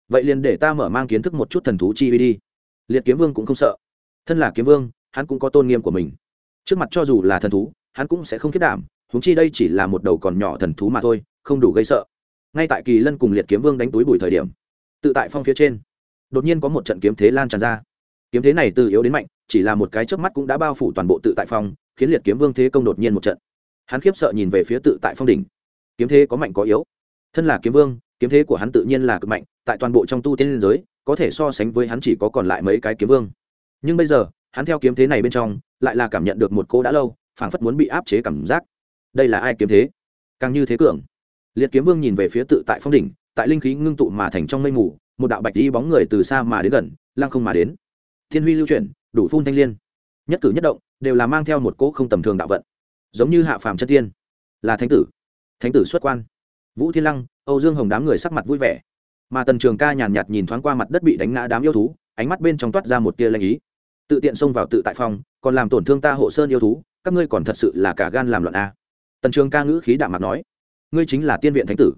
Vậy liền để ta mở mang kiến thức một chút thần thú chi vi đi. Liệt kiếm vương cũng không sợ. Thân là kiếm vương, hắn cũng có tôn nghiêm của mình. Trước mặt cho dù là thần thú, hắn cũng sẽ không kết đảm húng chi đây chỉ là một đầu còn nhỏ thần thú mà thôi, không đủ gây sợ ngay tại kỳ lân cùng liệt kiếm vương đánh túi bùi thời điểm, tự tại phong phía trên, đột nhiên có một trận kiếm thế lan tràn ra. Kiếm thế này từ yếu đến mạnh, chỉ là một cái chớp mắt cũng đã bao phủ toàn bộ tự tại phong, khiến liệt kiếm vương thế công đột nhiên một trận. Hắn khiếp sợ nhìn về phía tự tại phong đỉnh. Kiếm thế có mạnh có yếu. Thân là kiếm vương, kiếm thế của hắn tự nhiên là cực mạnh, tại toàn bộ trong tu tiên liên giới, có thể so sánh với hắn chỉ có còn lại mấy cái kiếm vương. Nhưng bây giờ, hắn theo kiếm thế này bên trong, lại là cảm nhận được một cô đã lâu, phảng phất muốn bị áp chế cảm giác. Đây là ai kiếm thế? Càng như thế cường liệt kiếm vương nhìn về phía tự tại phong đỉnh, tại linh khí ngưng tụ mà thành trong mây mù, một đạo bạch đi bóng người từ xa mà đến gần, lăng không mà đến. Thiên huy lưu chuyển, đủ phun thanh liên. Nhất cử nhất động, đều là mang theo một cỗ không tầm thường đạo vận. Giống như hạ phàm chân tiên. Là thánh tử. Thánh tử xuất quan. Vũ thiên lăng, âu dương hồng đám người sắc mặt vui vẻ. Mà tần trường ca nhàn nhạt nhìn thoáng qua mặt đất bị đánh ngã đám yêu thú, ánh mắt bên trong toát ra một tia lanh ý. Tự tiện xông vào tự tại phòng, còn làm tổn thương ta hộ sơn yêu thú, các ngươi còn thật sự là cả gan làm loạn a. Tần trường ca ngữ khí đạm mặt nói ngươi chính là tiên viện thánh tử.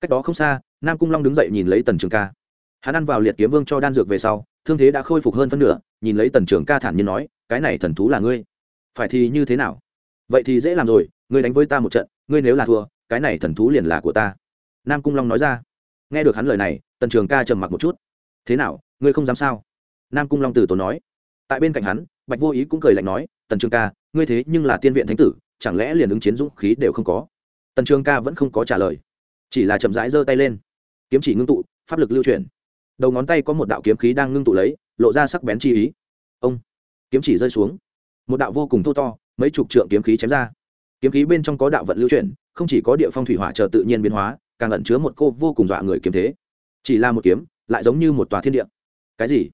Cách đó không xa, nam cung long đứng dậy nhìn lấy tần trường ca. Hắn ăn vào liệt kiếm vương cho đan dược về sau, thương thế đã khôi phục hơn phân nửa, nhìn lấy tần trường ca thản nhiên nói, cái này thần thú là ngươi. Phải thì như thế nào? Vậy thì dễ làm rồi, ngươi đánh với ta một trận, ngươi nếu là thua, cái này thần thú liền là của ta. Nam cung long nói ra. Nghe được hắn lời này, tần trường ca trầm mặc một chút. Thế nào, ngươi không dám sao? Nam cung long từ tốn nói. Tại bên cạnh hắn, bạch vô ý cũng cười lạnh nói, tần trường ca, ngươi thế nhưng là tiên viện thánh tử, chẳng lẽ liền ứng chiến dũng khí đều không có? Tần trường ca vẫn không có trả lời, chỉ là chậm rãi giơ tay lên. Kiếm chỉ ngưng tụ, pháp lực lưu chuyển. Đầu ngón tay có một đạo kiếm khí đang ngưng tụ lấy, lộ ra sắc bén chi ý. Ông, kiếm chỉ rơi xuống. Một đạo vô cùng thô to, mấy chục trượng kiếm khí chém ra. Kiếm khí bên trong có đạo vận lưu chuyển, không chỉ có địa phong thủy hỏa chờ tự nhiên biến hóa, càng ẩn chứa một cô vô cùng dọa người kiếm thế. Chỉ là một kiếm, lại giống như một tòa thiên địa. Cái gì?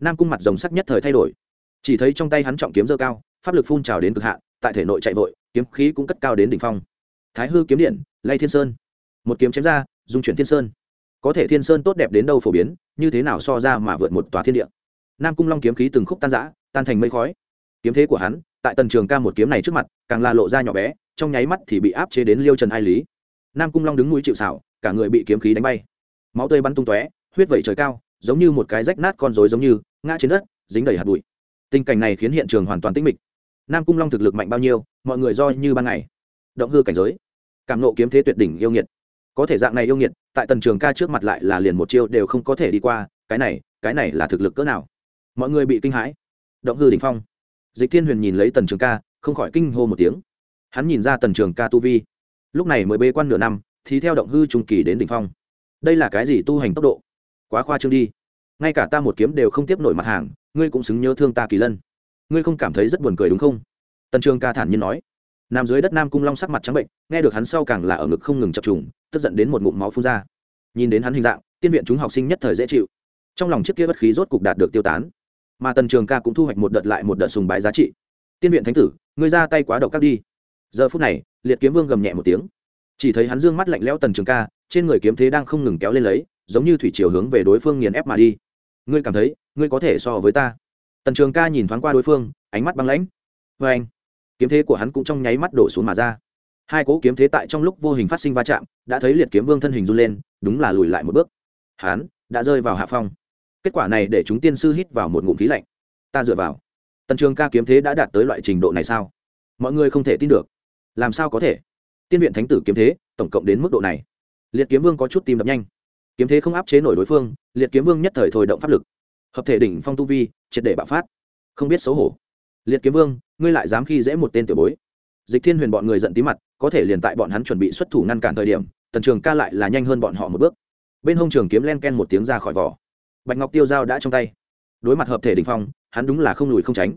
Nam cung mặt rồng sắc nhất thời thay đổi. Chỉ thấy trong tay hắn trọng kiếm dơ cao, pháp lực phun trào đến cực hạn, tại thể nội chạy vội, kiếm khí cũng cất cao đến đỉnh phong thái hư kiếm điện, lay thiên sơn. Một kiếm chém ra, dung chuyển thiên sơn. Có thể thiên sơn tốt đẹp đến đâu phổ biến, như thế nào so ra mà vượt một tòa thiên địa. Nam cung long kiếm khí từng khúc tan rã, tan thành mây khói. Kiếm thế của hắn, tại tần trường ca một kiếm này trước mặt, càng là lộ ra nhỏ bé, trong nháy mắt thì bị áp chế đến liêu trần ai lý. Nam cung long đứng núi chịu xảo cả người bị kiếm khí đánh bay. Máu tươi bắn tung tóe, huyết vẩy trời cao, giống như một cái rách nát con rối giống như, ngã trên đất, dính đầy hạt bụi. Tình cảnh này khiến hiện trường hoàn toàn tĩnh mịch. Nam cung long thực lực mạnh bao nhiêu, mọi người do như ban ngày. Động hư cảnh giới cảm nộ kiếm thế tuyệt đỉnh yêu nghiệt. Có thể dạng này yêu nghiệt, tại tần trường ca trước mặt lại là liền một chiêu đều không có thể đi qua, cái này cái này là thực lực cỡ nào? Mọi người bị kinh hãi. Động hư đỉnh phong. Dịch thiên huyền nhìn lấy tần trường ca, không khỏi kinh hô một tiếng. Hắn nhìn ra tần trường ca tu vi. Lúc này mới bê quan nửa năm, thì theo động hư trung kỳ đến đỉnh phong. Đây là cái gì tu hành tốc độ? Quá khoa trương đi. Ngay cả ta một kiếm đều không tiếp nổi mặt hàng, ngươi cũng xứng nhớ thương ta kỳ lân. Ngươi không cảm thấy rất buồn cười đúng không? Tần trường ca thản nhiên nói nằm dưới đất nam cung long sắc mặt trắng bệnh, nghe được hắn sau càng là ở ngực không ngừng chập trùng, tức giận đến một ngụm máu phun ra. Nhìn đến hắn hình dạng, tiên viện chúng học sinh nhất thời dễ chịu. Trong lòng chiếc kia bất khí rốt cục đạt được tiêu tán. Mà tần trường ca cũng thu hoạch một đợt lại một đợt sùng bái giá trị. Tiên viện thánh tử, ngươi ra tay quá độc các đi. Giờ phút này, liệt kiếm vương gầm nhẹ một tiếng. Chỉ thấy hắn dương mắt lạnh lẽo tần trường ca, trên người kiếm thế đang không ngừng kéo lên lấy, giống như thủy chiều hướng về đối phương nghiền ép mà đi. Ngươi cảm thấy, ngươi có thể so với ta. Tần trường ca nhìn thoáng qua đối phương, ánh mắt băng lãnh. Vê anh kiếm thế của hắn cũng trong nháy mắt đổ xuống mà ra. Hai cỗ kiếm thế tại trong lúc vô hình phát sinh va chạm, đã thấy liệt kiếm vương thân hình run lên, đúng là lùi lại một bước. Hắn đã rơi vào hạ phong. Kết quả này để chúng tiên sư hít vào một ngụm khí lạnh. Ta dựa vào. Tần trường ca kiếm thế đã đạt tới loại trình độ này sao? Mọi người không thể tin được. Làm sao có thể? Tiên viện thánh tử kiếm thế, tổng cộng đến mức độ này. Liệt kiếm vương có chút tim đập nhanh. Kiếm thế không áp chế nổi đối phương, liệt kiếm vương nhất thời thôi động pháp lực. Hợp thể đỉnh phong tu vi, triệt để bạo phát. Không biết xấu hổ liệt kiếm vương, ngươi lại dám khi dễ một tên tiểu bối. Dịch thiên huyền bọn người giận tí mặt, có thể liền tại bọn hắn chuẩn bị xuất thủ ngăn cản thời điểm, tần trường ca lại là nhanh hơn bọn họ một bước. Bên hông trường kiếm len ken một tiếng ra khỏi vỏ. Bạch ngọc tiêu dao đã trong tay. Đối mặt hợp thể đình phong, hắn đúng là không lùi không tránh.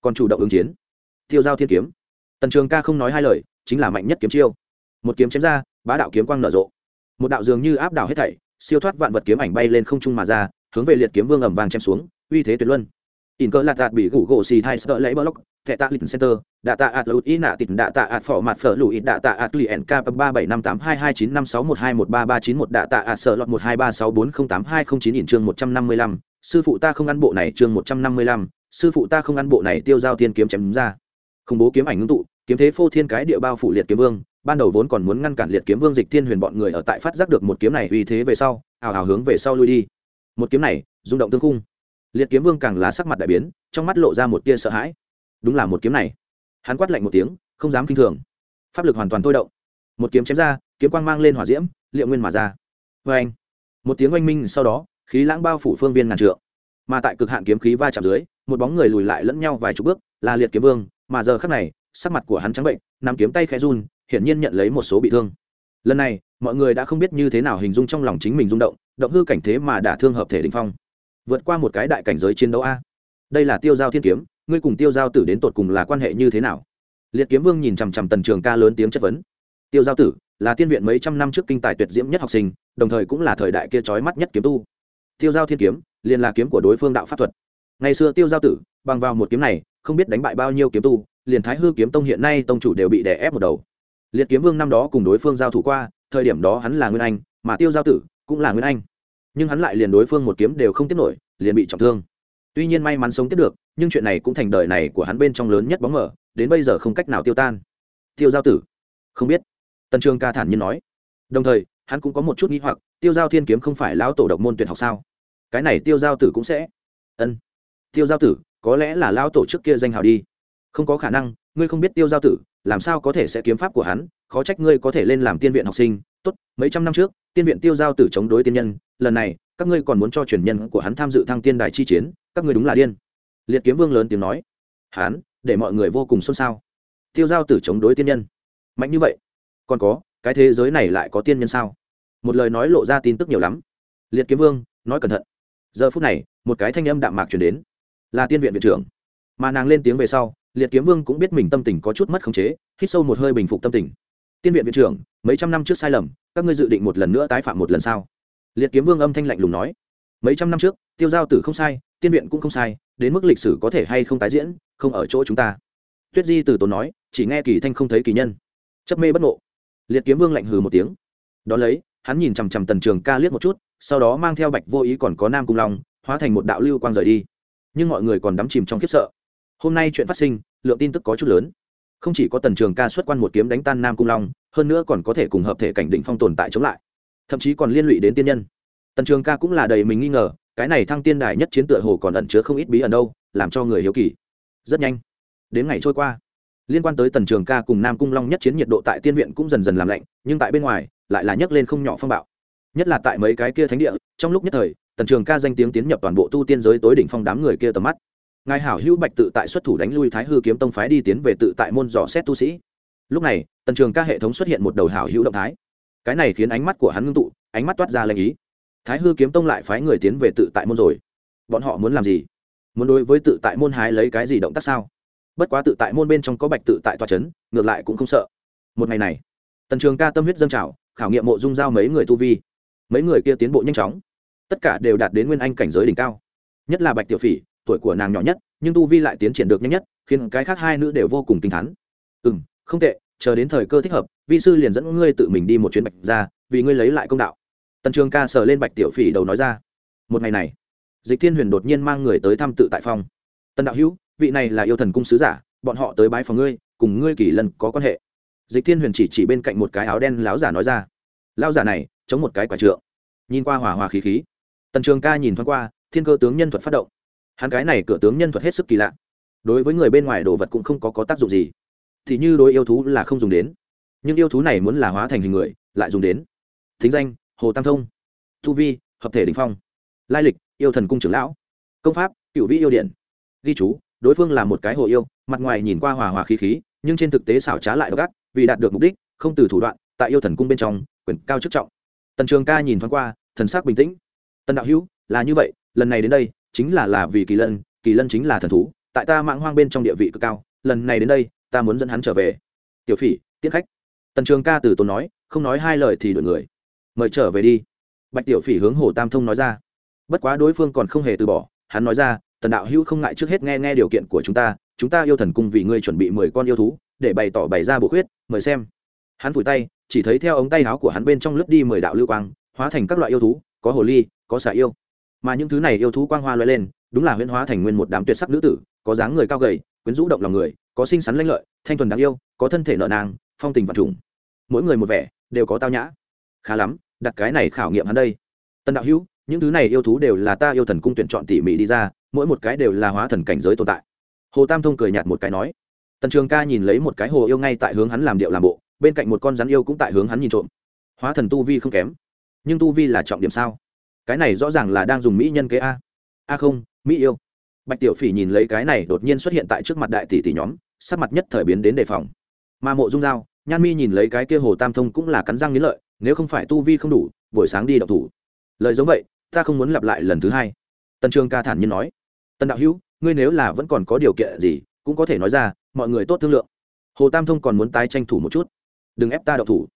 Còn chủ động ứng chiến. Tiêu dao thiên kiếm. Tần trường ca không nói hai lời, chính là mạnh nhất kiếm chiêu. Một kiếm chém ra, bá đạo kiếm quang nở rộ. Một đạo dường như áp đảo hết thảy, siêu thoát vạn vật kiếm ảnh bay lên không trung mà ra, hướng về liệt kiếm vương ẩm vàng chém xuống, uy thế tuyệt luân in cơ lạt đạt bị gủ gỗ xì thai sợ lấy block thẻ tạ lịch center, đạ tạ ạt lụt ý nạ tịt, đạ tạ ạt phỏ mặt phở lụi, đạ tạ ạt lì k ba bảy năm tám hai hai chín năm sáu một hai một ba ba chín một, đạ tạ ạt sợ lọt một hai ba sáu bốn không tám hai không chín in chương một trăm năm mươi lăm. Sư phụ ta không ăn bộ này chương một trăm năm mươi lăm. Sư phụ ta không ăn bộ này tiêu giao thiên kiếm chém ra. Khủng bố kiếm ảnh ngưng tụ, kiếm thế phô thiên cái địa bao phủ liệt kiếm vương. Ban đầu vốn còn muốn ngăn cản liệt kiếm vương dịch thiên huyền bọn người ở tại phát giác được một kiếm này uy thế về sau, hào hào hướng về sau lui đi. Một kiếm này, rung động tương khung liệt kiếm vương càng lá sắc mặt đại biến, trong mắt lộ ra một tia sợ hãi. Đúng là một kiếm này. Hắn quát lạnh một tiếng, không dám k i n h thường. Pháp lực hoàn toàn thôi động. Một kiếm chém ra, kiếm quang mang lên hỏa diễm liệu nguyên mà ra. Vê anh một tiếng oanh minh sau đó, khí lãng bao phủ phương viên ngàn trượng. Mà tại cực hạn kiếm khí va chạm dưới, một bóng người lùi lại lẫn nhau vài chục bước, là liệt kiếm vương, mà giờ khắc này, sắc mặt của hắn trắng bệnh nằm kiếm tay khẽ run, hiển nhiên nhận lấy một số bị thương. Lần này, mọi người đã không biết như thế nào hình dung trong lòng chính mình rung động động hư cảnh thế mà đả thương hợp thể đình phong vượt qua một cái đại cảnh giới chiến đấu a. Đây là tiêu giao thiên kiếm, ngươi cùng tiêu giao tử đến tột cùng là quan hệ như thế nào? Liệt kiếm vương nhìn chằm chằm tần trường ca lớn tiếng chất vấn. Tiêu giao tử, là tiên viện mấy trăm năm trước kinh tài tuyệt diễm nhất học sinh, đồng thời cũng là thời đại kia trói mắt nhất kiếm tu. Tiêu giao thiên kiếm, liền là kiếm của đối phương đạo pháp thuật. Ngày xưa tiêu giao tử, bằng vào một kiếm này, không biết đánh bại bao nhiêu kiếm tu, liền thái hư kiếm tông hiện nay tông chủ đều bị đè ép một đầu. Liệt kiếm vương năm đó cùng đối phương giao thủ qua, thời điểm đó hắn là nguyên anh, mà tiêu giao tử cũng là nguyên anh nhưng hắn lại liền đối phương một kiếm đều không tiếp nổi, liền bị trọng thương. Tuy nhiên may mắn sống tiếp được, nhưng chuyện này cũng thành đời này của hắn bên trong lớn nhất bóng mở đến bây giờ không cách nào tiêu tan. Tiêu giao tử. Không biết. Tần trường ca thản nhiên nói. Đồng thời, hắn cũng có một chút nghĩ hoặc, tiêu giao thiên kiếm không phải lão tổ độc môn tuyển học sao? Cái này tiêu giao tử cũng sẽ. Ân. Tiêu giao tử, có lẽ là lão tổ trước kia danh hào đi. Không có khả năng, ngươi không biết tiêu giao tử, làm sao có thể sẽ kiếm pháp của hắn, khó trách ngươi có thể lên làm tiên viện học sinh. Tốt, mấy trăm năm trước, tiên viện tiêu giao tử chống đối tiên nhân lần này, các ngươi còn muốn cho truyền nhân của hắn tham dự thăng tiên đài chi chiến, các ngươi đúng là điên. Liệt kiếm vương lớn tiếng nói. Hắn, để mọi người vô cùng xôn xao. Tiêu giao tử chống đối tiên nhân. Mạnh như vậy, còn có, cái thế giới này lại có tiên nhân sao? Một lời nói lộ ra tin tức nhiều lắm. Liệt kiếm vương, nói cẩn thận. Giờ phút này, một cái thanh âm đạm mạc chuyển đến. Là tiên viện viện trưởng. Mà nàng lên tiếng về sau, liệt kiếm vương cũng biết mình tâm tình có chút mất khống chế, hít sâu một hơi bình phục tâm tình. Tiên viện viện trưởng, mấy trăm năm trước sai lầm, các ngươi dự định một lần nữa tái phạm một lần sao? Liệt kiếm vương âm thanh lạnh lùng nói, mấy trăm năm trước, tiêu giao tử không sai, tiên viện cũng không sai, đến mức lịch sử có thể hay không tái diễn, không ở chỗ chúng ta. Tuyết di từ tốn nói, chỉ nghe kỳ thanh không thấy kỳ nhân. Chấp mê bất ngộ. Liệt kiếm vương lạnh hừ một tiếng. Đ ó lấy, hắn nhìn chằm chằm tần trường ca liếc một chút, sau đó mang theo bạch vô ý còn có nam cung long, hóa thành một đạo lưu quang rời đi. Nhưng mọi người còn đắm chìm trong khiếp sợ. Hôm nay chuyện phát sinh, lượng tin tức có chút lớn. Không chỉ có tần trường ca xuất quan một kiếm đánh tan nam cung long, hơn nữa còn có thể cùng hợp thể cảnh định phong tồn tại chống lại thậm chí còn liên lụy đến tiên nhân. Tần trường ca cũng là đầy mình nghi ngờ, cái này thăng tiên đài nhất chiến tựa hồ còn ẩn chứa không ít bí ẩn đâu, làm cho người hiếu kỳ. Rất nhanh, đến ngày trôi qua, liên quan tới tần trường ca cùng nam cung long nhất chiến nhiệt độ tại tiên viện cũng dần dần làm lạnh, nhưng tại bên ngoài, lại là nhấc lên không nhỏ phong bạo. Nhất là tại mấy cái kia thánh địa, trong lúc nhất thời, tần trường ca danh tiếng tiến nhập toàn bộ tu tiên giới tối đỉnh phong đám người kia tầm mắt. Ngài hảo hữu bạch tự tại xuất thủ đánh lui thái hư kiếm tông phái đi tiến về tự tại môn dò xét tu sĩ. Lúc này, tần trường ca hệ thống xuất hiện một đầu hảo hữu động thái cái này khiến ánh mắt của hắn ngưng tụ, ánh mắt toát ra lệnh ý. Thái hư kiếm tông lại phái người tiến về tự tại môn rồi. Bọn họ muốn làm gì? Muốn đối với tự tại môn hái lấy cái gì động tác sao? Bất quá tự tại môn bên trong có bạch tự tại toa c h ấ n ngược lại cũng không sợ. Một ngày này, tần trường ca tâm huyết dâng trào, khảo nghiệm mộ dung giao mấy người tu vi. Mấy người kia tiến bộ nhanh chóng. Tất cả đều đạt đến nguyên anh cảnh giới đỉnh cao. Nhất là bạch tiểu phỉ, tuổi của nàng nhỏ nhất, nhưng tu vi lại tiến triển được nhanh nhất, khiến cái khác hai nữ đều vô cùng kinh t h ắ n ừ m không tệ chờ đến thời cơ thích hợp vi sư liền dẫn ngươi tự mình đi một chuyến bạch ra vì ngươi lấy lại công đạo. Tần trường ca sờ lên bạch tiểu phỉ đầu nói ra. Một ngày này dịch thiên huyền đột nhiên mang người tới thăm tự tại phong tần đạo hữu vị này là yêu thần cung sứ giả bọn họ tới bái phòng ngươi cùng ngươi kỳ lần có quan hệ. Dịch thiên huyền chỉ chỉ bên cạnh một cái áo đen láo giả nói ra. Lao giả này chống một cái quả trượng. Nhìn qua hòa hòa khí khí tần trường ca nhìn thoáng qua thiên cơ tướng nhân thuật phát động. Hắn cái này cửa tướng nhân thuật hết sức kỳ lạ. Đối với người bên ngoài đồ vật cũng không có, có tác dụng gì thì như đối yêu thú là không dùng đến. Nhưng yêu thú này muốn là hóa thành hình người, lại dùng đến. Thính danh, hồ tam thông. Thu vi, hợp thể đình phong. Lai lịch, yêu thần cung trưởng lão. Công pháp, cựu vĩ yêu điện. Ghi chú, đối phương là một cái hồ yêu, mặt ngoài nhìn qua hòa hòa khí khí, nhưng trên thực tế xảo trá lại gắt vì đạt được mục đích, không từ thủ đoạn, tại yêu thần cung bên trong, quyền cao chức trọng. Tần trường ca nhìn thoáng qua, thần sắc bình tĩnh. Tần đạo hữu, là như vậy, lần này đến đây, chính là là vì kỳ lân kỳ lân chính là thần thú, tại ta mạng hoang bên trong địa vị cực cao, lần này đến đây ta muốn dẫn hắn trở về. Tiểu phỉ, Tiễn khách. Tần trường ca từ tốn nói, không nói hai lời thì đổi người. Mời trở về đi. Bạch tiểu phỉ hướng hồ tam thông nói ra. Bất quá đối phương còn không hề từ bỏ, hắn nói ra, tần đạo hữu không ngại trước hết nghe nghe điều kiện của chúng ta chúng ta yêu thần cung vì ngươi chuẩn bị mười con yêu thú, để bày tỏ bày ra bộ khuyết, mời xem. Hắn vùi tay, chỉ thấy theo ống tay áo của hắn bên trong lướt đi mười đạo lưu quang, hóa thành các loại yêu thú, có hồ ly, có xà yêu. Mà những thứ này yêu thú quang hoa loay lên, đúng là huyễn hóa thành nguyên một đám tuyệt sắc nữ tử, có dáng người cao gầy, quyến rũ động lòng người có xinh xắn lanh lợi, thanh thuần đáng yêu, có thân thể nợ nàng, phong tình và trùng. Mỗi người một vẻ, đều có tao nhã. Khá lắm, đặt cái này khảo nghiệm hắn đây. Tân đạo hữu, những thứ này yêu thú đều là ta yêu thần cung tuyển chọn tỉ mỉ đi ra, mỗi một cái đều là hóa thần cảnh giới tồn tại. Hồ tam thông cười nhạt một cái nói. Tần trường ca nhìn lấy một cái hồ yêu ngay tại hướng hắn làm điệu làm bộ, bên cạnh một con rắn yêu cũng tại hướng hắn nhìn trộm. Hóa thần tu vi không kém. Nhưng tu vi là trọng điểm sao? Cái này rõ ràng là đang dùng mỹ nhân kế a. A không, mỹ yêu bạch tiểu phỉ nhìn lấy cái này đột nhiên xuất hiện tại trước mặt đại tỷ tỷ nhóm, sắc mặt nhất thời biến đến đề phòng. Mà mộ dung dao nhan mi nhìn lấy cái kia hồ tam thông cũng là cắn răng nghiến lợi, nếu không phải tu vi không đủ, buổi sáng đi đậu thủ. Lời giống vậy, ta không muốn lặp lại lần thứ hai. Tần trường ca thản nhiên nói. Tần đạo hữu, ngươi nếu là vẫn còn có điều kiện gì, cũng có thể nói ra, mọi người tốt thương lượng. Hồ tam thông còn muốn tái tranh thủ một chút. Đừng ép ta đậu thủ.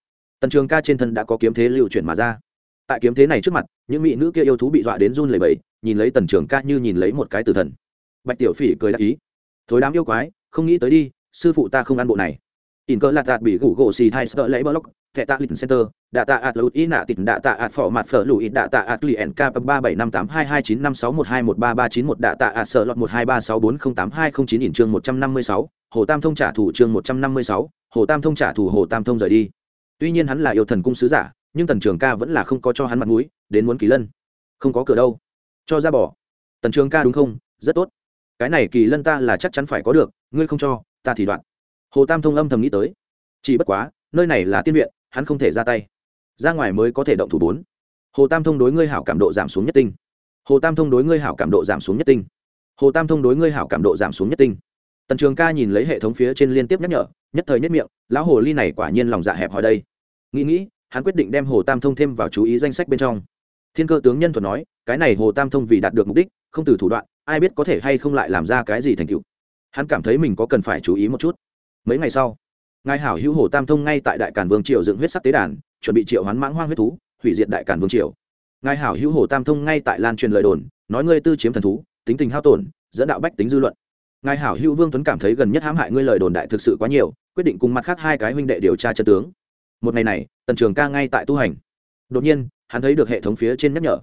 Tần trường ca trên thân đã có kiếm thế lưu chuyển mà ra. Tại kiếm thế này trước mặt, những mỹ nữ kia yêu thú bị dọa đến run lẩy bẩy, nhìn lấy tần trường ca như nhìn lấy một cái tử thần bạch tiểu phỉ cười đáp ý. Thối đám yêu quái, không nghĩ tới đi, sư phụ ta không ăn bộ này. In cơ lạt đạt bị gủ gỗ xì thai sợ lấy block thẻ tạ lịch center, đạ tạ ạt lụt ý nạ tịt, đạ tạ ạt phỏ mặt phở lụi, đạ tạ ạt lụy nk ba bảy năm tám hai hai chín năm sáu một hai một ba ba chín một, đạ tạ ạt sợ lọt một hai ba sáu bốn không tám hai không chín, ỉn chương một trăm năm mươi sáu, hồ tam thông trả thủ chương một trăm năm mươi sáu, hồ tam thông trả thủ hồ tam thông rời đi. Tuy nhiên hắn là yêu thần cung sứ giả, nhưng tần trường ca vẫn là không có cho hắn mặt mũi, đến muốn kỳ lân. Không có cửa đâu. Cho ra bỏ. Tần trường ca đúng không? Rất tốt cái này kỳ lân ta là chắc chắn phải có được, ngươi không cho, ta thì đoạn. Hồ tam thông âm thầm nghĩ tới. Chỉ bất quá, nơi này là tiên viện, hắn không thể ra tay. Ra ngoài mới có thể động thủ bốn. Hồ tam thông đối ngươi hảo cảm độ giảm xuống nhất tinh. Hồ tam thông đối ngươi hảo cảm độ giảm xuống nhất tinh. Hồ tam thông đối ngươi hảo cảm độ giảm xuống nhất tinh. Tần trường ca nhìn lấy hệ thống phía trên liên tiếp nhắc nhở, nhất thời nhất miệng, lão hồ ly này quả nhiên lòng dạ hẹp hòi đây. Nghĩ nghĩ, hắn quyết định đem hồ tam thông thêm vào chú ý danh sách bên trong. Thiên cơ tướng nhân thuật nói, cái này hồ tam thông vì đạt được mục đích, không từ thủ đoạn ai biết có thể hay không lại làm ra cái gì thành tựu. Hắn cảm thấy mình có cần phải chú ý một chút. Mấy ngày sau, ngài hảo hữu hồ tam thông ngay tại đại cản vương triều dựng huyết sắc tế đàn, chuẩn bị triệu hoán mãng hoang huyết thú, hủy diệt đại cản vương triều. Ngài hảo hữu hồ tam thông ngay tại lan truyền lời đồn, nói ngươi tư chiếm thần thú, tính tình hao tổn, dẫn đạo bách tính dư luận. Ngài hảo hữu vương tuấn cảm thấy gần nhất hãm hại ngươi lời đồn đại thực sự quá nhiều, quyết định cùng mặt khác hai cái huynh đệ điều tra chân tướng. Một ngày này, tần trường ca ngay tại tu hành. Đột nhiên, hắn thấy được hệ thống phía trên nhắc nhở.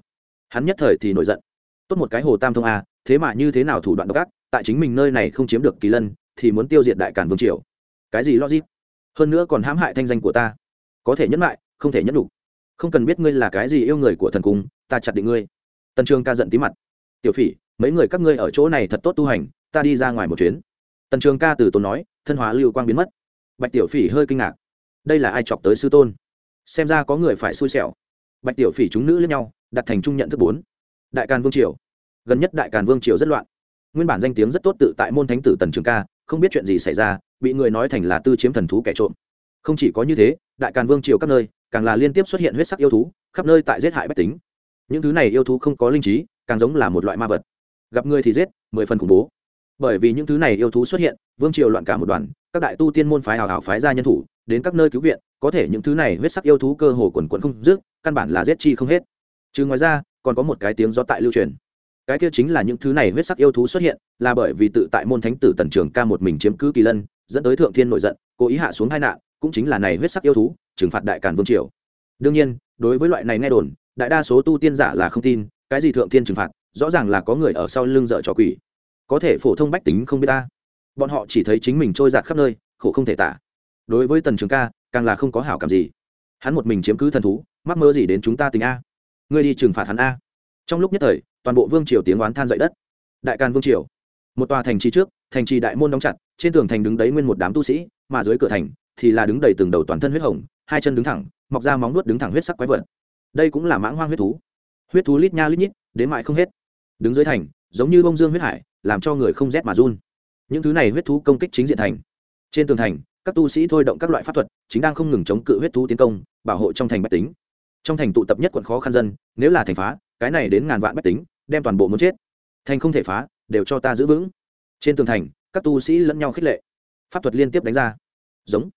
Hắn nhất thời thì nổi giận. Tốt một cái hồ tam thông a thế mà như thế nào thủ đoạn độc ác, tại chính mình nơi này không chiếm được kỳ lân, thì muốn tiêu diệt đại cản vương triều. Cái gì logic? Hơn nữa còn hãm hại thanh danh của ta. Có thể nhẫn lại, không thể nhẫn đủ. Không cần biết ngươi là cái gì yêu người của thần cung, ta chặt định ngươi. Tần trường ca giận tí mặt. Tiểu phỉ, mấy người các ngươi ở chỗ này thật tốt tu hành, ta đi ra ngoài một chuyến. Tần trường ca từ tốn nói, thân hóa lưu quang biến mất. Bạch tiểu phỉ hơi kinh ngạc. Đây là ai chọc tới sư tôn? Xem ra có người phải xui xẻo. Bạch tiểu phỉ chúng nữ lẫn nhau, đặt thành trung nhận thức bốn. Đại càn vương triều gần nhất đại càn vương triều rất loạn. Nguyên bản danh tiếng rất tốt tự tại môn thánh tử tần trường ca, không biết chuyện gì xảy ra, bị người nói thành là tư chiếm thần thú kẻ trộm. Không chỉ có như thế, đại càn vương triều các nơi, càng là liên tiếp xuất hiện huyết sắc yêu thú, khắp nơi tại giết hại bách tính. Những thứ này yêu thú không có linh trí, càng giống là một loại ma vật. Gặp người thì giết, mười phần khủng bố. Bởi vì những thứ này yêu thú xuất hiện, vương triều loạn cả một đoàn, các đại tu tiên môn phái hào hào phái ra nhân thủ, đến các nơi cứu viện, có thể những thứ này huyết sắc yêu thú cơ hồ quần quận không dứt, căn bản là giết chi không hết. Chứ ngoài ra, còn có một cái tiếng do tại lưu truyền cái kia chính là những thứ này huyết sắc yêu thú xuất hiện, là bởi vì tự tại môn thánh tử tần trường ca một mình chiếm cứ kỳ lân, dẫn tới thượng thiên nội giận, cố ý hạ xuống hai nạn, cũng chính là này huyết sắc yêu thú, trừng phạt đại càn vương triều. Đương nhiên, đối với loại này nghe đồn, đại đa số tu tiên giả là không tin, cái gì thượng thiên trừng phạt, rõ ràng là có người ở sau lưng dợ trò quỷ. Có thể phổ thông bách tính không biết ta. Bọn họ chỉ thấy chính mình trôi giạt khắp nơi, khổ không thể tả. Đối với tần trường ca, càng là không có hảo cảm gì. Hắn một mình chiếm cứ thần thú, mắc mơ gì đến chúng ta tình a. Ngươi đi trừng phạt hắn a. Trong lúc nhất thời toàn bộ vương triều tiếng oán than dậy đất. Đại càn vương triều. Một tòa thành trì trước, thành trì đại môn đóng chặt, trên tường thành đứng đấy nguyên một đám tu sĩ, mà dưới cửa thành thì là đứng đầy từng đầu toàn thân huyết hồng, hai chân đứng thẳng, mọc ra móng nuốt đứng thẳng huyết sắc quái vật. Đây cũng là mãng hoang huyết thú. Huyết thú lít nha lít nhít, đến mại không hết. Đứng dưới thành, giống như bông dương huyết hải, làm cho người không rét mà run. Những thứ này huyết thú công kích chính diện thành. Trên tường thành, các tu sĩ thôi động các loại pháp thuật, chính đang không ngừng chống cự huyết thú tiến công, bảo hộ trong thành bách tính. Trong thành tụ tập nhất quận khó khăn dân, nếu là thành phá cái này đến ngàn vạn bách tính, đem toàn bộ muốn chết. Thành không thể phá, đều cho ta giữ vững. Trên tường thành, các tu sĩ lẫn nhau khích lệ. Pháp thuật liên tiếp đánh ra. Giống.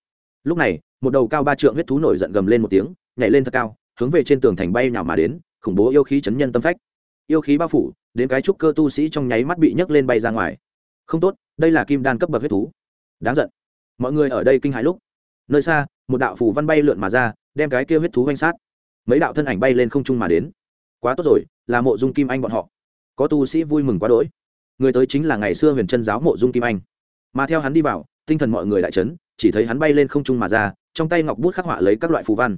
Lúc này, một đầu cao ba trượng huyết thú nổi giận gầm lên một tiếng, nhảy lên thật cao, hướng về trên tường thành bay nhào mà đến, khủng bố yêu khí chấn nhân tâm phách. Yêu khí bao phủ, đến cái trúc cơ tu sĩ trong nháy mắt bị nhấc lên bay ra ngoài. Không tốt, đây là kim đan cấp bậc huyết thú. Đáng giận. Mọi người ở đây kinh hãi lúc. Nơi xa, một đạo phù văn bay lượn mà ra, đem cái kia huyết thú quanh sát. Mấy đạo thân ảnh bay lên không trung mà đến quá tốt rồi, là mộ dung kim anh bọn họ. Có tu sĩ vui mừng quá đỗi. Người tới chính là ngày xưa huyền chân giáo mộ dung kim anh. Mà theo hắn đi vào, tinh thần mọi người đại trấn chỉ thấy hắn bay lên không trung mà ra, trong tay ngọc bút khắc họa lấy các loại phù văn.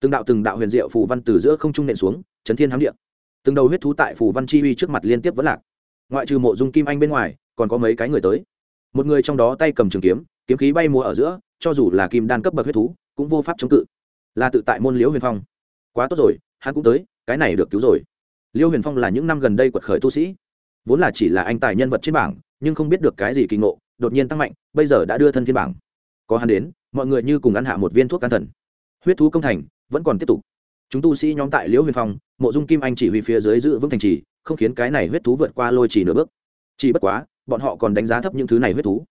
Từng đạo từng đạo huyền diệu phù văn từ giữa không trung nện xuống, chấn thiên hám điện từng đầu huyết thú tại phù văn chi uy trước mặt liên tiếp vẫn lạc. Ngoại trừ mộ dung kim anh bên ngoài, còn có mấy cái người tới. Một người trong đó tay cầm trường kiếm kiếm khí bay múa ở giữa, cho dù là kim đan cấp bậc huyết thú, cũng vô pháp chống cự. Là tự tại môn liễu huyền phong. Quá tốt rồi, hắn cũng tới cái này được cứu rồi. Liêu huyền phong là những năm gần đây quật khởi tu sĩ. Vốn là chỉ là anh tài nhân vật trên bảng, nhưng không biết được cái gì kỳ ngộ, đột nhiên tăng mạnh, bây giờ đã đưa thân thiên bảng. Có hắn đến, mọi người như cùng ăn hạ một viên thuốc can thần. Huyết thú công thành, vẫn còn tiếp tục. Chúng tu sĩ nhóm tại liễu huyền phong, mộ dung kim anh chỉ huy phía dưới giữ vững thành trì, không khiến cái này huyết thú vượt qua lôi trì nửa bước. Chỉ bất quá, bọn họ còn đánh giá thấp những thứ này huyết thú.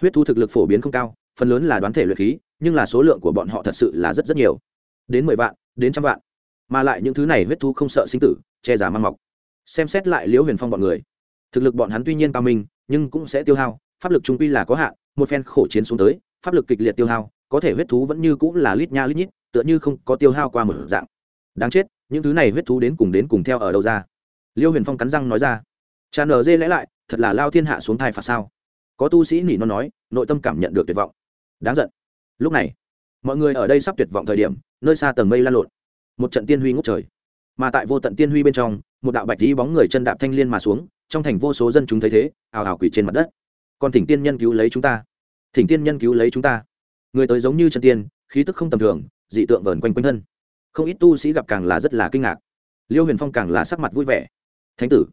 Huyết thú thực lực phổ biến không cao, phần lớn là đoán thể luyện khí, nhưng là số lượng của bọn họ thật sự là rất rất nhiều. Đến mười vạn, đến trăm vạn mà lại những thứ này huyết thú không sợ sinh tử, che giả mang mọc. Xem xét lại liễu huyền phong bọn người. Thực lực bọn hắn tuy nhiên cao minh, nhưng cũng sẽ tiêu hao, pháp lực trung quy là có hạn, một phen khổ chiến xuống tới, pháp lực kịch liệt tiêu hao, có thể huyết thú vẫn như cũng là lít nha lít nhít, tựa như không có tiêu hao qua một dạng. Đáng chết, những thứ này huyết thú đến cùng đến cùng theo ở đâu ra? Liêu huyền phong cắn răng nói ra. Cha nở dê lẽ lại, thật là lao thiên hạ xuống thai phạt sao? Có tu sĩ nỉ nó nói, nội tâm cảm nhận được tuyệt vọng. Đáng giận. Lúc này, mọi người ở đây sắp tuyệt vọng thời điểm, nơi xa tầng mây lan lộn một trận tiên huy ngút trời. Mà tại vô tận tiên huy bên trong, một đạo bạch dí bóng người chân đạp thanh liên mà xuống, trong thành vô số dân chúng thấy thế, ào ào quỷ trên mặt đất. Còn thỉnh tiên nhân cứu lấy chúng ta. Thỉnh tiên nhân cứu lấy chúng ta. Người tới giống như chân tiên, khí tức không tầm thường, dị tượng vờn quanh quanh thân. Không ít tu sĩ gặp càng là rất là kinh ngạc. Liêu huyền phong càng là sắc mặt vui vẻ. Thánh tử,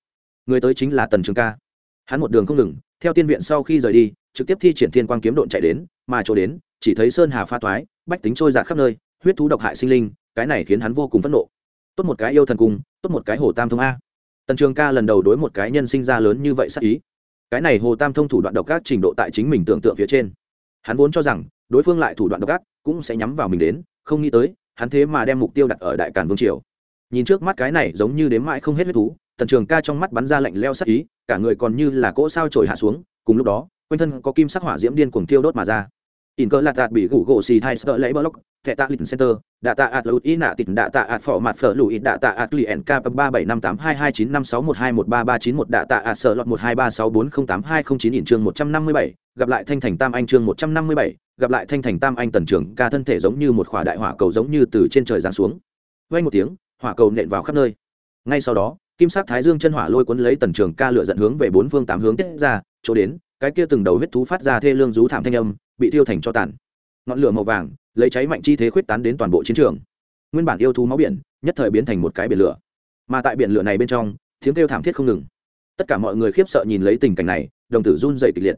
người tới chính là tần trường ca. Hắn một đường không ngừng, theo tiên viện sau khi rời đi, trực tiếp thi triển thiên quang kiếm độn chạy đến, mà chỗ đến, chỉ thấy sơn hà pha toái, bách tính trôi giạt khắp nơi, huyết thú độc hại sinh linh cái này khiến hắn vô cùng phẫn nộ. Tốt một cái yêu thần cung, tốt một cái hồ tam thông a. Tần trường ca lần đầu đối một cái nhân sinh ra lớn như vậy sắc ý. Cái này hồ tam thông thủ đoạn độc ác trình độ tại chính mình tưởng tượng phía trên. Hắn vốn cho rằng, đối phương lại thủ đoạn độc ác, cũng sẽ nhắm vào mình đến, không nghĩ tới, hắn thế mà đem mục tiêu đặt ở đại càn vương triều. Nhìn trước mắt cái này giống như đếm mãi không hết huyết thú, tần trường ca trong mắt bắn ra lạnh leo sắc ý, cả người còn như là cỗ sao trồi hạ xuống, cùng lúc đó, quanh thân có kim sắc hỏa diễm điên cuồng tiêu đốt mà ra in cơ lạt đạt bị gủ gỗ xì thai sợ lấy block, thẻ tạ lịch center, đạ tạ ạt lụt ý nạ tịt, đạ tạ ạt phỏ mặt phở lụi đạ tạ ạt lì nk ba bảy năm tám hai hai chín năm sáu một hai một ba ba chín một, đạ tạ ạt sợ lọt một hai ba sáu bốn không tám hai không chín, in chương một trăm năm mươi bảy, gặp lại thanh thành tam anh chương một trăm năm mươi bảy, gặp lại thanh thành tam anh tần trưởng, ca thân thể giống như một khỏa đại hỏa cầu giống như từ trên trời giáng xuống. Vay một tiếng, hỏa cầu nện vào khắp nơi. Ngay sau đó, kim sắc thái dương chân hỏa lôi cuốn lấy tần trường ca lửa dẫn hướng về bốn phương tám hướng tiết ra, chỗ đến, cái kia từng đầu huyết thú phát ra thê lương rú thảm thanh âm bị tiêu thành cho tàn. Ngọn lửa màu vàng lấy cháy mạnh chi thế khuyết tán đến toàn bộ chiến trường. Nguyên bản yêu thú máu biển nhất thời biến thành một cái biển lửa. Mà tại biển lửa này bên trong, tiếng kêu thảm thiết không ngừng. Tất cả mọi người khiếp sợ nhìn lấy tình cảnh này, đồng tử run dày kịch liệt.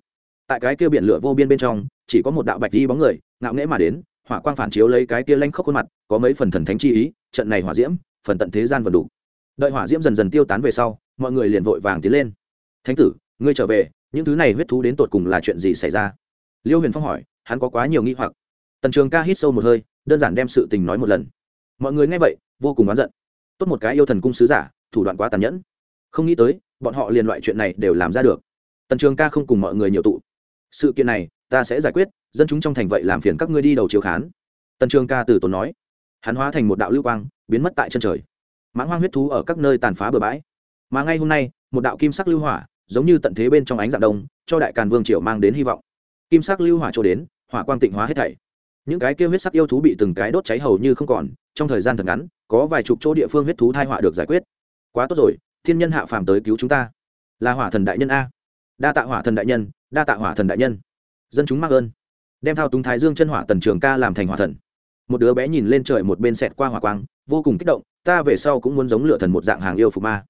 Tại cái kia biển lửa vô biên bên trong, chỉ có một đạo bạch di bóng người, ngạo nghễ mà đến, hỏa quang phản chiếu lấy cái kia lanh khóc khuôn mặt, có mấy phần thần thánh chi ý, trận này hỏa diễm, phần tận thế gian vần đủ. Đợi hỏa diễm dần dần tiêu tán về sau, mọi người liền vội vàng tiến lên. Thánh tử, ngươi trở về, những thứ này huyết thú đến tột cùng là chuyện gì xảy ra? Liêu huyền phong hỏi, hắn có quá nhiều nghi hoặc. Tần trường ca hít sâu một hơi, đơn giản đem sự tình nói một lần. Mọi người nghe vậy, vô cùng oán giận. Tốt một cái yêu thần cung sứ giả, thủ đoạn quá tàn nhẫn. Không nghĩ tới, bọn họ liền loại chuyện này đều làm ra được. Tần trường ca không cùng mọi người nhiều tụ. Sự kiện này, ta sẽ giải quyết, dân chúng trong thành vậy làm phiền các ngươi đi đầu chiếu khán. Tần trường ca từ tốn nói. Hắn hóa thành một đạo lưu quang, biến mất tại chân trời. Mãng hoang huyết thú ở các nơi tàn phá bừa bãi. Mà ngay hôm nay, một đạo kim sắc lưu hỏa, giống như tận thế bên trong ánh dạng đông, cho đại càn vương triều mang đến hy vọng kim sắc lưu hỏa trổ đến, hỏa quang tịnh hóa hết thảy. Những cái kia huyết sắc yêu thú bị từng cái đốt cháy hầu như không còn, trong thời gian thật ngắn, có vài chục chỗ địa phương huyết thú thai họa được giải quyết. Quá tốt rồi, thiên nhân hạ phàm tới cứu chúng ta. Là hỏa thần đại nhân a. Đa tạ hỏa thần đại nhân, đa tạ hỏa thần đại nhân. Dân chúng mắc ơn. Đem thao túng thái dương chân hỏa tần trường ca làm thành hỏa thần. Một đứa bé nhìn lên trời một bên xẹt qua hỏa quang, vô cùng kích động, ta về sau cũng muốn giống lựa thần một dạng hàng yêu phục ma.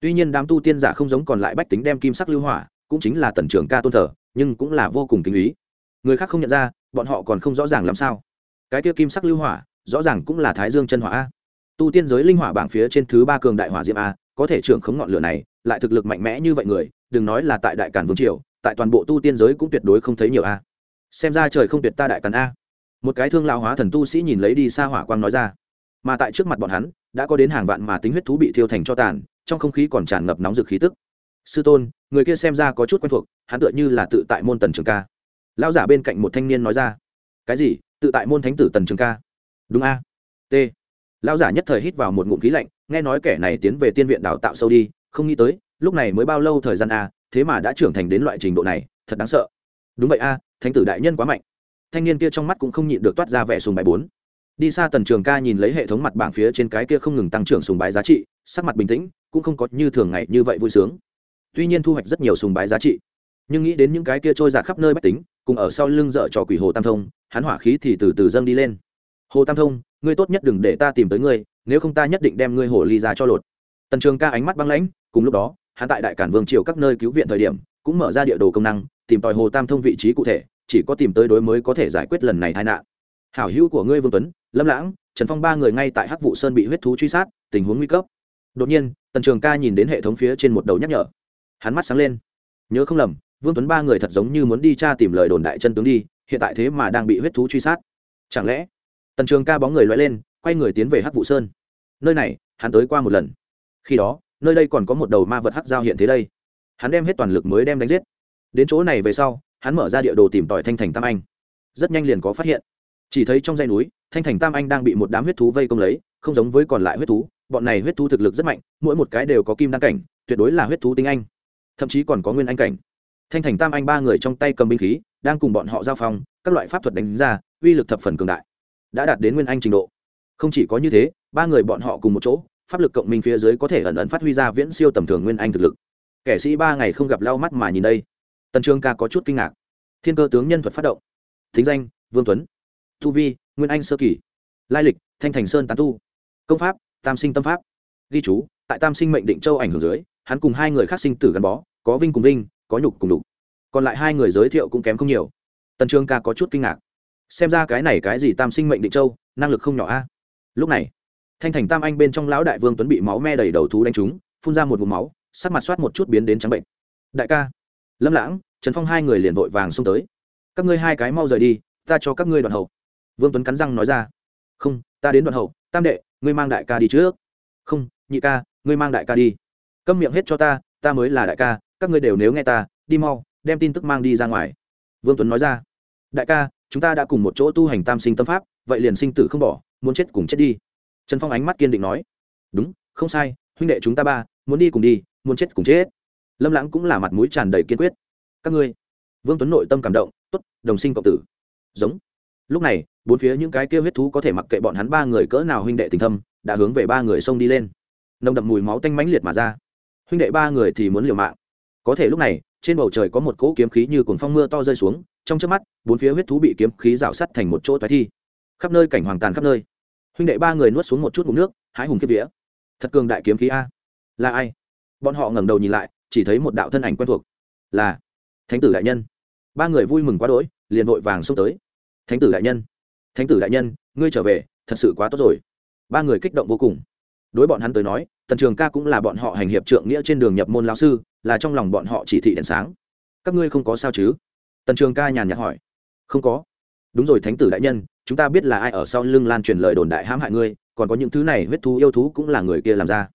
Tuy nhiên đám tu tiên giả không giống còn lại bách tính đem kim sắc lưu hỏa, cũng chính là tần trường ca tôn thờ nhưng cũng là vô cùng kính ý. Người khác không nhận ra, bọn họ còn không rõ ràng làm sao. Cái kia kim sắc lưu hỏa, rõ ràng cũng là thái dương chân hỏa a. Tu tiên giới linh hỏa bảng phía trên thứ ba cường đại hỏa diệm a, có thể trưởng khống ngọn lửa này, lại thực lực mạnh mẽ như vậy người, đừng nói là tại đại cản vương triều, tại toàn bộ tu tiên giới cũng tuyệt đối không thấy nhiều a. Xem ra trời không tuyệt ta đại càn a. Một cái thương lao hóa thần tu sĩ nhìn lấy đi xa hỏa quang nói ra. Mà tại trước mặt bọn hắn, đã có đến hàng vạn mà tính huyết thú bị thiêu thành cho tàn, trong không khí còn tràn ngập nóng rực khí tức sư tôn, người kia xem ra có chút quen thuộc, hắn tựa như là tự tại môn tần trường ca. Lão giả bên cạnh một thanh niên nói ra. Cái gì? Tự tại môn thánh tử tần trường ca? Đúng a. T. Lão giả nhất thời hít vào một ngụm khí lạnh, nghe nói kẻ này tiến về tiên viện đào tạo sâu đi, không nghĩ tới, lúc này mới bao lâu thời gian a, thế mà đã trưởng thành đến loại trình độ này, thật đáng sợ. Đúng vậy a, thánh tử đại nhân quá mạnh. Thanh niên kia trong mắt cũng không nhịn được toát ra vẻ sùng bài bốn. Đi xa tần trường ca nhìn lấy hệ thống mặt bảng phía trên cái kia không ngừng tăng trưởng sùng bái giá trị, sắc mặt bình tĩnh, cũng không có như thường ngày như vậy vui sướng tuy nhiên thu hoạch rất nhiều sùng bái giá trị. Nhưng nghĩ đến những cái kia trôi giạt khắp nơi bách tính, cùng ở sau lưng dợ cho quỷ hồ tam thông, hắn hỏa khí thì từ từ dâng đi lên. Hồ tam thông, ngươi tốt nhất đừng để ta tìm tới ngươi, nếu không ta nhất định đem ngươi hồ ly ra cho lột. Tần trường ca ánh mắt băng lãnh, cùng lúc đó, hắn tại đại cản vương triều các nơi cứu viện thời điểm, cũng mở ra địa đồ công năng, tìm tòi hồ tam thông vị trí cụ thể, chỉ có tìm tới đối mới có thể giải quyết lần này tai nạn. Hảo hữu của ngươi vương tuấn, lâm lãng, trần phong ba người ngay tại hắc vụ sơn bị huyết thú truy sát, tình huống nguy cấp. Đột nhiên, tần trường ca nhìn đến hệ thống phía trên một đầu nhắc nhở hắn mắt sáng lên. Nhớ không lầm, vương tuấn ba người thật giống như muốn đi tra tìm lời đồn đại chân tướng đi, hiện tại thế mà đang bị huyết thú truy sát. Chẳng lẽ, tần trường ca bóng người loay lên, quay người tiến về hắc vụ sơn. Nơi này, hắn tới qua một lần. Khi đó, nơi đây còn có một đầu ma vật hắc giao hiện thế đây. Hắn đem hết toàn lực mới đem đánh giết. Đến chỗ này về sau, hắn mở ra địa đồ tìm tòi thanh thành tam anh. Rất nhanh liền có phát hiện. Chỉ thấy trong dãy núi, thanh thành tam anh đang bị một đám huyết thú vây công lấy, không giống với còn lại huyết thú. Bọn này huyết thú thực lực rất mạnh, mỗi một cái đều có kim đăng cảnh, tuyệt đối là huyết thú tinh anh thậm chí còn có nguyên anh cảnh. Thanh thành tam anh ba người trong tay cầm binh khí, đang cùng bọn họ giao phong, các loại pháp thuật đánh ra, uy lực thập phần cường đại. Đã đạt đến nguyên anh trình độ. Không chỉ có như thế, ba người bọn họ cùng một chỗ, pháp lực cộng minh phía dưới có thể ẩn ẩn phát huy ra viễn siêu tầm thường nguyên anh thực lực. Kẻ sĩ ba ngày không gặp lau mắt mà nhìn đây. Tần trương ca có chút kinh ngạc. Thiên cơ tướng nhân thuật phát động. Thính danh, vương tuấn. Tu vi, nguyên anh sơ kỳ. Lai lịch, thanh thành sơn tán tu. Công pháp, tam sinh tâm pháp. Ghi chú, tại tam sinh mệnh định châu ảnh hưởng dưới hắn cùng hai người khác sinh tử gắn bó, có vinh cùng vinh, có nhục cùng đục còn lại hai người giới thiệu cũng kém không nhiều. Tần trường ca có chút kinh ngạc. Xem ra cái này cái gì tam sinh mệnh định châu, năng lực không nhỏ a. Lúc này, thanh thành tam anh bên trong lão đại vương tuấn bị máu me đầy đầu thú đánh trúng, phun ra một vùng máu, sắc mặt soát một chút biến đến trắng bệnh. Đại ca, lâm lãng, trần phong hai người liền vội vàng xông tới. Các ngươi hai cái mau rời đi, ta cho các ngươi đoạn hậu. Vương tuấn cắn răng nói ra. Không, ta đến đoạn hậu, tam đệ, ngươi mang đại ca đi trước. Không, nhị ca, ngươi mang đại ca đi câm miệng hết cho ta ta mới là đại ca, các ngươi đều nếu nghe ta, đi mau, đem tin tức mang đi ra ngoài. Vương tuấn nói ra. Đại ca, chúng ta đã cùng một chỗ tu hành tam sinh tâm pháp, vậy liền sinh tử không bỏ, muốn chết cùng chết đi. Trần phong ánh mắt kiên định nói. Đúng, không sai, huynh đệ chúng ta ba, muốn đi cùng đi, muốn chết cùng chết. Lâm lãng cũng là mặt mũi tràn đầy kiên quyết. Các ngươi. Vương tuấn nội tâm cảm động t ố t đồng sinh cộng tử. Giống. Lúc này, bốn phía những cái kêu huyết thú có thể mặc kệ bọn hắn ba người cỡ nào huynh đệ tình thâm, đã hướng về ba người xông đi lên. Nồng đậm mùi máu tanh mãnh liệt mà ra huynh đệ ba người thì muốn liều mạng. Có thể lúc này, trên bầu trời có một cỗ kiếm khí như cuồng phong mưa to rơi xuống, trong trước mắt, bốn phía huyết thú bị kiếm khí rào sắt thành một chỗ toái thi. Khắp nơi cảnh hoàng tàn khắp nơi. Huynh đệ ba người nuốt xuống một chút ngụm nước, hái hùng kiếp vía. Thật cường đại kiếm khí a. Là ai? Bọn họ ngẩng đầu nhìn lại, chỉ thấy một đạo thân ảnh quen thuộc. Là thánh tử đại nhân. Ba người vui mừng quá đỗi, liền vội vàng xông tới. Thánh tử đại nhân. Thánh tử đại nhân, ngươi trở về, thật sự quá tốt rồi. Ba người kích động vô cùng đối bọn hắn tới nói, tần trường ca cũng là bọn họ hành hiệp trượng nghĩa trên đường nhập môn lao sư, là trong lòng bọn họ chỉ thị đèn sáng. Các ngươi không có sao chứ? Tần trường ca nhàn nhạt hỏi. Không có. Đúng rồi thánh tử đại nhân, chúng ta biết là ai ở sau lưng lan truyền lời đồn đại hãm hại ngươi, còn có những thứ này huyết thú yêu thú cũng là người kia làm ra.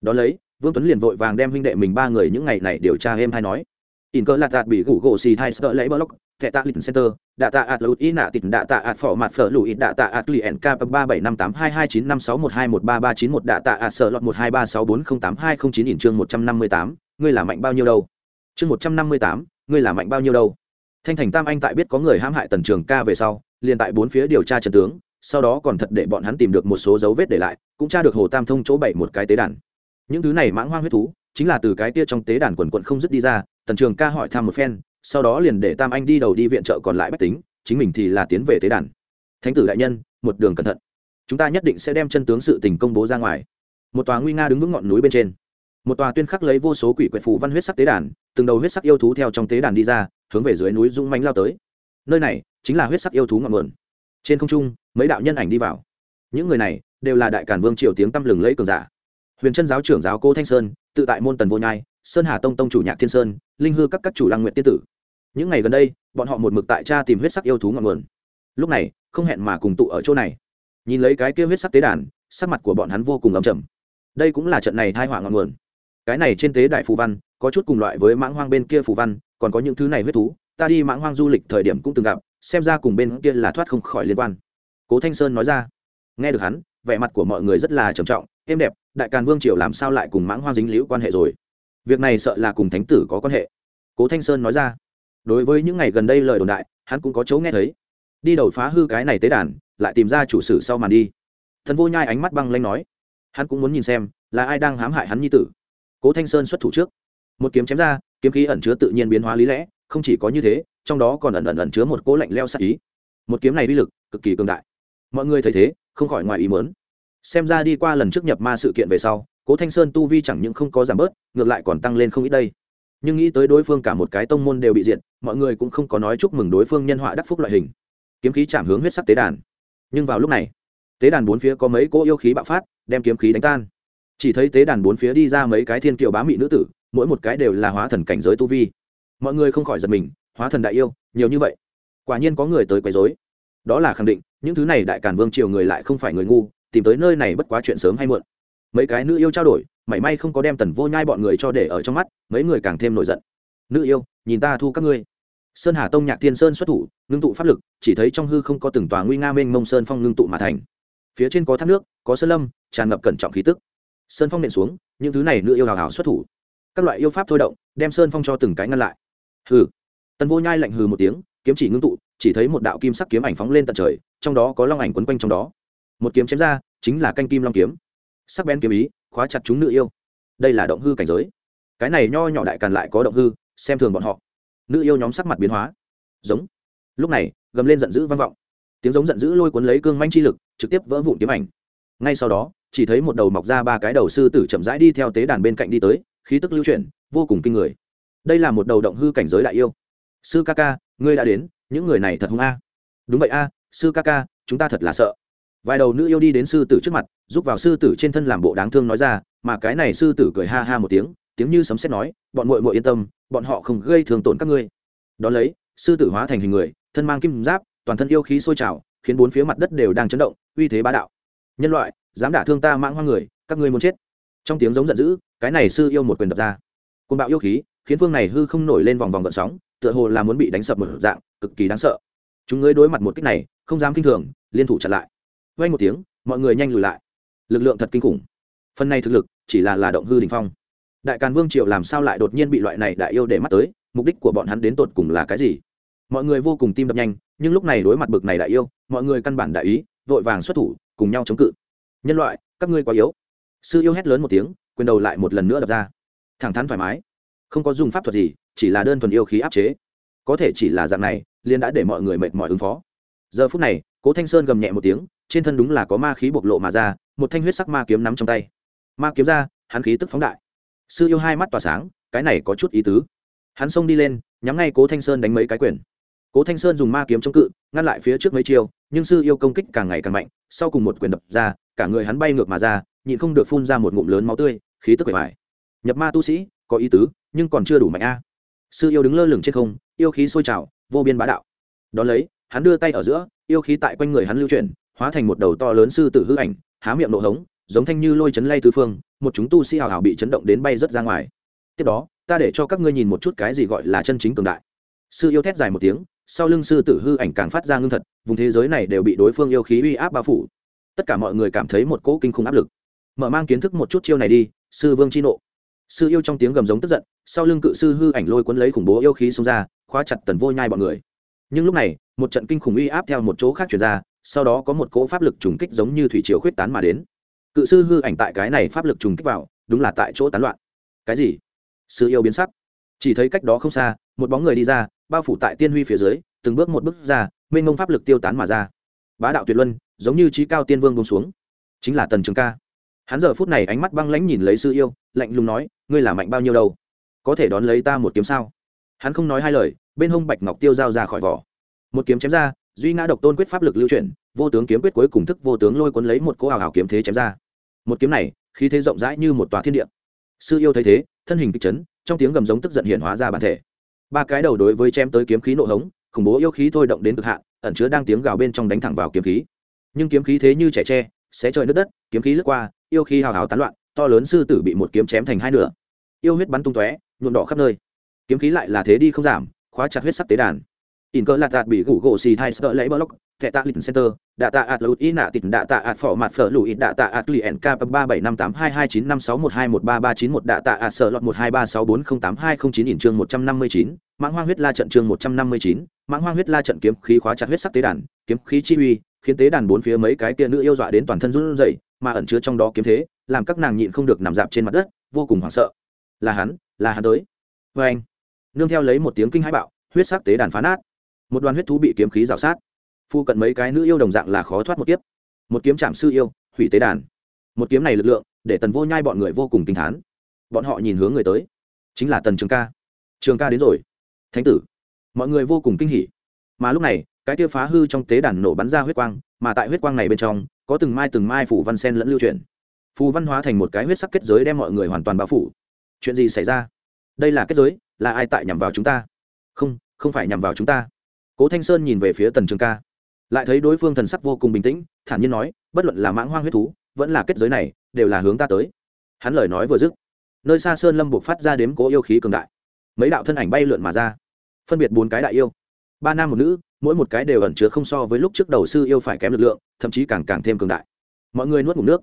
Đ ó lấy, vương tuấn liền vội vàng đem huynh đệ mình ba người những ngày này điều tra êm hay nói. In cơ lạt đạt bị gủ gỗ xì thai sợ lấy block thẻ tạ lịch center, đạ tạ ạt lụt ý nạ tịt, đạ tạ ạt phỏ mặt phở lụi đạ tạ ạt lì nk ba bảy năm tám hai hai chín năm sáu một hai một ba ba chín một, đạ tạ ạt sợ lọt một hai ba sáu bốn không tám hai không chín nghìn chương một trăm năm mươi tám, ngươi là mạnh bao nhiêu đâu? Chương một trăm năm mươi tám, ngươi là mạnh bao nhiêu đâu? Thanh thành tam anh tại biết có người hãm hại tần trường ca về sau, liền tại bốn phía điều tra trận tướng, sau đó còn thật để bọn hắn tìm được một số dấu vết để lại, cũng tra được hồ tam thông chỗ bảy một cái tế đàn. Những thứ này mãng hoang huyết thú, chính là từ cái tia trong tế đàn quần quận không dứt đi ra, tần trường ca hỏi thăm một phen sau đó liền để tam anh đi đầu đi viện trợ còn lại bách tính, chính mình thì là tiến về tế đàn. Thánh tử đại nhân, một đường cẩn thận. Chúng ta nhất định sẽ đem chân tướng sự tình công bố ra ngoài. Một tòa nguy nga đứng vững ngọn núi bên trên. Một tòa tuyên khắc lấy vô số quỷ quyệt phù văn huyết sắc tế đàn, từng đầu huyết sắc yêu thú theo trong tế đàn đi ra, hướng về dưới núi dũng mánh lao tới. Nơi này chính là huyết sắc yêu thú ngọn nguồn. Trên không trung, mấy đạo nhân ảnh đi vào. Những người này đều là đại cản vương triều tiếng tăm lừng lẫy cường giả. Huyền chân giáo trưởng giáo cô thanh sơn, tự tại môn tần vô nhai, sơn hà tông tông chủ nhạc thiên sơn, linh hư các các chủ lăng nguyện tiên tử những ngày gần đây, bọn họ một mực tại cha tìm huyết sắc yêu thú ngọn nguồn. Lúc này, không hẹn mà cùng tụ ở chỗ này. Nhìn lấy cái kia huyết sắc tế đàn, sắc mặt của bọn hắn vô cùng ấm chầm đây cũng là trận này thai họa ngọn nguồn. Cái này trên tế đại phù văn, có chút cùng loại với mãng hoang bên kia phù văn, còn có những thứ này huyết thú, ta đi mãng hoang du lịch thời điểm cũng từng gặp, xem ra cùng bên kia là thoát không khỏi liên quan. Cố thanh sơn nói ra. Nghe được hắn, vẻ mặt của mọi người rất là trầm trọng, êm đẹp, đại càn vương triều làm sao lại cùng mãng hoang dính liễu quan hệ rồi? Việc này sợ là cùng thánh tử có quan hệ. Cố thanh sơn nói ra đối với những ngày gần đây lời đồn đại, hắn cũng có chỗ nghe thấy. Đi đầu phá hư cái này tế đàn, lại tìm ra chủ sử sau màn đi. Thần vô nhai ánh mắt băng lanh nói, hắn cũng muốn nhìn xem là ai đang hãm hại hắn nhi tử. Cố thanh sơn xuất thủ trước. Một kiếm chém ra, kiếm khí ẩn chứa tự nhiên biến hóa lý lẽ, không chỉ có như thế, trong đó còn ẩn ẩn ẩn chứa một cố lạnh leo sắc ý. Một kiếm này uy lực cực kỳ cường đại. Mọi người thấy thế, không khỏi ngoài ý mớn xem ra đi qua lần trước nhập ma sự kiện về sau, cố thanh sơn tu vi chẳng những không có giảm bớt, ngược lại còn tăng lên không ít đây. Nhưng nghĩ tới đối phương cả một cái tông môn đều bị diệt mọi người cũng không có nói chúc mừng đối phương nhân họa đắc phúc loại hình. Kiếm khí chạm hướng huyết sắc tế đàn. Nhưng vào lúc này, tế đàn bốn phía có mấy cỗ yêu khí bạo phát, đem kiếm khí đánh tan. Chỉ thấy tế đàn bốn phía đi ra mấy cái thiên kiều bá mị nữ tử, mỗi một cái đều là hóa thần cảnh giới tu vi. Mọi người không khỏi giật mình, hóa thần đại yêu, nhiều như vậy. Quả nhiên có người tới quấy dối đó là khẳng định, những thứ này đại cản vương triều người lại không phải người ngu, tìm tới nơi này bất quá chuyện sớm hay muộn. Mấy cái nữ yêu trao đổi, mảy may không có đem tần vô nhai bọn người cho để ở trong mắt, mấy người càng thêm nổi giận. Nữ yêu, nhìn ta thu các ngươi sơn hà tông nhạc thiên sơn xuất thủ, ngưng tụ pháp lực, chỉ thấy trong hư không có từng tòa nguy nga mênh mông sơn phong ngưng tụ mà thành. Phía trên có thác nước, có sơn lâm, tràn ngập cẩn trọng khí tức. Sơn phong nện xuống, những thứ này nữ yêu hào hào xuất thủ. Các loại yêu pháp thôi động, đem sơn phong cho từng cái ngăn lại. Hừ. Tần vô nhai lạnh hừ một tiếng, kiếm chỉ ngưng tụ, chỉ thấy một đạo kim sắc kiếm ảnh phóng lên tận trời, trong đó có long ảnh quấn quanh trong đó. Một kiếm chém ra, chính là canh kim long kiếm. Sắc bén kiếm ý, khóa chặt chúng nữ yêu. Đây là động hư cảnh giới. Cái này nho nhỏ đại càn lại có động hư, xem thường bọn họ nữ yêu nhóm sắc mặt biến hóa. Giống. Lúc này, gầm lên giận dữ vang vọng. Tiếng giống giận dữ lôi cuốn lấy cương manh chi lực, trực tiếp vỡ vụn kiếm ảnh. Ngay sau đó, chỉ thấy một đầu mọc ra ba cái đầu sư tử chậm rãi đi theo tế đàn bên cạnh đi tới, khí tức lưu chuyển, vô cùng kinh người. Đây là một đầu động hư cảnh giới đại yêu. Sư ca ca, ngươi đã đến, những người này thật hung a. Đúng vậy a, sư ca ca, chúng ta thật là sợ. Vài đầu nữ yêu đi đến sư tử trước mặt, giúp vào sư tử trên thân làm bộ đáng thương nói ra, mà cái này sư tử cười ha ha một tiếng tiếng như sấm sét nói, bọn muội muội yên tâm, bọn họ không gây thương tổn các ngươi. Đón lấy, sư tử hóa thành hình người, thân mang kim giáp, toàn thân yêu khí sôi trào, khiến bốn phía mặt đất đều đang chấn động, uy thế bá đạo. Nhân loại, dám đả thương ta mãng hoang người, các ngươi muốn chết. Trong tiếng giống giận dữ, cái này sư yêu một quyền đập ra. Côn bạo yêu khí, khiến phương này hư không nổi lên vòng vòng gợn sóng, tựa hồ là muốn bị đánh sập một dạng, cực kỳ đáng sợ. Chúng ngươi đối mặt một kích này, không dám kinh thường, liên thủ chặn lại. Vay một tiếng, mọi người nhanh lùi lại. Lực lượng thật kinh khủng. Phần này thực lực, chỉ là là động hư đình phong đại càn vương triều làm sao lại đột nhiên bị loại này đại yêu để mắt tới, mục đích của bọn hắn đến tột cùng là cái gì? Mọi người vô cùng tim đập nhanh, nhưng lúc này đối mặt bực này đại yêu, mọi người căn bản đại ý, vội vàng xuất thủ, cùng nhau chống cự. Nhân loại, các ngươi quá yếu. Sư yêu hét lớn một tiếng, quyền đầu lại một lần nữa đập ra. Thẳng thắn thoải mái. Không có dùng pháp thuật gì, chỉ là đơn thuần yêu khí áp chế. Có thể chỉ là dạng này liên đã để mọi người mệt mỏi ứng phó. Giờ phút này, cố thanh sơn gầm nhẹ một tiếng, trên thân đúng là có ma khí bộc lộ mà ra, một thanh huyết sắc ma kiếm nắm trong tay. Ma kiếm ra, hắn khí tức phóng đại sư yêu hai mắt tỏa sáng, cái này có chút ý tứ. Hắn xông đi lên, nhắm ngay cố thanh sơn đánh mấy cái quyền. Cố thanh sơn dùng ma kiếm chống cự, ngăn lại phía trước mấy chiêu, nhưng sư yêu công kích càng ngày càng mạnh, sau cùng một quyền đập ra, cả người hắn bay ngược mà ra, nhịn không được phun ra một ngụm lớn máu tươi, khí tức bề ngoài nhập ma tu sĩ, có ý tứ, nhưng còn chưa đủ mạnh a. Sư yêu đứng lơ lửng trên không, yêu khí sôi trào, vô biên bá đạo. Đón lấy, hắn đưa tay ở giữa, yêu khí tại quanh người hắn lưu chuyển, hóa thành một đầu to lớn sư tử hư ảnh, há miệng nổ hống, giống thanh như lôi chấn lay tứ phương một chúng tu sĩ hào hào bị chấn động đến bay rớt ra ngoài. Tiếp đó, ta để cho các ngươi nhìn một chút cái gì gọi là chân chính cường đại. Sư yêu thét dài một tiếng, sau lưng sư tử hư ảnh càng phát ra ngưng thật, vùng thế giới này đều bị đối phương yêu khí uy áp bao phủ. Tất cả mọi người cảm thấy một cỗ kinh khủng áp lực. Mở mang kiến thức một chút chiêu này đi, sư vương chi nộ. Sư yêu trong tiếng gầm giống tức giận, sau lưng cự sư hư ảnh lôi cuốn lấy khủng bố yêu khí xông ra, khóa chặt tần vô nhai bọn người. Nhưng lúc này, một trận kinh khủng uy áp theo một chỗ khác chuyển ra, sau đó có một cỗ pháp lực trùng kích giống như thủy triều khuyết tán mà đến cự sư hư ảnh tại cái này pháp lực trùng kích vào, đúng là tại chỗ tán loạn. Cái gì? Sư yêu biến sắc. Chỉ thấy cách đó không xa, một bóng người đi ra, bao phủ tại tiên huy phía dưới, từng bước một bước ra, mênh mông pháp lực tiêu tán mà ra. Bá đạo tuyệt luân, giống như trí cao tiên vương bông xuống. Chính là tần trường ca. Hắn giờ phút này ánh mắt băng lãnh nhìn lấy sư yêu, lạnh lùng nói, ngươi là mạnh bao nhiêu đâu? Có thể đón lấy ta một kiếm sao? Hắn không nói hai lời, bên hông bạch ngọc tiêu dao ra khỏi vỏ. Một kiếm chém ra, duy ngã độc tôn quyết pháp lực lưu chuyển, vô tướng kiếm quyết cuối cùng thức vô tướng lôi cuốn lấy một cỗ hào hào kiếm thế chém ra một kiếm này, khí thế rộng rãi như một tòa thiên địa. Sư yêu thấy thế, thân hình kịch chấn, trong tiếng gầm giống tức giận hiện hóa ra bản thể. Ba cái đầu đối với chém tới kiếm khí nộ hống, khủng bố yêu khí thôi động đến cực hạn, ẩn chứa đang tiếng gào bên trong đánh thẳng vào kiếm khí. Nhưng kiếm khí thế như trẻ tre, xé trời nước đất, kiếm khí lướt qua, yêu khí hào hào tán loạn, to lớn sư tử bị một kiếm chém thành hai nửa. Yêu huyết bắn tung tóe, nhuộm đỏ khắp nơi. Kiếm khí lại là thế đi không giảm, khóa chặt huyết sắc tế đàn. In cơ lạt đạt bị gủ gỗ xì thai sợ lấy block thẻ tạ lịch center, đạ tạ ạt lụt ý nạ tịt, đạ tạ ạt phỏ mặt phở lụi đạ tạ ạt lì ẻn k ba bảy năm tám hai hai chín năm sáu một hai một ba ba chín một, đạ tạ ạt sợ lọt một hai ba sáu bốn không tám hai không chín ỉn chương một trăm năm mươi chín, mãng hoang huyết la trận chương một trăm năm mươi chín, mãng hoang huyết la trận kiếm khí khóa chặt huyết sắc tế đàn, kiếm khí chi uy, khiến tế đàn bốn phía mấy cái kia nữ yêu dọa đến toàn thân run rẩy, mà ẩn chứa trong đó kiếm thế, làm các nàng nhịn không được nằm dạp trên mặt đất, vô cùng hoảng sợ. Là hắn là hắn tới. Vê anh nương theo lấy một tiếng kinh hãi bạo, huyết sắc tế đàn phá nát. Một đoàn huyết thú bị kiếm khí rào sát phu cận mấy cái nữ yêu đồng dạng là khó thoát một kiếp. Một kiếm chạm sư yêu, hủy tế đàn. Một kiếm này lực lượng, để tần vô nhai bọn người vô cùng kinh thán. Bọn họ nhìn hướng người tới. Chính là tần trường ca. Trường ca đến rồi. Thánh tử. Mọi người vô cùng kinh hỉ. Mà lúc này, cái kia phá hư trong tế đàn nổ bắn ra huyết quang, mà tại huyết quang này bên trong, có từng mai từng mai phủ văn sen lẫn lưu truyền phù văn hóa thành một cái huyết sắc kết giới đem mọi người hoàn toàn bao phủ. Chuyện gì xảy ra? Đây là kết giới, là ai tại nhằm vào chúng ta? Không không phải nhằm vào chúng ta. Cố thanh sơn nhìn về phía tần trường ca lại thấy đối phương thần sắc vô cùng bình tĩnh, thản nhiên nói, bất luận là mãng hoang huyết thú, vẫn là kết giới này, đều là hướng ta tới. Hắn lời nói vừa dứt, nơi xa sơn lâm buộc phát ra đếm cố yêu khí cường đại. Mấy đạo thân ảnh bay lượn mà ra, phân biệt bốn cái đại yêu. Ba nam một nữ, mỗi một cái đều ẩn chứa không so với lúc trước đầu sư yêu phải kém lực lượng, thậm chí càng càng thêm cường đại. Mọi người nuốt ngủ nước.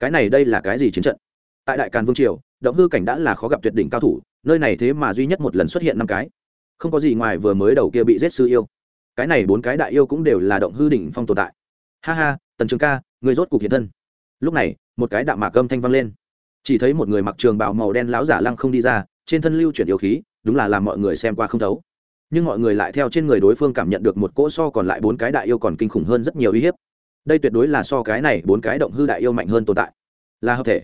Cái này đây là cái gì chiến trận? Tại đại càn vương triều, động hư cảnh đã là khó gặp tuyệt đỉnh cao thủ, nơi này thế mà duy nhất một lần xuất hiện năm cái. Không có gì ngoài vừa mới đầu kia bị giết sư yêu cái này bốn cái đại yêu cũng đều là động hư đỉnh phong tồn tại. Ha ha, tần trường ca, người rốt cục hiện thân. Lúc này, một cái đạm mạc âm thanh vang lên. Chỉ thấy một người mặc trường bào màu đen láo giả lăng không đi ra, trên thân lưu chuyển yêu khí, đúng là làm mọi người xem qua không thấu. Nhưng mọi người lại theo trên người đối phương cảm nhận được một cỗ so còn lại bốn cái đại yêu còn kinh khủng hơn rất nhiều uy hiếp. Đây tuyệt đối là so cái này bốn cái động hư đại yêu mạnh hơn tồn tại. Là hợp thể.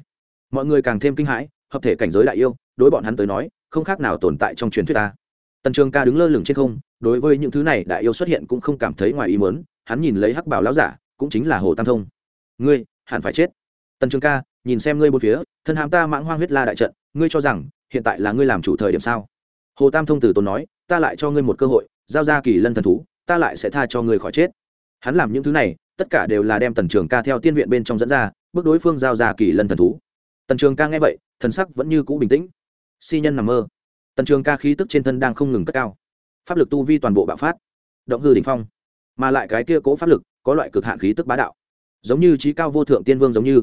Mọi người càng thêm kinh hãi, hợp thể cảnh giới đại yêu, đối bọn hắn tới nói, không khác nào tồn tại trong truyền thuyết ta tần trường ca đứng lơ lửng trên không, đối với những thứ này đại yêu xuất hiện cũng không cảm thấy ngoài ý mớn hắn nhìn lấy hắc bảo lão giả, cũng chính là hồ tam thông. Ngươi, hẳn phải chết. Tần trường ca, nhìn xem ngươi bốn phía, thân hàm ta mãng hoang huyết la đại trận, ngươi cho rằng, hiện tại là ngươi làm chủ thời điểm sao? Hồ tam thông từ tốn nói, ta lại cho ngươi một cơ hội, giao ra kỳ lân thần thú, ta lại sẽ tha cho ngươi khỏi chết. Hắn làm những thứ này, tất cả đều là đem tần trường ca theo tiên viện bên trong dẫn ra, bước đối phương giao ra kỳ lân thần thú. Tần trường ca nghe vậy, thần sắc vẫn như cũ bình tĩnh. Si nhân nằm mơ tần trường ca khí tức trên thân đang không ngừng cất cao. Pháp lực tu vi toàn bộ bạo phát. Động hư đ ỉ n h phong. Mà lại cái kia cố pháp lực, có loại cực hạn khí tức bá đạo. Giống như trí cao vô thượng tiên vương giống như.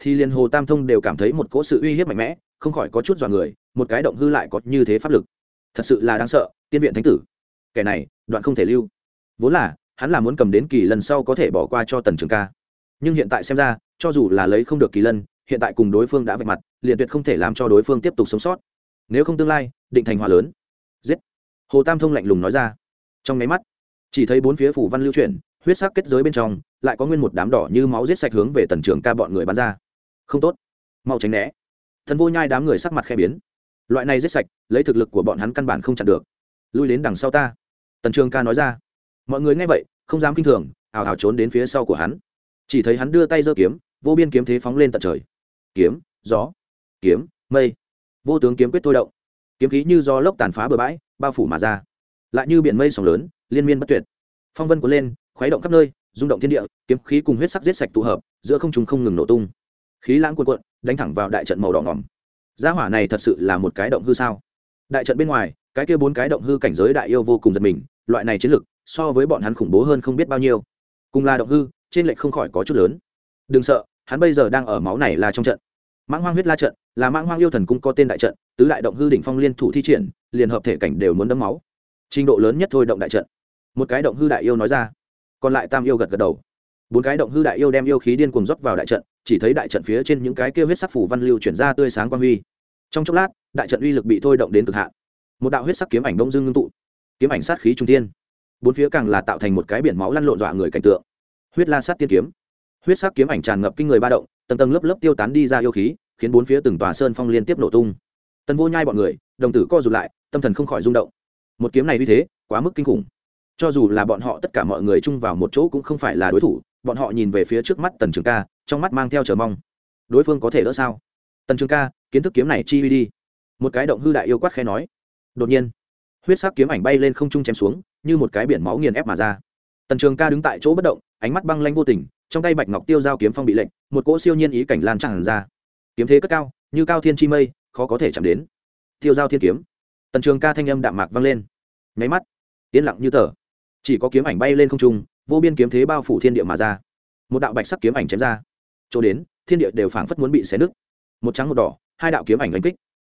Thì liền hồ tam thông đều cảm thấy một cỗ sự uy hiếp mạnh mẽ, không khỏi có chút dọa người, một cái động hư lại có như thế pháp lực. Thật sự là đáng sợ, tiên viện thánh tử. Kẻ này, đoạn không thể lưu. Vốn là, hắn là muốn cầm đến kỳ lần sau có thể bỏ qua cho tần trường ca. Nhưng hiện tại xem ra, cho dù là lấy không được kỳ lân, hiện tại cùng đối phương đã vạch mặt, liền tuyệt không thể làm cho đối phương tiếp tục sống sót. Nếu không tương lai định thành hòa lớn. Giết. Hồ tam thông lạnh lùng nói ra. Trong nháy mắt, chỉ thấy bốn phía phủ văn lưu chuyển, huyết sắc kết giới bên trong, lại có nguyên một đám đỏ như máu giết sạch hướng về tần trường ca bọn người bắn ra. Không tốt. Mau tránh né. Thần vô nhai đám người sắc mặt khe biến. Loại này giết sạch, lấy thực lực của bọn hắn căn bản không chặn được. Lui đến đằng sau ta. Tần trường ca nói ra. Mọi người nghe vậy, không dám kinh thường, ào ào trốn đến phía sau của hắn. Chỉ thấy hắn đưa tay giơ kiếm, vô biên kiếm thế phóng lên tận trời. Kiếm, gió, kiếm, mây. Vô tướng kiếm quyết thôi động kiếm khí như do lốc tàn phá bờ bãi, bao phủ mà ra. Lại như biển mây sóng lớn, liên miên bất tuyệt. Phong vân cuốn lên, khuấy động khắp nơi, rung động thiên địa, kiếm khí cùng huyết sắc giết sạch tụ hợp, giữa không trung không ngừng nổ tung. Khí lãng cuộn cuộn, đánh thẳng vào đại trận màu đỏ ngỏm. Gia hỏa này thật sự là một cái động hư sao? Đại trận bên ngoài, cái kia bốn cái động hư cảnh giới đại yêu vô cùng giật mình, loại này chiến lực, so với bọn hắn khủng bố hơn không biết bao nhiêu. Cùng là động hư, trên lệch không khỏi có chút lớn. Đừng sợ, hắn bây giờ đang ở máu này là trong trận mãng hoang huyết la trận là mãng hoang yêu thần cung có tên đại trận tứ đại động hư đỉnh phong liên thủ thi triển liền hợp thể cảnh đều muốn đấm máu. Trình độ lớn nhất thôi động đại trận. Một cái động hư đại yêu nói ra. Còn lại tam yêu gật gật đầu. Bốn cái động hư đại yêu đem yêu khí điên cuồng dốc vào đại trận chỉ thấy đại trận phía trên những cái kêu huyết sắc phủ văn lưu chuyển ra tươi sáng quang huy. Trong chốc lát đại trận uy lực bị thôi động đến cực hạn. Một đạo huyết sắc kiếm ảnh đông dương ngưng tụ. Kiếm ảnh sát khí trung thiên, bốn phía càng là tạo thành một cái biển máu lăn lộn dọa người cảnh tượng. Huyết la sát tiên kiếm. Huyết sắc kiếm ảnh tràn ngập kinh người ba động tầng tầng lớp lớp tiêu tán đi ra yêu khí, khiến bốn phía từng tòa sơn phong liên tiếp nổ tung. Tần vô nhai bọn người, đồng tử co rụt lại, tâm thần không khỏi rung động. Một kiếm này như thế, quá mức kinh khủng. Cho dù là bọn họ tất cả mọi người chung vào một chỗ cũng không phải là đối thủ, bọn họ nhìn về phía trước mắt tần trường ca, trong mắt mang theo chờ mong. Đối phương có thể đỡ sao? Tần trường ca, kiến thức kiếm này chi uy đi. Một cái động hư đại yêu quát khe nói. Đột nhiên, huyết sắc kiếm ảnh bay lên không trung chém xuống, như một cái biển máu nghiền ép mà ra. Tần trường ca đứng tại chỗ bất động, ánh mắt băng lanh vô tình trong tay bạch ngọc tiêu giao kiếm phong bị lệnh, một cỗ siêu nhiên ý cảnh lan tràn ra. Kiếm thế cất cao, như cao thiên chi mây, khó có thể chạm đến. Tiêu giao thiên kiếm. Tần trường ca thanh âm đạm mạc vang lên. Nháy mắt, yên lặng như tờ. Chỉ có kiếm ảnh bay lên không trung, vô biên kiếm thế bao phủ thiên địa mà ra. Một đạo bạch sắc kiếm ảnh chém ra. Chỗ đến, thiên địa đều phảng phất muốn bị xé nứt. Một trắng một đỏ, hai đạo kiếm ảnh đánh kích.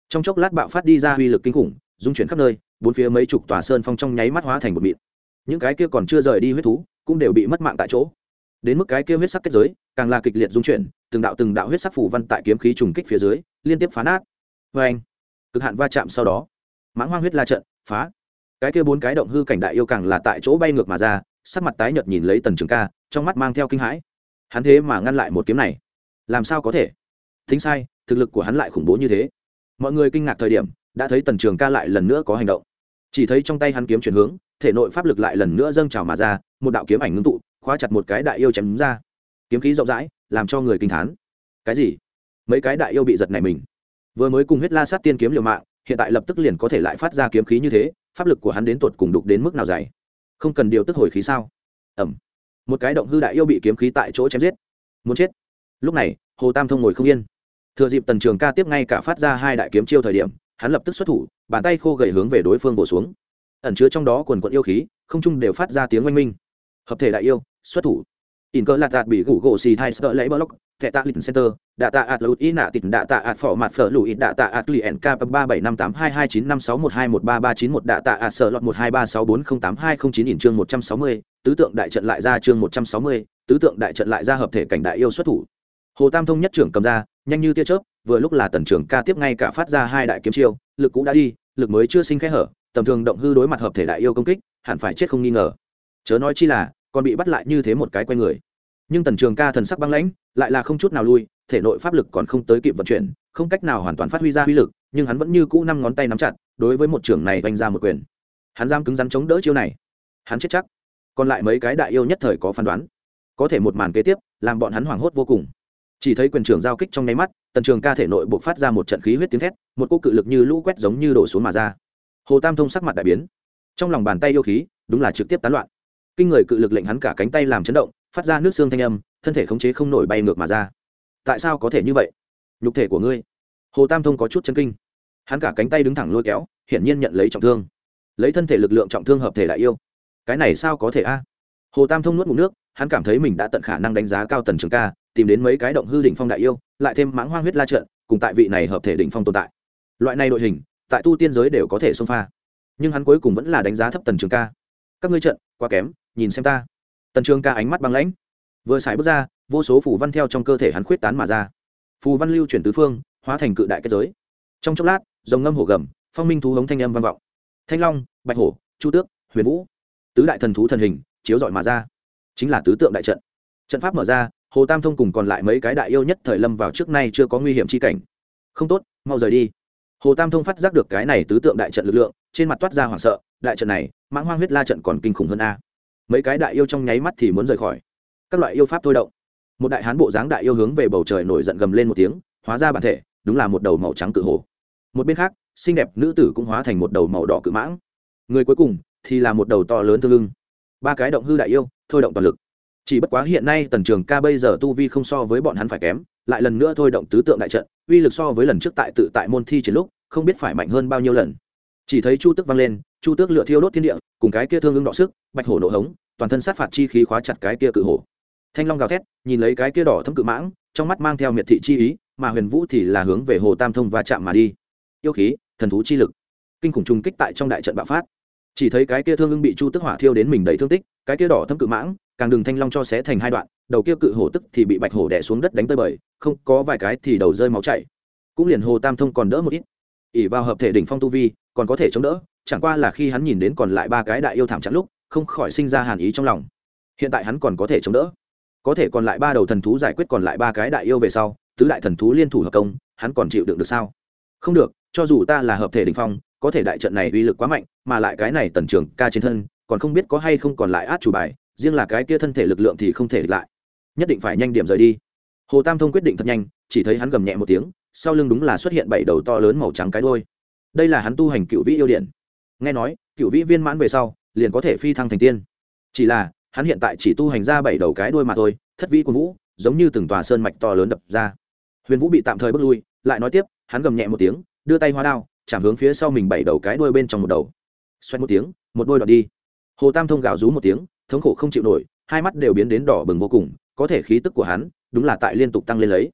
Trong chốc lát bạo phát đi ra uy lực kinh khủng dung chuyển khắp nơi, bốn phía mấy chục tòa sơn phong trong nháy mắt hóa thành một mịn. Những cái kia còn chưa rời đi huyết thú, cũng đều bị mất mạng tại chỗ đến mức cái kia huyết sắc kết giới, càng là kịch liệt dung chuyển, từng đạo từng đạo huyết sắc phủ văn tại kiếm khí trùng kích phía dưới, liên tiếp phá nát. Vê anh cực hạn va chạm sau đó, mãng hoang huyết la trận, phá. Cái kia bốn cái động hư cảnh đại yêu càng là tại chỗ bay ngược mà ra, sắc mặt tái nhợt nhìn lấy tần trường ca, trong mắt mang theo kinh hãi. Hắn thế mà ngăn lại một kiếm này. Làm sao có thể? Thính sai, thực lực của hắn lại khủng bố như thế. Mọi người kinh ngạc thời điểm, đã thấy tần trường ca lại lần nữa có hành động. Chỉ thấy trong tay hắn kiếm chuyển hướng, thể nội pháp lực lại lần nữa dâng trào mà ra, một đạo kiếm ảnh ngưng tụ khóa chặt một cái đại yêu chém ra. Kiếm khí rộng rãi, làm cho người kinh thán. Cái gì? Mấy cái đại yêu bị giật này mình. Vừa mới cùng huyết la sát tiên kiếm liều mạng, hiện tại lập tức liền có thể lại phát ra kiếm khí như thế, pháp lực của hắn đến tột cùng đục đến mức nào dày? Không cần điều tức hồi khí sao? Ẩm một cái động hư đại yêu bị kiếm khí tại chỗ chém giết. Muốn chết. Lúc này, hồ tam thông ngồi không yên. Thừa dịp tần trường ca tiếp ngay cả phát ra hai đại kiếm chiêu thời điểm, hắn lập tức xuất thủ, bàn tay khô gầy hướng về đối phương bổ xuống. Ẩn chứa trong đó quần quận yêu khí, không trung đều phát ra tiếng oanh minh. Hợp thể đại yêu xuất thủ. In cơ lạt đạt bị gủ gỗ xì thai sợ lấy block, thẻ tạ lịch center, đạ tạ ạt lụt ý nạ tịt, đạ tạ ạt phỏ mặt phở lụi, đạ tạ ạt lì ẻn ba bảy năm tám hai hai chín năm sáu một hai một ba ba chín một, đạ tạ ạt sợ lọt một hai ba sáu bốn không tám hai không chín in chương một trăm sáu mươi, tứ tượng đại trận lại ra chương một trăm sáu mươi, tứ tượng đại trận lại ra hợp thể cảnh đại yêu xuất thủ. Hồ tam thông nhất trưởng cầm ra, nhanh như tia chớp, vừa lúc là tần trưởng ca tiếp ngay cả phát ra hai đại kiếm chiêu, lực cũ đã đi, lực mới chưa sinh khẽ hở, tầm thường động hư đối mặt hợp thể đại yêu công kích, hẳn phải chết không nghi ngờ. Chớ nói chi là còn bị bắt lại như thế một cái quay người. Nhưng tần trường ca thần sắc băng lãnh, lại là không chút nào lui, thể nội pháp lực còn không tới kịp vận chuyển, không cách nào hoàn toàn phát huy ra uy lực, nhưng hắn vẫn như cũ năm ngón tay nắm chặt, đối với một trưởng này vanh ra một quyền. Hắn dám cứng rắn chống đỡ chiêu này. Hắn chết chắc. Còn lại mấy cái đại yêu nhất thời có phán đoán. Có thể một màn kế tiếp, làm bọn hắn hoảng hốt vô cùng. Chỉ thấy quyền trưởng giao kích trong nháy mắt, tần trường ca thể nội buộc phát ra một trận khí huyết tiếng thét, một cô cự lực như lũ quét giống như đổ xuống mà ra. Hồ tam thông sắc mặt đại biến. Trong lòng bàn tay yêu khí, đúng là trực tiếp tán loạn kinh người cự lực lệnh hắn cả cánh tay làm chấn động, phát ra nước xương thanh âm, thân thể khống chế không nổi bay ngược mà ra. Tại sao có thể như vậy? Nhục thể của ngươi. Hồ tam thông có chút chân kinh. Hắn cả cánh tay đứng thẳng lôi kéo, hiển nhiên nhận lấy trọng thương. Lấy thân thể lực lượng trọng thương hợp thể đại yêu. Cái này sao có thể a? Hồ tam thông nuốt ngụm nước, hắn cảm thấy mình đã tận khả năng đánh giá cao tần trường ca, tìm đến mấy cái động hư đỉnh phong đại yêu, lại thêm mãng hoang huyết la trận, cùng tại vị này hợp thể đỉnh phong tồn tại. Loại này đội hình, tại tu tiên giới đều có thể xông pha. Nhưng hắn cuối cùng vẫn là đánh giá thấp tần trường ca. Các ngươi trận, quá kém nhìn xem ta. Tần trường ca ánh mắt băng lãnh. Vừa xài bước ra, vô số phù văn theo trong cơ thể hắn khuyết tán mà ra. Phù văn lưu chuyển tứ phương, hóa thành cự đại kết giới. Trong chốc lát dòng ngâm hổ gầm, phong minh thú hống thanh âm vang vọng. Thanh long, bạch hổ, chu tước, huyền vũ, tứ đại thần thú thần hình, chiếu dọi mà ra. Chính là tứ tượng đại trận. Trận pháp mở ra, hồ tam thông cùng còn lại mấy cái đại yêu nhất thời lâm vào trước nay chưa có nguy hiểm chi cảnh. Không tốt, mau rời đi. Hồ tam thông phát giác được cái này tứ tượng đại trận lực lượng, trên mặt toát ra hoảng sợ, đại trận này, mãng hoang huyết la trận còn kinh khủng hơn a mấy cái đại yêu trong nháy mắt thì muốn rời khỏi. Các loại yêu pháp thôi động. Một đại hán bộ dáng đại yêu hướng về bầu trời nổi giận gầm lên một tiếng, hóa ra bản thể, đúng là một đầu màu trắng cự hồ một bên khác, xinh đẹp nữ tử cũng hóa thành một đầu màu đỏ cự mãng. Người cuối cùng thì là một đầu to lớn thương lưng. Ba cái động hư đại yêu, thôi động toàn lực. Chỉ bất quá hiện nay tần trường ca bây giờ tu vi không so với bọn hắn phải kém, lại lần nữa thôi động tứ tượng đại trận, uy lực so với lần trước tại tự tại môn thi chiến lúc, không biết phải mạnh hơn bao nhiêu lần. Chỉ thấy chu tức vang lên chu tước lựa thiêu đốt thiên địa, cùng cái kia thương ưng đọ sức, bạch hổ nổ hống, toàn thân sát phạt chi khí khóa chặt cái kia cự hổ. Thanh long gào thét, nhìn lấy cái kia đỏ thâm cự mãng, trong mắt mang theo miệt thị chi ý, mà huyền vũ thì là hướng về hồ tam thông va chạm mà đi. Yêu khí, thần thú chi lực. Kinh khủng trùng kích tại trong đại trận bạo phát. Chỉ thấy cái kia thương ưng bị chu tức hỏa thiêu đến mình đầy thương tích, cái kia đỏ thâm cự mãng, càng đừng thanh long cho xé thành hai đoạn, đầu kia cự hổ tức thì bị bạch hổ đẻ xuống đất đánh tơi bời, không có vài cái thì đầu rơi máu chảy. Cũng liền hồ tam thông còn đỡ một ít. ỉ vào hợp thể đỉnh phong tu vi, còn có thể chống đỡ chẳng qua là khi hắn nhìn đến còn lại ba cái đại yêu thảm chắn lúc, không khỏi sinh ra hàn ý trong lòng. Hiện tại hắn còn có thể chống đỡ. Có thể còn lại ba đầu thần thú giải quyết còn lại ba cái đại yêu về sau, tứ đại thần thú liên thủ hợp công, hắn còn chịu đựng được sao? Không được, cho dù ta là hợp thể đỉnh phong, có thể đại trận này uy lực quá mạnh, mà lại cái này tần trường ca trên thân, còn không biết có hay không còn lại át chủ bài, riêng là cái kia thân thể lực lượng thì không thể địch lại. Nhất định phải nhanh điểm rời đi. Hồ tam thông quyết định thật nhanh, chỉ thấy hắn gầm nhẹ một tiếng, sau lưng đúng là xuất hiện bảy đầu to lớn màu trắng cái đôi đây là hắn tu hành cựu vĩ yêu điện nghe nói, cựu vĩ viên mãn về sau, liền có thể phi thăng thành tiên. Chỉ là, hắn hiện tại chỉ tu hành ra bảy đầu cái đôi mà thôi, thất vĩ quân vũ, giống như từng tòa sơn mạch to lớn đập ra. Huyền vũ bị tạm thời bước lui, lại nói tiếp, hắn gầm nhẹ một tiếng, đưa tay hoa đao, chạm hướng phía sau mình bảy đầu cái đuôi bên trong một đầu. Xoay một tiếng, một đôi đoạn đi. Hồ tam thông gào rú một tiếng, thống khổ không chịu nổi, hai mắt đều biến đến đỏ bừng vô cùng, có thể khí tức của hắn, đúng là tại liên tục tăng lên lấy.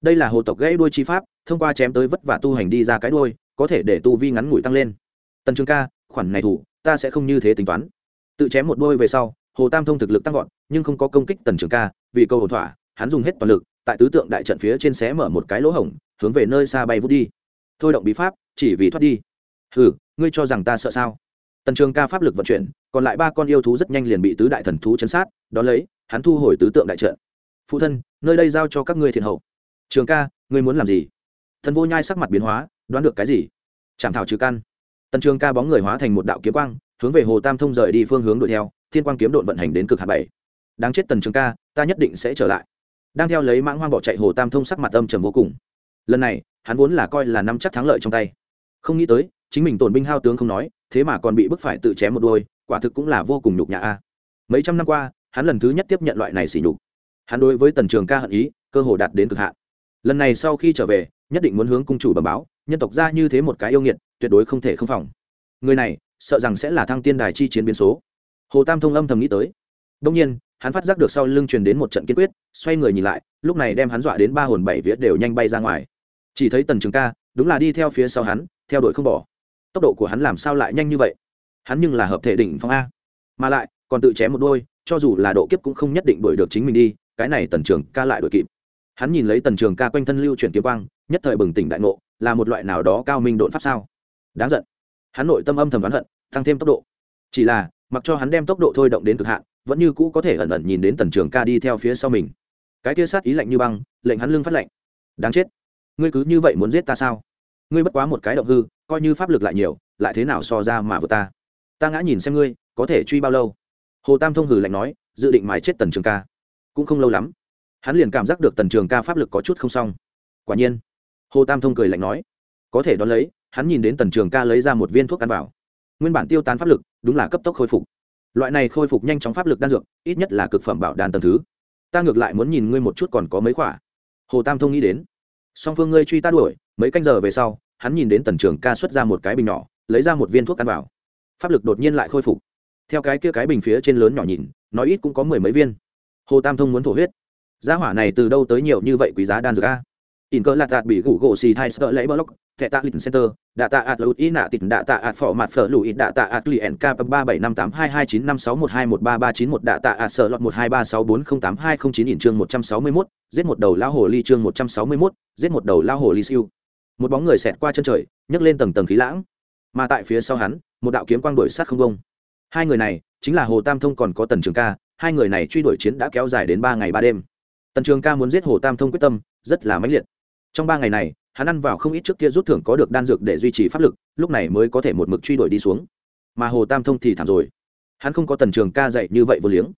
Đây là hồ tộc gãy đuôi chi pháp, thông qua chém tới vất vả tu hành đi ra cái đuôi, có thể để tu vi ngắn ngủi tăng lên tần trường ca, khoản này thủ, ta sẽ không như thế tính toán. Tự chém một đôi về sau, hồ tam thông thực lực tăng vọt, nhưng không có công kích tần trường ca, vì câu hồn thỏa, hắn dùng hết toàn lực, tại tứ tượng đại trận phía trên xé mở một cái lỗ hổng, hướng về nơi xa bay vút đi. Thôi động bí pháp, chỉ vì thoát đi. Ừ ngươi cho rằng ta sợ sao? Tần trường ca pháp lực vận chuyển, còn lại ba con yêu thú rất nhanh liền bị tứ đại thần thú chấn sát đ ó lấy, hắn thu hồi tứ tượng đại trận. Phụ thân, nơi đây giao cho các ngươi thiền hậu. Trường ca, ngươi muốn làm gì? Thần vô nhai sắc mặt biến hóa, đoán được cái gì? Chảm thảo trừ căn tần trường ca bóng người hóa thành một đạo kiếm quang, hướng về hồ tam thông rời đi phương hướng đuổi theo, thiên quang kiếm độn vận hành đến cực hạ bảy. Đáng chết tần trường ca, ta nhất định sẽ trở lại. Đang theo lấy mãng hoang bỏ chạy, hồ tam thông sắc mặt âm trầm vô cùng. Lần này, hắn vốn là coi là năm chắc thắng lợi trong tay. Không nghĩ tới, chính mình tổn binh hao tướng không nói, thế mà còn bị bức phải tự chém một đôi, quả thực cũng là vô cùng nhục nhã a. Mấy trăm năm qua, hắn lần thứ nhất tiếp nhận loại này xỉ nhục. Hắn đối với tần trường ca hận ý, cơ hồ đạt đến cực hạn. Lần này sau khi trở về, nhất định muốn hướng cung chủ bẩm báo, nhân tộc ra như thế một cái yêu nghiệt tuyệt đối không thể không phòng. Người này, sợ rằng sẽ là thăng tiên đài chi chiến biến số. Hồ tam thông âm thầm nghĩ tới. Đông nhiên, hắn phát giác được sau lưng truyền đến một trận kiên quyết, xoay người nhìn lại, lúc này đem hắn dọa đến ba hồn bảy vía đều nhanh bay ra ngoài. Chỉ thấy tần trường ca, đúng là đi theo phía sau hắn, theo đuổi không bỏ. Tốc độ của hắn làm sao lại nhanh như vậy? Hắn nhưng là hợp thể đỉnh phong a. Mà lại, còn tự chém một đôi, cho dù là độ kiếp cũng không nhất định đuổi được chính mình đi, cái này tần trường ca lại đuổi kịp. Hắn nhìn lấy tần trường ca quanh thân lưu chuyển kiếm quang, nhất thời bừng tỉnh đại ngộ, là một loại nào đó cao minh đột pháp sao? Đáng giận. Hắn nội tâm âm thầm đoán hận, tăng thêm tốc độ. Chỉ là, mặc cho hắn đem tốc độ thôi động đến cực hạn, vẫn như cũ có thể ẩn ẩn nhìn đến tần trường ca đi theo phía sau mình. Cái kia sát ý lạnh như băng, lệnh hắn lưng phát lạnh. Đáng chết. Ngươi cứ như vậy muốn giết ta sao? Ngươi bất quá một cái động hư, coi như pháp lực lại nhiều, lại thế nào so ra mà vượt ta? Ta ngã nhìn xem ngươi, có thể truy bao lâu? Hồ tam thông hử lạnh nói, dự định mài chết tần trường ca. Cũng không lâu lắm. Hắn liền cảm giác được tần trường ca pháp lực có chút không xong. Quả nhiên, hồ tam thông cười lạnh nói, có thể đón lấy hắn nhìn đến tần trường ca lấy ra một viên thuốc ăn vào. Nguyên bản tiêu tán pháp lực, đúng là cấp tốc khôi phục. Loại này khôi phục nhanh chóng pháp lực đan dược, ít nhất là cực phẩm bảo đan tầm thứ. Ta ngược lại muốn nhìn ngươi một chút còn có mấy khỏa hồ tam thông nghĩ đến. Song phương ngươi truy ta đuổi, mấy canh giờ về sau, hắn nhìn đến tần trường ca xuất ra một cái bình nhỏ, lấy ra một viên thuốc ăn vào. Pháp lực đột nhiên lại khôi phục. Theo cái kia cái bình phía trên lớn nhỏ nhìn, nói ít cũng có mười mấy viên. Hồ tam thông muốn thổ huyết. Giá hỏa này từ đâu tới nhiều như vậy quý giá đan dược a? In cơ lạt tạt bị gủ gỗ xì thai sợ lấy block, thẻ tạ lịch center, đạ tạ ạt lụt ý nạ tịt, đạ tạ ạt phỏ mặt phở lụi, đạ tạ ạt lì ẻn ba bảy năm tám hai hai chín năm sáu một hai một ba ba chín một, đạ tạ ạt sợ lọt một hai ba sáu bốn không tám hai không chín in chương một trăm sáu mươi mốt, giết một đầu lao hồ ly chương một trăm sáu mươi mốt, giết một đầu lao hồ ly siêu. Một bóng người xẹt qua chân trời, nhấc lên tầng tầng khí lãng. Mà tại phía sau hắn, một đạo kiếm quang đổi sát không công hai người này, chính là hồ tam thông còn có tần trường ca, hai người này truy đuổi chiến đã kéo dài đến ba ngày ba đêm. Tần trường ca muốn giết hồ tam thông quyết tâm, rất là mãnh liệt trong ba ngày này, hắn ăn vào không ít trước kia rút thưởng có được đan dược để duy trì pháp lực, lúc này mới có thể một mực truy đuổi đi xuống. Mà hồ tam thông thì thảm rồi. Hắn không có tần trường ca dạy như vậy vô liếng.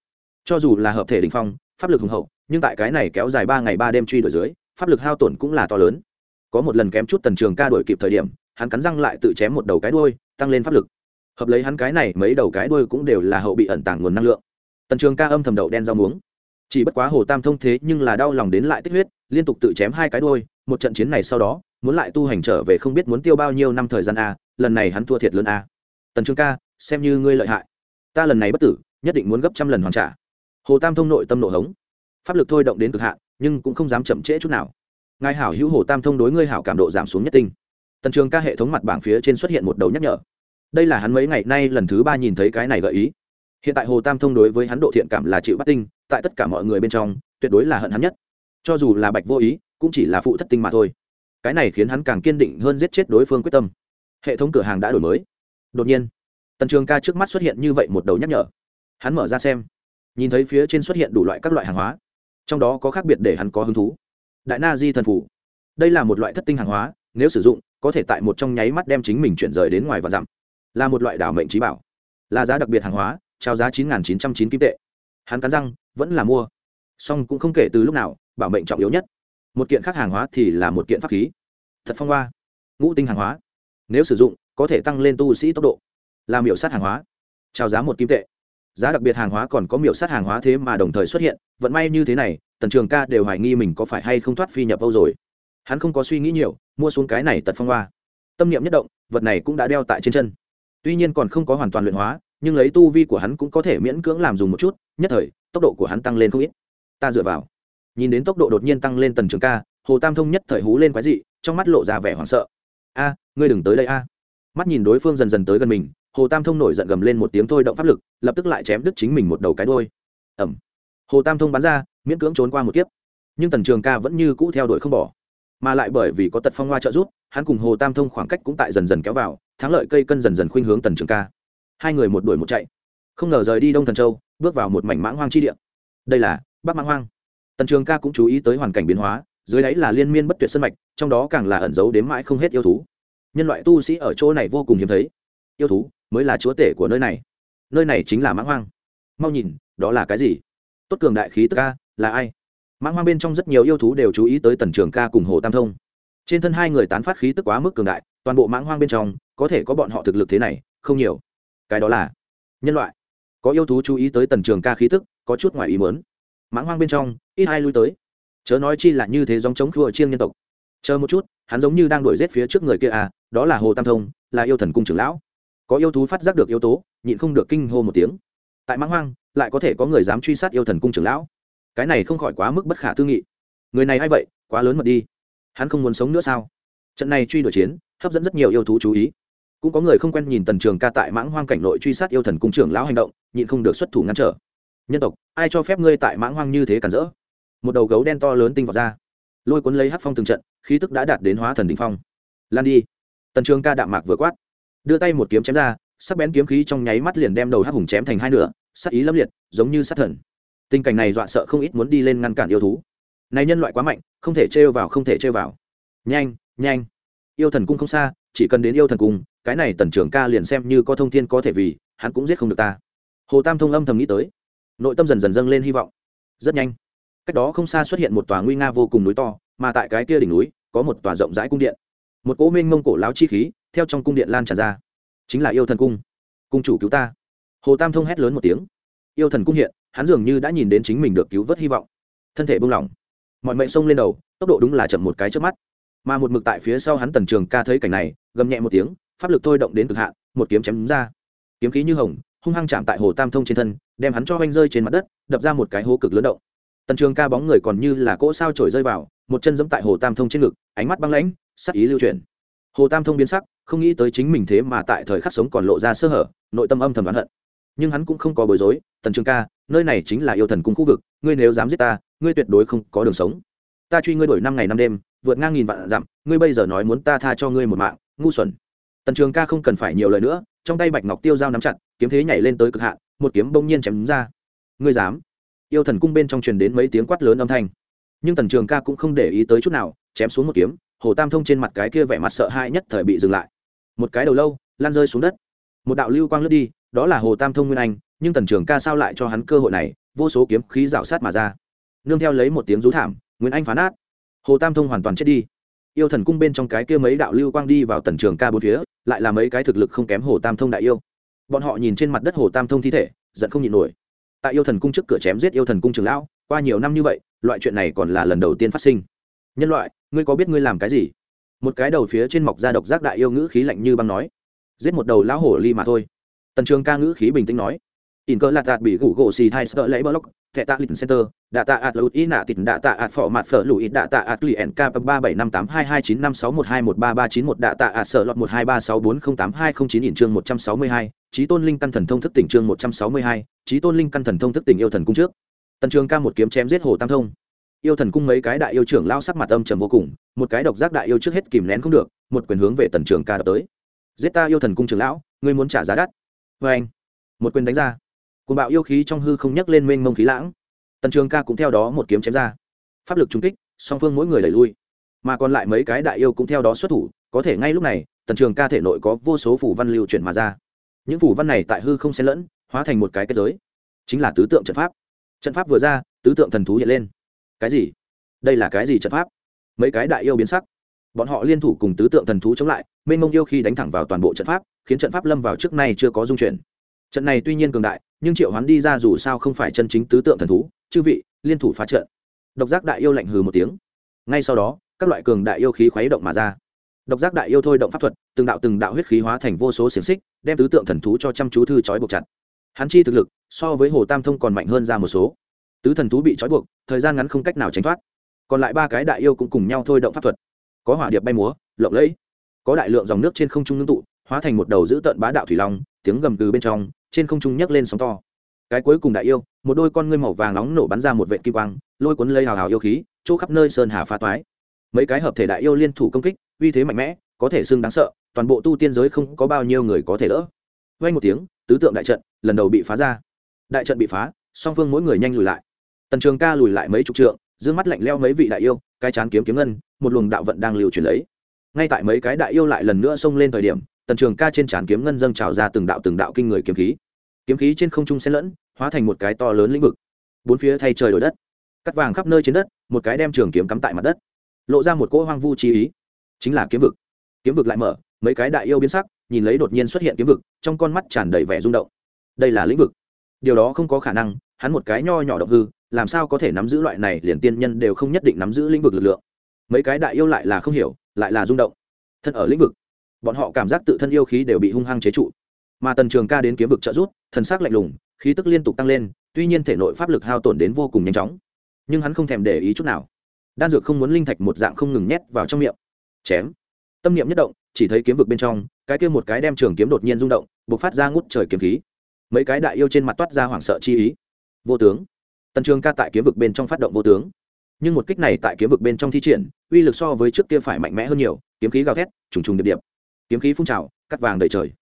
Cho dù là hợp thể đình phong, pháp lực hùng hậu, nhưng tại cái này kéo dài ba ngày ba đêm truy đuổi dưới, pháp lực hao tổn cũng là to lớn. Có một lần kém chút tần trường ca đuổi kịp thời điểm, hắn cắn răng lại tự chém một đầu cái đuôi, tăng lên pháp lực. Hợp lấy hắn cái này, mấy đầu cái đuôi cũng đều là hậu bị ẩn tàng nguồn năng lượng. Tần trường ca âm thầm đậu đen rau muống chỉ bất quá hồ tam thông thế nhưng là đau lòng đến lại tích huyết, liên tục tự chém hai cái đuôi, một trận chiến này sau đó, muốn lại tu hành trở về không biết muốn tiêu bao nhiêu năm thời gian a, lần này hắn thua thiệt lớn a. Tần trường ca, xem như ngươi lợi hại. Ta lần này bất tử, nhất định muốn gấp trăm lần hoàn trả. Hồ tam thông nội tâm nộ hống. Pháp lực thôi động đến cực hạn, nhưng cũng không dám chậm trễ chút nào. Ngài hảo hữu hồ tam thông đối ngươi hảo cảm độ giảm xuống nhất tinh. Tần trường ca hệ thống mặt bảng phía trên xuất hiện một đầu nhắc nhở. Đây là hắn mấy ngày nay lần thứ ba nhìn thấy cái này gợi ý. Hiện tại hồ tam thông đối với hắn độ thiện cảm là chịu bắt tinh tại tất cả mọi người bên trong, tuyệt đối là hận hắn nhất. Cho dù là bạch vô ý, cũng chỉ là phụ thất tinh mà thôi. Cái này khiến hắn càng kiên định hơn giết chết đối phương quyết tâm. Hệ thống cửa hàng đã đổi mới. Đột nhiên, tần trường ca trước mắt xuất hiện như vậy một đầu nhắc nhở. Hắn mở ra xem, nhìn thấy phía trên xuất hiện đủ loại các loại hàng hóa, trong đó có khác biệt để hắn có hứng thú. Đại na di thần phủ. Đây là một loại thất tinh hàng hóa, nếu sử dụng, có thể tại một trong nháy mắt đem chính mình chuyển rời đến ngoài và dặm. Là một loại đảo mệnh trí bảo. Là giá đặc biệt hàng hóa, trao giá chín chín trăm chín kim tệ. Hắn cắn răng vẫn là mua. Song cũng không kể từ lúc nào, bảo mệnh trọng yếu nhất. Một kiện khác hàng hóa thì là một kiện pháp khí. Thật phong hoa. Ngũ tinh hàng hóa. Nếu sử dụng, có thể tăng lên tu sĩ tốc độ. Làm miểu sát hàng hóa. Trao giá một kim tệ. Giá đặc biệt hàng hóa còn có miểu sát hàng hóa thế mà đồng thời xuất hiện, vận may như thế này, tần trường ca đều hoài nghi mình có phải hay không thoát phi nhập âu rồi. Hắn không có suy nghĩ nhiều, mua xuống cái này tật phong hoa. Tâm niệm nhất động, vật này cũng đã đeo tại trên chân. Tuy nhiên còn không có hoàn toàn luyện hóa, nhưng lấy tu vi của hắn cũng có thể miễn cưỡng làm dùng một chút nhất thời, tốc độ của hắn tăng lên không ít. Ta dựa vào. Nhìn đến tốc độ đột nhiên tăng lên tần trường ca, hồ tam thông nhất thời hú lên quái dị, trong mắt lộ ra vẻ hoảng sợ. A, ngươi đừng tới đây a. Mắt nhìn đối phương dần dần tới gần mình, hồ tam thông nổi giận gầm lên một tiếng thôi động pháp lực, lập tức lại chém đứt chính mình một đầu cái đôi ẩm hồ tam thông bắn ra, miễn cưỡng trốn qua một kiếp. Nhưng tần trường ca vẫn như cũ theo đuổi không bỏ. Mà lại bởi vì có tật phong hoa trợ rút hắn cùng hồ tam thông khoảng cách cũng tại dần dần kéo vào, thắng lợi cây cân dần dần khuynh hướng tần trường ca. Hai người một đuổi một chạy. Không ngờ rời đi đông thần châu bước vào một mảnh mãng hoang chi địa. Đây là bắc mãng hoang. Tần trường ca cũng chú ý tới hoàn cảnh biến hóa, dưới đáy là liên miên bất tuyệt sân mạch, trong đó càng là ẩn giấu đến mãi không hết yêu thú. Nhân loại tu sĩ ở chỗ này vô cùng hiếm thấy. Yêu thú mới là chúa tể của nơi này. Nơi này chính là mãng hoang. Mau nhìn, đó là cái gì? Tốt cường đại khí tức ca là ai? Mãng hoang bên trong rất nhiều yêu thú đều chú ý tới tần trường ca cùng hồ tam thông. Trên thân hai người tán phát khí tức quá mức cường đại, toàn bộ mãng hoang bên trong, có thể có bọn họ thực lực thế này, không nhiều. Cái đó là nhân loại có yêu thú chú ý tới tần trường ca khí tức, có chút ngoài ý mớn mãng hoang bên trong, ít ai lui tới. Chớ nói chi là như thế dòng chống khua chiêng nhân tộc. Chờ một chút, hắn giống như đang đuổi rết phía trước người kia à đó là hồ tam thông, là yêu thần cung trưởng lão. Có yêu thú phát giác được yếu tố, nhịn không được kinh hô một tiếng. Tại mãng hoang, lại có thể có người dám truy sát yêu thần cung trưởng lão. Cái này không khỏi quá mức bất khả tư nghị. Người này a i vậy, quá lớn mật đi. Hắn không muốn sống nữa sao? Trận này truy đuổi chiến, hấp dẫn rất nhiều yêu thú chú ý cũng có người không quen nhìn tần trường ca tại mãng hoang cảnh nội truy sát yêu thần cung trưởng lão hành động, nhịn không được xuất thủ ngăn trở. Nhân tộc, ai cho phép ngươi tại mãng hoang như thế cản rỡ? Một đầu gấu đen to lớn tinh vào ra. Lôi cuốn lấy hát phong từng trận, khí tức đã đạt đến hóa thần đ ỉ n h phong. Lan đi. Tần trường ca đạm mạc vừa quát. Đưa tay một kiếm chém ra, sắc bén kiếm khí trong nháy mắt liền đem đầu hát hùng chém thành hai nửa, sắc ý lâm liệt, giống như sát thần. Tình cảnh này dọa sợ không ít muốn đi lên ngăn cản yêu thú. Này nhân loại quá mạnh, không thể trêu vào, không thể trêu vào. Nhanh nhanh. Yêu thần cung không xa, chỉ cần đến yêu thần cung cái này tần trưởng ca liền xem như có thông thiên có thể vì, hắn cũng giết không được ta. Hồ tam thông âm thầm nghĩ tới. Nội tâm dần dần dâng lên hy vọng. Rất nhanh, cách đó không xa xuất hiện một tòa nguy nga vô cùng núi to, mà tại cái kia đỉnh núi, có một tòa rộng rãi cung điện. Một cỗ minh mông cổ láo chi khí, theo trong cung điện lan tràn ra. Chính là yêu thần cung. Cung chủ cứu ta. Hồ tam thông hét lớn một tiếng. Yêu thần cung hiện, hắn dường như đã nhìn đến chính mình được cứu vớt hy vọng. Thân thể buông lỏng. Mọi mệnh sông lên đầu, tốc độ đúng là chậm một cái trước mắt mà một mực tại phía sau hắn tần trường ca thấy cảnh này, gầm nhẹ một tiếng, pháp lực thôi động đến cực hạn, một kiếm chém đúng ra. Kiếm khí như hồng, hung hăng chạm tại hồ tam thông trên thân, đem hắn cho oanh rơi trên mặt đất, đập ra một cái hố cực lớn động. Tần trường ca bóng người còn như là cỗ sao trổi rơi vào, một chân giẫm tại hồ tam thông trên ngực, ánh mắt băng lãnh, sắc ý lưu chuyển. Hồ tam thông biến sắc, không nghĩ tới chính mình thế mà tại thời khắc sống còn lộ ra sơ hở, nội tâm âm thầm đoán hận. Nhưng hắn cũng không có bối rối, tần trường ca, nơi này chính là yêu thần cung khu vực, ngươi nếu dám giết ta, ngươi tuyệt đối không có đường sống. Ta truy ngươi đổi năm ngày năm đêm vượt ngang nghìn vạn dặm, ngươi bây giờ nói muốn ta tha cho ngươi một mạng, ngu xuẩn. Tần trường ca không cần phải nhiều lời nữa, trong tay bạch ngọc tiêu dao nắm chặt, kiếm thế nhảy lên tới cực hạn, một kiếm bỗng nhiên chém ra. Ngươi dám? Yêu thần cung bên trong truyền đến mấy tiếng quát lớn âm thanh. Nhưng tần trường ca cũng không để ý tới chút nào, chém xuống một kiếm, hồ tam thông trên mặt cái kia vẻ mặt sợ hãi nhất thời bị dừng lại. Một cái đầu lâu lan rơi xuống đất. Một đạo lưu quang lướt đi, đó là hồ tam thông nguyên anh, nhưng tần trường ca sao lại cho hắn cơ hội này, vô số kiếm khí rào sát mà ra. Nương theo lấy một tiếng rú thảm, nguyên anh phá nát hồ tam thông hoàn toàn chết đi. Yêu thần cung bên trong cái kia mấy đạo lưu quang đi vào tần trường ca bốn phía, lại là mấy cái thực lực không kém hồ tam thông đại yêu. Bọn họ nhìn trên mặt đất hồ tam thông thi thể, giận không nhịn nổi. Tại yêu thần cung trước cửa chém giết yêu thần cung trường lão, qua nhiều năm như vậy, loại chuyện này còn là lần đầu tiên phát sinh. Nhân loại, ngươi có biết ngươi làm cái gì? Một cái đầu phía trên mọc ra độc giác đại yêu ngữ khí lạnh như băng nói. Giết một đầu lão hổ ly mà thôi. Tần trường ca ngữ khí bình tĩnh nói in cơ lạt đạt bị gủ gỗ xì thai sợ lấy block thẻ tạ lịch center, đạ tạ ạt lụt ý nạ tịt, đạ tạ ạt phỏ mặt phở lụi, đạ tạ ạt lụy nk ba bảy năm tám hai hai chín năm sáu một hai một ba ba chín một, đạ tạ ạt sợ lọt một hai ba sáu bốn không tám hai không chín in chương một trăm sáu mươi hai, trí tôn linh căn thần thông thức tỉnh chương một trăm sáu mươi hai, trí tôn linh căn thần thông thức tỉnh yêu thần cung trước. Tần trường ca một kiếm chém giết hồ tam thông. Yêu thần cung mấy cái đại yêu trưởng lao sắc mặt âm trầm vô cùng, một cái độc giác đại yêu trước hết kìm nén không được, một quyền hướng về tần trường ca đập tới. Giết ta yêu thần cung trưởng lão, ngươi muốn trả giá đắt. Vê anh một quyền đánh ra côn bạo yêu khí trong hư không nhấc lên mênh mông khí lãng. Tần trường ca cũng theo đó một kiếm chém ra. Pháp lực trung kích, song phương mỗi người đẩy lui. Mà còn lại mấy cái đại yêu cũng theo đó xuất thủ, có thể ngay lúc này, tần trường ca thể nội có vô số phủ văn lưu chuyển mà ra. Những phủ văn này tại hư không xen lẫn, hóa thành một cái kết giới. Chính là tứ tượng trận pháp. Trận pháp vừa ra, tứ tượng thần thú hiện lên. Cái gì? Đây là cái gì trận pháp? Mấy cái đại yêu biến sắc. Bọn họ liên thủ cùng tứ tượng thần thú chống lại, mênh mông yêu khi đánh thẳng vào toàn bộ trận pháp, khiến trận pháp lâm vào trước nay chưa có dung chuyển. Trận này tuy nhiên cường đại nhưng triệu hoán đi ra dù sao không phải chân chính tứ tượng thần thú, chư vị, liên thủ phá trận. Độc giác đại yêu lạnh hừ một tiếng. Ngay sau đó, các loại cường đại yêu khí khuấy động mà ra. Độc giác đại yêu thôi động pháp thuật, từng đạo từng đạo huyết khí hóa thành vô số xiềng xích, đem tứ tượng thần thú cho chăm chú thư trói buộc chặt. Hắn chi thực lực, so với hồ tam thông còn mạnh hơn ra một số. Tứ thần thú bị trói buộc, thời gian ngắn không cách nào tránh thoát. Còn lại ba cái đại yêu cũng cùng nhau thôi động pháp thuật. Có hỏa điệp bay múa, lộng lẫy. Có đại lượng dòng nước trên không trung ngưng tụ, hóa thành một đầu dữ tận bá đạo thủy long tiếng gầm từ bên trong, trên không trung nhấc lên sóng to. Cái cuối cùng đại yêu, một đôi con ngươi màu vàng nóng nổ bắn ra một vệ kim quang, lôi cuốn lây hào hào yêu khí, chỗ khắp nơi sơn hà phá toái. Mấy cái hợp thể đại yêu liên thủ công kích, uy thế mạnh mẽ, có thể xưng đáng sợ, toàn bộ tu tiên giới không có bao nhiêu người có thể đỡ. Vay một tiếng, tứ tượng đại trận lần đầu bị phá ra. Đại trận bị phá, song phương mỗi người nhanh lùi lại. Tần trường ca lùi lại mấy chục trượng d mắt lạnh leo mấy vị đại yêu, cái chán kiếm kiếm ngân, một luồng đạo vận đang liều chuyển lấy. Ngay tại mấy cái đại yêu lại lần nữa xông lên thời điểm tần trường ca trên trán kiếm ngân dâng trào ra từng đạo từng đạo kinh người kiếm khí. Kiếm khí trên không trung xen lẫn, hóa thành một cái to lớn lĩnh vực. Bốn phía thay trời đổi đất. Cắt vàng khắp nơi trên đất, một cái đem trường kiếm cắm tại mặt đất. Lộ ra một cỗ hoang vu chi ý. Chính là kiếm vực. Kiếm vực lại mở, mấy cái đại yêu biến sắc, nhìn lấy đột nhiên xuất hiện kiếm vực, trong con mắt tràn đầy vẻ rung động. Đây là lĩnh vực. Điều đó không có khả năng, hắn một cái nho nhỏ động hư, làm sao có thể nắm giữ loại này, liền tiên nhân đều không nhất định nắm giữ lĩnh vực lực lượng. Mấy cái đại yêu lại là không hiểu, lại là rung động. Thật ở lĩnh vực bọn họ cảm giác tự thân yêu khí đều bị hung hăng chế trụ. Mà tần trường ca đến kiếm vực trợ rút thần s ắ c lạnh lùng, khí tức liên tục tăng lên, tuy nhiên thể nội pháp lực hao tổn đến vô cùng nhanh chóng. Nhưng hắn không thèm để ý chút nào. Đan dược không muốn linh thạch một dạng không ngừng nhét vào trong miệng. Chém. Tâm niệm nhất động, chỉ thấy kiếm vực bên trong, cái kia một cái đem trường kiếm đột nhiên rung động b ộ c phát ra ngút trời kiếm khí. Mấy cái đại yêu trên mặt toát ra hoảng sợ chi ý. Vô tướng. Tần trường ca tại kiếm vực bên trong phát động vô tướng. Nhưng một kích này tại kiếm vực bên trong thi triển, uy lực so với trước kia phải mạnh mẽ hơn nhiều, kiếm khí gào thét, trùng trùng điệp điệp kiếm khí phun trào, cắt vàng đầy trời.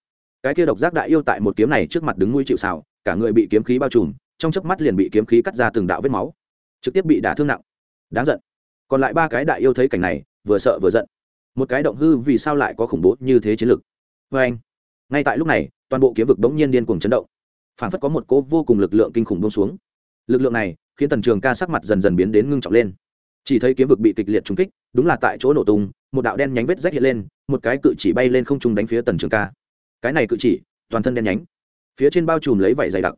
Cái kia độc giác đại yêu tại một kiếm này trước mặt đứng nuôi chịu xào cả người bị kiếm khí bao trùm, trong chớp mắt liền bị kiếm khí cắt ra từng đạo vết máu, trực tiếp bị đả thương nặng. Đáng giận. Còn lại ba cái đại yêu thấy cảnh này, vừa sợ vừa giận. Một cái động hư vì sao lại có khủng bố như thế chiến lực. Vê anh, ngay tại lúc này, toàn bộ kiếm vực bỗng nhiên điên cuồng chấn động. Phản phất có một cỗ vô cùng lực lượng kinh khủng bông xuống. Lực lượng này khiến tần trường ca sắc mặt dần dần biến đến ngưng trọng lên chỉ thấy kiếm vực bị kịch liệt trúng kích, đúng là tại chỗ nổ tung, một đạo đen nhánh vết rách hiện lên, một cái cự chỉ bay lên không trung đánh phía tần trường ca. Cái này cự chỉ, toàn thân đen nhánh, phía trên bao trùm lấy vảy dày đặc.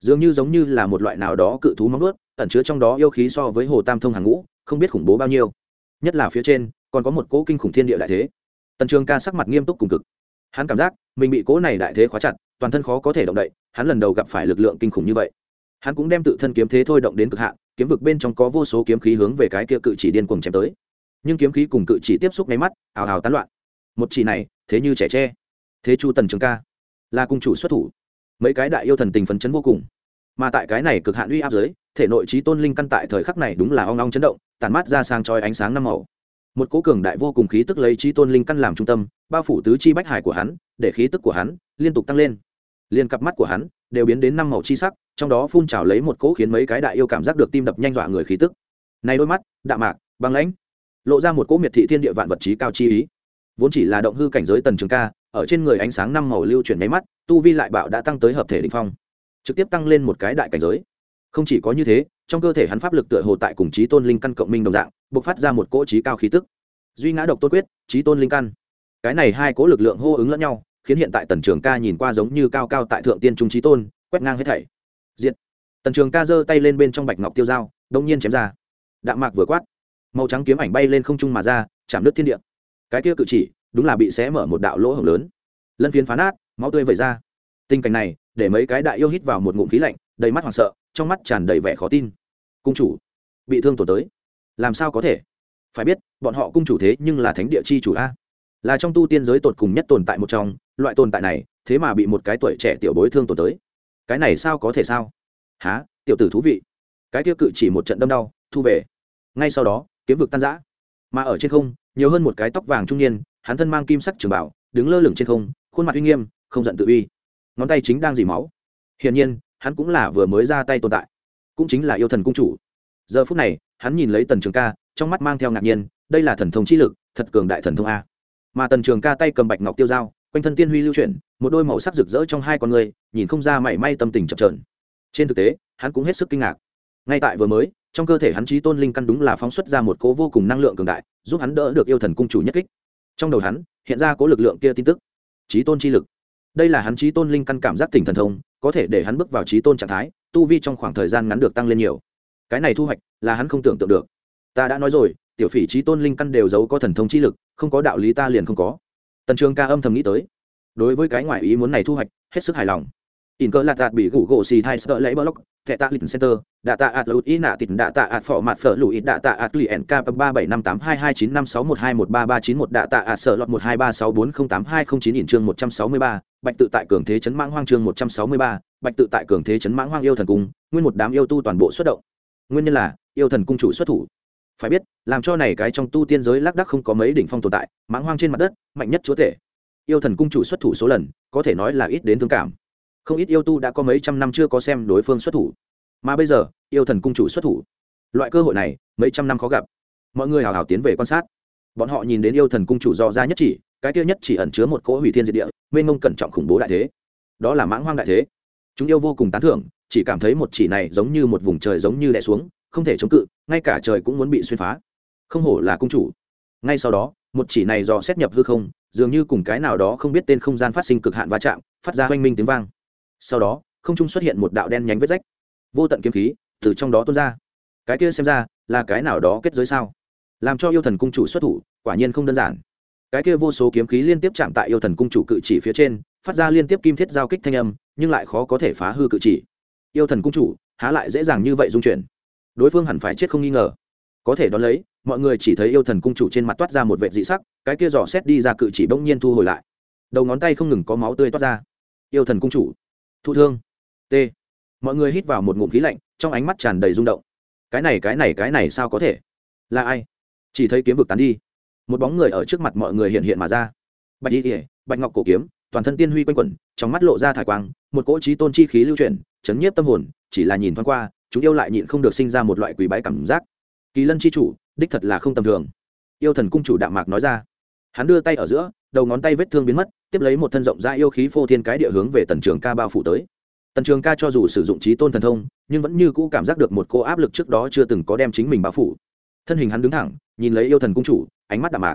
Dường như giống như là một loại nào đó cự thú móng ướt ẩn chứa trong đó yêu khí so với hồ tam thông hàng ngũ, không biết khủng bố bao nhiêu. Nhất là phía trên, còn có một cỗ kinh khủng thiên địa đại thế. Tần trường ca sắc mặt nghiêm túc cùng cực. Hắn cảm giác, mình bị cỗ này đại thế khóa chặt, toàn thân khó có thể động đậy, hắn lần đầu gặp phải lực lượng kinh khủng như vậy. Hắn cũng đem tự thân kiếm thế thôi động đến cực hạn kiếm vực bên trong có vô số kiếm khí hướng về cái kia cự chỉ điên cuồng chém tới. Nhưng kiếm khí cùng cự chỉ tiếp xúc nháy mắt, ào ào tán loạn. Một chỉ này, thế như trẻ tre. Thế chu tần trường ca, là cung chủ xuất thủ. Mấy cái đại yêu thần tình phấn chấn vô cùng. Mà tại cái này cực hạn uy áp giới thể nội trí tôn linh căn tại thời khắc này đúng là ong ong chấn động tàn mát ra sang trói ánh sáng năm màu. Một cố cường đại vô cùng khí tức lấy trí tôn linh căn làm trung tâm, bao phủ tứ chi bách hải của hắn, để khí tức của hắn liên tục tăng lên. Liền cặp mắt của hắn đều biến đến năm màu chi sắc trong đó phun trào lấy một cỗ khiến mấy cái đại yêu cảm giác được tim đập nhanh dọa người khí tức. Này đôi mắt, đạm mạc, băng lãnh, lộ ra một cỗ miệt thị thiên địa vạn vật trí cao chi ý. Vốn chỉ là động hư cảnh giới tần trường ca, ở trên người ánh sáng năm màu lưu chuyển máy mắt, tu vi lại bạo đã tăng tới hợp thể định phong, trực tiếp tăng lên một cái đại cảnh giới. Không chỉ có như thế, trong cơ thể hắn pháp lực tựa hồ tại cùng trí tôn linh căn cộng minh đồng dạng b ộ c phát ra một cỗ trí cao khí tức. Duy ngã độc tôn quyết, trí tôn linh căn. Cái này hai cỗ lực lượng hô ứng lẫn nhau, khiến hiện tại tần trường ca nhìn qua giống như cao cao tại thượng tiên trung trí tôn, quét ngang hết thảy diện tần trường ca giơ tay lên bên trong bạch ngọc tiêu dao, đông nhiên chém ra. Đạm mạc vừa quát, màu trắng kiếm ảnh bay lên không trung mà ra, chạm nước thiên địa. Cái kia cự chỉ, đúng là bị xé mở một đạo lỗ hổng lớn. Lân phiến phá nát, máu tươi vẩy ra. Tình cảnh này, để mấy cái đại yêu hít vào một ngụm khí lạnh, đầy mắt hoảng sợ, trong mắt tràn đầy vẻ khó tin. Cung chủ, bị thương tổn tới. Làm sao có thể? Phải biết, bọn họ cung chủ thế nhưng là thánh địa chi chủ a. Là trong tu tiên giới tột cùng nhất tồn tại một trong, loại tồn tại này, thế mà bị một cái tuổi trẻ tiểu bối thương tổn tới cái này sao có thể sao? Há tiểu tử thú vị. Cái kia cự chỉ một trận đâm đau, thu về. Ngay sau đó, kiếm vực tan giã mà ở trên không, nhiều hơn một cái tóc vàng trung niên, hắn thân mang kim sắc trường bảo, đứng lơ lửng trên không, khuôn mặt uy nghiêm, không giận tự uy. Ngón tay chính đang dì máu. Hiển nhiên, hắn cũng là vừa mới ra tay tồn tại. Cũng chính là yêu thần cung chủ. Giờ phút này, hắn nhìn lấy tần trường ca, trong mắt mang theo ngạc nhiên, đây là thần thông chi lực, thật cường đại thần thông a. Mà tần trường ca tay cầm bạch ngọc tiêu dao quanh thân tiên huy lưu chuyển, một đôi màu sắc rực rỡ trong hai con người, nhìn không ra mảy may tâm tình chập trờn trên thực tế, hắn cũng hết sức kinh ngạc. Ngay tại vừa mới, trong cơ thể hắn trí tôn linh căn đúng là phóng xuất ra một cố vô cùng năng lượng cường đại, giúp hắn đỡ được yêu thần cung chủ nhất kích. Trong đầu hắn, hiện ra cố lực lượng kia tin tức. Trí tôn chi lực. Đây là hắn trí tôn linh căn cảm giác tỉnh thần thông, có thể để hắn bước vào trí tôn trạng thái, tu vi trong khoảng thời gian ngắn được tăng lên nhiều. Cái này thu hoạch, là hắn không tưởng tượng được. Ta đã nói rồi, tiểu phỉ trí tôn linh căn đều giấu có thần thông chi lực, không có đạo lý ta liền không có tần trường ca âm thầm nghĩ tới. Đối với cái ngoại ý muốn này thu hoạch, hết sức hài lòng. In cơ lạt đạt bị gủ gỗ xì thai sợ lấy block, thẻ tạ lịch center, đạ tạ ạt lụt ý nạ tịt, đạ tạ ạt phỏ mặt phở lụi, đạ tạ ạt lụy ẻn ba bảy năm tám hai hai chín năm sáu một hai một ba ba chín một, đạ tạ ạt sợ lọt một hai ba sáu bốn không tám hai không chín in chương một trăm sáu mươi ba, bạch tự tại cường thế chấn mãng hoang chương một trăm sáu mươi ba, bạch tự tại cường thế chấn mãng hoang yêu thần cung, nguyên một đám yêu tu toàn bộ xuất động. Nguyên nhân là, yêu thần cung chủ xuất thủ phải biết, làm cho này cái trong tu tiên giới lác đắc không có mấy đỉnh phong tồn tại, mãng hoang trên mặt đất, mạnh nhất chúa tể. Yêu thần cung chủ xuất thủ số lần, có thể nói là ít đến thương cảm. Không ít yêu tu đã có mấy trăm năm chưa có xem đối phương xuất thủ. Mà bây giờ, yêu thần cung chủ xuất thủ. Loại cơ hội này, mấy trăm năm khó gặp. Mọi người hào hào tiến về quan sát. Bọn họ nhìn đến yêu thần cung chủ do ra nhất chỉ, cái kia nhất chỉ ẩn chứa một cỗ hủy thiên diệt địa, mênh mông cẩn trọng khủng bố đại thế. Đó là mãng hoang đại thế. Chúng yêu vô cùng tán thưởng, chỉ cảm thấy một chỉ này giống như một vùng trời giống như đè xuống không thể chống cự, ngay cả trời cũng muốn bị xuyên phá. Không hổ là cung chủ. Ngay sau đó, một chỉ này do xét nhập hư không, dường như cùng cái nào đó không biết tên không gian phát sinh cực hạn va chạm, phát ra oanh minh tiếng vang. Sau đó, không trung xuất hiện một đạo đen nhánh vết rách. Vô tận kiếm khí từ trong đó tuôn ra. Cái kia xem ra là cái nào đó kết giới sao? Làm cho yêu thần cung chủ xuất thủ, quả nhiên không đơn giản. Cái kia vô số kiếm khí liên tiếp chạm tại yêu thần cung chủ cự chỉ phía trên, phát ra liên tiếp kim thiết giao kích thanh âm, nhưng lại khó có thể phá hư cự chỉ. Yêu thần cung chủ, há lại dễ dàng như vậy dung chuyển? Đối phương hẳn phải chết không nghi ngờ. Có thể đón lấy, mọi người chỉ thấy yêu thần cung chủ trên mặt toát ra một vệ dị sắc, cái kia dò xét đi ra cự chỉ bỗng nhiên thu hồi lại. Đầu ngón tay không ngừng có máu tươi toát ra. Yêu thần cung chủ, thụ thương. T. Mọi người hít vào một ngụm khí lạnh, trong ánh mắt tràn đầy rung động. Cái này cái này cái này sao có thể? Là ai? Chỉ thấy kiếm vực tán đi. Một bóng người ở trước mặt mọi người hiện hiện mà ra. Bạch y bạch ngọc cổ kiếm, toàn thân tiên huy quanh quẩn, trong mắt lộ ra thải quang, một cỗ trí tôn chi khí lưu chuyển, chấn nhiếp tâm hồn, chỉ là nhìn thoáng qua chúng yêu lại nhịn không được sinh ra một loại quỷ bái cảm giác. Kỳ lân chi chủ, đích thật là không tầm thường. Yêu thần cung chủ đạm mạc nói ra. Hắn đưa tay ở giữa, đầu ngón tay vết thương biến mất, tiếp lấy một thân rộng ra yêu khí phô thiên cái địa hướng về tần trường ca bao phủ tới. Tần trường ca cho dù sử dụng trí tôn thần thông, nhưng vẫn như cũ cảm giác được một cô áp lực trước đó chưa từng có đem chính mình bao phủ. Thân hình hắn đứng thẳng, nhìn lấy yêu thần cung chủ, ánh mắt đạm mạc.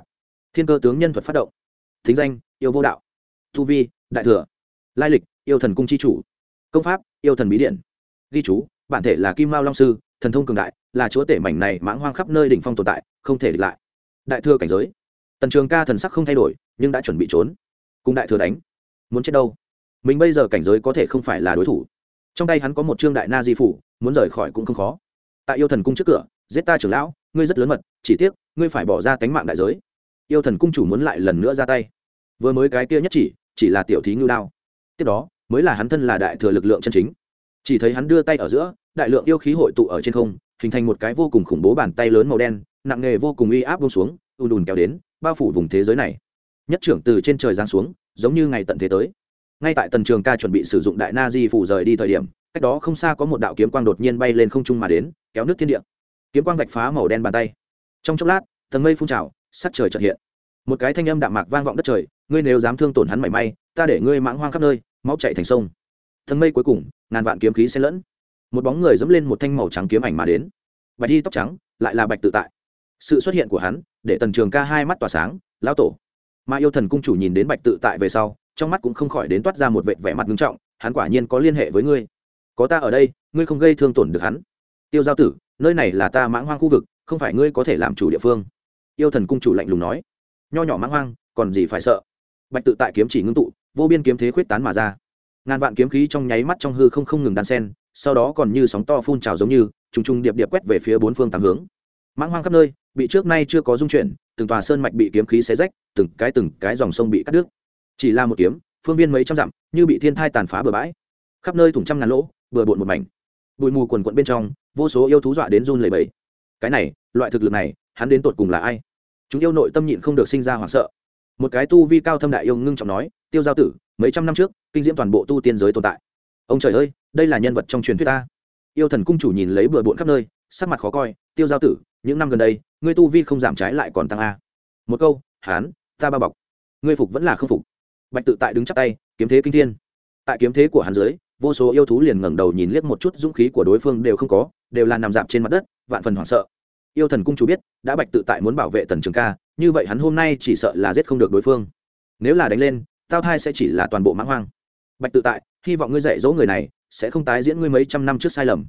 Thiên cơ tướng nhân thuật phát động. Thính danh, yêu vô đạo. Tu vi, đại thừa. Lai lịch, yêu thần cung chi chủ. Công pháp, yêu thần bí điện. Ghi chú bản thể là kim mao long sư, thần thông cường đại, là chúa tể mảnh này mãng hoang khắp nơi đỉnh phong tồn tại, không thể địch lại. Đại thừa cảnh giới. Tần trường ca thần sắc không thay đổi, nhưng đã chuẩn bị trốn. Cùng đại thừa đánh. Muốn chết đâu? Mình bây giờ cảnh giới có thể không phải là đối thủ. Trong tay hắn có một trương đại na di phủ, muốn rời khỏi cũng không khó. Tại yêu thần cung trước cửa, giết ta trưởng lão, ngươi rất lớn mật, chỉ tiếc, ngươi phải bỏ ra cánh mạng đại giới. Yêu thần cung chủ muốn lại lần nữa ra tay. Vừa mới cái kia nhất chỉ chỉ là tiểu thí ngưu đao. Tiếp đó, mới là hắn thân là đại thừa lực lượng chân chính chỉ thấy hắn đưa tay ở giữa, đại lượng yêu khí hội tụ ở trên không, hình thành một cái vô cùng khủng bố bàn tay lớn màu đen, nặng nghề vô cùng uy áp bông xuống, ùn ùn kéo đến, bao phủ vùng thế giới này. Nhất trưởng từ trên trời giáng xuống, giống như ngày tận thế tới. Ngay tại tần trường ca chuẩn bị sử dụng đại na di phủ rời đi thời điểm, cách đó không xa có một đạo kiếm quang đột nhiên bay lên không trung mà đến, kéo nước thiên địa. Kiếm quang vạch phá màu đen bàn tay. Trong chốc lát, tầng mây phun trào, sắc trời trật hiện. Một cái thanh âm đạm mạc vang vọng đất trời, ngươi nếu dám thương tổn hắn mảy may, ta để ngươi mãng hoang khắp nơi, máu chạy thành sông thân mây cuối cùng, ngàn vạn kiếm khí xen lẫn. Một bóng người dẫm lên một thanh màu trắng kiếm ảnh mà đến. Bạch thi tóc trắng, lại là bạch tự tại. Sự xuất hiện của hắn, để tần trường ca hai mắt tỏa sáng, lão tổ. Mà yêu thần cung chủ nhìn đến bạch tự tại về sau, trong mắt cũng không khỏi đến toát ra một vệt vẻ mặt nghiêm trọng, hắn quả nhiên có liên hệ với ngươi. Có ta ở đây, ngươi không gây thương tổn được hắn. Tiêu giao tử, nơi này là ta mãng hoang khu vực, không phải ngươi có thể làm chủ địa phương. Yêu thần cung chủ lạnh lùng nói. Nho nhỏ mãng hoang, còn gì phải sợ? Bạch tự tại kiếm chỉ ngưng tụ, vô biên kiếm thế khuyết tán mà ra ngàn vạn kiếm khí trong nháy mắt trong hư không không ngừng đan sen, sau đó còn như sóng to phun trào giống như, trùng trùng điệp điệp quét về phía bốn phương tám hướng. Mãng hoang khắp nơi, bị trước nay chưa có dung chuyển, từng tòa sơn mạch bị kiếm khí xé rách, từng cái từng cái dòng sông bị cắt đứt. Chỉ là một kiếm, phương viên mấy trăm dặm, như bị thiên thai tàn phá bừa bãi. Khắp nơi thủng trăm ngàn lỗ, bừa bộn một mảnh. Bụi mù quần quận bên trong, vô số yêu thú dọa đến run lẩy bẩy. Cái này, loại thực lực này, hắn đến tột cùng là ai? Chúng yêu nội tâm nhịn không được sinh ra hoảng sợ. Một cái tu vi cao thâm đại yêu ngưng trọng nói tiêu giao tử, mấy trăm năm trước, kinh diễm toàn bộ tu tiên giới tồn tại. Ông trời ơi, đây là nhân vật trong truyền thuyết ta. Yêu thần cung chủ nhìn lấy bừa bộn khắp nơi, sắc mặt khó coi, tiêu giao tử, những năm gần đây, ngươi tu vi không giảm trái lại còn tăng a. Một câu, hán, ta bao bọc. Ngươi phục vẫn là không phục. Bạch tự tại đứng chắc tay, kiếm thế kinh thiên. Tại kiếm thế của hắn dưới, vô số yêu thú liền ngẩng đầu nhìn liếc một chút dũng khí của đối phương đều không có, đều là nằm dạp trên mặt đất, vạn phần hoảng sợ. Yêu thần cung chủ biết, đã bạch tự tại muốn bảo vệ tần trường ca, như vậy hắn hôm nay chỉ sợ là giết không được đối phương. Nếu là đánh lên tao thai sẽ chỉ là toàn bộ mãng hoang. Bạch tự tại, hy vọng ngươi dạy dỗ người này, sẽ không tái diễn ngươi mấy trăm năm trước sai lầm.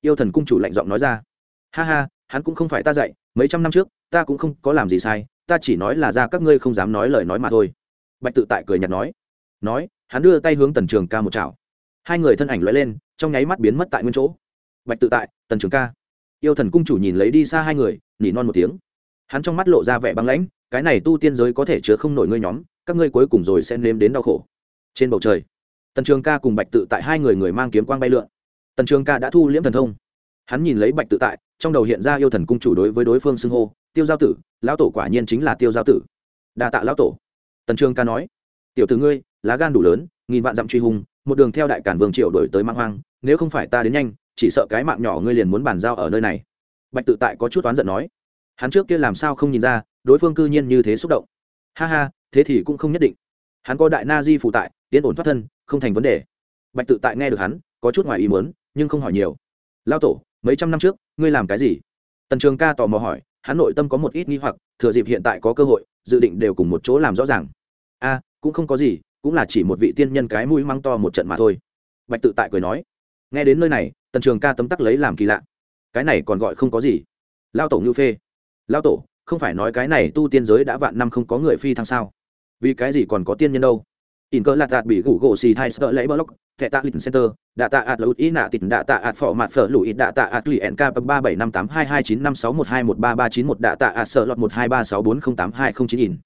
Yêu thần cung chủ lạnh giọng nói ra. Ha ha, hắn cũng không phải ta dạy, mấy trăm năm trước, ta cũng không có làm gì sai, ta chỉ nói là ra các ngươi không dám nói lời nói mà thôi. Bạch tự tại cười nhạt nói. Nói, hắn đưa tay hướng tần trường ca một chảo. Hai người thân ảnh lóe lên, trong nháy mắt biến mất tại nguyên chỗ. Bạch tự tại, tần trường ca. Yêu thần cung chủ nhìn lấy đi xa hai người, nỉ non một tiếng. Hắn trong mắt lộ ra vẻ băng lãnh, cái này tu tiên giới có thể chứa không nổi ngươi nhóm các ngươi cuối cùng rồi sẽ nếm đến đau khổ. Trên bầu trời, tần trường ca cùng bạch tự tại hai người người mang kiếm quang bay lượn. Tần trường ca đã thu liễm thần thông. Hắn nhìn lấy bạch tự tại, trong đầu hiện ra yêu thần cung chủ đối với đối phương xưng hô, tiêu giao tử, lão tổ quả nhiên chính là tiêu giao tử. Đa tạ lão tổ. Tần trường ca nói, tiểu t ử ngươi, lá gan đủ lớn, nghìn vạn dặm truy hùng, một đường theo đại cản vương triệu đổi tới mang hoang, nếu không phải ta đến nhanh, chỉ sợ cái mạng nhỏ ngươi liền muốn bàn giao ở nơi này. Bạch tự tại có chút oán giận nói, hắn trước kia làm sao không nhìn ra, đối phương cư nhiên như thế xúc động. Ha ha thế thì cũng không nhất định. Hắn có đại na di phụ tại tiến ổn thoát thân, không thành vấn đề. Bạch tự tại nghe được hắn, có chút ngoài ý muốn, nhưng không hỏi nhiều. Lao tổ, mấy trăm năm trước, ngươi làm cái gì? Tần trường ca tò mò hỏi, hắn nội tâm có một ít nghi hoặc, thừa dịp hiện tại có cơ hội, dự định đều cùng một chỗ làm rõ ràng. A, cũng không có gì, cũng là chỉ một vị tiên nhân cái mũi măng to một trận mà thôi. Bạch tự tại cười nói. Nghe đến nơi này, tần trường ca tấm tắc lấy làm kỳ lạ. Cái này còn gọi không có gì. Lao tổ ngưu phê. Lao tổ, không phải nói cái này tu tiên giới đã vạn năm không có người phi thăng sao? Vì cái gì còn có tiên nhân đâu? In cơ lạt đạt bị gủ gỗ xì thai sợ lấy block thẻ tạ lịch center, đạ tạ ạt lụt ý nạ tịt, đạ tạ ạt phỏ mặt phở lụi đạ tạ ạt lụy nk ba bảy năm tám hai hai chín năm sáu một hai một ba ba chín một, đạ tạ ạt sợ lọt một hai ba sáu bốn không tám hai không chín in.